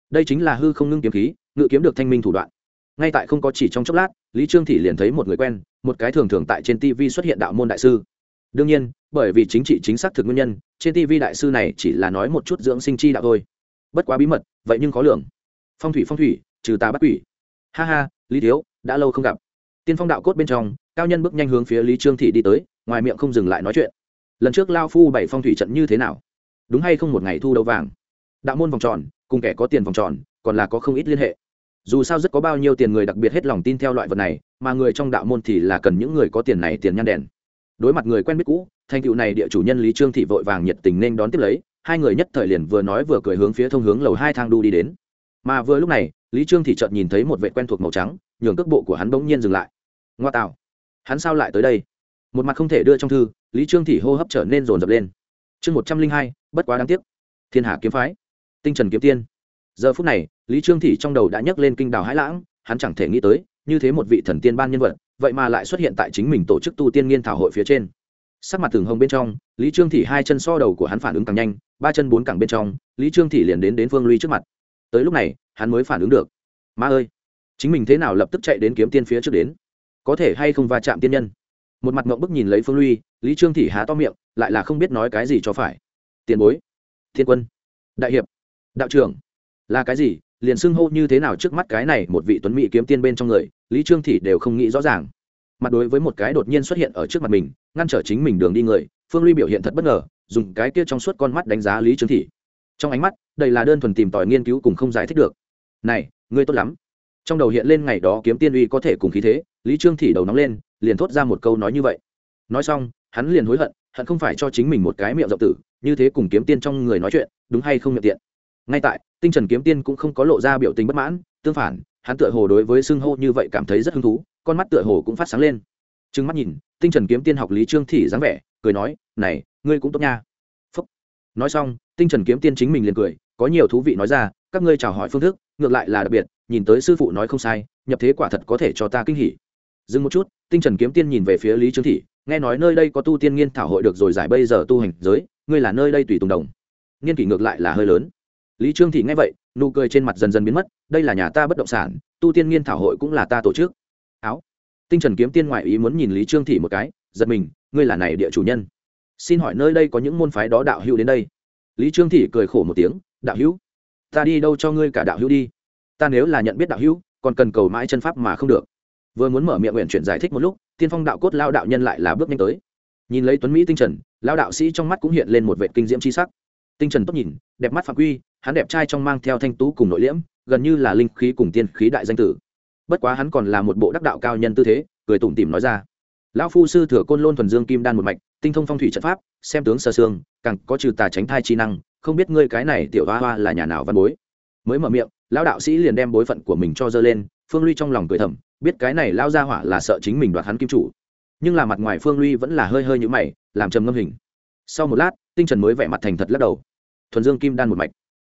Đây chính là hư không ngưng kiếm khí ngự kiếm được thanh minh thủ đoạn. Ngay tại không có chỉ trong chốc lát, lý trương thị liền thấy một người quen, một cái thường thường tại trên tv xuất hiện đạo môn đại sư. Đương nhiên, bởi vì chính trị chính xác thực nguyên nhân, trên tv đại sư này chỉ là nói một chút dưỡng sinh chi đạo thôi. Bất quá bí mật, vậy nhưng khó lường. Phong thủy phong thủy, trừ tà bắt quỷ. Ha ha, lý thiếu, đã lâu không gặp. Tiên phong đạo cốt bên trong, cao nhân bước nhanh hướng phía lý trương thị đi tới, ngoài miệng không dừng lại nói chuyện. Lần trước lao phu bảy phong thủy trận như thế nào? Đúng hay không một ngày thu đầu vàng? Đạo môn vòng tròn, cùng kẻ có tiền vòng tròn, còn là có không ít liên hệ dù sao rất có bao nhiêu tiền người đặc biệt hết lòng tin theo loại vật này, mà người trong đạo môn thì là cần những người có tiền này tiền nhan đèn. Đối mặt người quen biết cũ, thành tựu này địa chủ nhân lý trương thị vội vàng nhiệt tình nên đón tiếp lấy, hai người nhất thời liền vừa nói vừa cười hướng phía thông hướng lầu hai thang đu đi đến. Mà vừa lúc này, lý trương thị chợt nhìn thấy một vệ quen thuộc màu trắng, nhường cước bộ của hắn bỗng nhiên dừng lại. Ngoa tạo, hắn sao lại tới đây? Một mặt không thể đưa trong thư, lý trương thị hô hấp trở nên rồn rập lên. Chương một trăm linh hai, bất quá đáng tiếc. Thiên hạ kiếm phái, tinh trần kiếm tiên giờ phút này, lý trương thị trong đầu đã nhấc lên kinh đào hãi lãng, hắn chẳng thể nghĩ tới, như thế một vị thần tiên ban nhân vật, vậy mà lại xuất hiện tại chính mình tổ chức tu tiên nghiên thảo hội phía trên. Sắc mặt thường hồng bên trong, lý trương thị hai chân so đầu của hắn phản ứng càng nhanh, ba chân bốn cẳng bên trong, lý trương thị liền đến đến phương ly trước mặt. Tới lúc này, hắn mới phản ứng được. Ma ơi, chính mình thế nào lập tức chạy đến kiếm tiên phía trước đến? Có thể hay không va chạm tiên nhân? Một mặt ngộng bức nhìn lấy phương ly lý trương thị há to miệng, lại là không biết nói cái gì cho phải. Tiền bối, thiên quân, đại hiệp, đạo trưởng là cái gì? Liền xưng hô như thế nào trước mắt cái này một vị tuấn mỹ kiếm tiên bên trong người, lý trương thị đều không nghĩ rõ ràng. Mặt đối với một cái đột nhiên xuất hiện ở trước mặt mình, ngăn trở chính mình đường đi người, phương ly biểu hiện thật bất ngờ, dùng cái kia trong suốt con mắt đánh giá lý trương thị. Trong ánh mắt đây là đơn thuần tìm tòi nghiên cứu cùng không giải thích được. Này, ngươi tốt lắm. Trong đầu hiện lên ngày đó kiếm tiên uy có thể cùng khí thế, lý trương thị đầu nóng lên, liền thốt ra một câu nói như vậy. Nói xong, hắn liền hối hận hận không phải cho chính mình một cái miệng rộng tử, như thế cùng kiếm tiên trong người nói chuyện, đúng hay không miệng tiện? Ngay tại, tinh trần kiếm tiên cũng không có lộ ra biểu tình bất mãn, tương phản, hắn tựa hồ đối với xưng hô như vậy cảm thấy rất hứng thú, con mắt tựa hồ cũng phát sáng lên. Trừng mắt nhìn, tinh trần kiếm tiên học lý trương thị dáng vẻ, cười nói, này, ngươi cũng tốt nha. Phúc. nói xong, tinh trần kiếm tiên chính mình liền cười, có nhiều thú vị nói ra, các ngươi chào hỏi phương thức, ngược lại là đặc biệt, nhìn tới sư phụ nói không sai, nhập thế quả thật có thể cho ta kinh hỉ. Dừng một chút, tinh trần kiếm tiên nhìn về phía lý trương thị, nghe nói nơi đây có tu tiên nghiên thảo hội được rồi giải bây giờ tu hành giới, ngươi là nơi đây tùy tùng đồng. Nghiên kỷ ngược lại là hơi lớn lý trương thị nghe vậy, nụ cười trên mặt dần dần biến mất, đây là nhà ta bất động sản, tu tiên nghiên thảo hội cũng là ta tổ chức. Áo. Tinh trần kiếm tiên ngoại ý muốn nhìn lý trương thị một cái, giật mình, ngươi là này địa chủ nhân. Xin hỏi nơi đây có những môn phái đó đạo hữu đến đây? Lý trương thị cười khổ một tiếng, đạo hữu, ta đi đâu cho ngươi cả đạo hữu đi? Ta nếu là nhận biết đạo hữu, còn cần cầu mãi chân pháp mà không được. Vừa muốn mở miệng nguyện chuyển giải thích một lúc, tiên phong đạo cốt lao đạo nhân lại là bước nhanh tới. Nhìn lấy tuấn mỹ tinh trần lao đạo sĩ trong mắt cũng hiện lên một vệ kinh diễm c h i sắc. Tinh trần tốt nhìn, đẹp mắt phạm quy hắn đẹp trai trong mang theo thanh tú cùng nội liễm, gần như là linh khí cùng tiên khí đại danh tử. Bất quá hắn còn là một bộ đắc đạo cao nhân tư thế, cười tủm tỉm nói ra. Lão phu sư thừa côn lôn thuần dương kim đan một mạch, tinh thông phong thủy trận pháp, xem tướng sơ xương càng có trừ tà tránh thai chi năng, không biết ngươi cái này tiểu hoa hoa là nhà nào văn bối. Mới mở miệng, lão đạo sĩ liền đem bối phận của mình cho dơ lên, phương ly trong lòng cười thầm, biết cái này lão gia hỏa là sợ chính mình đoạt hắn kim chủ. Nhưng là mặt ngoài phương ly vẫn là hơi hơi như mày, làm trầm ngâm hình. Sau một lát, tinh trần mới vẻ mặt thành thật lắc đầu. Thuần dương kim đan một mạch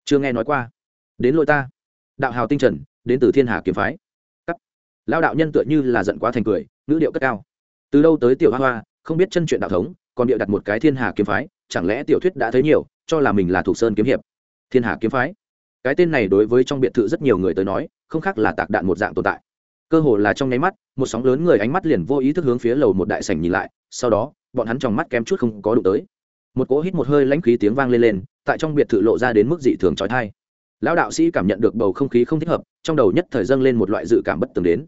chưa nghe nói qua. Đến lỗi ta. Đạo hào tinh trần, đến từ thiên hà kiếm phái. Cắt. Lao đạo nhân tựa như là giận quá thành cười, ngữ điệu cất cao. Từ đâu tới tiểu hoa hoa, không biết chân chuyện đạo thống, còn điệu đặt một cái thiên hà kiếm phái, chẳng lẽ tiểu thuyết đã thấy nhiều, cho là mình là thủ sơn kiếm hiệp? Thiên hà kiếm phái. Cái tên này đối với trong biệt thự rất nhiều người tới nói, không khác là tạc đạn một dạng tồn tại. Cơ hồ là trong nháy mắt, một sóng lớn người ánh mắt liền vô ý thức hướng phía lầu một đại sảnh nhìn lại, sau đó, bọn hắn trong mắt kém chút không có đụng tới một cỗ hít một hơi lãnh khí tiếng vang lên lên, tại trong biệt thự lộ ra đến mức dị thường trói thai lão đạo sĩ cảm nhận được bầu không khí không thích hợp, trong đầu nhất thời dâng lên một loại dự cảm bất tường đến.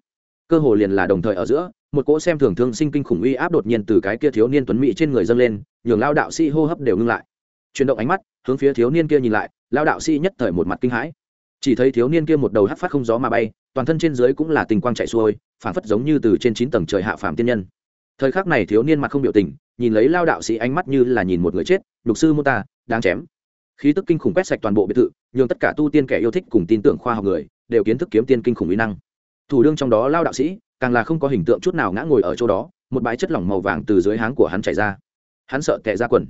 Cơ hồ liền là đồng thời ở giữa, một cỗ xem thường thương sinh kinh khủng uy áp đột nhiên từ cái kia thiếu niên tuấn mỹ trên người dâng lên, nhường lao đạo sĩ hô hấp đều ngưng lại. Chuyển động ánh mắt, hướng phía thiếu niên kia nhìn lại lao đạo sĩ nhất thời một mặt kinh hãi. Chỉ thấy thiếu niên kia một đầu hắt phát không gió mà bay, toàn thân trên dưới cũng là tình quang chạy xuôi phản phất giống như từ trên chín tầng trời hạ phàm tiên nhân thời khắc này thiếu niên mặt không biểu tình, nhìn lấy lao đạo sĩ ánh mắt như là nhìn một người chết lục sư mô ta đang chém. Khí tức kinh khủng quét sạch toàn bộ biệt thự, nhường tất cả tu tiên kẻ yêu thích cùng tin tưởng khoa học người đều kiến thức kiếm tiên kinh khủng uy năng. Thủ đương trong đó lao đạo sĩ, càng là không có hình tượng chút nào ngã ngồi ở chỗ đó, một bãi chất lỏng màu vàng từ dưới háng của hắn chảy ra. Hắn sợ tệ ra quần.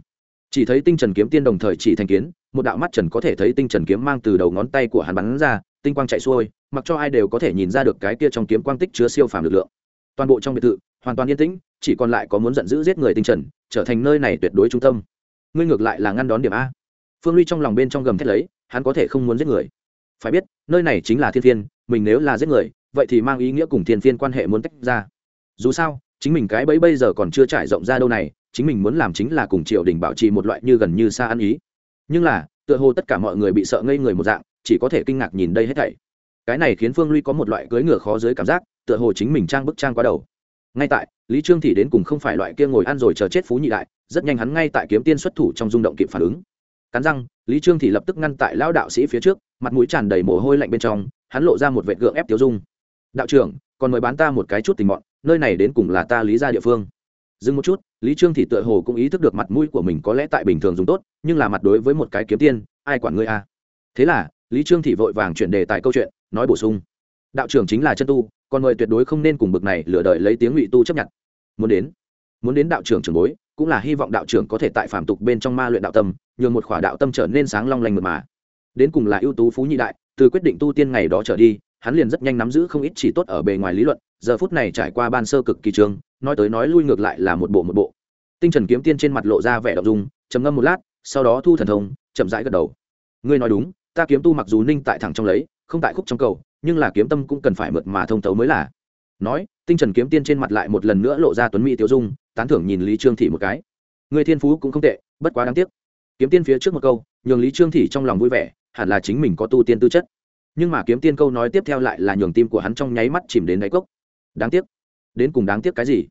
Chỉ thấy tinh trần kiếm tiên đồng thời chỉ thành kiến, một đạo mắt trần có thể thấy tinh trần kiếm mang từ đầu ngón tay của hắn bắn ra, tinh quang chạy xuôi, mặc cho ai đều có thể nhìn ra được cái kia trong kiếm quang tích chứa siêu phàm lực lượng. Toàn bộ trong biệt thự, hoàn toàn yên tĩnh chỉ còn lại có muốn giận dữ giết người tinh trần, trở thành nơi này tuyệt đối trung tâm. Ngươi ngược lại là ngăn đón điểm a. Phương ly trong lòng bên trong gầm thét lấy, hắn có thể không muốn giết người. Phải biết, nơi này chính là thiên thiên mình nếu là giết người, vậy thì mang ý nghĩa cùng thiên phiên quan hệ muốn tách ra. Dù sao, chính mình cái bẫy bây giờ còn chưa trải rộng ra đâu này, chính mình muốn làm chính là cùng triều đình bảo trì một loại như gần như xa ăn ý. Nhưng là, tựa hồ tất cả mọi người bị sợ ngây người một dạng, chỉ có thể kinh ngạc nhìn đây hết thảy. Cái này khiến phương ly có một loại cưỡi ngựa khó dưới cảm giác, tựa hồ chính mình trang bức trang quá đầu. Ngay tại lý trương thì đến cùng không phải loại kia ngồi ăn rồi chờ chết phú nhị đại, rất nhanh hắn ngay tại kiếm tiên xuất thủ trong rung động kịp phản ứng. Cắn răng, lý trương thì lập tức ngăn tại lão đạo sĩ phía trước, mặt mũi tràn đầy mồ hôi lạnh bên trong, hắn lộ ra một vệt gượng ép tiêu dung. Đạo trưởng, còn mời bán ta một cái chút tình mọn, nơi này đến cùng là ta lý ra địa phương. Dừng một chút, lý trương thì tựa hồ cũng ý thức được mặt mũi của mình có lẽ tại bình thường dùng tốt, nhưng là mặt đối với một cái kiếm tiên, ai quản ngươi a? Thế là, lý trương thì vội vàng chuyển đề tài câu chuyện, nói bổ sung. Đạo trưởng chính là chân tu còn mời tuyệt đối không nên cùng bực này lựa đợi lấy tiếng ngụy tu chấp nhận. Muốn đến muốn đến đạo trưởng trường bối, cũng là hy vọng đạo trưởng có thể tại phàm tục bên trong ma luyện đạo tâm, nhường một khỏa đạo tâm trở nên sáng long lanh mượt mà. Đến cùng là ưu tú phú nhị đại, từ quyết định tu tiên ngày đó trở đi, hắn liền rất nhanh nắm giữ không ít chỉ tốt ở bề ngoài lý luận, giờ phút này trải qua ban sơ cực kỳ trường, nói tới nói lui ngược lại là một bộ một bộ. Tinh trần kiếm tiên trên mặt lộ ra vẻ đ ộ n g dung, trầm ngâm một lát, sau đó thu thần thông, chậm rãi gật đầu. Ngươi nói đúng, ta kiếm tu mặc dù ninh tại thẳng trong lấy, không tại khúc trong cầu nhưng là kiếm tâm cũng cần phải mượt mà thông thấu mới là. Nói, tinh trần kiếm tiên trên mặt lại một lần nữa lộ ra tuấn mỹ tiêu dung, tán thưởng nhìn lý trương thị một cái. Người thiên phú cũng không tệ, bất quá đáng tiếc. Kiếm tiên phía trước một câu, nhường lý trương thị trong lòng vui vẻ, hẳn là chính mình có tu tiên tư chất. Nhưng mà kiếm tiên câu nói tiếp theo lại là nhường tim của hắn trong nháy mắt chìm đến đáy cốc. Đáng tiếc. Đến cùng đáng tiếc cái gì?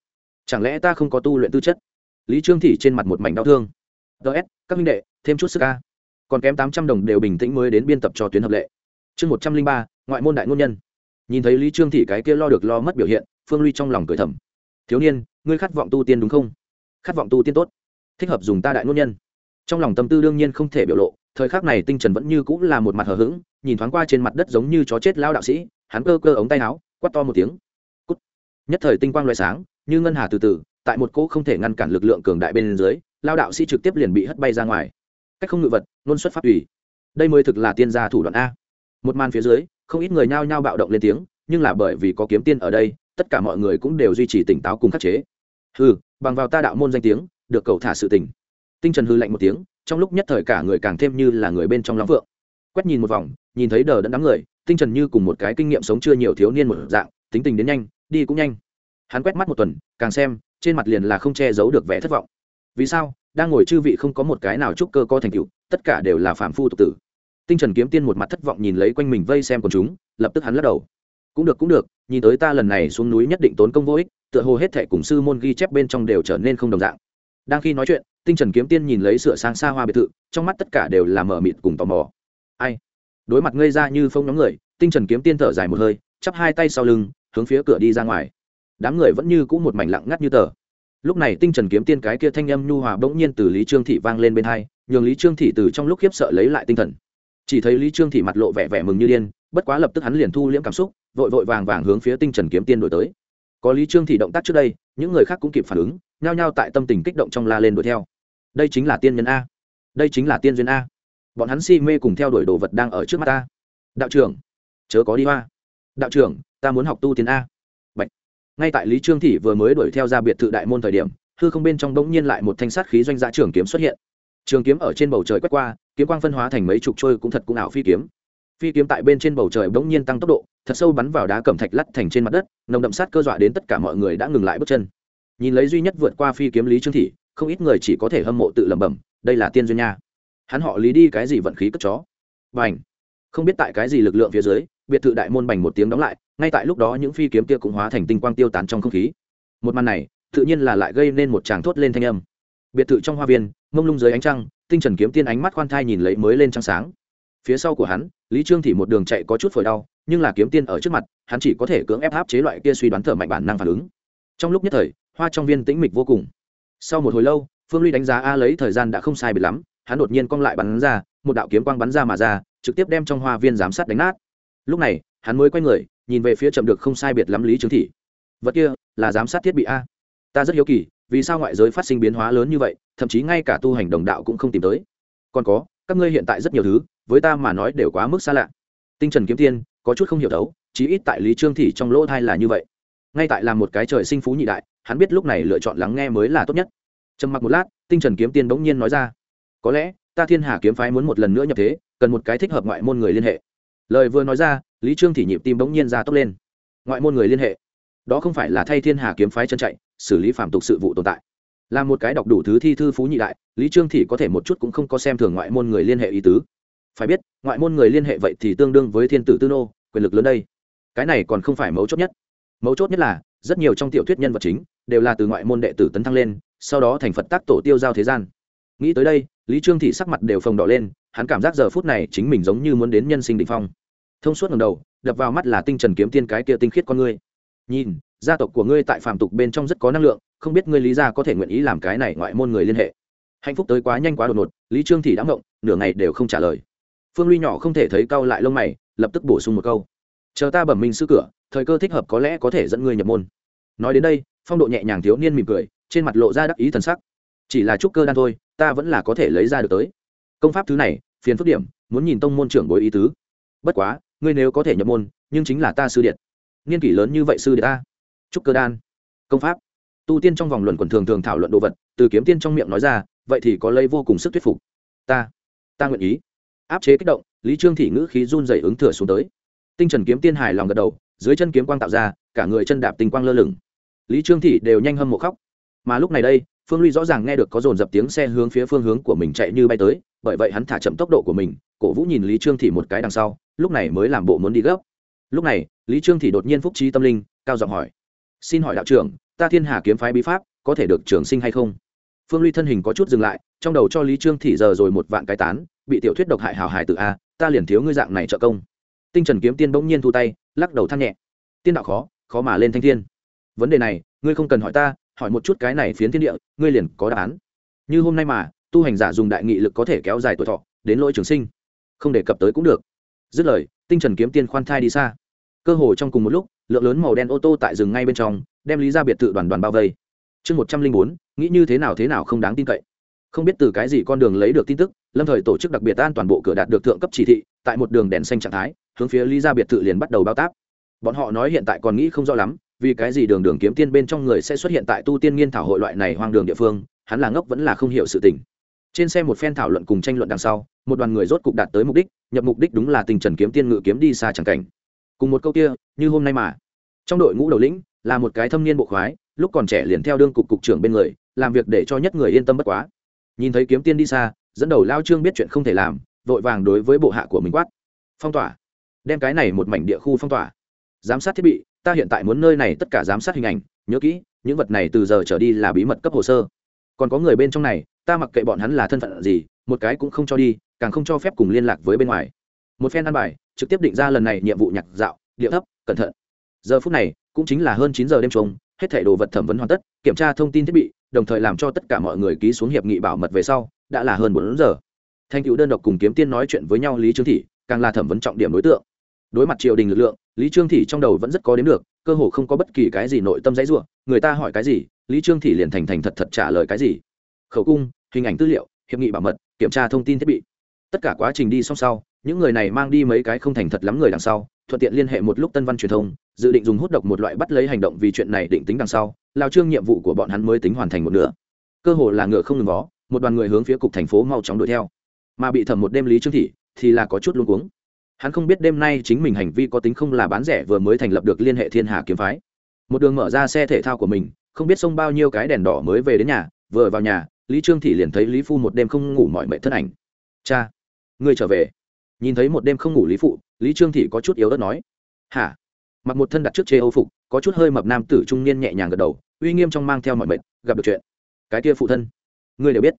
Chẳng lẽ ta không có tu luyện tư chất? Lý trương thị trên mặt một mảnh đau thương. Ts các minh đệ, thêm chút sức ca. Còn kém tám trăm đồng đều bình tĩnh mới đến biên tập cho tuyến hợp lệ. Chương một trăm linh ba ngoại môn đại ngôn nhân. Nhìn thấy lý trương thị cái kia lo được lo mất biểu hiện, phương ly trong lòng cười thầm. Thiếu niên, ngươi khát vọng tu tiên đúng không? Khát vọng tu tiên tốt. Thích hợp dùng ta đại ngôn nhân. Trong lòng tâm tư đương nhiên không thể biểu lộ, thời khắc này tinh trần vẫn như cũng là một mặt hờ hững, nhìn thoáng qua trên mặt đất giống như chó chết lao đạo sĩ, hắn cơ cơ ống tay áo quắt to một tiếng. Cút. Nhất thời tinh quang loại sáng, như ngân hà từ từ, tại một cỗ không thể ngăn cản lực lượng cường đại bên dưới, lao đạo sĩ trực tiếp liền bị hất bay ra ngoài. Cách không ngự vật luôn xuất phát ủy đây mới thực là tiên gia thủ đoạn a. Một màn phía dưới không ít người nhao nhao bạo động lên tiếng, nhưng là bởi vì có kiếm tiên ở đây, tất cả mọi người cũng đều duy trì tỉnh táo cùng khắc chế. Hừ, bằng vào ta đạo môn danh tiếng, được cầu thả sự tỉnh. Tinh trần hư lạnh một tiếng, trong lúc nhất thời cả người càng thêm như là người bên trong lắm vượng. Quét nhìn một vòng, nhìn thấy đờ đẫn đám người, tinh trần như cùng một cái kinh nghiệm sống chưa nhiều thiếu niên một dạng, tính tình đến nhanh, đi cũng nhanh. Hắn quét mắt một tuần, càng xem, trên mặt liền là không che giấu được vẻ thất vọng. Vì sao? Đang ngồi chư vị không có một cái nào chúc cơ co thành tựu, tất cả đều là phạm phu tục tử tinh trần kiếm tiên một mặt thất vọng nhìn lấy quanh mình vây xem quần chúng, lập tức hắn lắc đầu. Cũng được cũng được, nhìn tới ta lần này xuống núi nhất định tốn công vô ích, tựa hồ hết thệ cùng sư môn ghi chép bên trong đều trở nên không đồng dạng. Đang khi nói chuyện, tinh trần kiếm tiên nhìn lấy sửa sang xa hoa biệt thự, trong mắt tất cả đều là mở mịt cùng tò mò. Ai? Đối mặt ngây ra như phông nhóm người, tinh trần kiếm tiên thở dài một hơi, chắp hai tay sau lưng, hướng phía cửa đi ra ngoài. Đám người vẫn như cũ một mảnh lặng ngắt như tờ. Lúc này tinh trần kiếm tiên cái kia thanh âm nhu hòa bỗng nhiên từ lý trương thị vang lên bên hai, nhường lý trương thị từ trong lúc khiếp sợ lấy lại tinh thần chỉ thấy lý trương thị mặt lộ vẻ vẻ mừng như điên, bất quá lập tức hắn liền thu liễm cảm xúc, vội vội vàng vàng hướng phía tinh trần kiếm tiên đổi tới. Có lý trương thị động tác trước đây, những người khác cũng kịp phản ứng, nhao nhao tại tâm tình kích động trong la lên đuổi theo. Đây chính là tiên nhân a. Đây chính là tiên duyên a. Bọn hắn si mê cùng theo đuổi đồ vật đang ở trước mắt ta. Đạo trưởng, chớ có đi hoa. Đạo trưởng, ta muốn học tu tiên a. Bạch. ngay tại lý trương thị vừa mới đuổi theo ra biệt thự đại môn thời điểm, hư không bên trong đống nhiên lại một thanh sát khí doanh gia trường kiếm xuất hiện. Trường kiếm ở trên bầu trời quét qua kiếm quang phân hóa thành mấy chục trôi cũng thật cũng ảo phi kiếm. Phi kiếm tại bên trên bầu trời bỗng nhiên tăng tốc độ, thật sâu bắn vào đá cẩm thạch lắt thành trên mặt đất, nồng đậm sát cơ dọa đến tất cả mọi người đã ngừng lại bước chân. Nhìn lấy duy nhất vượt qua phi kiếm lý trương thị, không ít người chỉ có thể hâm mộ tự lẩm bẩm, đây là tiên duyên nha. Hắn họ lý đi cái gì vận khí cất chó. Bành. Không biết tại cái gì lực lượng phía dưới, biệt thự đại môn bành một tiếng đóng lại, ngay tại lúc đó những phi kiếm kia cũng hóa thành tinh quang tiêu tán trong không khí. Một màn này, tự nhiên là lại gây nên một tràng thốt lên thanh âm. Biệt thự trong hoa viên mông lung dưới ánh trăng, tinh trần kiếm tiên ánh mắt khoan thai nhìn lấy mới lên trăng sáng. Phía sau của hắn, lý trương thì một đường chạy có chút phổi đau, nhưng là kiếm tiên ở trước mặt, hắn chỉ có thể cưỡng ép áp chế loại kia suy đoán thở mạnh bản năng phản ứng. Trong lúc nhất thời, hoa trong viên tĩnh mịch vô cùng. Sau một hồi lâu, phương ly đánh giá a lấy thời gian đã không sai biệt lắm, hắn đột nhiên cong lại bắn ra, một đạo kiếm quang bắn ra mà ra, trực tiếp đem trong hoa viên giám sát đánh nát. Lúc này, hắn mới quay người, nhìn về phía chậm được không sai biệt lắm lý trương thị vật kia là giám sát thiết bị a. Ta rất hiếu kỳ vì sao ngoại giới phát sinh biến hóa lớn như vậy, thậm chí ngay cả tu hành đồng đạo cũng không tìm tới. Còn có, các ngươi hiện tại rất nhiều thứ, với ta mà nói đều quá mức xa lạ. Tinh trần kiếm tiên, có chút không hiểu đấu, chí ít tại lý trương thị trong lỗ thai là như vậy. Ngay tại là một cái trời sinh phú nhị đại, hắn biết lúc này lựa chọn lắng nghe mới là tốt nhất. Trầm mặc một lát, tinh trần kiếm tiên bỗng nhiên nói ra, có lẽ, ta thiên hà kiếm phái muốn một lần nữa nhập thế, cần một cái thích hợp ngoại môn người liên hệ. Lời vừa nói ra, lý trương thị nhịp tim bỗng nhiên ra tốc lên. Ngoại môn người liên hệ? Đó không phải là thay thiên hà kiếm phái chân chạy, xử lý phạm tục sự vụ tồn tại. Là một cái đọc đủ thứ thi thư phú nhị đại, lý trương thị có thể một chút cũng không có xem thường ngoại môn người liên hệ ý tứ. Phải biết, ngoại môn người liên hệ vậy thì tương đương với thiên tử tư nô, quyền lực lớn đây. Cái này còn không phải mấu chốt nhất. Mấu chốt nhất là, rất nhiều trong tiểu thuyết nhân vật chính đều là từ ngoại môn đệ tử tấn thăng lên, sau đó thành phật tác tổ tiêu giao thế gian. Nghĩ tới đây, lý trương thị sắc mặt đều phồng đỏ lên, hắn cảm giác giờ phút này chính mình giống như muốn đến nhân sinh đ ỉ n h phong. Thông suốt ngầm đầu, đập vào mắt là tinh trần kiếm tiên cái kia tinh khiết con ngươi nhìn, gia tộc của ngươi tại phàm tục bên trong rất có năng lượng, không biết ngươi lý gia có thể nguyện ý làm cái này ngoại môn người liên hệ. Hạnh phúc tới quá nhanh quá đột ngột, lý trương thị đã ngộng, nửa ngày đều không trả lời. Phương ly nhỏ không thể thấy cau lại lông mày, lập tức bổ sung một câu. Chờ ta bẩm minh sư cửa, thời cơ thích hợp có lẽ có thể dẫn ngươi nhập môn. Nói đến đây, phong độ nhẹ nhàng thiếu niên mỉm cười, trên mặt lộ ra đắc ý thần sắc. Chỉ là chút cơ đan thôi, ta vẫn là có thể lấy ra được tới. Công pháp thứ này, phiền phức điểm, muốn nhìn tông môn trưởng bối ý tứ. Bất quá, ngươi nếu có thể nhập môn, nhưng chính là ta sư điện niên kỷ lớn như vậy sư đệ ta. Trúc cơ đan. Công pháp. Tu tiên trong vòng luận quần thường thường thảo luận đồ vật, từ kiếm tiên trong miệng nói ra, vậy thì có lấy vô cùng sức thuyết phục. Ta. Ta nguyện ý. Áp chế kích động, lý trương thị ngữ khí run dày ứng thừa xuống tới. Tinh trần kiếm tiên hài lòng gật đầu, dưới chân kiếm quang tạo ra, cả người chân đạp tinh quang lơ lửng. Lý trương thị đều nhanh hâm mộ khóc. Mà lúc này đây, phương ly rõ ràng nghe được có dồn dập tiếng xe hướng phía phương hướng của mình chạy như bay tới, bởi vậy hắn thả chậm tốc độ của mình, cổ vũ nhìn lý trương thị một cái đằng sau, lúc này mới làm bộ muốn đi gấp lúc này, lý trương thị đột nhiên phúc trí tâm linh, cao giọng hỏi. Xin hỏi đạo trưởng, ta thiên hà kiếm phái bí pháp, có thể được trường sinh hay không? Phương ly thân hình có chút dừng lại, trong đầu cho lý trương thị giờ rồi một vạn cái tán, bị tiểu thuyết độc hại hào hài từ a, ta liền thiếu ngươi dạng này trợ công. Tinh trần kiếm tiên bỗng nhiên thu tay, lắc đầu than nhẹ. Tiên đạo khó khó mà lên thanh thiên. Vấn đề này, ngươi không cần hỏi ta, hỏi một chút cái này phiến thiên địa, ngươi liền có đáp án. Như hôm nay mà, tu hành giả dùng đại nghị lực có thể kéo dài tuổi thọ, đến lỗi trường sinh. Không đề cập tới cũng được. Dứt lời, tinh trần kiếm tiên khoan thai đi xa cơ hồ trong cùng một lúc, lượng lớn màu đen ô tô tại rừng ngay bên trong, đem lý ra biệt thự đoàn đoàn bao vây. Chương một trăm linh bốn, nghĩ như thế nào thế nào không đáng tin cậy. Không biết từ cái gì con đường lấy được tin tức, lâm thời tổ chức đặc biệt an toàn bộ cửa đạt được thượng cấp chỉ thị, tại một đường đèn xanh trạng thái, hướng phía lý ra biệt thự liền bắt đầu bao táp. Bọn họ nói hiện tại còn nghĩ không rõ lắm, vì cái gì đường đường kiếm tiên bên trong người sẽ xuất hiện tại tu tiên nghiên thảo hội loại này hoang đường địa phương, hắn là ngốc vẫn là không hiểu sự tình. Trên xe một phen thảo luận cùng tranh luận đằng sau, một đoàn người rốt cục đạt tới mục đích, nhập mục đích đúng là tình trần kiếm tiên ngự kiếm đi xa chẳng cảnh cùng một câu kia, như hôm nay mà. Trong đội ngũ đầu lĩnh là một cái thâm niên bộ khoái, lúc còn trẻ liền theo đương cục cục trưởng bên người, làm việc để cho nhất người yên tâm bất quá. Nhìn thấy kiếm tiên đi xa, dẫn đầu lao trương biết chuyện không thể làm, vội vàng đối với bộ hạ của mình quát. Phong tỏa. Đem cái này một mảnh địa khu phong tỏa. Giám sát thiết bị, ta hiện tại muốn nơi này tất cả giám sát hình ảnh, nhớ kỹ, những vật này từ giờ trở đi là bí mật cấp hồ sơ. Còn có người bên trong này, ta mặc kệ bọn hắn là thân phận gì, một cái cũng không cho đi, càng không cho phép cùng liên lạc với bên ngoài. Một phen ăn bài trực tiếp định ra lần này nhiệm vụ nhạc dạo, điệu thấp, cẩn thận. Giờ phút này, cũng chính là hơn chín giờ đêm trông hết thảy đồ vật thẩm vấn hoàn tất, kiểm tra thông tin thiết bị, đồng thời làm cho tất cả mọi người ký xuống hiệp nghị bảo mật về sau, đã là hơn bốn giờ. Thanh cựu đơn độc cùng kiếm tiên nói chuyện với nhau lý trương thị, càng là thẩm vấn trọng điểm đối tượng. Đối mặt triều đình lực lượng, lý trương thị trong đầu vẫn rất có đến được, cơ hồ không có bất kỳ cái gì nội tâm dãy ruộng người ta hỏi cái gì, lý trương thị liền thành thành thật thật trả lời cái gì. Khẩu cung, hình ảnh tư liệu, hiệp nghị bảo mật, kiểm tra thông tin thiết bị tất cả quá trình đi xong sau, những người này mang đi mấy cái không thành thật lắm người đằng sau, thuận tiện liên hệ một lúc tân văn truyền thông, dự định dùng hút độc một loại bắt lấy hành động vì chuyện này định tính đằng sau lao trương nhiệm vụ của bọn hắn mới tính hoàn thành một nửa. Cơ hồ là ngựa không ngừng vó một đoàn người hướng phía cục thành phố mau chóng đuổi theo. Mà bị thẩm một đêm lý trương thị thì là có chút luống cuống. Hắn không biết đêm nay chính mình hành vi có tính không là bán rẻ vừa mới thành lập được liên hệ thiên hà kiếm phái. Một đường mở ra xe thể thao của mình, không biết xông bao nhiêu cái đèn đỏ mới về đến nhà, vừa vào nhà, lý trương thị liền thấy lý phu một đêm không ngủ mọi mệt thân ảnh. Cha ngươi trở về. Nhìn thấy một đêm không ngủ lý phụ, lý trương thị có chút yếu ớt nói. Hả? Mặc một thân đặt trước chê âu phục, có chút hơi mập nam tử trung niên nhẹ nhàng gật đầu, uy nghiêm trong mang theo mọi mệnh gặp được chuyện. Cái kia phụ thân, ngươi đều biết.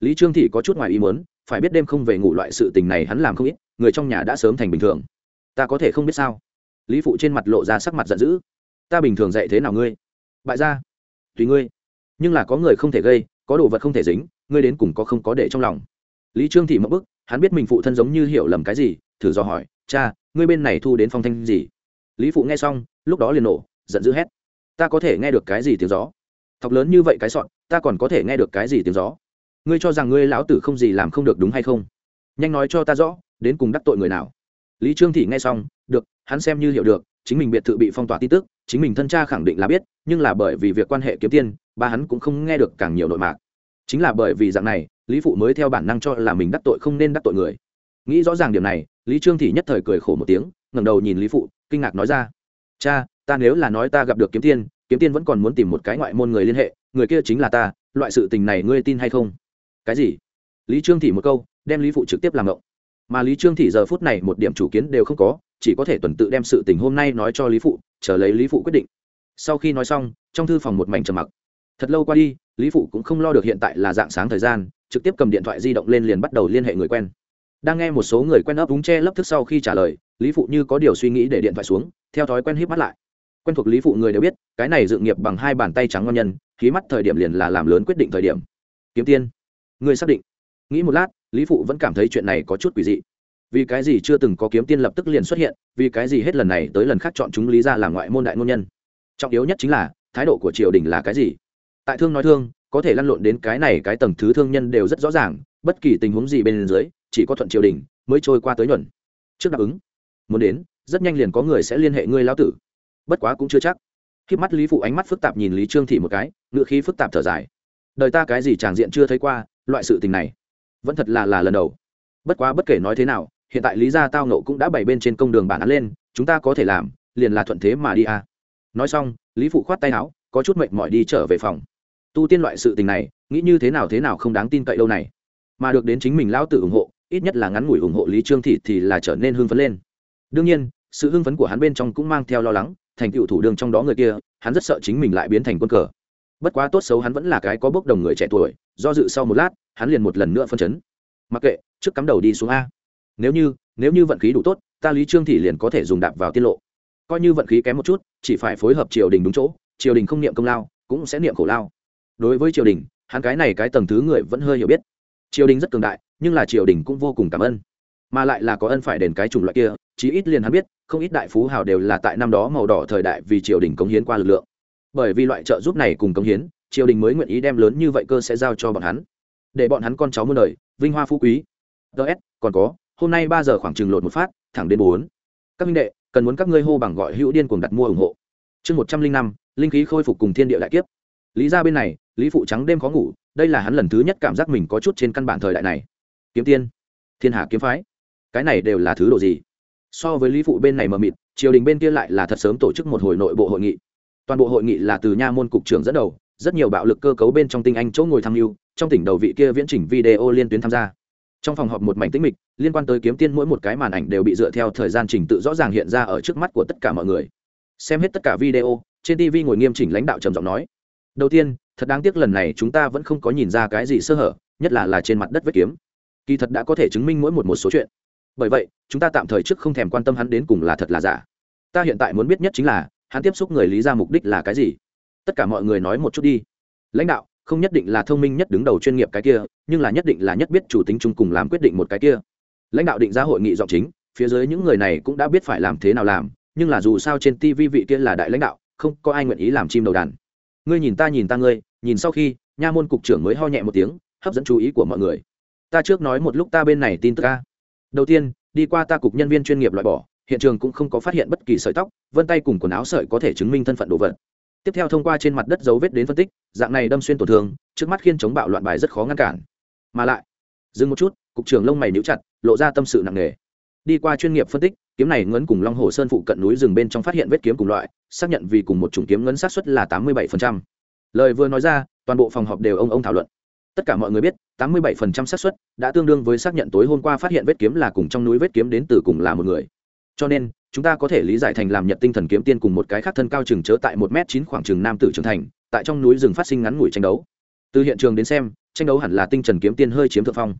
Lý trương thị có chút ngoài ý muốn, phải biết đêm không về ngủ loại sự tình này hắn làm không ít, người trong nhà đã sớm thành bình thường. Ta có thể không biết sao? Lý phụ trên mặt lộ ra sắc mặt giận dữ. Ta bình thường dạy thế nào ngươi? Bại ra tùy ngươi. Nhưng là có người không thể gây, có đồ vật không thể dính, ngươi đến cùng có không có để trong lòng. Lý trương thị mất bức hắn biết mình phụ thân giống như hiểu lầm cái gì, thử do hỏi, cha, ngươi bên này thu đến phong thanh gì? Lý phụ nghe xong, lúc đó liền nổ, giận dữ hét, ta có thể nghe được cái gì tiếng gió? Thọc lớn như vậy cái sọn, ta còn có thể nghe được cái gì tiếng gió? Ngươi cho rằng ngươi lão tử không gì làm không được đúng hay không? Nhanh nói cho ta rõ, đến cùng đắc tội người nào? Lý trương thị nghe xong, được, hắn xem như hiểu được, chính mình biệt thự bị phong tỏa tin tức, chính mình thân cha khẳng định là biết, nhưng là bởi vì việc quan hệ kiếm tiên ba hắn cũng không nghe được càng nhiều nội mạc. Chính là bởi vì dạng này lý phụ mới theo bản năng cho là mình đắc tội không nên đắc tội người. Nghĩ rõ ràng điểm này, lý trương thị nhất thời cười khổ một tiếng, ngẩng đầu nhìn lý phụ, kinh ngạc nói ra, cha, ta nếu là nói ta gặp được kiếm tiên kiếm tiên vẫn còn muốn tìm một cái ngoại môn người liên hệ, người kia chính là ta, loại sự tình này ngươi tin hay không? Cái gì? Lý trương thị một câu, đem lý phụ trực tiếp làm ngộng. Mà lý trương thị giờ phút này một điểm chủ kiến đều không có, chỉ có thể tuần tự đem sự tình hôm nay nói cho lý phụ, chờ lấy lý phụ quyết định. Sau khi nói xong, trong thư phòng một mảnh trầm mặc. Thật lâu qua đi, lý phụ cũng không lo được hiện tại là dạng sáng thời gian trực tiếp cầm điện thoại di động lên liền bắt đầu liên hệ người quen. Đang nghe một số người quen ấp úng che lấp thức sau khi trả lời, lý phụ như có điều suy nghĩ để điện thoại xuống, theo thói quen híp mắt lại. Quen thuộc lý phụ người đều biết, cái này dự nghiệp bằng hai bàn tay trắng ngon nhân khí mắt thời điểm liền là làm lớn quyết định thời điểm. Kiếm tiên, người xác định. Nghĩ một lát, lý phụ vẫn cảm thấy chuyện này có chút quỷ dị. Vì cái gì chưa từng có kiếm tiên lập tức liền xuất hiện, vì cái gì hết lần này tới lần khác chọn chúng lý ra làm ngoại môn đại ngôn nhân. Trọng yếu nhất chính là, thái độ của triều đình là cái gì? Tại thương nói thương có thể lăn lộn đến cái này cái tầng thứ thương nhân đều rất rõ ràng, bất kỳ tình huống gì bên dưới, chỉ có thuận triều đình mới trôi qua tới nhuận. Trước đáp ứng, muốn đến, rất nhanh liền có người sẽ liên hệ ngươi lão tử. Bất quá cũng chưa chắc. Khi mắt lý phụ ánh mắt phức tạp nhìn lý trương thị một cái, ngựa khí phức tạp thở dài. Đời ta cái gì tràng diện chưa thấy qua, loại sự tình này, vẫn thật là là lần đầu. Bất quá bất kể nói thế nào, hiện tại lý gia tao nộ cũng đã bày bên trên công đường bản án lên, chúng ta có thể làm, liền là thuận thế mà đi à. nói xong, lý phụ khoát tay áo, có chút mệt mỏi đi trở về phòng tu tiên loại sự tình này, nghĩ như thế nào thế nào không đáng tin cậy đâu này. Mà được đến chính mình lão tử ủng hộ, ít nhất là ngắn ngủi ủng hộ lý trương thị thì là trở nên hưng phấn lên. Đương nhiên, sự hưng phấn của hắn bên trong cũng mang theo lo lắng, thành cựu thủ đường trong đó người kia, hắn rất sợ chính mình lại biến thành quân cờ. Bất quá tốt xấu hắn vẫn là cái có bốc đồng người trẻ tuổi, do dự sau một lát, hắn liền một lần nữa phân chấn. Mặc kệ, trước cắm đầu đi xuống a. Nếu như nếu như vận khí đủ tốt, ta lý trương thị liền có thể dùng đạp vào tiết lộ. Coi như vận khí kém một chút, chỉ phải phối hợp triều đình đúng chỗ, triều đình không niệm công lao, cũng sẽ niệm khổ lao đối với triều đình, hắn cái này cái tầng thứ người vẫn hơi hiểu biết. Triều đình rất cường đại, nhưng là triều đình cũng vô cùng cảm ơn. Mà lại là có ân phải đền cái chủng loại kia, chí ít liền hắn biết, không ít đại phú hào đều là tại năm đó màu đỏ thời đại vì triều đình cống hiến qua lực lượng. Bởi vì loại trợ giúp này cùng cống hiến, triều đình mới nguyện ý đem lớn như vậy cơ sẽ giao cho bọn hắn. Để bọn hắn con cháu muôn đời, vinh hoa phú quý. Ts còn có, hôm nay ba giờ khoảng chừng lột một phát, thẳng đến bốn. Các minh đệ, cần muốn các ngươi hô bằng gọi hữu điên cùng đặt mua ủng hộ. Chương một trăm linh năm, linh khí khôi phục cùng thiên địa đại kiếp lý ra bên này, lý phụ trắng đêm khó ngủ, đây là hắn lần thứ nhất cảm giác mình có chút trên căn bản thời đại này. Kiếm tiên, thiên hạ kiếm phái, cái này đều là thứ đồ gì? So với lý phụ bên này mờ mịt, triều đình bên kia lại là thật sớm tổ chức một hồi nội bộ hội nghị. Toàn bộ hội nghị là từ nha môn cục trưởng dẫn đầu, rất nhiều bạo lực cơ cấu bên trong tinh anh chỗ ngồi tham mưu, trong tỉnh đầu vị kia viễn chỉnh video liên tuyến tham gia. Trong phòng họp một mảnh tĩnh mịch, liên quan tới kiếm tiên mỗi một cái màn ảnh đều bị dựa theo thời gian trình tự rõ ràng hiện ra ở trước mắt của tất cả mọi người. Xem hết tất cả video, trên tv ngồi nghiêm chỉnh lãnh đạo trầm giọng nói đầu tiên, thật đáng tiếc lần này chúng ta vẫn không có nhìn ra cái gì sơ hở, nhất là là trên mặt đất vết kiếm. Kỳ thật đã có thể chứng minh mỗi một một số chuyện. Bởi vậy, chúng ta tạm thời trước không thèm quan tâm hắn đến cùng là thật là giả. Ta hiện tại muốn biết nhất chính là, hắn tiếp xúc người lý ra mục đích là cái gì? Tất cả mọi người nói một chút đi. Lãnh đạo, không nhất định là thông minh nhất đứng đầu chuyên nghiệp cái kia, nhưng là nhất định là nhất biết chủ tính chung cùng làm quyết định một cái kia. Lãnh đạo định ra hội nghị giọng chính, phía dưới những người này cũng đã biết phải làm thế nào làm, nhưng là dù sao trên tv vị kia là đại lãnh đạo, không có ai nguyện ý làm chim đầu đàn ngươi nhìn ta nhìn ta ngươi, nhìn sau khi, nha môn cục trưởng mới ho nhẹ một tiếng, hấp dẫn chú ý của mọi người. Ta trước nói một lúc ta bên này tin tức ca đầu tiên, đi qua ta cục nhân viên chuyên nghiệp loại bỏ, hiện trường cũng không có phát hiện bất kỳ sợi tóc, vân tay cùng quần áo sợi có thể chứng minh thân phận đồ vật. Tiếp theo thông qua trên mặt đất dấu vết đến phân tích, dạng này đâm xuyên tổn thương, trước mắt khiên chống bạo loạn bài rất khó ngăn cản. Mà lại, dừng một chút, cục trưởng lông mày níu chặt, lộ ra tâm sự nặng nề. Đi qua chuyên nghiệp phân tích kiếm này ngấn cùng long hồ sơn phụ cận núi rừng bên trong phát hiện vết kiếm cùng loại, xác nhận vì cùng một chủng kiếm ngấn sát xuất là tám mươi bảy lời vừa nói ra, toàn bộ phòng họp đều ông ông thảo luận. Tất cả mọi người biết, tám mươi bảy xác suất đã tương đương với xác nhận tối hôm qua phát hiện vết kiếm là cùng trong núi vết kiếm đến từ cùng là một người. Cho nên, chúng ta có thể lý giải thành làm nhật tinh thần kiếm tiên cùng một cái khác thân cao chừng chớ tại một m chín khoảng chừng nam tử trưởng thành, tại trong núi rừng phát sinh ngắn ngủi tranh đấu. Từ hiện trường đến xem, tranh đấu hẳn là tinh trần kiếm tiên hơi chiếm thượng phong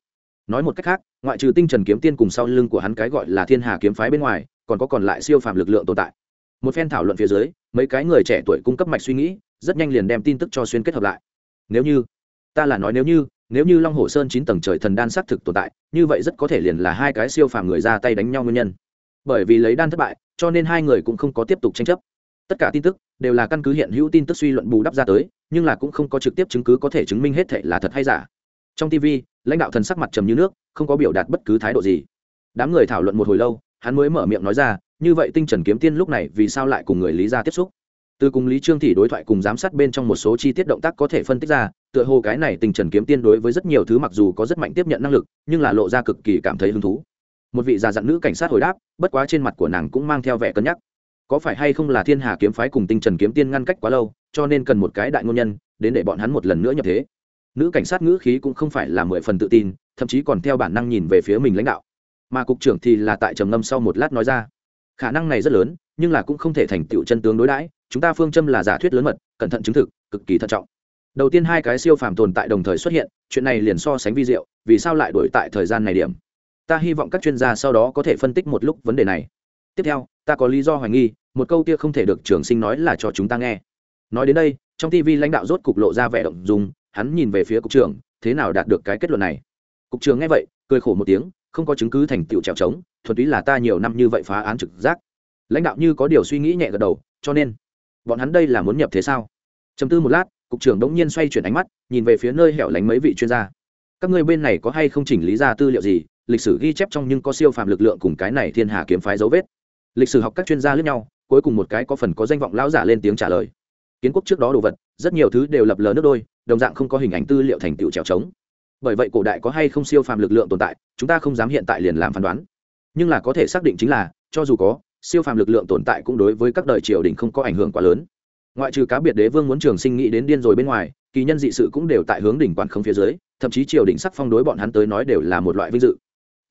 nói một cách khác, ngoại trừ tinh trần kiếm tiên cùng sau lưng của hắn cái gọi là thiên hà kiếm phái bên ngoài, còn có còn lại siêu phàm lực lượng tồn tại. Một phen thảo luận phía dưới, mấy cái người trẻ tuổi cung cấp mạch suy nghĩ, rất nhanh liền đem tin tức cho xuyên kết hợp lại. Nếu như, ta là nói nếu như nếu như long hồ sơn chín tầng trời thần đan xác thực tồn tại, như vậy rất có thể liền là hai cái siêu phàm người ra tay đánh nhau nguyên nhân. Bởi vì lấy đan thất bại, cho nên hai người cũng không có tiếp tục tranh chấp. Tất cả tin tức đều là căn cứ hiện hữu tin tức suy luận bù đắp ra tới, nhưng là cũng không có trực tiếp chứng cứ có thể chứng minh hết thể là thật hay giả trong tv lãnh đạo thần sắc mặt trầm như nước, không có biểu đạt bất cứ thái độ gì. Đám người thảo luận một hồi lâu, hắn mới mở miệng nói ra, như vậy tinh trần kiếm tiên lúc này vì sao lại cùng người lý ra tiếp xúc? Từ cùng lý trương thị đối thoại cùng giám sát bên trong một số chi tiết động tác có thể phân tích ra, tựa hồ cái này tinh trần kiếm tiên đối với rất nhiều thứ mặc dù có rất mạnh tiếp nhận năng lực, nhưng là lộ ra cực kỳ cảm thấy hứng thú. Một vị già dặn nữ cảnh sát hồi đáp, bất quá trên mặt của nàng cũng mang theo vẻ cân nhắc. Có phải hay không là thiên hà kiếm phái cùng tinh trần kiếm tiên ngăn cách quá lâu, cho nên cần một cái đại ngôn nhân, đến để bọn hắn một lần nữa nhập thế nữ cảnh sát ngữ khí cũng không phải là mười phần tự tin, thậm chí còn theo bản năng nhìn về phía mình lãnh đạo. Mà cục trưởng thì là tại trầm ngâm sau một lát nói ra, khả năng này rất lớn, nhưng là cũng không thể thành tựu chân tướng đối đãi, chúng ta phương châm là giả thuyết lớn mật, cẩn thận chứng thực, cực kỳ thận trọng. Đầu tiên hai cái siêu phàm tồn tại đồng thời xuất hiện, chuyện này liền so sánh vi diệu, vì sao lại đổi tại thời gian này điểm? Ta hy vọng các chuyên gia sau đó có thể phân tích một lúc vấn đề này. Tiếp theo, ta có lý do hoài nghi, một câu kia không thể được trường sinh nói là cho chúng ta nghe. Nói đến đây, trong tv lãnh đạo rốt cục lộ ra vẻ động dùng hắn nhìn về phía cục trưởng, thế nào đạt được cái kết luận này? Cục trưởng nghe vậy, cười khổ một tiếng, không có chứng cứ thành tựu trèo trống, thuần túy là ta nhiều năm như vậy phá án trực giác. Lãnh đạo như có điều suy nghĩ nhẹ gật đầu, cho nên, bọn hắn đây là muốn nhập thế sao? Chấm tư một lát, cục trưởng đống nhiên xoay chuyển ánh mắt, nhìn về phía nơi hẻo lánh mấy vị chuyên gia. Các ngươi bên này có hay không chỉnh lý ra tư liệu gì? Lịch sử ghi chép trong nhưng có siêu phàm lực lượng cùng cái này thiên hà kiếm phái dấu vết. Lịch sử học các chuyên gia lẫn nhau, cuối cùng một cái có phần có danh vọng lão giả lên tiếng trả lời kiến quốc trước đó đồ vật, rất nhiều thứ đều lập lờ nước đôi, đồng dạng không có hình ảnh tư liệu thành tựu trèo trống. Bởi vậy cổ đại có hay không siêu phàm lực lượng tồn tại, chúng ta không dám hiện tại liền làm phán đoán. Nhưng là có thể xác định chính là, cho dù có, siêu phàm lực lượng tồn tại cũng đối với các đời triều đình không có ảnh hưởng quá lớn. Ngoại trừ cá biệt đế vương muốn trường sinh nghĩ đến điên rồi bên ngoài, kỳ nhân dị sự cũng đều tại hướng đỉnh quản không phía dưới, thậm chí triều đình sắc phong đối bọn hắn tới nói đều là một loại vinh dự.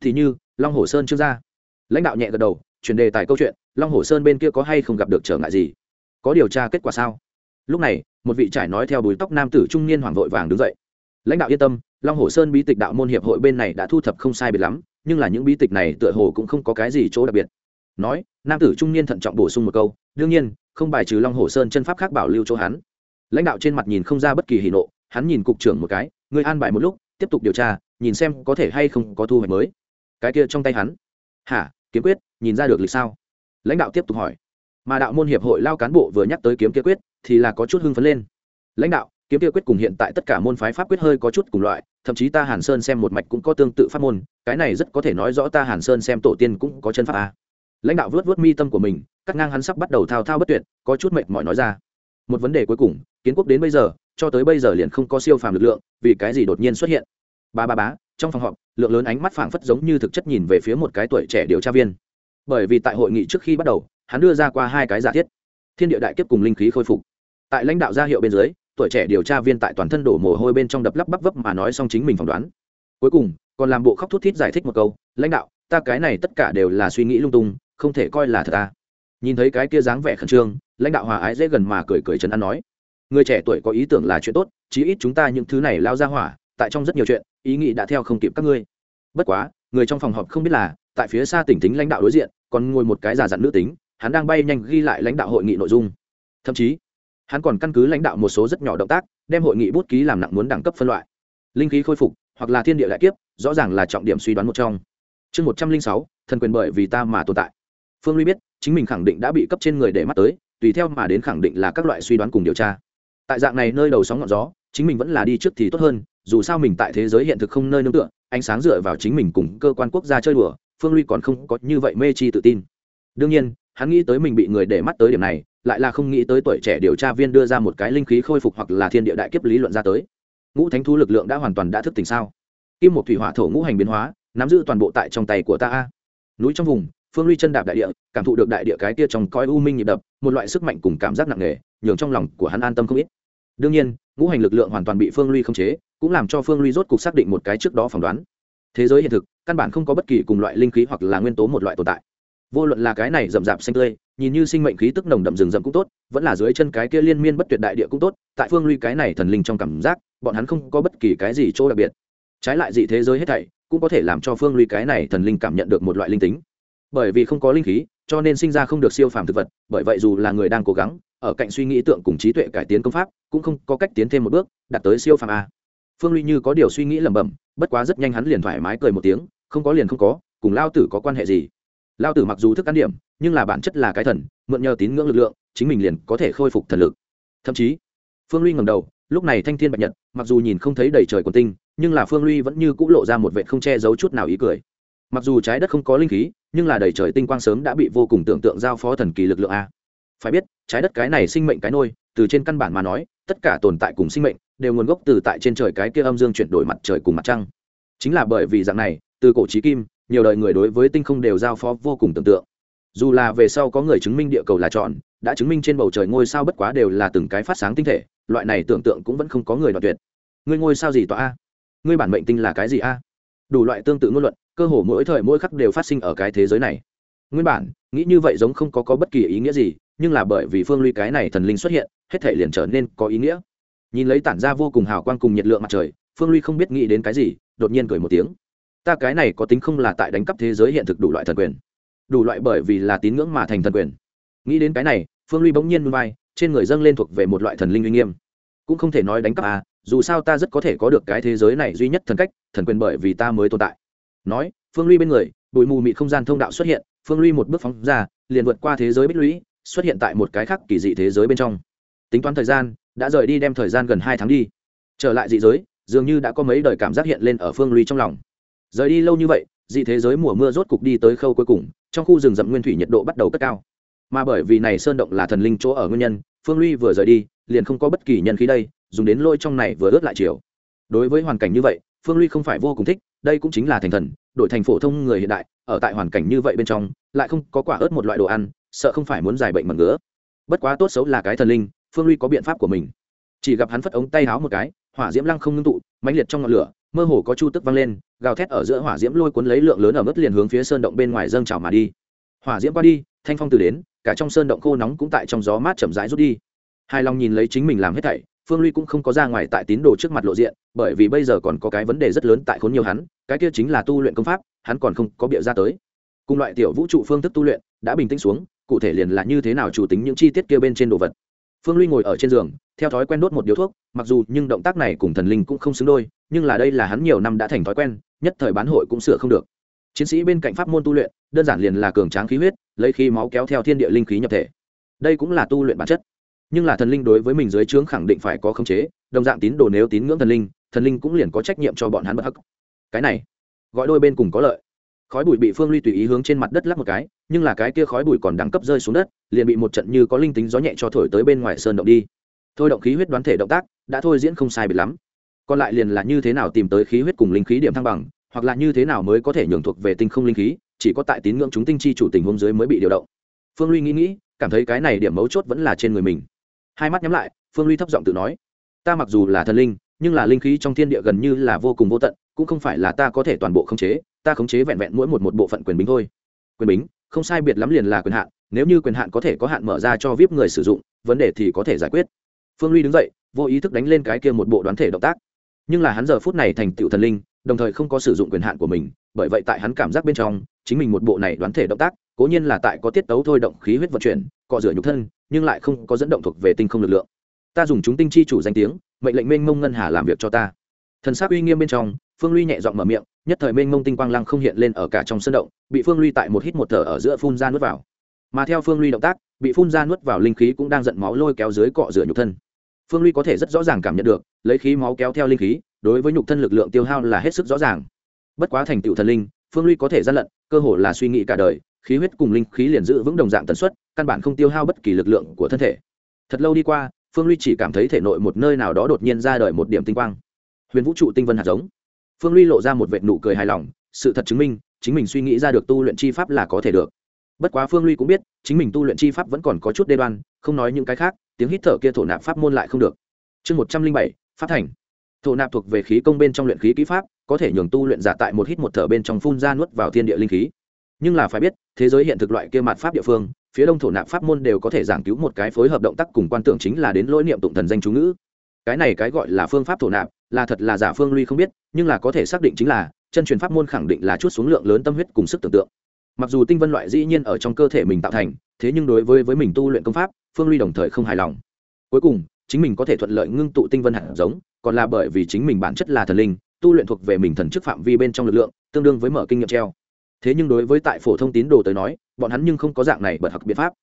Thì như, long hồ sơn chưa ra lãnh đạo nhẹ gật đầu, chuyển đề tài câu chuyện, long hồ sơn bên kia có hay không gặp được trở ngại gì? Có điều tra kết quả sao? Lúc này, một vị trải nói theo đuôi tóc nam tử trung niên hoàng vội vàng đứng dậy. Lãnh đạo yên tâm, long hồ sơn bí tịch đạo môn hiệp hội bên này đã thu thập không sai biệt lắm, nhưng là những bí tịch này tựa hồ cũng không có cái gì chỗ đặc biệt. Nói, nam tử trung niên thận trọng bổ sung một câu, đương nhiên, không bài trừ long hồ sơn chân pháp khác bảo lưu chỗ hắn. Lãnh đạo trên mặt nhìn không ra bất kỳ hỉ nộ, hắn nhìn cục trưởng một cái người an bài một lúc, tiếp tục điều tra, nhìn xem có thể hay không có thu hoạch mới. Cái kia trong tay hắn, hả, kiếm quyết, nhìn ra được lịch sao? Lãnh đạo tiếp tục hỏi. Mà đạo môn hiệp hội lao cán bộ vừa nhắc tới kiếm kia quyết thì là có chút hưng phấn lên. Lãnh đạo, kiếm kia quyết cùng hiện tại tất cả môn phái pháp quyết hơi có chút cùng loại, thậm chí ta hàn sơn xem một mạch cũng có tương tự pháp môn, cái này rất có thể nói rõ ta hàn sơn xem tổ tiên cũng có chân pháp a. Lãnh đạo vớt vớt mi tâm của mình, cắt ngang hắn sắp bắt đầu thao thao bất tuyệt, có chút mệt mỏi nói ra. Một vấn đề cuối cùng, kiến quốc đến bây giờ, cho tới bây giờ liền không có siêu phàm lực lượng, vì cái gì đột nhiên xuất hiện? Ba ba bá trong phòng họp, lượng lớn ánh mắt phảng phất giống như thực chất nhìn về phía một cái tuổi trẻ điều tra viên. Bởi vì tại hội nghị trước khi bắt đầu, hắn đưa ra qua hai cái giả thiết. Thiên địa đại kiếp cùng linh khí khôi phục tại lãnh đạo gia hiệu bên dưới, tuổi trẻ điều tra viên tại toàn thân đổ mồ hôi bên trong đập lắp bắp vấp mà nói xong chính mình phỏng đoán. Cuối cùng, còn làm bộ khóc thút thít giải thích một câu, lãnh đạo, ta cái này tất cả đều là suy nghĩ lung tung, không thể coi là thật ta nhìn thấy cái kia dáng vẻ khẩn trương, lãnh đạo hòa ái dễ gần mà cười cười trấn an nói, người trẻ tuổi có ý tưởng là chuyện tốt, chí ít chúng ta những thứ này lao ra hỏa, tại trong rất nhiều chuyện, ý nghĩ đã theo không kịp các ngươi. Bất quá, người trong phòng họp không biết là, tại phía xa tỉnh tính lãnh đạo đối diện, còn ngồi một cái già dặn nữ tính, hắn đang bay nhanh ghi lại lãnh đạo hội nghị nội dung. Thậm chí hắn còn căn cứ lãnh đạo một số rất nhỏ động tác, đem hội nghị bút ký làm nặng muốn đẳng cấp phân loại. Linh khí khôi phục, hoặc là thiên địa đại kiếp, rõ ràng là trọng điểm suy đoán một trong. Chương một trăm linh sáu, thần quyền bởi vì ta mà tồn tại. Phương ly biết, chính mình khẳng định đã bị cấp trên người để mắt tới, tùy theo mà đến khẳng định là các loại suy đoán cùng điều tra. Tại dạng này nơi đầu sóng ngọn gió, chính mình vẫn là đi trước thì tốt hơn, dù sao mình tại thế giới hiện thực không nơi nương tựa, ánh sáng dựa vào chính mình cùng cơ quan quốc gia chơi đùa, phương ly còn không có như vậy mê chi tự tin. Đương nhiên, hắn nghĩ tới mình bị người để mắt tới điểm này lại là không nghĩ tới tuổi trẻ điều tra viên đưa ra một cái linh khí khôi phục hoặc là thiên địa đại kiếp lý luận ra tới. Ngũ thánh thu lực lượng đã hoàn toàn đã thức tỉnh sao? Kim một thủy hỏa thổ ngũ hành biến hóa, nắm giữ toàn bộ tại trong tay của ta a. Núi trong vùng, phương ly chân đạp đại địa, cảm thụ được đại địa cái kia trong cõi u minh nhịp đập, một loại sức mạnh cùng cảm giác nặng nề, nhường trong lòng của hắn an tâm không ít. Đương nhiên, ngũ hành lực lượng hoàn toàn bị phương ly khống chế, cũng làm cho phương ly rốt cục xác định một cái trước đó phỏng đoán. Thế giới hiện thực, căn bản không có bất kỳ cùng loại linh khí hoặc là nguyên tố một loại tồn tại. Vô luận là cái này rậm rạp xanh tươi nhìn như sinh mệnh khí tức nồng đậm rừng rậm cũng tốt, vẫn là dưới chân cái kia liên miên bất tuyệt đại địa cũng tốt, tại phương ly cái này thần linh trong cảm giác, bọn hắn không có bất kỳ cái gì chỗ đặc biệt. Trái lại dị thế giới hết thảy cũng có thể làm cho phương ly cái này thần linh cảm nhận được một loại linh tính. Bởi vì không có linh khí, cho nên sinh ra không được siêu phàm thực vật, bởi vậy dù là người đang cố gắng, ở cạnh suy nghĩ tượng cùng trí tuệ cải tiến công pháp, cũng không có cách tiến thêm một bước, đạt tới siêu phàm a. Phương ly như có điều suy nghĩ lẩm bẩm, bất quá rất nhanh hắn liền thoải mái cười một tiếng, không có liền không có, cùng lao tử có quan hệ gì? Lao tử mặc dù thức ăn điểm nhưng là bản chất là cái thần, mượn nhờ tín ngưỡng lực lượng, chính mình liền có thể khôi phục thần lực. Thậm chí, phương ly ngầm đầu, lúc này thanh thiên bạch nhật, mặc dù nhìn không thấy đầy trời quần tinh, nhưng là phương ly vẫn như c ũ lộ ra một vệ không che giấu chút nào ý cười. Mặc dù trái đất không có linh khí, nhưng là đầy trời tinh quang sớm đã bị vô cùng tưởng tượng giao phó thần kỳ lực lượng a. Phải biết, trái đất cái này sinh mệnh cái nôi, từ trên căn bản mà nói, tất cả tồn tại cùng sinh mệnh, đều nguồn gốc từ tại trên trời cái kia âm dương chuyển đổi mặt trời cùng mặt trăng. Chính là bởi vì dạng này, từ cổ trí kim, nhiều đời người đối với tinh không đều giao phó vô cùng tưởng tượng dù là về sau có người chứng minh địa cầu là tròn đã chứng minh trên bầu trời ngôi sao bất quá đều là từng cái phát sáng tinh thể, loại này tưởng tượng cũng vẫn không có người đoạt tuyệt. Ngươi ngôi sao gì tọa a? Ngươi bản mệnh tinh là cái gì a? Đủ loại tương tự ngôn luận, cơ hồ mỗi thời mỗi khắc đều phát sinh ở cái thế giới này. Nguyên bản, nghĩ như vậy giống không có có bất kỳ ý nghĩa gì, nhưng là bởi vì phương ly cái này thần linh xuất hiện, hết thể liền trở nên có ý nghĩa. Nhìn lấy tản ra vô cùng hào quang cùng nhiệt lượng mặt trời, phương ly không biết nghĩ đến cái gì, đột nhiên cười một tiếng. Ta cái này có tính không là tại đánh cắp thế giới hiện thực đủ loại thần quyền đủ loại bởi vì là tín ngưỡng mà thành thần quyền. Nghĩ đến cái này, phương ly bỗng nhiên núi vai, trên người dâng lên thuộc về một loại thần linh uy nghiêm. Cũng không thể nói đánh cắp à dù sao ta rất có thể có được cái thế giới này duy nhất thần cách, thần quyền bởi vì ta mới tồn tại. Nói, phương ly bên người, bụi mù mịt không gian thông đạo xuất hiện, phương ly một bước phóng ra, liền vượt qua thế giới bích lũy, xuất hiện tại một cái khác kỳ dị thế giới bên trong. Tính toán thời gian, đã rời đi đem thời gian gần hai tháng đi. Trở lại dị giới, dường như đã có mấy đời cảm giác hiện lên ở phương ly trong lòng. Rời đi lâu như vậy, dị thế giới mùa mưa rốt cục đi tới khâu cuối cùng trong khu rừng rậm nguyên thủy nhiệt độ bắt đầu cất cao. Mà bởi vì này sơn động là thần linh chỗ ở nguyên nhân, phương ly vừa rời đi, liền không có bất kỳ nhân khí đây, dùng đến lôi trong này vừa ướt lại chiều. Đối với hoàn cảnh như vậy, phương ly không phải vô cùng thích, đây cũng chính là thành thần, đổi thành phổ thông người hiện đại, ở tại hoàn cảnh như vậy bên trong, lại không có quả ớt một loại đồ ăn, sợ không phải muốn giải bệnh mật ngứa. Bất quá tốt xấu là cái thần linh, phương ly có biện pháp của mình. Chỉ gặp hắn phất ống tay háo một cái, hỏa diễm lăng không ngưng tụ, mãnh liệt trong ngọn lửa mơ hồ có chu tức văng lên, gào thét ở giữa hỏa diễm lôi cuốn lấy lượng lớn ở mức liền hướng phía sơn động bên ngoài dâng trào mà đi. Hỏa diễm qua đi, thanh phong từ đến, cả trong sơn động khô nóng cũng tại trong gió mát chậm rãi rút đi. Hài lòng nhìn lấy chính mình làm hết thảy, phương ly cũng không có ra ngoài tại tín đồ trước mặt lộ diện, bởi vì bây giờ còn có cái vấn đề rất lớn tại khốn nhiều hắn, cái kia chính là tu luyện công pháp, hắn còn không có bịa ra tới. Cùng loại tiểu vũ trụ phương thức tu luyện, đã bình tĩnh xuống, cụ thể liền là như thế nào chủ tính những chi tiết kia bên trên đồ vật. Phương ly ngồi ở trên giường, theo thói quen đốt một điếu thuốc, mặc dù nhưng động tác này cùng thần linh cũng không xứng đôi nhưng là đây là hắn nhiều năm đã thành thói quen, nhất thời bán hội cũng sửa không được. Chiến sĩ bên cạnh pháp môn tu luyện, đơn giản liền là cường tráng khí huyết, lấy khí máu kéo theo thiên địa linh khí nhập thể. Đây cũng là tu luyện bản chất. Nhưng là thần linh đối với mình dưới trướng khẳng định phải có khống chế, đồng dạng tín đồ nếu tín ngưỡng thần linh thần linh cũng liền có trách nhiệm cho bọn hắn bất hắc. Cái này, gọi đôi bên cùng có lợi. Khói bụi bị phương ly tùy ý hướng trên mặt đất lắp một cái, nhưng là cái kia khói bụi còn đẳng cấp rơi xuống đất, liền bị một trận như có linh tính gió nhẹ cho thổi tới bên ngoài sơn động đi. Thôi động khí huyết đoán thể động tác, đã thôi diễn không sai biệt lắm còn lại liền là như thế nào tìm tới khí huyết cùng linh khí điểm thăng bằng, hoặc là như thế nào mới có thể nhường thuộc về tinh không linh khí, chỉ có tại tín ngưỡng chúng tinh chi chủ tình huống dưới mới bị điều động. Phương ly nghĩ nghĩ, cảm thấy cái này điểm mấu chốt vẫn là trên người mình. Hai mắt nhắm lại, phương ly thấp giọng tự nói, ta mặc dù là thần linh, nhưng là linh khí trong thiên địa gần như là vô cùng vô tận, cũng không phải là ta có thể toàn bộ khống chế, ta khống chế vẹn vẹn mỗi một một bộ phận quyền bính thôi. Quyền bính, không sai biệt lắm liền là quyền hạn, nếu như quyền hạn có thể có hạn mở ra cho vip người sử dụng, vấn đề thì có thể giải quyết. Phương ly đứng dậy, vô ý thức đánh lên cái kia một bộ đoán thể động tác nhưng là hắn giờ phút này thành tựu thần linh, đồng thời không có sử dụng quyền hạn của mình, bởi vậy tại hắn cảm giác bên trong, chính mình một bộ này đoán thể động tác, cố nhiên là tại có tiết tấu thôi động khí huyết vận chuyển, cọ rửa nhục thân, nhưng lại không có dẫn động thuộc về tinh không lực lượng. Ta dùng chúng tinh chi chủ danh tiếng, mệnh lệnh mênh mông ngân hà làm việc cho ta. Thần sắc uy nghiêm bên trong, phương ly nhẹ giọng mở miệng, nhất thời mênh mông tinh quang lăng không hiện lên ở cả trong sân động, bị phương ly tại một hít một thở ở giữa phun ra nuốt vào. Mà theo phương ly động tác, bị phun ra nuốt vào linh khí cũng đang giận máu lôi kéo dưới cọ rửa nhục thân phương ly có thể rất rõ ràng cảm nhận được, lấy khí máu kéo theo linh khí, đối với nhục thân lực lượng tiêu hao là hết sức rõ ràng. Bất quá thành tựu thần linh, phương ly có thể gian lận, cơ hồ là suy nghĩ cả đời, khí huyết cùng linh khí liền giữ vững đồng dạng tần suất, căn bản không tiêu hao bất kỳ lực lượng của thân thể. Thật lâu đi qua, phương ly chỉ cảm thấy thể nội một nơi nào đó đột nhiên ra đời một điểm tinh quang. Huyền vũ trụ tinh vân hạt giống. Phương ly lộ ra một vệt nụ cười hài lòng, sự thật chứng minh, chính mình suy nghĩ ra được tu luyện chi pháp là có thể được. Bất quá phương ly cũng biết, chính mình tu luyện chi pháp vẫn còn có chút đê đoan, không nói những cái khác tiếng hít thở kia thổ nạp pháp môn lại không được. Chương một trăm linh bảy phát thành. Thổ nạp thuộc về khí công bên trong luyện khí kỹ pháp, có thể nhường tu luyện giả tại một hít một thở bên trong phun ra nuốt vào thiên địa linh khí. Nhưng là phải biết, thế giới hiện thực loại kia mặt pháp địa phương, phía đông thổ nạp pháp môn đều có thể giảng cứu một cái phối hợp động tác cùng quan tưởng chính là đến lỗi niệm tụng thần danh chú ngữ. Cái này cái gọi là phương pháp thổ nạp, là thật là giả phương ly không biết, nhưng là có thể xác định chính là, chân truyền pháp môn khẳng định là chút xuống lượng lớn tâm huyết cùng sức tưởng tượng mặc dù tinh vân loại dĩ nhiên ở trong cơ thể mình tạo thành, thế nhưng đối với với mình tu luyện công pháp, phương ly đồng thời không hài lòng. Cuối cùng, chính mình có thể thuận lợi ngưng tụ tinh vân hạt giống, còn là bởi vì chính mình bản chất là thần linh, tu luyện thuộc về mình thần chức phạm vi bên trong lực lượng, tương đương với mở kinh nghiệm treo. Thế nhưng đối với tại phổ thông tín đồ tới nói, bọn hắn nhưng không có dạng này bật học biện pháp.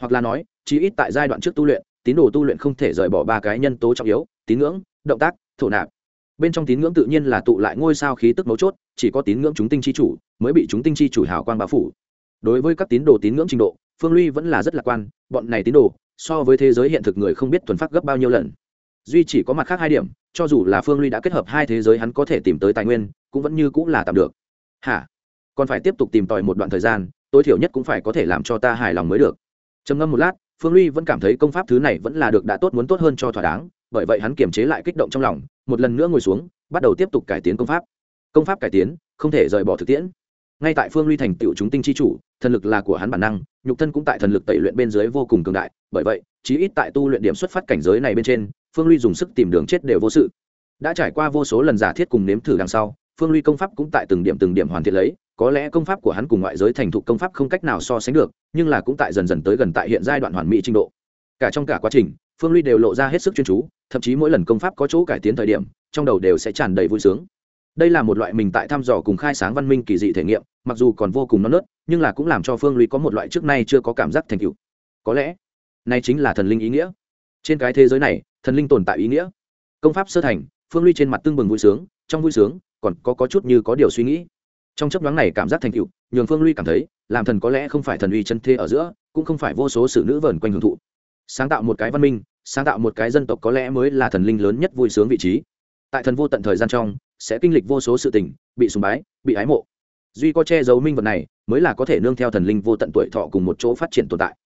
Hoặc là nói, chí ít tại giai đoạn trước tu luyện, tín đồ tu luyện không thể rời bỏ ba cái nhân tố trọng yếu, tín ngưỡng, động tác, thổ nạp bên trong tín ngưỡng tự nhiên là tụ lại ngôi sao khí tức mấu chốt, chỉ có tín ngưỡng chúng tinh chi chủ mới bị chúng tinh chi chủ hào quang bao phủ. Đối với các tín đồ tín ngưỡng trình độ, phương ly vẫn là rất lạc quan, bọn này tín đồ, so với thế giới hiện thực người không biết thuần phát gấp bao nhiêu lần. Duy chỉ có mặt khác hai điểm, cho dù là phương ly đã kết hợp hai thế giới hắn có thể tìm tới tài nguyên, cũng vẫn như cũng là tạm được. Hả? Còn phải tiếp tục tìm tòi một đoạn thời gian, tối thiểu nhất cũng phải có thể làm cho ta hài lòng mới được. Trầm ngâm một lát, phương ly vẫn cảm thấy công pháp thứ này vẫn là được đã tốt muốn tốt hơn cho thỏa đáng, bởi vậy hắn kiềm chế lại kích động trong lòng một lần nữa ngồi xuống, bắt đầu tiếp tục cải tiến công pháp. Công pháp cải tiến, không thể rời bỏ thực tiễn. Ngay tại phương ly thành tựu chúng tinh chi chủ, thần lực là của hắn bản năng, nhục thân cũng tại thần lực tẩy luyện bên dưới vô cùng cường đại, bởi vậy, chí ít tại tu luyện điểm xuất phát cảnh giới này bên trên, phương ly dùng sức tìm đường chết đều vô sự. Đã trải qua vô số lần giả thiết cùng nếm thử đằng sau, phương ly công pháp cũng tại từng điểm từng điểm hoàn thiện lấy, có lẽ công pháp của hắn cùng ngoại giới thành thục công pháp không cách nào so sánh được, nhưng là cũng tại dần dần tới gần tại hiện giai đoạn hoàn mỹ trình độ. Cả trong cả quá trình, phương ly đều lộ ra hết sức chuyên chú thậm chí mỗi lần công pháp có chỗ cải tiến thời điểm trong đầu đều sẽ tràn đầy vui sướng. Đây là một loại mình tại thăm dò cùng khai sáng văn minh kỳ dị thể nghiệm mặc dù còn vô cùng non nớt nhưng là cũng làm cho phương lũy có một loại trước nay chưa có cảm giác thành tựu. Có lẽ này chính là thần linh ý nghĩa. Trên cái thế giới này thần linh tồn tại ý nghĩa. Công pháp sơ thành phương ly trên mặt tưng bừng vui sướng trong vui sướng còn có, có chút như có điều suy nghĩ. Trong chấp đoán này cảm giác thành tựu nhường phương ly cảm thấy làm thần có lẽ không phải thần uy chân thê ở giữa cũng không phải vô số sự nữ vờn quanh hưởng thụ. Sáng tạo một cái văn minh sáng tạo một cái dân tộc có lẽ mới là thần linh lớn nhất vui sướng vị trí. Tại thần vô tận thời gian trong, sẽ kinh lịch vô số sự tình, bị sùng bái, bị ái mộ. Duy có che giấu minh vật này, mới là có thể nương theo thần linh vô tận tuổi thọ cùng một chỗ phát triển tồn tại.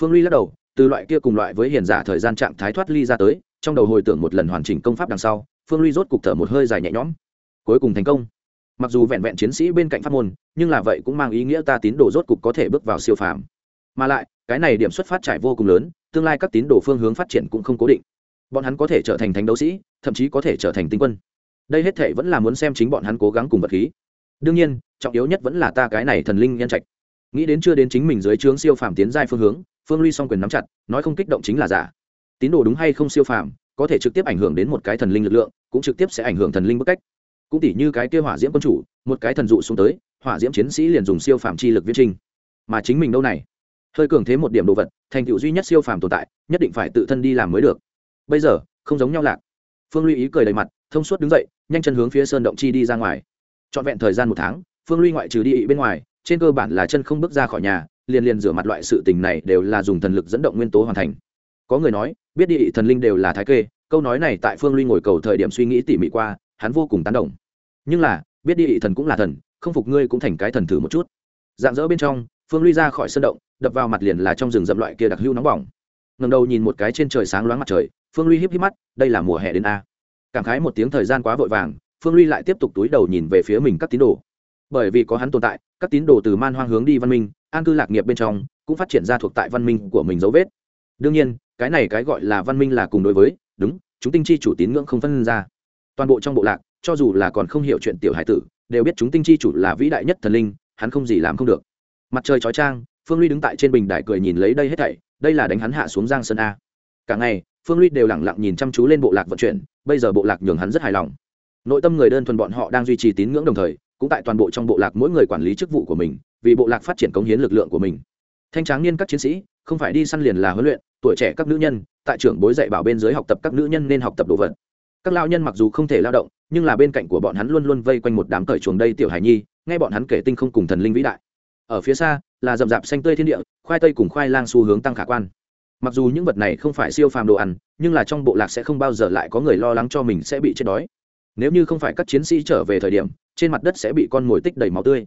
Phương ly lắc đầu, từ loại kia cùng loại với hiền giả thời gian trạng thái thoát ly ra tới, trong đầu hồi tưởng một lần hoàn chỉnh công pháp đằng sau, phương ly rốt cục thở một hơi dài nhẹ nhõm. Cuối cùng thành công. Mặc dù vẹn vẹn chiến sĩ bên cạnh pháp môn, nhưng là vậy cũng mang ý nghĩa ta tín đồ rốt cục có thể bước vào siêu phàm. Mà lại, cái này điểm xuất phát trải vô cùng lớn tương lai các tín đồ phương hướng phát triển cũng không cố định. Bọn hắn có thể trở thành thánh đấu sĩ, thậm chí có thể trở thành tinh quân. Đây hết thể vẫn là muốn xem chính bọn hắn cố gắng cùng vật khí. Đương nhiên, trọng yếu nhất vẫn là ta cái này thần linh nhân trạch. Nghĩ đến chưa đến chính mình dưới trướng siêu phàm tiến giai phương hướng, phương ly song quyền nắm chặt, nói không kích động chính là giả. Tín đồ đúng hay không siêu phàm, có thể trực tiếp ảnh hưởng đến một cái thần linh lực lượng, cũng trực tiếp sẽ ảnh hưởng thần linh bức cách. Cũng tỉ như cái kia hỏa diễm quân chủ, một cái thần dụ xuống tới, hỏa diễm chiến sĩ liền dùng siêu phàm chi lực viết trinh mà chính mình đâu này? Hơi cường thế một điểm đồ vật, thành tựu duy nhất siêu phàm tồn tại, nhất định phải tự thân đi làm mới được. Bây giờ, không giống nhau lạc. Phương ly ý cười đầy mặt, thông suốt đứng dậy, nhanh chân hướng phía sơn động chi đi ra ngoài. Trọn vẹn thời gian một tháng, phương ly ngoại trừ đi bên ngoài, trên cơ bản là chân không bước ra khỏi nhà, liền liền rửa mặt loại sự tình này đều là dùng thần lực dẫn động nguyên tố hoàn thành. Có người nói, biết đi, thần linh đều là thái kê, câu nói này tại phương ly ngồi cầu thời điểm suy nghĩ tỉ mỉ qua, hắn vô cùng tán đồng. Nhưng là, biết đi, thần cũng là thần, không phục ngươi cũng thành cái thần thử một chút. Dạng dỡ bên trong, phương ly ra khỏi sân động đập vào mặt liền là trong rừng rậm loại kia đặc hữu nóng bỏng. Ngầm đầu nhìn một cái trên trời sáng loáng mặt trời, phương ly híp híp mắt, đây là mùa hè đến a. Cảm khái một tiếng thời gian quá vội vàng, phương ly lại tiếp tục túi đầu nhìn về phía mình các tín đồ. Bởi vì có hắn tồn tại, các tín đồ từ man hoang hướng đi văn minh, an cư lạc nghiệp bên trong, cũng phát triển ra thuộc tại văn minh của mình dấu vết. Đương nhiên, cái này cái gọi là văn minh là cùng đối với, đúng, chúng tinh chi chủ tín ngưỡng không phân ra. Toàn bộ trong bộ lạc, cho dù là còn không hiểu chuyện tiểu hải tử, đều biết chúng tinh chi chủ là vĩ đại nhất thần linh, hắn không gì làm không được. Mặt trời chói trang phương ly đứng tại trên bình đài cười nhìn lấy đây hết thảy, đây là đánh hắn hạ xuống giang sơn a. Cả ngày, phương ly đều lẳng lặng nhìn chăm chú lên bộ lạc vận chuyển, bây giờ bộ lạc nhường hắn rất hài lòng. Nội tâm người đơn thuần bọn họ đang duy trì tín ngưỡng đồng thời, cũng tại toàn bộ trong bộ lạc mỗi người quản lý chức vụ của mình, vì bộ lạc phát triển cống hiến lực lượng của mình. Thanh tráng niên các chiến sĩ, không phải đi săn liền là huấn luyện, tuổi trẻ các nữ nhân, tại trưởng bối dạy bảo bên dưới học tập các nữ nhân nên học tập đồ vật. Các lao nhân mặc dù không thể lao động, nhưng là bên cạnh của bọn hắn luôn luôn vây quanh một đám cởi chuồng đây tiểu hài nhi, nghe bọn hắn kể tinh không cùng thần linh vĩ đại. Ở phía xa là rậm rạp xanh tươi thiên địa, khoai tây cùng khoai lang xu hướng tăng khả quan. Mặc dù những vật này không phải siêu phàm đồ ăn, nhưng là trong bộ lạc sẽ không bao giờ lại có người lo lắng cho mình sẽ bị chết đói. Nếu như không phải các chiến sĩ trở về thời điểm, trên mặt đất sẽ bị con mồi tích đầy máu tươi.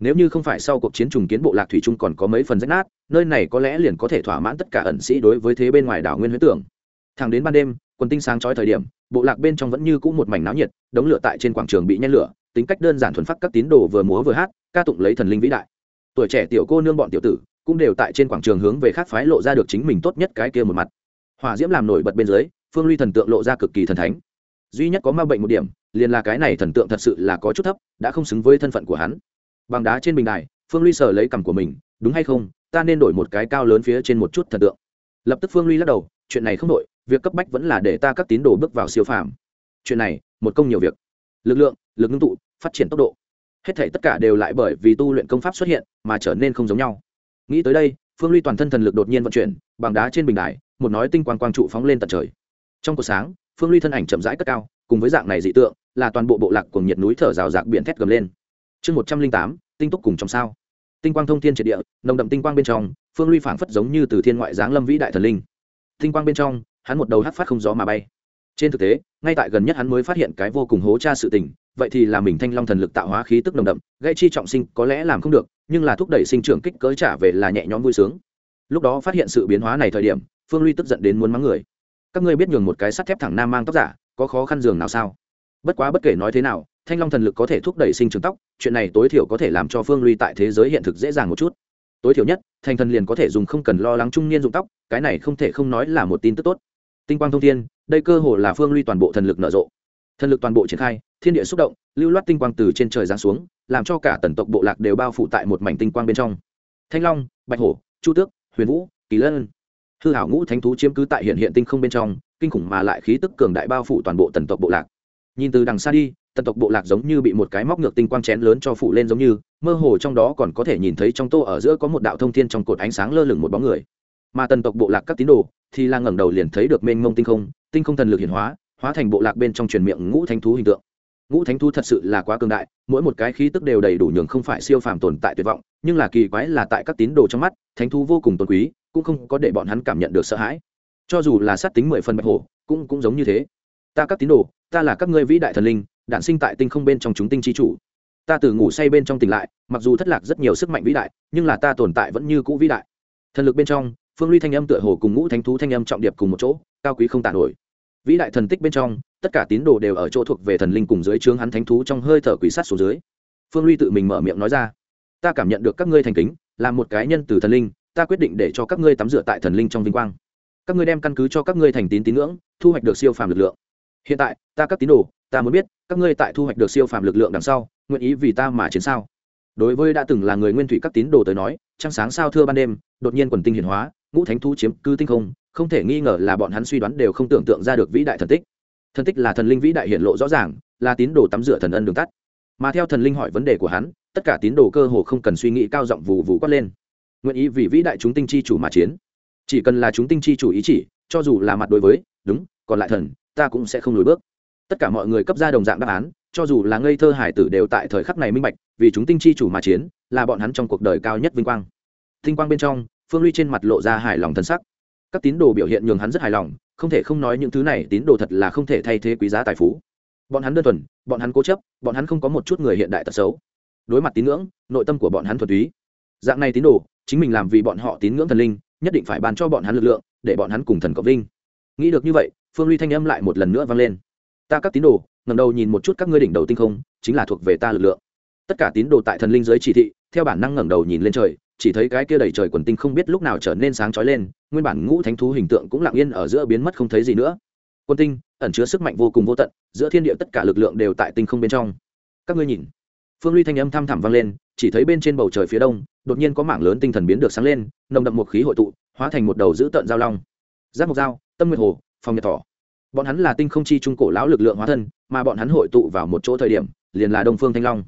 Nếu như không phải sau cuộc chiến trùng kiến bộ lạc thủy trung còn có mấy phần rách nát, nơi này có lẽ liền có thể thỏa mãn tất cả ẩn sĩ đối với thế bên ngoài đảo nguyên huyết tưởng. Thẳng đến ban đêm, quần tinh sáng trói thời điểm, bộ lạc bên trong vẫn như cũ một mảnh náo nhiệt, đống lửa tại trên quảng trường bị nhen lửa, tính cách đơn giản thuần phát các tín đồ vừa múa vừa hát, ca tụng lấy thần linh vĩ đại tuổi trẻ tiểu cô nương bọn tiểu tử cũng đều tại trên quảng trường hướng về khác phái lộ ra được chính mình tốt nhất cái kia một mặt. Hòa diễm làm nổi bật bên dưới, phương ly thần tượng lộ ra cực kỳ thần thánh. Duy nhất có ma bệnh một điểm, liền là cái này thần tượng thật sự là có chút thấp, đã không xứng với thân phận của hắn. Bằng đá trên bình đài, phương ly sờ lấy cằm của mình, đúng hay không, ta nên đổi một cái cao lớn phía trên một chút thần tượng. Lập tức phương ly lắc đầu, chuyện này không đổi, việc cấp bách vẫn là để ta các tín đồ bước vào siêu phàm. Chuyện này, một công nhiều việc. Lực lượng, lực ngưng tụ, phát triển tốc độ hết thể tất cả đều lại bởi vì tu luyện công pháp xuất hiện mà trở nên không giống nhau. Nghĩ tới đây, phương ly toàn thân thần lực đột nhiên vận chuyển, bằng đá trên bình đài, một nói tinh quang quang trụ phóng lên tận trời. Trong cuộc sáng, phương ly thân ảnh chậm rãi cất cao, cùng với dạng này dị tượng, là toàn bộ bộ lạc cùng nhiệt núi thở rào rạc biển thét gầm lên. Chương một trăm linh tám, tinh túc cùng trong sao. Tinh quang thông thiên triệt địa, nồng đậm tinh quang bên trong, phương ly phảng phất giống như từ thiên ngoại giáng lâm vĩ đại thần linh. Tinh quang bên trong, hắn một đầu hắt phát không gió mà bay. Trên thực tế, ngay tại gần nhất hắn mới phát hiện cái vô cùng hố tra sự tình vậy thì là mình thanh long thần lực tạo hóa khí tức nồng đậm, gây chi trọng sinh có lẽ làm không được, nhưng là thúc đẩy sinh trưởng kích cỡ trả về là nhẹ nhõm vui sướng. Lúc đó phát hiện sự biến hóa này thời điểm, phương ly tức giận đến muốn mắng người. Các ngươi biết nhường một cái sắt thép thẳng nam mang tóc giả, có khó khăn giường nào sao? Bất quá bất kể nói thế nào, thanh long thần lực có thể thúc đẩy sinh trưởng tóc, chuyện này tối thiểu có thể làm cho phương ly tại thế giới hiện thực dễ dàng một chút. Tối thiểu nhất, thành thần liền có thể dùng không cần lo lắng trung niên dụng tóc, cái này không thể không nói là một tin tức tốt. Tinh quang thông thiên, đây cơ hồ là phương ly toàn bộ thần lực nở rộ thần lực toàn bộ triển khai, thiên địa xúc động, lưu loát tinh quang từ trên trời giáng xuống, làm cho cả tần tộc bộ lạc đều bao phủ tại một mảnh tinh quang bên trong. Thanh long, bạch hổ, chu tước, huyền vũ, kỳ lân. Hư hảo ngũ thánh thú chiếm cứ tại hiện hiện tinh không bên trong, kinh khủng mà lại khí tức cường đại bao phủ toàn bộ tần tộc bộ lạc. Nhìn từ đằng xa đi, tần tộc bộ lạc giống như bị một cái móc ngược tinh quang chén lớn cho phủ lên giống như, mơ hồ trong đó còn có thể nhìn thấy trong tô ở giữa có một đạo thông thiên trong cột ánh sáng lơ lửng một bóng người. Mà tần tộc bộ lạc các tín đồ thì là ngẩng đầu liền thấy được mênh mông tinh không tinh không thần lực hiển hóa hóa thành bộ lạc bên trong truyền miệng ngũ thánh thú hình tượng. Ngũ thánh thú thật sự là quá cường đại, mỗi một cái khí tức đều đầy đủ nhường không phải siêu phàm tồn tại tuyệt vọng, nhưng là kỳ quái là tại các tín đồ trong mắt, thánh thú vô cùng tôn quý, cũng không có để bọn hắn cảm nhận được sợ hãi. Cho dù là sát tính mười phần bạch hổ, cũng cũng giống như thế. Ta các tín đồ, ta là các ngươi vĩ đại thần linh, đản sinh tại tinh không bên trong chúng tinh chi chủ. Ta từ ngủ say bên trong tỉnh lại, mặc dù thất lạc rất nhiều sức mạnh vĩ đại, nhưng là ta tồn tại vẫn như cũ vĩ đại. Thần lực bên trong, phương ly thanh âm tựa hồ cùng ngũ thánh thú thanh âm trọng điệp cùng một chỗ, cao quý không tàn nổi vĩ đại thần tích bên trong, tất cả tín đồ đều ở chỗ thuộc về thần linh cùng dưới trướng hắn thánh thú trong hơi thở quỷ sát xuống dưới. Phương ly tự mình mở miệng nói ra, ta cảm nhận được các ngươi thành kính, là một cái nhân từ thần linh, ta quyết định để cho các ngươi tắm rửa tại thần linh trong vinh quang. Các ngươi đem căn cứ cho các ngươi thành tín tín ngưỡng, thu hoạch được siêu phàm lực lượng. Hiện tại, ta các tín đồ, ta muốn biết, các ngươi tại thu hoạch được siêu phàm lực lượng đằng sau, nguyện ý vì ta mà chiến sao? Đối với đã từng là người nguyên thủy các tín đồ tới nói, trăng sáng sao thưa ban đêm, đột nhiên quần tinh hiển hóa, ngũ thánh thu chiếm cư tinh không không thể nghi ngờ là bọn hắn suy đoán đều không tưởng tượng ra được vĩ đại thần tích. Thần tích là thần linh vĩ đại hiện lộ rõ ràng, là tín đồ tắm rửa thần ân đường tắt. Mà theo thần linh hỏi vấn đề của hắn, tất cả tín đồ cơ hồ không cần suy nghĩ cao giọng vù vù quát lên. Nguyện ý vì vĩ đại chúng tinh chi chủ mà chiến. Chỉ cần là chúng tinh chi chủ ý chỉ, cho dù là mặt đối với, đúng, còn lại thần, ta cũng sẽ không lùi bước. Tất cả mọi người cấp ra đồng dạng đáp án, cho dù là ngây thơ hải tử đều tại thời khắc này minh bạch, vì chúng tinh chi chủ mà chiến, là bọn hắn trong cuộc đời cao nhất vinh quang. Tinh quang bên trong, phương ly trên mặt lộ ra hài lòng thân sắc các tín đồ biểu hiện nhường hắn rất hài lòng, không thể không nói những thứ này tín đồ thật là không thể thay thế quý giá tài phú. Bọn hắn đơn thuần, bọn hắn cố chấp, bọn hắn không có một chút người hiện đại tật xấu. Đối mặt tín ngưỡng, nội tâm của bọn hắn thuần túy. Dạng này tín đồ, chính mình làm vì bọn họ tín ngưỡng thần linh, nhất định phải bàn cho bọn hắn lực lượng, để bọn hắn cùng thần cộng linh nghĩ được như vậy, phương ly thanh âm lại một lần nữa vang lên. Ta các tín đồ ngầm đầu nhìn một chút các ngươi đỉnh đầu tinh không, chính là thuộc về ta lực lượng. Tất cả tín đồ tại thần linh giới chỉ thị, theo bản năng ngẩng đầu nhìn lên trời chỉ thấy cái kia đầy trời quần tinh không biết lúc nào trở nên sáng chói lên, nguyên bản ngũ thánh thú hình tượng cũng lặng yên ở giữa biến mất không thấy gì nữa. Quân tinh, ẩn chứa sức mạnh vô cùng vô tận, giữa thiên địa tất cả lực lượng đều tại tinh không bên trong. Các ngươi nhìn, phương ly thanh âm thăm thẳm vang lên, chỉ thấy bên trên bầu trời phía đông, đột nhiên có mảng lớn tinh thần biến được sáng lên, nồng đậm một khí hội tụ, hóa thành một đầu dữ tợn giao long. Giác mộc dao tâm nguyệt hồ, phong nhật thỏ bọn hắn là tinh không chi trung cổ lão lực lượng hóa thân, mà bọn hắn hội tụ vào một chỗ thời điểm, liền là đông phương thanh long.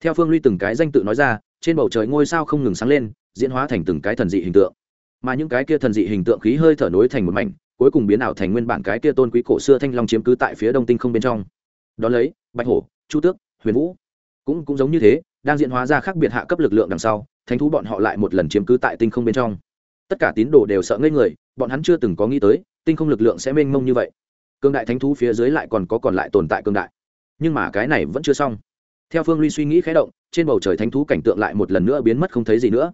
Theo phương ly từng cái danh tự nói ra trên bầu trời ngôi sao không ngừng sáng lên, diễn hóa thành từng cái thần dị hình tượng. Mà những cái kia thần dị hình tượng khí hơi thở nối thành một mảnh, cuối cùng biến ảo thành nguyên bản cái kia tôn quý cổ xưa thanh long chiếm cứ tại phía đông tinh không bên trong. Đó lấy, bạch hổ, chu tước, huyền vũ. Cũng cũng giống như thế, đang diễn hóa ra khác biệt hạ cấp lực lượng đằng sau, thánh thú bọn họ lại một lần chiếm cứ tại tinh không bên trong. Tất cả tín đồ đều sợ ngây người, bọn hắn chưa từng có nghĩ tới, tinh không lực lượng sẽ mênh mông như vậy. Cương đại thánh thú phía dưới lại còn có còn lại tồn tại cương đại. Nhưng mà cái này vẫn chưa xong theo phương ly suy nghĩ khé động, trên bầu trời thánh thú cảnh tượng lại một lần nữa biến mất không thấy gì nữa.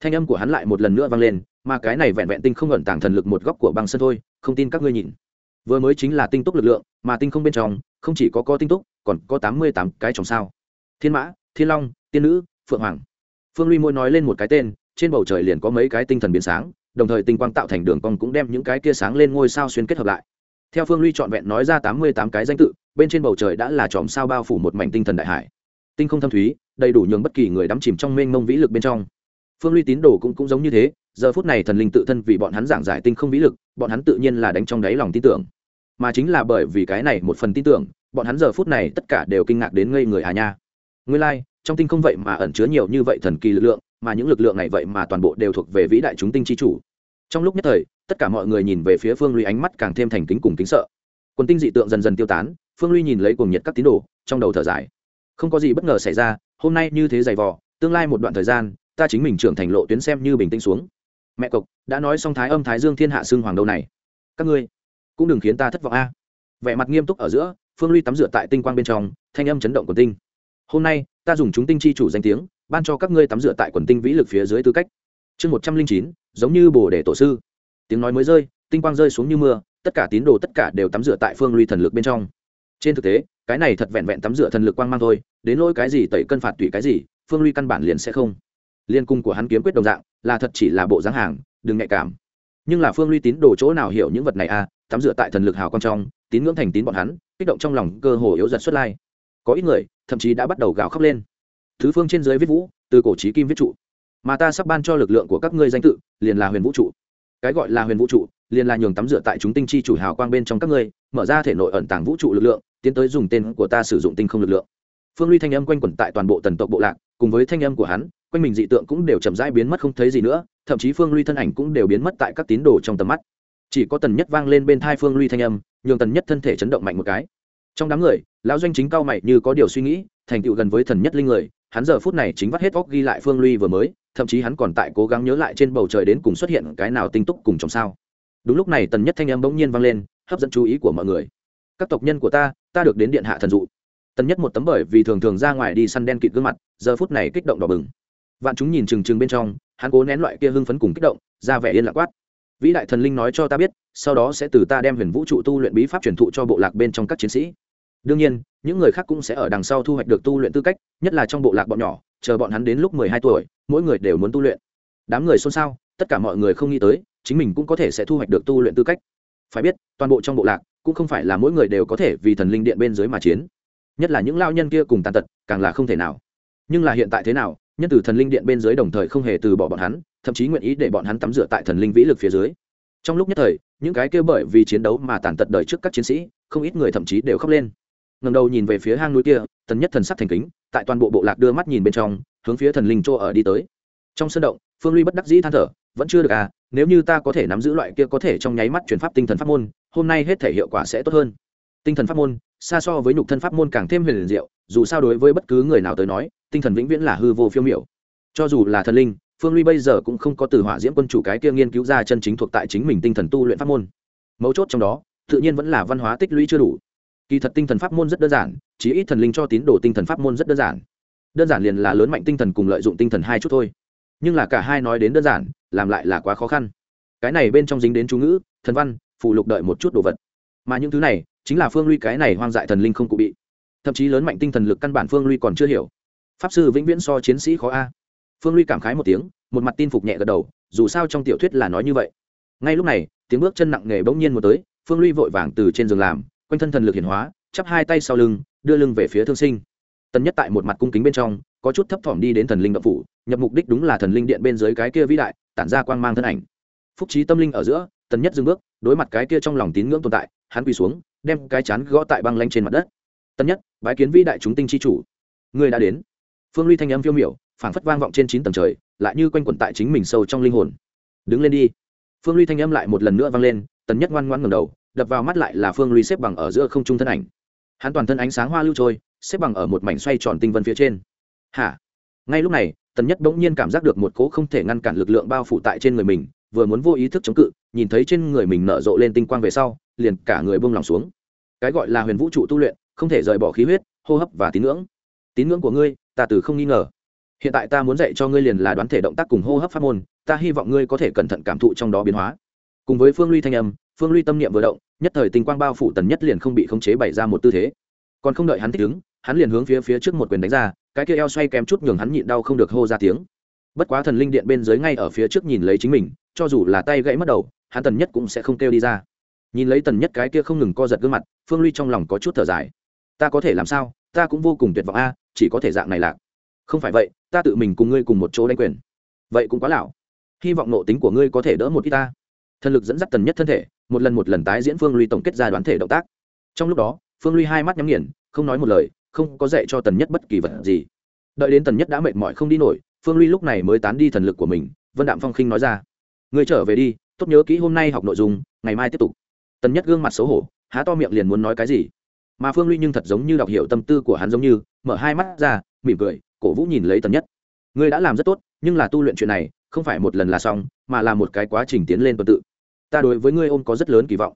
Thanh âm của hắn lại một lần nữa vang lên, mà cái này vẹn vẹn tinh không ẩn tàng thần lực một góc của băng sân thôi, không tin các ngươi nhìn. Vừa mới chính là tinh túc lực lượng, mà tinh không bên trong, không chỉ có có tinh túc, còn có tám mươi tám cái trong sao. Thiên mã, thiên long, tiên nữ, phượng hoàng. Phương ly môi nói lên một cái tên, trên bầu trời liền có mấy cái tinh thần biến sáng, đồng thời tinh quang tạo thành đường cong cũng đem những cái kia sáng lên ngôi sao xuyên kết hợp lại. Theo phương ly trọn vẹn nói ra tám mươi tám cái danh tự, bên trên bầu trời đã là chòm sao bao phủ một mảnh tinh thần đại hải tinh không thâm thúy đầy đủ nhường bất kỳ người đắm chìm trong mênh mông vĩ lực bên trong. Phương ly tín đồ cũng cũng giống như thế giờ phút này thần linh tự thân vì bọn hắn giảng giải tinh không vĩ lực bọn hắn tự nhiên là đánh trong đáy lòng tin tưởng. Mà chính là bởi vì cái này một phần tin tưởng bọn hắn giờ phút này tất cả đều kinh ngạc đến ngây người à nha. Nguyên lai、like, trong tinh không vậy mà ẩn chứa nhiều như vậy thần kỳ lực lượng mà những lực lượng này vậy mà toàn bộ đều thuộc về vĩ đại chúng tinh chi chủ. Trong lúc nhất thời tất cả mọi người nhìn về phía phương ly ánh mắt càng thêm thành kính cùng kính sợ. Quần tinh dị tượng dần dần tiêu tán phương ly nhìn lấy cuồng nhiệt các tín đồ trong đầu thở dài không có gì bất ngờ xảy ra, hôm nay như thế dày vò, tương lai một đoạn thời gian, ta chính mình trưởng thành lộ tuyến xem như bình tĩnh xuống. Mẹ cộc đã nói xong thái âm thái dương thiên hạ xương hoàng đâu này. Các ngươi cũng đừng khiến ta thất vọng a. Vẻ mặt nghiêm túc ở giữa, phương ly tắm rửa tại tinh quang bên trong, thanh âm chấn động của tinh. Hôm nay, ta dùng chúng tinh chi chủ danh tiếng, ban cho các ngươi tắm rửa tại quần tinh vĩ lực phía dưới tư cách. Chương một trăm linh chín, giống như bồ đề tổ sư. Tiếng nói mới rơi, tinh quang rơi xuống như mưa, tất cả tín đồ tất cả đều tắm rửa tại phương ly thần lực bên trong trên thực tế, cái này thật vẹn vẹn tắm rửa thần lực quang mang thôi, đến lỗi cái gì tẩy cân phạt tùy cái gì, phương ly căn bản liền sẽ không. Liên cung của hắn kiếm quyết đồng dạng, là thật chỉ là bộ dáng hàng, đừng nhạy cảm. Nhưng là phương ly tín đồ chỗ nào hiểu những vật này à? tắm rửa tại thần lực hào quang trong, tín ngưỡng thành tín bọn hắn, kích động trong lòng cơ hồ yếu giật xuất lai. Có ít người, thậm chí đã bắt đầu gào khóc lên. Thứ phương trên dưới viết vũ, từ cổ trí kim viết trụ. Mà ta sắp ban cho lực lượng của các ngươi danh tự, liền là huyền vũ trụ. Cái gọi là huyền vũ trụ, liền là nhường tắm rửa tại chúng tinh chi chủ hào quang bên trong các ngươi, mở ra thể nội ẩn tàng vũ trụ lực lượng tiến tới dùng tên của ta sử dụng tinh không lực lượng. Phương ly thanh âm quanh quẩn tại toàn bộ tần tộc bộ lạc, cùng với thanh âm của hắn, quanh mình dị tượng cũng đều chậm rãi biến mất không thấy gì nữa, thậm chí phương ly thân ảnh cũng đều biến mất tại các tín đồ trong tầm mắt. Chỉ có tần nhất vang lên bên thai phương ly thanh âm, nhường tần nhất thân thể chấn động mạnh một cái. Trong đám người, lão doanh chính cao mày như có điều suy nghĩ, thành tựu gần với thần nhất linh người, hắn giờ phút này chính vắt hết óc ghi lại phương ly vừa mới, thậm chí hắn còn tại cố gắng nhớ lại trên bầu trời đến cùng xuất hiện cái nào tinh túc cùng trong sao. Đúng lúc này tần nhất thanh âm bỗng nhiên vang lên, hấp dẫn chú ý của mọi người. Các tộc nhân của ta ta được đến điện hạ thần dụ. Tần nhất một tấm bởi vì thường thường ra ngoài đi săn đen kịt gương mặt, giờ phút này kích động đỏ bừng. Vạn chúng nhìn trừng trừng bên trong, hắn cố nén loại kia hưng phấn cùng kích động, ra vẻ yên lạc quát. Vĩ đại thần linh nói cho ta biết, sau đó sẽ từ ta đem huyền vũ trụ tu luyện bí pháp truyền thụ cho bộ lạc bên trong các chiến sĩ. Đương nhiên, những người khác cũng sẽ ở đằng sau thu hoạch được tu luyện tư cách, nhất là trong bộ lạc bọn nhỏ, chờ bọn hắn đến lúc mười hai tuổi, mỗi người đều muốn tu luyện. Đám người xôn xao, tất cả mọi người không nghĩ tới, chính mình cũng có thể sẽ thu hoạch được tu luyện tư cách. Phải biết, toàn bộ trong bộ lạc cũng không phải là mỗi người đều có thể vì thần linh điện bên dưới mà chiến. Nhất là những lao nhân kia cùng tàn tật, càng là không thể nào. Nhưng là hiện tại thế nào, nhân từ thần linh điện bên dưới đồng thời không hề từ bỏ bọn hắn, thậm chí nguyện ý để bọn hắn tắm rửa tại thần linh vĩ lực phía dưới. Trong lúc nhất thời, những cái kia bởi vì chiến đấu mà tàn tật đời trước các chiến sĩ, không ít người thậm chí đều khóc lên. Ngầm đầu nhìn về phía hang núi kia thần nhất thần sắc thành kính, tại toàn bộ bộ lạc đưa mắt nhìn bên trong, hướng phía thần linh chỗ ở đi tới. Trong sân động, phương ly bất đắc dĩ than thở vẫn chưa được à nếu như ta có thể nắm giữ loại kia có thể trong nháy mắt chuyển pháp tinh thần pháp môn, hôm nay hết thể hiệu quả sẽ tốt hơn. Tinh thần pháp môn, xa so với nhục thân pháp môn càng thêm huyền diệu, dù sao đối với bất cứ người nào tới nói, tinh thần vĩnh viễn là hư vô phiêu miểu. Cho dù là thần linh, phương ly bây giờ cũng không có từ hỏa diễm quân chủ cái kia nghiên cứu ra chân chính thuộc tại chính mình tinh thần tu luyện pháp môn. Mấu chốt trong đó, tự nhiên vẫn là văn hóa tích lũy chưa đủ. Kỳ thật tinh thần pháp môn rất đơn giản, chỉ ít thần linh cho tín đồ tinh thần pháp môn rất đơn giản. Đơn giản liền là lớn mạnh tinh thần cùng lợi dụng tinh thần hai chút thôi. Nhưng là cả hai nói đến đơn giản làm lại là quá khó khăn. Cái này bên trong dính đến chú ngữ, thần văn phụ lục đợi một chút đồ vật. Mà những thứ này, chính là phương luy cái này hoang dại thần linh không cụ bị. Thậm chí lớn mạnh tinh thần lực căn bản phương luy còn chưa hiểu. Pháp sư vĩnh viễn so chiến sĩ khó a. Phương luy cảm khái một tiếng, một mặt tin phục nhẹ gật đầu, dù sao trong tiểu thuyết là nói như vậy. Ngay lúc này, tiếng bước chân nặng nề bỗng nhiên một tới, phương luy vội vàng từ trên giường làm, quanh thân thần lực hiển hóa, chắp hai tay sau lưng, đưa lưng về phía thương sinh. Tần nhất tại một mặt cung kính bên trong, có chút thấp thỏm đi đến thần linh động phủ, nhập mục đích đúng là thần linh điện bên dưới cái kia vĩ đại tản ra quang mang thân ảnh. Phúc trí tâm linh ở giữa, tần nhất dừng bước, đối mặt cái kia trong lòng tín ngưỡng tồn tại, hắn quỳ xuống, đem cái chán gõ tại băng lanh trên mặt đất. Tần nhất, bái kiến vĩ đại chúng tinh chi chủ. Người đã đến. Phương ly thanh âm phiêu miểu, phảng phất vang vọng trên chín tầng trời, lại như quanh quẩn tại chính mình sâu trong linh hồn. Đứng lên đi. Phương ly thanh âm lại một lần nữa vang lên, tần nhất ngoan ngoan ngầm đầu, đập vào mắt lại là phương ly xếp bằng ở giữa không trung thân ảnh. Hắn toàn thân ánh sáng hoa lưu trôi, xếp bằng ở một mảnh xoay tròn tinh vân phía trên. Hả? Ngay lúc này tần nhất bỗng nhiên cảm giác được một cỗ không thể ngăn cản lực lượng bao phủ tại trên người mình, vừa muốn vô ý thức chống cự, nhìn thấy trên người mình nở rộ lên tinh quang về sau, liền cả người buông lòng xuống. Cái gọi là huyền vũ trụ tu luyện, không thể rời bỏ khí huyết, hô hấp và tín ngưỡng. Tín ngưỡng của ngươi, ta từ không nghi ngờ. Hiện tại ta muốn dạy cho ngươi liền là đoán thể động tác cùng hô hấp pháp môn, ta hy vọng ngươi có thể cẩn thận cảm thụ trong đó biến hóa. Cùng với phương ly thanh âm, phương ly tâm niệm vừa động, nhất thời tinh quang bao phủ tần nhất liền không bị khống chế bày ra một tư thế. Còn không đợi hắn thích ứng hắn liền hướng phía phía trước một quyền đánh ra, cái kia eo xoay kém chút nhường hắn nhịn đau không được hô ra tiếng. Bất quá thần linh điện bên dưới ngay ở phía trước nhìn lấy chính mình, cho dù là tay gãy mất đầu, hắn tần nhất cũng sẽ không kêu đi ra. Nhìn lấy tần nhất cái kia không ngừng co giật gương mặt, phương ly trong lòng có chút thở dài. Ta có thể làm sao? Ta cũng vô cùng tuyệt vọng a, chỉ có thể dạng này lạc. Không phải vậy, ta tự mình cùng ngươi cùng một chỗ đánh quyền. Vậy cũng quá lão. Hy vọng nộ tính của ngươi có thể đỡ một ít ta. Thần lực dẫn dắt tần nhất thân thể, một lần một lần tái diễn phương ly tổng kết ra đoán thể động tác. Trong lúc đó, phương ly hai mắt nhắm nghiền, không nói một lời không có dạy cho tần nhất bất kỳ vật gì. Đợi đến tần nhất đã mệt mỏi không đi nổi, phương ly lúc này mới tán đi thần lực của mình, vân đạm phong khinh nói ra. Người trở về đi, tốt nhớ kỹ hôm nay học nội dung, ngày mai tiếp tục. Tần nhất gương mặt xấu hổ, há to miệng liền muốn nói cái gì. Mà phương ly nhưng thật giống như đọc hiểu tâm tư của hắn giống như, mở hai mắt ra, mỉm cười, cổ vũ nhìn lấy tần nhất. Ngươi đã làm rất tốt, nhưng là tu luyện chuyện này, không phải một lần là xong, mà là một cái quá trình tiến lên tuần tự. Ta đối với ngươi ôm có rất lớn kỳ vọng.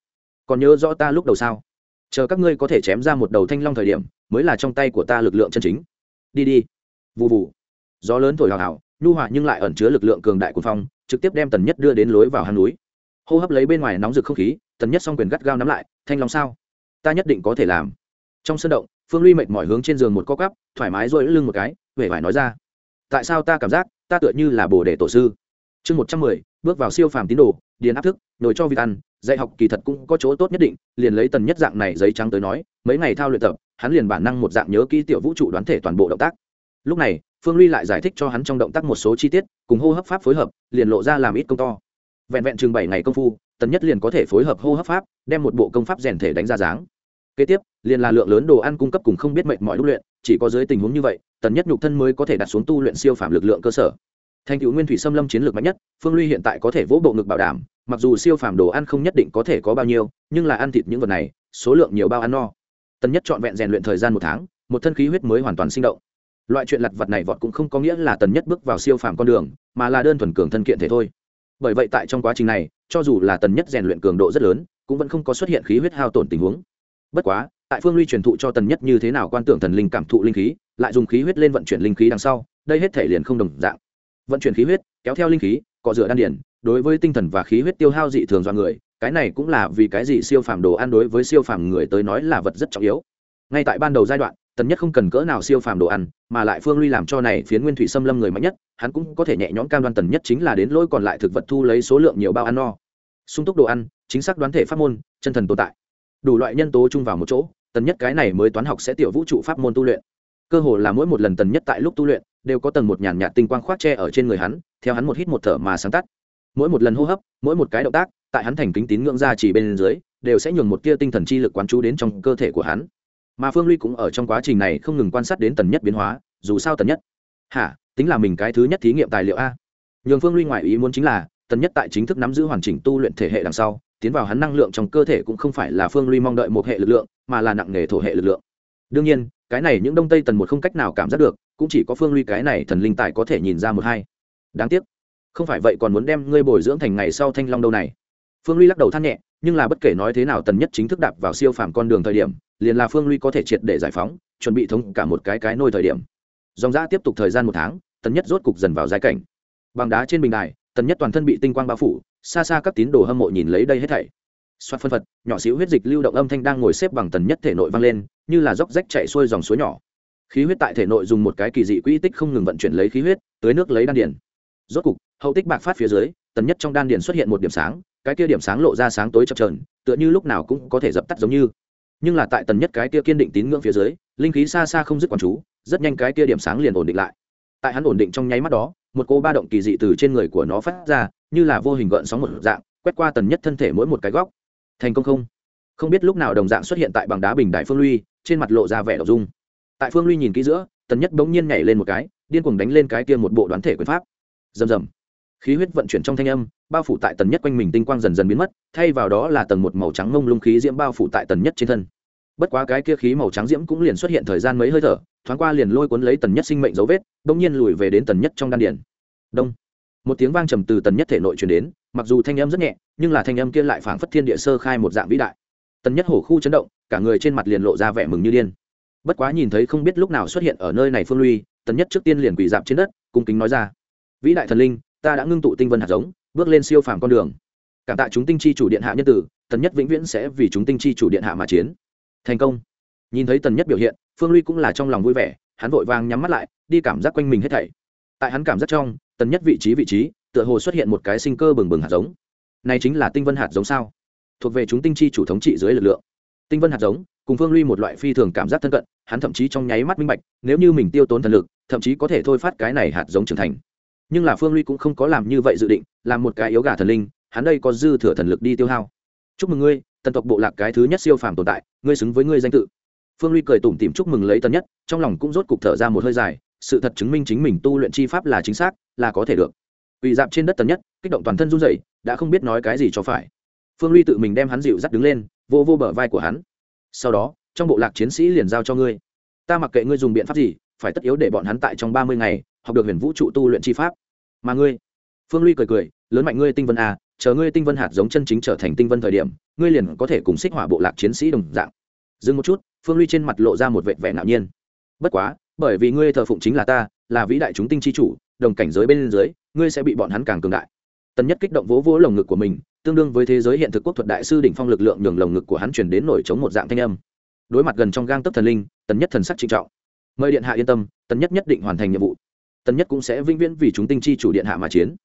Còn nhớ rõ ta lúc đầu sao? Chờ các ngươi có thể chém ra một đầu thanh long thời điểm mới là trong tay của ta lực lượng chân chính. Đi đi. Vụ vụ gió lớn thổi hào hào, nhu hòa nhưng lại ẩn chứa lực lượng cường đại của phong, trực tiếp đem tần nhất đưa đến lối vào hang núi. Hô hấp lấy bên ngoài nóng rực không khí, tần nhất s quyền gắt gao nắm lại, thanh long sao? Ta nhất định có thể làm. Trong sân động, phương ly mệt mỏi hướng trên giường một co cắp thoải mái duỗi lưng một cái huệ vải nói ra, tại sao ta cảm giác ta tựa như là bồ đề tổ sư? Chương một trăm mười, bước vào siêu phàm tín đồ, điền áp thức, nồi cho vịt ăn, dạy học kỳ thật cũng có chỗ tốt nhất định, liền lấy tần nhất dạng này giấy trắng tới nói, mấy ngày thao luyện tập hắn liền bản năng một dạng nhớ kỹ tiểu vũ trụ đoán thể toàn bộ động tác. Lúc này, phương ly lại giải thích cho hắn trong động tác một số chi tiết, cùng hô hấp pháp phối hợp, liền lộ ra làm ít công to. Vẹn vẹn chừng bảy ngày công phu, tần nhất liền có thể phối hợp hô hấp pháp, đem một bộ công pháp rèn thể đánh ra dáng. Kế tiếp, liền là lượng lớn đồ ăn cung cấp cùng không biết mệnh mọi lúc luyện, chỉ có dưới tình huống như vậy, tần nhất nhục thân mới có thể đặt xuống tu luyện siêu phạm lực lượng cơ sở. Thành cựu nguyên thủy xâm lâm chiến lược mạnh nhất, phương ly hiện tại có thể vỗ bộ ngực bảo đảm, mặc dù siêu phàm đồ ăn không nhất định có thể có bao nhiêu, nhưng là ăn thịt những vật này, số lượng nhiều bao ăn no tần nhất trọn vẹn rèn luyện thời gian một tháng, một thân khí huyết mới hoàn toàn sinh động. Loại chuyện lặt vặt này vọt cũng không có nghĩa là tần nhất bước vào siêu phàm con đường, mà là đơn thuần cường thân kiện thể thôi. Bởi vậy tại trong quá trình này, cho dù là tần nhất rèn luyện cường độ rất lớn, cũng vẫn không có xuất hiện khí huyết hao tổn tình huống. Bất quá, tại phương ly truyền thụ cho tần nhất như thế nào quan tưởng thần linh cảm thụ linh khí, lại dùng khí huyết lên vận chuyển linh khí đằng sau, đây hết thể liền không đồng dạng. Vận chuyển khí huyết, kéo theo linh khí, cọ rửa đan điển đối với tinh thần và khí huyết tiêu hao dị thường do người cái này cũng là vì cái gì siêu phàm đồ ăn đối với siêu phàm người tới nói là vật rất trọng yếu. Ngay tại ban đầu giai đoạn, tần nhất không cần cỡ nào siêu phàm đồ ăn, mà lại phương ly làm cho này phiến nguyên thủy xâm lâm người mạnh nhất, hắn cũng có thể nhẹ nhõm cam đoan tần nhất chính là đến lỗi còn lại thực vật thu lấy số lượng nhiều bao ăn no. Sung túc đồ ăn, chính xác đoán thể pháp môn, chân thần tồn tại. Đủ loại nhân tố chung vào một chỗ, tần nhất cái này mới toán học sẽ tiểu vũ trụ pháp môn tu luyện. Cơ hồ là mỗi một lần tần nhất tại lúc tu luyện, đều có tầng một nhàn nhạt tinh quang khoác tre ở trên người hắn, theo hắn một hít một thở mà sáng tắt mỗi một lần hô hấp, mỗi một cái động tác tại hắn thành kính tín ngưỡng ra chỉ bên dưới, đều sẽ nhường một tia tinh thần chi lực quán chú đến trong cơ thể của hắn. Mà phương ly cũng ở trong quá trình này không ngừng quan sát đến tần nhất biến hóa, dù sao tần nhất. Hả? Tính là mình cái thứ nhất thí nghiệm tài liệu a? Nhường phương ly ngoại ý muốn chính là tần nhất tại chính thức nắm giữ hoàn chỉnh tu luyện thể hệ đằng sau, tiến vào hắn năng lượng trong cơ thể cũng không phải là phương ly mong đợi một hệ lực lượng, mà là nặng nghề thổ hệ lực lượng. Đương nhiên, cái này những đông tây tần một không cách nào cảm giác được, cũng chỉ có phương ly cái này thần linh tài có thể nhìn ra một hai. Đáng tiếc. Không phải vậy còn muốn đem ngươi bồi dưỡng thành ngày sau thanh long đâu này phương ly lắc đầu than nhẹ, nhưng là bất kể nói thế nào tần nhất chính thức đạp vào siêu phàm con đường thời điểm, liền là phương ly có thể triệt để giải phóng, chuẩn bị thống cả một cái cái nôi thời điểm. Dòng giã tiếp tục thời gian một tháng, tần nhất rốt cục dần vào giai cảnh. Bằng đá trên bình đài, tần nhất toàn thân bị tinh quang bao phủ, xa xa các tín đồ hâm mộ nhìn lấy đây hết thảy. Xoát phân phật, nhỏ xíu huyết dịch lưu động âm thanh đang ngồi xếp bằng tần nhất thể nội vang lên, như là dốc rách chạy xuôi dòng suối nhỏ. Khí huyết tại thể nội dùng một cái kỳ dị quỹ tích không ngừng vận chuyển lấy khí huyết, tới nước lấy đan điển rốt cục, hậu tích bạc phát phía dưới, tần nhất trong đan điển xuất hiện một điểm sáng cái kia điểm sáng lộ ra sáng tối chập trờn tựa như lúc nào cũng có thể dập tắt giống như. Nhưng là tại tần nhất cái kia kiên định tín ngưỡng phía dưới, linh khí xa xa không dứt quản chú, rất nhanh cái kia điểm sáng liền ổn định lại. Tại hắn ổn định trong nháy mắt đó, một cô ba động kỳ dị từ trên người của nó phát ra, như là vô hình gợn sóng một dạng, quét qua tần nhất thân thể mỗi một cái góc. Thành công không? Không biết lúc nào đồng dạng xuất hiện tại bằng đá bình đại phương luy, trên mặt lộ ra vẻ đ dung. Tại phương luy nhìn kỹ giữa tần nhất bỗng nhiên nhảy lên một cái, điên cuồng đánh lên cái kia một bộ đoán thể quyền pháp. Rầm rầm. Khí huyết vận chuyển trong thanh âm bao phủ tại tần nhất quanh mình tinh quang dần dần biến mất, thay vào đó là tầng một màu trắng mông lung khí diễm bao phủ tại tần nhất trên thân. Bất quá cái kia khí màu trắng diễm cũng liền xuất hiện thời gian mấy hơi thở, thoáng qua liền lôi cuốn lấy tần nhất sinh mệnh dấu vết bỗng nhiên lùi về đến tần nhất trong đan điển đông. Một tiếng vang trầm từ tần nhất thể nội truyền đến, mặc dù thanh âm rất nhẹ, nhưng là thanh âm kia lại phảng phất thiên địa sơ khai một dạng vĩ đại. Tần nhất hổ khu chấn động, cả người trên mặt liền lộ ra vẻ mừng như điên. Bất quá nhìn thấy không biết lúc nào xuất hiện ở nơi này phương luy, tần nhất trước tiên liền quỳ dạp trên đất, cung kính nói ra, vĩ đại thần linh, ta đã ngưng tụ tinh vân hạt giống bước lên siêu phàm con đường. Cảm tạ chúng tinh chi chủ điện hạ nhân tử, tần nhất vĩnh viễn sẽ vì chúng tinh chi chủ điện hạ mà chiến. Thành công. Nhìn thấy tần nhất biểu hiện, phương luy cũng là trong lòng vui vẻ, hắn vội vàng nhắm mắt lại, đi cảm giác quanh mình hết thảy. Tại hắn cảm giác trong, tần nhất vị trí vị trí, tựa hồ xuất hiện một cái sinh cơ bừng bừng hạt giống. Này chính là tinh vân hạt giống sao? Thuộc về chúng tinh chi chủ thống trị dưới lực lượng. Tinh vân hạt giống, cùng phương luy một loại phi thường cảm giác thân cận, hắn thậm chí trong nháy mắt minh bạch, nếu như mình tiêu tốn thần lực, thậm chí có thể thôi phát cái này hạt giống trưởng thành nhưng là phương ly cũng không có làm như vậy dự định, làm một cái yếu gà thần linh, hắn đây có dư thừa thần lực đi tiêu hao. Chúc mừng ngươi tần tộc bộ lạc cái thứ nhất siêu phàm tồn tại, ngươi xứng với ngươi danh tự. Phương ly cười tủm tìm chúc mừng lấy tần nhất, trong lòng cũng rốt cục thở ra một hơi dài, sự thật chứng minh chính mình tu luyện chi pháp là chính xác, là có thể được. Ủy dạp trên đất tần nhất, kích động toàn thân run rẩy, đã không biết nói cái gì cho phải. Phương ly tự mình đem hắn dịu dắt đứng lên, vô vô bờ vai của hắn. Sau đó, trong bộ lạc chiến sĩ liền giao cho ngươi. Ta mặc kệ ngươi dùng biện pháp gì, phải tất yếu để bọn hắn tại trong ba mươi ngày học được huyền vũ trụ tu luyện chi pháp. Mà ngươi, phương ly cười cười, lớn mạnh ngươi tinh vân a chờ ngươi tinh vân hạt giống chân chính trở thành tinh vân thời điểm, ngươi liền có thể cùng xích hỏa bộ lạc chiến sĩ đồng dạng. Dừng một chút, phương ly trên mặt lộ ra một vệt vẻ ngạo nhiên. Bất quá, bởi vì ngươi thờ phụng chính là ta, là vĩ đại chúng tinh chi chủ, đồng cảnh giới bên dưới, ngươi sẽ bị bọn hắn càng cường đại. Tần nhất kích động vỗ vỗ lồng ngực của mình, tương đương với thế giới hiện thực quốc thuật đại sư đỉnh phong lực lượng nhường lồng ngực của hắn chuyển đến nổi chống một dạng thanh âm. Đối mặt gần trong gang tấp thần linh tần nhất thần sắc trịnh trọng. Mời điện hạ yên tâm tần nhất nhất định hoàn thành nhiệm vụ tần nhất cũng sẽ vĩnh viễn vì chúng tinh chi chủ điện hạ mà chiến.